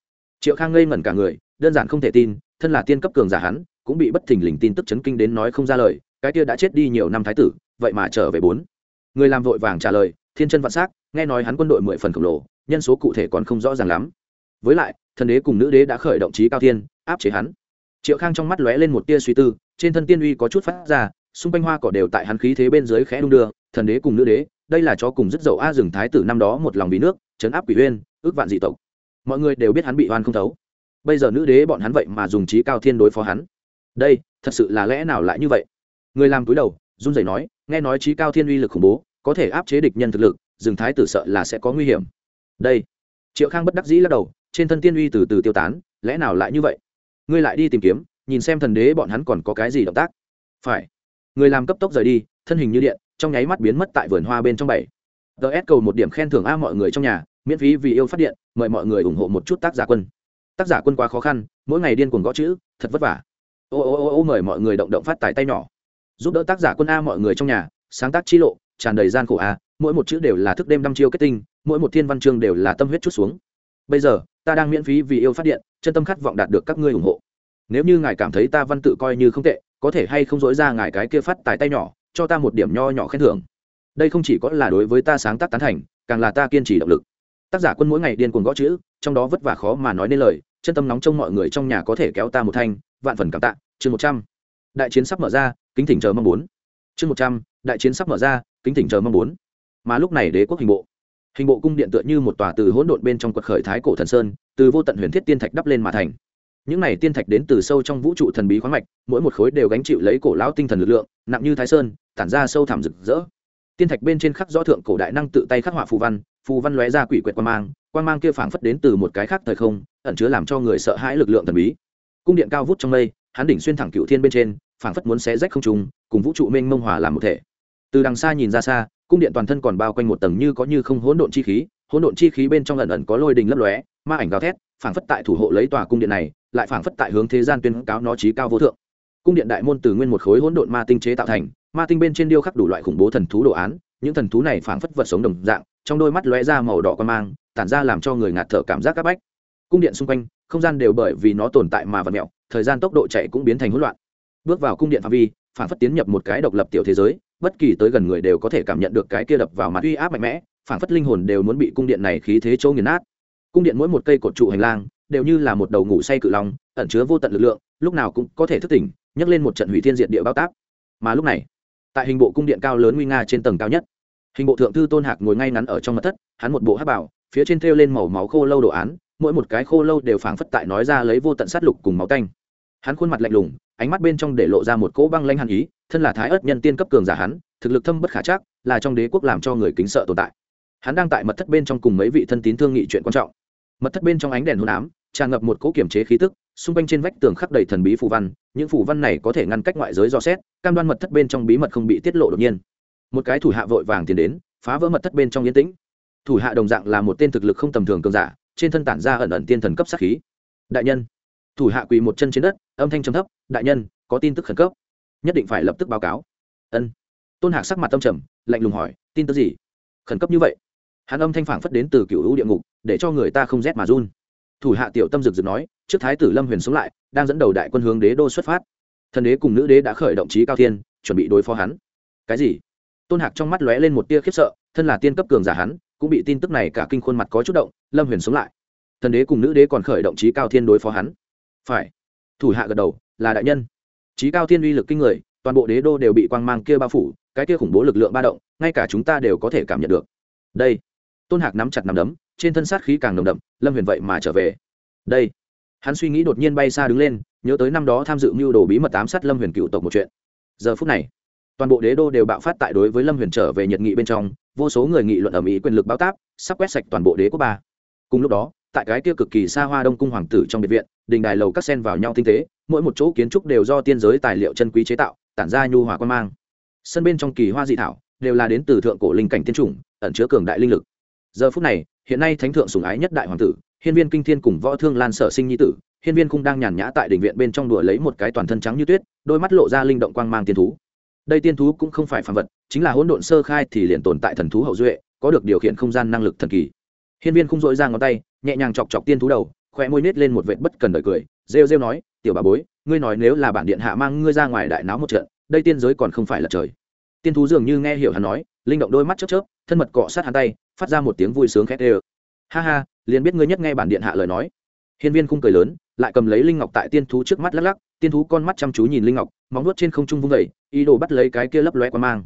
Triệu khang ngây ngẩn cả người, đơn giản không thể tin, thân là tiên cấp cường giả hắn, cũng bị bất thình lình tin tức chấn kinh đến nói không ra lời, cái kia đã chết đi nhiều năm thái tử vậy mà trở về bốn. Người làm vội vàng trả lời, thiên chân vạn s á c nghe nói hắn quân đội mười phần khổng lồ, nhân số cụ thể còn không rõ ràng lắm. Với lại, thần đế cùng nữ đế đã khởi động trí cao thiên, áp chế hắn. Triệu khang trong mắt lóe lên một tia suy tư, trên thân tiên uy có chút phát ra, xung quanh hoa cỏ đều tại hắn khí thế bên dưới khẽ đung đưa, thần đế cùng nữ đế, đây là chó cùng rất dậu a rừng thái tử năm đó một lòng vì nước chấn áp quỷ huyên ước vạn dị tộc. Mọi người đều biết hắn bị oan không thấu. Bây giờ nữ đế bọn hắn vậy mà dùng trí cao thiên đối phó hắn. Đây, thật sự là lẽ nào lại như vậy? Người làm túi đầu, run rẩy nói nghe nói trí cao thiên uy lực khủng bố, có thể áp chế địch nhân thực lực, rừng thái tử sợ là sẽ có nguy hiểm. Đây. Triệu khang bất đắc dĩ lắc đầu, trên thân tiên uy từ từ tiêu tán, lẽ nào lại như vậy? Ngươi lại đi tìm kiếm, nhìn xem thần đế bọn hắn còn có cái gì động tác. Phải. Người làm cấp tốc rời đi, thân hình như điện, trong nháy mắt biến mất tại vườn hoa bên trong bảy. Ts cầu một điểm khen thưởng a mọi người trong nhà, miễn phí vì yêu phát điện, mời mọi người ủng hộ một chút tác giả quân. Tác giả quân quá khó khăn, mỗi ngày điên cuồng gõ chữ, thật vất vả. Ô ô ô ô mời mọi người động động phát tài tay nhỏ giúp đỡ tác giả quân a mọi người trong nhà, sáng tác chi lộ, tràn đầy gian khổ a, mỗi một chữ đều là thức đêm năm chiêu kết tinh, mỗi một thiên văn chương đều là tâm huyết chút xuống. Bây giờ, ta đang miễn phí vì yêu phát điện, chân tâm khát vọng đạt được các ngươi ủng hộ. Nếu như ngài cảm thấy ta văn tự coi như không tệ, có thể hay không dối ra ngài cái kia phát tài tay nhỏ, cho ta một điểm nho nhỏ khen thưởng. Đây không chỉ có là đối với ta sáng tác tán thành, càng là ta kiên trì động lực. Tác giả quân mỗi ngày điên cuồng gõ chữ, trong đó vất vả khó mà nói nên lời, chân tâm nóng trong mọi người trong nhà có thể kéo ta một thanh, vạn phần cảm tạ, chương một trăm. Đại chiến sắp mở ra kính thỉnh chờ mong muốn. Chương một trăm, đại chiến sắp mở ra, kính thỉnh chờ mong muốn. Mà lúc này đế quốc hình bộ. Hình bộ cung điện tựa như một tòa từ hỗn độn bên trong quật khởi thái cổ thần sơn, từ vô tận huyền thiết tiên thạch đắp lên mà thành. Những này tiên thạch đến từ sâu trong vũ trụ thần bí khoáng mạch, mỗi một khối đều gánh chịu lấy cổ lão tinh thần lực lượng, nặng như thái sơn, tản ra sâu thẳm rực rỡ. Tiên thạch bên trên khắc rõ thượng cổ đại năng tự tay khắc họa phù văn phù văn lóe ra quỷ quyệt quan mang quan mang kia phảng phất đến từ một cái khác thời không, ẩn chứa làm cho người sợ hãi lực lượng thần bí. Cung điện cao vút trong mây hắn đỉnh xuyên thẳng cựu thiên bên trên, phảng phất muốn xé rách không trùng cùng vũ trụ mênh mông hòa làm một thể. Từ đằng xa nhìn ra xa, cung điện toàn thân còn bao quanh một tầng như có như không hỗn độn chi khí, hỗn độn chi khí bên trong ẩn ẩn có lôi đình lấp lóe, ma ảnh gào thét, phảng phất tại thủ hộ lấy tòa cung điện này, lại phảng phất tại hướng thế gian tuyên cáo nó trí cao vô thượng. Cung điện đại môn từ nguyên một khối hỗn độn ma tinh chế tạo thành, ma tinh bên trên điêu khắc đủ loại khủng bố thần thú đồ án, những thần thú này phảng phất vật sống đồng dạng, trong đôi mắt lóe ra màu đỏ quan mang, tản ra làm cho người ngạt thở cảm giác áp bách. Cung điện xung quanh, không gian đều bởi vì nó tồn tại mà vật mẹo thời gian tốc độ chạy cũng biến thành hỗn loạn. Bước vào cung điện phạm vi phảng phất tiến nhập một cái độc lập tiểu thế giới, bất kỳ tới gần người đều có thể cảm nhận được cái kia đập vào mặt uy áp mạnh mẽ phảng phất linh hồn đều muốn bị cung điện này khí thế chỗ nghiền nát. Cung điện mỗi một cây cột trụ hành lang đều như là một đầu ngủ say cự long, ẩn chứa vô tận lực lượng, lúc nào cũng có thể thức tỉnh, nhấc lên một trận hủy thiên diệt địa bao tác mà lúc này, tại hình bộ cung điện cao lớn nguy nga trên tầng cao nhất, hình bộ thượng thư tôn hạc ngồi ngay ngắn ở trong mặt thất, hắn một bộ hát bảo, phía trên thêu lên màu máu khô lâu đồ án, mỗi một cái khô lâu đều phảng phất tại nói ra lấy vô tận sát lục cùng máu tanh hắn khuôn mặt lạnh lùng, ánh mắt bên trong để lộ ra một cỗ băng lanh hàn ý, thân là thái ớt nhân tiên cấp cường giả hắn, thực lực thâm bất khả chắc, là trong đế quốc làm cho người kính sợ tồn tại. Hắn đang tại mật thất bên trong cùng mấy vị thân tín thương nghị chuyện quan trọng. Mật thất bên trong ánh đèn hôn ám, tràn ngập một cỗ kiểm chế khí tức, xung quanh trên vách tường khắc đầy thần bí phù văn, những phù văn này có thể ngăn cách ngoại giới do xét, cam đoan mật thất bên trong bí mật không bị tiết lộ đột nhiên. Một cái thủ hạ vội vàng tiến đến, phá vỡ mật thất bên trong yên tĩnh. Thủ hạ đồng dạng là một tên thực lực không tầm thường cường giả, trên thân tản ra ẩn ẩn tiên thần cấp sát khí. Đại nhân thủ hạ quỳ một chân trên đất, âm thanh trầm thấp, đại nhân, có tin tức khẩn cấp. Nhất định phải lập tức báo cáo. Ân. Tôn hạc sắc mặt tâm trầm, lạnh lùng hỏi, tin tức gì? Khẩn cấp như vậy. Hắn âm thanh phản phất đến từ cựu hữu địa ngục, để cho người ta không rét mà run. Thủ hạ tiểu tâm rực rực nói, trước thái tử lâm huyền sống lại, đang dẫn đầu đại quân hướng đế đô xuất phát. Thần đế cùng nữ đế đã khởi động trí cao thiên, chuẩn bị đối phó hắn. Cái gì? Tôn hạc trong mắt lóe lên một tia khiếp sợ, thân là tiên cấp cường giả hắn, cũng bị tin tức này cả kinh khuôn mặt có chút động, lâm huyền sống lại. Thần đế cùng nữ đế còn khởi động trí cao thiên đối phó hắn phải. Thủ hạ gật đầu, là đại nhân. Trí cao thiên uy lực kinh người, toàn bộ đế đô đều bị quang mang kia bao phủ, cái kia khủng bố lực lượng ba động, ngay cả chúng ta đều có thể cảm nhận được. Đây. Tôn hạc nắm chặt nắm đấm, trên thân sát khí càng nồng đậm, lâm huyền vậy mà trở về. Đây. Hắn suy nghĩ đột nhiên bay xa đứng lên, nhớ tới năm đó tham dự mưu đồ bí mật ám sát lâm huyền cựu tộc một chuyện. Giờ phút này, toàn bộ đế đô đều bạo phát tại đối với lâm huyền trở về nhật nghị bên trong, vô số người nghị luận ở mỹ quyền lực báo táp, sắp quét sạch toàn bộ đế quốc ba. Cùng lúc đó tại cái kia cực kỳ xa hoa đông cung hoàng tử trong biệt viện, đình đài lầu các sen vào nhau tinh tế, mỗi một chỗ kiến trúc đều do tiên giới tài liệu chân quý chế tạo, tản ra nhu hòa quan mang. Sân bên trong kỳ hoa dị thảo đều là đến từ thượng cổ linh cảnh tiên chủng, ẩn chứa cường đại linh lực. Giờ phút này, hiện nay thánh thượng sùng ái nhất đại hoàng tử, hiên viên kinh thiên cùng võ thương lan sở sinh nhi tử, hiên viên cũng đang nhàn nhã tại đình viện bên trong đùa lấy một cái toàn thân trắng như tuyết, đôi mắt lộ ra linh động quang mang tiên thú. Đây tiên thú cũng không phải phàm vật, chính là hỗn độn sơ khai thì liền tồn tại thần thú hậu duệ, có được điều khiển không gian năng lực thần kỳ. Hiên viên không dội ra ngón tay nhẹ nhàng chọc chọc tiên thú đầu, khoe môi nết lên một vệt bất cần đời cười, rêu rêu nói, tiểu bà bối, ngươi nói nếu là bản điện hạ mang ngươi ra ngoài đại náo một trận, đây tiên giới còn không phải là trời. Tiên thú dường như nghe hiểu hắn nói, linh động đôi mắt chớp chớp, thân mật cọ sát hắn tay, phát ra một tiếng vui sướng khét ê ha ha, liền biết ngươi nhất nghe bản điện hạ lời nói. Hiên viên khung cười lớn, lại cầm lấy linh ngọc tại tiên thú trước mắt lắc lắc, tiên thú con mắt chăm chú nhìn linh ngọc, móng nuốt trên không trung vung vẩy ý đồ bắt lấy cái kia lấp loe qua mang.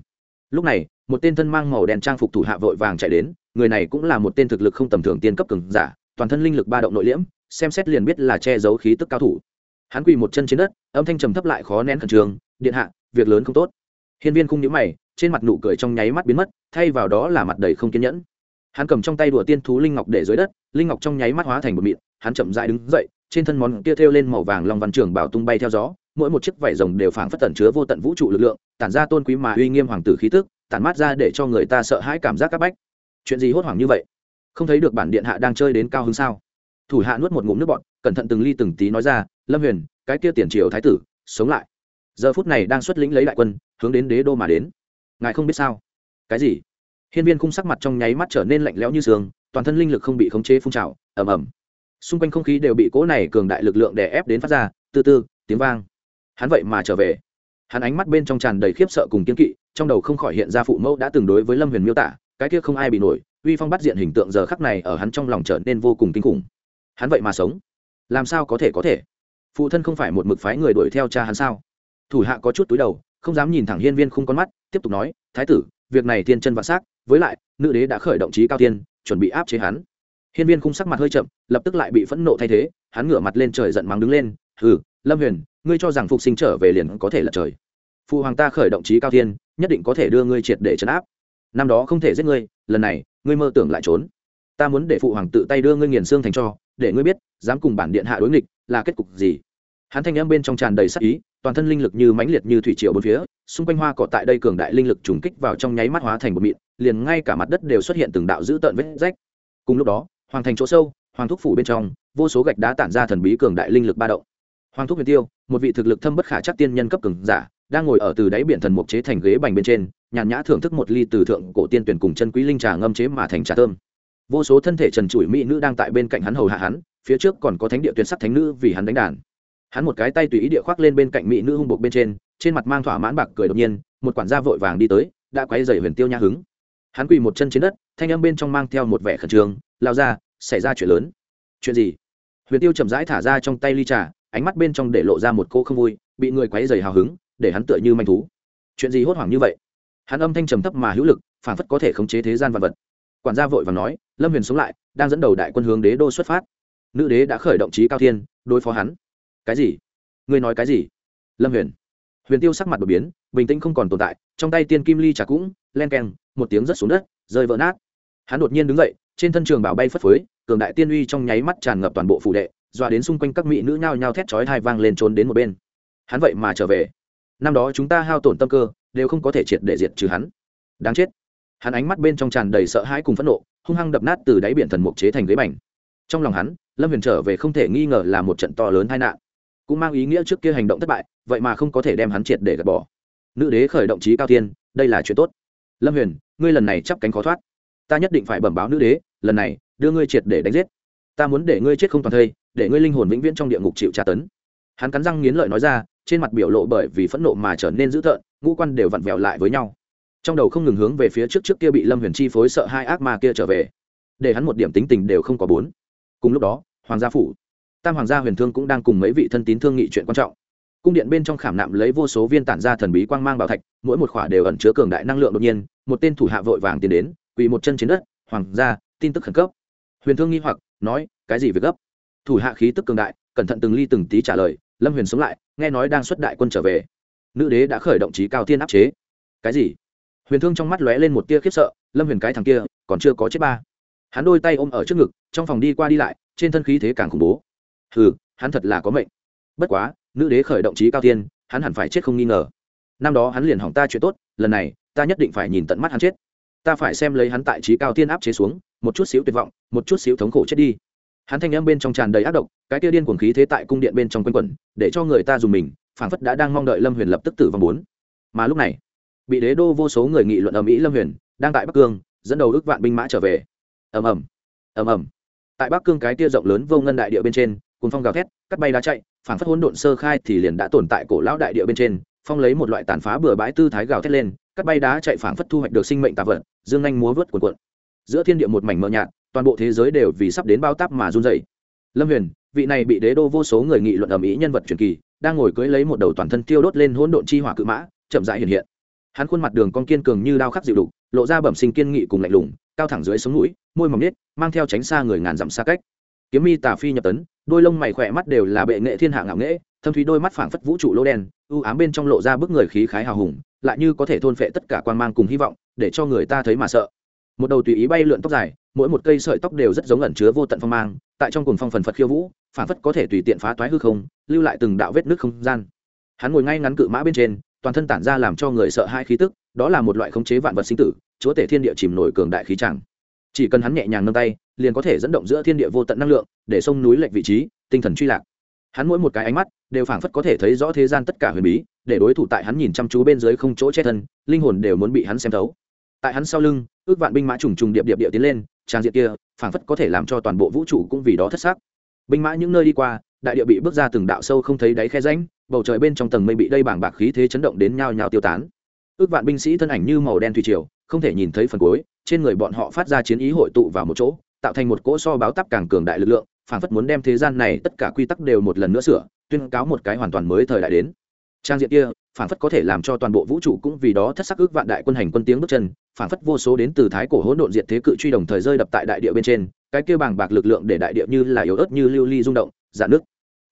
Lúc này, một tên thân mang màu đen trang phục thủ hạ vội vàng chạy đến, người này cũng là một tên thực lực không tầm thường tiên cấp cường giả toàn thân linh lực ba động nội liễm, xem xét liền biết là che giấu khí tức cao thủ. Hắn quỳ một chân trên đất, âm thanh trầm thấp lại khó nén khẩn trương, điện hạ, việc lớn không tốt. Hiên viên khung nhíu mày, trên mặt nụ cười trong nháy mắt biến mất, thay vào đó là mặt đầy không kiên nhẫn. Hắn cầm trong tay đùa tiên thú linh ngọc để dưới đất, linh ngọc trong nháy mắt hóa thành một mịn, hắn chậm dại đứng dậy, trên thân món kia thêu lên màu vàng long văn trường bảo tung bay theo gió, mỗi một chiếc vải rồng đều phảng phất tẩn chứa vô tận vũ trụ lực lượng, tản ra tôn quý mà uy nghiêm hoàng tử khí tức, tản mát ra để cho người ta sợ hãi cảm giác các bách. Chuyện gì hốt hoảng như vậy? Không thấy được bản điện hạ đang chơi đến cao hứng sao? Thủ hạ nuốt một ngụm nước bọn cẩn thận từng ly từng tí nói ra, lâm huyền, cái kia tiền triều thái tử, sống lại. Giờ phút này đang xuất lĩnh lấy đại quân, hướng đến đế đô mà đến. Ngài không biết sao? Cái gì? Hiên viên khung sắc mặt trong nháy mắt trở nên lạnh lẽo như sương, toàn thân linh lực không bị khống chế phun trào, ầm ầm. Xung quanh không khí đều bị cỗ này cường đại lực lượng đè ép đến phát ra, từ từ, tiếng vang. Hắn vậy mà trở về. Hắn ánh mắt bên trong tràn đầy khiếp sợ cùng kiên kỵ, trong đầu không khỏi hiện ra phụ mẫu đã từng đối với lâm huyền miêu tả, cái kia không ai bị nổi uy phong bắt diện hình tượng giờ khắc này ở hắn trong lòng trở nên vô cùng kinh khủng. Hắn vậy mà sống. Làm sao có thể có thể? Phụ thân không phải một mực phái người đuổi theo cha hắn sao? Thủ hạ có chút túi đầu, không dám nhìn thẳng hiên viên khung con mắt, tiếp tục nói, thái tử, việc này thiên chân vạn s á c với lại, nữ đế đã khởi động trí cao tiên, chuẩn bị áp chế hắn. Hiên viên khung sắc mặt hơi chậm, lập tức lại bị phẫn nộ thay thế, hắn ngửa mặt lên trời giận mắng đứng lên, hừ, lâm huyền, ngươi cho rằng phục sinh trở về liền có thể là trời. Phụ hoàng ta khởi động trí cao tiên, nhất định có thể đưa ngươi triệt để trấn áp. Năm đó không thể giết ngươi, lần này ngươi mơ tưởng lại trốn. Ta muốn để phụ hoàng tự tay đưa ngươi nghiền xương thành cho, để ngươi biết, dám cùng bản điện hạ đối nghịch là kết cục gì. Hắn thanh âm bên trong tràn đầy sắc ý, toàn thân linh lực như mãnh liệt như thủy triều bốn phía, xung quanh hoa cỏ tại đây cường đại linh lực trùng kích vào trong nháy mắt hóa thành một mịn, liền ngay cả mặt đất đều xuất hiện từng đạo dữ tợn vết rách. Cùng lúc đó, hoàng thành chỗ sâu, hoàng thúc phủ bên trong, vô số gạch đá tản ra thần bí cường đại linh lực ba động. Hoàng thúc huyền tiêu, một vị thực lực thâm bất khả chắc tiên nhân cấp cường giả, đang ngồi ở từ đáy biển thần mục chế thành ghế bành bên trên nhàn nhã thưởng thức một ly từ thượng cổ tiên tuyển cùng chân quý linh trà ngâm chế mà thành trà thơm. Vô số thân thể trần trụi mỹ nữ đang tại bên cạnh hắn hầu hạ hắn, phía trước còn có thánh địa tuyệt sắc thánh nữ vì hắn đánh đàn. Hắn một cái tay tùy ý địa khoác lên bên cạnh mỹ nữ hung bộc bên trên trên mặt mang thỏa mãn bạc cười đột nhiên, một quản gia vội vàng đi tới, đã quay dày huyền tiêu nha hứng. Hắn quỳ một chân trên đất, thanh âm bên trong mang theo một vẻ khẩn trương, lao ra, xảy ra chuyện lớn. Chuyện gì? Huyền tiêu chậm rãi thả ra trong tay ly trà, ánh mắt bên trong để lộ ra một cô không vui, bị người quấy dày hào hứng, để hắn tựa như manh thú. Chuyện gì hốt hoảng như vậy? Hắn âm thanh trầm thấp mà hữu lực phản phất có thể khống chế thế gian vật vật. Quản gia vội và nói, lâm huyền sống lại, đang dẫn đầu đại quân hướng đế đô xuất phát. Nữ đế đã khởi động trí cao thiên, đối phó hắn. Cái gì? Ngươi nói cái gì? Lâm huyền. Huyền tiêu sắc mặt đột biến, bình tĩnh không còn tồn tại, trong tay tiên kim ly trà cũng len keng, một tiếng rớt xuống đất, rơi vỡ nát. Hắn đột nhiên đứng dậy, trên thân trường bảo bay phất phới, cường đại tiên uy trong nháy mắt tràn ngập toàn bộ phủ đệ, dọa đến xung quanh các mỹ nữ nhao nhao thét chói hai vang lên trốn đến một bên. Hắn vậy mà trở về. Năm đó chúng ta hao tổn tâm cơ đều không có thể triệt để diệt trừ hắn. Đáng chết. Hắn ánh mắt bên trong tràn đầy sợ hãi cùng phẫn nộ, hung hăng đập nát từ đáy biển thần mục chế thành ghế bành. Trong lòng hắn, lâm huyền trở về không thể nghi ngờ là một trận to lớn tai nạn. Cũng mang ý nghĩa trước kia hành động thất bại, vậy mà không có thể đem hắn triệt để gạt bỏ. Nữ đế khởi động trí cao tiên đây là chuyện tốt. Lâm huyền, ngươi lần này chắp cánh khó thoát. Ta nhất định phải bẩm báo nữ đế, lần này, đưa ngươi triệt để đánh giết. Ta muốn để ngươi chết không toàn thây, để ngươi linh hồn vĩnh viễn trong địa ngục chịu tra tấn. Hắn cắn răng nghiến lợi nói ra, trên mặt biểu lộ bởi vì phẫn nộ mà trở nên dữ tợn ngũ quan đều vặn vẹo lại với nhau. Trong đầu không ngừng hướng về phía trước trước kia bị lâm huyền chi phối sợ hai ác ma kia trở về. Để hắn một điểm tính tình đều không có bốn. Cùng lúc đó, hoàng gia phủ, tam hoàng gia huyền thương cũng đang cùng mấy vị thân tín thương nghị chuyện quan trọng. Cung điện bên trong khảm nạm lấy vô số viên tản ra thần bí quang mang bảo thạch, mỗi một khỏa đều ẩn chứa cường đại năng lượng đột nhiên, một tên thủ hạ vội vàng tiến đến, quỳ một chân trên đất, hoàng gia, tin tức khẩn cấp. Huyền thương nghi hoặc, nói, cái gì việc gấp? Thủ hạ khí tức cường đại, cẩn thận từng ly từng tí trả lời, lâm huyền sống lại, nghe nói đang xuất đại quân trở về nữ đế đã khởi động trí cao tiên áp chế. Cái gì? Huyền thương trong mắt lóe lên một tia khiếp sợ, lâm huyền cái thằng kia, còn chưa có chết ba. Hắn đôi tay ôm ở trước ngực, trong phòng đi qua đi lại, trên thân khí thế càng khủng bố. Hừ, hắn thật là có mệnh. Bất quá, nữ đế khởi động trí cao tiên hắn hẳn phải chết không nghi ngờ. Năm đó hắn liền hỏng ta chuyện tốt, lần này, ta nhất định phải nhìn tận mắt hắn chết. Ta phải xem lấy hắn tại trí cao tiên áp chế xuống, một chút xíu tuyệt vọng, một chút xíu thống khổ chết đi. Hắn thanh âm bên trong tràn đầy ác độc, cái kia điên cuồng khí thế tại cung điện bên trong quanh quẩn, để cho người ta dùng mình phảng phất đã đang mong đợi lâm huyền lập tức tử vong bốn. Mà lúc này, bị đế đô vô số người nghị luận ở mỹ lâm huyền đang tại bắc cương, dẫn đầu ước vạn binh mã trở về. Ầm ầm ầm ầm. Tại bắc cương cái tia rộng lớn vô ngân đại địa bên trên cùng phong gào thét, cắt bay đá chạy, phảng phất hỗn độn sơ khai thì liền đã tồn tại cổ lão đại địa bên trên, phong lấy một loại tàn phá bừa bãi tư thái gào thét lên, cắt bay đá chạy phảng phất thu hoạch được sinh mệnh tạ vật, dương anh múa vớt cuộn cuộn. Giữa thiên địa một mảnh mờ nhạt, toàn bộ thế giới đều vì sắp đến bao táp mà run dày lâm huyền, vị này bị đế đô vô số người nghị luận ầm ĩ nhân vật truyền kỳ đang ngồi cưỡi lấy một đầu toàn thân tiêu đốt lên hỗn độn chi hỏa cự mã, chậm rãi hiện hiện. Hắn khuôn mặt đường con kiên cường như đao khắc dịu đục, lộ ra bẩm sinh kiên nghị cùng lạnh lùng, cao thẳng dưới sống mũi, môi mỏng nết mang theo tránh xa người ngàn dặm xa cách. Kiếm mi tà phi nhập tấn, đôi lông mày khỏe mắt đều là bệ nghệ thiên hạ ngạo nghễ, thâm thúy đôi mắt phảng phất vũ trụ lô đen ưu ám bên trong lộ ra bức người khí khái hào hùng, lại như có thể thôn phệ tất cả quan mang cùng hy vọng, để cho người ta thấy mà sợ. Một đầu tùy ý bay lượn tóc dài, mỗi một cây sợi tóc đều rất giống ẩn chứa vô tận phong mang, tại trong cùng phong phần phật khiêu vũ phảng phất có thể tùy tiện phá toái hư không, lưu lại từng đạo vết nước không gian. Hắn ngồi ngay ngắn cự mã bên trên, toàn thân tản ra làm cho người sợ hai khí tức, đó là một loại khống chế vạn vật sinh tử, chúa tể thiên địa chìm nổi cường đại khí chẳng. Chỉ cần hắn nhẹ nhàng nâng tay, liền có thể dẫn động giữa thiên địa vô tận năng lượng, để sông núi lệch vị trí, tinh thần truy lạc. Hắn mỗi một cái ánh mắt, đều phảng phất có thể thấy rõ thế gian tất cả huyền bí, để đối thủ tại hắn nhìn chăm chú bên dưới không chỗ che thân, linh hồn đều muốn bị hắn xem thấu. Tại hắn sau lưng, ước vạn binh mã trùng trùng điệp điệp điệp tiến lên, trang diện kia, phảng phất có thể làm cho toàn bộ vũ trụ cũng vì đó thất xác binh mã những nơi đi qua, đại địa bị bước ra từng đạo sâu không thấy đáy khe ránh bầu trời bên trong tầng mây bị đây bảng bạc khí thế chấn động đến nhao nhao tiêu tán. Ước vạn binh sĩ thân ảnh như màu đen thủy triều, không thể nhìn thấy phần cuối, trên người bọn họ phát ra chiến ý hội tụ vào một chỗ, tạo thành một cỗ so báo tắp càng cường đại lực lượng phản phất muốn đem thế gian này tất cả quy tắc đều một lần nữa sửa, tuyên cáo một cái hoàn toàn mới thời đại đến. Trang diện kia phảng phất có thể làm cho toàn bộ vũ trụ cũng vì đó thất sắc ước vạn đại quân hành quân tiếng bước chân, phảng phất vô số đến từ thái cổ hỗn độn diệt thế cự truy đồng thời rơi đập tại đại địa bên trên, cái kia bàng bạc lực lượng để đại địa như là yếu ớt như lưu ly rung động dạn nước.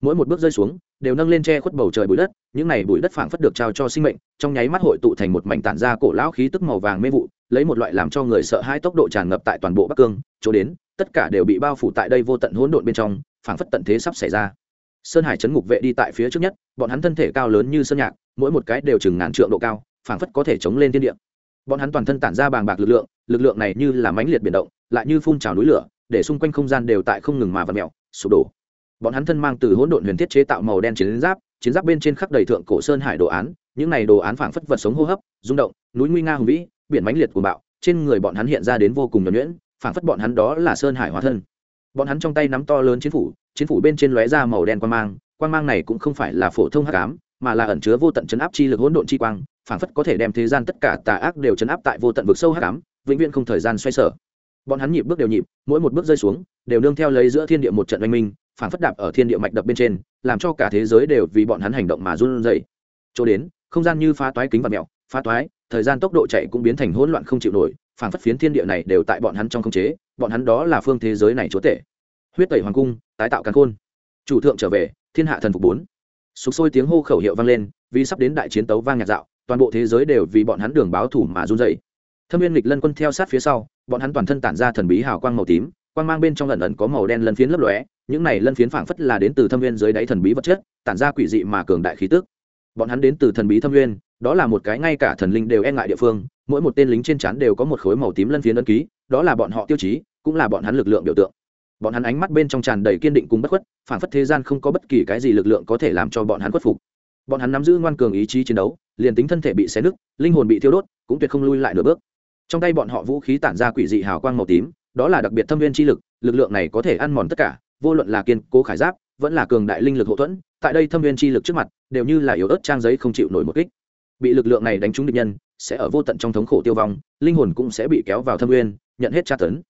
Mỗi một bước rơi xuống, đều nâng lên che khuất bầu trời bụi đất, những này bụi đất phảng phất được trao cho sinh mệnh, trong nháy mắt hội tụ thành một mảnh tản ra cổ lão khí tức màu vàng mê vụ, lấy một loại làm cho người sợ hai tốc độ tràn ngập tại toàn bộ bắc cương, chỗ đến, tất cả đều bị bao phủ tại đây vô tận hỗn độn bên trong, phảng phất tận thế sắp xảy ra. Sơn hải chấn ngục vệ đi tại phía trước nhất, bọn hắn thân thể cao lớn như sơn nhạc mỗi một cái đều chừng ngàn trượng độ cao, phảng phất có thể chống lên thiên địa. Bọn hắn toàn thân tản ra bàng bạc lực lượng lực lượng này như là mãnh liệt biển động, lại như phun trào núi lửa, để xung quanh không gian đều tại không ngừng mà vặn mèo, sụp đổ. Bọn hắn thân mang từ hỗn độn huyền thiết chế tạo màu đen chiến giáp chiến giáp bên trên khắc đầy thượng cổ sơn hải đồ án, những này đồ án phảng phất vật sống hô hấp, rung động, núi nguy nga hùng vĩ, biển mãnh liệt của bạo, trên người bọn hắn hiện ra đến vô cùng nhuẩn nhuyễn, phảng phất bọn hắn đó là sơn hải hóa thân. Bọn hắn trong tay nắm to lớn chiến phủ chiến phủ bên trên lóe ra màu đen quang mang quang mang này cũng không phải là phổ thông hắc ám mà là ẩn chứa vô tận chấn áp chi lực hỗn độn chi quang, phảng phất có thể đem thế gian tất cả tà ác đều chấn áp tại vô tận vực sâu hắc ám, vĩnh viễn không thời gian xoay sở. Bọn hắn nhịp bước đều nhịp, mỗi một bước rơi xuống, đều nương theo lấy giữa thiên địa một trận oanh minh, phảng phất đạp ở thiên địa mạch đập bên trên, làm cho cả thế giới đều vì bọn hắn hành động mà run rẩy. Chỗ đến, không gian như phá toái kính và mèo, phá toái, thời gian tốc độ chạy cũng biến thành hỗn loạn không chịu nổi, phảng phất phiến thiên địa này đều tại bọn hắn trong không chế, bọn hắn đó là phương thế giới này chúa tể. Huyết tẩy hoàng cung, tái tạo càn khôn. Chủ thượng trở về, thiên hạ thần phục bốn sục sôi tiếng hô khẩu hiệu vang lên, vì sắp đến đại chiến tấu vang nhạc dạo, toàn bộ thế giới đều vì bọn hắn đường báo thủ mà run dậy thâm viên lịch lân quân theo sát phía sau, bọn hắn toàn thân tản ra thần bí hào quang màu tím, quang mang bên trong lần ẩn có màu đen lân phiến lấp lóe, những này lân phiến phảng phất là đến từ thâm viên dưới đáy thần bí vật chất, tản ra quỷ dị mà cường đại khí tức. Bọn hắn đến từ thần bí thâm viên, đó là một cái ngay cả thần linh đều e ngại địa phương, mỗi một tên lính trên trán đều có một khối màu tím lân phiến ân ký, đó là bọn họ tiêu chí, cũng là bọn hắn lực lượng biểu tượng bọn hắn ánh mắt bên trong tràn đầy kiên định cùng bất khuất phản phất thế gian không có bất kỳ cái gì lực lượng có thể làm cho bọn hắn khuất phục. Bọn hắn nắm giữ ngoan cường ý chí chiến đấu, liền tính thân thể bị xé nứt, linh hồn bị thiêu đốt, cũng tuyệt không lui lại nửa bước. Trong tay bọn họ vũ khí tản ra quỷ dị hào quang màu tím, đó là đặc biệt thâm viên chi lực lực lượng này có thể ăn mòn tất cả, vô luận là kiên cố khải giáp, vẫn là cường đại linh lực hậu thuẫn, tại đây thâm viên chi lực trước mặt, đều như là yếu ớt trang giấy không chịu nổi một kích. Bị lực lượng này đánh trúng địch nhân, sẽ ở vô tận trong thống khổ tiêu vong, linh hồn cũng sẽ bị kéo vào thâm viên, nhận hết tra tấn.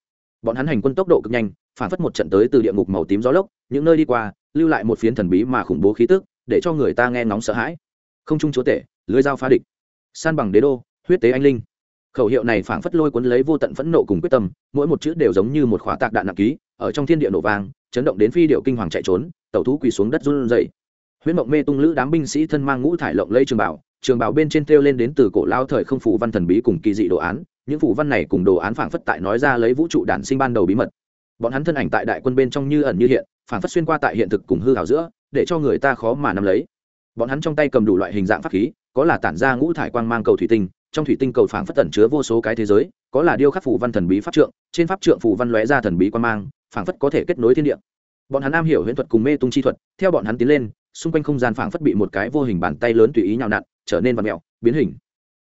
Bọn hắn hành quân tốc độ cực nhanh phản phất một trận tới từ địa ngục màu tím gió lốc, những nơi đi qua, lưu lại một phiến thần bí mà khủng bố khí tức, để cho người ta nghe ngóng sợ hãi. Không trung chúa tể, lưới dao phá địch. San bằng đế đô, huyết tế anh linh. Khẩu hiệu này phảng phất lôi cuốn lấy vô tận phẫn nộ cùng quyết tâm, mỗi một chữ đều giống như một khóa tạc đạn nặng ký, ở trong thiên địa nổ vang, chấn động đến phi điệu kinh hoàng chạy trốn, tẩu thú quỳ xuống đất run rẩy. Huyễn mộng mê tung lữ đám binh sĩ thân mang ngũ thải lộng lây trường bảo trường bảo bên trên treo lên đến từ cổ lao thời không phủ văn thần bí cùng kỳ dị đồ án, những phủ văn này cùng đồ án phảng phất tại nói ra lấy vũ trụ đản sinh ban đầu bí mật bọn hắn thân ảnh tại đại quân bên trong như ẩn như hiện, phảng phất xuyên qua tại hiện thực cùng hư hảo giữa, để cho người ta khó mà nắm lấy. Bọn hắn trong tay cầm đủ loại hình dạng pháp khí, có là tản ra ngũ thải quang mang cầu thủy tinh, trong thủy tinh cầu phảng phất tẩn chứa vô số cái thế giới, có là điêu khắc phủ văn thần bí pháp trượng, trên pháp trượng phủ văn lóe ra thần bí quang mang, phảng phất có thể kết nối thiên địa. Bọn hắn am hiểu huyễn thuật cùng mê tung chi thuật, theo bọn hắn tiến lên, xung quanh không gian phảng phất bị một cái vô hình bàn tay lớn tùy ý nhào nặn, trở nên vật mẹo biến hình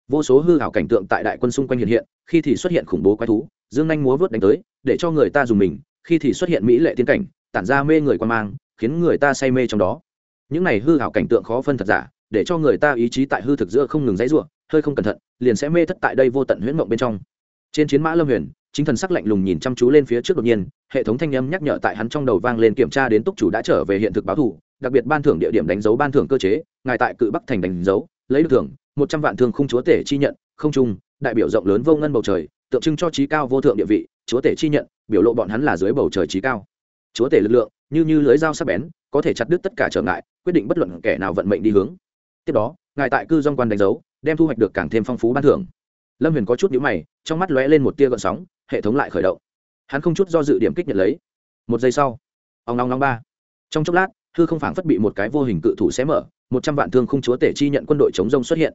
vô số hư hảo cảnh tượng tại đại quân xung quanh hiện hiện, khi thì xuất hiện khủng bố quái thú, dương nhanh múa vớt đánh tới, để cho người ta dùng mình, khi thì xuất hiện mỹ lệ tiên cảnh, tản ra mê người quan mang, khiến người ta say mê trong đó. Những này hư hảo cảnh tượng khó phân thật giả, để cho người ta ý chí tại hư thực giữa không ngừng dãy ruộng hơi không cẩn thận, liền sẽ mê thất tại đây vô tận huyễn mộng bên trong. Trên chiến mã lâm huyền, chính thần sắc lạnh lùng nhìn chăm chú lên phía trước đột nhiên, hệ thống thanh âm nhắc nhở tại hắn trong đầu vang lên kiểm tra đến túc chủ đã trở về hiện thực báo thủ đặc biệt ban thưởng địa điểm đánh dấu ban thưởng cơ chế, ngài tại cự bắc thành đánh dấu lấy được thưởng, một trăm vạn thương khung chúa tể chi nhận, không trung, đại biểu rộng lớn vô ngân bầu trời, tượng trưng cho trí cao vô thượng địa vị, chúa tể chi nhận, biểu lộ bọn hắn là dưới bầu trời trí cao. Chúa tể lực lượng, như như lưới dao sắc bén, có thể chặt đứt tất cả trở ngại, quyết định bất luận kẻ nào vận mệnh đi hướng. Tiếp đó, ngài tại cư dong quan đánh dấu, đem thu hoạch được càng thêm phong phú ban thưởng. Lâm huyền có chút nhữ mày, trong mắt lóe lên một tia gợn sóng, hệ thống lại khởi động. Hắn không chút do dự điểm kích nhận lấy. Một giây sau ông long long ba. Trong chốc lát, hư không phảng phất bị một cái vô hình cự thủ xé mở một trăm vạn thương khung chúa tể chi nhận quân đội chống rông xuất hiện.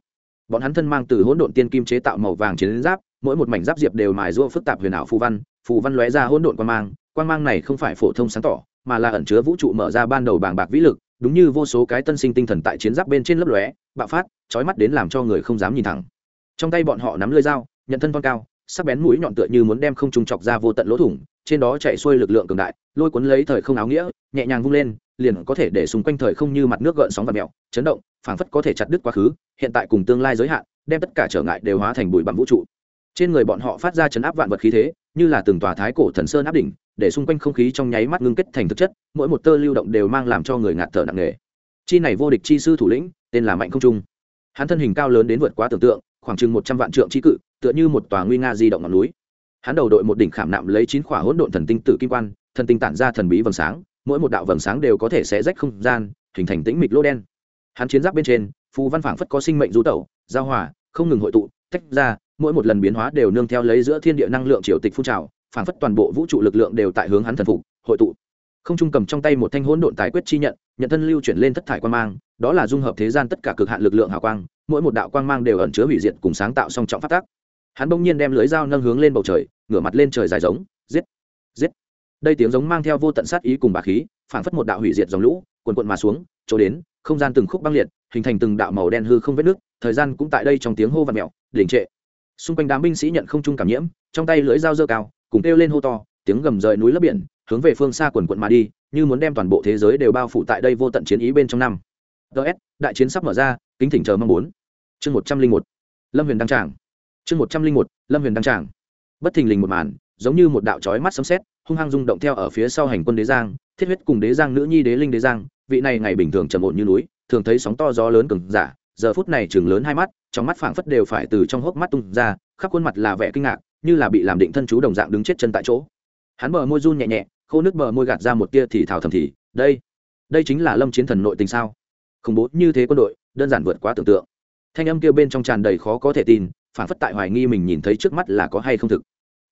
Bọn hắn thân mang từ hỗn độn tiên kim chế tạo màu vàng chiến giáp, mỗi một mảnh giáp diệp đều mài rũa phức tạp huyền ảo phù văn phù văn lóe ra hỗn độn quan mang quan mang này không phải phổ thông sáng tỏ, mà là ẩn chứa vũ trụ mở ra ban đầu bàng bạc vĩ lực, đúng như vô số cái tân sinh tinh thần tại chiến giáp bên trên lớp lóe, bạo phát, chói mắt đến làm cho người không dám nhìn thẳng. Trong tay bọn họ nắm lưỡi dao, nhận thân con cao, sắc bén mũi nhọn tựa như muốn đem không trung chọc ra vô tận lỗ thủng, trên đó chạy xuôi lực lượng cường đại, lôi cuốn lấy thời không áo nghĩa, nhẹ nhàng vung lên liền có thể để xung quanh thời không như mặt nước gợn sóng và mèo, chấn động, phảng phất có thể chặt đứt quá khứ, hiện tại cùng tương lai giới hạn, đem tất cả trở ngại đều hóa thành bụi bặm vũ trụ. Trên người bọn họ phát ra chấn áp vạn vật khí thế, như là từng tòa thái cổ thần sơn áp đỉnh, để xung quanh không khí trong nháy mắt ngưng kết thành thực chất, mỗi một tơ lưu động đều mang làm cho người ngạt thở nặng nề. Chi này vô địch chi sư thủ lĩnh, tên là mạnh không trung. Hắn thân hình cao lớn đến vượt quá tưởng tượng, khoảng chừng một trăm vạn trượng chi cự, tựa như một tòa nguy nga di động ngọn núi. Hắn đầu đội một đỉnh khảm nạm lấy chín khỏa hỗn độn thần tinh tử kim quan, thần tinh tản ra thần bí vầng sáng mỗi một đạo vầng sáng đều có thể sẽ rách không gian, hình thành tĩnh mịch lô đen. Hắn chiến giáp bên trên, phù văn phảng phất có sinh mệnh du tẩu, giao hòa, không ngừng hội tụ, tách ra, mỗi một lần biến hóa đều nương theo lấy giữa thiên địa năng lượng triều tịch phun trào, phảng phất toàn bộ vũ trụ lực lượng đều tại hướng hắn thần phục, hội tụ. Không trung cầm trong tay một thanh hỗn độn tài quyết chi nhận nhận thân lưu chuyển lên thất thải quan mang, đó là dung hợp thế gian tất cả cực hạn lực lượng hào quang, mỗi một đạo quang mang đều ẩn chứa hủy diệt cùng sáng tạo song trọng phát tác hắn bỗng nhiên đem lưới dao nâng hướng lên bầu trời, ngửa mặt lên trời dài giống, giết đây tiếng giống mang theo vô tận sát ý cùng bà khí, phảng phất một đạo hủy diệt dòng lũ quần quận mà xuống, chỗ đến, không gian từng khúc băng liệt, hình thành từng đạo màu đen hư không vết nước, thời gian cũng tại đây trong tiếng hô và mẹo đỉnh trệ. Xung quanh đám binh sĩ nhận không chung cảm nhiễm, trong tay lưỡi dao dơ cao, cùng kêu lên hô to, tiếng gầm rời núi lấp biển, hướng về phương xa quần quận mà đi, như muốn đem toàn bộ thế giới đều bao phủ tại đây vô tận chiến ý bên trong năm. Ts đại chiến sắp mở ra, kính thỉnh chờ mong muốn. Chương một trăm linh một, lâm huyền đăng tràng. Chương một trăm linh một, lâm huyền đăng tràng. Bất thình lình một màn, giống như một đạo trói mắt sấm sét hung hăng rung động theo ở phía sau hành quân đế giang, thiết huyết cùng đế giang nữ nhi đế linh đế giang, vị này ngày bình thường trầm ổn như núi, thường thấy sóng to gió lớn cứng giả, giờ phút này chừng lớn hai mắt, trong mắt phảng phất đều phải từ trong hốc mắt tung ra, khắp khuôn mặt là vẻ kinh ngạc, như là bị làm định thân chú đồng dạng đứng chết chân tại chỗ. Hắn bờ môi run nhẹ nhẹ, khô nước bờ môi gạt ra một tia thì thào thầm thì, đây đây chính là lâm chiến thần nội tình sao? Khủng bố như thế quân đội, đơn giản vượt quá tưởng tượng. Thanh âm kia bên trong tràn đầy khó có thể tin phản phất tại hoài nghi mình nhìn thấy trước mắt là có hay không thực.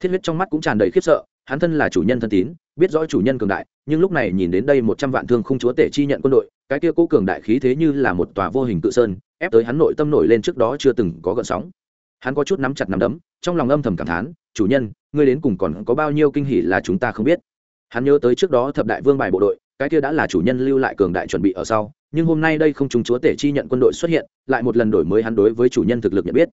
Thiết huyết trong mắt cũng tràn đầy khiếp sợ hắn thân là chủ nhân thân tín, biết rõ chủ nhân cường đại, nhưng lúc này nhìn đến đây một trăm vạn thương không chúa tể chi nhận quân đội, cái kia cố cường đại khí thế như là một tòa vô hình tự sơn, ép tới hắn nội tâm nổi lên trước đó chưa từng có gợn sóng. Hắn có chút nắm chặt nắm đấm, trong lòng âm thầm cảm thán, chủ nhân, ngươi đến cùng còn có bao nhiêu kinh hỉ là chúng ta không biết. Hắn nhớ tới trước đó thập đại vương bài bộ đội, cái kia đã là chủ nhân lưu lại cường đại chuẩn bị ở sau, nhưng hôm nay đây không chúng chúa tể chi nhận quân đội xuất hiện, lại một lần đổi mới hắn đối với chủ nhân thực lực nhận biết.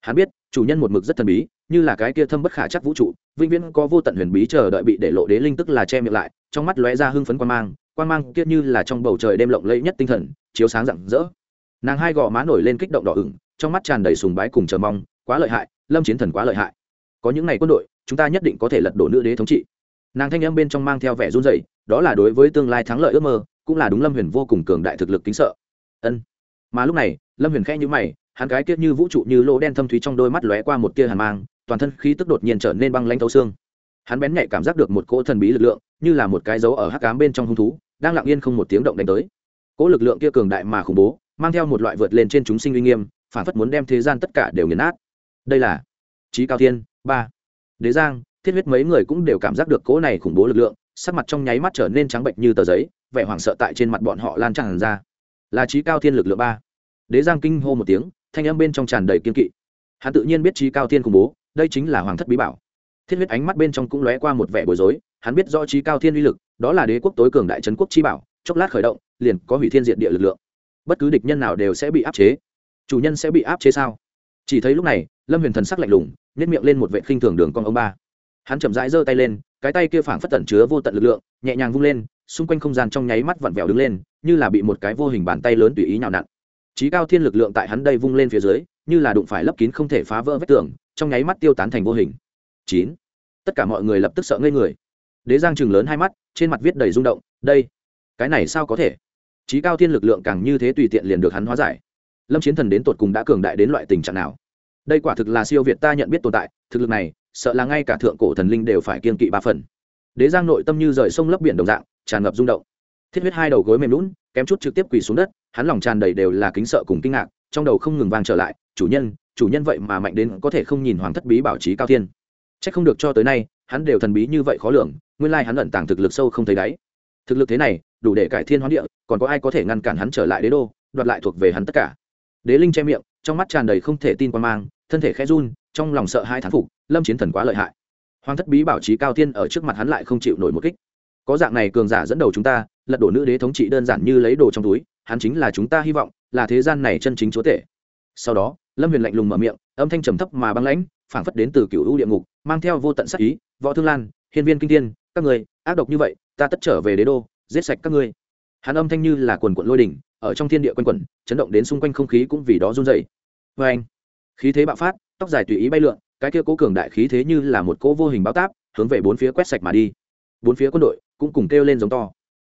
Hắn biết, chủ nhân một mực rất thần bí như là cái kia thâm bất khả chắc vũ trụ, vĩnh viễn có vô tận huyền bí chờ đợi bị để lộ đế linh tức là che miệng lại, trong mắt lóe ra hưng phấn quan mang quan mang kia như là trong bầu trời đêm lộng lẫy nhất tinh thần, chiếu sáng rạng rỡ. Nàng hai gò má nổi lên kích động đỏ ửng, trong mắt tràn đầy sùng bái cùng chờ mong, quá lợi hại, lâm chiến thần quá lợi hại. Có những ngày quân đội, chúng ta nhất định có thể lật đổ nữ đế thống trị. Nàng thanh âm bên trong mang theo vẻ run rẩy, đó là đối với tương lai thắng lợi ước mơ, cũng là đúng lâm huyền vô cùng cường đại thực lực kính sợ. Ân. Mà lúc này, lâm huyền khẽ nhíu mày, hắn gái kiết như vũ trụ như lỗ đen thâm thúy trong đôi mắt lóe qua một tia hàn mang toàn thân khí tức đột nhiên trở nên băng lanh thấu xương. Hắn bén nhạy cảm giác được một cỗ thần bí lực lượng, như là một cái dấu ở hắc cám bên trong hung thú, đang lặng yên không một tiếng động đánh tới. Cỗ lực lượng kia cường đại mà khủng bố, mang theo một loại vượt lên trên chúng sinh uy nghiêm, phản phất muốn đem thế gian tất cả đều nghiền nát. Đây là trí cao thiên, ba. Đế giang, thiết huyết mấy người cũng đều cảm giác được cỗ này khủng bố lực lượng, sắc mặt trong nháy mắt trở nên trắng bệnh như tờ giấy, vẻ hoảng sợ tại trên mặt bọn họ lan tràn ra. Là trí cao thiên lực lượng ba. Đế giang kinh hô một tiếng, thanh âm bên trong tràn đầy kiên kỵ. Hắn tự nhiên biết trí cao thiên khủng bố đây chính là hoàng thất bí bảo. Thiết huyết ánh mắt bên trong cũng lóe qua một vẻ bối rối, hắn biết do trí cao thiên uy lực, đó là đế quốc tối cường đại trấn quốc chi bảo, chốc lát khởi động, liền có hủy thiên diện địa lực lượng. Bất cứ địch nhân nào đều sẽ bị áp chế. Chủ nhân sẽ bị áp chế sao? Chỉ thấy lúc này, lâm huyền thần sắc lạnh lùng nhét miệng lên một vệ khinh thường đường con ông ba. Hắn chậm rãi giơ tay lên, cái tay kia phảng phất tẩn chứa vô tận lực lượng, nhẹ nhàng vung lên, xung quanh không gian trong nháy mắt vặn vẹo đứng lên, như là bị một cái vô hình bàn tay lớn tùy ý nhào nặn. Trí cao thiên lực lượng tại hắn đây vung lên phía dưới, như là đụng phải lấp kín không thể phá vỡ vách tường trong nháy mắt tiêu tán thành vô hình. Chín. Tất cả mọi người lập tức sợ ngây người. Đế giang chừng lớn hai mắt, trên mặt viết đầy rung động, đây, cái này sao có thể? Trí cao thiên lực lượng càng như thế tùy tiện liền được hắn hóa giải. Lâm chiến thần đến tột cùng đã cường đại đến loại tình trạng nào? Đây quả thực là siêu việt ta nhận biết tồn tại, thực lực này, sợ là ngay cả thượng cổ thần linh đều phải kiên kỵ ba phần. Đế giang nội tâm như rời sông lấp biển đồng dạng, tràn ngập rung động. Thiết huyết hai đầu gối mềm lún, kém chút trực tiếp quỳ xuống đất, hắn lòng tràn đầy đều là kính sợ cùng kinh ngạc, trong đầu không ngừng vang trở lại, chủ nhân chủ nhân vậy mà mạnh đến có thể không nhìn hoàng thất bí bảo trí cao thiên. C h ắ c không được cho tới nay, hắn đều thần bí như vậy khó lường, nguyên lai hắn ẩn tàng thực lực sâu không thấy đáy. Thực lực thế này, đủ để cải thiên hoán địa, còn có ai có thể ngăn cản hắn trở lại đế đô, đoạt lại thuộc về hắn tất cả. Đế linh che miệng, trong mắt tràn đầy không thể tin quan mang, thân thể khẽ run, trong lòng sợ hai thán phục, lâm chiến thần quá lợi hại. Hoàng thất bí bảo trí cao thiên ở trước mặt hắn lại không chịu nổi một kích. Có dạng này cường giả dẫn đầu chúng ta, lật đổ nữ đế thống trị đơn giản như lấy đồ trong túi, hắn chính là chúng ta hy vọng, là thế gian này chân chính chúa tể. Sau đó lâm huyền lạnh lùng mở miệng, âm thanh trầm thấp mà băng lãnh, phảng phất đến từ cựu u địa ngục, mang theo vô tận sắc ý, võ thương lan, hiên viên kinh thiên, các người, ác độc như vậy, ta tất trở về đế đô, giết sạch các ngươi. Hắn âm thanh như là quần quận lôi đỉnh, ở trong thiên địa quanh quẩn, chấn động đến xung quanh không khí cũng vì đó run dày vê anh, khí thế bạo phát, tóc dài tùy ý bay lượn, cái kia cố cường đại khí thế như là một cỗ vô hình báo táp, hướng về bốn phía quét sạch mà đi. Bốn phía quân đội cũng cùng kêu lên giống to.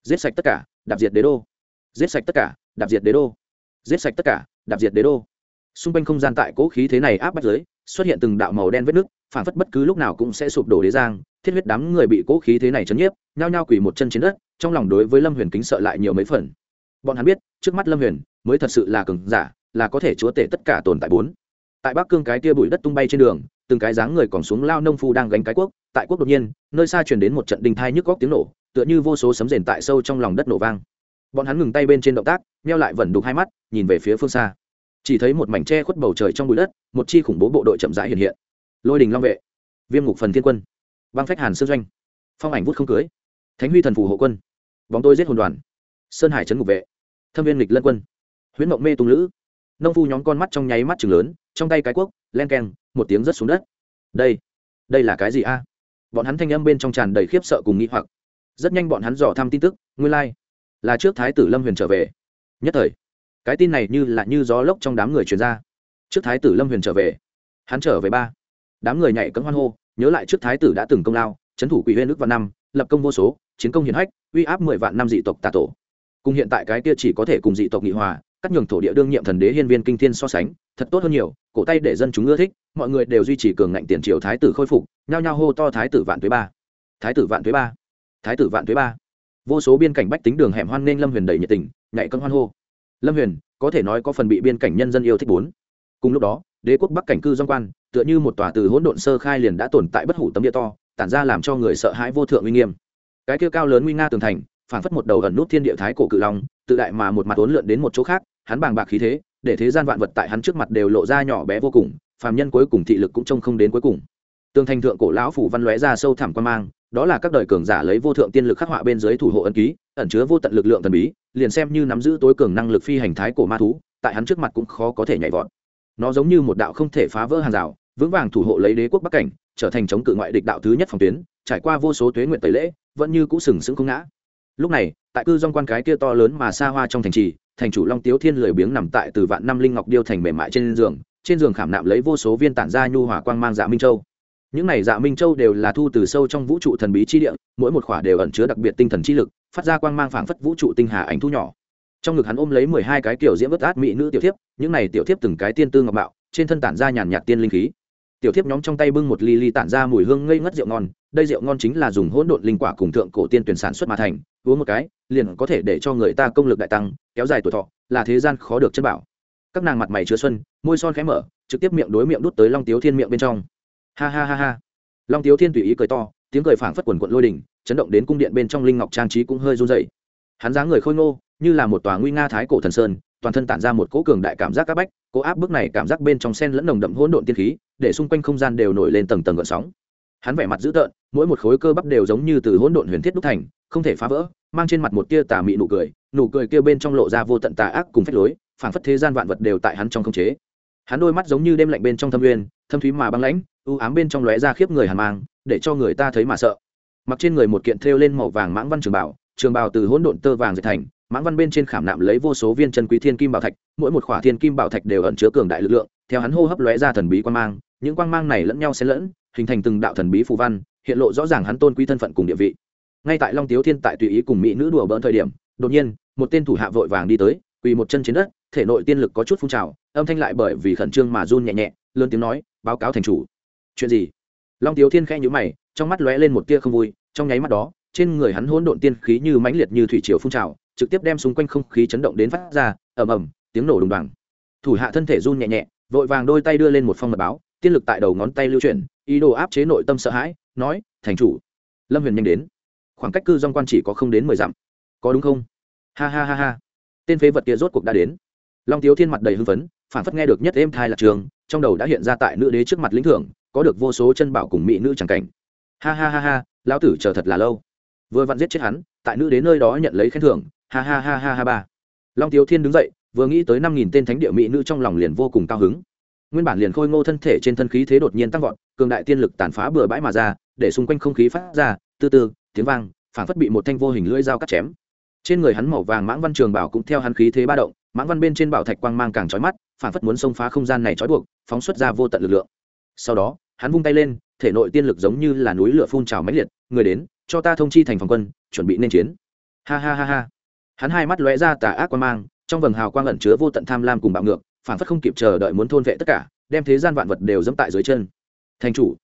Giết sạch tất cả, đạp diệt đế đô. Giết sạch tất cả, đạp diệt đế đô. Giết sạch tất cả, đạp diệt đế đô xung quanh không gian tại cỗ khí thế này áp bách giới xuất hiện từng đạo màu đen vết nước phản phất bất cứ lúc nào cũng sẽ sụp đổ đế giang. Thiết huyết đám người bị cỗ khí thế này chấn nhiếp, nhao nhao quỳ một chân trên đất, trong lòng đối với lâm huyền kính sợ lại nhiều mấy phần. Bọn hắn biết, trước mắt lâm huyền mới thật sự là cường giả, là có thể chúa tể tất cả tồn tại bốn. Tại bắc cương cái tia bụi đất tung bay trên đường, từng cái dáng người còn xuống lao nông phu đang gánh cái quốc, tại quốc đột nhiên, nơi xa truyền đến một trận đình thai nhức góc tiếng nổ, tựa như vô số sấm rền tại sâu trong lòng đất nổ vang. Bọn hắn ngừng tay bên trên động tác meo lại vẩn đục hai mắt, nhìn về phía phương xa chỉ thấy một mảnh tre khuất bầu trời trong bụi đất, một chi khủng bố bộ đội chậm rãi hiện hiện. Lôi đình long vệ, viêm ngục phần thiên quân, băng phách hàn sơn doanh, phong ảnh vút không cưới, thánh huy thần phù hộ quân, bóng tôi giết hồn đoàn, sơn hải trấn ngục vệ, thâm viên lịch lân quân, huyễn mộng mê tung lữ, nông phu nhóm con mắt trong nháy mắt chừng lớn, trong tay cái cuốc len keng, một tiếng rớt xuống đất. Đây đây là cái gì a? Bọn hắn thanh âm bên trong tràn đầy khiếp sợ cùng nghĩ hoặc. Rất nhanh bọn hắn dò thăm tin tức, nguyên lai、like. là trước thái tử lâm huyền trở về. Nhất thời cái tin này như là như gió lốc trong đám người truyền ra. Trước thái tử lâm huyền trở về, hắn trở về ba. Đám người nhảy cấm hoan hô, nhớ lại trước thái tử đã từng công lao trấn thủ quỷ huyên nước vạn năm, lập công vô số, chiến công hiển hách, uy áp mười vạn năm dị tộc tà tổ. Cùng hiện tại cái kia chỉ có thể cùng dị tộc nghị hòa, cắt nhường thổ địa đương nhiệm thần đế hiên viên kinh thiên so sánh, thật tốt hơn nhiều, cổ tay để dân chúng ưa thích, mọi người đều duy trì cường ngạnh tiền triều thái tử khôi phục, nhao nhao hô to thái tử vạn tuế ba. Thái tử vạn tuế ba. Thái tử vạn tuế ba. Vô số biên cảnh bách tính đường hẻm hoan nên lâm huyền đầy nhiệt tình, nhảy cân hoan hô lâm huyền, có thể nói có phần bị biên cảnh nhân dân yêu thích bốn. Cùng lúc đó, đế quốc bắc cảnh cư dong quan, tựa như một tòa từ hỗn độn sơ khai liền đã tồn tại bất hủ tấm địa to, tản ra làm cho người sợ hãi vô thượng uy nghiêm. Cái kia cao lớn nguy nga tường thành, phảng phất một đầu ẩn nút thiên địa thái cổ cự long, tự đại mà một mặt uốn lượn đến một chỗ khác, hắn bàng bạc khí thế, để thế gian vạn vật tại hắn trước mặt đều lộ ra nhỏ bé vô cùng, phàm nhân cuối cùng thị lực cũng trông không đến cuối cùng. Tường thành thượng cổ lão phủ văn lóe ra sâu thẳm quan mang đó là các đời cường giả lấy vô thượng tiên lực khắc họa bên dưới thủ hộ ân ký, ẩn chứa vô tận lực lượng thần bí, liền xem như nắm giữ tối cường năng lực phi hành thái cổ ma thú, tại hắn trước mặt cũng khó có thể nhảy vọt. Nó giống như một đạo không thể phá vỡ hàng rào, vững vàng thủ hộ lấy đế quốc bắc cảnh, trở thành chống cự ngoại địch đạo thứ nhất phòng tuyến, trải qua vô số tuế nguyện tẩy lễ, vẫn như cũ sừng sững không ngã. Lúc này, tại cư dong quan cái kia to lớn mà xa hoa trong thành trì, thành chủ long tiếu thiên lười biếng nằm tại từ vạn năm linh ngọc điêu thành mềm mại trên giường trên giường khảm nạm lấy vô số viên tản ra nhu hòa quang mang dạ minh châu những này dạ minh châu đều là thu từ sâu trong vũ trụ thần bí chi địa, mỗi một khỏa đều ẩn chứa đặc biệt tinh thần chi lực, phát ra quang mang phảng phất vũ trụ tinh hà ảnh thu nhỏ. Trong ngực hắn ôm lấy mười hai cái kiểu diễm bất át mỹ nữ tiểu thiếp, những này tiểu thiếp từng cái tiên tư ngọc bạo trên thân tản ra nhàn nhạt tiên linh khí. Tiểu thiếp nhóm trong tay bưng một ly ly tản ra mùi hương ngây ngất rượu ngon, đây rượu ngon chính là dùng hỗn độn linh quả cùng thượng cổ tiên tuyển sản xuất mà thành, uống một cái, liền có thể để cho người ta công lực đại tăng, kéo dài tuổi thọ, là thế gian khó được chân bảo. Các nàng mặt mày chứa xuân, môi son khẽ mở, trực tiếp miệng đối miệng đút tới long tiếu thiên miệng bên trong ha ha ha ha. Long tiếu thiên tùy ý cười to tiếng cười phảng phất quần quận lôi đình, chấn động đến cung điện bên trong linh ngọc trang trí cũng hơi run dậy hắn dáng người khôi ngô như là một tòa nguy nga thái cổ thần sơn toàn thân tản ra một cỗ cường đại cảm giác áp bách cỗ áp bức này cảm giác bên trong sen lẫn nồng đậm hỗn độn tiên khí để xung quanh không gian đều nổi lên tầng tầng gợn sóng. Hắn vẻ mặt dữ tợn mỗi một khối cơ bắp đều giống như từ hỗn độn huyền thiết đúc thành không thể phá vỡ mang trên mặt một tia tà mị nụ cười nụ cười kia bên trong lộ ra vô tận tà ác cùng phách lối phảng phất thế gian vạn vật đều tại hắn trong không chế hắn đôi mắt giống như đêm lạnh bên trong thâm uyên thâm thúy mà băng lãnh ưu ám bên trong lóe ra khiếp người hàn mang, để cho người ta thấy mà sợ. Mặc trên người một kiện thêu lên màu vàng mãng văn trường bảo trường bào từ hỗn độn tơ vàng dệt thành, mãng văn bên trên khảm nạm lấy vô số viên chân quý thiên kim bảo thạch, mỗi một khỏa thiên kim bảo thạch đều ẩn chứa cường đại lực lượng, theo hắn hô hấp lóe ra thần bí quang mang, những quang mang này lẫn nhau xen lẫn, hình thành từng đạo thần bí phù văn, hiện lộ rõ ràng hắn tôn quý thân phận cùng địa vị. Ngay tại long tiếu thiên tại tùy ý cùng mỹ nữ đùa bỡn thời điểm, đột nhiên, một tên thủ hạ vội vàng đi tới quỳ một chân trên đất, thể nội tiên lực có chút phun trào, âm thanh lại bởi vì khẩn trương mà run nhẹ nhẹ, lớn tiếng nói, báo cáo thành chủ. Chuyện gì? Long tiếu thiên khẽ nhữ mày, trong mắt lóe lên một tia không vui, trong nháy mắt đó, trên người hắn hỗn độn tiên khí như mãnh liệt như thủy triều phun trào, trực tiếp đem xung quanh không khí chấn động đến phát ra, ầm ầm, tiếng nổ đùng đoàng. Thủ hạ thân thể run nhẹ nhẹ, vội vàng đôi tay đưa lên một phong mật báo, tiên lực tại đầu ngón tay lưu chuyển, ý đồ áp chế nội tâm sợ hãi, nói, thành chủ. Lâm huyền nhanh đến. Khoảng cách cư dong quan chỉ có không đến mười dặm. Có đúng không? Ha ha ha ha tên phế vật kia rốt cuộc đã đến. Long tiếu thiên mặt đầy hưng phấn, phản phất nghe được nhất êm thai lạc trường, trong đầu đã hiện ra tại nữ đế trước mặt lĩnh thưởng, có được vô số chân bảo cùng mỹ nữ c cảnh. Ha ha ha ha, lão tử chờ thật là lâu. Vừa vặn giết chết hắn, tại nữ đế nơi đó nhận lấy khen thưởng, ha ha ha ha ha ba. Long tiếu thiên đứng dậy, vừa nghĩ tới năm nghìn tên thánh địa mỹ nữ trong lòng liền vô cùng cao hứng. Nguyên bản liền khôi ngô thân thể trên thân khí thế đột nhiên tăng vọt, cường đại tiên lực tàn phá bừa bãi mà ra, để xung quanh không khí phát ra, từ từ, tiếng vang, phản phất bị một thanh vô hình lưỡi dao cắt chém trên người hắn màu vàng mãng văn trường bảo cũng theo hắn khí thế ba động, mãng văn bên trên bảo thạch quang mang càng trói mắt, phản phất muốn xông phá không gian này trói buộc, phóng xuất ra vô tận lực lượng. Sau đó, hắn vung tay lên, thể nội tiên lực giống như là núi lửa phun trào mãnh liệt, người đến, cho ta thông chi thành phòng quân, chuẩn bị nên chiến. Ha ha ha ha. Hắn hai mắt lóe ra tà ác quang mang, trong vầng hào quang ẩn chứa vô tận tham lam cùng bạo ngược, phản phất không kịp chờ đợi muốn thôn vệ tất cả, đem thế gian vạn vật đều dẫm tại dưới chân. Thành chủ,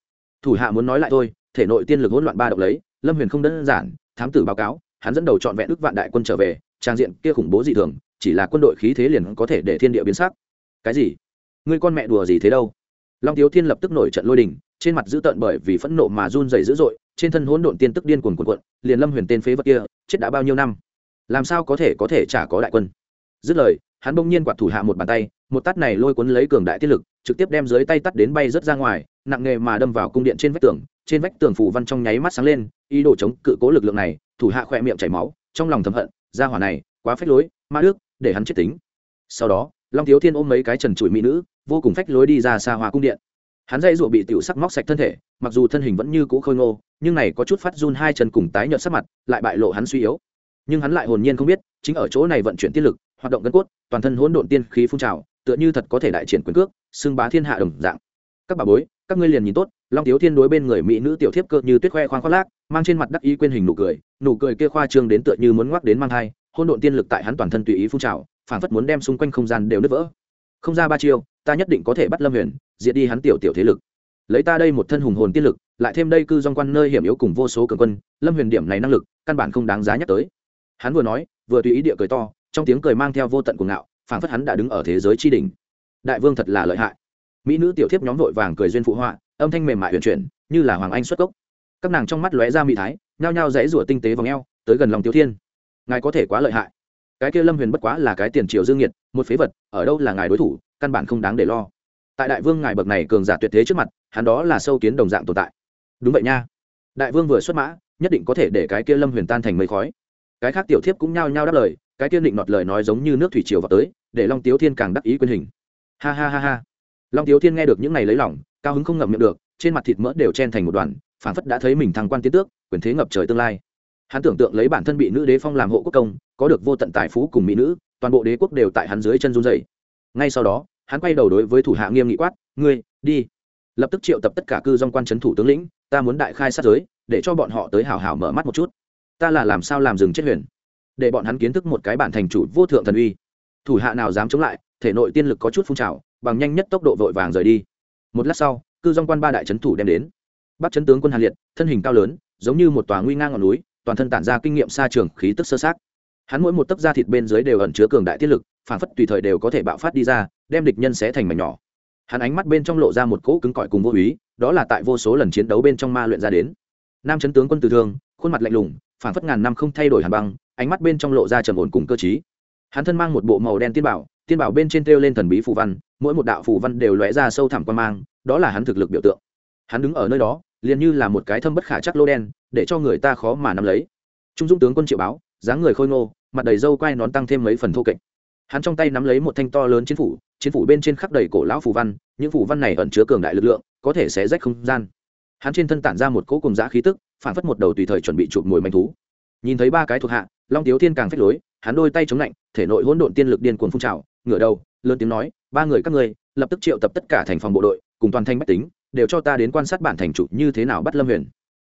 thủ hạ muốn nói lại thôi, thể nội tiên lực hỗn loạn ba động lấy, lâm huyền không đơn giản, thám tử báo cáo hắn dẫn đầu trọn vẹn ước vạn đại quân trở về, trang diện kia khủng bố dị thường, chỉ là quân đội khí thế liền có thể để thiên địa biến sắc. Cái gì? Ngươi con mẹ đùa gì thế đâu? Long tiếu thiên lập tức nổi trận lôi đình, trên mặt dữ tợn bởi vì phẫn nộ mà run dày dữ dội, trên thân hỗn độn tiên tức điên cuồn cuộn cuộn, liền lâm huyền tên phế vật kia, chết đã bao nhiêu năm? Làm sao có thể có thể chả có đại quân? Dứt lời, hắn bỗng nhiên quạt thủ hạ một bàn tay, một tát này lôi cuốn lấy cường đại tiết lực, trực tiếp đem dưới tay tắt đến bay rớt ra ngoài, nặng nghề mà đâm vào cung điện trên vách tường, trên vách tường phủ văn trong nháy mắt sáng lên ý đồ chống cự cố lực lượng này, thủ hạ khỏe miệng chảy máu, trong lòng thầm hận, ra hỏa này, quá phách lối, ma đức, để hắn chết tính. Sau đó, long thiếu thiên ôm mấy cái trần trụi mỹ nữ, vô cùng phách lối đi ra xa hoa cung điện. Hắn dây ruộng bị tiểu sắc móc sạch thân thể, mặc dù thân hình vẫn như cũ khôi ngô, nhưng này có chút phát run hai chân cùng tái nhợt sắc mặt, lại bại lộ hắn suy yếu. Nhưng hắn lại hồn nhiên không biết, chính ở chỗ này vận chuyển tiên lực, hoạt động gân cốt, toàn thân hỗn độn tiên khí phun trào, tựa như thật có thể đại triển quyền cước, xưng bá thiên hạ đồng dạng. Các bà bối, các ngươi liền nhìn tốt, long tiếu thiên đối bên người mỹ nữ tiểu thiếp cơ như tuyết khoe khoang khoác lác mang trên mặt đắc ý quên hình nụ cười nụ cười kia khoa trương đến tựa như muốn ngoắc đến mang thai hỗn độn tiên lực tại hắn toàn thân tùy ý phun trào, phảng phất muốn đem xung quanh không gian đều nứt vỡ. Không ra ba chiêu, ta nhất định có thể bắt lâm huyền, diệt đi hắn tiểu tiểu thế lực. Lấy ta đây một thân hùng hồn tiên lực, lại thêm đây cư dòng quan nơi hiểm yếu cùng vô số cường quân, lâm huyền điểm này năng lực, căn bản không đáng giá nhắc tới. Hắn vừa nói, vừa tùy ý địa cười to, trong tiếng cười mang theo vô tận cuồng ngạo, phảng phất hắn đã đứng ở thế giới tri đình đại vương thật là lợi hại. Mỹ nữ tiểu thiếp nhóm vội vàng cười duyên phụ họa, âm thanh mềm mại huyền chuyển, như là hoàng anh xuất cốc các nàng trong mắt lóe ra mỹ thái, nhao nhao dãy rủa tinh tế vòng e o tới gần lòng tiêu thiên. Ngài có thể quá lợi hại. Cái kia lâm huyền bất quá là cái tiền triều dương nhiệt một phế vật, ở đâu là ngài đối thủ, căn bản không đáng để lo. Tại đại vương ngài bậc này cường giả tuyệt thế trước mặt, hắn đó là sâu kiến đồng dạng tồn tại. Đúng vậy nha. Đại vương vừa xuất mã, nhất định có thể để cái kia lâm huyền tan thành mây khói. Cái khác tiểu thiếp cũng nhao nhao đáp lời, cái kia định nọt lời nói giống như nước thủy triều vào tới, để long tiếu thiên càng đắc ý quyền hình. Ha ha ha ha. Long tiếu thiên nghe được những này lấy lỏng cao hứng không ngậm miệng được trên mặt thịt mỡ đều chen thành một đoàn phản phất đã thấy mình thăng quan tiến tước, quyền thế ngập trời tương lai. Hắn tưởng tượng lấy bản thân bị nữ đế phong làm hộ quốc công, có được vô tận tài phú cùng mỹ nữ, toàn bộ đế quốc đều tại hắn dưới chân run dày ngay sau đó, hắn quay đầu đối với thủ hạ nghiêm nghị quát, ngươi, đi. Lập tức triệu tập tất cả cư dòng quan trấn thủ tướng lĩnh, ta muốn đại khai sát giới, để cho bọn họ tới hào hào mở mắt một chút. Ta là làm sao làm rừng chết huyền? Để bọn hắn kiến thức một cái bản thành chủ vô thượng thần uy. Thủ hạ nào dám chống lại, thể nội tiên lực có chút phun trào, bằng nhanh nhất tốc độ vội vàng rời đi. Một lát sau cư dòng quan ba đại trấn thủ đem đến. Bắt chấn tướng quân hàn liệt, thân hình cao lớn, giống như một tòa nguy ngang ngọn núi, toàn thân tản ra kinh nghiệm xa trường, khí tức sơ sát hắn mỗi một tấc da thịt bên dưới đều ẩn chứa cường đại tiết lực, phản phất tùy thời đều có thể bạo phát đi ra, đem địch nhân sẽ thành mảnh nhỏ. Hắn ánh mắt bên trong lộ ra một cỗ cứng cỏi cùng vô úy đó là tại vô số lần chiến đấu bên trong ma luyện ra đến. Nam chấn tướng quân từ thương, khuôn mặt lạnh lùng, phản phất ngàn năm không thay đổi hàn băng, ánh mắt bên trong lộ ra trầm ổn cùng cơ t hắn thân mang một bộ màu đen tiên bảo tiên bảo bên trên treo lên thần bí phù văn, mỗi một đạo phù văn đều lóe ra sâu thẳm quan mang đó là hắn thực lực biểu tượng. Hắn đứng ở nơi đó, liền như là một cái thâm bất khả chắc lô đen, để cho người ta khó mà nắm lấy. Trung dung tướng quân triệu báo, dáng người khôi ngô, mặt đầy râu quai nón tăng thêm mấy phần thô kệch. Hắn trong tay nắm lấy một thanh to lớn chiến phủ chiến phủ bên trên khắp đầy cổ lão phù văn, những phù văn này ẩn chứa cường đại lực lượng, có thể sẽ rách không gian. Hắn trên thân tản ra một cỗ cùng giã khí tức, phản phất một đầu tùy thời chuẩn bị chụp mồi manh thú. Nhìn thấy ba cái thuộc hạ, long tiếu thiên càng phách lối, hắn đôi tay chống lạnh, thể nội hỗn độn tiên lực điên cuồng phun trào, ngửa đầu, lớn tiếng nói, ba người các ngươi, lập tức triệu tập tất cả thành phòng bộ đội cùng toàn thanh bách tính, đều cho ta đến quan sát bản thành chủ như thế nào bắt lâm huyền.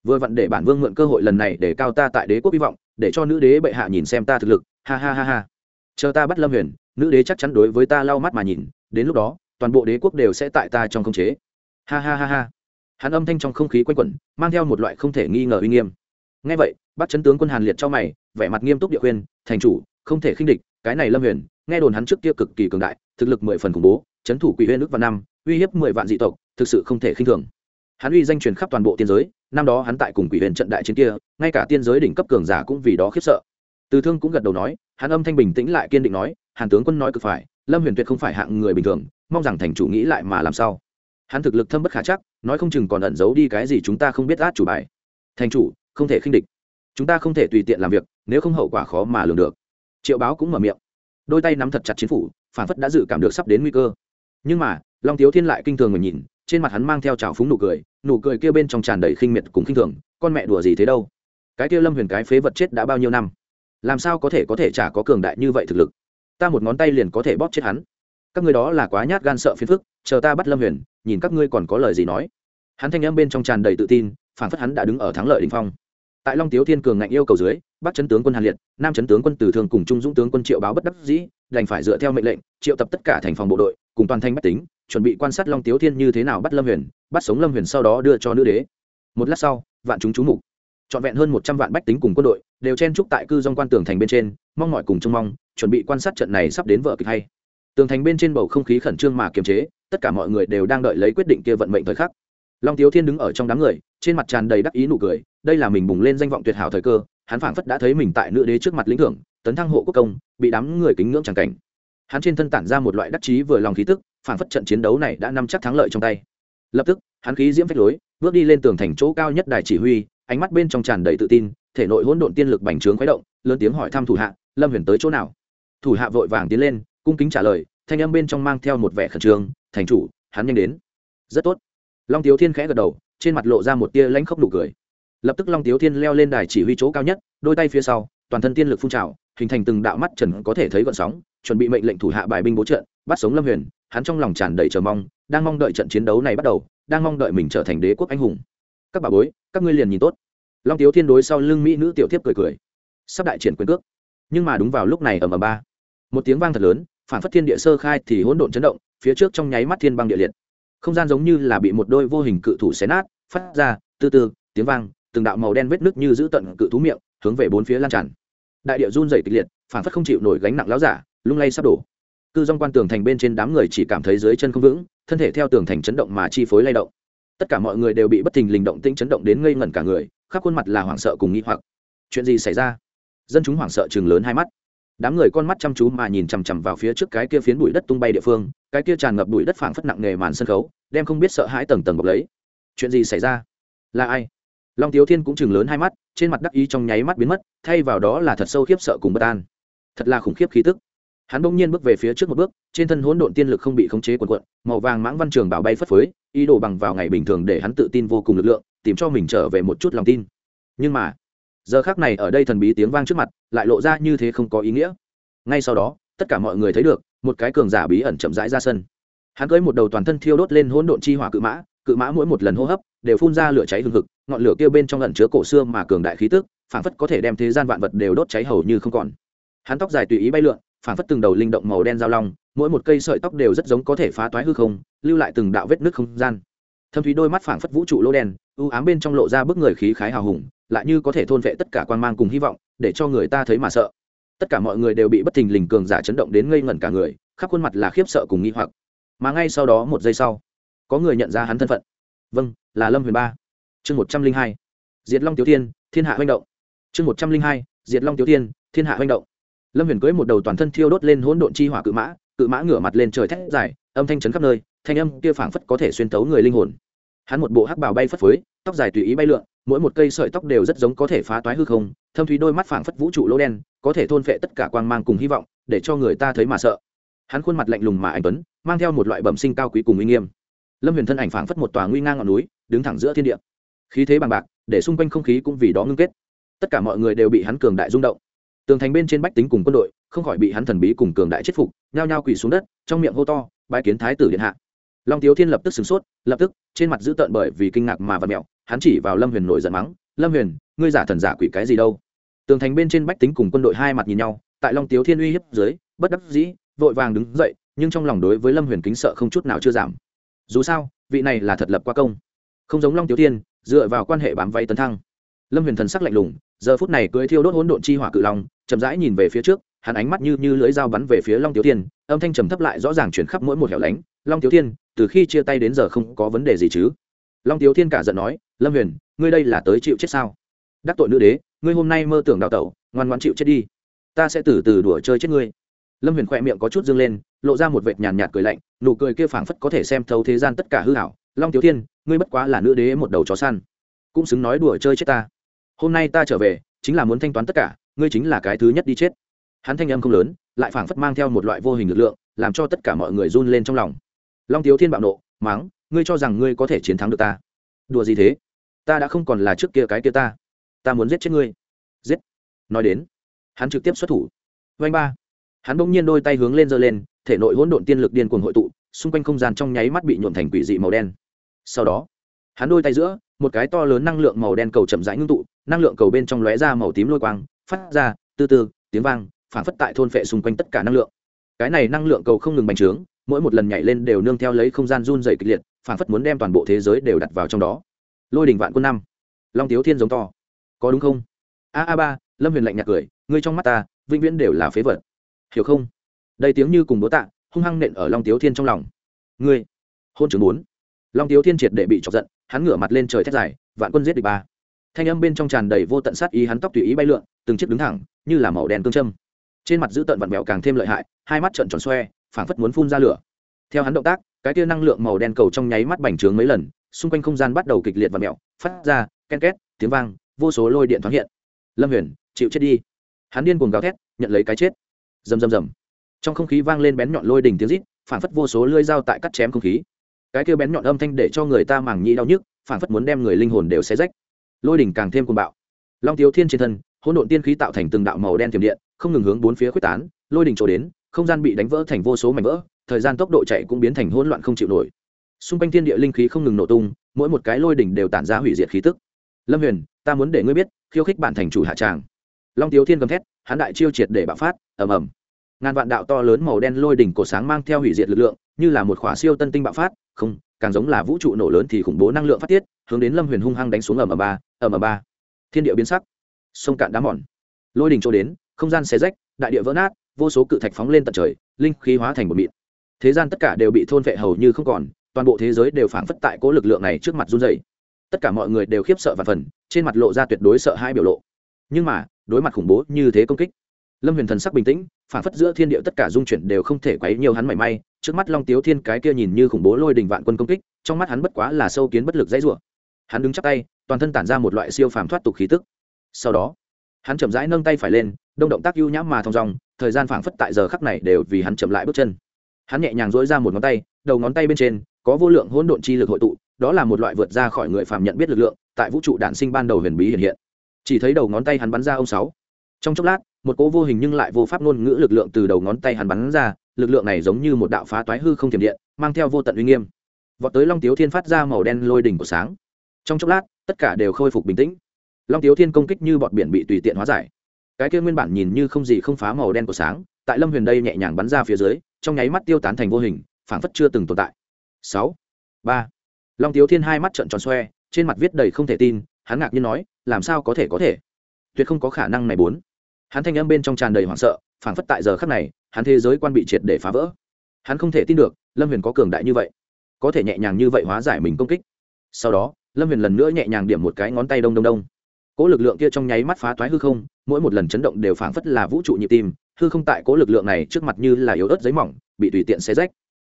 Vừa vặn để bản vương mượn cơ hội lần này để cao ta tại đế quốc hy vọng, để cho nữ đế bệ hạ nhìn xem ta thực lực. Ha ha ha ha. Chờ ta bắt lâm huyền, nữ đế chắc chắn đối với ta lau mắt mà nhìn, đến lúc đó, toàn bộ đế quốc đều sẽ tại ta trong khống chế. Ha ha ha ha. Hắn âm thanh trong không khí quanh quẩn, mang theo một loại không thể nghi ngờ uy nghiêm. Ngay vậy bắt chấn tướng quân hàn liệt cho mày, vẻ mặt nghiêm túc địa khuyên, thành chủ, không thể khinh địch, cái này lâm huyền, nghe đồn hắn trước kia cực kỳ cường đại, thực lực mười phần khủng bố, chấn thủ quỷ huyên nước vào năm uy hiếp mười vạn dị tộc, thực sự không thể khinh thường. Hắn uy danh truyền khắp toàn bộ tiên giới, năm đó hắn tại cùng quỷ huyền trận đại chiến kia, ngay cả tiên giới đỉnh cấp cường giả cũng vì đó khiếp sợ. Từ thương cũng gật đầu nói, hắn âm thanh bình tĩnh lại kiên định nói, hàn tướng quân nói cực phải, lâm huyền tuyệt không phải hạng người bình thường, mong rằng thành chủ nghĩ lại mà làm sao. Hắn thực lực thâm bất khả chắc, nói không chừng còn ẩn giấu đi cái gì chúng ta không biết át chủ bài. Thành chủ, không thể khinh địch. Chúng ta không thể tùy tiện làm việc, nếu không hậu quả khó mà lường được. Triệu báo cũng mở miệng. Đôi tay nắm thật chặt chính phủ, phản phất đã dự cảm được sắp đến nguy cơ. Nhưng mà long tiếu thiên lại kinh thường người nhìn, trên mặt hắn mang theo trào phúng nụ cười nụ cười kia bên trong tràn đầy khinh miệt cùng khinh thường, con mẹ đùa gì thế đâu? Cái kia lâm huyền cái phế vật chết đã bao nhiêu năm? Làm sao có thể có thể chả có cường đại như vậy thực lực? Ta một ngón tay liền có thể bóp chết hắn. Các ngươi đó là quá nhát gan sợ phiền phức, chờ ta bắt lâm huyền, nhìn các ngươi còn có lời gì nói. Hắn thanh âm bên trong tràn đầy tự tin phản phất hắn đã đứng ở thắng lợi đỉnh phong. Tại long tiếu thiên cường ngạnh yêu cầu dưới, bắc chấn tướng quân hàn liệt, nam chấn tướng quân từ thường cùng trung dũng tướng quân triệu báo bất đắc dĩ, đành phải dựa theo mệnh lệnh, triệu tập tất cả thành phòng bộ đội, cùng toàn thanh bách tính chuẩn bị quan sát long tiếu thiên như thế nào bắt lâm huyền, bắt sống lâm huyền sau đó đưa cho nữ đế. Một lát sau, vạn chúng chú mục. Trọn vẹn hơn một trăm vạn bách tính cùng quân đội, đều chen trúc tại cư dòng quan tường thành bên trên, mong mọi cùng trông mong, chuẩn bị quan sát trận này sắp đến vợ kịch hay. Tường thành bên trên bầu không khí khẩn trương mà kiềm chế, tất cả mọi người đều đang đợi lấy quyết định kia vận mệnh thời khắc. Long tiếu thiên đứng ở trong đám người, trên mặt tràn đầy đắc ý nụ cười, đây là mình bùng lên danh vọng tuyệt hảo thời cơ, hắn phảng phất đã thấy mình tại nữ đế trước mặt lĩnh thưởng, tấn thăng hộ quốc công, bị đám người kính ngưỡng tràng cảnh hắn trên thân tản ra một loại đắc chí vừa lòng khí tức, phảng phất trận chiến đấu này đã nắm chắc thắng lợi trong tay. Lập tức, hắn khí diễm phách lối, bước đi lên tường thành chỗ cao nhất đài chỉ huy, ánh mắt bên trong tràn đầy tự tin, thể nội hỗn độn tiên lực bành trướng khuấy động, lớn tiếng hỏi thăm thủ hạ, lâm huyền tới chỗ nào? Thủ hạ vội vàng tiến lên, cung kính trả lời, thanh âm bên trong mang theo một vẻ khẩn trương, thành chủ, hắn nhanh đến. Rất tốt. Long tiếu thiên khẽ gật đầu, trên mặt lộ ra một tia lãnh khốc nụ cười. Lập tức long tiếu thiên leo lên đài chỉ huy chỗ cao nhất, đôi tay phía sau, toàn thân tiên lực phun trào, hình thành từng đạo mắt trần có thể thấy gọn sóng chuẩn bị mệnh lệnh thủ hạ bài binh bố trận, bắt sống lâm huyền, hắn trong lòng tràn đầy chờ mong, đang mong đợi trận chiến đấu này bắt đầu, đang mong đợi mình trở thành đế quốc anh hùng. Các bà bối, các ngươi liền nhìn tốt. Long tiếu thiên đối sau lưng mỹ nữ tiểu thiếp cười cười. Sắp đại triển quyền cước. Nhưng mà đúng vào lúc này ở ầm ba, một tiếng vang thật lớn, phản phất thiên địa sơ khai thì hỗn độn chấn động, phía trước trong nháy mắt thiên băng địa liệt. Không gian giống như là bị một đôi vô hình cự thủ xé nát, phát ra, từ từ, tiếng vang, từng đạo màu đen vết nứt như giữ tận cự thú miệng, hướng về bốn phía lan tràn. Đại địa run rẩy kịch liệt, phản phất không chịu nổi gánh nặng láo giả lung lay sắp đổ. Cư dòng quan tường thành bên trên đám người chỉ cảm thấy dưới chân không vững, thân thể theo tường thành chấn động mà chi phối lay động. Tất cả mọi người đều bị bất thình lình động tĩnh chấn động đến ngây ngẩn cả người, khắp khuôn mặt là hoảng sợ cùng nghi hoặc. Chuyện gì xảy ra? Dân chúng hoảng sợ chừng lớn hai mắt. Đám người con mắt chăm chú mà nhìn chằm chằm vào phía trước cái kia phiến bụi đất tung bay địa phương, cái kia tràn ngập bụi đất phảng phất nặng nề màn sân khấu, đem không biết sợ hãi tầng tầng bọc lấy. Chuyện gì xảy ra? Là ai? Long tiếu thiên cũng chừng lớn hai mắt, trên mặt đắc ý trong nháy mắt biến mất, thay vào đó là thật sâu khiếp sợ cùng bất an. Thật là khủng khiếp khí tức hắn bỗng nhiên bước về phía trước một bước, trên thân hỗn độn tiên lực không bị khống chế quần quận màu vàng mãng văn trường bảo bay phất phới, ý đồ bằng vào ngày bình thường để hắn tự tin vô cùng lực lượng, tìm cho mình trở về một chút lòng tin. Nhưng mà, giờ khác này ở đây thần bí tiếng vang trước mặt, lại lộ ra như thế không có ý nghĩa. Ngay sau đó, tất cả mọi người thấy được, một cái cường giả bí ẩn chậm rãi ra sân. Hắn cưới một đầu toàn thân thiêu đốt lên hỗn độn chi hỏa cự mã cự mã mỗi một lần hô hấp đều phun ra lửa cháy hừng hực, ngọn lửa kia bên trong lẩn chứa cổ xưa mà cường đại khí tức phảng phất có thể đem thế gian vạn vật đều đốt cháy hầu như không còn. Hắn tóc dài tùy ý bay lượn Phản phất từng đầu linh động màu đen giao long, mỗi một cây sợi tóc đều rất giống có thể phá toái hư không, lưu lại từng đạo vết nứt không gian. Thâm thúy đôi mắt phảng phất vũ trụ lỗ đen ưu ám bên trong lộ ra bức người khí khái hào hùng, lại như có thể thôn vệ tất cả quan mang cùng hy vọng, để cho người ta thấy mà sợ. Tất cả mọi người đều bị bất thình lình cường giả chấn động đến ngây ngẩn cả người, khắp khuôn mặt là khiếp sợ cùng nghi hoặc. Mà ngay sau đó một giây sau, có người nhận ra hắn thân phận. Vâng là lâm huyền ba. Chương một trăm linh hai, diệt long tiểu thiên thiên hạ manh động. Chương một trăm linh hai, diệt long tiểu thiên thiên hạ manh động lâm huyền cưới một đầu toàn thân thiêu đốt lên hỗn độn chi hỏa cự mã cự mã ngửa mặt lên trời thét dài, âm thanh chấn khắp nơi, thanh âm kia phảng phất có thể xuyên tấu người linh hồn. Hắn một bộ hắc bào bay phất phới, tóc dài tùy ý bay lượn, mỗi một cây sợi tóc đều rất giống có thể phá toái hư không, thâm thúy đôi mắt phảng phất vũ trụ lỗ đen, có thể thôn phệ tất cả quang mang cùng hy vọng, để cho người ta thấy mà sợ. Hắn khuôn mặt lạnh lùng mà anh tuấn, mang theo một loại bẩm sinh cao quý cùng uy nghiêm. Lâm huyền thân ảnh phảng phất một tòa nguy ngang ngọn núi, đứng thẳng giữa thiên địa. Khí thế bằng bạc, để xung quanh không khí cũng vì đó ngưng kết. Tất cả mọi người đều bị hắn cường đại rung động tường thành bên trên bách tính cùng quân đội, không khỏi bị hắn thần bí cùng cường đại chết phục, nhao nhao quỳ xuống đất, trong miệng hô to bãi kiến thái tử điện hạ. Long tiếu thiên lập tức sửng sốt, lập tức, trên mặt dữ tợn bởi vì kinh ngạc mà vật mẹo hắn chỉ vào lâm huyền nổi giận mắng, lâm huyền, ngươi giả thần giả quỷ cái gì đâu? Tường thành bên trên bách tính cùng quân đội hai mặt nhìn nhau, tại long tiếu thiên uy hiếp dưới, bất đắc dĩ, vội vàng đứng dậy, nhưng trong lòng đối với lâm huyền kính sợ không chút nào chưa giảm. Dù sao, vị này là thật lập qua công. Không giống long tiếu thiên, dựa vào quan hệ bám vay tấn thăng lâm huyền thần sắc lạnh lùng, giờ phút này cưới thiêu đốt hỗn độn chi hỏa cự long, chậm rãi nhìn về phía trước, hắn ánh mắt như như lưỡi dao bắn về phía long Tiểu thiên, âm thanh trầm thấp lại rõ ràng chuyển khắp mỗi một hẻo lánh. Long Tiểu thiên, từ khi chia tay đến giờ không có vấn đề gì chứ? Long Tiểu thiên cả giận nói, lâm huyền, ngươi đây là tới chịu chết sao? Đắc tội nữ đế, ngươi hôm nay mơ tưởng đào tẩu, ngoan ngoan chịu chết đi. Ta sẽ từ từ đùa chơi chết ngươi. Lâm huyền khỏe miệng có chút dương lên, lộ ra một vệt nhàn nhạt cười lạnh, nụ cười kia phảng phất có thể xem thấu thế gian tất cả hư hảo long Tiểu thiên, ngươi bất quá là nữ đế một đầu chó săn, cũng xứng nói đùa chơi chết ta hôm nay ta trở về, chính là muốn thanh toán tất cả, ngươi chính là cái thứ nhất đi chết. Hắn thanh âm không lớn, lại phảng phất mang theo một loại vô hình lực lượng, làm cho tất cả mọi người run lên trong lòng. Long tiếu thiên bạo nộ máng ngươi cho rằng ngươi có thể chiến thắng được ta. Đùa gì thế? Ta đã không còn là trước kia cái kia ta. Ta muốn giết chết ngươi. Giết. Nói đến, hắn trực tiếp xuất thủ. Vanh ba. Hắn bỗng nhiên đôi tay hướng lên giơ lên, thể nội hỗn độn tiên lực điên cuồng hội tụ, xung quanh không gian trong nháy mắt bị nhuộm thành quỷ dị màu đen. Sau đó, hắn đôi tay giữa, một cái to lớn năng lượng màu đen cầu chậm rãi ngưng tụ năng lượng cầu bên trong lóe ra màu tím lôi quang, phát ra, từ từ, tiếng vang, phản phất tại thôn phệ xung quanh tất cả năng lượng. Cái này năng lượng cầu không ngừng bành trướng, mỗi một lần nhảy lên đều nương theo lấy không gian run dày kịch liệt, phản phất muốn đem toàn bộ thế giới đều đặt vào trong đó. Lôi đình vạn quân năm. Long tiếu thiên giống to. Có đúng không? A a ba, lâm huyền lạnh nhạt cười, ngươi trong mắt ta, vĩnh viễn đều là phế vật. Hiểu không? Đây tiếng như cùng bố tạ, hung hăng nện ở long tiếu thiên trong lòng. Ngươi, hôn chứng bốn. Long tiếu thiên triệt để bị chọc giận, hắn ngửa mặt lên trời thét dài, vạn quân giết địch ba thanh âm bên trong tràn đầy vô tận sát ý, hắn tóc tùy ý bay lượn, từng chiếc đứng thẳng, như là màu đen cương châm. Trên mặt giữ tận vặn mèo càng thêm lợi hại, hai mắt trợn tròn xoe, phảng phất muốn phun ra lửa. Theo hắn động tác, cái tia năng lượng màu đen cầu trong nháy mắt bành trướng mấy lần, xung quanh không gian bắt đầu kịch liệt vặn mèo phát ra, ken két, tiếng vang, vô số lôi điện thoáng hiện. Lâm huyền, chịu chết đi. Hắn điên cuồng gào thét, nhận lấy cái chết. Rầm rầm rầm. Trong không khí vang lên bén nhọn lôi đỉnh tiếng rít, phảng phất vô số lưỡi dao tại cắt chém không khí. Cái kia bén nhọn âm thanh để cho người ta màng nhĩ đau nhức, phảng phất muốn đem người linh hồn đều xé rách lôi đỉnh càng thêm cuồng bạo. Long tiếu thiên trên thân, hỗn độn tiên khí tạo thành từng đạo màu đen tiềm điện, không ngừng hướng bốn phía quyết tán, lôi đỉnh trổ đến, không gian bị đánh vỡ thành vô số mảnh vỡ, thời gian tốc độ chạy cũng biến thành hỗn loạn không chịu nổi. Xung quanh thiên địa linh khí không ngừng nổ tung, mỗi một cái lôi đỉnh đều tản ra hủy diệt khí tức. Lâm huyền, ta muốn để ngươi biết, khiêu khích bản thành chủ hạ tràng. Long tiếu thiên gầm thét, hắn đại chiêu triệt để bạo phát, ầm ầm. Ngàn vạn đạo to lớn màu đen lôi đỉnh cổ sáng mang theo hủy diệt lực lượng như là một khỏa siêu tân tinh bạo phát, không, càng giống là vũ trụ nổ lớn thì khủng bố năng lượng phát tiết, hướng đến lâm huyền hung hăng đánh xuống ầm ầm ba, ầm ầm ba. Thiên địa biến sắc. Sông cạn đá mòn. Lôi đình trôi đến, không gian xé rách, đại địa vỡ nát, vô số cự thạch phóng lên tận trời, linh khí hóa thành một mịn. Thế gian tất cả đều bị thôn vệ hầu như không còn, toàn bộ thế giới đều phảng phất tại cố lực lượng này trước mặt run dày tất cả mọi người đều khiếp sợ và phần, trên mặt lộ ra tuyệt đối sợ hai biểu lộ. Nhưng mà, đối mặt khủng bố như thế công kích, lâm huyền thần sắc bình tĩnh phản phất giữa thiên địa tất cả dung chuyển đều không thể quấy nhiều hắn mảy may, trước mắt long tiếu thiên cái kia nhìn như khủng bố lôi đình vạn quân công kích, trong mắt hắn bất quá là sâu kiến bất lực dãy rủa. Hắn đứng chắc tay, toàn thân tản ra một loại siêu phàm thoát tục khí tức. Sau đó, hắn chậm rãi nâng tay phải lên, đông động tác ưu nhãm mà thong dòng thời gian phảng phất tại giờ khắc này đều vì hắn chậm lại bước chân. Hắn nhẹ nhàng dỗi ra một ngón tay, đầu ngón tay bên trên có vô lượng hỗn độn chi lực hội tụ, đó là một loại vượt ra khỏi người phàm nhận biết lực lượng, tại vũ trụ đản sinh ban đầu huyền bí hiện hiện. Chỉ thấy đầu ngón tay hắn bắn ra ông sáu trong chốc lát, một cỗ vô hình nhưng lại vô pháp ngôn ngữ lực lượng từ đầu ngón tay hắn bắn ra, lực lượng này giống như một đạo phá toái hư không thiểm điện, mang theo vô tận uy nghiêm. Vọt tới long tiếu thiên phát ra màu đen lôi đỉnh của sáng. Trong chốc lát, tất cả đều khôi phục bình tĩnh. Long tiếu thiên công kích như bọt biển bị tùy tiện hóa giải. Cái kia nguyên bản nhìn như không gì không phá màu đen của sáng, tại lâm huyền đây nhẹ nhàng bắn ra phía dưới, trong nháy mắt tiêu tán thành vô hình, phảng phất chưa từng tồn tại. Sáu, ba. Long tiếu thiên hai mắt trợn tròn xoe, trên mặt viết đầy không thể tin, hắn ngạc nhiên nói, làm sao có thể có thể? Tuyệt không có khả năng này bốn hắn thanh âm bên trong tràn đầy hoảng sợ, phảng phất tại giờ khắc này, hắn thế giới quan bị triệt để phá vỡ. Hắn không thể tin được, lâm huyền có cường đại như vậy, có thể nhẹ nhàng như vậy hóa giải mình công kích. Sau đó, lâm huyền lần nữa nhẹ nhàng điểm một cái ngón tay đông đông đông. Cỗ lực lượng kia trong nháy mắt phá toái hư không, mỗi một lần chấn động đều phảng phất là vũ trụ nhịp tim, hư không tại cỗ lực lượng này trước mặt như là yếu ớt giấy mỏng, bị tùy tiện xé rách.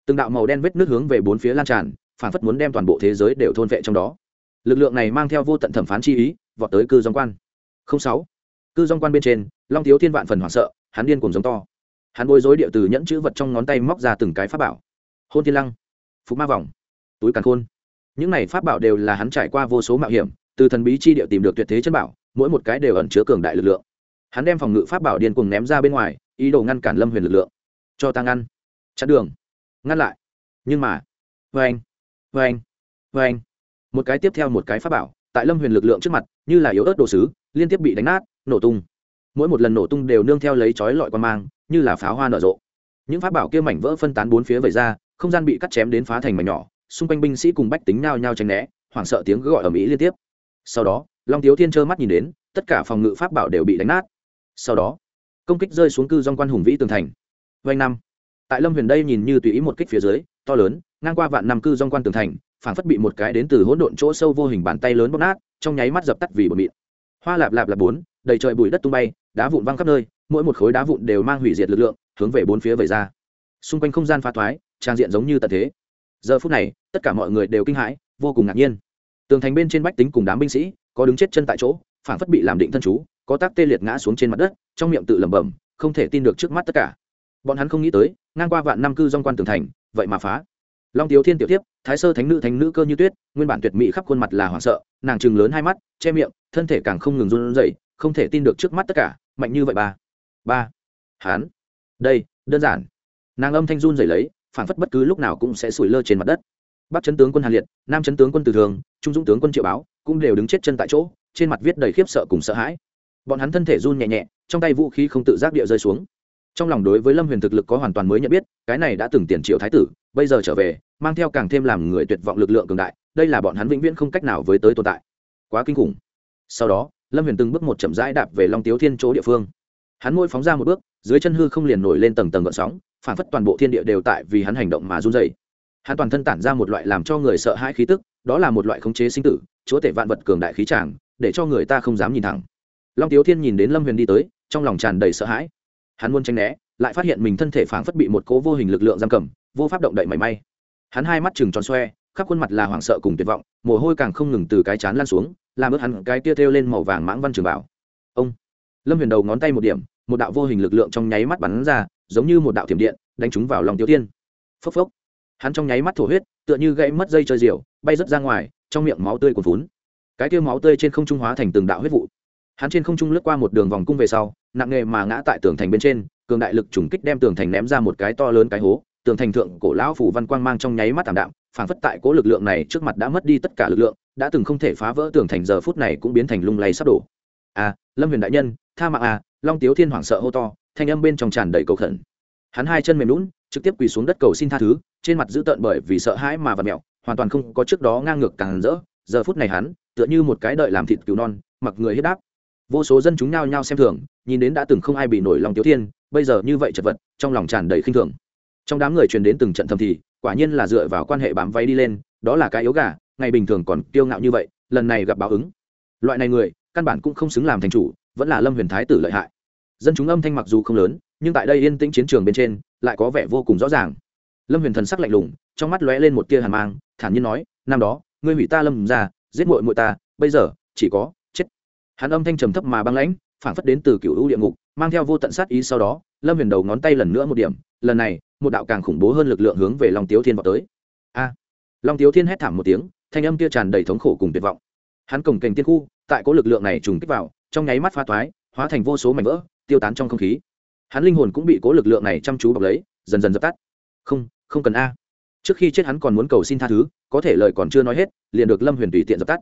Từng đạo màu đen vết nước hướng về bốn phía lan tràn, phảng phất muốn đem toàn bộ thế giới đều thôn vệ trong đó. Lực lượng này mang theo vô tận thẩm phán chi ý, vọt tới cư dòng quan. Sáu. Cư dòng quan bên trên long thiếu thiên vạn phần hoảng sợ, hắn điên cùng giống to. Hắn bối rối địa từ nhẫn chữ vật trong ngón tay móc ra từng cái pháp bảo. Hôn thiên lăng, phục ma vòng, túi càn khôn. Những này pháp bảo đều là hắn trải qua vô số mạo hiểm, từ thần bí chi địa tìm được tuyệt thế chân bảo, mỗi một cái đều ẩn chứa cường đại lực lượng. Hắn đem phòng ngự pháp bảo điên cuồng ném ra bên ngoài, ý đồ ngăn cản lâm huyền lực lượng. Cho ta ngăn. Chặn đường. Ngăn lại. Nhưng mà vê anh vê anh vê anh một cái tiếp theo một cái pháp bảo, tại lâm huyền lực lượng trước mặt, như là yếu ớt đồ sứ, liên tiếp bị đánh nát, nổ tung mỗi một lần nổ tung đều nương theo lấy chói lọi quan mang, như là pháo hoa nở rộ. Những pháp bảo kia mảnh vỡ phân tán bốn phía vẩy ra, không gian bị cắt chém đến phá thành mảnh nhỏ, xung quanh binh sĩ cùng bách tính nao nhau tránh né, hoảng sợ tiếng gọi ở mỹ liên tiếp. Sau đó, long tiếu thiên trơ mắt nhìn đến, tất cả phòng ngự pháp bảo đều bị đánh nát. Sau đó, công kích rơi xuống cư dòng quan hùng vĩ tường thành. Vanh năm. Tại lâm huyền đây nhìn như tùy ý một kích phía dưới, to lớn, ngang qua vạn năm cư dòng quan tường thành phản phất bị một cái đến từ hỗn độn chỗ sâu vô hình bàn tay lớn bóp nát, trong nháy mắt dập tắt vì bột mịn hoa lạp lạp là bốn đầy trời bụi đất tung bay, đá vụn văng khắp nơi, mỗi một khối đá vụn đều mang hủy diệt lực lượng, hướng về bốn phía vẩy ra. Xung quanh không gian phá thoái, trang diện giống như tận thế. Giờ phút này, tất cả mọi người đều kinh hãi, vô cùng ngạc nhiên. Tường thành bên trên bách tính cùng đám binh sĩ, có đứng chết chân tại chỗ, phảng phất bị làm định thân chú, có tác tê liệt ngã xuống trên mặt đất, trong miệng tự lẩm bẩm, không thể tin được trước mắt tất cả. Bọn hắn không nghĩ tới, ngang qua vạn năm cư dông quan tường thành, vậy mà phá. Long tiếu thiên tiểu tiếp thái sơ thánh nữ thánh nữ cơ như tuyết, nguyên bản tuyệt mỹ khắp khuôn mặt là hoảng sợ, nàng chừng lớn hai mắt, che miệng, thân thể càng không ngừng run rẩy không thể tin được trước mắt tất cả, mạnh như vậy ba. Ba. Hán. Đây, đơn giản. Nàng âm thanh run rẩy lấy phản phất bất cứ lúc nào cũng sẽ sủi lơ trên mặt đất. Bắc chấn tướng quân hàn liệt, nam chấn tướng quân từ thường, trung dũng tướng quân triệu báo, cũng đều đứng chết chân tại chỗ, trên mặt viết đầy khiếp sợ cùng sợ hãi. Bọn hắn thân thể run nhẹ nhẹ, trong tay vũ khí không tự giác địa rơi xuống. Trong lòng đối với lâm huyền thực lực có hoàn toàn mới nhận biết, cái này đã từng tiền triệu thái tử, bây giờ trở về, mang theo càng thêm làm người tuyệt vọng lực lượng cường đại, đây là bọn hắn vĩnh viễn không cách nào với tới tồn tại. Quá kinh khủng. Sau đó lâm huyền từng bước một chậm rãi đạp về long tiếu thiên chỗ địa phương. Hắn môi phóng ra một bước, dưới chân hư không liền nổi lên tầng tầng gợn sóng phản phất toàn bộ thiên địa đều tại vì hắn hành động mà run dày hắn toàn thân tản ra một loại làm cho người sợ hãi khí tức, đó là một loại khống chế sinh tử, chúa tể vạn vật cường đại khí tràng, để cho người ta không dám nhìn thẳng. Long tiếu thiên nhìn đến lâm huyền đi tới, trong lòng tràn đầy sợ hãi. Hắn muốn tránh né, lại phát hiện mình thân thể phảng phất bị một cố vô hình lực lượng giam cầm, vô pháp động đậy mảy may. Hắn hai mắt chừng tròn xoe, khắp khuôn mặt là hoảng sợ cùng tuyệt vọng, mồ hôi càng không ngừng từ cái chán lan xuống làm ướt hắn cái tia thêu lên màu vàng mãng văn trường bảo. Ông lâm huyền đầu ngón tay một điểm một đạo vô hình lực lượng trong nháy mắt bắn ra giống như một đạo thiểm điện đánh trúng vào lòng tiêu tiên phốc phốc. Hắn trong nháy mắt thổ huyết tựa như gãy mất dây chơi diều bay rớt ra ngoài trong miệng máu tươi cuồn vốn, cái kia máu tươi trên không trung hóa thành từng đạo huyết vụ. Hắn trên không trung lướt qua một đường vòng cung về sau nặng nghề mà ngã tại tường thành bên trên cường đại lực trùng kích đem tường thành ném ra một cái to lớn cái hố tường thành thượng cổ lão phủ văn quang mang trong nháy mắt thảm đạm phản phất tại cố lực lượng này trước mặt đã mất đi tất cả lực lượng đã từng không thể phá vỡ tường thành giờ phút này cũng biến thành lung lay sắp đổ. À lâm huyền đại nhân, tha mạng à long tiếu thiên hoảng sợ hô to, thanh âm bên trong tràn đầy cầu khẩn. Hắn hai chân mềm lún trực tiếp quỳ xuống đất cầu xin tha thứ, trên mặt dữ tợn bởi vì sợ hãi mà vặn mẹo, hoàn toàn không có trước đó ngang ngược càng rỡ. Giờ phút này hắn, tựa như một cái đợi làm thịt cứu non, mặc người hết đáp. Vô số dân chúng nhao nhao xem thường, nhìn đến đã từng không ai bị nổi lòng tiếu thiên, bây giờ như vậy chật vật, trong lòng tràn đầy khinh thường. Trong đám người truyền đến từng trận thầm thì, quả nhiên là dựa vào quan hệ bám váy đi lên, đó là cái yếu gà ngày bình thường còn kiêu ngạo như vậy, lần này gặp báo ứng. Loại này người, căn bản cũng không xứng làm thành chủ, vẫn là lâm huyền thái tử lợi hại. Dân chúng âm thanh mặc dù không lớn, nhưng tại đây yên tĩnh chiến trường bên trên, lại có vẻ vô cùng rõ ràng. Lâm huyền thần sắc lạnh lùng, trong mắt lóe lên một tia hàn mang, thản nhiên nói, năm đó, ngươi hủy ta lâm ra giết mội mội ta, bây giờ, chỉ có chết. Hắn âm thanh trầm thấp mà băng lãnh phản phất đến từ cựu hữu địa ngục, mang theo vô tận sát ý sau đó, lâm huyền đầu ngón tay lần nữa một điểm, lần này, một đạo càng khủng bố hơn lực lượng hướng về long tiếu thiên vào tới. A! Long tiếu thiên hét thảm một tiếng thanh âm kia tràn đầy thống khổ cùng tuyệt vọng. Hắn cổng kềnh tiên khu, tại có lực lượng này trùng kích vào, trong nháy mắt pha toái hóa thành vô số mảnh vỡ, tiêu tán trong không khí. Hắn linh hồn cũng bị cố lực lượng này chăm chú bọc lấy, dần dần dập tắt. Không không cần a. Trước khi chết hắn còn muốn cầu xin tha thứ, có thể lời còn chưa nói hết, liền được lâm huyền tùy tiện dập tắt.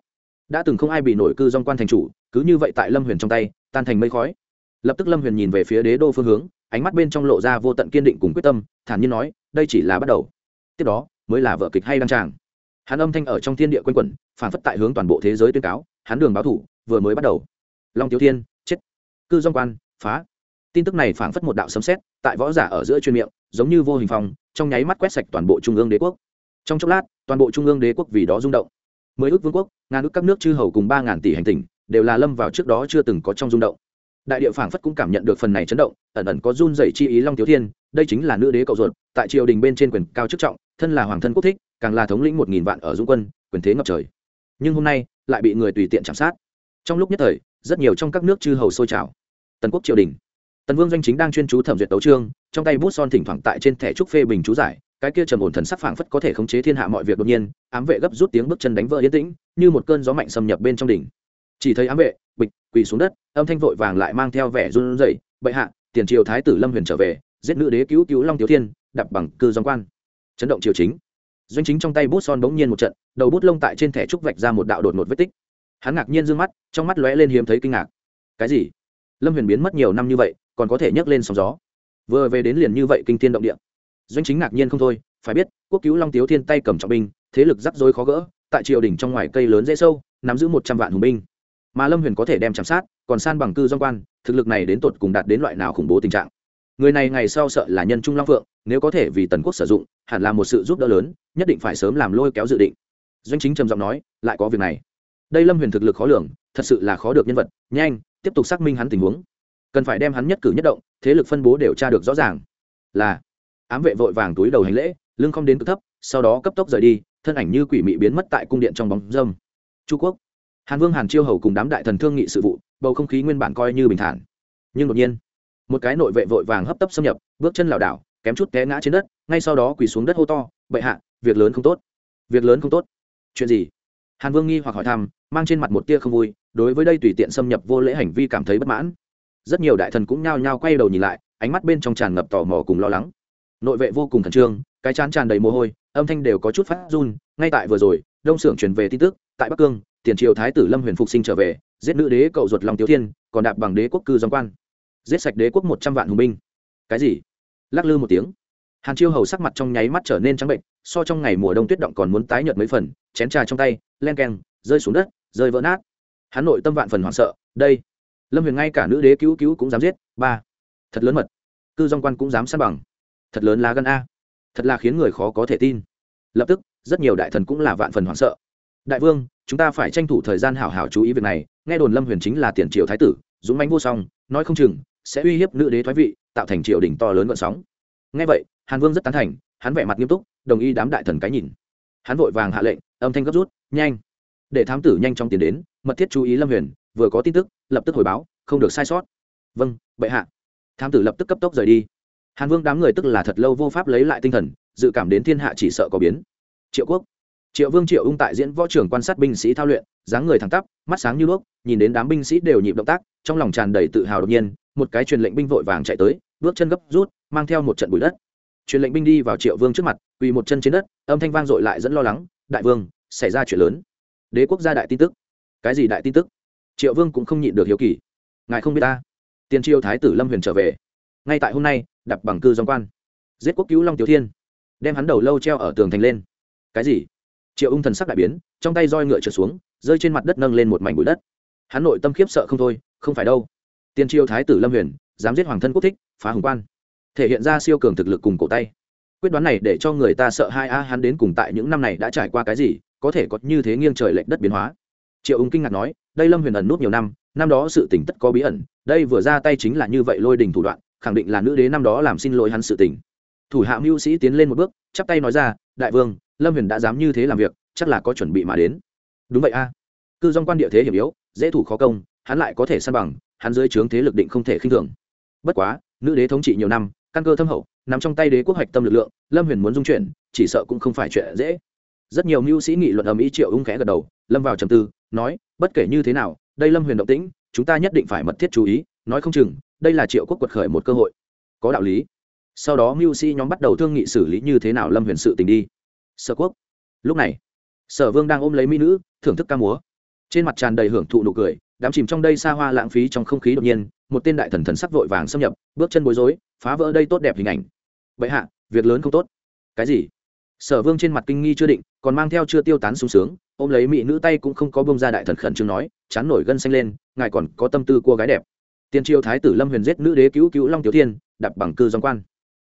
Đã từng không ai bị nổi cư dòng quan thành chủ, cứ như vậy tại lâm huyền trong tay, tan thành mây khói. Lập tức lâm huyền nhìn về phía đế đô phương hướng, ánh mắt bên trong lộ ra vô tận kiên định cùng quyết tâm, thản nhiên nói, đây chỉ là bắt đầu. Tiếp đó, mới là vợ kịch hay đăng tràng hắn âm thanh ở trong thiên địa quanh quẩn phản phất tại hướng toàn bộ thế giới tuyên cáo, hắn đường báo thủ, vừa mới bắt đầu. Long tiểu thiên, chết. Cư dòng quan, phá. Tin tức này phản phất một đạo sấm sét, tại võ giả ở giữa chuyên miệng, giống như vô hình phong, trong nháy mắt quét sạch toàn bộ trung ương đế quốc. Trong chốc lát, toàn bộ trung ương đế quốc vì đó rung động. Mười ước vương quốc, ngàn ước các nước chư hầu cùng ba ngàn tỷ hành tinh đều là lâm vào trước đó chưa từng có trong rung động đại địa phảng phất cũng cảm nhận được phần này chấn động, ẩn ẩn có run dày chi ý long thiếu thiên, đây chính là nữ đế cậu ruột, tại triều đình bên trên quyền cao chức trọng, thân là hoàng thân quốc thích, càng là thống lĩnh một nghìn vạn ở dung quân, quyền thế ngập trời. Nhưng hôm nay, lại bị người tùy tiện chạm sát. Trong lúc nhất thời, rất nhiều trong các nước chư hầu sôi trào. Tần quốc triều đình. Tần vương doanh chính đang chuyên chú thẩm duyệt tấu trương trong tay bút son thỉnh thoảng tại trên thẻ trúc phê bình chú giải, cái kia trầm ổn thần sắc phảng phất có thể khống chế thiên hạ mọi việc đột nhiên, ám vệ gấp rút tiếng bước chân đánh vỡ yên tĩnh, như một cơn gió mạnh xâm nhập bên trong đỉnh chỉ thấy ám vệ, bịch, quỳ xuống đất, âm thanh vội vàng lại mang theo vẻ run rẩy. Bệ hạ, tiền triều thái tử lâm huyền trở về, giết nữ đế cứu cứu long tiểu thiên đập bằng cư dòng quan. Chấn động triều chính. Doanh chính trong tay bút son bỗng nhiên một trận, đầu bút lông tại trên thẻ trúc vạch ra một đạo đột một vết tích. Hắn ngạc nhiên d ư ơ n g mắt, trong mắt lóe lên hiếm thấy kinh ngạc. Cái gì? Lâm huyền biến mất nhiều năm như vậy, còn có thể nhấc lên sóng gió? Vừa về đến liền như vậy kinh thiên động địa. Doanh chính ngạc nhiên không thôi, phải biết, quốc cứu long tiếu thiên tay cầm trọng binh, thế lực rắc rối khó gỡ, tại triều đình trong ngoài cây lớn dễ sâu, nắm giữ một trăm vạn hùng binh mà lâm huyền có thể đem chạm sát, còn san bằng cư dong quan, thực lực này đến tột cùng đạt đến loại nào khủng bố tình trạng. Người này ngày sau sợ là nhân trung long phượng, nếu có thể vì tần quốc sử dụng, hẳn là một sự giúp đỡ lớn, nhất định phải sớm làm lôi kéo dự định. Doanh chính trầm giọng nói, lại có việc này. Đây lâm huyền thực lực khó lường, thật sự là khó được nhân vật, nhanh, tiếp tục xác minh hắn tình huống. Cần phải đem hắn nhất cử nhất động, thế lực phân bố đều tra được rõ ràng. Là, ám vệ vội vàng túi đầu hành lễ, lưng không đến cực thấp, sau đó cấp tốc rời đi, thân ảnh như quỷ mị biến mất tại cung điện trong bóng dâm. Chu quốc hàn vương, hàn chiêu hầu cùng đám đại thần thương nghị sự vụ, bầu không khí nguyên bản coi như bình thản. Nhưng đột nhiên, một cái nội vệ vội vàng hấp tấp xâm nhập, bước chân lảo đảo, kém chút té ngã trên đất, ngay sau đó quỳ xuống đất hô to, bệ hạ, việc lớn không tốt. Việc lớn không tốt? Chuyện gì? Hàn vương nghi hoặc hỏi thăm, mang trên mặt một tia không vui, đối với đây tùy tiện xâm nhập vô lễ hành vi cảm thấy bất mãn. Rất nhiều đại thần cũng nhao nhao quay đầu nhìn lại, ánh mắt bên trong tràn ngập tò mò cùng lo lắng. Nội vệ vô cùng khẩn trương, cái chán tràn đầy mồ hôi, âm thanh đều có chút phát run, ngay tại vừa rồi, đông xưởng truyền về tin tức, tại bắc cương tiền triều thái tử lâm huyền phục sinh trở về, giết nữ đế cậu ruột long tiểu thiên, còn đạp bằng đế quốc cư dòng quan. Giết sạch đế quốc một trăm vạn hùng binh. Cái gì? Lắc lư một tiếng. Hàn chiêu hầu sắc mặt trong nháy mắt trở nên trắng bệnh, so trong ngày mùa đông tuyết động còn muốn tái nhợt mấy phần, chén trà trong tay, len keng, rơi xuống đất, rơi vỡ nát. Hắn nội tâm vạn phần hoảng sợ, đây. Lâm huyền ngay cả nữ đế cứu cứu cũng dám giết, ba. Thật lớn mật. Cư dòng quan cũng dám sát bằng. Thật lớn lá gân a. Thật là khiến người khó có thể tin. Lập tức, rất nhiều đại thần cũng là vạn phần hoảng sợ đại vương, chúng ta phải tranh thủ thời gian hảo hảo chú ý việc này, nghe đồn lâm huyền chính là tiền triều thái tử, dũng mãnh vô song, nói không chừng sẽ uy hiếp nữ đế thoái vị, tạo thành triều đình to lớn vận sóng. Nghe vậy, hàn vương rất tán thành, hắn vẻ mặt nghiêm túc, đồng ý đám đại thần cái nhìn. Hắn vội vàng hạ lệnh, âm thanh gấp rút, nhanh! Để thám tử nhanh chóng tiến đến, mật thiết chú ý lâm huyền, vừa có tin tức, lập tức hồi báo, không được sai sót. Vâng bệ hạ. Thám tử lập tức cấp tốc rời đi. Hàn vương đám người tức là thật lâu vô pháp lấy lại tinh thần, dự cảm đến thiên hạ chỉ sợ có biến. Triệu quốc triệu vương triệu ung tại diễn võ trưởng quan sát binh sĩ thao luyện, dáng người thẳng tắp, mắt sáng như đuốc, nhìn đến đám binh sĩ đều nhịp động tác, trong lòng tràn đầy tự hào đột nhiên, một cái truyền lệnh binh vội vàng chạy tới, bước chân gấp rút, mang theo một trận bụi đất. Truyền lệnh binh đi vào triệu vương trước mặt, quỳ một chân trên đất, âm thanh vang dội lại dẫn lo lắng, đại vương, xảy ra chuyện lớn. Đế quốc gia đại tin tức. Cái gì đại tin tức? Triệu vương cũng không nhịn được hiếu kỳ. Ngài không biết ta? Tiền triều thái tử lâm huyền trở về. Ngay tại hôm nay, đập bằng cư dòng quan. Giết quốc cứu long tiểu thiên. Đem hắn đầu lâu treo ở tường thành lên. Cái gì? Triệu ung thần sắc đại biến, trong tay roi ngựa trượt xuống, rơi trên mặt đất nâng lên một mảnh bụi đất. Hắn nội tâm khiếp sợ không thôi, không phải đâu. Tiên triều thái tử lâm huyền, dám giết hoàng thân quốc thích, phá hùng quan. Thể hiện ra siêu cường thực lực cùng cổ tay. Quyết đoán này để cho người ta sợ hai a, hắn đến cùng tại những năm này đã trải qua cái gì, có thể có như thế nghiêng trời lệch đất biến hóa. Triệu ung kinh ngạc nói, đây lâm huyền ẩn nút nhiều năm năm đó sự tỉnh tất có bí ẩn, đây vừa ra tay chính là như vậy lôi đình thủ đoạn, khẳng định là nữ đế năm đó làm xin lỗi hắn sự tỉnh thủ hạ mưu sĩ tiến lên một bước, chắp tay nói ra, đại vương lâm huyền đã dám như thế làm việc, chắc là có chuẩn bị mà đến. Đúng vậy a. Cư dòng quan địa thế hiểm yếu, dễ thủ khó công, hắn lại có thể săn bằng, hắn dưới trướng thế lực định không thể khinh thường. Bất quá, nữ đế thống trị nhiều năm, căn cơ thâm hậu, nằm trong tay đế quốc hoạch tâm lực lượng, lâm huyền muốn dung chuyển, chỉ sợ cũng không phải chuyện dễ. Rất nhiều mưu sĩ nghị luận ầm ý triệu ung khẽ gật đầu, lâm vào trầm tư, nói, bất kể như thế nào, đây lâm huyền động tĩnh, chúng ta nhất định phải mật thiết chú ý, nói không chừng, đây là triệu quốc quật khởi một cơ hội. Có đạo lý. Sau đó mưu sĩ nhóm bắt đầu thương nghị xử lý như thế nào lâm huyền sự tình đi sở quốc. Lúc này, sở vương đang ôm lấy mỹ nữ, thưởng thức ca múa. Trên mặt tràn đầy hưởng thụ nụ cười, đám chìm trong đây xa hoa lãng phí trong không khí đột nhiên, một tên đại thần thần sắc vội vàng xâm nhập, bước chân bối rối, phá vỡ đây tốt đẹp hình ảnh. Vậy hạ, việc lớn không tốt. Cái gì? Sở vương trên mặt kinh nghi chưa định, còn mang theo chưa tiêu tán sung sướng, ôm lấy mỹ nữ tay cũng không có bông ra đại thần khẩn trương nói, chán nổi gân xanh lên, ngài còn có tâm tư cua gái đẹp. Tiên triều thái tử lâm huyền giết nữ đế cứu cứu long tiểu thiên đặt bằng cư dòng quan.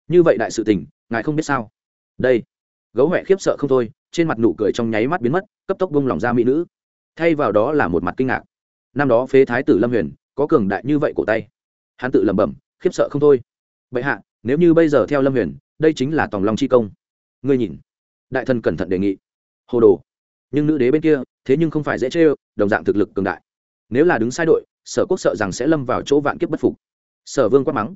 Như vậy đại sự tình, ngài không biết sao? Đây gấu huệ khiếp sợ không thôi, trên mặt nụ cười trong nháy mắt biến mất, cấp tốc bông lòng ra mỹ nữ. Thay vào đó là một mặt kinh ngạc. Năm đó phế thái tử lâm huyền, có cường đại như vậy cổ tay. Hắn tự lẩm bẩm, khiếp sợ không thôi. Vậy hạ, nếu như bây giờ theo lâm huyền, đây chính là tòng long chi công. Ngươi nhìn. Đại thần cẩn thận đề nghị. Hồ đồ. Nhưng nữ đế bên kia, thế nhưng không phải dễ chê đồng dạng thực lực cường đại. Nếu là đứng sai đội, sở quốc sợ rằng sẽ lâm vào chỗ vạn kiếp bất phục. Sở vương quát mắng.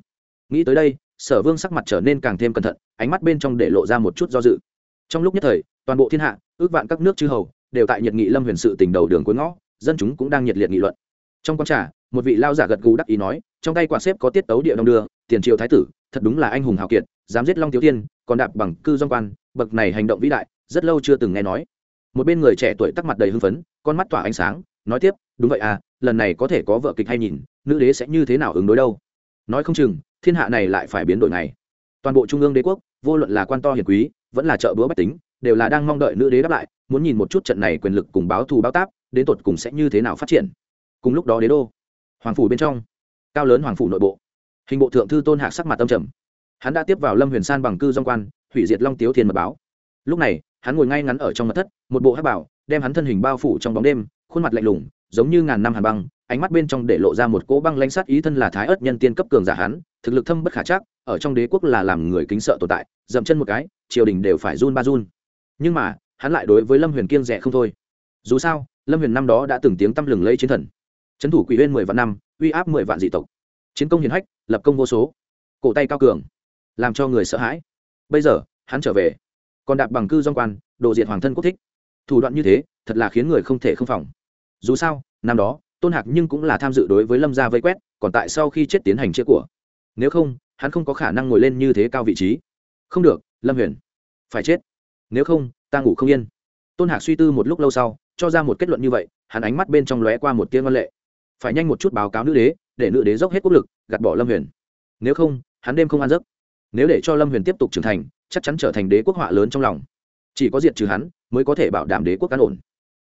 Nghĩ tới đây, sở vương sắc mặt trở nên càng thêm cẩn thận, ánh mắt bên trong để lộ ra một chút do dự trong lúc nhất thời toàn bộ thiên hạ ước vạn các nước chư hầu đều tại nhiệt nghị lâm huyền sự tình đầu đường cuối ngõ dân chúng cũng đang nhiệt liệt nghị luận. Trong quan trả, một vị lao giả gật gù đắc ý nói trong tay quả xếp có tiết tấu địa đông đưa tiền triều thái tử thật đúng là anh hùng hào kiệt dám giết long tiểu tiên còn đạp bằng cư dông quan bậc này hành động vĩ đại rất lâu chưa từng nghe nói. Một bên người trẻ tuổi tắc mặt đầy hưng phấn con mắt tỏa ánh sáng nói tiếp đúng vậy à lần này có thể có vợ kịch hay nhìn nữ đế sẽ như thế nào ứng đối đâu? Nói không chừng thiên hạ này lại phải biến đổi này toàn bộ trung ương đế quốc vô luận là quan to hiền quý vẫn là trợ búa bách tính, đều là đang mong đợi nữ đế đáp lại, muốn nhìn một chút trận này quyền lực cùng báo thù báo táp, đến tột cùng sẽ như thế nào phát triển. Cùng lúc đó đế đô, hoàng phủ bên trong, cao lớn hoàng phủ nội bộ, hình bộ thượng thư tôn hạc sắc mặt tâm trầm. Hắn đã tiếp vào lâm huyền san bằng cư dông quan, hủy diệt long tiếu thiên mật báo. Lúc này, hắn ngồi ngay ngắn ở trong mặt thất, một bộ hát bảo, đem hắn thân hình bao phủ trong bóng đêm, khuôn mặt lạnh lùng, giống như ngàn năm hàn băng, ánh mắt bên trong để lộ ra một cỗ băng lãnh sát ý thân là thái ớt nhân tiên cấp cường giả hắn thực lực thâm bất khả chắc, ở trong đế quốc là làm người kính sợ tồn tại, dậm chân một cái, triều đình đều phải run ba run. Nhưng mà, hắn lại đối với lâm huyền kiêng rẻ không thôi. Dù sao, lâm huyền năm đó đã từng tiếng tăm lừng lấy chiến thần. Trấn thủ quỷ huyên mười vạn năm, uy áp mười vạn dị tộc. Chiến công hiển hách, lập công vô số. Cổ tay cao cường, làm cho người sợ hãi. Bây giờ, hắn trở về. Còn đạp bằng cư dong quan, đồ diện hoàng thân quốc thích. Thủ đoạn như thế, thật là khiến người không thể không phòng. Dù sao, năm đó, tôn hạc nhưng cũng là tham dự đối với lâm gia vây quét, còn tại sau khi chết tiến hành chia của nếu không, hắn không có khả năng ngồi lên như thế cao vị trí. Không được, lâm huyền. Phải chết. Nếu không, ta ngủ không yên. Tôn hạc suy tư một lúc lâu sau, cho ra một kết luận như vậy, hắn ánh mắt bên trong lóe qua một tiếng văn lệ. Phải nhanh một chút báo cáo nữ đế, để nữ đế dốc hết quốc lực, gạt bỏ lâm huyền. Nếu không, hắn đêm không ăn giấc. Nếu để cho lâm huyền tiếp tục trưởng thành, chắc chắn trở thành đế quốc họa lớn trong lòng. Chỉ có diệt trừ hắn, mới có thể bảo đảm đế quốc cán ổn.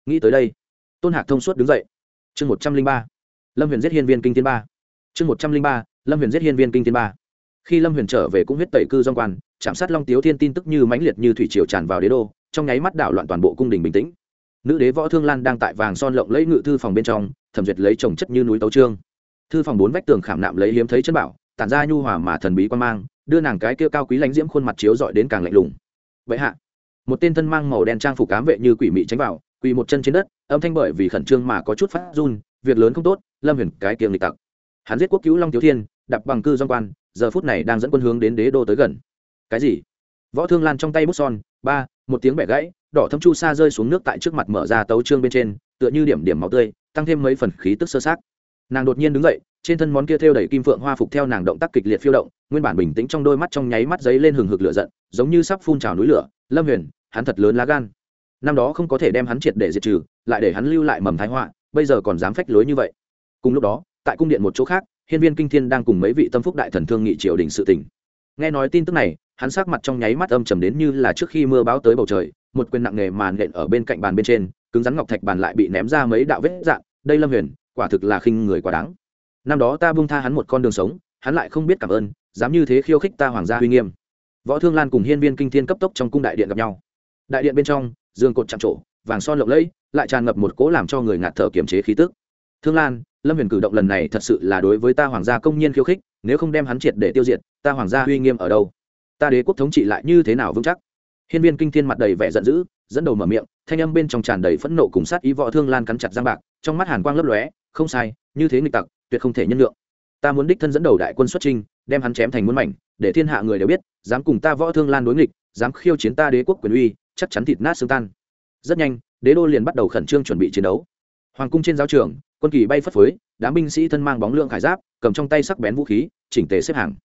Nghĩ tới đây, tôn hạc thông suốt đứng dậy. Chương một trăm linh ba. Lâm huyền giết hiên viên kinh thiên ba. Chương một trăm linh ba lâm huyền giết hiên viên kinh thiên ba. Khi lâm huyền trở về cũng huyết tẩy cư dong quan chạm sát long tiếu thiên tin tức như mãnh liệt như thủy triều tràn vào đế đô, trong nháy mắt đảo loạn toàn bộ cung đình bình tĩnh. Nữ đế võ thương lan đang tại vàng son lộng lấy ngự thư phòng bên trong, thẩm duyệt lấy trồng chất như núi tấu trương. Thư phòng bốn vách tường khảm nạm lấy hiếm thấy chân bảo, tản ra nhu hòa mà thần bí quan mang, đưa nàng cái kia cao quý lãnh diễm khuôn mặt chiếu dọi đến càng lạnh lùng. Vậy hạ, một tên thân mang màu đen trang phục cám vệ như quỷ mị tránh vào, quỳ một chân trên đất, âm thanh bởi vì khẩn trương mà có chút phát run, việc lớn không tốt, lâm huyền cái kiềng lịch tặc hắn giết quốc cứu long thiếu thiên đập bằng cư dong quan, giờ phút này đang dẫn quân hướng đến đế đô tới gần. Cái gì? Võ thương lan trong tay bút son, ba, một tiếng bẻ gãy, đỏ thâm chu sa rơi xuống nước tại trước mặt mở ra tấu trương bên trên, tựa như điểm điểm máu tươi, tăng thêm mấy phần khí tức sơ sát. Nàng đột nhiên đứng dậy, trên thân món kia thêu đầy kim phượng hoa phục theo nàng động tác kịch liệt phiêu động, nguyên bản bình tĩnh trong đôi mắt trong nháy mắt giấy lên hừng hực lửa giận, giống như sắp phun trào núi lửa. Lâm huyền, hắn thật lớn lá gan. Năm đó không có thể đem hắn triệt để diệt trừ, lại để hắn lưu lại mầm thái họa, bây giờ còn dám phách lối như vậy. Cùng lúc đó tại cung điện một chỗ khác, hiên viên kinh thiên đang cùng mấy vị tâm phúc đại thần thương nghị triều đình sự tỉnh nghe nói tin tức này, hắn sắc mặt trong nháy mắt âm trầm đến như là trước khi mưa báo tới bầu trời, một quyền nặng nề màn nện ở bên cạnh bàn bên trên, cứng rắn ngọc thạch bàn lại bị ném ra mấy đạo vết dạn đây lâm huyền, quả thực là khinh người quá đáng. Năm đó ta buông tha hắn một con đường sống, hắn lại không biết cảm ơn, dám như thế khiêu khích ta hoàng gia uy nghiêm. Võ thương lan cùng hiên viên kinh thiên cấp tốc trong cung đại điện gặp nhau. Đại điện bên trong giường cột chạm trổ, vàng son lộng lẫy, lại tràn ngập một cỗ làm cho người ngạt thở kiềm chế khí tức. Thương lan lâm huyền cử động lần này thật sự là đối với ta hoàng gia công nhiên khiêu khích, nếu không đem hắn triệt để tiêu diệt, ta hoàng gia uy nghiêm ở đâu? Ta đế quốc thống trị lại như thế nào vững chắc? Hiên viên kinh thiên mặt đầy vẻ giận dữ, dẫn đầu mở miệng, thanh âm bên trong tràn đầy phẫn nộ cùng sát ý võ thương lan cắn chặt giang bạc, trong mắt hàn quang lấp lóe, không sai, như thế nghịch tặc, tuyệt không thể nhân lượng ta muốn đích thân dẫn đầu đại quân xuất trinh đem hắn chém thành muôn mảnh, để thiên hạ người đều biết, dám cùng ta võ thương lan đối nghịch, dám khiêu chiến ta đế quốc quyền uy, chắc chắn thịt nát xương tan. Rất nhanh, đế đô liền bắt đầu khẩn trương chuẩn bị chiến đấu. Hoàng cung trên giáo trường quân kỳ bay phất phới, đám binh sĩ thân mang bóng lượng khải giáp, cầm trong tay sắc bén vũ khí, chỉnh tề xếp hàng.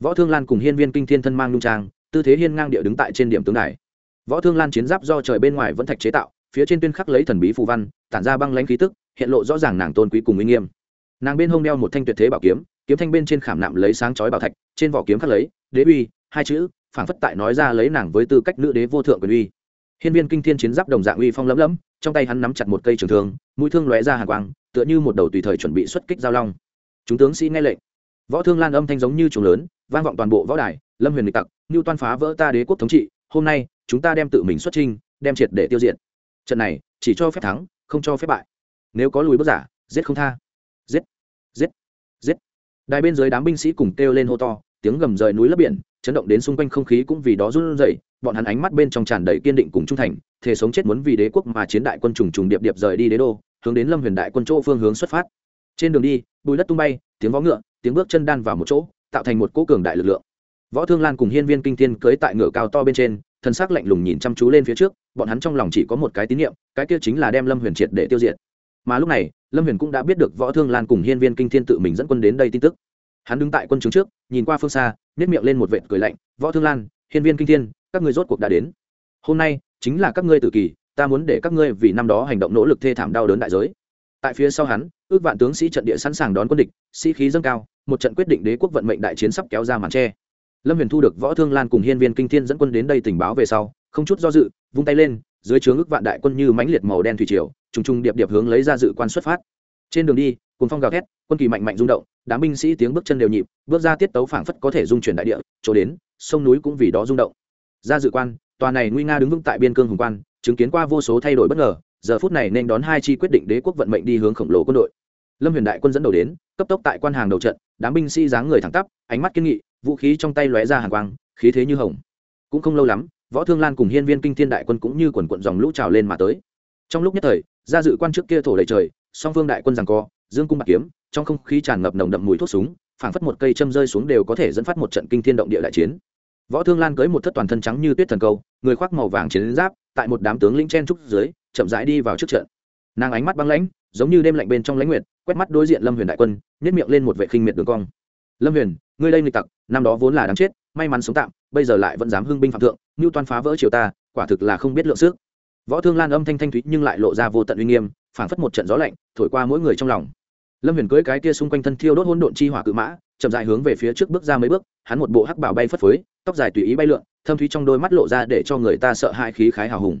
Võ thương lan cùng hiên viên kinh thiên thân mang nung trang, tư thế hiên ngang địa đứng tại trên điểm tướng đài. Võ thương lan chiến giáp do trời bên ngoài vẫn thạch chế tạo, phía trên tuyên khắc lấy thần bí phù văn, tản ra băng lãnh khí tức, hiện lộ rõ ràng nàng tôn quý cùng uy nghiêm. Nàng bên hông đeo một thanh tuyệt thế bảo kiếm kiếm thanh bên trên khảm nạm lấy sáng chói bảo thạch, trên vỏ kiếm khắc lấy, đế uy, hai chữ, phảng phất tại nói ra lấy nàng với tư cách nữ đế vô thượng quyền uy hiên viên kinh thiên chiến giáp đồng dạng uy phong lẫm lẫm trong tay hắn nắm chặt một cây trường thương mũi thương lóe ra hàn quang tựa như một đầu tùy thời chuẩn bị xuất kích giao long. Chúng tướng sĩ nghe lệnh. Võ thương lan âm thanh giống như trùng lớn vang vọng toàn bộ võ đài lâm huyền lịch tặc như toan phá vỡ ta đế quốc thống trị hôm nay chúng ta đem tự mình xuất chinh, đem triệt để tiêu diệt. Trận này chỉ cho phép thắng không cho phép bại. Nếu có lùi bước giả giết không tha. Giết giết giết. Đài bên dưới đám binh sĩ cùng kêu lên hô to tiếng gầm rời núi lấp biển chấn động đến xung quanh không khí cũng vì đó run rẩy, bọn hắn ánh mắt bên trong tràn đầy kiên định cùng trung thành thể sống chết muốn vì đế quốc mà chiến đại quân trùng trùng điệp điệp rời đi đế đô, hướng đến lâm huyền đại quân chỗ phương hướng xuất phát. Trên đường đi, bùi đất tung bay, tiếng vó ngựa, tiếng bước chân đan vào một chỗ, tạo thành một cỗ cường đại lực lượng. Võ thương lan cùng hiên viên kinh thiên cưới tại ngựa cao to bên trên, thân xác lạnh lùng nhìn chăm chú lên phía trước, bọn hắn trong lòng chỉ có một cái tín nhiệm cái kia chính là đem lâm huyền triệt để tiêu diệt. Mà lúc này, lâm huyền cũng đã biết được võ thương lan cùng hiên viên kinh thiên tự mình dẫn quân đến đây tin tức. Hắn đứng tại quân trướng trước, nhìn qua phương xa nhét miệng lên một vệt cười lạnh, võ thương lan, hiên viên kinh thiên, các ngươi rốt cuộc đã đến. Hôm nay chính là các ngươi tự kỳ, ta muốn để các ngươi vì năm đó hành động nỗ lực thê thảm đau đớn đại giới. Tại phía sau hắn, ước vạn tướng sĩ trận địa sẵn sàng đón quân địch, sĩ khí dâng cao, một trận quyết định đế quốc vận mệnh đại chiến sắp kéo ra màn tre. Lâm huyền thu được võ thương lan cùng hiên viên kinh thiên dẫn quân đến đây tình báo về sau, không chút do dự, vung tay lên, dưới trướng ước vạn đại quân như mãnh liệt màu đen thủy triều, trùng trùng điệp điệp hướng lấy ra dự quan xuất phát. Trên đường đi cùng phong gào thét, quân kỳ mạnh mạnh rung động, đám binh sĩ tiếng bước chân đều nhịp, bước ra tiết tấu phảng phất có thể dung chuyển đại địa, chỗ đến, sông núi cũng vì đó rung động. Ra dự quan, tòa này nguy nga đứng vững tại biên cương hùng quan, chứng kiến qua vô số thay đổi bất ngờ, giờ phút này nên đón hai chi quyết định đế quốc vận mệnh đi hướng khổng lồ quân đội. Lâm huyền đại quân dẫn đầu đến, cấp tốc tại quan hàng đầu trận, đám binh sĩ dáng người thẳng tắp, ánh mắt kiên nghị, vũ khí trong tay lóe ra hàng quang, khí thế như hồng. Cũng không lâu lắm, võ thương lan cùng hiên viên kinh thiên đại quân cũng như quần quận dòng lũ trào lên mà tới. Trong lúc nhất thời, ra dự quan trước kia thổ đầy trời, song phương đại quân rằng co dương cung bạc kiếm, trong không khí tràn ngập nồng đậm mùi thuốc súng, phảng phất một cây châm rơi xuống đều có thể dẫn phát một trận kinh thiên động địa đại chiến. Võ thương lan cưới một thất toàn thân trắng như tuyết thần câu, người khoác màu vàng chiến giáp, tại một đám tướng lĩnh chen trúc dưới, chậm rãi đi vào trước trận. Nàng ánh mắt băng lãnh, giống như đêm lạnh bên trong lãnh nguyệt, quét mắt đối diện lâm huyền đại quân nhét miệng lên một vệ khinh miệt đường cong. Lâm huyền, ngươi đây nghịch tặc, năm đó vốn là đáng chết, may mắn sống tạm, bây giờ lại vẫn dám hưng binh phạm thượng như toan phá vỡ triều ta, quả thực là không biết lượng sức. Võ thương lan âm thanh thanh thúy nhưng lại lộ ra vô tận uy nghiêm, phảng phất một trận gió lạnh, thổi qua mỗi người trong lòng lâm huyền cưới cái kia xung quanh thân thiêu đốt hỗn độn chi hỏa cự mã, chậm dài hướng về phía trước bước ra mấy bước, hắn một bộ hắc bảo bay phất phới, tóc dài tùy ý bay lượn, thâm thúy trong đôi mắt lộ ra để cho người ta sợ hãi khí khái hào hùng.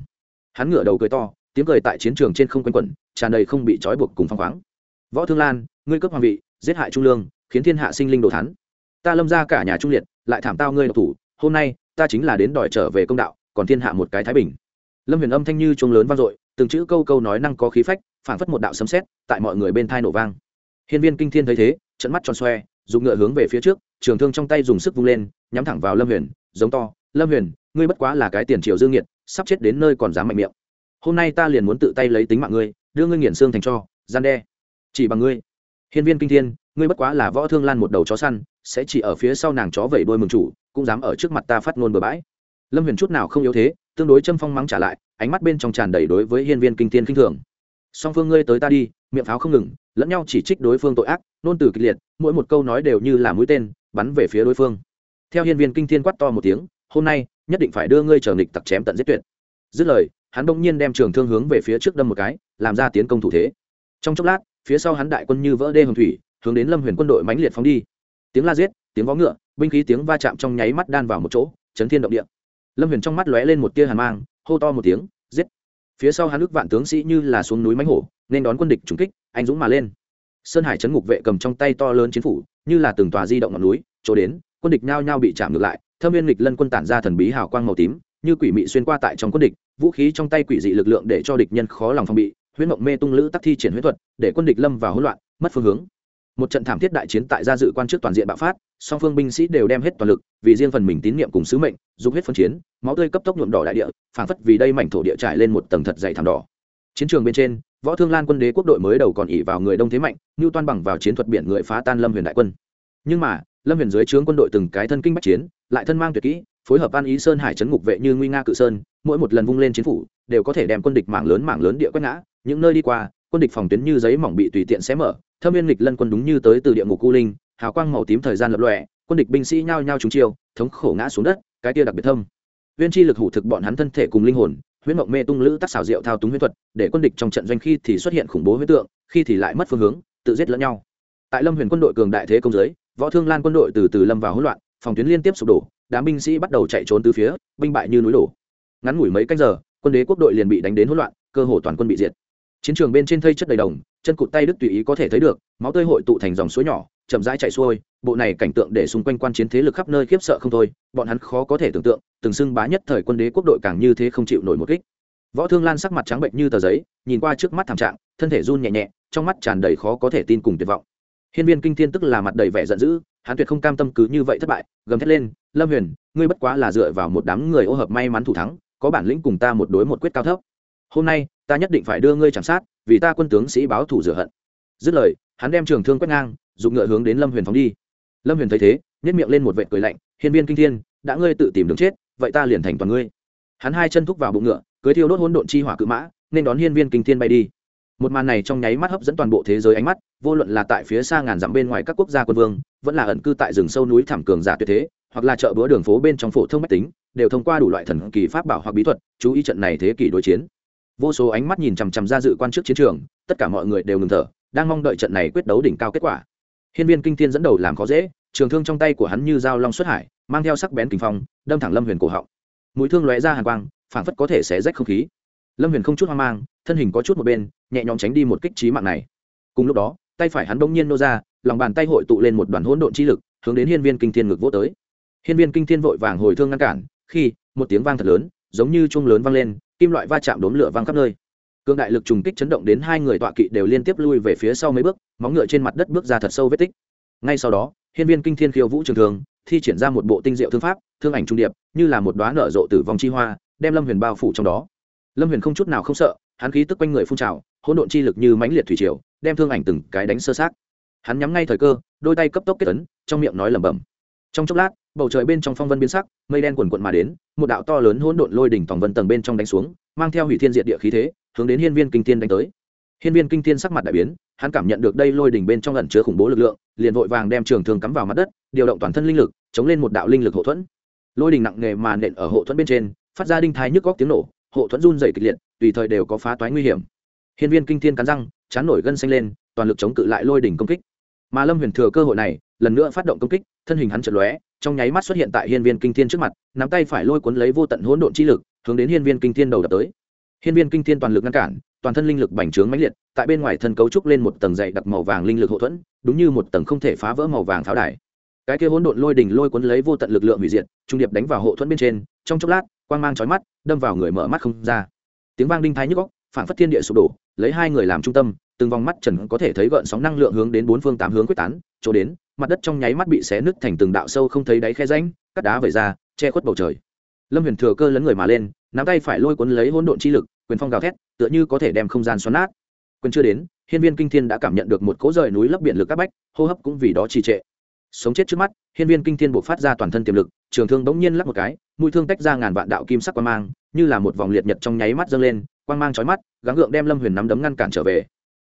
Hắn ngửa đầu cười to, tiếng cười tại chiến trường trên không quanh quẩn, tràn đầy không bị trói buộc cùng phăng khoáng. Võ thương lan, ngươi cướp hoàng vị, giết hại trung lương, khiến thiên hạ sinh linh đồ thắn ta lâm ra cả nhà trung liệt, lại thảm tao ngươi độc thủ, hôm nay, ta chính là đến đòi trở về công đạo, còn thiên hạ một cái thái bình. Lâm huyền âm thanh như chuông lớn vang dội, từng chữ câu câu nói năng có khí phách, phảng phất một đạo sấm sét, tại mọi người bên thai nổ vang hiên viên kinh thiên thấy thế trận mắt tròn xoe, dùng ngựa hướng về phía trước, trường thương trong tay dùng sức vung lên, nhắm thẳng vào lâm huyền, giống to, lâm huyền, ngươi bất quá là cái tiền triệu dương nghiệt, sắp chết đến nơi còn dám mạnh miệng. Hôm nay ta liền muốn tự tay lấy tính mạng ngươi, đưa ngươi nghiền xương thành cho, gian đe. Chỉ bằng ngươi. Hiên viên kinh thiên, ngươi bất quá là võ thương lan một đầu chó săn, sẽ chỉ ở phía sau nàng chó vẩy đôi mừng chủ, cũng dám ở trước mặt ta phát ngôn bừa bãi. Lâm huyền chút nào không yếu thế, tương đối châm phong mắng trả lại, ánh mắt bên trong tràn đầy đối với hiên viên kinh thiên khinh thường. Song phương ngươi tới ta đi, miệng pháo không ngừng lẫn nhau chỉ trích đối phương tội ác nôn từ kịch liệt, mỗi một câu nói đều như là mũi tên, bắn về phía đối phương. Theo hiên viên kinh thiên quát to một tiếng, hôm nay, nhất định phải đưa ngươi trở nghịch tặc chém tận giết tuyệt. Dứt lời, hắn bỗng nhiên đem trường thương hướng về phía trước đâm một cái, làm ra tiến công thủ thế. Trong chốc lát, phía sau hắn đại quân như vỡ đê hồng thủy, hướng đến lâm huyền quân đội mãnh liệt phóng đi. Tiếng la giết, tiếng vó ngựa, binh khí tiếng va chạm trong nháy mắt đan vào một chỗ, chấn thiên động địa. Lâm huyền trong mắt lóe lên một tia hàn mang, hô to một tiếng, giết. Phía sau hắn ước vạn tướng sĩ như là xuống núi mánh hổ, nên đón quân địch trúng kích anh dũng mà lên. Sơn hải chấn ngục vệ cầm trong tay to lớn chiến phủ, như là từng tòa di động ngọn núi, chỗ đến, quân địch nhao nhao bị chạm ngược lại, thâm viên nghịch lân quân tản ra thần bí hào quang màu tím, như quỷ mị xuyên qua tại trong quân địch, vũ khí trong tay quỷ dị lực lượng để cho địch nhân khó lòng phòng bị, huyễn mộng mê tung lữ tắc thi triển huyễn thuật, để quân địch lâm vào hỗn loạn, mất phương hướng. Một trận thảm thiết đại chiến tại gia dự quan trước toàn diện bạo phát, song phương binh sĩ đều đem hết toàn lực, vì riêng phần mình tín nhiệm cùng sứ mệnh dùng hết phân chiến, máu tươi cấp tốc nhuộm đỏ đại địa, phảng phất vì đây mảnh thổ địa trải lên một tầng thật dày thảm đỏ. Chiến trường bên trên võ thương lan quân đế quốc đội mới đầu còn ỉ vào người đông thế mạnh như toan bằng vào chiến thuật biển người phá tan lâm huyền đại quân. Nhưng mà, lâm huyền dưới trướng quân đội từng cái thân kinh bách chiến, lại thân mang tuyệt kỹ, phối hợp an ý sơn hải chấn ngục vệ như nguy nga cự sơn, mỗi một lần vung lên chiến phủ, đều có thể đem quân địch mảng lớn mảng lớn địa quét ngã. Những nơi đi qua, quân địch phòng tuyến như giấy mỏng bị tùy tiện xé mở, thâm viên nghịch lân quân đúng như tới từ địa ngục cu linh, hào quang màu tím thời gian lập lòe, quân địch binh sĩ nhao nhao trúng chiêu, thống khổ ngã xuống đất, cái tia đặc biệt thâm. Viên chi lực hủ thực bọn hắn thân thể cùng linh hồn huyễn mộng mê tung lữ tác xảo diệu thao túng huyễn thuật, để quân địch trong trận doanh khi thì xuất hiện khủng bố huyễn tượng, khi thì lại mất phương hướng, tự giết lẫn nhau. Tại lâm huyền quân đội cường đại thế công giới võ thương lan quân đội từ từ lâm vào hỗn loạn, phòng tuyến liên tiếp sụp đổ, đám binh sĩ bắt đầu chạy trốn từ phía, binh bại như núi đổ. Ngắn ngủi mấy canh giờ, quân đế quốc đội liền bị đánh đến hỗn loạn, cơ hồ toàn quân bị diệt. Chiến trường bên trên thây chất đầy đồng, chân cụt tay đức tùy ý có thể thấy được, máu tươi hội tụ thành dòng suối nhỏ, chậm rãi chạy xuôi bộ này cảnh tượng để xung quanh quan chiến thế lực khắp nơi khiếp sợ không thôi, bọn hắn khó có thể tưởng tượng, từng xưng bá nhất thời quân đế quốc đội càng như thế không chịu nổi một kích. Võ thương lan sắc mặt trắng bệnh như tờ giấy, nhìn qua trước mắt thảm trạng, thân thể run nhẹ nhẹ, trong mắt tràn đầy khó có thể tin cùng tuyệt vọng. Hiên viên kinh thiên tức là mặt đầy vẻ giận dữ, hắn tuyệt không cam tâm cứ như vậy thất bại, gầm thét lên, lâm huyền, ngươi bất quá là dựa vào một đám người ô hợp may mắn thủ thắng, có bản lĩnh cùng ta một đối một quyết cao thấp. Hôm nay, ta nhất định phải đưa ngươi chạm sát, vì ta quân tướng sĩ báo thủ rửa hận. Dứt lời, hắn đem trường thương quét ngang, dùng ngựa hướng đến lâm huyền phóng đi lâm huyền thấy thế nhét miệng lên một vệ cười lạnh, hiên viên kinh thiên, đã ngươi tự tìm đường chết, vậy ta liền thành toàn ngươi. Hắn hai chân thúc vào bụng ngựa, cưới thiêu đốt hỗn độn chi hỏa cự mã, nên đón hiên viên kinh thiên bay đi. Một màn này trong nháy mắt hấp dẫn toàn bộ thế giới ánh mắt, vô luận là tại phía xa ngàn dặm bên ngoài các quốc gia quân vương, vẫn là ẩn cư tại rừng sâu núi thảm cường giả tuyệt thế, hoặc là chợ bữa đường phố bên trong phổ thông mách tính, đều thông qua đủ loại thần kỳ pháp bảo hoặc bí thuật, chú ý trận này thế kỷ đối chiến. Vô số ánh mắt nhìn chằm chằm ra dự quan trước chiến trường, tất cả mọi người đều ngừng thở, đang mong đợi trận này quyết đấu đỉnh cao kết quả hiên viên kinh thiên dẫn đầu làm khó dễ, trường thương trong tay của hắn như dao long xuất hải, mang theo sắc bén kinh phong, đâm thẳng lâm huyền cổ họng. Mũi thương lóe ra hàng quang, phảng phất có thể xé rách không khí. Lâm huyền không chút hoang mang, thân hình có chút một bên, nhẹ nhõm tránh đi một kích trí mạng này. Cùng lúc đó, tay phải hắn bỗng nhiên nô ra, lòng bàn tay hội tụ lên một đoàn hỗn độn chi lực, hướng đến hiên viên kinh thiên ngực vỗ tới. Hiên viên kinh thiên vội vàng hồi thương ngăn cản, khi, một tiếng vang thật lớn, giống như chuông lớn vang lên, kim loại va chạm đốm lửa vang khắp nơi cương đại lực trùng kích chấn động đến hai người tọa kỵ đều liên tiếp lui về phía sau mấy bước, móng ngựa trên mặt đất bước ra thật sâu vết tích. Ngay sau đó, hiên viên kinh thiên khiêu vũ trường thường thi triển ra một bộ tinh diệu thương pháp, thương ảnh trung điệp, như là một đoá nở rộ tử vong chi hoa, đem lâm huyền bao phủ trong đó. Lâm huyền không chút nào không sợ, hắn khí tức quanh người phun trào, hỗn độn chi lực như mãnh liệt thủy triều, đem thương ảnh từng cái đánh sơ sát hắn nhắm ngay thời cơ, đôi tay cấp tốc kết tấn trong miệng nói lẩm bẩm. Trong chốc lát, bầu trời bên trong phong vân biến sắc, mây đen quần quận mà đến, một đạo to lớn hỗn độn lôi đỉnh tòng vân tầng bên trong đánh xuống, mang theo hủy thiên diệt địa khí thế hướng đến hiên viên kinh tiên đánh tới. Hiên viên kinh tiên sắc mặt đại biến, hắn cảm nhận được đây lôi đỉnh bên trong ẩn chứa khủng bố lực lượng, liền vội vàng đem trường thương cắm vào mặt đất, điều động toàn thân linh lực, chống lên một đạo linh lực hộ thuẫn. Lôi đỉnh nặng nề mà nện ở hộ thuẫn bên trên, phát ra đinh thái nhức góc tiếng nổ, hộ thuẫn run dày kịch liệt, tùy thời đều có phá toái nguy hiểm. Hiên viên kinh thiên cắn răng, chán nổi gân xanh lên, toàn lực chống cự lại lôi đỉnh công kích. Mà lâm huyền thừa cơ hội này, lần nữa phát động công kích, thân hình hắn chật lóe, trong nháy mắt xuất hiện tại hiên viên kinh thiên trước mặt, nắm tay phải lôi cuốn lấy vô tận hỗn độn chi lực, hướng đến hiên viên kinh thiên đầu đập tới hiên viên kinh thiên toàn lực ngăn cản toàn thân linh lực bành trướng mãnh liệt tại bên ngoài thân cấu trúc lên một tầng dày đặc màu vàng linh lực hộ thuẫn đúng như một tầng không thể phá vỡ màu vàng pháo đài. Cái kia hỗn độn lôi đỉnh lôi cuốn lấy vô tận lực lượng hủy diệt trung điệp đánh vào hộ thuẫn bên trên trong chốc lát quang mang chói mắt đâm vào người mở mắt không ra. Tiếng vang đinh thái nhức óc, phản phất thiên địa sụp đổ lấy hai người làm trung tâm từng vòng mắt trần có thể thấy gợn sóng năng lượng hướng đến bốn phương tám hướng quyết tán chỗ đến mặt đất trong nháy mắt bị xé nứt thành từng đạo sâu không thấy đáy khe rãnh cắt đá vẩy ra che khuất bầu trời lâm huyền thừa cơ lấn người mà lên, nắm tay phải lôi cuốn lấy hỗn độn chi lực, quyền phong gào thét, tựa như có thể đem không gian xoắn nát. Quyền chưa đến, hiên viên kinh thiên đã cảm nhận được một cỗ rời núi lấp biển lực các bách, hô hấp cũng vì đó trì trệ. Sống chết trước mắt, hiên viên kinh thiên buộc phát ra toàn thân tiềm lực, trường thương bỗng nhiên lắc một cái, mũi thương tách ra ngàn vạn đạo kim sắc quang mang, như là một vòng liệt nhật trong nháy mắt dâng lên, quang mang chói mắt, gắng gượng đem lâm huyền nắm đấm ngăn cản trở về.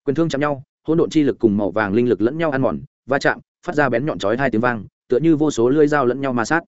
Quyền thương chạm nhau, hỗn độn chi lực cùng màu vàng linh lực lẫn nhau ăn mòn, va chạm, phát ra bén nhọn chói hai tiếng vang, tựa như vô số lưỡi dao lẫn nhau ma sát.